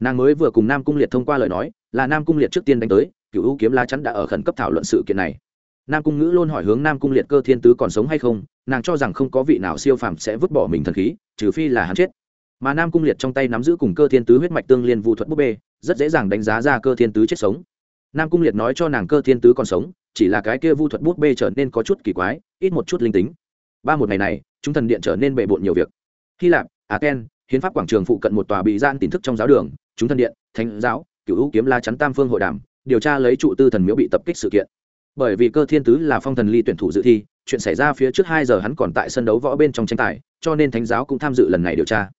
Nàng mới vừa cùng nam cung liệt thông qua lời nói, là nam cung liệt trước tiên đánh tới, cựu ưu kiếm La chắn đã ở khẩn cấp thảo luận sự kiện này. Nam cung ngữ luôn hỏi hướng nam cung liệt cơ thiên tứ còn sống hay không, nàng cho rằng không có vị nào siêu phàm sẽ vứt bỏ mình thần khí, trừ phi là hắn chết. Mà nam cung liệt trong tay nắm giữ cùng cơ thiên tứ huyết mạch tương liên vụ thuật búp bê, rất dễ dàng đánh giá ra cơ thiên tứ chết sống nam cung liệt nói cho nàng cơ thiên tứ còn sống, chỉ là cái kia vu thuật bút bê trở nên có chút kỳ quái, ít một chút linh tính. Ba một ngày này, chúng thần điện trở nên bề bộn nhiều việc. Hy lạp aken hiến pháp quảng trường phụ cận một tòa bị gian tin thức trong giáo đường, chúng thần điện, thánh giáo cựu hữu kiếm la chắn tam phương hội đàm, điều tra lấy trụ tư thần miếu bị tập kích sự kiện. Bởi vì cơ thiên tứ là phong thần ly tuyển thủ dự thi, chuyện xảy ra phía trước hai giờ hắn còn tại sân đấu võ bên trong tranh tài, cho nên thánh giáo cũng tham dự lần này điều tra.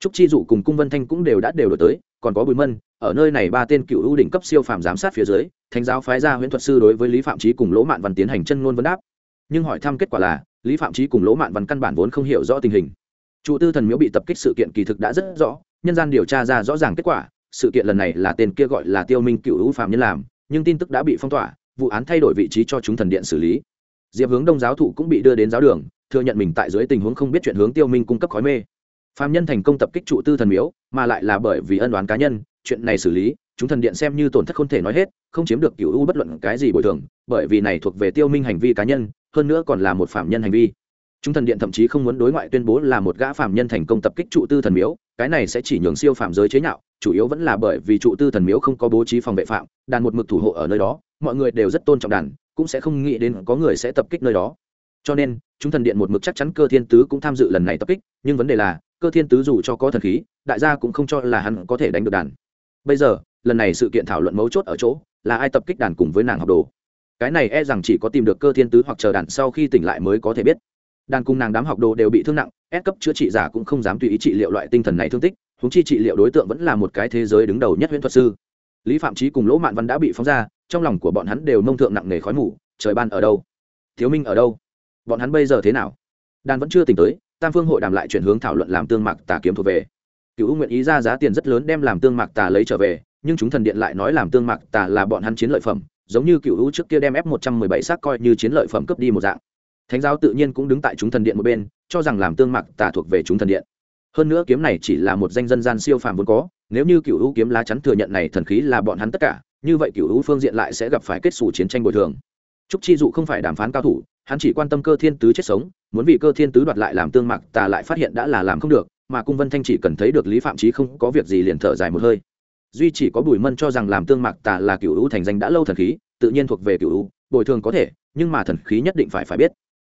Trúc chi dụ cùng cung vân thanh cũng đều đã đều đổi tới còn có bùi mân, ở nơi này ba tên cựu ưu đỉnh cấp siêu phàm giám sát phía dưới, thánh giáo phái ra huyễn thuật sư đối với lý phạm trí cùng lỗ mạn văn tiến hành chân ngôn vấn đáp. Nhưng hỏi thăm kết quả là, lý phạm trí cùng lỗ mạn văn căn bản vốn không hiểu rõ tình hình. Trụ tư thần miếu bị tập kích sự kiện kỳ thực đã rất rõ, nhân gian điều tra ra rõ ràng kết quả, sự kiện lần này là tên kia gọi là tiêu minh cựu ưu phạm nhân làm, nhưng tin tức đã bị phong tỏa, vụ án thay đổi vị trí cho chúng thần điện xử lý. Diệp hướng đông giáo thụ cũng bị đưa đến giáo đường, thừa nhận mình tại dưới tình huống không biết chuyện hướng tiêu minh cung cấp khói mê phạm nhân thành công tập kích trụ tư thần miếu, mà lại là bởi vì ân đoán cá nhân, chuyện này xử lý, chúng thần điện xem như tổn thất không thể nói hết, không chiếm được cựu u bất luận cái gì bồi thường, bởi vì này thuộc về tiêu minh hành vi cá nhân, hơn nữa còn là một phạm nhân hành vi. Chúng thần điện thậm chí không muốn đối ngoại tuyên bố là một gã phạm nhân thành công tập kích trụ tư thần miếu, cái này sẽ chỉ nhường siêu phạm giới chế nhạo, chủ yếu vẫn là bởi vì trụ tư thần miếu không có bố trí phòng vệ phạm, đàn một mực thủ hộ ở nơi đó, mọi người đều rất tôn trọng đàn, cũng sẽ không nghĩ đến có người sẽ tập kích nơi đó. Cho nên chúng thần điện một mực chắc chắn cơ thiên tứ cũng tham dự lần này tập kích, nhưng vấn đề là, cơ thiên tứ dù cho có thần khí, đại gia cũng không cho là hắn có thể đánh được đàn. Bây giờ, lần này sự kiện thảo luận mấu chốt ở chỗ, là ai tập kích đàn cùng với nàng học đồ. Cái này e rằng chỉ có tìm được cơ thiên tứ hoặc chờ đàn sau khi tỉnh lại mới có thể biết. Đàn cùng nàng đám học đồ đều bị thương nặng ép cấp chữa trị giả cũng không dám tùy ý trị liệu loại tinh thần này thương tích húng chi trị liệu đối tượng vẫn là một cái thế giới đứng đầu nhất huyễn thuật sư. Lý phạm trí cùng lỗ mạn văn đã bị phóng ra, trong lòng của bọn hắn đều nông thượng nặng nề khói mù, trời ban ở đâu? Thiếu minh ở đâu? Bọn hắn bây giờ thế nào? Đan vẫn chưa tỉnh tới, tam phương hội đàm lại chuyển hướng thảo luận làm tương mạc tà kiếm thuộc về. Cựu nguyện ý ra giá tiền rất lớn đem làm tương mạc tà lấy trở về, nhưng chúng thần điện lại nói làm tương mạc tà là bọn hắn chiến lợi phẩm, giống như cựu hữu trước kia đem f một trăm mười bảy xác coi như chiến lợi phẩm cướp đi một dạng. Thánh giáo tự nhiên cũng đứng tại chúng thần điện một bên, cho rằng làm tương mạc tà thuộc về chúng thần điện. Hơn nữa kiếm này chỉ là một danh dân gian siêu phàm vốn có, nếu như cựu hữu kiếm lá chắn thừa nhận này thần khí là bọn hắn tất cả, như vậy cựu hữu phương diện lại sẽ gặp phải kết xù chiến tranh bồi thường trúc chi dụ không phải đàm phán cao thủ, hắn chỉ quan tâm cơ thiên tứ chết sống, muốn vì cơ thiên tứ đoạt lại làm tương mạc, tà lại phát hiện đã là làm không được, mà cung vân thanh chỉ cần thấy được lý phạm trí không có việc gì liền thở dài một hơi. Duy chỉ có bùi mân cho rằng làm tương mạc tà là cựu hữu thành danh đã lâu thần khí, tự nhiên thuộc về cựu hữu bồi thường có thể, nhưng mà thần khí nhất định phải phải biết.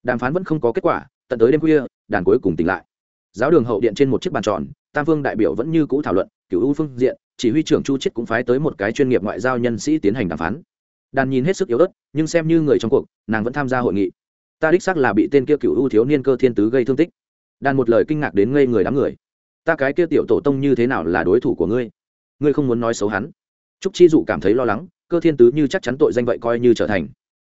Đàm phán vẫn không có kết quả, tận tới đêm khuya, đàn cuối cùng tỉnh lại. Giáo đường hậu điện trên một chiếc bàn tròn, tam vương đại biểu vẫn như cũ thảo luận, cựu hữu phương diện, chỉ huy trưởng chu chiết cũng phái tới một cái chuyên nghiệp ngoại giao nhân sĩ tiến hành đàm phán đàn nhìn hết sức yếu ớt, nhưng xem như người trong cuộc, nàng vẫn tham gia hội nghị. Ta đích xác là bị tên kia cựu ưu thiếu niên cơ thiên tứ gây thương tích. Đàn một lời kinh ngạc đến ngây người đám người. Ta cái kia tiểu tổ tông như thế nào là đối thủ của ngươi? Ngươi không muốn nói xấu hắn. Trúc chi dụ cảm thấy lo lắng, cơ thiên tứ như chắc chắn tội danh vậy coi như trở thành.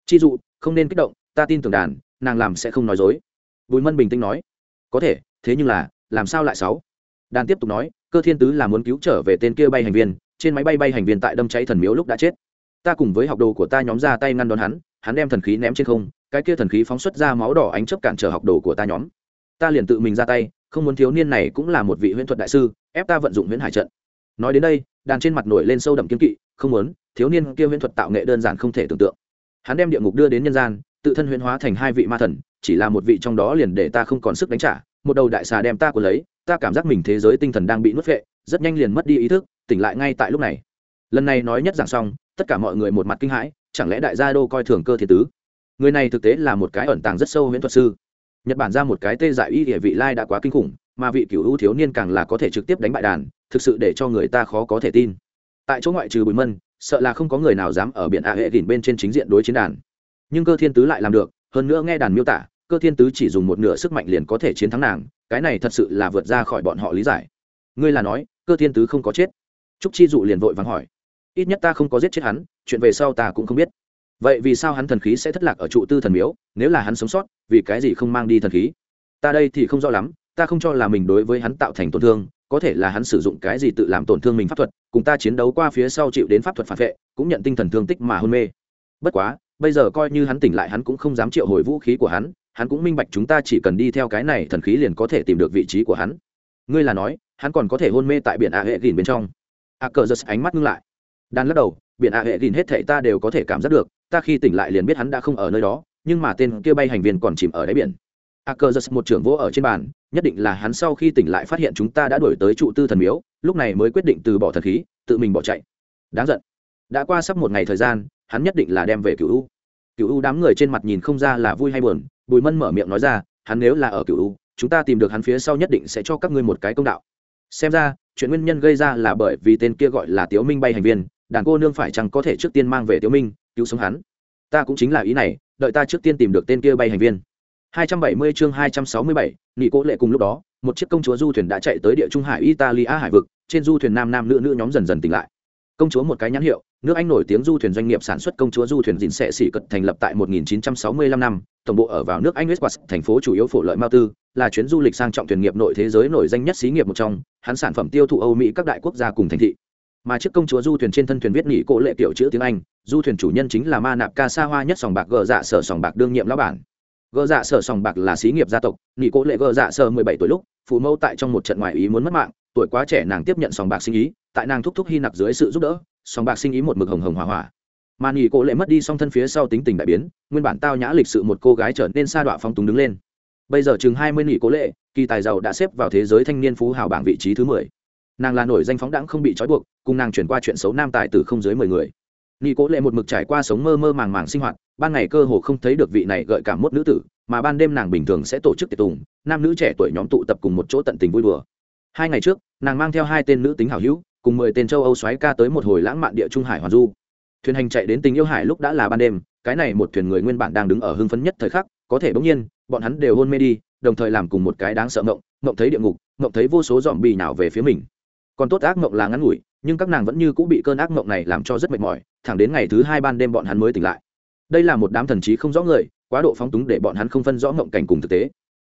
Chi dụ, không nên kích động, ta tin tưởng đàn, nàng làm sẽ không nói dối. Bùi mân bình tĩnh nói. Có thể, thế nhưng là, làm sao lại sáu đàn tiếp tục nói, cơ thiên tứ là muốn cứu trở về tên kia bay hành viên, trên máy bay bay hành viên tại đâm cháy thần miếu lúc đã chết ta cùng với học đồ của ta nhóm ra tay ngăn đón hắn hắn đem thần khí ném trên không, cái kia thần khí phóng xuất ra máu đỏ ánh chấp cản trở học đồ của ta nhóm. Ta liền tự mình ra tay, không muốn thiếu niên này cũng là một vị huyễn thuật đại sư, ép ta vận dụng huyễn hải trận. Nói đến đây, đàn trên mặt nổi lên sâu đậm kiên kỵ, không muốn, thiếu niên kia huyễn thuật tạo nghệ đơn giản không thể tưởng tượng. Hắn đem địa ngục đưa đến nhân gian, tự thân huyễn hóa thành hai vị ma thần, chỉ là một vị trong đó liền để ta không còn sức đánh trả, một đầu đại xà đem ta của lấy, ta cảm giác mình thế giới tinh thần đang bị nuốt vệ, rất nhanh liền mất đi ý thức, tỉnh lại ngay tại lúc này. Lần này nói nhất giảng xong tất cả mọi người một mặt kinh hãi, chẳng lẽ đại gia đô coi thường cơ thiên tứ? Người này thực tế là một cái ẩn tàng rất sâu huyễn thuật sư. Nhật bản ra một cái tê dại y địa vị lai đã quá kinh khủng, mà vị cựu ưu thiếu niên càng là có thể trực tiếp đánh bại đàn, thực sự để cho người ta khó có thể tin. Tại chỗ ngoại trừ bùi mân, sợ là không có người nào dám ở biển a hệ đỉnh bên trên chính diện đối chiến đàn. Nhưng cơ thiên tứ lại làm được, hơn nữa nghe đàn miêu tả, cơ thiên tứ chỉ dùng một nửa sức mạnh liền có thể chiến thắng nàng, cái này thật sự là vượt ra khỏi bọn họ lý giải. Ngươi là nói, cơ thiên tứ không có chết? Trúc chi dụ liền vội vàng hỏi ít nhất ta không có giết chết hắn, chuyện về sau ta cũng không biết. Vậy vì sao hắn thần khí sẽ thất lạc ở trụ tư thần miếu, nếu là hắn sống sót, vì cái gì không mang đi thần khí? Ta đây thì không rõ lắm, ta không cho là mình đối với hắn tạo thành tổn thương, có thể là hắn sử dụng cái gì tự làm tổn thương mình pháp thuật, cùng ta chiến đấu qua phía sau chịu đến pháp thuật phản vệ, cũng nhận tinh thần thương tích mà hôn mê. Bất quá, bây giờ coi như hắn tỉnh lại hắn cũng không dám triệu hồi vũ khí của hắn hắn cũng minh bạch chúng ta chỉ cần đi theo cái này thần khí liền có thể tìm được vị trí của hắn. Ngươi là nói, hắn còn có thể hôn mê tại biển a hệ gìn bên trong. A cờ giật ánh mắt ngưng lại đan lắc đầu, biển ạ hệ gìn hết thệ ta đều có thể cảm giác được, ta khi tỉnh lại liền biết hắn đã không ở nơi đó, nhưng mà tên kia bay hành viên còn chìm ở đáy biển. A cờ giật, một trưởng vỗ ở trên bàn, nhất định là hắn sau khi tỉnh lại phát hiện chúng ta đã đổi tới trụ tư thần miếu, lúc này mới quyết định từ bỏ thần khí, tự mình bỏ chạy. Đáng giận. Đã qua sắp một ngày thời gian, hắn nhất định là đem về cựu u. Cựu u đám người trên mặt nhìn không ra là vui hay buồn, bùi mân mở miệng nói ra, hắn nếu là ở cựu u, chúng ta tìm được hắn phía sau nhất định sẽ cho các ngươi một cái công đạo. Xem ra, chuyện nguyên nhân gây ra là bởi vì tên kia gọi là tiếu minh bay hành viên đàn cô nương phải chăng có thể trước tiên mang về tiểu minh cứu sống hắn? Ta cũng chính là ý này đợi ta trước tiên tìm được tên kia bay hành viên. 270 chương 267, nghị cố lệ cùng lúc đó một chiếc công chúa du thuyền đã chạy tới địa trung hải italia hải vực trên du thuyền nam nam nữ nữ nhóm dần dần tỉnh lại. Công chúa một cái nhãn hiệu nước anh nổi tiếng du thuyền doanh nghiệp sản xuất công chúa du thuyền dịn xệ xỉ cật thành lập tại 1965 năm tổng bộ ở vào nước anh westwas thành phố chủ yếu phổ lợi mao tư là chuyến du lịch sang trọng thuyền nghiệp nội thế giới nổi danh nhất xí nghiệp một trong hắn sản phẩm tiêu thụ âu mỹ các đại quốc gia cùng thành thị mà chiếc công chúa du thuyền trên thân thuyền viết nghỉ cỗ lệ kiểu chữ tiếng anh, du thuyền chủ nhân chính là ma nạp ca sa hoa nhất sòng bạc gờ dạ sở sòng bạc đương nhiệm lão bản. Gờ dạ sở sòng bạc là xí nghiệp gia tộc nghỉ cỗ lệ gờ dạ sở mười bảy tuổi lúc, phụ mẫu tại trong một trận ngoại ý muốn mất mạng, tuổi quá trẻ nàng tiếp nhận sòng bạc sinh ý, tại nàng thúc thúc hy nặc dưới sự giúp đỡ, sòng bạc sinh ý một mực hồng hồng hỏa hỏa mà nghỉ cỗ lệ mất đi song thân phía sau tính tình đại biến, nguyên bản tao nhã lịch sự một cô gái trở nên sa đọa phong túng đứng lên. Bây giờ chừng hai mươi nghỉ cố lệ, kỳ tài giàu đã xếp vào thế giới thanh niên phú hào bảng vị trí thứ mười nàng là nổi danh phóng đãng không bị trói buộc, cùng nàng chuyển qua chuyện xấu nam tài từ không dưới mười người. Nghi cố lệ một mực trải qua sống mơ mơ màng màng sinh hoạt, ban ngày cơ hồ không thấy được vị này gợi cảm mốt nữ tử, mà ban đêm nàng bình thường sẽ tổ chức tiệc tùng, nam nữ trẻ tuổi nhóm tụ tập cùng một chỗ tận tình vui đùa. Hai ngày trước, nàng mang theo hai tên nữ tính hảo hữu, cùng mười tên châu âu xoáy ca tới một hồi lãng mạn địa trung hải hoàn du. Thuyền hành chạy đến tình yêu hải lúc đã là ban đêm, cái này một thuyền người nguyên bản đang đứng ở hưng phấn nhất thời khắc, có thể bỗng nhiên, bọn hắn đều hôn mê đi, đồng thời làm cùng một cái đáng sợ ngộng ngộng thấy địa ngục, ngộng thấy vô số dòm bì nào về phía mình còn tốt ác mộng là ngắn ngủi, nhưng các nàng vẫn như cũng bị cơn ác mộng này làm cho rất mệt mỏi, thẳng đến ngày thứ hai ban đêm bọn hắn mới tỉnh lại. Đây là một đám thần trí không rõ người, quá độ phóng túng để bọn hắn không phân rõ mộng cảnh cùng thực tế.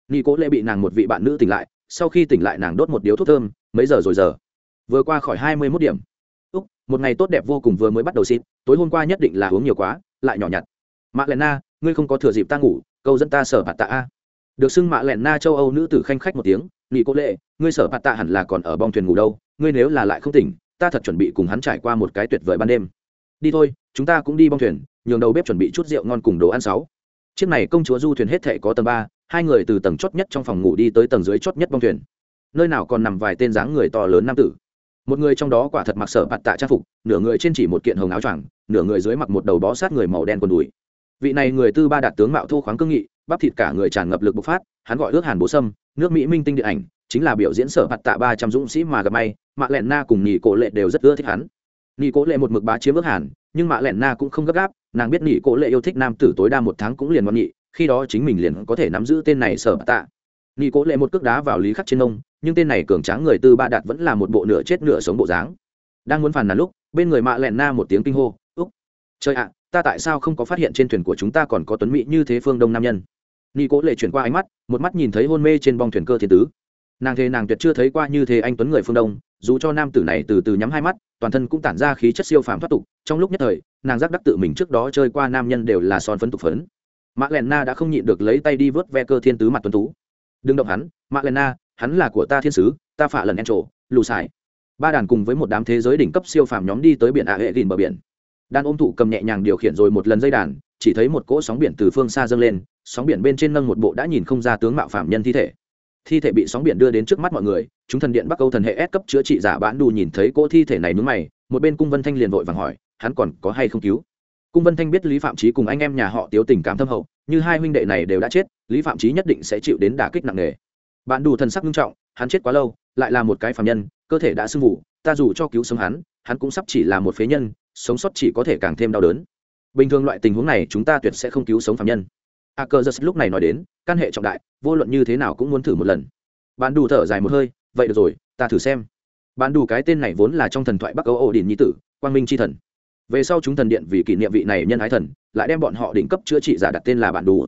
Nghi cố lệ bị nàng một vị bạn nữ tỉnh lại, sau khi tỉnh lại nàng đốt một điếu thuốc thơm, mấy giờ rồi giờ? Vừa qua khỏi hai mươi mốt điểm. Úc, một ngày tốt đẹp vô cùng vừa mới bắt đầu xin tối hôm qua nhất định là uống nhiều quá, lại nhỏ nhặt. Mạ lẹn na, ngươi không có thừa dịp ta ngủ, câu dẫn ta sở bạt tạ a. Được xưng mạ lẹn na châu âu nữ tử khanh khách một tiếng nghị cố lệ, ngươi sở bạt tạ hẳn là còn ở bong thuyền ngủ đâu? Ngươi nếu là lại không tỉnh, ta thật chuẩn bị cùng hắn trải qua một cái tuyệt vời ban đêm. Đi thôi, chúng ta cũng đi bong thuyền, nhường đầu bếp chuẩn bị chút rượu ngon cùng đồ ăn sáu. Chiếc này công chúa du thuyền hết thệ có tầng ba, hai người từ tầng chót nhất trong phòng ngủ đi tới tầng dưới chót nhất bong thuyền. Nơi nào còn nằm vài tên dáng người to lớn nam tử. Một người trong đó quả thật mặc sở bạt tạ trang phục, nửa người trên chỉ một kiện hồng áo choàng, nửa người dưới mặc một đầu bó sát người màu đen quần đùi. Vị này người tư ba đạt tướng mạo thô khoáng cương nghị, bắp thịt cả người tràn ngập lực bộc phát, hắn gọi ước hàn bố sâm, nước mỹ minh tinh điện ảnh, chính là biểu diễn sở bạt tạ ba trăm dũng sĩ mà gặp may mạ lẹn na cùng nhị cổ lệ đều rất ưa thích hắn. Nhị cổ lệ một mực bá chiếm ước hàn, nhưng mạ lẹn na cũng không gấp gáp, nàng biết nhị cổ lệ yêu thích nam tử tối đa một tháng cũng liền ngoan nhị, khi đó chính mình liền có thể nắm giữ tên này sở tạ. Nhị cổ lệ một cước đá vào lý khắc trên nông nhưng tên này cường tráng người tư ba đạt vẫn là một bộ nửa chết nửa sống bộ dáng. Đang muốn phản nàn lúc, bên người mạ lẹn na một tiếng kinh hô, úc, trời ạ, ta tại sao không có phát hiện trên thuyền của chúng ta còn có tuấn mỹ như thế phương đông nam nhân? Nghi cố lệ chuyển qua ánh mắt, một mắt nhìn thấy hôn mê trên bong thuyền cơ thiên tứ. Nàng thề nàng tuyệt chưa thấy qua như thế anh tuấn người phương đông dù cho nam tử này từ từ nhắm hai mắt, toàn thân cũng tản ra khí chất siêu phàm thoát tục, trong lúc nhất thời, nàng giác đắc tự mình trước đó chơi qua nam nhân đều là son phấn tục phấn. Mạ lẹn na đã không nhịn được lấy tay đi vớt ve cơ thiên tứ mặt tuấn tú. Đừng động hắn mạ lẹn na, hắn là của ta thiên sứ, ta phạ lần en trổ, lù xài. Ba đàn cùng với một đám thế giới đỉnh cấp siêu phàm nhóm đi tới biển ạ hệ gìn bờ biển. Đàn ôm thủ cầm nhẹ nhàng điều khiển rồi một lần dây đàn, chỉ thấy một cỗ sóng biển từ phương xa dâng lên, sóng biển bên trên nâng một bộ đã nhìn không ra tướng mạo phạm nhân thi thể thi thể bị sóng biển đưa đến trước mắt mọi người, chúng thần điện bắc âu thần hệ S cấp chữa trị giả bán đù nhìn thấy cỗ thi thể này núi mày, một bên cung vân thanh liền vội vàng hỏi, hắn còn có hay không cứu? Cung vân thanh biết lý phạm trí cùng anh em nhà họ tiếu tình cảm thâm hậu, như hai huynh đệ này đều đã chết, lý phạm trí nhất định sẽ chịu đến đả kích nặng nề. Bạn đủ thần sắc nghiêm trọng, hắn chết quá lâu, lại là một cái phạm nhân, cơ thể đã sưng vụ ta dù cho cứu sống hắn hắn cũng sắp chỉ là một phế nhân, sống sót chỉ có thể càng thêm đau đớn. Bình thường loại tình huống này chúng ta tuyệt sẽ không cứu sống phạm nhân. À, a cơ giật lúc này nói đến, căn hệ trọng đại, vô luận như thế nào cũng muốn thử một lần. Bạn đủ thở dài một hơi, vậy được rồi, ta thử xem. Bạn đủ cái tên này vốn là trong thần thoại bắc âu ổ đỉnh nhi tử, quang minh c h i thần. Về sau chúng thần điện vì kỷ niệm vị này nhân ái thần, lại đem bọn họ đỉnh cấp chữa trị giả đặt tên là bạn đủ.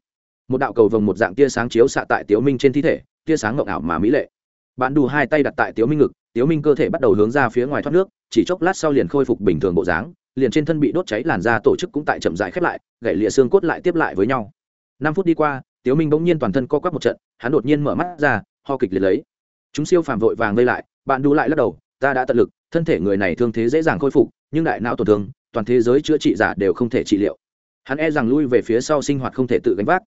Một đạo cầu vồng một dạng tia sáng chiếu xạ tại tiếu minh trên thi thể, tia sáng ngộng ảo mà mỹ lệ. Bạn đủ hai tay đặt tại tiếu minh ngực, tiếu minh cơ thể bắt đầu hướng ra phía ngoài thoát nước, chỉ chốc lát sau liền khôi phục bình thường bộ dáng, liền trên thân bị đốt cháy làn da tổ chức cũng tại chậm rãi khép lại, gãy lịa xương cốt lại tiếp lại với nhau năm phút đi qua, tiếu minh bỗng nhiên toàn thân co quắp một trận, hắn đột nhiên mở mắt ra, ho kịch liệt lấy. Chúng siêu phàm vội vàng vây lại, bạn đu lại lắc đầu, ta đã tận lực, thân thể người này thương thế dễ dàng khôi phục, nhưng đại não tổn thương, toàn thế giới chữa trị giả đều không thể trị liệu. Hắn e rằng lui về phía sau sinh hoạt không thể tự gánh vác.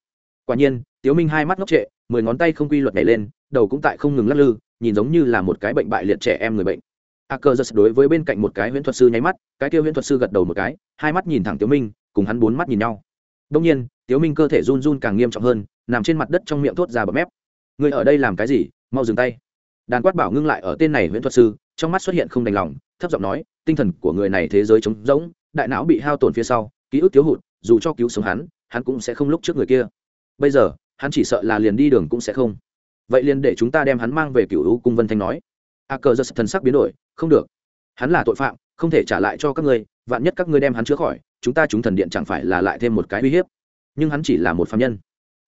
Quả nhiên, tiếu minh hai mắt ngốc trệ, mười ngón tay không quy luật nhảy lên, đầu cũng tại không ngừng lắc lư, nhìn giống như là một cái bệnh bại liệt trẻ em người bệnh. A cơ giật đối với bên cạnh một cái huyễn thuật sư nháy mắt, cái kia huyễn thuật sư gật đầu một cái, hai mắt nhìn thẳng tiếu minh, cùng hắn bốn mắt nhìn nhau đông nhiên, tiếu minh cơ thể run run càng nghiêm trọng hơn, nằm trên mặt đất trong miệng thốt ra bậm mép. Người ở đây làm cái gì? Mau dừng tay. Đàn quát bảo ngưng lại ở tên này huyễn thuật sư, trong mắt xuất hiện không đành lòng, thấp giọng nói, tinh thần của người này thế giới trống rỗng, đại não bị hao tổn phía sau, ký ức thiếu hụt, dù cho cứu sống hắn hắn cũng sẽ không lúc trước người kia. Bây giờ, hắn chỉ sợ là liền đi đường cũng sẽ không. Vậy liền để chúng ta đem hắn mang về cựu u cung vân thanh nói. A cờ giật thần sắc biến đổi, không được. Hắn là tội phạm, không thể trả lại cho các ngươi, vạn nhất các ngươi đem hắn chữa khỏi chúng ta chúng thần điện chẳng phải là lại thêm một cái uy hiếp. Nhưng hắn chỉ là một phạm nhân.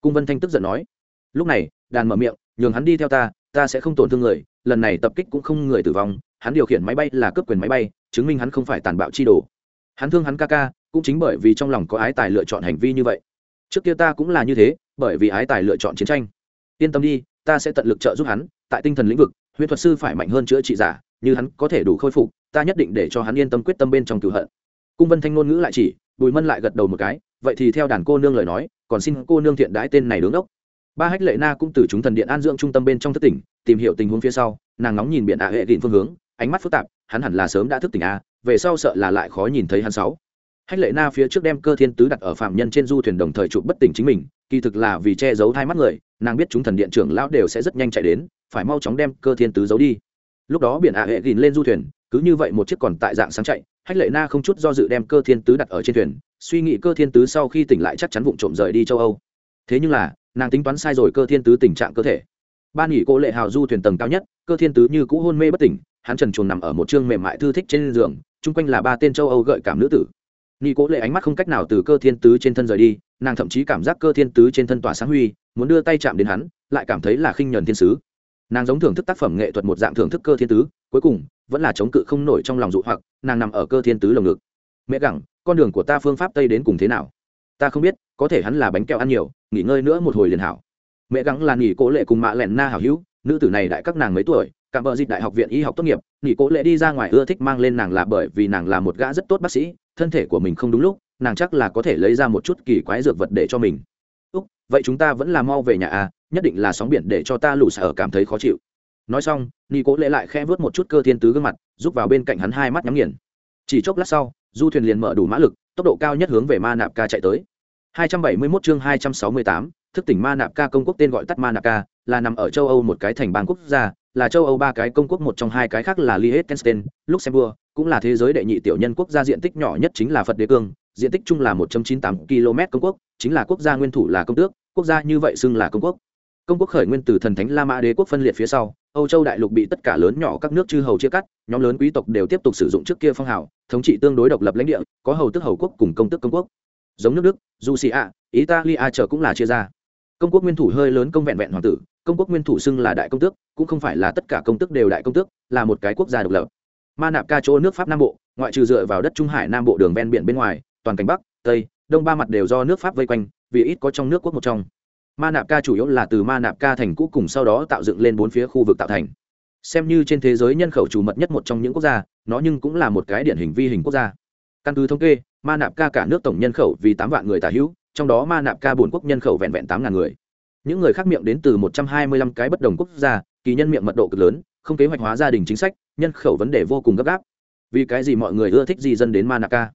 Cung vân thanh tức giận nói. Lúc này, đàn mở miệng, nhường hắn đi theo ta ta sẽ không tổn thương người, lần này tập kích cũng không người tử vong, hắn điều khiển máy bay là cướp quyền máy bay, chứng minh hắn không phải tàn bạo chi đồ. Hắn thương hắn ca ca, cũng chính bởi vì trong lòng có ái tài lựa chọn hành vi như vậy. Trước kia ta cũng là như thế, bởi vì ái tài lựa chọn chiến tranh. Yên tâm đi, ta sẽ tận lực trợ giúp hắn, tại tinh thần lĩnh vực, huyễn thuật sư phải mạnh hơn chữa trị giả, như hắn có thể đủ khôi phục, ta nhất định để cho hắn yên tâm quyết tâm bên trong cửu hận cung vân thanh ngôn ngữ lại chỉ, bùi mân lại gật đầu một cái, vậy thì theo đàn cô nương lời nói, còn xin cô nương thiện đái tên này đứng đốc. Ba hách lệ na cũng từ chúng thần điện an dưỡng trung tâm bên trong thất tỉnh, tìm hiểu tình huống phía sau, nàng nóng nhìn biển ạ hệ định phương hướng, ánh mắt phức tạp, hắn hẳn là sớm đã thức tỉnh a về sau sợ là lại khó nhìn thấy hắn sáu. Hách lệ na phía trước đem cơ thiên tứ đặt ở phạm nhân trên du thuyền đồng thời chụp bất tỉnh chính mình, kỳ thực là vì che giấu hai mắt người, nàng biết chúng thần điện trưởng lão đều sẽ rất nhanh chạy đến, phải mau chóng đem cơ thiên tứ giấu đi. Lúc đó biển ạ hệ gìn lên du thuyền, cứ như vậy một chiếc còn tại dạng sáng chạy hách lệ na không chút do dự đem cơ thiên tứ đặt ở trên thuyền, suy nghĩ cơ thiên tứ sau khi tỉnh lại chắc chắn vụ trộm rời đi châu âu. Thế nhưng là, nàng tính toán sai rồi cơ thiên tứ tình trạng cơ thể. Ban nghỉ cô lệ hào du thuyền tầng cao nhất, cơ thiên tứ như cũ hôn mê bất tỉnh, hắn trần chuồn nằm ở một chương mềm mại thư thích trên giường, chung quanh là ba tên châu âu gợi cảm nữ tử. Nghi cố lệ ánh mắt không cách nào từ cơ thiên tứ trên thân rời đi, nàng thậm chí cảm giác cơ thiên tứ trên thân tỏa sáng huy, muốn đưa tay chạm đến hắn, lại cảm thấy là khinh nhuần thiên sứ nàng giống thưởng thức tác phẩm nghệ thuật một dạng thưởng thức cơ thiên tứ, cuối cùng, vẫn là chống cự không nổi trong lòng dụ hoặc, nàng nằm ở cơ thiên tứ lồng ngực. Mẹ gẳng, con đường của ta phương pháp tây đến cùng thế nào? Ta không biết, có thể hắn là bánh kẹo ăn nhiều, nghỉ ngơi nữa một hồi liền hảo. Mẹ gắng là nghỉ cố lệ cùng mạ lẹn na hảo hữu, nữ tử này đại các nàng mấy tuổi cảm vợ dịch đại học viện y học tốt nghiệp, nghỉ cố lệ đi ra ngoài ưa thích mang lên nàng là bởi vì nàng là một gã rất tốt bác sĩ, thân thể của mình không đúng lúc, nàng chắc là có thể lấy ra một chút kỳ quái dược vật để cho mình. Úc, vậy chúng ta vẫn là mau về nhà à? Nhất định là sóng biển để cho ta lũ sở cảm thấy khó chịu. Nói xong nghi cố lệ lại khe vớt một chút cơ thiên tứ gương mặt giúp vào bên cạnh hắn hai mắt nhắm nghiền. Chỉ chốc lát sau du thuyền liền mở đủ mã lực tốc độ cao nhất hướng về ma nạp ca chạy tới. 271 chương 268, thức tỉnh ma nạp ca công quốc tên gọi tắt ma nạp ca là nằm ở châu âu một cái thành bang quốc gia là châu âu ba cái công quốc một trong hai cái khác là liechtenstein luxembourg cũng là thế giới đệ nhị tiểu nhân quốc gia diện tích nhỏ nhất chính là phật đế cương diện tích chung là 198 km công quốc chính là quốc gia nguyên thủ là công tước quốc gia như vậy xưng là công quốc công quốc khởi nguyên từ thần thánh la mã đế quốc phân liệt phía sau, âu châu đại lục bị tất cả lớn nhỏ các nước chư hầu chia cắt, nhóm lớn quý tộc đều tiếp tục sử dụng trước kia phong hào, thống trị tương đối độc lập lãnh địa, có hầu tức hầu quốc cùng công tức công quốc. Giống nước đức, dù xì ạ, italia chờ cũng là chia ra. Công quốc nguyên thủ hơi lớn công vẹn vẹn hoàng tử, công quốc nguyên thủ xưng là đại công tước, cũng không phải là tất cả công tức đều đại công tước, là một cái quốc gia độc lập. Ma nạp ca chỗ nước pháp nam bộ, ngoại trừ dựa vào đất trung hải nam bộ đường ven biển bên ngoài, toàn cảnh bắc, tây, đông ba mặt đều do nước pháp vây quanh, vì ít có trong nước quốc một trong ma nạp ca chủ yếu là từ ma nạp ca thành cũ cùng sau đó tạo dựng lên bốn phía khu vực tạo thành. Xem như trên thế giới nhân khẩu chủ mật nhất một trong những quốc gia, nó nhưng cũng là một cái điển hình vi hình quốc gia. Căn cứ thống kê, ma nạp ca cả nước tổng nhân khẩu vì tám vạn người tả hữu, trong đó ma nạp ca bồn quốc nhân khẩu vẹn vẹn tám ngàn người. Những người khác miệng đến từ một trăm hai mươi lăm cái bất đồng quốc gia, kỳ nhân miệng mật độ cực lớn, không kế hoạch hóa gia đình chính sách, nhân khẩu vấn đề vô cùng gấp gáp. Vì cái gì mọi người ưa thích di dân đến ma nạp ca?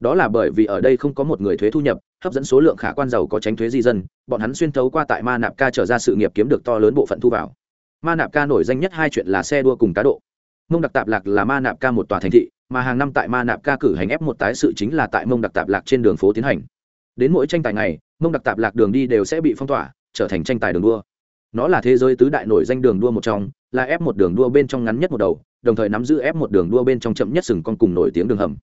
Đó là bởi vì ở đây không có một người thuế thu nhập hấp dẫn số lượng khả quan giàu có tránh thuế di dân, bọn hắn xuyên thấu qua tại ma nạp ca trở ra sự nghiệp kiếm được to lớn bộ phận thu vào. Ma nạp ca nổi danh nhất hai chuyện là xe đua cùng cá độ. Mông đặc tạp lạc là ma nạp ca một tòa thành thị, mà hàng năm tại ma nạp ca cử hành ép một tái sự chính là tại mông đặc tạp lạc trên đường phố tiến hành. Đến mỗi tranh tài này mông đặc tạp lạc đường đi đều sẽ bị phong tỏa, trở thành tranh tài đường đua. Nó là thế giới tứ đại nổi danh đường đua một trong, là ép một đường đua bên trong ngắn nhất một đầu, đồng thời nắm giữ ép một đường đua bên trong chậm nhất sừng con cùng nổi tiếng đường hầm.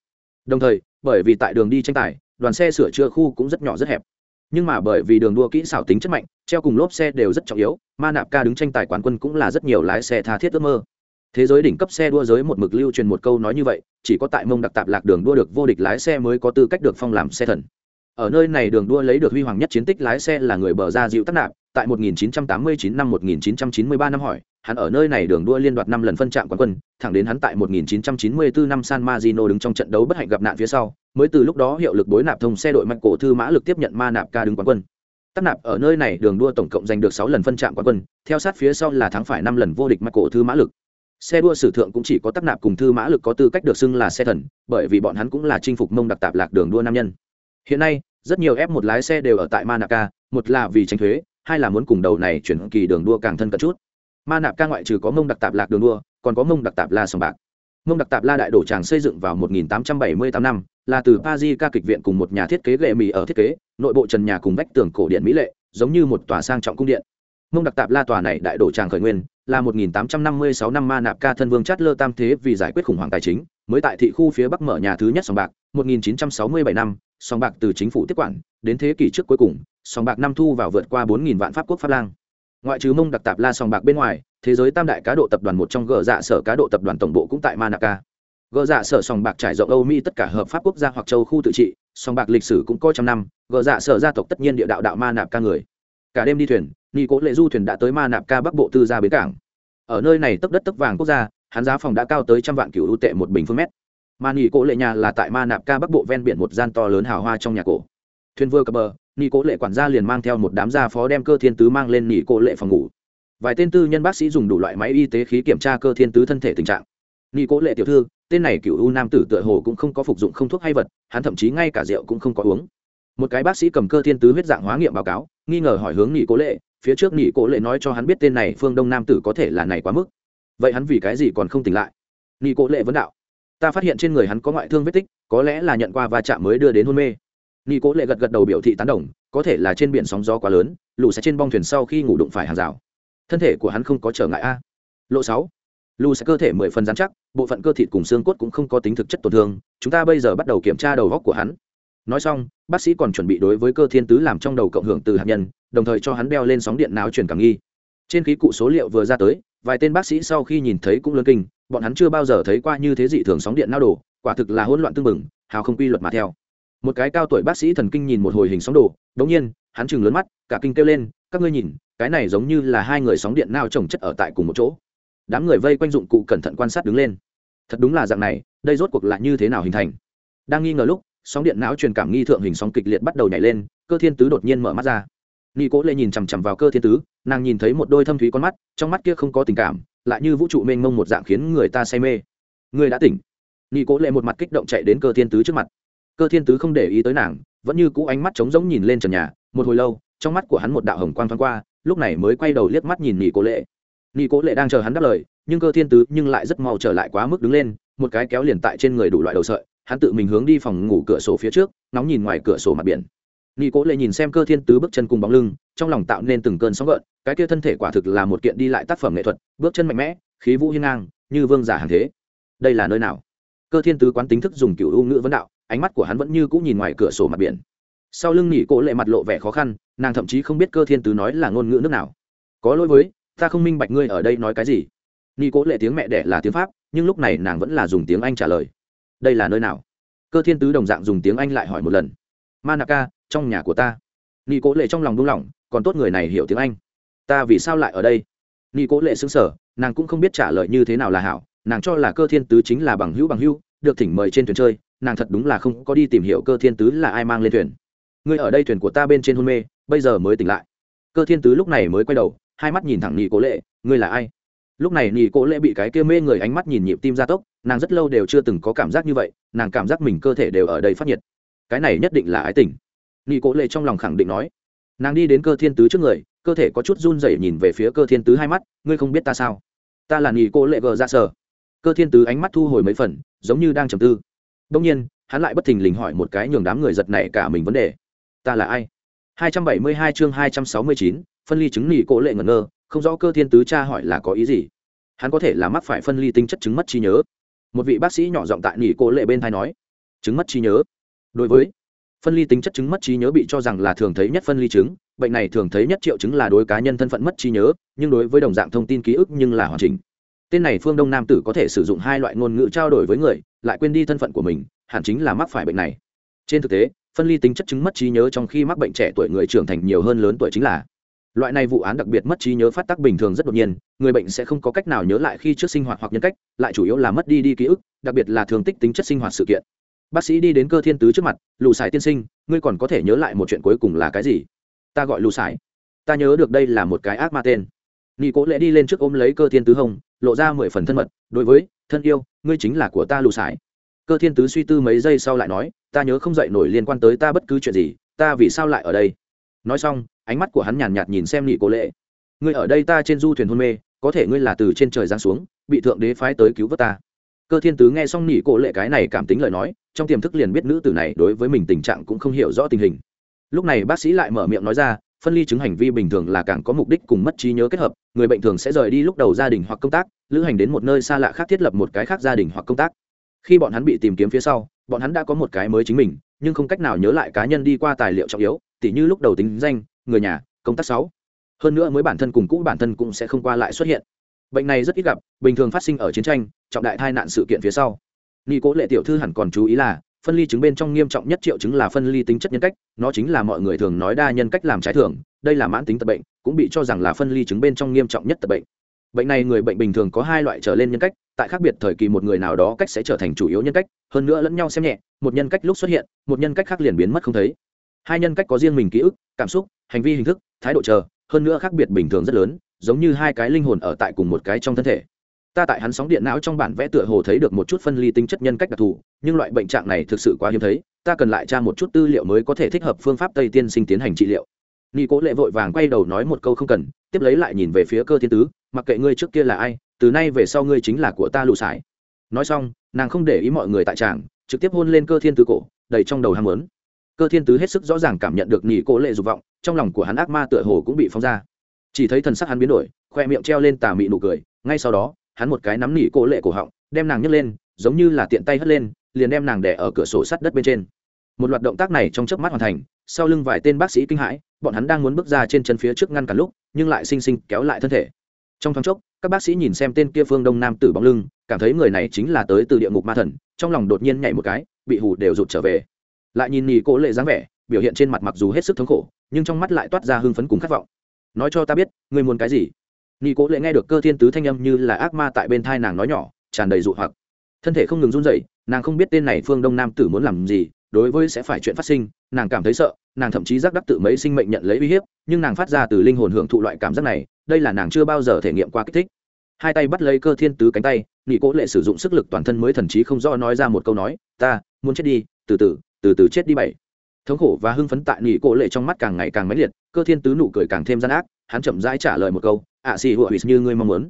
Đồng thời, bởi vì tại đường đi tranh tài đoàn xe sửa chữa khu cũng rất nhỏ rất hẹp. Nhưng mà bởi vì đường đua kỹ xảo tính chất mạnh, treo cùng lốp xe đều rất trọng yếu, ma nạp ca đứng tranh tài quán quân cũng là rất nhiều lái xe tha thiết ước mơ. Thế giới đỉnh cấp xe đua giới một mực lưu truyền một câu nói như vậy, chỉ có tại mông đặc tạp lạc đường đua được vô địch lái xe mới có tư cách được phong làm xe thần. Ở nơi này đường đua lấy được huy hoàng nhất chiến tích lái xe là người bờ ra dịu tắc nạp, tại 1989 năm 1993 năm hỏi, hắn ở nơi này đường đua liên đoạt năm lần phân trạm quán quân, thẳng đến hắn tại 1994 năm San Marino đứng trong trận đấu bất hạnh gặp nạn phía sau mới từ lúc đó hiệu lực bối nạp thông xe đội mạnh cổ thư mã lực tiếp nhận ma nạp ca đứng quán quân. Tắc nạp ở nơi này đường đua tổng cộng giành được sáu lần phân trạm quán quân, theo sát phía sau là thắng phải năm lần vô địch mạnh cổ thư mã lực. Xe đua sử thượng cũng chỉ có tắc nạp cùng thư mã lực có tư cách được xưng là xe thần, bởi vì bọn hắn cũng là chinh phục mông đặc tạp lạc đường đua nam nhân. Hiện nay, rất nhiều f một lái xe đều ở tại manaka một là vì tránh thuế, hai là muốn cùng đầu này chuyển kỳ đường đua càng thân cận chút. Ma nạp ca ngoại trừ có mông đặc tạp lạc đường đua, còn có mông đặc tạp la sòng bạc mông đặc tạp la đại đổ tràng xây dựng vào 1878 năm, là từ paris ca kịch viện cùng một nhà thiết kế ghệ mì ở thiết kế, nội bộ trần nhà cùng vách tường cổ điện mỹ lệ, giống như một tòa sang trọng cung điện. Mông đặc tạp la tòa này đại đổ tràng khởi nguyên, là 1856 năm ma nạp ca thân vương chát lơ tam thế vì giải quyết khủng hoảng tài chính, mới tại thị khu phía bắc mở nhà thứ nhất sòng bạc 1967 năm, sòng bạc từ chính phủ tiếp quản, đến thế kỷ trước cuối cùng, sòng bạc năm thu vào vượt qua 4.000 vạn pháp quốc pháp lang. Ngoại trừ mông đặc tạp la sòng bạc bên ngoài thế giới tam đại cá độ tập đoàn một trong gờ dạ sở cá độ tập đoàn tổng bộ cũng tại manaka. Gờ dạ sở sòng bạc trải rộng âu mỹ tất cả hợp pháp quốc gia hoặc châu khu tự trị, sòng bạc lịch sử cũng có trăm năm, gờ dạ sở gia tộc tất nhiên địa đạo đạo ma nạp ca người. Cả đêm đi thuyền nghi cố lệ du thuyền đã tới ma nạp ca bắc bộ tư ra bến cảng. Ở nơi này tấp đất tấp vàng quốc gia, hắn giá phòng đã cao tới trăm vạn cựu ưu tệ một bình phương mét. Mà nghi cố lệ nhà là tại ma nạp ca bắc bộ ven biển một gian to lớn hào hoa trong nhà cổ. Thuyền vừa cập bờ nghi cố lệ quản gia liền mang theo một đám gia phó đem cơ thiên tứ mang lên nghi cố lệ phòng ngủ vài tên tư nhân bác sĩ dùng đủ loại máy y tế khí kiểm tra cơ thiên tứ thân thể tình trạng. Nghi cố lệ tiểu thư, tên này cựu u nam tử tựa hồ cũng không có phục dụng không thuốc hay vật, hắn thậm chí ngay cả rượu cũng không có uống. Một cái bác sĩ cầm cơ thiên tứ huyết dạng hóa nghiệm báo cáo, nghi ngờ hỏi hướng nghỉ cố lệ, phía trước nghỉ cố lệ nói cho hắn biết tên này phương đông nam tử có thể là này quá mức. Vậy hắn vì cái gì còn không tỉnh lại? Nghỉ cố lệ vấn đạo. Ta phát hiện trên người hắn có ngoại thương vết tích, có lẽ là nhận qua va chạm mới đưa đến hôn mê. Nghi cố lệ gật gật đầu biểu thị tán đồng, có thể là trên biển sóng gió quá lớn, lũ sẽ trên bong thuyền sau khi ngủ đụng phải hàng rào thân thể của hắn không có trở ngại a. Lộ sáu. Lũ sẽ cơ thể mười phần dán chắc bộ phận cơ thịt cùng xương cốt cũng không có tính thực chất tổn thương chúng ta bây giờ bắt đầu kiểm tra đầu góc của hắn. Nói xong bác sĩ còn chuẩn bị đối với cơ thiên tứ làm trong đầu cộng hưởng từ hạt nhân đồng thời cho hắn đeo lên sóng điện não truyền cảm nghi. Trên khí cụ số liệu vừa ra tới vài tên bác sĩ sau khi nhìn thấy cũng lớn kinh bọn hắn chưa bao giờ thấy qua như thế dị thường sóng điện não đổ, quả thực là hỗn loạn tương bừng, hào không quy luật mà theo. Một cái cao tuổi bác sĩ thần kinh nhìn một hồi hình sóng đổ, đống nhiên hắn chừng lớn mắt cả kinh kêu lên các ngươi nhìn cái này giống như là hai người sóng điện nao trồng chất ở tại cùng một chỗ. Đám người vây quanh dụng cụ cẩn thận quan sát đứng lên. Thật đúng là dạng này, đây rốt cuộc lại như thế nào hình thành? Đang nghi ngờ lúc, sóng điện não truyền cảm nghi thượng hình sóng kịch liệt bắt đầu nhảy lên, cơ thiên tứ đột nhiên mở mắt ra. Nghi cố lệ nhìn chằm chằm vào cơ thiên tứ, nàng nhìn thấy một đôi thâm thúy con mắt, trong mắt kia không có tình cảm, lại như vũ trụ mênh mông một dạng khiến người ta say mê. Người đã tỉnh. Nghi cố lệ một mặt kích động chạy đến cơ thiên tứ trước mặt. Cơ thiên tứ không để ý tới nàng, vẫn như cũ ánh mắt trống rỗng nhìn lên trần nhà, một hồi lâu, trong mắt của hắn một đạo hồng quang thoáng qua lúc này mới quay đầu liếc mắt nhìn nghi cố lệ. Nghi cố lệ đang chờ hắn đáp lời, nhưng cơ thiên tứ nhưng lại rất mau trở lại quá mức đứng lên, một cái kéo liền tại trên người đủ loại đầu sợi, hắn tự mình hướng đi phòng ngủ cửa sổ phía trước, nóng nhìn ngoài cửa sổ mặt biển. Nghi cố lệ nhìn xem cơ thiên tứ bước chân cùng bóng lưng, trong lòng tạo nên từng cơn sóng gợn, cái kia thân thể quả thực là một kiện đi lại tác phẩm nghệ thuật, bước chân mạnh mẽ, khí vũ hiên ngang, như vương giả hàng thế. Đây là nơi nào? Cơ thiên tứ quán tính thức dùng cựu u ngữ vấn đạo, ánh mắt của hắn vẫn như cũng nhìn ngoài cửa sổ mặt biển sau lưng nghỉ cổ lệ mặt lộ vẻ khó khăn, nàng thậm chí không biết cơ thiên tứ nói là ngôn ngữ nước nào. Có lỗi với, ta không minh bạch ngươi ở đây nói cái gì. Nghỉ cổ lệ tiếng mẹ đẻ là tiếng pháp, nhưng lúc này nàng vẫn là dùng tiếng anh trả lời. Đây là nơi nào? Cơ thiên tứ đồng dạng dùng tiếng anh lại hỏi một lần. Manaka, trong nhà của ta. Nghỉ cổ lệ trong lòng đung lòng còn tốt người này hiểu tiếng anh. Ta vì sao lại ở đây? Nghỉ cổ lệ xứng sở nàng cũng không biết trả lời như thế nào là hảo, nàng cho là cơ thiên tứ chính là bằng hữu bằng hữu, được thỉnh mời trên thuyền chơi, nàng thật đúng là không có đi tìm hiểu cơ thiên tứ là ai mang lên thuyền ngươi ở đây thuyền của ta bên trên hôn mê, bây giờ mới tỉnh lại. Cơ thiên tứ lúc này mới quay đầu, hai mắt nhìn thẳng nghi cố lệ, ngươi là ai? Lúc này nghi cố lệ bị cái kia mê người ánh mắt nhìn nhịp tim gia tốc, nàng rất lâu đều chưa từng có cảm giác như vậy, nàng cảm giác mình cơ thể đều ở đây phát nhiệt. Cái này nhất định là ái tình. Nghi cố lệ trong lòng khẳng định nói. Nàng đi đến cơ thiên tứ trước người, cơ thể có chút run rẩy nhìn về phía cơ thiên tứ hai mắt, ngươi không biết ta sao? Ta là nghi cố lệ gờ ra dạ sở. Cơ thiên tứ ánh mắt thu hồi mấy phần, giống như đang trầm tư. Đông nhiên, hắn lại bất thình lình hỏi một cái nhường đám người giật này cả mình vấn đề ta là ai? 272 chương 269, phân ly chứng nỉ cổ lệ ngẩn ngơ không rõ cơ thiên tứ cha hỏi là có ý gì. Hắn có thể là mắc phải phân ly tinh chất chứng mất trí nhớ. Một vị bác sĩ nhỏ giọng tại nỉ cổ lệ bên thai nói chứng mất trí nhớ? Đối với phân ly tính chất chứng mất trí nhớ bị cho rằng là thường thấy nhất phân ly chứng bệnh này thường thấy nhất triệu chứng là đối cá nhân thân phận mất trí nhớ nhưng đối với đồng dạng thông tin ký ức nhưng là hoàn chỉnh. Tên này phương đông nam tử có thể sử dụng hai loại ngôn ngữ trao đổi với người lại quên đi thân phận của mình hẳn chính là mắc phải bệnh này. Trên thực tế phân ly tính chất chứng mất trí nhớ trong khi mắc bệnh trẻ tuổi người trưởng thành nhiều hơn lớn tuổi chính là. Loại này vụ án đặc biệt mất trí nhớ phát tác bình thường rất đột nhiên, người bệnh sẽ không có cách nào nhớ lại khi trước sinh hoạt hoặc nhân cách, lại chủ yếu là mất đi đi ký ức, đặc biệt là thường tích tính chất sinh hoạt sự kiện. Bác sĩ đi đến cơ thiên tứ trước mặt, lù sải tiên sinh, ngươi còn có thể nhớ lại một chuyện cuối cùng là cái gì? Ta gọi lù sải. Ta nhớ được đây là một cái ác ma tên. Nghi cố lễ đi lên trước ôm lấy cơ thiên tứ hồng lộ ra mười phần thân mật, đối với, thân yêu, ngươi chính là của ta lù sải. Cơ thiên tứ suy tư mấy giây sau lại nói ta nhớ không dậy nổi liên quan tới ta bất cứ chuyện gì, ta vì sao lại ở đây? Nói xong, ánh mắt của hắn nhàn nhạt nhìn xem nghị cố lệ. Ngươi ở đây ta trên du thuyền hôn mê, có thể ngươi là từ trên trời giáng xuống, bị thượng đế phái tới cứu vớt ta. Cơ thiên tứ nghe xong nỉ cô lệ cái này cảm tính lời nói, trong tiềm thức liền biết nữ tử này đối với mình tình trạng cũng không hiểu rõ tình hình. Lúc này bác sĩ lại mở miệng nói ra, phân ly chứng hành vi bình thường là càng có mục đích cùng mất trí nhớ kết hợp, người bệnh thường sẽ rời đi lúc đầu gia đình hoặc công tác, lữ hành đến một nơi xa lạ khác thiết lập một cái khác gia đình hoặc công tác khi bọn hắn bị tìm kiếm phía sau, bọn hắn đã có một cái mới chính mình, nhưng không cách nào nhớ lại cá nhân đi qua tài liệu trọng yếu, tỉ như lúc đầu tính danh, người nhà, công tác sáu. Hơn nữa mới bản thân cùng cũ bản thân cũng sẽ không qua lại xuất hiện. Bệnh này rất ít gặp, bình thường phát sinh ở chiến tranh, trọng đại tai nạn sự kiện phía sau. Nghi cố lệ tiểu thư hẳn còn chú ý là, phân ly chứng bên trong nghiêm trọng nhất triệu chứng là phân ly tính chất nhân cách, nó chính là mọi người thường nói đa nhân cách làm trái thường, đây là mãn tính tật bệnh, cũng bị cho rằng là phân ly chứng bên trong nghiêm trọng nhất tật bệnh bệnh này người bệnh bình thường có hai loại trở lên nhân cách, tại khác biệt thời kỳ một người nào đó cách sẽ trở thành chủ yếu nhân cách, hơn nữa lẫn nhau xem nhẹ, một nhân cách lúc xuất hiện, một nhân cách khác liền biến mất không thấy. Hai nhân cách có riêng mình ký ức, cảm xúc, hành vi hình thức, thái độ chờ, hơn nữa khác biệt bình thường rất lớn, giống như hai cái linh hồn ở tại cùng một cái trong thân thể. Ta tại hắn sóng điện não trong bản vẽ tựa hồ thấy được một chút phân ly tính chất nhân cách đặc thù, nhưng loại bệnh trạng này thực sự quá hiếm thấy, ta cần lại tra một chút tư liệu mới có thể thích hợp phương pháp tây tiên sinh tiến hành trị liệu. Nghi cố lệ vội vàng quay đầu nói một câu không cần, tiếp lấy lại nhìn về phía cơ thiên tứ mặc kệ ngươi trước kia là ai, từ nay về sau ngươi chính là của ta lù sải. Nói xong, nàng không để ý mọi người tại tràng, trực tiếp hôn lên cơ thiên tứ cổ, đầy trong đầu ham muốn. cơ thiên tứ hết sức rõ ràng cảm nhận được nhị cố lệ dục vọng, trong lòng của hắn ác ma tựa hồ cũng bị phóng ra. Chỉ thấy thần sắc hắn biến đổi, khoe miệng treo lên tà mị nụ cười, ngay sau đó, hắn một cái nắm nỉ cố lệ cổ họng, đem nàng nhấc lên, giống như là tiện tay hất lên, liền đem nàng đẻ ở cửa sổ sắt đất bên trên. Một loạt động tác này trong chớp mắt hoàn thành, sau lưng vài tên bác sĩ kinh hãi, bọn hắn đang muốn bước ra trên chân phía trước ngăn cả lúc, nhưng lại xinh xinh kéo lại thân thể trong thoáng chốc, các bác sĩ nhìn xem tên kia phương đông nam tử bóng lưng, cảm thấy người này chính là tới từ địa ngục ma thần, trong lòng đột nhiên nhảy một cái, bị hù đều rụt trở về. Lại nhìn nhì cố lệ dáng vẻ, biểu hiện trên mặt mặc dù hết sức thống khổ, nhưng trong mắt lại toát ra hưng phấn cùng khát vọng. Nói cho ta biết, ngươi muốn cái gì? Nhì cố lệ nghe được cơ thiên tứ thanh âm như là ác ma tại bên thai nàng nói nhỏ, tràn đầy dụ hoặc. Thân thể không ngừng run rẩy, nàng không biết tên này phương đông nam tử muốn làm gì, đối với sẽ phải chuyện phát sinh, nàng cảm thấy sợ, nàng thậm chí giác đắc tự mấy sinh mệnh nhận lấy uy hiếp, nhưng nàng phát ra từ linh hồn hưởng thụ loại cảm giác này đây là nàng chưa bao giờ thể nghiệm qua kích thích. Hai tay bắt lấy cơ thiên tứ cánh tay, nghị cố lệ sử dụng sức lực toàn thân mới thần trí không do nói ra một câu nói, ta, muốn chết đi, từ từ từ từ chết đi bảy. Thống khổ và hưng phấn tại nghị cố lệ trong mắt càng ngày càng mãnh liệt, cơ thiên tứ nụ cười càng thêm gian ác, hắn chậm rãi trả lời một câu ạ xì hụa hụt như ngươi mong muốn.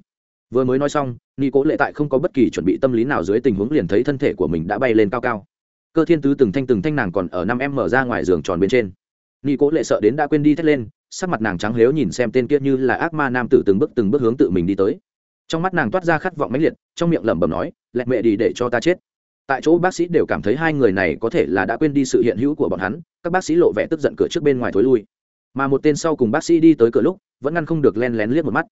Vừa mới nói xong, nghị cố lệ tại không có bất kỳ chuẩn bị tâm lý nào dưới tình huống liền thấy thân thể của mình đã bay lên cao cao. Cơ thiên tứ từng thanh từng thanh nàng còn ở năm em mở ra ngoài giường tròn bên trên. Nghị cố lệ sợ đến đã quên đi thét lên sắc mặt nàng trắng lếu nhìn xem tên kia như là ác ma nam tử từng bước từng bước hướng tự mình đi tới. Trong mắt nàng toát ra khát vọng mãnh liệt, trong miệng lẩm bẩm nói lẹ mẹ đi để cho ta chết. Tại chỗ bác sĩ đều cảm thấy hai người này có thể là đã quên đi sự hiện hữu của bọn hắn, các bác sĩ lộ vẻ tức giận cửa trước bên ngoài thối lui. Mà một tên sau cùng bác sĩ đi tới cửa lúc, vẫn ngăn không được len lén liếc một mắt.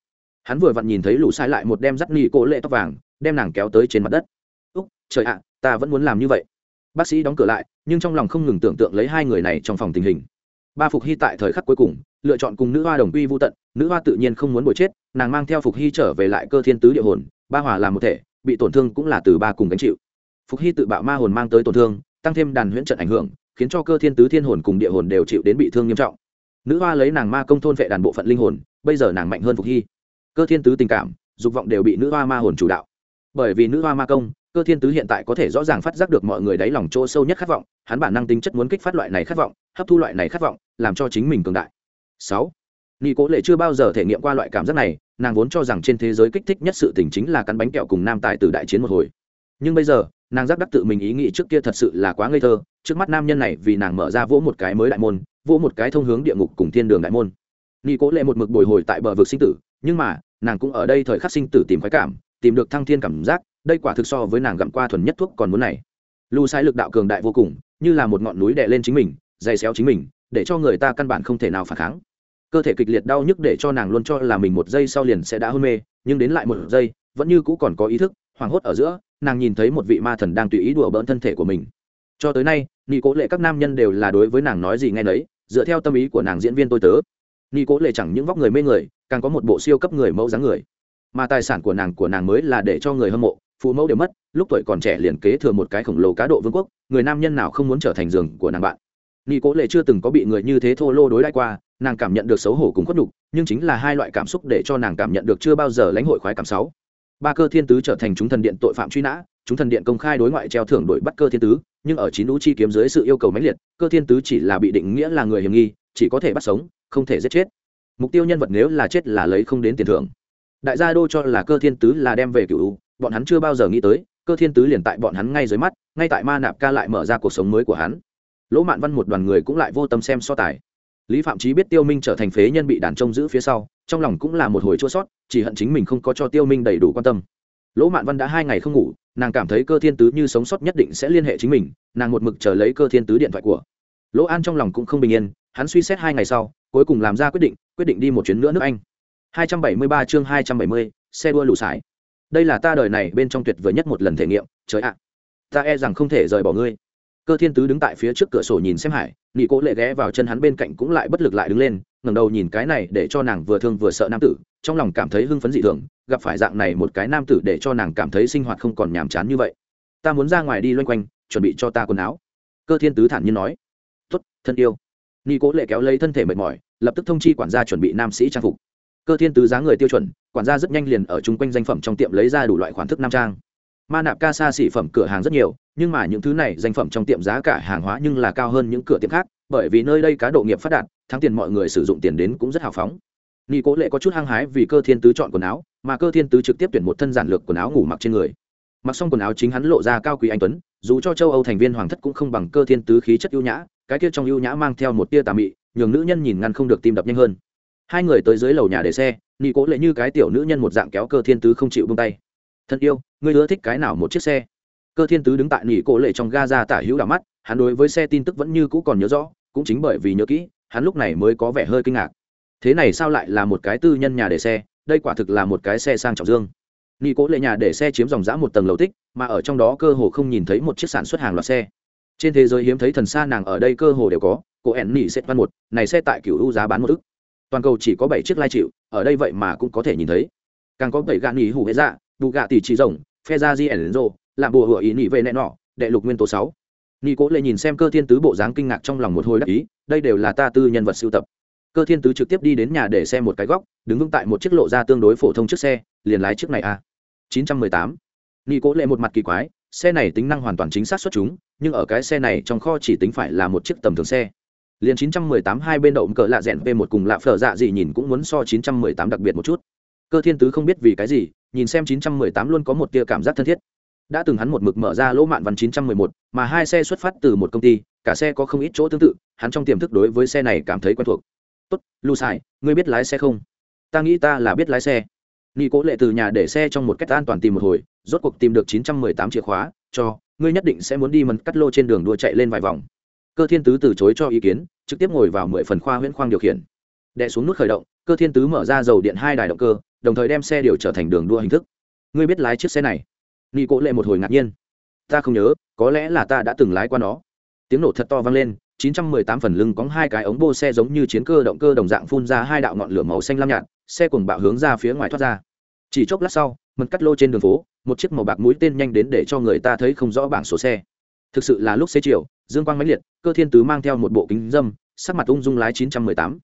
Hắn vừa vặn nhìn thấy lũ sai lại một đem dắt nỉ cổ lệ tóc vàng, đem nàng kéo tới trên mặt đất. Úc, trời ạ, ta vẫn muốn làm như vậy. Bác sĩ đóng cửa lại, nhưng trong lòng không ngừng tưởng tượng lấy hai người này trong phòng tình hình ba phục hy tại thời khắc cuối cùng, lựa chọn cùng nữ hoa đồng quy vô tận, nữ hoa tự nhiên không muốn bồi chết, nàng mang theo phục hy trở về lại cơ thiên tứ địa hồn, ba hòa làm một thể, bị tổn thương cũng là từ ba cùng gánh chịu. Phục hy tự bạo ma hồn mang tới tổn thương, tăng thêm đàn huyễn trận ảnh hưởng, khiến cho cơ thiên tứ thiên hồn cùng địa hồn đều chịu đến bị thương nghiêm trọng. Nữ hoa lấy nàng ma công thôn vệ đàn bộ phận linh hồn, bây giờ nàng mạnh hơn phục hy. Cơ thiên tứ tình cảm, dục vọng đều bị nữ hoa ma hồn chủ đạo. Bởi vì nữ hoa ma công cơ thiên tứ hiện tại có thể rõ ràng phát giác được mọi người đáy lòng chỗ sâu nhất khát vọng, hắn bản năng tính chất muốn kích phát loại này khát vọng, hấp thu loại này khát vọng, làm cho chính mình cường đại. Sáu nghi cố lệ chưa bao giờ thể nghiệm qua loại cảm giác này, nàng vốn cho rằng trên thế giới kích thích nhất sự tình chính là cắn bánh kẹo cùng nam tài từ đại chiến một hồi. Nhưng bây giờ, nàng giác đắc tự mình ý nghĩ trước kia thật sự là quá ngây thơ, trước mắt nam nhân này vì nàng mở ra vỗ một cái mới đại môn, vỗ một cái thông hướng địa ngục cùng thiên đường đại môn. Nghi cố lệ một mực bồi hồi tại bờ vực sinh tử, nhưng mà, nàng cũng ở đây thời khắc sinh tử tìm khoái cảm, tìm được thăng thiên cảm giác đây quả thực so với nàng gặm qua thuần nhất thuốc còn muốn này. Lưu sai lực đạo cường đại vô cùng, như là một ngọn núi đè lên chính mình, dày xéo chính mình, để cho người ta căn bản không thể nào phản kháng. Cơ thể kịch liệt đau nhức để cho nàng luôn cho là mình một giây sau liền sẽ đã hôn mê, nhưng đến lại một giây, vẫn như cũ còn có ý thức, hoảng hốt ở giữa, nàng nhìn thấy một vị ma thần đang tùy ý đùa bỡn thân thể của mình. Cho tới nay nghi cố lệ các nam nhân đều là đối với nàng nói gì nghe nấy, dựa theo tâm ý của nàng diễn viên tôi tớ. Nghi cố lệ chẳng những vóc người mê người, càng có một bộ siêu cấp người mẫu dáng người. Mà tài sản của nàng của nàng mới là để cho người hâm mộ phụ mẫu đều mất, lúc tuổi còn trẻ liền kế thừa một cái khổng lồ cá độ vương quốc, người nam nhân nào không muốn trở thành giường của nàng bạn. Nghi cố lệ chưa từng có bị người như thế thô lô đối đãi qua, nàng cảm nhận được xấu hổ cùng khuất nhục, nhưng chính là hai loại cảm xúc để cho nàng cảm nhận được chưa bao giờ lãnh hội khoái cảm sáu. Ba cơ thiên tứ trở thành chúng thần điện tội phạm truy nã, chúng thần điện công khai đối ngoại treo thưởng đổi bắt cơ thiên tứ, nhưng ở chín lũ chi kiếm dưới sự yêu cầu mãnh liệt, cơ thiên tứ chỉ là bị định nghĩa là người hiểm nghi, chỉ có thể bắt sống, không thể giết chết. Mục tiêu nhân vật nếu là chết là lấy không đến tiền thưởng. Đại gia đô cho là cơ thiên tứ là đem về cựu bọn hắn chưa bao giờ nghĩ tới cơ thiên tứ liền tại bọn hắn ngay dưới mắt ngay tại ma nạp ca lại mở ra cuộc sống mới của hắn. Lỗ mạn văn một đoàn người cũng lại vô tâm xem so tài. Lý phạm trí biết tiêu minh trở thành phế nhân bị đàn trông giữ phía sau trong lòng cũng là một hồi chua sót chỉ hận chính mình không có cho tiêu minh đầy đủ quan tâm. Lỗ mạn văn đã hai ngày không ngủ nàng cảm thấy cơ thiên tứ như sống sót nhất định sẽ liên hệ chính mình nàng một mực chờ lấy cơ thiên tứ điện thoại của. Lỗ an trong lòng cũng không bình yên hắn suy xét hai ngày sau cuối cùng làm ra quyết định quyết định đi một chuyến nữa nước anh. 273 chương 270, xe đua lũ sải đây là ta đời này bên trong tuyệt vời nhất một lần thể nghiệm, trời ạ. Ta e rằng không thể rời bỏ ngươi. Cơ thiên tứ đứng tại phía trước cửa sổ nhìn xem hải, nghị cố lệ ghé vào chân hắn bên cạnh cũng lại bất lực lại đứng lên, ngẩng đầu nhìn cái này để cho nàng vừa thương vừa sợ nam tử, trong lòng cảm thấy hưng phấn dị thường, gặp phải dạng này một cái nam tử để cho nàng cảm thấy sinh hoạt không còn nhàm chán như vậy. Ta muốn ra ngoài đi loanh quanh, chuẩn bị cho ta quần áo. Cơ thiên tứ thản nhiên nói. Tuất thân yêu. Nghị cố lệ kéo lấy thân thể mệt mỏi, lập tức thông chi quản gia chuẩn bị nam sĩ trang phục cơ thiên tứ giá người tiêu chuẩn, quản gia rất nhanh liền ở chung quanh danh phẩm trong tiệm lấy ra đủ loại khoản thức nam trang. Ma nạp ca xa xỉ phẩm cửa hàng rất nhiều, nhưng mà những thứ này danh phẩm trong tiệm giá cả hàng hóa nhưng là cao hơn những cửa tiệm khác, bởi vì nơi đây cá độ nghiệp phát đạt, thắng tiền mọi người sử dụng tiền đến cũng rất hào phóng. Nghi cố lệ có chút hăng hái vì cơ thiên tứ chọn quần áo, mà cơ thiên tứ trực tiếp tuyển một thân giản lược quần áo ngủ mặc trên người. Mặc xong quần áo chính hắn lộ ra cao quý anh tuấn, dù cho châu âu thành viên hoàng thất cũng không bằng cơ thiên tứ khí chất ưu nhã, cái kia trong ưu nhã mang theo một tia tà mị, nhường nữ nhân nhìn ngăn không được tim đập nhanh hơn hai người tới dưới lầu nhà để xe, nị cố lệ như cái tiểu nữ nhân một dạng kéo cơ thiên tứ không chịu bông tay. Thân yêu, ngươi ưa thích cái nào một chiếc xe? Cơ thiên tứ đứng tại nị cố lệ trong ga ra tả hữu đảo mắt, hắn đối với xe tin tức vẫn như cũ còn nhớ rõ, cũng chính bởi vì nhớ kỹ, hắn lúc này mới có vẻ hơi kinh ngạc. Thế này sao lại là một cái tư nhân nhà để xe, đây quả thực là một cái xe sang trọng dương. Nị cố lệ nhà để xe chiếm dòng dã một tầng lầu tích, mà ở trong đó cơ hồ không nhìn thấy một chiếc sản xuất hàng loạt xe. Trên thế giới hiếm thấy thần xa nàng ở đây cơ hồ đều có cô ẻn nỉ sẽ văn một, này xe tại cựu u giá bán một ức toàn cầu chỉ có bảy chiếc lai chịu, ở đây vậy mà cũng có thể nhìn thấy. Càng có bảy gạn nghỉ hủ hệ dạ bù gạ tỷ trí rồng, phe ra di ẩn rô làm bùa hựa ý nỉ về nẹ nọ, đệ lục nguyên tố sáu. Nghi cố lệ nhìn xem cơ thiên tứ bộ dáng kinh ngạc trong lòng một hồi đắc ý, đây đều là ta tư nhân vật sưu tập. Cơ thiên tứ trực tiếp đi đến nhà để xe một cái góc, đứng vững tại một chiếc lộ ra tương đối phổ thông chiếc xe, liền lái chiếc này a chín trăm mười tám. Nghi cố lệ một mặt kỳ quái, xe này tính năng hoàn toàn chính xác xuất chúng, nhưng ở cái xe này trong kho chỉ tính phải là một chiếc tầm thường xe liền 918 hai bên đậu cỡ lạ rèn P1 cùng lạ phở dạ gì nhìn cũng muốn so 918 đặc biệt một chút. Cơ thiên tứ không biết vì cái gì nhìn xem 918 luôn có một tia cảm giác thân thiết. Đã từng hắn một mực mở ra lỗ mạn văn 911, mà hai xe xuất phát từ một công ty cả xe có không ít chỗ tương tự hắn trong tiềm thức đối với xe này cảm thấy quen thuộc. Tốt lu sai ngươi biết lái xe không? Ta nghĩ ta là biết lái xe. Nghi cố lệ từ nhà để xe trong một cách an toàn tìm một hồi rốt cuộc tìm được 918 chìa khóa cho ngươi nhất định sẽ muốn đi mần cắt lô trên đường đua chạy lên vài vòng cơ thiên tứ từ chối cho ý kiến, trực tiếp ngồi vào mười phần khoa huyễn khoang điều khiển. Đè xuống nút khởi động, cơ thiên tứ mở ra dầu điện hai đài động cơ, đồng thời đem xe điều trở thành đường đua hình thức. Ngươi biết lái chiếc xe này? Nghi cố lệ một hồi ngạc nhiên. Ta không nhớ, có lẽ là ta đã từng lái qua nó. Tiếng nổ thật to vang lên 918 phần lưng có hai cái ống bô xe giống như chiến cơ động cơ đồng dạng phun ra hai đạo ngọn lửa màu xanh lam nhạt, xe cùng bạo hướng ra phía ngoài thoát ra. Chỉ chốc lát sau, mật cắt lô trên đường phố, một chiếc màu bạc mũi tên nhanh đến để cho người ta thấy không rõ bảng số xe. Thực sự là lúc xế chiều dương quang mãnh liệt, cơ thiên tứ mang theo một bộ kính dâm, sắc mặt ung dung lái 918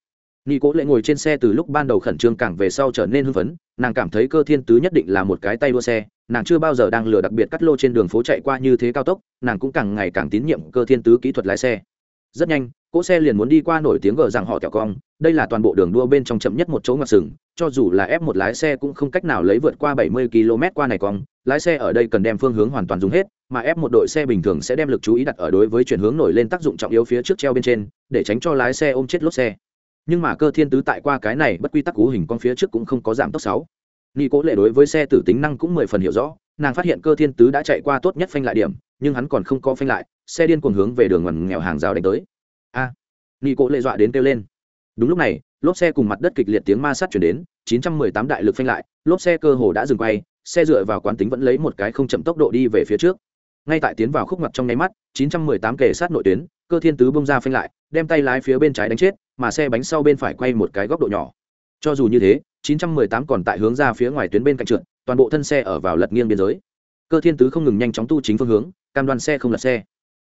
nghi cố lệ ngồi trên xe từ lúc ban đầu khẩn trương càng về sau trở nên hưng phấn, nàng cảm thấy cơ thiên tứ nhất định là một cái tay đua xe, nàng chưa bao giờ đang lừa đặc biệt cắt lô trên đường phố chạy qua như thế cao tốc, nàng cũng càng ngày càng tín nhiệm cơ thiên tứ kỹ thuật lái xe. Rất nhanh, cỗ xe liền muốn đi qua nổi tiếng gờ rằng họ kẹo cong, đây là toàn bộ đường đua bên trong chậm nhất một chỗ ngoặt sừng, cho dù là ép một lái xe cũng không cách nào lấy vượt qua 70 km qua này cong, lái xe ở đây cần đem phương hướng hoàn toàn dùng hết mà ép một đội xe bình thường sẽ đem lực chú ý đặt ở đối với chuyển hướng nổi lên tác dụng trọng yếu phía trước treo bên trên để tránh cho lái xe ôm chết lốp xe. Nhưng mà cơ thiên tứ tại qua cái này bất quy tắc cú hình con phía trước cũng không có giảm tốc sáu. Nghi cố lệ đối với xe tử tính năng cũng mười phần hiểu rõ nàng phát hiện cơ thiên tứ đã chạy qua tốt nhất phanh lại điểm nhưng hắn còn không có phanh lại xe điên cuồng hướng về đường ngoằn nghèo hàng rào đánh tới. A à, nghi cố lệ dọa đến kêu lên. Đúng lúc này lốp xe cùng mặt đất kịch liệt tiếng ma sát chuyển đến 918 đại lực phanh lại lốp xe cơ hồ đã dừng quay xe dựa vào quán tính vẫn lấy một cái không chậm tốc độ đi về phía trước ngay tại tiến vào khúc mặt trong nháy mắt 918 kề sát nội tuyến, cơ thiên tứ bông ra phanh lại, đem tay lái phía bên trái đánh chết, mà xe bánh sau bên phải quay một cái góc độ nhỏ. Cho dù như thế 918 còn tại hướng ra phía ngoài tuyến bên cạnh trượt, toàn bộ thân xe ở vào lật nghiêng biên giới. Cơ thiên tứ không ngừng nhanh chóng tu chính phương hướng, cam đoan xe không lật xe.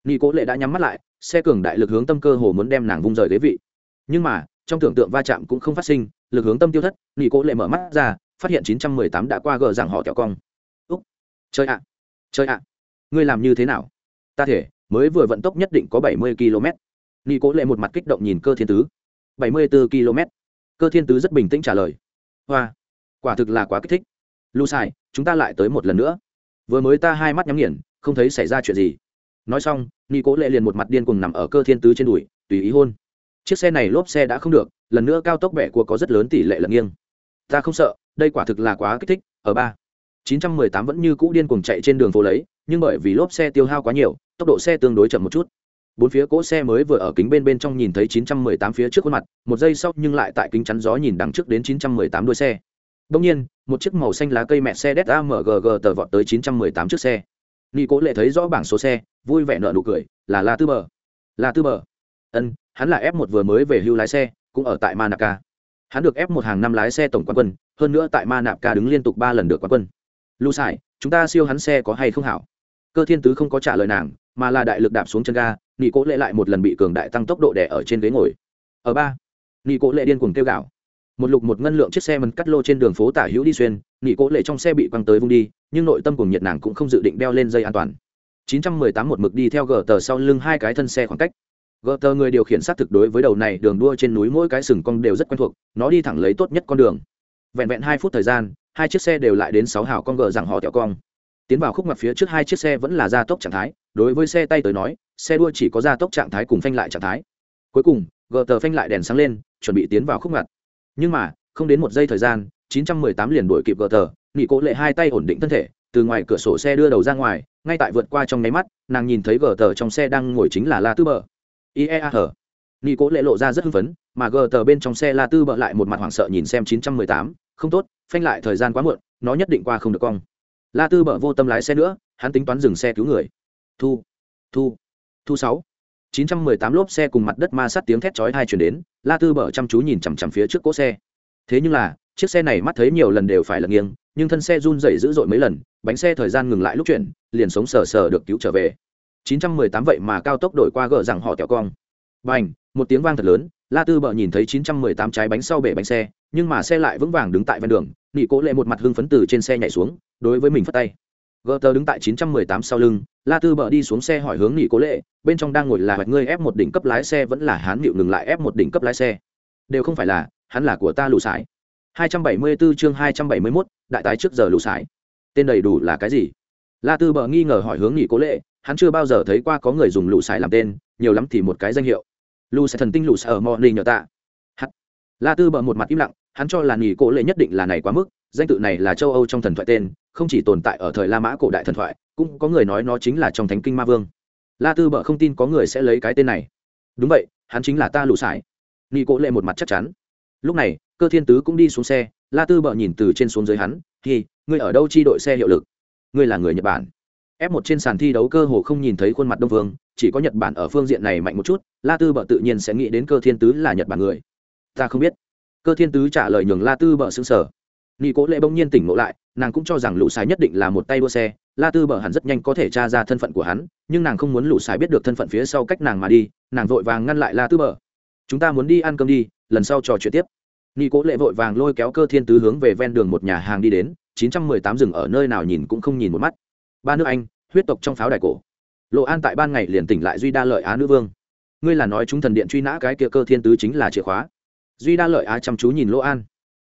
Nghi cố lệ đã nhắm mắt lại, xe cường đại lực hướng tâm cơ hồ muốn đem nàng vung rời ghế vị. Nhưng mà, trong tưởng tượng va chạm cũng không phát sinh, lực hướng tâm tiêu thất nghi cố lệ mở mắt ra, phát hiện 918 đã qua gờ rằng họ kẹo cong. Úc. Chơi ạ. Chơi ạ ngươi làm như thế nào? Ta thể, mới vừa vận tốc nhất định có 70 km. Nghi cố lệ một mặt kích động nhìn cơ thiên tứ. 74 km. Cơ thiên tứ rất bình tĩnh trả lời. Hoa, quả thực là quá kích thích. Lu sai, chúng ta lại tới một lần nữa. Vừa mới ta hai mắt nhắm nghiền, không thấy xảy ra chuyện gì. Nói xong nghi cố lệ liền một mặt điên cùng nằm ở cơ thiên tứ trên đùi, tùy ý hôn. Chiếc xe này lốp xe đã không được, lần nữa cao tốc bẻ của có rất lớn tỷ lệ lật nghiêng. Ta không sợ, đây quả thực là quá kích thích. Ở ba 918 vẫn như cũ điên cuồng chạy trên đường phố lấy nhưng bởi vì lốp xe tiêu hao quá nhiều, tốc độ xe tương đối chậm một chút. Bốn phía cỗ xe mới vừa ở kính bên bên trong nhìn thấy 918 phía trước khuôn mặt, một giây sau nhưng lại tại kính chắn gió nhìn đằng trước đến 918 đuôi xe. Đông nhiên, một chiếc màu xanh lá cây mẹ xe Delta MGG tờ vọt tới 918 chiếc xe. Nghi cố lệ thấy rõ bảng số xe, vui vẻ nợ nụ cười, là la tư bờ. La tư bờ. Ân, hắn là f 1 vừa mới về hưu lái xe, cũng ở tại manaka. Hắn được f 1 hàng năm lái xe tổng quán quân, hơn nữa tại manaka đứng liên tục ba lần được quán quân. Lưu sải, chúng ta siêu hắn xe có hay không hảo? Cơ thiên tứ không có trả lời nàng, mà là đại lực đạp xuống chân ga nghị cố lệ lại một lần bị cường đại tăng tốc độ đẻ ở trên ghế ngồi. Ở ba nghị cố lệ điên cuồng kêu gạo một lục một ngân lượng chiếc xe mần cắt lô trên đường phố tả hữu đi xuyên nghị cố lệ trong xe bị quăng tới vung đi, nhưng nội tâm cùng nhiệt nàng cũng không dự định đeo lên dây an toàn. 918 một mực đi theo gờ tờ sau lưng hai cái thân xe khoảng cách. Gờ tờ người điều khiển sát thực đối với đầu này đường đua trên núi mỗi cái sừng cong đều rất quen thuộc, nó đi thẳng lấy tốt nhất con đường. Vẹn vẹn hai phút thời gian, hai chiếc xe đều lại đến sáu hào con gờ rằng họ tẹo cong tiến vào khúc mặt phía trước hai chiếc xe vẫn là gia tốc trạng thái đối với xe tay tới nói xe đua chỉ có gia tốc trạng thái cùng phanh lại trạng thái. Cuối cùng gờ tờ phanh lại đèn sáng lên chuẩn bị tiến vào khúc mặt nhưng mà không đến một giây thời gian 918 liền đuổi kịp gờ tờ nghị cố lệ hai tay ổn định thân thể từ ngoài cửa sổ xe đưa đầu ra ngoài ngay tại vượt qua trong nháy mắt nàng nhìn thấy gờ tờ trong xe đang ngồi chính là la tư bờ iea hở nghị cố lệ lộ ra rất hưng phấn mà gờ tờ bên trong xe la tư bờ lại một mặt hoảng sợ nhìn xem 918, không tốt phanh lại thời gian quá muộn nó nhất định qua không được cong la tư bờ vô tâm lái xe nữa, hắn tính toán dừng xe cứu người. Thu thu thu sáu. Chín trăm mười tám lốp xe cùng mặt đất ma sát tiếng thét chói hai chuyển đến, la tư bờ chăm chú nhìn chằm chằm phía trước cỗ xe. Thế nhưng là, chiếc xe này mắt thấy nhiều lần đều phải lật nghiêng, nhưng thân xe run rẩy dữ dội mấy lần, bánh xe thời gian ngừng lại lúc chuyển, liền sống sờ sờ được cứu trở về. 918 vậy mà cao tốc đổi qua gỡ rằng họ tẹo cong. Bành, một tiếng vang thật lớn, la tư bờ nhìn thấy 918 trái bánh sau bể bánh xe, nhưng mà xe lại vững vàng đứng tại ven đường nghị cố lệ một mặt hưng phấn từ trên xe nhảy xuống đối với mình phất tay. Gờ tờ đứng tại 918 sau lưng la tư bờ đi xuống xe hỏi hướng nghị cố lệ bên trong đang ngồi là hoạch ngươi ép một đỉnh cấp lái xe vẫn là hán nịu ngừng lại ép một đỉnh cấp lái xe. Đều không phải là hắn là của ta lù sải. 274 chương 271, đại tái trước giờ lù sải. Tên đầy đủ là cái gì? La tư bờ nghi ngờ hỏi hướng nghị cố lệ hắn chưa bao giờ thấy qua có người dùng lù sải làm tên nhiều lắm thì một cái danh hiệu. Lù sải thần tinh lù sải ở mọi nỉ nhờ tạ. La tư bờ một mặt im lặng hắn cho là nghỉ cố lệ nhất định là này quá mức danh tự này là châu âu trong thần thoại tên không chỉ tồn tại ở thời la mã cổ đại thần thoại, cũng có người nói nó chính là trong thánh kinh ma vương. La tư bợ không tin có người sẽ lấy cái tên này. Đúng vậy, hắn chính là ta lụ sải. Nghỉ Cố lệ một mặt chắc chắn. Lúc này, cơ thiên tứ cũng đi xuống xe, la tư bợ nhìn từ trên xuống dưới hắn thì ngươi ở đâu chi đội xe hiệu lực? Ngươi là người nhật bản. F một trên sàn thi đấu cơ hồ không nhìn thấy khuôn mặt đông vương, chỉ có nhật bản ở phương diện này mạnh một chút, la tư bợ tự nhiên sẽ nghĩ đến cơ thiên tứ là nhật bản người. Ta không biết. Cơ thiên tứ trả lời nhường la tư bợ xứng sở nghi cố lệ bỗng nhiên tỉnh ngộ lại nàng cũng cho rằng lũ xài nhất định là một tay đua xe, la tư bờ hẳn rất nhanh có thể tra ra thân phận của hắn, nhưng nàng không muốn lũ xài biết được thân phận phía sau cách nàng mà đi, nàng vội vàng ngăn lại la tư bờ. Chúng ta muốn đi ăn cơm đi, lần sau trò chuyện tiếp. Nghi cố lệ vội vàng lôi kéo cơ thiên tứ hướng về ven đường một nhà hàng đi đến, chín trăm mười tám rừng ở nơi nào nhìn cũng không nhìn một mắt. Ba nước anh, huyết tộc trong pháo đài cổ. Lộ an tại ban ngày liền tỉnh lại duy đa lợi á nữ vương. Ngươi là nói chúng thần điện truy nã cái kia cơ thiên tứ chính là chìa khóa. Duy đa lợi á chăm chú nhìn lỗ an.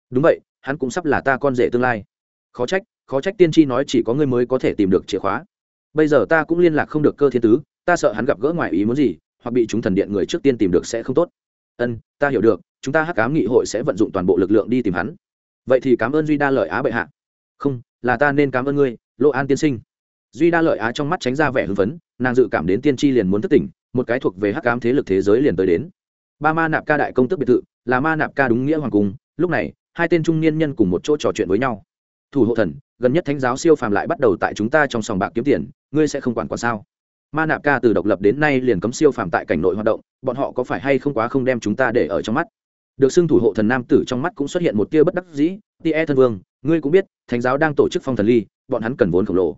Đúng vậy, hắn cũng sắp là ta con rể tương lai khó trách khó trách tiên tri nói chỉ có ngươi mới có thể tìm được chìa khóa. Bây giờ ta cũng liên lạc không được cơ thiên tứ, ta sợ hắn gặp gỡ ngoài ý muốn gì, hoặc bị chúng thần điện người trước tiên tìm được sẽ không tốt. Ân, ta hiểu được, chúng ta hắc cám nghị hội sẽ vận dụng toàn bộ lực lượng đi tìm hắn. Vậy thì cảm ơn duy đa lợi á bệ hạ. Không, là ta nên cảm ơn ngươi lỗ an tiên sinh. Duy đa lợi á trong mắt tránh ra vẻ hưng phấn, nàng dự cảm đến tiên tri liền muốn thức tỉnh, một cái thuộc về hắc cám thế lực thế giới liền tới đến. Ba ma nạp ca đại công tức biệt thự, là ma nạp ca đúng nghĩa hoàng cung, lúc này, hai tên trung niên nhân cùng một chỗ trò chuyện với nhau thủ hộ thần, gần nhất thánh giáo siêu phàm lại bắt đầu tại chúng ta trong sòng bạc kiếm tiền, ngươi sẽ không quản quản sao? Ma nạp ca từ độc lập đến nay liền cấm siêu phàm tại cảnh nội hoạt động, bọn họ có phải hay không quá không đem chúng ta để ở trong mắt? Được xưng thủ hộ thần nam tử trong mắt cũng xuất hiện một tia bất đắc dĩ, tia thân vương, ngươi cũng biết, thánh giáo đang tổ chức phong thần ly, bọn hắn cần vốn khổng lồ.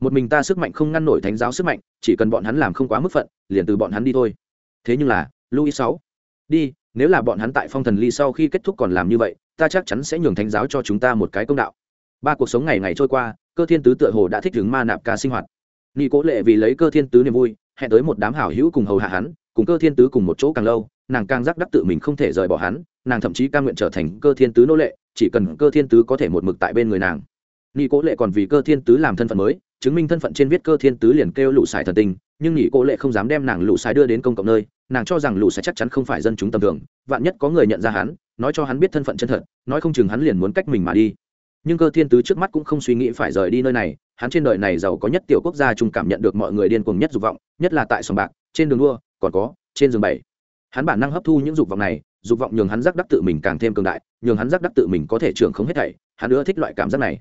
Một mình ta sức mạnh không ngăn nổi thánh giáo sức mạnh, chỉ cần bọn hắn làm không quá mức phận, liền từ bọn hắn đi thôi. Thế nhưng là, louis sáu, đi, nếu là bọn hắn tại phong thần ly sau khi kết thúc còn làm như vậy, ta chắc chắn sẽ nhường thánh giáo cho chúng ta một cái công đạo ba cuộc sống ngày ngày trôi qua, cơ thiên tứ tựa hồ đã thích ứng ma nạp ca sinh hoạt. Nghi cố lệ vì lấy cơ thiên tứ niềm vui, hẹn tới một đám hảo hữu cùng hầu hạ hắn, cùng cơ thiên tứ cùng một chỗ càng lâu, nàng càng giác đắc tự mình không thể rời bỏ hắn, nàng thậm chí ca nguyện trở thành cơ thiên tứ nô lệ, chỉ cần cơ thiên tứ có thể một mực tại bên người nàng. Nghi cố lệ còn vì cơ thiên tứ làm thân phận mới, chứng minh thân phận trên viết cơ thiên tứ liền kêu lũ xài thần tình, nhưng nghỉ cô lệ không dám đem nàng lũ xài đưa đến công cộng nơi, nàng cho rằng lũ xài chắc chắn không phải dân chúng tầm thường, vạn nhất có người nhận ra hắn, nói cho hắn biết thân phận chân thật, nói không chừng hắn liền muốn cách mình mà đi nhưng cơ thiên tứ trước mắt cũng không suy nghĩ phải rời đi nơi này, hắn trên đời này giàu có nhất tiểu quốc gia chung cảm nhận được mọi người điên cuồng nhất dục vọng, nhất là tại sòng bạc, trên đường đua, còn có, trên giường bảy. Hắn bản năng hấp thu những dục vọng này, dục vọng nhường hắn giác đắc tự mình càng thêm cường đại, nhường hắn giác đắc tự mình có thể trưởng không hết thảy, hắn ưa thích loại cảm giác này.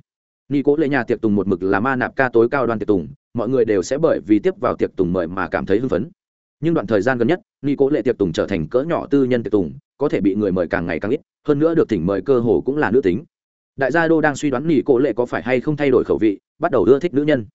Nghi cố lệ nhà tiệc tùng một mực là ma nạp ca tối cao đoàn tiệc tùng, mọi người đều sẽ bởi vì tiếp vào tiệc tùng mời mà cảm thấy hưng phấn. Nhưng đoạn thời gian gần nhất nghi cố lệ tiệc tùng trở thành cỡ nhỏ tư nhân tiệc tùng, có thể bị người mời càng ngày càng ít, hơn nữa được thỉnh mời cơ hồ cũng là nữ tính đại gia đô đang suy đoán nghỉ cổ lệ có phải hay không thay đổi khẩu vị, bắt đầu ưa thích nữ nhân.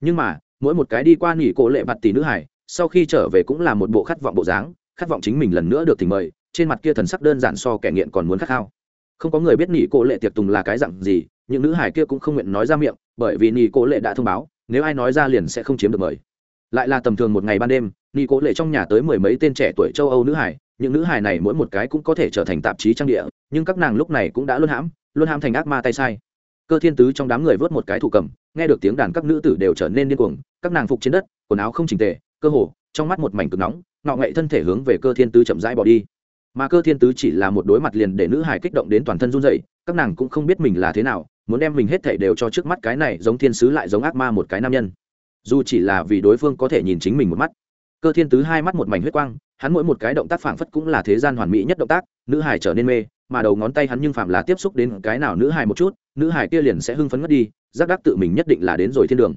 Nhưng mà, mỗi một cái đi qua nghỉ cổ lệ mặt tỷ nữ hải, sau khi trở về cũng là một bộ khát vọng bộ dáng, khát vọng chính mình lần nữa được thỉnh mời, trên mặt kia thần sắc đơn giản so kẻ nghiện còn muốn khát khao. Không có người biết nghỉ cổ lệ tiệc tùng là cái dặn gì, những nữ hải kia cũng không nguyện nói ra miệng, bởi vì nghỉ cổ lệ đã thông báo, nếu ai nói ra liền sẽ không chiếm được mời. Lại là tầm thường một ngày ban đêm nghỉ cổ lệ trong nhà tới mười mấy tên trẻ tuổi châu âu nữ hải, những nữ hải này mỗi một cái cũng có thể trở thành tạp chí trang địa, nhưng các nàng lúc này cũng đã luôn hãm luôn ham thành ác ma tay sai. Cơ thiên tứ trong đám người vớt một cái thủ cầm, nghe được tiếng đàn các nữ tử đều trở nên điên cuồng, các nàng phục trên đất, quần áo không chỉnh tề, cơ hồ, trong mắt một mảnh cực nóng, ngọ ngậy thân thể hướng về cơ thiên tứ chậm rãi bỏ đi. Mà cơ thiên tứ chỉ là một đối mặt liền để nữ hải kích động đến toàn thân run dậy các nàng cũng không biết mình là thế nào, muốn đem mình hết thảy đều cho trước mắt cái này giống thiên sứ lại giống ác ma một cái nam nhân. Dù chỉ là vì đối phương có thể nhìn chính mình một mắt. Cơ thiên tứ hai mắt một mảnh huyết quang, hắn mỗi một cái động tác phảng phất cũng là thế gian hoàn mỹ nhất động tác, nữ hải trở nên mê mà đầu ngón tay hắn nhưng phạm là tiếp xúc đến cái nào nữ hài một chút, nữ hài kia liền sẽ hưng phấn ngất đi, giác đắc tự mình nhất định là đến rồi thiên đường.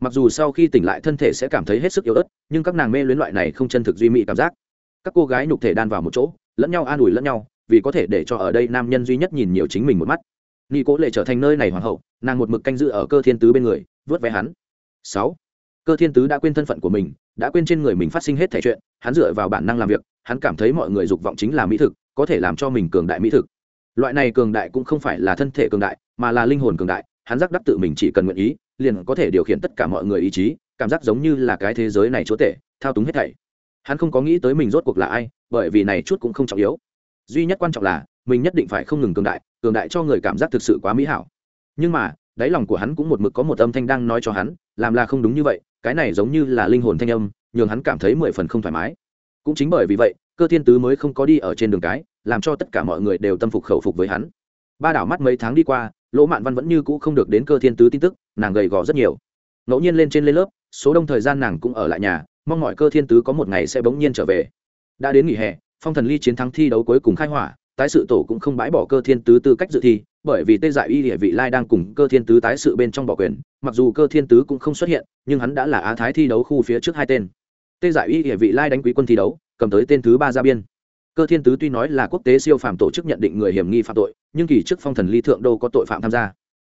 Mặc dù sau khi tỉnh lại thân thể sẽ cảm thấy hết sức yếu ớt, nhưng các nàng mê luyến loại này không chân thực duy mỹ cảm giác. Các cô gái nhục thể đan vào một chỗ, lẫn nhau an ủi lẫn nhau, vì có thể để cho ở đây nam nhân duy nhất nhìn nhiều chính mình một mắt. Nghi cố lệ trở thành nơi này hoàng hậu, nàng một mực canh giữ ở cơ thiên tứ bên người, vớt vé hắn. Sáu, cơ thiên tứ đã quên thân phận của mình, đã quên trên người mình phát sinh hết thể chuyện, hắn dựa vào bản năng làm việc, hắn cảm thấy mọi người dục vọng chính là mỹ thực có thể làm cho mình cường đại mỹ thực. Loại này cường đại cũng không phải là thân thể cường đại, mà là linh hồn cường đại, hắn giác đắc tự mình chỉ cần nguyện ý, liền có thể điều khiển tất cả mọi người ý chí, cảm giác giống như là cái thế giới này chúa tể, thao túng hết thảy. Hắn không có nghĩ tới mình rốt cuộc là ai, bởi vì này chút cũng không trọng yếu. Duy nhất quan trọng là, mình nhất định phải không ngừng cường đại cường đại cho người cảm giác thực sự quá mỹ hảo. Nhưng mà, đáy lòng của hắn cũng một mực có một âm thanh đang nói cho hắn, làm là không đúng như vậy, cái này giống như là linh hồn thanh âm, nhường hắn cảm thấy mười phần không thoải mái. Cũng chính bởi vì vậy cơ thiên tứ mới không có đi ở trên đường cái, làm cho tất cả mọi người đều tâm phục khẩu phục với hắn. Ba đảo mắt mấy tháng đi qua, lỗ mạn văn vẫn như cũ không được đến cơ thiên tứ tin tức, nàng gầy gò rất nhiều. Ngẫu nhiên lên trên lên lớp, số đông thời gian nàng cũng ở lại nhà, mong mọi cơ thiên tứ có một ngày sẽ bỗng nhiên trở về. Đã đến nghỉ hè, phong thần ly chiến thắng thi đấu cuối cùng khai hỏa, tái sự tổ cũng không bãi bỏ cơ thiên tứ tư cách dự thi, bởi vì tê dại y địa vị lai đang cùng cơ thiên tứ tái sự bên trong bỏ quyền, mặc dù cơ thiên tứ cũng không xuất hiện, nhưng hắn đã là á thái thi đấu khu phía trước hai tên. Tê dại y địa vị lai đánh quý quân thi đấu cầm tới tên thứ ba ra biên. Cơ thiên tứ tuy nói là quốc tế siêu phạm tổ chức nhận định người hiểm nghi phạm tội, nhưng kỳ trước phong thần ly thượng đô có tội phạm tham gia.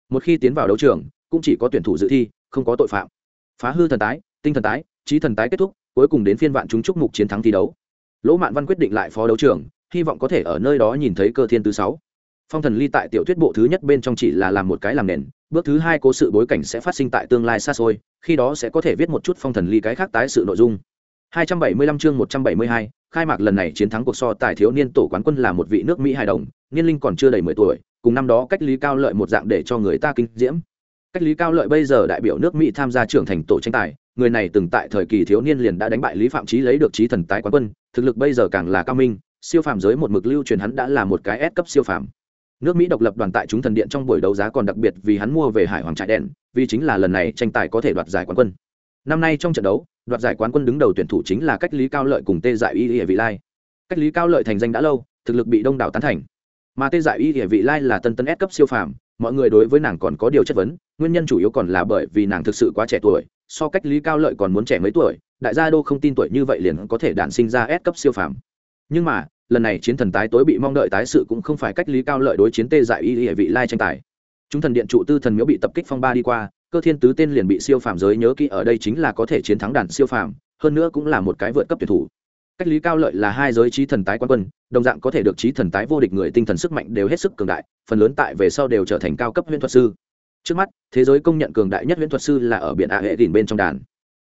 Một khi tiến vào đấu trường, cũng chỉ có tuyển thủ dự thi, không có tội phạm. Phá hư thần tái, tinh thần tái, trí thần tái kết thúc, cuối cùng đến phiên vạn chúng chúc mục chiến thắng thi đấu. Lỗ mạn văn quyết định lại phó đấu trường, hy vọng có thể ở nơi đó nhìn thấy cơ thiên tứ sáu. Phong thần ly tại tiểu thuyết bộ thứ nhất bên trong chỉ là làm một cái làm nền, bước thứ hai cố sự bối cảnh sẽ phát sinh tại tương lai xa xôi, khi đó sẽ có thể viết một chút phong thần ly cái khác tái sự nội dung. 275 chương 172, khai mạc lần này chiến thắng cuộc so tài thiếu niên tổ quán quân là một vị nước Mỹ hài đồng, niên linh còn chưa đầy 10 tuổi, cùng năm đó cách lý cao lợi một dạng để cho người ta kinh diễm. Cách lý cao lợi bây giờ đại biểu nước Mỹ tham gia trưởng thành tổ tranh tài, người này từng tại thời kỳ thiếu niên liền đã đánh bại Lý Phạm Chí lấy được chí thần tái quán quân, thực lực bây giờ càng là cao minh, siêu phàm giới một mực lưu truyền hắn đã là một cái S cấp siêu phàm. Nước Mỹ độc lập đoàn tại chúng thần điện trong buổi đấu giá còn đặc biệt vì hắn mua về Hải Hoàng trại đen, vì chính là lần này tranh tài có thể đoạt giải quán quân. Năm nay trong trận đấu, đoạt giải quán quân đứng đầu tuyển thủ chính là cách lý cao lợi cùng tê dại y y vị lai. Cách lý cao lợi thành danh đã lâu thực lực bị đông đảo tán thành. Mà tê dại y địa vị lai là tân tân ép cấp siêu phàm mọi người đối với nàng còn có điều chất vấn nguyên nhân chủ yếu còn là bởi vì nàng thực sự quá trẻ tuổi so cách lý cao lợi còn muốn trẻ mấy tuổi đại gia đô không tin tuổi như vậy liền có thể đản sinh ra ép cấp siêu phàm. Nhưng mà lần này chiến thần tái tối bị mong đợi tái sự cũng không phải cách lý cao lợi đối chiến tê dại y địa vị lai tranh tài. Chúng thần điện trụ tư thần miếu bị tập kích phong ba đi qua cơ thiên tứ tên liền bị siêu phàm giới nhớ kỹ ở đây chính là có thể chiến thắng đàn siêu phàm, hơn nữa cũng là một cái vượt cấp tuyển thủ. Cách lý cao lợi là hai giới trí thần tái quan quân, đồng dạng có thể được trí thần tái vô địch người tinh thần sức mạnh đều hết sức cường đại, phần lớn tại về sau đều trở thành cao cấp huyễn thuật sư. Trước mắt, thế giới công nhận cường đại nhất huyễn thuật sư là ở biển a hệ đỉnh bên trong đàn.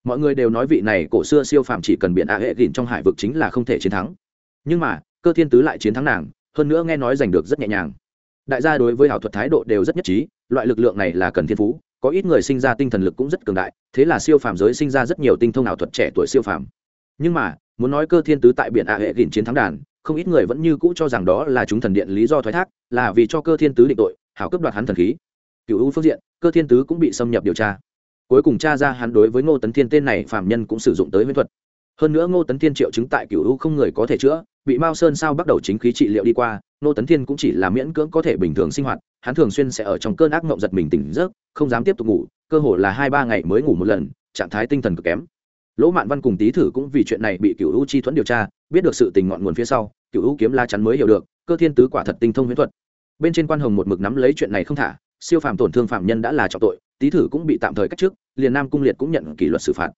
Mọi người đều nói vị này cổ xưa siêu phàm chỉ cần biển a hệ đỉnh trong hải vực chính là không thể chiến thắng. Nhưng mà, cơ thiên tứ lại chiến thắng nàng, hơn nữa nghe nói giành được rất nhẹ nhàng. Đại gia đối với ảo thuật thái độ đều rất nhất trí, loại lực lượng này là cần thiên phú có ít người sinh ra tinh thần lực cũng rất cường đại, thế là siêu phàm giới sinh ra rất nhiều tinh thông ảo thuật trẻ tuổi siêu phàm. Nhưng mà, muốn nói cơ thiên tứ tại biển a hệ đỉnh chiến thắng đàn, không ít người vẫn như cũ cho rằng đó là chúng thần điện lý do thoái thác, là vì cho cơ thiên tứ định tội, hảo cấp đoạt hắn thần khí. Cựu u phương diện, cơ thiên tứ cũng bị xâm nhập điều tra. Cuối cùng tra ra hắn đối với ngô tấn thiên tên này phạm nhân cũng sử dụng tới huyễn thuật. Hơn nữa ngô tấn thiên triệu chứng tại cựu u không người có thể chữa, bị mao sơn sao bắt đầu chính khí trị liệu đi qua, ngô tấn thiên cũng chỉ là miễn cưỡng có thể bình thường sinh hoạt hắn thường xuyên sẽ ở trong cơn ác mộng giật mình tỉnh giấc, không dám tiếp tục ngủ, cơ hồ là hai ba ngày mới ngủ một lần, trạng thái tinh thần cực kém. Lỗ mạn văn cùng tý thử cũng vì chuyện này bị cựu u chi thuẫn điều tra, biết được sự tình ngọn nguồn phía sau cựu u kiếm la chắn mới hiểu được, cơ thiên tứ quả thật tinh thông huyễn thuật. Bên trên quan hồng một mực nắm lấy chuyện này không thả, siêu phàm tổn thương phạm nhân đã là trọng tội, tý thử cũng bị tạm thời cách chức liền nam cung liệt cũng nhận kỷ luật xử phạt.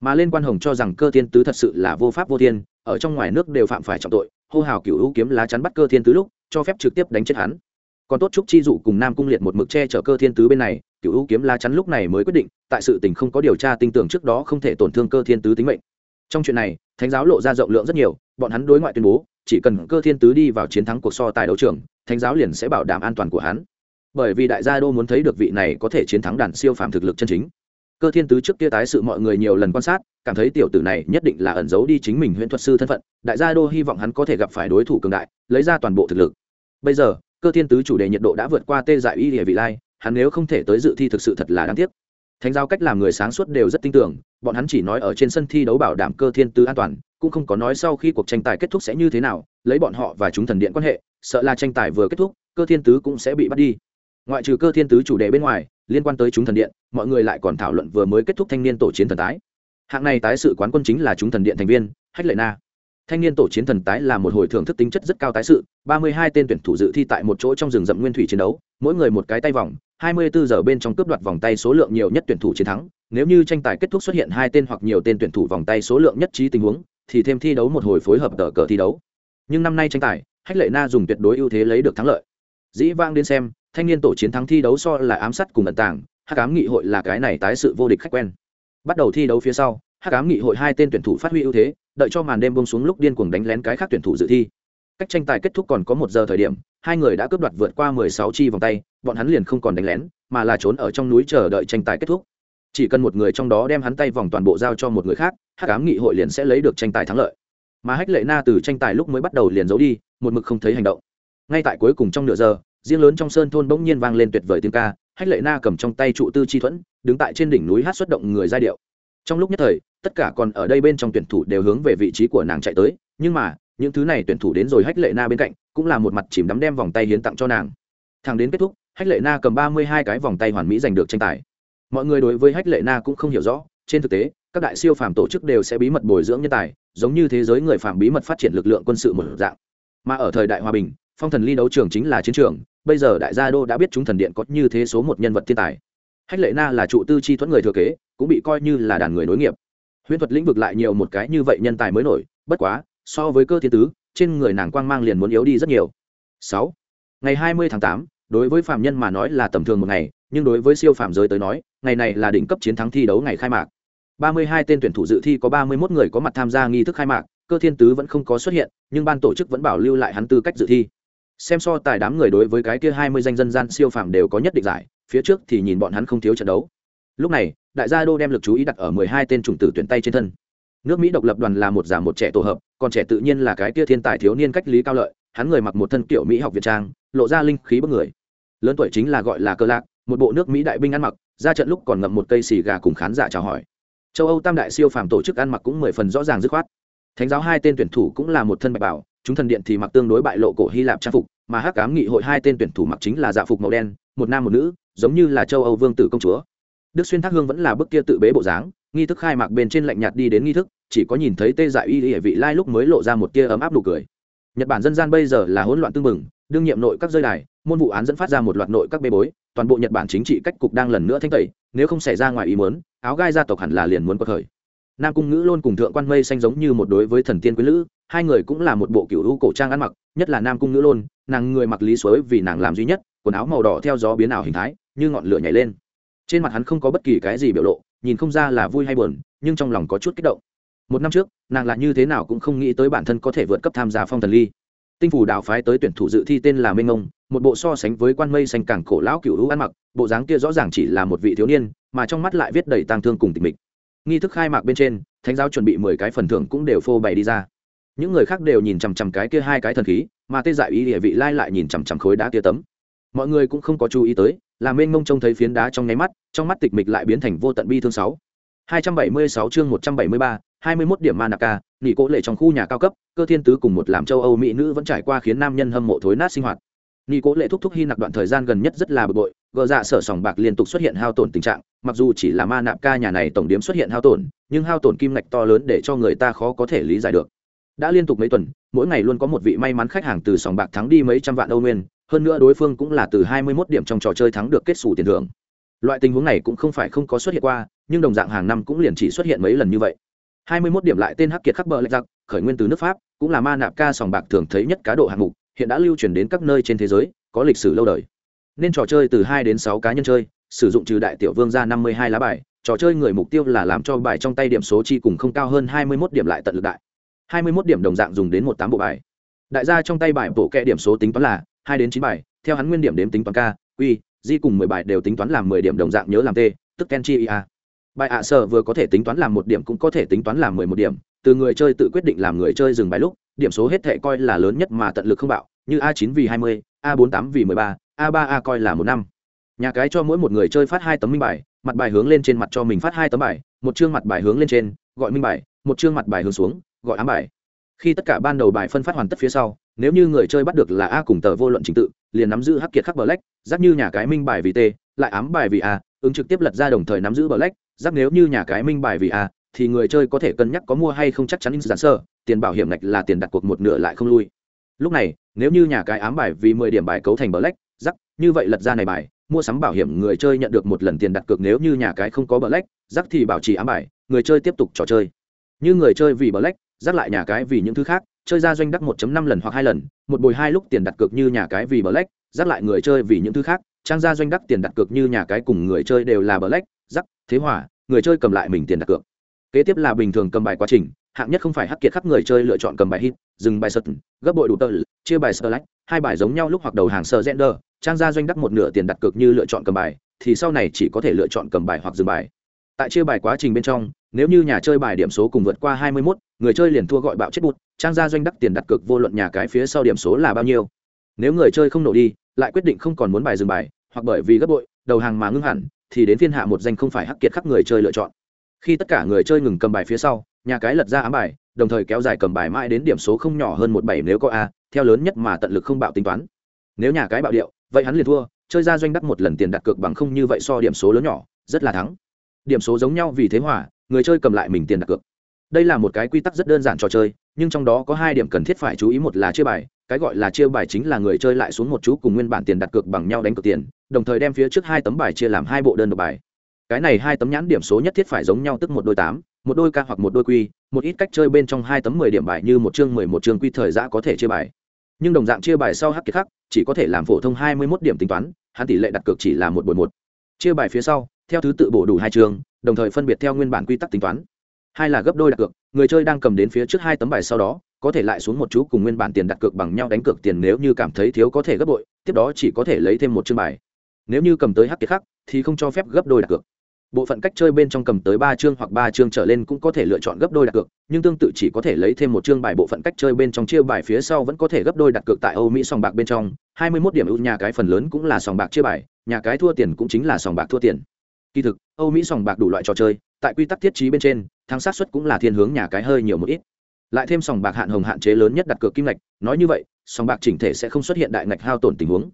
Mà lên quan hồng cho rằng cơ thiên tứ thật sự là vô pháp vô thiên, ở trong ngoài nước đều phạm phải trọng tội, hô hào cựu u kiếm lá chắn bắt cơ thiên tứ lúc, cho phép trực tiếp đánh chết hắn còn tốt chúc chi dụ cùng nam cung liệt một mực che chở cơ thiên tứ bên này cựu u kiếm la chắn lúc này mới quyết định, tại sự tình không có điều tra tin tưởng trước đó không thể tổn thương cơ thiên tứ tính mệnh. Trong chuyện này, thánh giáo lộ ra rộng lượng rất nhiều, bọn hắn đối ngoại tuyên bố, chỉ cần cơ thiên tứ đi vào chiến thắng cuộc so tài đấu trường, thánh giáo liền sẽ bảo đảm an toàn của hắn. Bởi vì đại gia đô muốn thấy được vị này có thể chiến thắng đàn siêu phàm thực lực chân chính. Cơ thiên tứ trước kia tái sự mọi người nhiều lần quan sát, cảm thấy tiểu tử này nhất định là ẩn giấu đi chính mình huyễn thuật sư thân phận, đại gia đô hy vọng hắn có thể gặp phải đối thủ cường đại, lấy ra toàn bộ thực lực. Bây giờ cơ thiên tứ chủ đề nhiệt độ đã vượt qua tê dại y địa vị lai, hắn nếu không thể tới dự thi thực sự thật là đáng tiếc. Thánh giao cách làm người sáng suốt đều rất tin tưởng, bọn hắn chỉ nói ở trên sân thi đấu bảo đảm cơ thiên tứ an toàn, cũng không có nói sau khi cuộc tranh tài kết thúc sẽ như thế nào, lấy bọn họ và chúng thần điện quan hệ, sợ là tranh tài vừa kết thúc, cơ thiên tứ cũng sẽ bị bắt đi. Ngoại trừ cơ thiên tứ chủ đề bên ngoài, liên quan tới chúng thần điện, mọi người lại còn thảo luận vừa mới kết thúc thanh niên tổ chiến thần tái. Hạng này tái sự quán quân chính là chúng thần điện thành viên, hách lệ na thanh niên tổ chiến thần tái là một hồi thưởng thức tính chất rất cao tái sự, ba mươi hai tên tuyển thủ dự thi tại một chỗ trong rừng rậm nguyên thủy chiến đấu, mỗi người một cái tay vòng, hai mươi bốn giờ bên trong cướp đoạt vòng tay số lượng nhiều nhất tuyển thủ chiến thắng. Nếu như tranh tài kết thúc xuất hiện hai tên hoặc nhiều tên tuyển thủ vòng tay số lượng nhất trí tình huống, thì thêm thi đấu một hồi phối hợp tờ cờ thi đấu. Nhưng năm nay tranh tài, hách lệ na dùng tuyệt đối ưu thế lấy được thắng lợi. Dĩ vang đến xem, thanh niên tổ chiến thắng thi đấu so là ám sát cùng ẩn tàng, hắc ám nghị hội là cái này tái sự vô địch khách quen. Bắt đầu thi đấu phía sau hắc ám nghị hội hai tên tuyển thủ phát huy ưu thế, đợi cho màn đêm bông xuống lúc điên cuồng đánh lén cái khác tuyển thủ dự thi. Cách tranh tài kết thúc còn có một giờ thời điểm, hai người đã cướp đoạt vượt qua mười sáu chi vòng tay, bọn hắn liền không còn đánh lén, mà là trốn ở trong núi chờ đợi tranh tài kết thúc. Chỉ cần một người trong đó đem hắn tay vòng toàn bộ giao cho một người khác, hắc ám nghị hội liền sẽ lấy được tranh tài thắng lợi. Mà hách lệ na từ tranh tài lúc mới bắt đầu liền giấu đi, một mực không thấy hành động. Ngay tại cuối cùng trong nửa giờ, riêng lớn trong sơn thôn bỗng nhiên vang lên tuyệt vời tiếng ca, hách lệ na cầm trong tay trụ tư chi thuẫn, đứng tại trên đỉnh núi hát xuất động người giai điệu trong lúc nhất thời, tất cả còn ở đây bên trong tuyển thủ đều hướng về vị trí của nàng chạy tới, nhưng mà, những thứ này tuyển thủ đến rồi hách lệ na bên cạnh, cũng là một mặt chìm đắm đem vòng tay hiến tặng cho nàng. Thằng đến kết thúc, hách lệ na cầm ba mươi hai cái vòng tay hoàn mỹ giành được tranh tài. Mọi người đối với hách lệ na cũng không hiểu rõ, trên thực tế, các đại siêu phàm tổ chức đều sẽ bí mật bồi dưỡng nhân tài, giống như thế giới người phàm bí mật phát triển lực lượng quân sự một dạng. Mà ở thời đại hòa bình, phong thần ly đấu trường chính là chiến trường, bây giờ đại gia đô đã biết chúng thần điện có như thế số một nhân vật thiên tài hách lệ na là trụ tư chi thuẫn người thừa kế, cũng bị coi như là đàn người nối nghiệp. Huyễn thuật lĩnh vực lại nhiều một cái như vậy nhân tài mới nổi, bất quá, so với cơ thiên tứ, trên người nàng quang mang liền muốn yếu đi rất nhiều. Sáu. Ngày hai mươi tháng tám, đối với phạm nhân mà nói là tầm thường một ngày, nhưng đối với siêu phạm giới tới nói, ngày này là đỉnh cấp chiến thắng thi đấu ngày khai mạc. Ba mươi hai tên tuyển thủ dự thi có ba mươi 31 người có mặt tham gia nghi thức khai mạc, cơ thiên tứ vẫn không có xuất hiện, nhưng ban tổ chức vẫn bảo lưu lại hắn tư cách dự thi. Xem so tài đám người đối với cái kia hai mươi danh dân gian siêu phàm đều có nhất định giải phía trước thì nhìn bọn hắn không thiếu trận đấu. Lúc này, đại gia đô đem lực chú ý đặt ở mười hai tên chủng tử tuyển tay trên thân. Nước mỹ độc lập đoàn là một giả một trẻ tổ hợp, còn trẻ tự nhiên là cái kia thiên tài thiếu niên cách lý cao lợi, hắn người mặc một thân kiểu mỹ học việt trang, lộ ra linh khí bất người. Lớn tuổi chính là gọi là cơ lạc, một bộ nước mỹ đại binh ăn mặc, ra trận lúc còn ngậm một cây xì gà cùng khán giả chào hỏi. Châu âu tam đại siêu phàm tổ chức ăn mặc cũng mười phần rõ ràng dứt khoát. Thánh giáo hai tên tuyển thủ cũng là một thân bạch bảo, chúng thần điện thì mặc tương đối bại lộ cổ hy lạp trang phục, mà hắc cám nghị hội hai tên tuyển thủ mặc chính là dạ phục màu đen, một nam một nữ giống như là châu âu vương tử công chúa. Đức xuyên thác hương vẫn là bức kia tự bế bộ dáng, nghi thức khai mạc bên trên lạnh nhạt đi đến nghi thức, chỉ có nhìn thấy tê dại y hệ vị lai lúc mới lộ ra một tia ấm áp nụ cười. Nhật bản dân gian bây giờ là hỗn loạn tương mừng đương nhiệm nội các rơi đài, môn vụ án dẫn phát ra một loạt nội các bê bối, toàn bộ nhật bản chính trị cách cục đang lần nữa thanh tẩy, nếu không xảy ra ngoài ý muốn, áo gai gia tộc hẳn là liền muốn có thời nam cung ngữ luôn cùng thượng quan mây xanh giống như một đối với thần tiên quý lữ, hai người cũng là một bộ cựu hữu cổ trang ăn mặc, nhất là nam cung ngữ luôn nàng người mặc lý suối vì nàng làm duy nhất, quần áo màu đỏ theo gió biến ảo hình thái như ngọn lửa nhảy lên. Trên mặt hắn không có bất kỳ cái gì biểu lộ, nhìn không ra là vui hay buồn, nhưng trong lòng có chút kích động. Một năm trước, nàng là như thế nào cũng không nghĩ tới bản thân có thể vượt cấp tham gia phong thần ly. Tinh phủ đào phái tới tuyển thủ dự thi tên là minh ông một bộ so sánh với quan mây xanh càng cổ lão cựu hữu ăn mặc, bộ dáng kia rõ ràng chỉ là một vị thiếu niên, mà trong mắt lại viết đầy tang thương cùng tình mịch. Nghi thức khai mạc bên trên, thánh giáo chuẩn bị mười cái phần thưởng cũng đều phô bày đi ra. Những người khác đều nhìn chằm chằm cái kia hai cái thần khí, mà tê dại ý địa vị lai lại nhìn chằm chằm khối đá tia tấm mọi người cũng không có chú ý tới là mênh mông trông thấy phiến đá trong nháy mắt trong mắt tịch mịch lại biến thành vô tận bi thương sáu hai trăm bảy mươi sáu chương một trăm bảy mươi ba hai mươi 21 điểm Manaka, nghỉ cố lệ trong khu nhà cao cấp, cơ thiên tứ cùng một làm châu Âu mỹ nữ vẫn trải qua khiến nam nhân hâm mộ thối nát sinh hoạt. Nghỉ cố lệ thúc thúc hy nặc đoạn thời gian gần nhất rất là bực bội, gờ dạ sở sòng bạc liên tục xuất hiện hao tổn tình trạng, mặc dù chỉ là ma nạp ca nhà này tổng điểm xuất hiện hao tổn, nhưng hao tổn kim ngạch to lớn để cho người ta khó có thể lý giải được. Đã liên tục mấy tuần, mỗi ngày luôn có một vị may mắn khách hàng từ sòng bạc thắng đi mấy trăm vạn Âu nguyên, hơn nữa đối phương cũng là từ 21 điểm trong trò chơi thắng được kết xù tiền thưởng. Loại tình huống này cũng không phải không có xuất hiện qua, nhưng đồng dạng hàng năm cũng liền chỉ xuất hiện mấy lần như vậy. 21 điểm lại tên hắc kiệt khắc bờ lệch giặc khởi nguyên từ nước pháp cũng là ma nạp ca sòng bạc thường thấy nhất cá độ hạng mục hiện đã lưu truyền đến các nơi trên thế giới có lịch sử lâu đời nên trò chơi từ hai đến sáu cá nhân chơi sử dụng trừ đại tiểu vương ra 52 lá bài trò chơi người mục tiêu là làm cho bài trong tay điểm số chi cùng không cao hơn 21 điểm lại tận lực đại 21 điểm đồng dạng dùng đến một tám bộ bài. Đại gia trong tay bài bộ kẹ điểm số tính toán là 2 đến 9 bài theo hắn nguyên điểm đếm tính toán ca, quy di cùng 10 bài đều tính toán làm 10 điểm đồng dạng nhớ làm t tức ken ia bài ạ sở vừa có thể tính toán làm 1 điểm cũng có thể tính toán làm mười một điểm từ người chơi tự quyết định làm người chơi dừng bài lúc điểm số hết thẻ coi là lớn nhất mà tận lực không bạo như a9 vì hai mươi a bốn tám vì mười ba a3 a coi là một năm. Nhà cái cho mỗi một người chơi phát 2 tấm minh bài mặt bài hướng lên trên mặt cho mình phát 2 tấm bài một chương mặt bài hướng lên trên gọi minh bài một chương mặt bài hướng xuống gọi ám bài. Khi tất cả ban đầu bài phân phát hoàn tất phía sau, nếu như người chơi bắt được là a cùng tờ vô luận trình tự, liền nắm giữ hắc kiệt khắc bờ lách như nhà cái minh bài vì t, lại ám bài vì a, ứng trực tiếp lật ra đồng thời nắm giữ bờ lách nếu như nhà cái minh bài vì a, thì người chơi có thể cân nhắc có mua hay không chắc chắn in giản sơ, tiền bảo hiểm ngạch là tiền đặt cuộc một nửa lại không lui. Lúc này, nếu như nhà cái ám bài vì mười điểm bài cấu thành bờ lách như vậy lật ra này bài, mua sắm bảo hiểm người chơi nhận được một lần tiền đặt cược nếu như nhà cái không có bờ lách thì bảo trì ám bài, người chơi tiếp tục trò chơi. Như người chơi vì bờ rác rắc lại nhà cái vì những thứ khác, chơi ra doanh đắc 1.5 lần hoặc hai lần, một bồi hai lúc tiền đặt cược như nhà cái vì black lách rắc lại người chơi vì những thứ khác, trang ra doanh đắc tiền đặt cược như nhà cái cùng người chơi đều là black lách rắc thế hỏa người chơi cầm lại mình tiền đặt cược. Kế tiếp là bình thường cầm bài quá trình, hạng nhất không phải hắc kiệt khắp người chơi lựa chọn cầm bài hit, dừng bài sật gấp bội đủ tờ, chia bài sơ lách hai bài giống nhau lúc hoặc đầu hàng sơ gender trang ra doanh đắc một nửa tiền đặt cược như lựa chọn cầm bài, thì sau này chỉ có thể lựa chọn cầm bài hoặc dừng bài. Tại chia bài quá trình bên trong nếu như nhà chơi bài điểm số cùng vượt qua 21, người chơi liền thua gọi bạo chết bụt trang gia doanh đắc tiền đặt cược vô luận nhà cái phía sau điểm số là bao nhiêu. Nếu người chơi không nổ đi lại quyết định không còn muốn bài dừng bài hoặc bởi vì gấp bội đầu hàng mà ngưng hẳn thì đến phiên hạ một danh không phải hắc kiệt khắc người chơi lựa chọn. Khi tất cả người chơi ngừng cầm bài phía sau nhà cái lật ra ám bài đồng thời kéo dài cầm bài mãi đến điểm số không nhỏ hơn một bảy nếu có a theo lớn nhất mà tận lực không bạo tính toán. Nếu nhà cái bạo điệu vậy hắn liền thua chơi ra doanh đắc một lần tiền đặt cược bằng không như vậy so điểm số lớn nhỏ rất là thắng. Điểm số giống nhau vì thế hòa người chơi cầm lại mình tiền đặt cược. Đây là một cái quy tắc rất đơn giản trò chơi, nhưng trong đó có hai điểm cần thiết phải chú ý, một là chia bài, cái gọi là chia bài chính là người chơi lại xuống một chú cùng nguyên bản tiền đặt cược bằng nhau đánh cược tiền, đồng thời đem phía trước hai tấm bài chia làm hai bộ đơn độc bài. Cái này hai tấm nhãn điểm số nhất thiết phải giống nhau tức một đôi tám, một đôi ca hoặc một đôi quy, một ít cách chơi bên trong hai tấm mười điểm bài như một chương mười một chương quy thời giã có thể chia bài. Nhưng đồng dạng chia bài sau hắc kiệt khắc chỉ có thể làm phổ thông hai mươi mốt điểm tính toán, hắn tỷ lệ đặt cược chỉ là một bồi một. Chia bài phía sau, theo thứ tự bổ đủ hai chương đồng thời phân biệt theo nguyên bản quy tắc tính toán. Hai là gấp đôi đặt cược, người chơi đang cầm đến phía trước hai tấm bài sau đó, có thể lại xuống một chú cùng nguyên bản tiền đặt cược bằng nhau đánh cược tiền nếu như cảm thấy thiếu có thể gấp bội, tiếp đó chỉ có thể lấy thêm một chương bài. Nếu như cầm tới hắc kiệt khác, thì không cho phép gấp đôi đặt cược. Bộ phận cách chơi bên trong cầm tới ba chương hoặc ba chương trở lên cũng có thể lựa chọn gấp đôi đặt cược, nhưng tương tự chỉ có thể lấy thêm một chương bài bộ phận cách chơi bên trong chia bài phía sau vẫn có thể gấp đôi đặt cược tại âu mỹ sòng bạc bên trong. Hai mươi 21 điểm ưu nhà cái phần lớn cũng là sòng bạc chia bài, nhà cái thua tiền cũng chính là sòng bạc thua tiền kỳ thực, âu mỹ sòng bạc đủ loại trò chơi, tại quy tắc thiết trí bên trên, thắng sát xuất cũng là thiên hướng nhà cái hơi nhiều một ít. Lại thêm sòng bạc hạn hồng hạn chế lớn nhất đặt cược kim ngạch, nói như vậy, sòng bạc chỉnh thể sẽ không xuất hiện đại ngạch hao tổn tình huống.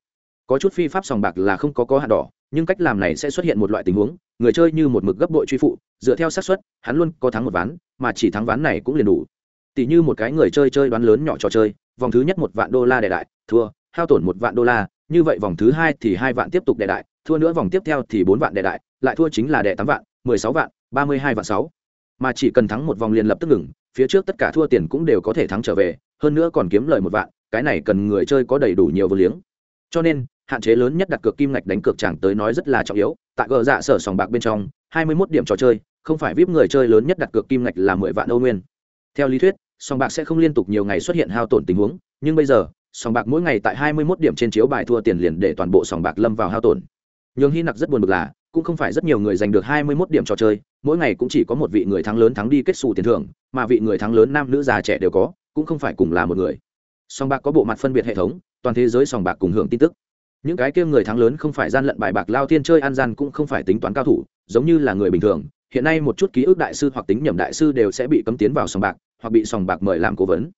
Có chút phi pháp sòng bạc là không có có hạn đỏ, nhưng cách làm này sẽ xuất hiện một loại tình huống, người chơi như một mực gấp bội truy phụ, dựa theo xác suất, hắn luôn có thắng một ván, mà chỉ thắng ván này cũng liền đủ. Tỷ như một cái người chơi chơi đoán lớn nhỏ trò chơi, vòng thứ nhất một vạn đô la đệ đại, thua, hao tổn một vạn đô la, như vậy vòng thứ hai thì hai vạn tiếp tục đệ đại, thua nữa vòng tiếp theo thì bốn vạn đệ đại lại thua chính là đệ tám vạn, mười sáu vạn, ba mươi hai vạn sáu. Mà chỉ cần thắng một vòng liền lập tức ngừng, phía trước tất cả thua tiền cũng đều có thể thắng trở về, hơn nữa còn kiếm lời một vạn, cái này cần người chơi có đầy đủ nhiều vô liếng. Cho nên, hạn chế lớn nhất đặt cược kim ngạch đánh cược chẳng tới nói rất là trọng yếu, tại gờ dạ sở sòng bạc bên trong, hai mươi 21 điểm trò chơi, không phải vip người chơi lớn nhất đặt cược kim ngạch là mười vạn âu nguyên. Theo lý thuyết, sòng bạc sẽ không liên tục nhiều ngày xuất hiện hao tổn tình huống, nhưng bây giờ, sòng bạc mỗi ngày tại hai mươi 21 điểm trên chiếu bài thua tiền liền để toàn bộ sòng bạc lâm vào hao tổn. Nhưng hy nặc rất buồn bực là cũng không phải rất nhiều người giành được hai mươi 21 điểm trò chơi, mỗi ngày cũng chỉ có một vị người thắng lớn thắng đi kết xù tiền thưởng, mà vị người thắng lớn nam nữ già trẻ đều có, cũng không phải cùng là một người. Sòng bạc có bộ mặt phân biệt hệ thống, toàn thế giới sòng bạc cùng hưởng tin tức. Những cái kia người thắng lớn không phải gian lận bài bạc lao thiên chơi ăn gian cũng không phải tính toán cao thủ, giống như là người bình thường. Hiện nay một chút ký ức đại sư hoặc tính nhầm đại sư đều sẽ bị cấm tiến vào sòng bạc, hoặc bị sòng bạc mời làm cố vấn.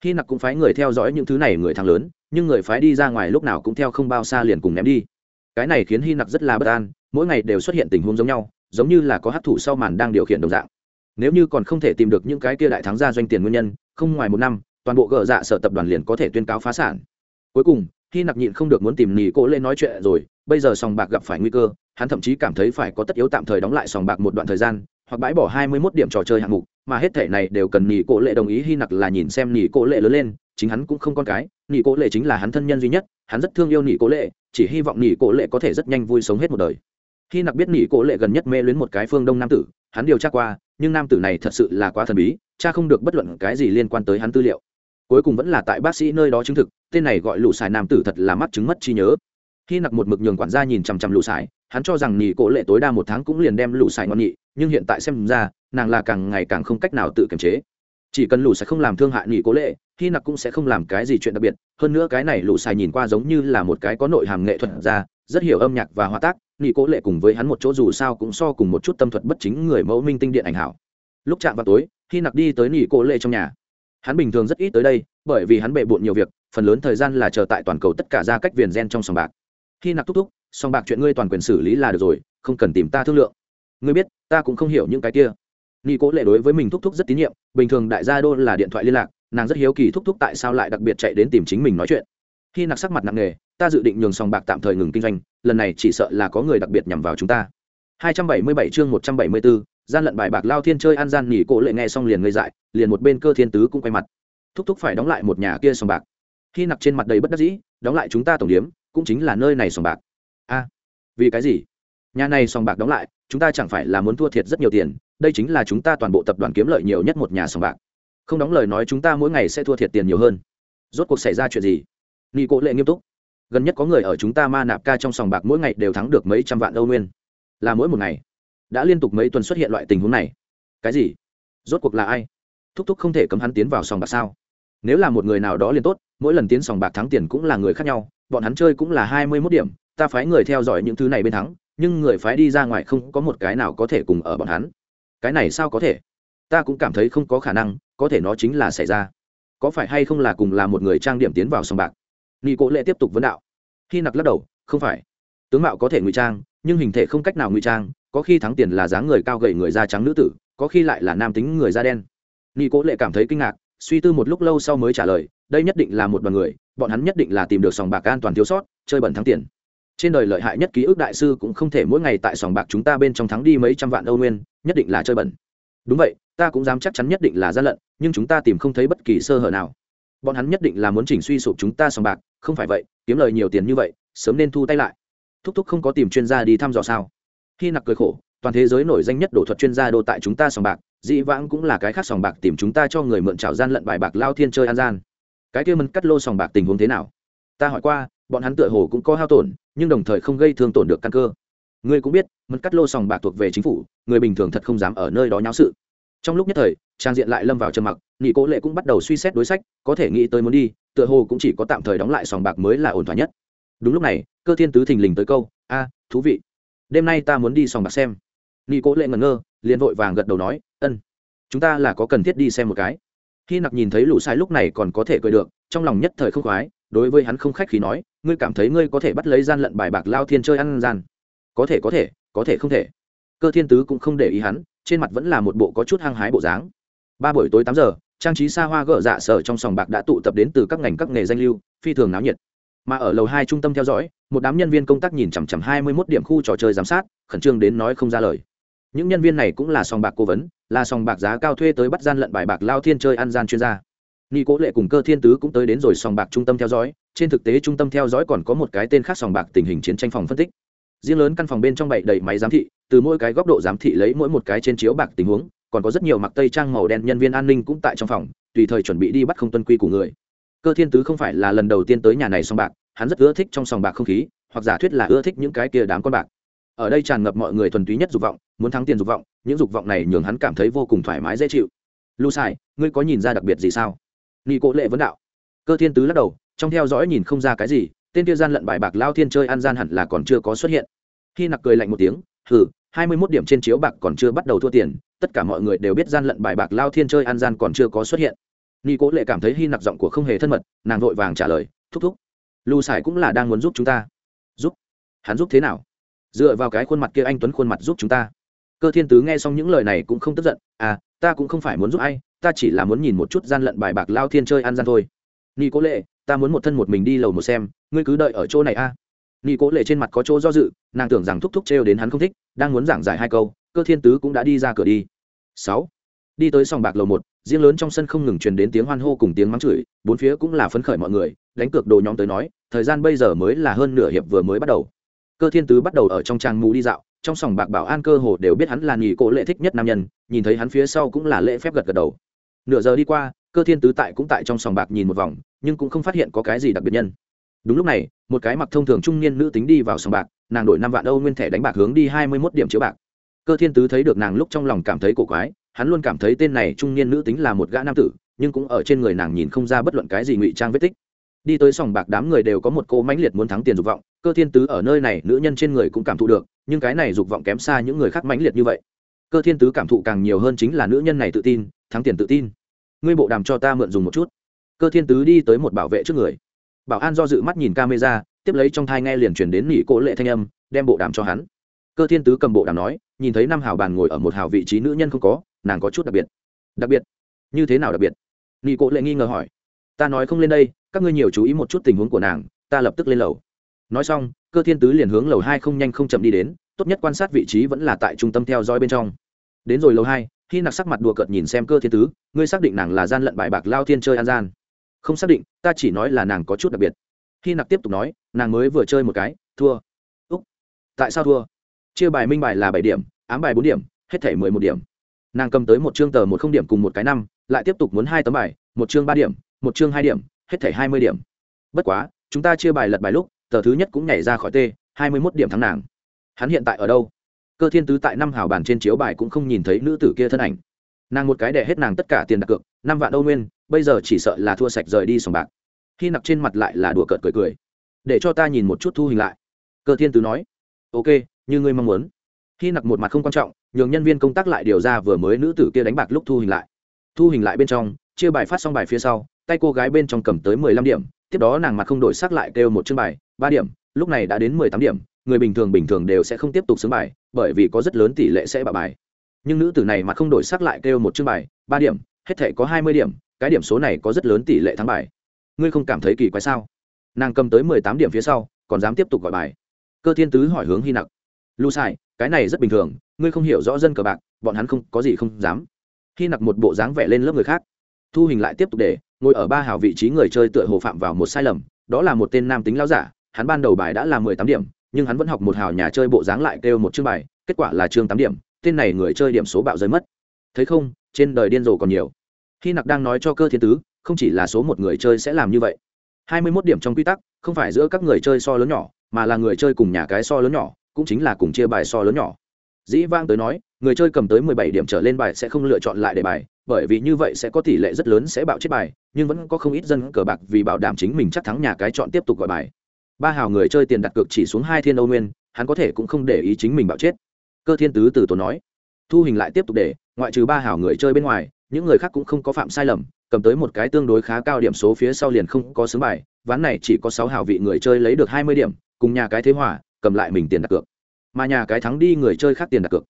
Khi nặc cũng phái người theo dõi những thứ này người thắng lớn, nhưng người phái đi ra ngoài lúc nào cũng theo không bao xa liền cùng ném đi. Cái này khiến hy nặc rất là bất an mỗi ngày đều xuất hiện tình huống giống nhau, giống như là có hát thủ sau màn đang điều khiển đồng dạng. Nếu như còn không thể tìm được những cái kia đại thắng gia doanh tiền nguyên nhân, không ngoài một năm, toàn bộ gờ dạ sở tập đoàn liền có thể tuyên cáo phá sản. Cuối cùng khi nặc nhịn không được muốn tìm nỉ cô lên nói chuyện rồi, bây giờ sòng bạc gặp phải nguy cơ, hắn thậm chí cảm thấy phải có tất yếu tạm thời đóng lại sòng bạc một đoạn thời gian, hoặc bãi bỏ hai mươi 21 điểm trò chơi hạng mục, mà hết thể này đều cần nỉ cô lệ đồng ý, hy nặc là nhìn xem nỉ cô lệ lớn lên, chính hắn cũng không con cái, nỉ cô lệ chính là hắn thân nhân duy nhất, hắn rất thương yêu nỉ cô lệ chỉ hy vọng nỉ cô lệ có thể rất nhanh vui sống hết một đời. Khi nặc biết nỉ cô lệ gần nhất mê luyến một cái phương đông nam tử, hắn điều tra qua, nhưng nam tử này thật sự là quá thần bí, cha không được bất luận cái gì liên quan tới hắn tư liệu. Cuối cùng vẫn là tại bác sĩ nơi đó chứng thực, tên này gọi lũ xài nam tử thật là mắt chứng mất trí nhớ. Khi nặc một mực nhường quản gia nhìn chằm chằm lũ xài hắn cho rằng nhị cổ lệ tối đa một tháng cũng liền đem lũ xài ngon nhị, nhưng hiện tại xem ra, nàng là càng ngày càng không cách nào tự kiềm chế. Chỉ cần lũ xài không làm thương hại nhị cổ lệ, khi nặc cũng sẽ không làm cái gì chuyện đặc biệt. Hơn nữa cái này lũ xài nhìn qua giống như là một cái có nội hàm nghệ thuật ra rất hiểu âm nhạc và hòa tác nhị cố lệ cùng với hắn một chỗ dù sao cũng so cùng một chút tâm thuật bất chính người mẫu minh tinh điện ảnh hảo. Lúc chạm vào tối, khi nặc đi tới nhị cố lệ trong nhà, hắn bình thường rất ít tới đây, bởi vì hắn bệ bộn nhiều việc, phần lớn thời gian là chờ tại toàn cầu tất cả ra cách viền gen trong sòng bạc. Khi nặc thúc thúc, sòng bạc chuyện ngươi toàn quyền xử lý là được rồi, không cần tìm ta thương lượng. Ngươi biết, ta cũng không hiểu những cái kia. Nghị cố lệ đối với mình thúc thúc rất tín nhiệm, bình thường đại gia đô là điện thoại liên lạc, nàng rất hiếu kỳ thúc thúc tại sao lại đặc biệt chạy đến tìm chính mình nói chuyện. Khi nặc sắc mặt nặng nề ta dự định nhường sòng bạc tạm thời ngừng kinh doanh lần này chỉ sợ là có người đặc biệt nhằm vào chúng ta. 277 chương 174, gian lận bài bạc lao thiên chơi ăn gian nghỉ cổ lệ nghe xong liền ngây dại liền một bên cơ thiên tứ cũng quay mặt. Thúc thúc phải đóng lại một nhà kia sòng bạc. Khi nặc trên mặt đầy bất đắc dĩ đóng lại chúng ta tổng điểm, cũng chính là nơi này sòng bạc. A vì cái gì? Nhà này sòng bạc đóng lại chúng ta chẳng phải là muốn thua thiệt rất nhiều tiền đây chính là chúng ta toàn bộ tập đoàn kiếm lợi nhiều nhất một nhà sòng bạc. Không đóng lời nói chúng ta mỗi ngày sẽ thua thiệt tiền nhiều hơn. Rốt cuộc xảy ra chuyện gì? Nghị cố lệ nghiêm túc gần nhất có người ở chúng ta ma nạp ca trong sòng bạc mỗi ngày đều thắng được mấy trăm vạn âu nguyên. Là mỗi một ngày. Đã liên tục mấy tuần xuất hiện loại tình huống này. Cái gì? Rốt cuộc là ai? Thúc thúc không thể cấm hắn tiến vào sòng bạc sao? Nếu là một người nào đó liền tốt, mỗi lần tiến sòng bạc thắng tiền cũng là người khác nhau, bọn hắn chơi cũng là hai mươi mốt điểm, ta phái người theo dõi những thứ này bên thắng, nhưng người phái đi ra ngoài không có một cái nào có thể cùng ở bọn hắn. Cái này sao có thể? Ta cũng cảm thấy không có khả năng, có thể nó chính là xảy ra. Có phải hay không là cùng là một người trang điểm tiến vào sòng bạc? Nghi cố lệ tiếp tục vấn đạo. Khi nặc lắc đầu, không phải. Tướng mạo có thể ngụy trang, nhưng hình thể không cách nào ngụy trang, có khi thắng tiền là dáng người cao gầy người da trắng nữ tử, có khi lại là nam tính người da đen. Nghi cố lệ cảm thấy kinh ngạc, suy tư một lúc lâu sau mới trả lời, đây nhất định là một đoàn người, bọn hắn nhất định là tìm được sòng bạc an toàn thiếu sót, chơi bẩn thắng tiền. Trên đời lợi hại nhất ký ức đại sư cũng không thể mỗi ngày tại sòng bạc chúng ta bên trong thắng đi mấy trăm vạn âu nguyên, nhất định là chơi bẩn. Đúng vậy, ta cũng dám chắc chắn nhất định là gian lận, nhưng chúng ta tìm không thấy bất kỳ sơ hở nào bọn hắn nhất định là muốn chỉnh suy sụp chúng ta sòng bạc, không phải vậy, kiếm lời nhiều tiền như vậy, sớm nên thu tay lại. Thúc thúc không có tìm chuyên gia đi thăm dò sao? Khi nặc cười khổ, toàn thế giới nổi danh nhất đổ thuật chuyên gia đô tại chúng ta sòng bạc, dĩ vãng cũng là cái khác sòng bạc tìm chúng ta cho người mượn trào gian lận bài bạc lao thiên chơi an gian. Cái kia mân cắt lô sòng bạc tình huống thế nào? Ta hỏi qua, bọn hắn tựa hồ cũng có hao tổn, nhưng đồng thời không gây thương tổn được căn cơ. Ngươi cũng biết, mân cắt lô sòng bạc thuộc về chính phủ, người bình thường thật không dám ở nơi đó nháo sự. Trong lúc nhất thời trang diện lại lâm vào trầm mặc nghị cố lệ cũng bắt đầu suy xét đối sách, có thể nghĩ tới muốn đi, tựa hồ cũng chỉ có tạm thời đóng lại sòng bạc mới là ổn thỏa nhất. Đúng lúc này, cơ thiên tứ thình lình tới câu, a, thú vị. Đêm nay ta muốn đi sòng bạc xem. Nghị cố lệ ngẩn ngơ, liền vội vàng gật đầu nói, ân, chúng ta là có cần thiết đi xem một cái. Khi nặc nhìn thấy lũ sai lúc này còn có thể cười được, trong lòng nhất thời không khoái, đối với hắn không khách khí nói, ngươi cảm thấy ngươi có thể bắt lấy gian lận bài bạc lao thiên chơi ăn gian? Có thể có thể có thể không thể. Cơ thiên tứ cũng không để ý hắn, trên mặt vẫn là một bộ có chút hăng hái bộ dáng ba buổi tối tám giờ, trang trí xa hoa gỡ dạ sở trong sòng bạc đã tụ tập đến từ các ngành các nghề danh lưu, phi thường náo nhiệt. Mà ở lầu hai trung tâm theo dõi, một đám nhân viên công tác nhìn chằm chằm hai mươi mốt điểm khu trò chơi giám sát, khẩn trương đến nói không ra lời. Những nhân viên này cũng là sòng bạc cố vấn, là sòng bạc giá cao thuê tới bắt gian lận bài bạc lao thiên chơi ăn gian chuyên gia. Ni cố lệ cùng cơ thiên tứ cũng tới đến rồi sòng bạc trung tâm theo dõi, trên thực tế trung tâm theo dõi còn có một cái tên khác sòng bạc tình hình chiến tranh phòng phân tích. Riêng lớn căn phòng bên trong bậy đầy máy giám thị, từ mỗi cái góc độ giám thị lấy mỗi một cái trên chiếu bạc tình huống còn có rất nhiều mặc tây trang màu đen nhân viên an ninh cũng tại trong phòng, tùy thời chuẩn bị đi bắt không tuân quy của người. Cơ thiên tứ không phải là lần đầu tiên tới nhà này sòng bạc, hắn rất ưa thích trong sòng bạc không khí, hoặc giả thuyết là ưa thích những cái kia đám con bạc. Ở đây tràn ngập mọi người thuần túy nhất dục vọng, muốn thắng tiền dục vọng, những dục vọng này nhường hắn cảm thấy vô cùng thoải mái dễ chịu. Lu sai, ngươi có nhìn ra đặc biệt gì sao? Nghi cố lệ vấn đạo. Cơ thiên tứ lắc đầu, trong theo dõi nhìn không ra cái gì, tên kia gian lận bài bạc lao thiên chơi ăn gian hẳn là còn chưa có xuất hiện. Khi nặc cười lạnh một tiếng, hừ hai mươi mốt điểm trên chiếu bạc còn chưa bắt đầu thua tiền, tất cả mọi người đều biết gian lận bài bạc lao thiên chơi ăn gian còn chưa có xuất hiện. Nghi cố lệ cảm thấy hy nặc giọng của không hề thân mật, nàng vội vàng trả lời, thúc thúc lưu sải cũng là đang muốn giúp chúng ta. Giúp? Hắn giúp thế nào? Dựa vào cái khuôn mặt kia anh tuấn khuôn mặt giúp chúng ta. Cơ thiên tứ nghe xong những lời này cũng không tức giận à ta cũng không phải muốn giúp ai, ta chỉ là muốn nhìn một chút gian lận bài bạc lao thiên chơi ăn gian thôi. Nghi cố lệ, ta muốn một thân một mình đi lầu một xem, ngươi cứ đợi ở chỗ này a. À. nghi cố lệ trên mặt có chỗ do dự, nàng tưởng rằng thúc thúc trêu đến hắn không thích đang muốn giảng giải hai câu, cơ thiên tứ cũng đã đi ra cửa đi. Sáu. Đi tới sòng bạc lầu một, riêng lớn trong sân không ngừng truyền đến tiếng hoan hô cùng tiếng mắng chửi, bốn phía cũng là phấn khởi mọi người, đánh cược đồ nhóm tới nói, thời gian bây giờ mới là hơn nửa hiệp vừa mới bắt đầu. Cơ thiên tứ bắt đầu ở trong trang mù đi dạo, trong sòng bạc bảo an cơ hồ đều biết hắn là nghỉ cổ lệ thích nhất nam nhân, nhìn thấy hắn phía sau cũng là lễ phép gật gật đầu. Nửa giờ đi qua, cơ thiên tứ tại cũng tại trong sòng bạc nhìn một vòng, nhưng cũng không phát hiện có cái gì đặc biệt nhân. Đúng lúc này, một cái mặc thông thường trung niên nữ tính đi vào sòng bạc nàng đổi năm vạn âu nguyên thẻ đánh bạc hướng đi hai mươi mốt điểm chiếu bạc. Cơ thiên tứ thấy được nàng lúc trong lòng cảm thấy cổ quái, hắn luôn cảm thấy tên này trung niên nữ tính là một gã nam tử, nhưng cũng ở trên người nàng nhìn không ra bất luận cái gì ngụy trang vết tích. Đi tới sòng bạc đám người đều có một cô mãnh liệt muốn thắng tiền dục vọng, cơ thiên tứ ở nơi này nữ nhân trên người cũng cảm thụ được, nhưng cái này dục vọng kém xa những người khác mãnh liệt như vậy. Cơ thiên tứ cảm thụ càng nhiều hơn chính là nữ nhân này tự tin, thắng tiền tự tin. Ngươi bộ đàm cho ta mượn dùng một chút. Cơ thiên tứ đi tới một bảo vệ trước người. Bảo an do dự mắt nhìn camera tiếp lấy trong thai nghe liền chuyển đến nỉ cỗ lệ thanh âm, đem bộ đàm cho hắn. Cơ thiên tứ cầm bộ đàm nói, nhìn thấy năm hào bàn ngồi ở một hào vị trí nữ nhân không có, nàng có chút đặc biệt. Đặc biệt? Như thế nào đặc biệt? Nỉ cỗ lệ nghi ngờ hỏi. Ta nói không lên đây, các ngươi nhiều chú ý một chút tình huống của nàng, ta lập tức lên lầu. Nói xong, cơ thiên tứ liền hướng lầu hai không nhanh không chậm đi đến, tốt nhất quan sát vị trí vẫn là tại trung tâm theo dõi bên trong. Đến rồi lầu hai, khi nặc sắc mặt đùa cợt nhìn xem cơ thiên tứ, ngươi xác định nàng là gian lận bài bạc lao thiên chơi an gian. Không xác định, ta chỉ nói là nàng có chút đặc biệt khi nặc tiếp tục nói, nàng mới vừa chơi một cái, thua. Úc. Tại sao thua? Chia bài minh bài là bảy điểm, ám bài bốn điểm, hết thể mười một điểm. Nàng cầm tới một chương tờ một không điểm cùng một cái năm, lại tiếp tục muốn hai tấm bài, một chương ba điểm, một chương hai điểm, hết thể hai mươi điểm. Bất quá, chúng ta chia bài lật bài lúc, tờ thứ nhất cũng nhảy ra khỏi t hai mươi mốt điểm thắng nàng. Hắn hiện tại ở đâu? Cơ thiên tứ tại năm hào bàn trên chiếu bài cũng không nhìn thấy nữ tử kia thân ảnh. Nàng một cái đẻ hết nàng tất cả tiền đặt cược, năm vạn âu nguyên, bây giờ chỉ sợ là thua sạch rời đi sòng bạc khi nặc trên mặt lại là đùa cợt cười cười. Để cho ta nhìn một chút thu hình lại. Cơ thiên tứ nói. Ok, như ngươi mong muốn. Khi nặc một mặt không quan trọng, nhường nhân viên công tác lại điều ra vừa mới nữ tử kia đánh bạc lúc thu hình lại. Thu hình lại bên trong, chia bài phát xong bài phía sau, tay cô gái bên trong cầm tới mười lăm điểm, tiếp đó nàng mặt không đổi sắc lại kêu một chương bài, ba điểm, lúc này đã đến mười tám điểm, người bình thường bình thường đều sẽ không tiếp tục xứng bài, bởi vì có rất lớn tỷ lệ sẽ bạo bài. Nhưng nữ tử này mặt không đổi sắc lại kêu một chương bài, ba điểm, hết thể có hai mươi điểm, cái điểm số này có rất lớn tỷ lệ thắng bài ngươi không cảm thấy kỳ quái sao? Nàng cầm tới mười tám điểm phía sau, còn dám tiếp tục gọi bài. Cơ thiên tứ hỏi hướng hy nặc. Lu sai, cái này rất bình thường, ngươi không hiểu rõ dân cờ bạc, bọn hắn không có gì không dám. Hy nặc một bộ dáng vẻ lên lớp người khác. Thu hình lại tiếp tục để, ngồi ở ba hào vị trí người chơi tựa hồ phạm vào một sai lầm, đó là một tên nam tính lao giả, hắn ban đầu bài đã là mười tám điểm, nhưng hắn vẫn học một hào nhà chơi bộ dáng lại kêu một chương bài, kết quả là chương tám điểm, tên này người chơi điểm số bạo rơi mất. Thấy không, trên đời điên rồ còn nhiều. Khi nặc đang nói cho cơ thiên tứ không chỉ là số một người chơi sẽ làm như vậy. Hai mươi 21 điểm trong quy tắc, không phải giữa các người chơi so lớn nhỏ, mà là người chơi cùng nhà cái so lớn nhỏ, cũng chính là cùng chia bài so lớn nhỏ. Dĩ vang tới nói, người chơi cầm tới mười bảy điểm trở lên bài sẽ không lựa chọn lại để bài, bởi vì như vậy sẽ có tỷ lệ rất lớn sẽ bạo chết bài, nhưng vẫn có không ít dân cờ bạc vì bảo đảm chính mình chắc thắng nhà cái chọn tiếp tục gọi bài. Ba hào người chơi tiền đặt cược chỉ xuống hai thiên âu nguyên, hắn có thể cũng không để ý chính mình bạo chết. Cơ thiên tứ từ tổ nói, thu hình lại tiếp tục để, ngoại trừ ba hào người chơi bên ngoài, những người khác cũng không có phạm sai lầm cầm tới một cái tương đối khá cao điểm số phía sau liền không có sướng bài, ván này chỉ có sáu hào vị người chơi lấy được hai mươi điểm, cùng nhà cái thế hòa, cầm lại mình tiền đặt cược. Mà nhà cái thắng đi người chơi khác tiền đặt cược.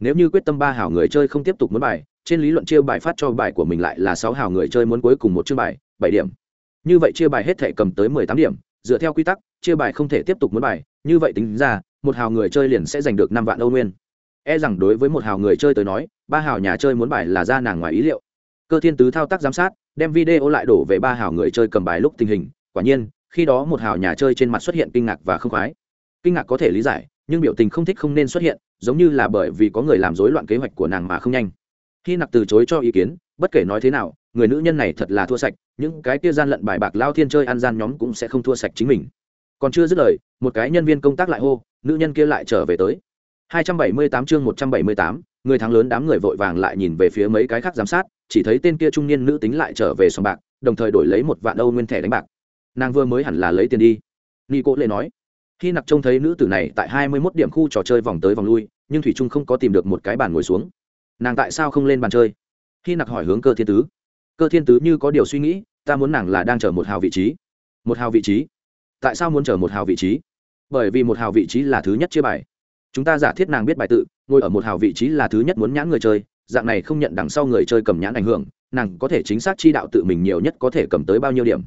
Nếu như quyết tâm ba hào người chơi không tiếp tục muốn bài, trên lý luận chia bài phát cho bài của mình lại là sáu hào người chơi muốn cuối cùng một chương bài, bảy điểm. Như vậy chia bài hết thể cầm tới mười tám điểm, dựa theo quy tắc, chia bài không thể tiếp tục muốn bài, như vậy tính ra, một hào người chơi liền sẽ giành được năm vạn âu nguyên. E rằng đối với một hào người chơi tới nói, ba hào nhà chơi muốn bài là ra nàng ngoài ý liệu cơ thiên tứ thao tác giám sát, đem video lại đổ về ba hào người chơi cầm bài lúc tình hình. Quả nhiên, khi đó một hào nhà chơi trên mặt xuất hiện kinh ngạc và không khoái. Kinh ngạc có thể lý giải, nhưng biểu tình không thích không nên xuất hiện, giống như là bởi vì có người làm rối loạn kế hoạch của nàng mà không nhanh. Khi nặc từ chối cho ý kiến, bất kể nói thế nào, người nữ nhân này thật là thua sạch, những cái kia gian lận bài bạc lao thiên chơi ăn gian nhóm cũng sẽ không thua sạch chính mình. Còn chưa dứt lời, một cái nhân viên công tác lại hô, nữ nhân kia lại trở về tới. 278 chương 178, người thắng lớn đám người vội vàng lại nhìn về phía mấy cái khác giám sát chỉ thấy tên kia trung niên nữ tính lại trở về sòng bạc đồng thời đổi lấy một vạn âu nguyên thẻ đánh bạc. Nàng vừa mới hẳn là lấy tiền đi. Ni cô lệ nói khi nặc trông thấy nữ tử này tại 21 điểm khu trò chơi vòng tới vòng lui nhưng thủy trung không có tìm được một cái bàn ngồi xuống. Nàng tại sao không lên bàn chơi? Khi nặc hỏi hướng cơ thiên tứ cơ thiên tứ như có điều suy nghĩ ta muốn nàng là đang chờ một hào vị trí. Một hào vị trí? Tại sao muốn chờ một hào vị trí? Bởi vì một hào vị trí là thứ nhất chia bài chúng ta giả thiết nàng biết bài tự, ngồi ở một hào vị trí là thứ nhất muốn nhãn người chơi, dạng này không nhận đằng sau người chơi cầm nhãn ảnh hưởng, nàng có thể chính xác chi đạo tự mình nhiều nhất có thể cầm tới bao nhiêu điểm.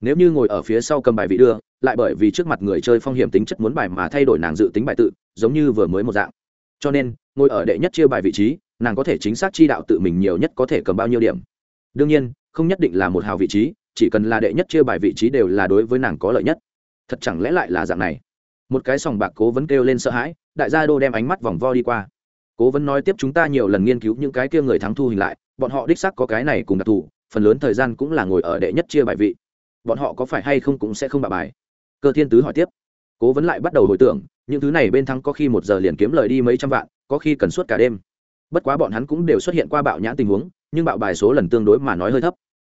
Nếu như ngồi ở phía sau cầm bài vị đưa, lại bởi vì trước mặt người chơi phong hiểm tính chất muốn bài mà thay đổi nàng dự tính bài tự, giống như vừa mới một dạng. Cho nên, ngồi ở đệ nhất chia bài vị trí, nàng có thể chính xác chi đạo tự mình nhiều nhất có thể cầm bao nhiêu điểm. Đương nhiên, không nhất định là một hào vị trí, chỉ cần là đệ nhất chia bài vị trí đều là đối với nàng có lợi nhất. Thật chẳng lẽ lại là dạng này? Một cái sòng bạc cố vấn kêu lên sợ hãi, đại gia đô đem ánh mắt vòng vo đi qua. Cố vấn nói tiếp chúng ta nhiều lần nghiên cứu những cái kia người thắng thu hình lại, bọn họ đích xác có cái này cùng đặc thù, phần lớn thời gian cũng là ngồi ở đệ nhất chia bài vị. Bọn họ có phải hay không cũng sẽ không bạ bài? Cơ thiên tứ hỏi tiếp. Cố vấn lại bắt đầu hồi tưởng, những thứ này bên thắng có khi một giờ liền kiếm lời đi mấy trăm vạn, có khi cần suốt cả đêm. Bất quá bọn hắn cũng đều xuất hiện qua bạo nhãn tình huống, nhưng bạo bài số lần tương đối mà nói hơi thấp.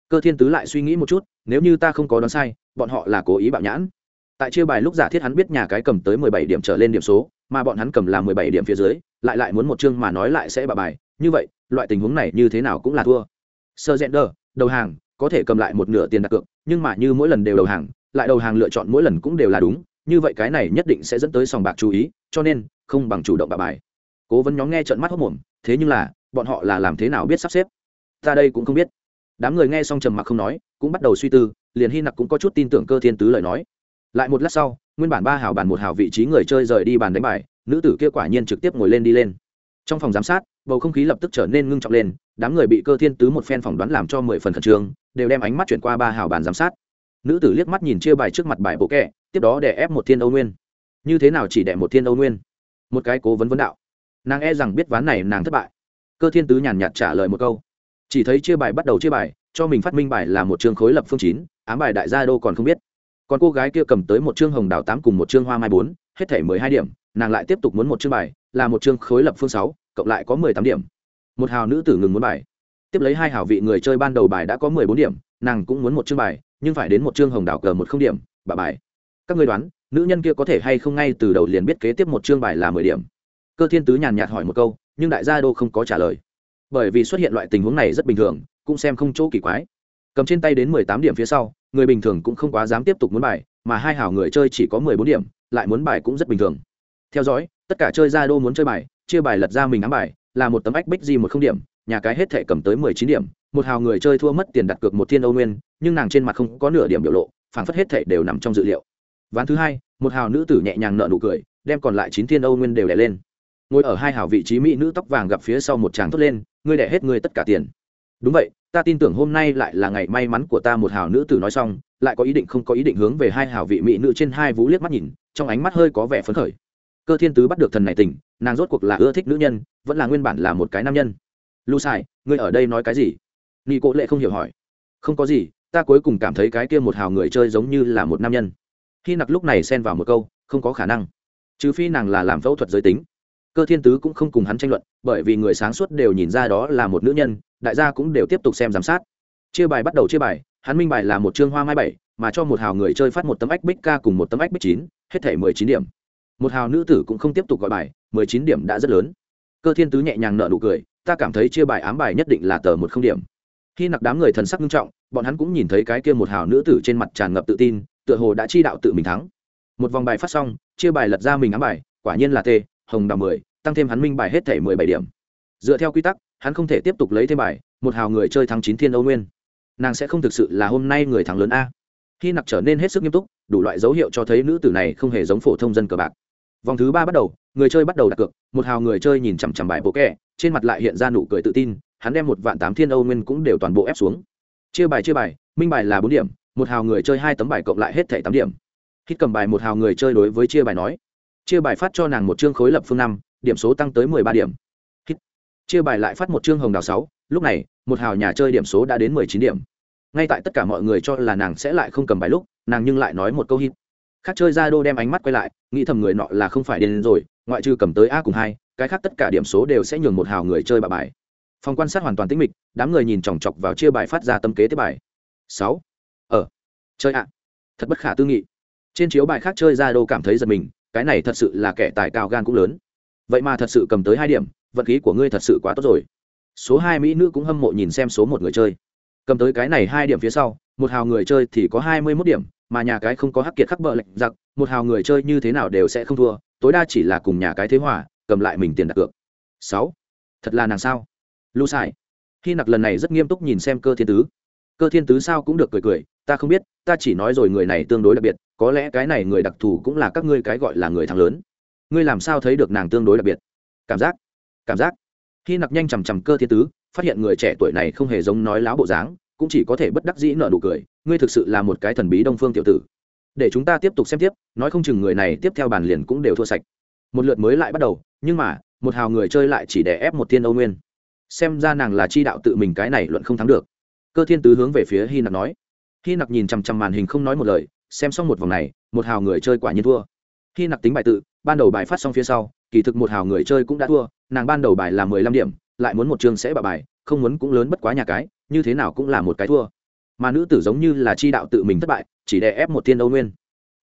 Cơ thiên tứ lại suy nghĩ một chút, nếu như ta không có đoán sai, bọn họ là cố ý bạo nhãn tại chia bài lúc giả thiết hắn biết nhà cái cầm tới mười bảy điểm trở lên điểm số, mà bọn hắn cầm là mười bảy điểm phía dưới, lại lại muốn một chương mà nói lại sẽ bà bài. Như vậy, loại tình huống này như thế nào cũng là thua. Sơ rẽn đờ đầu hàng, có thể cầm lại một nửa tiền đặt cược, nhưng mà như mỗi lần đều đầu hàng, lại đầu hàng lựa chọn mỗi lần cũng đều là đúng. Như vậy cái này nhất định sẽ dẫn tới sòng bạc chú ý, cho nên, không bằng chủ động bà bài. Cố vấn nhóm nghe trận mắt hốc mồm thế nhưng là, bọn họ là làm thế nào biết sắp xếp? Ta đây cũng không biết. Đám người nghe xong trầm mặc không nói, cũng bắt đầu suy tư, liền hy nặc cũng có chút tin tưởng cơ thiên tứ lời nói lại một lát sau, nguyên bản ba hào bàn một hào vị trí người chơi rời đi bàn đánh bài, nữ tử kia quả nhiên trực tiếp ngồi lên đi lên. Trong phòng giám sát, bầu không khí lập tức trở nên ngưng trọng lên, đám người bị cơ thiên tứ một phen phỏng đoán làm cho mười phần khẩn trương, đều đem ánh mắt chuyển qua ba hào bàn giám sát. Nữ tử liếc mắt nhìn chia bài trước mặt bài bộ kẹ, tiếp đó để ép một thiên âu nguyên. Như thế nào chỉ đẻ một thiên âu nguyên? Một cái cố vấn vấn đạo. Nàng e rằng biết ván này nàng thất bại. Cơ thiên tứ nhàn nhạt trả lời một câu. Chỉ thấy chia bài bắt đầu chia bài, cho mình phát minh bài là một chương khối lập phương chín, ám bài đại gia đô còn không biết còn cô gái kia cầm tới một chương hồng đào tám cùng một chương hoa mai bốn, hết thể mười hai điểm, nàng lại tiếp tục muốn một chương bài, là một chương khối lập phương sáu, cộng lại có mười tám điểm. Một hào nữ tử ngừng muốn bài. Tiếp lấy hai hào vị người chơi ban đầu bài đã có mười bốn điểm, nàng cũng muốn một chương bài, nhưng phải đến một chương hồng đào cờ một không điểm, bà bài. Các người đoán, nữ nhân kia có thể hay không ngay từ đầu liền biết kế tiếp một chương bài là mười điểm? Cơ thiên tứ nhàn nhạt hỏi một câu, nhưng đại gia đô không có trả lời. Bởi vì xuất hiện loại tình huống này rất bình thường, cũng xem không chỗ kỳ quái cầm trên tay đến mười tám điểm phía sau, người bình thường cũng không quá dám tiếp tục muốn bài, mà hai hảo người chơi chỉ có mười bốn điểm, lại muốn bài cũng rất bình thường. Theo dõi, tất cả chơi ra đô muốn chơi bài, chia bài lật ra mình ám bài, là một tấm ách bích di một không điểm, nhà cái hết thể cầm tới mười chín điểm. Một hào người chơi thua mất tiền đặt cược một thiên âu nguyên, nhưng nàng trên mặt không có nửa điểm biểu lộ, phảng phất hết thể đều nằm trong dự liệu. Ván thứ hai, một hào nữ tử nhẹ nhàng nợ nụ cười, đem còn lại chín thiên âu nguyên đều đẻ lên. Ngồi ở hai hào vị trí mỹ nữ tóc vàng gặp phía sau một chàng thốt lên, ngươi đẻ hết ngươi tất cả tiền. Đúng vậy ta tin tưởng hôm nay lại là ngày may mắn của ta một hào nữ tử nói xong, lại có ý định không có ý định hướng về hai hào vị mỹ nữ trên hai vú liếc mắt nhìn, trong ánh mắt hơi có vẻ phấn khởi. Cơ thiên tứ bắt được thần này tình nàng rốt cuộc là ưa thích nữ nhân, vẫn là nguyên bản là một cái nam nhân. Lu sai, ngươi ở đây nói cái gì? Nghi cố lệ không hiểu hỏi. Không có gì, ta cuối cùng cảm thấy cái kia một hào người chơi giống như là một nam nhân. Khi nặc lúc này xen vào một câu, không có khả năng. Trừ phi nàng là làm phẫu thuật giới tính. Cơ thiên tứ cũng không cùng hắn tranh luận, bởi vì người sáng suốt đều nhìn ra đó là một nữ nhân đại gia cũng đều tiếp tục xem giám sát. Chia bài bắt đầu chia bài, hắn minh bài là một chương hoa mai bảy, mà cho một hào người chơi phát một tấm ách bích ca cùng một tấm ách bích chín, hết thể mười chín điểm. Một hào nữ tử cũng không tiếp tục gọi bài, mười chín điểm đã rất lớn. Cơ thiên tứ nhẹ nhàng nợ nụ cười, ta cảm thấy chia bài ám bài nhất định là tờ một không điểm. Khi nặc đám người thần sắc nghiêm trọng, bọn hắn cũng nhìn thấy cái kia một hào nữ tử trên mặt tràn ngập tự tin, tựa hồ đã chi đạo tự mình thắng. Một vòng bài phát xong, chia bài lật ra mình ám bài, quả nhiên là t hồng đào mười, tăng thêm hắn minh bài hết thể mười bảy điểm. Dựa theo quy tắc hắn không thể tiếp tục lấy thêm bài, một hào người chơi thắng chín thiên âu nguyên. Nàng sẽ không thực sự là hôm nay người thắng lớn a. Khi nặc trở nên hết sức nghiêm túc, đủ loại dấu hiệu cho thấy nữ tử này không hề giống phổ thông dân cờ bạc. Vòng thứ ba bắt đầu, người chơi bắt đầu đặt cược, một hào người chơi nhìn chằm chằm bài bộ kẹ trên mặt lại hiện ra nụ cười tự tin, hắn đem một vạn tám thiên âu nguyên cũng đều toàn bộ ép xuống. Chia bài chia bài, minh bài là bốn điểm, một hào người chơi hai tấm bài cộng lại hết thẻ tám điểm. Khi cầm bài một hào người chơi đối với chia bài nói, chia bài phát cho nàng một chương khối lập phương năm, điểm số tăng tới mười ba điểm chia bài lại phát một chương hồng đào sáu, lúc này, một hào nhà chơi điểm số đã đến mười chín điểm. Ngay tại tất cả mọi người cho là nàng sẽ lại không cầm bài lúc, nàng nhưng lại nói một câu hít. Khác chơi ra đô đem ánh mắt quay lại, nghĩ thầm người nọ là không phải điên rồi, ngoại trừ cầm tới a cùng hai, cái khác tất cả điểm số đều sẽ nhường một hào người chơi bà bài. Phòng quan sát hoàn toàn tĩnh mịch, đám người nhìn chòng chọc vào chia bài phát ra tâm kế tiếp bài. Sáu. Ở ờ. chơi ạ. Thật bất khả tư nghị. Trên chiếu bài khác chơi ra đô cảm thấy giật mình, cái này thật sự là kẻ tài cao gan cũng lớn. Vậy mà thật sự cầm tới hai điểm vận khí của ngươi thật sự quá tốt rồi. Số hai mỹ nữ cũng hâm mộ nhìn xem số một người chơi. Cầm tới cái này hai điểm phía sau, một hào người chơi thì có hai mươi mốt điểm, mà nhà cái không có hắc kiệt khắc bợ lệnh giặc, một hào người chơi như thế nào đều sẽ không thua, tối đa chỉ là cùng nhà cái thế hòa, cầm lại mình tiền đặt cược. Sáu. Thật là nàng sao? Lu sai khi nặc lần này rất nghiêm túc nhìn xem cơ thiên tứ. Cơ thiên tứ sao cũng được cười cười, ta không biết, ta chỉ nói rồi người này tương đối đặc biệt, có lẽ cái này người đặc thù cũng là các ngươi cái gọi là người thắng lớn. Ngươi làm sao thấy được nàng tương đối đặc biệt? Cảm giác cảm giác. Khi nặc nhanh chằm chằm cơ thiên tứ, phát hiện người trẻ tuổi này không hề giống nói láo bộ dáng, cũng chỉ có thể bất đắc dĩ nợ nụ cười, ngươi thực sự là một cái thần bí đông phương tiểu tử. Để chúng ta tiếp tục xem tiếp, nói không chừng người này tiếp theo bàn liền cũng đều thua sạch. Một lượt mới lại bắt đầu, nhưng mà, một hào người chơi lại chỉ để ép một thiên âu nguyên. Xem ra nàng là chi đạo tự mình cái này luận không thắng được. Cơ thiên tứ hướng về phía hy nặc nói. Hy nặc nhìn chằm chằm màn hình không nói một lời, xem xong một vòng này, một hào người chơi quả nhiên thua. Hy nặc tính bài tự, ban đầu bài phát xong phía sau, kỳ thực một hào người chơi cũng đã thua nàng ban đầu bài là mười lăm điểm, lại muốn một chương sẽ bạ bài, không muốn cũng lớn bất quá nhà cái, như thế nào cũng là một cái thua. Mà nữ tử giống như là chi đạo tự mình thất bại, chỉ đè ép một thiên âu nguyên.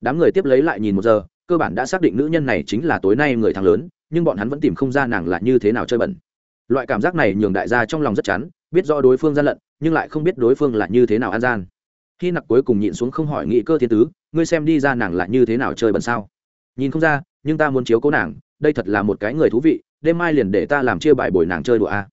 Đám người tiếp lấy lại nhìn một giờ, cơ bản đã xác định nữ nhân này chính là tối nay người thắng lớn, nhưng bọn hắn vẫn tìm không ra nàng là như thế nào chơi bẩn. Loại cảm giác này nhường đại gia trong lòng rất chán, biết rõ đối phương gian lận, nhưng lại không biết đối phương là như thế nào an gian. Khi nặc cuối cùng nhịn xuống không hỏi nghị cơ thiên tứ, ngươi xem đi ra nàng là như thế nào chơi bẩn sao? Nhìn không ra, nhưng ta muốn chiếu cố nàng, đây thật là một cái người thú vị đêm mai liền để ta làm chia bài bồi nàng chơi đùa a.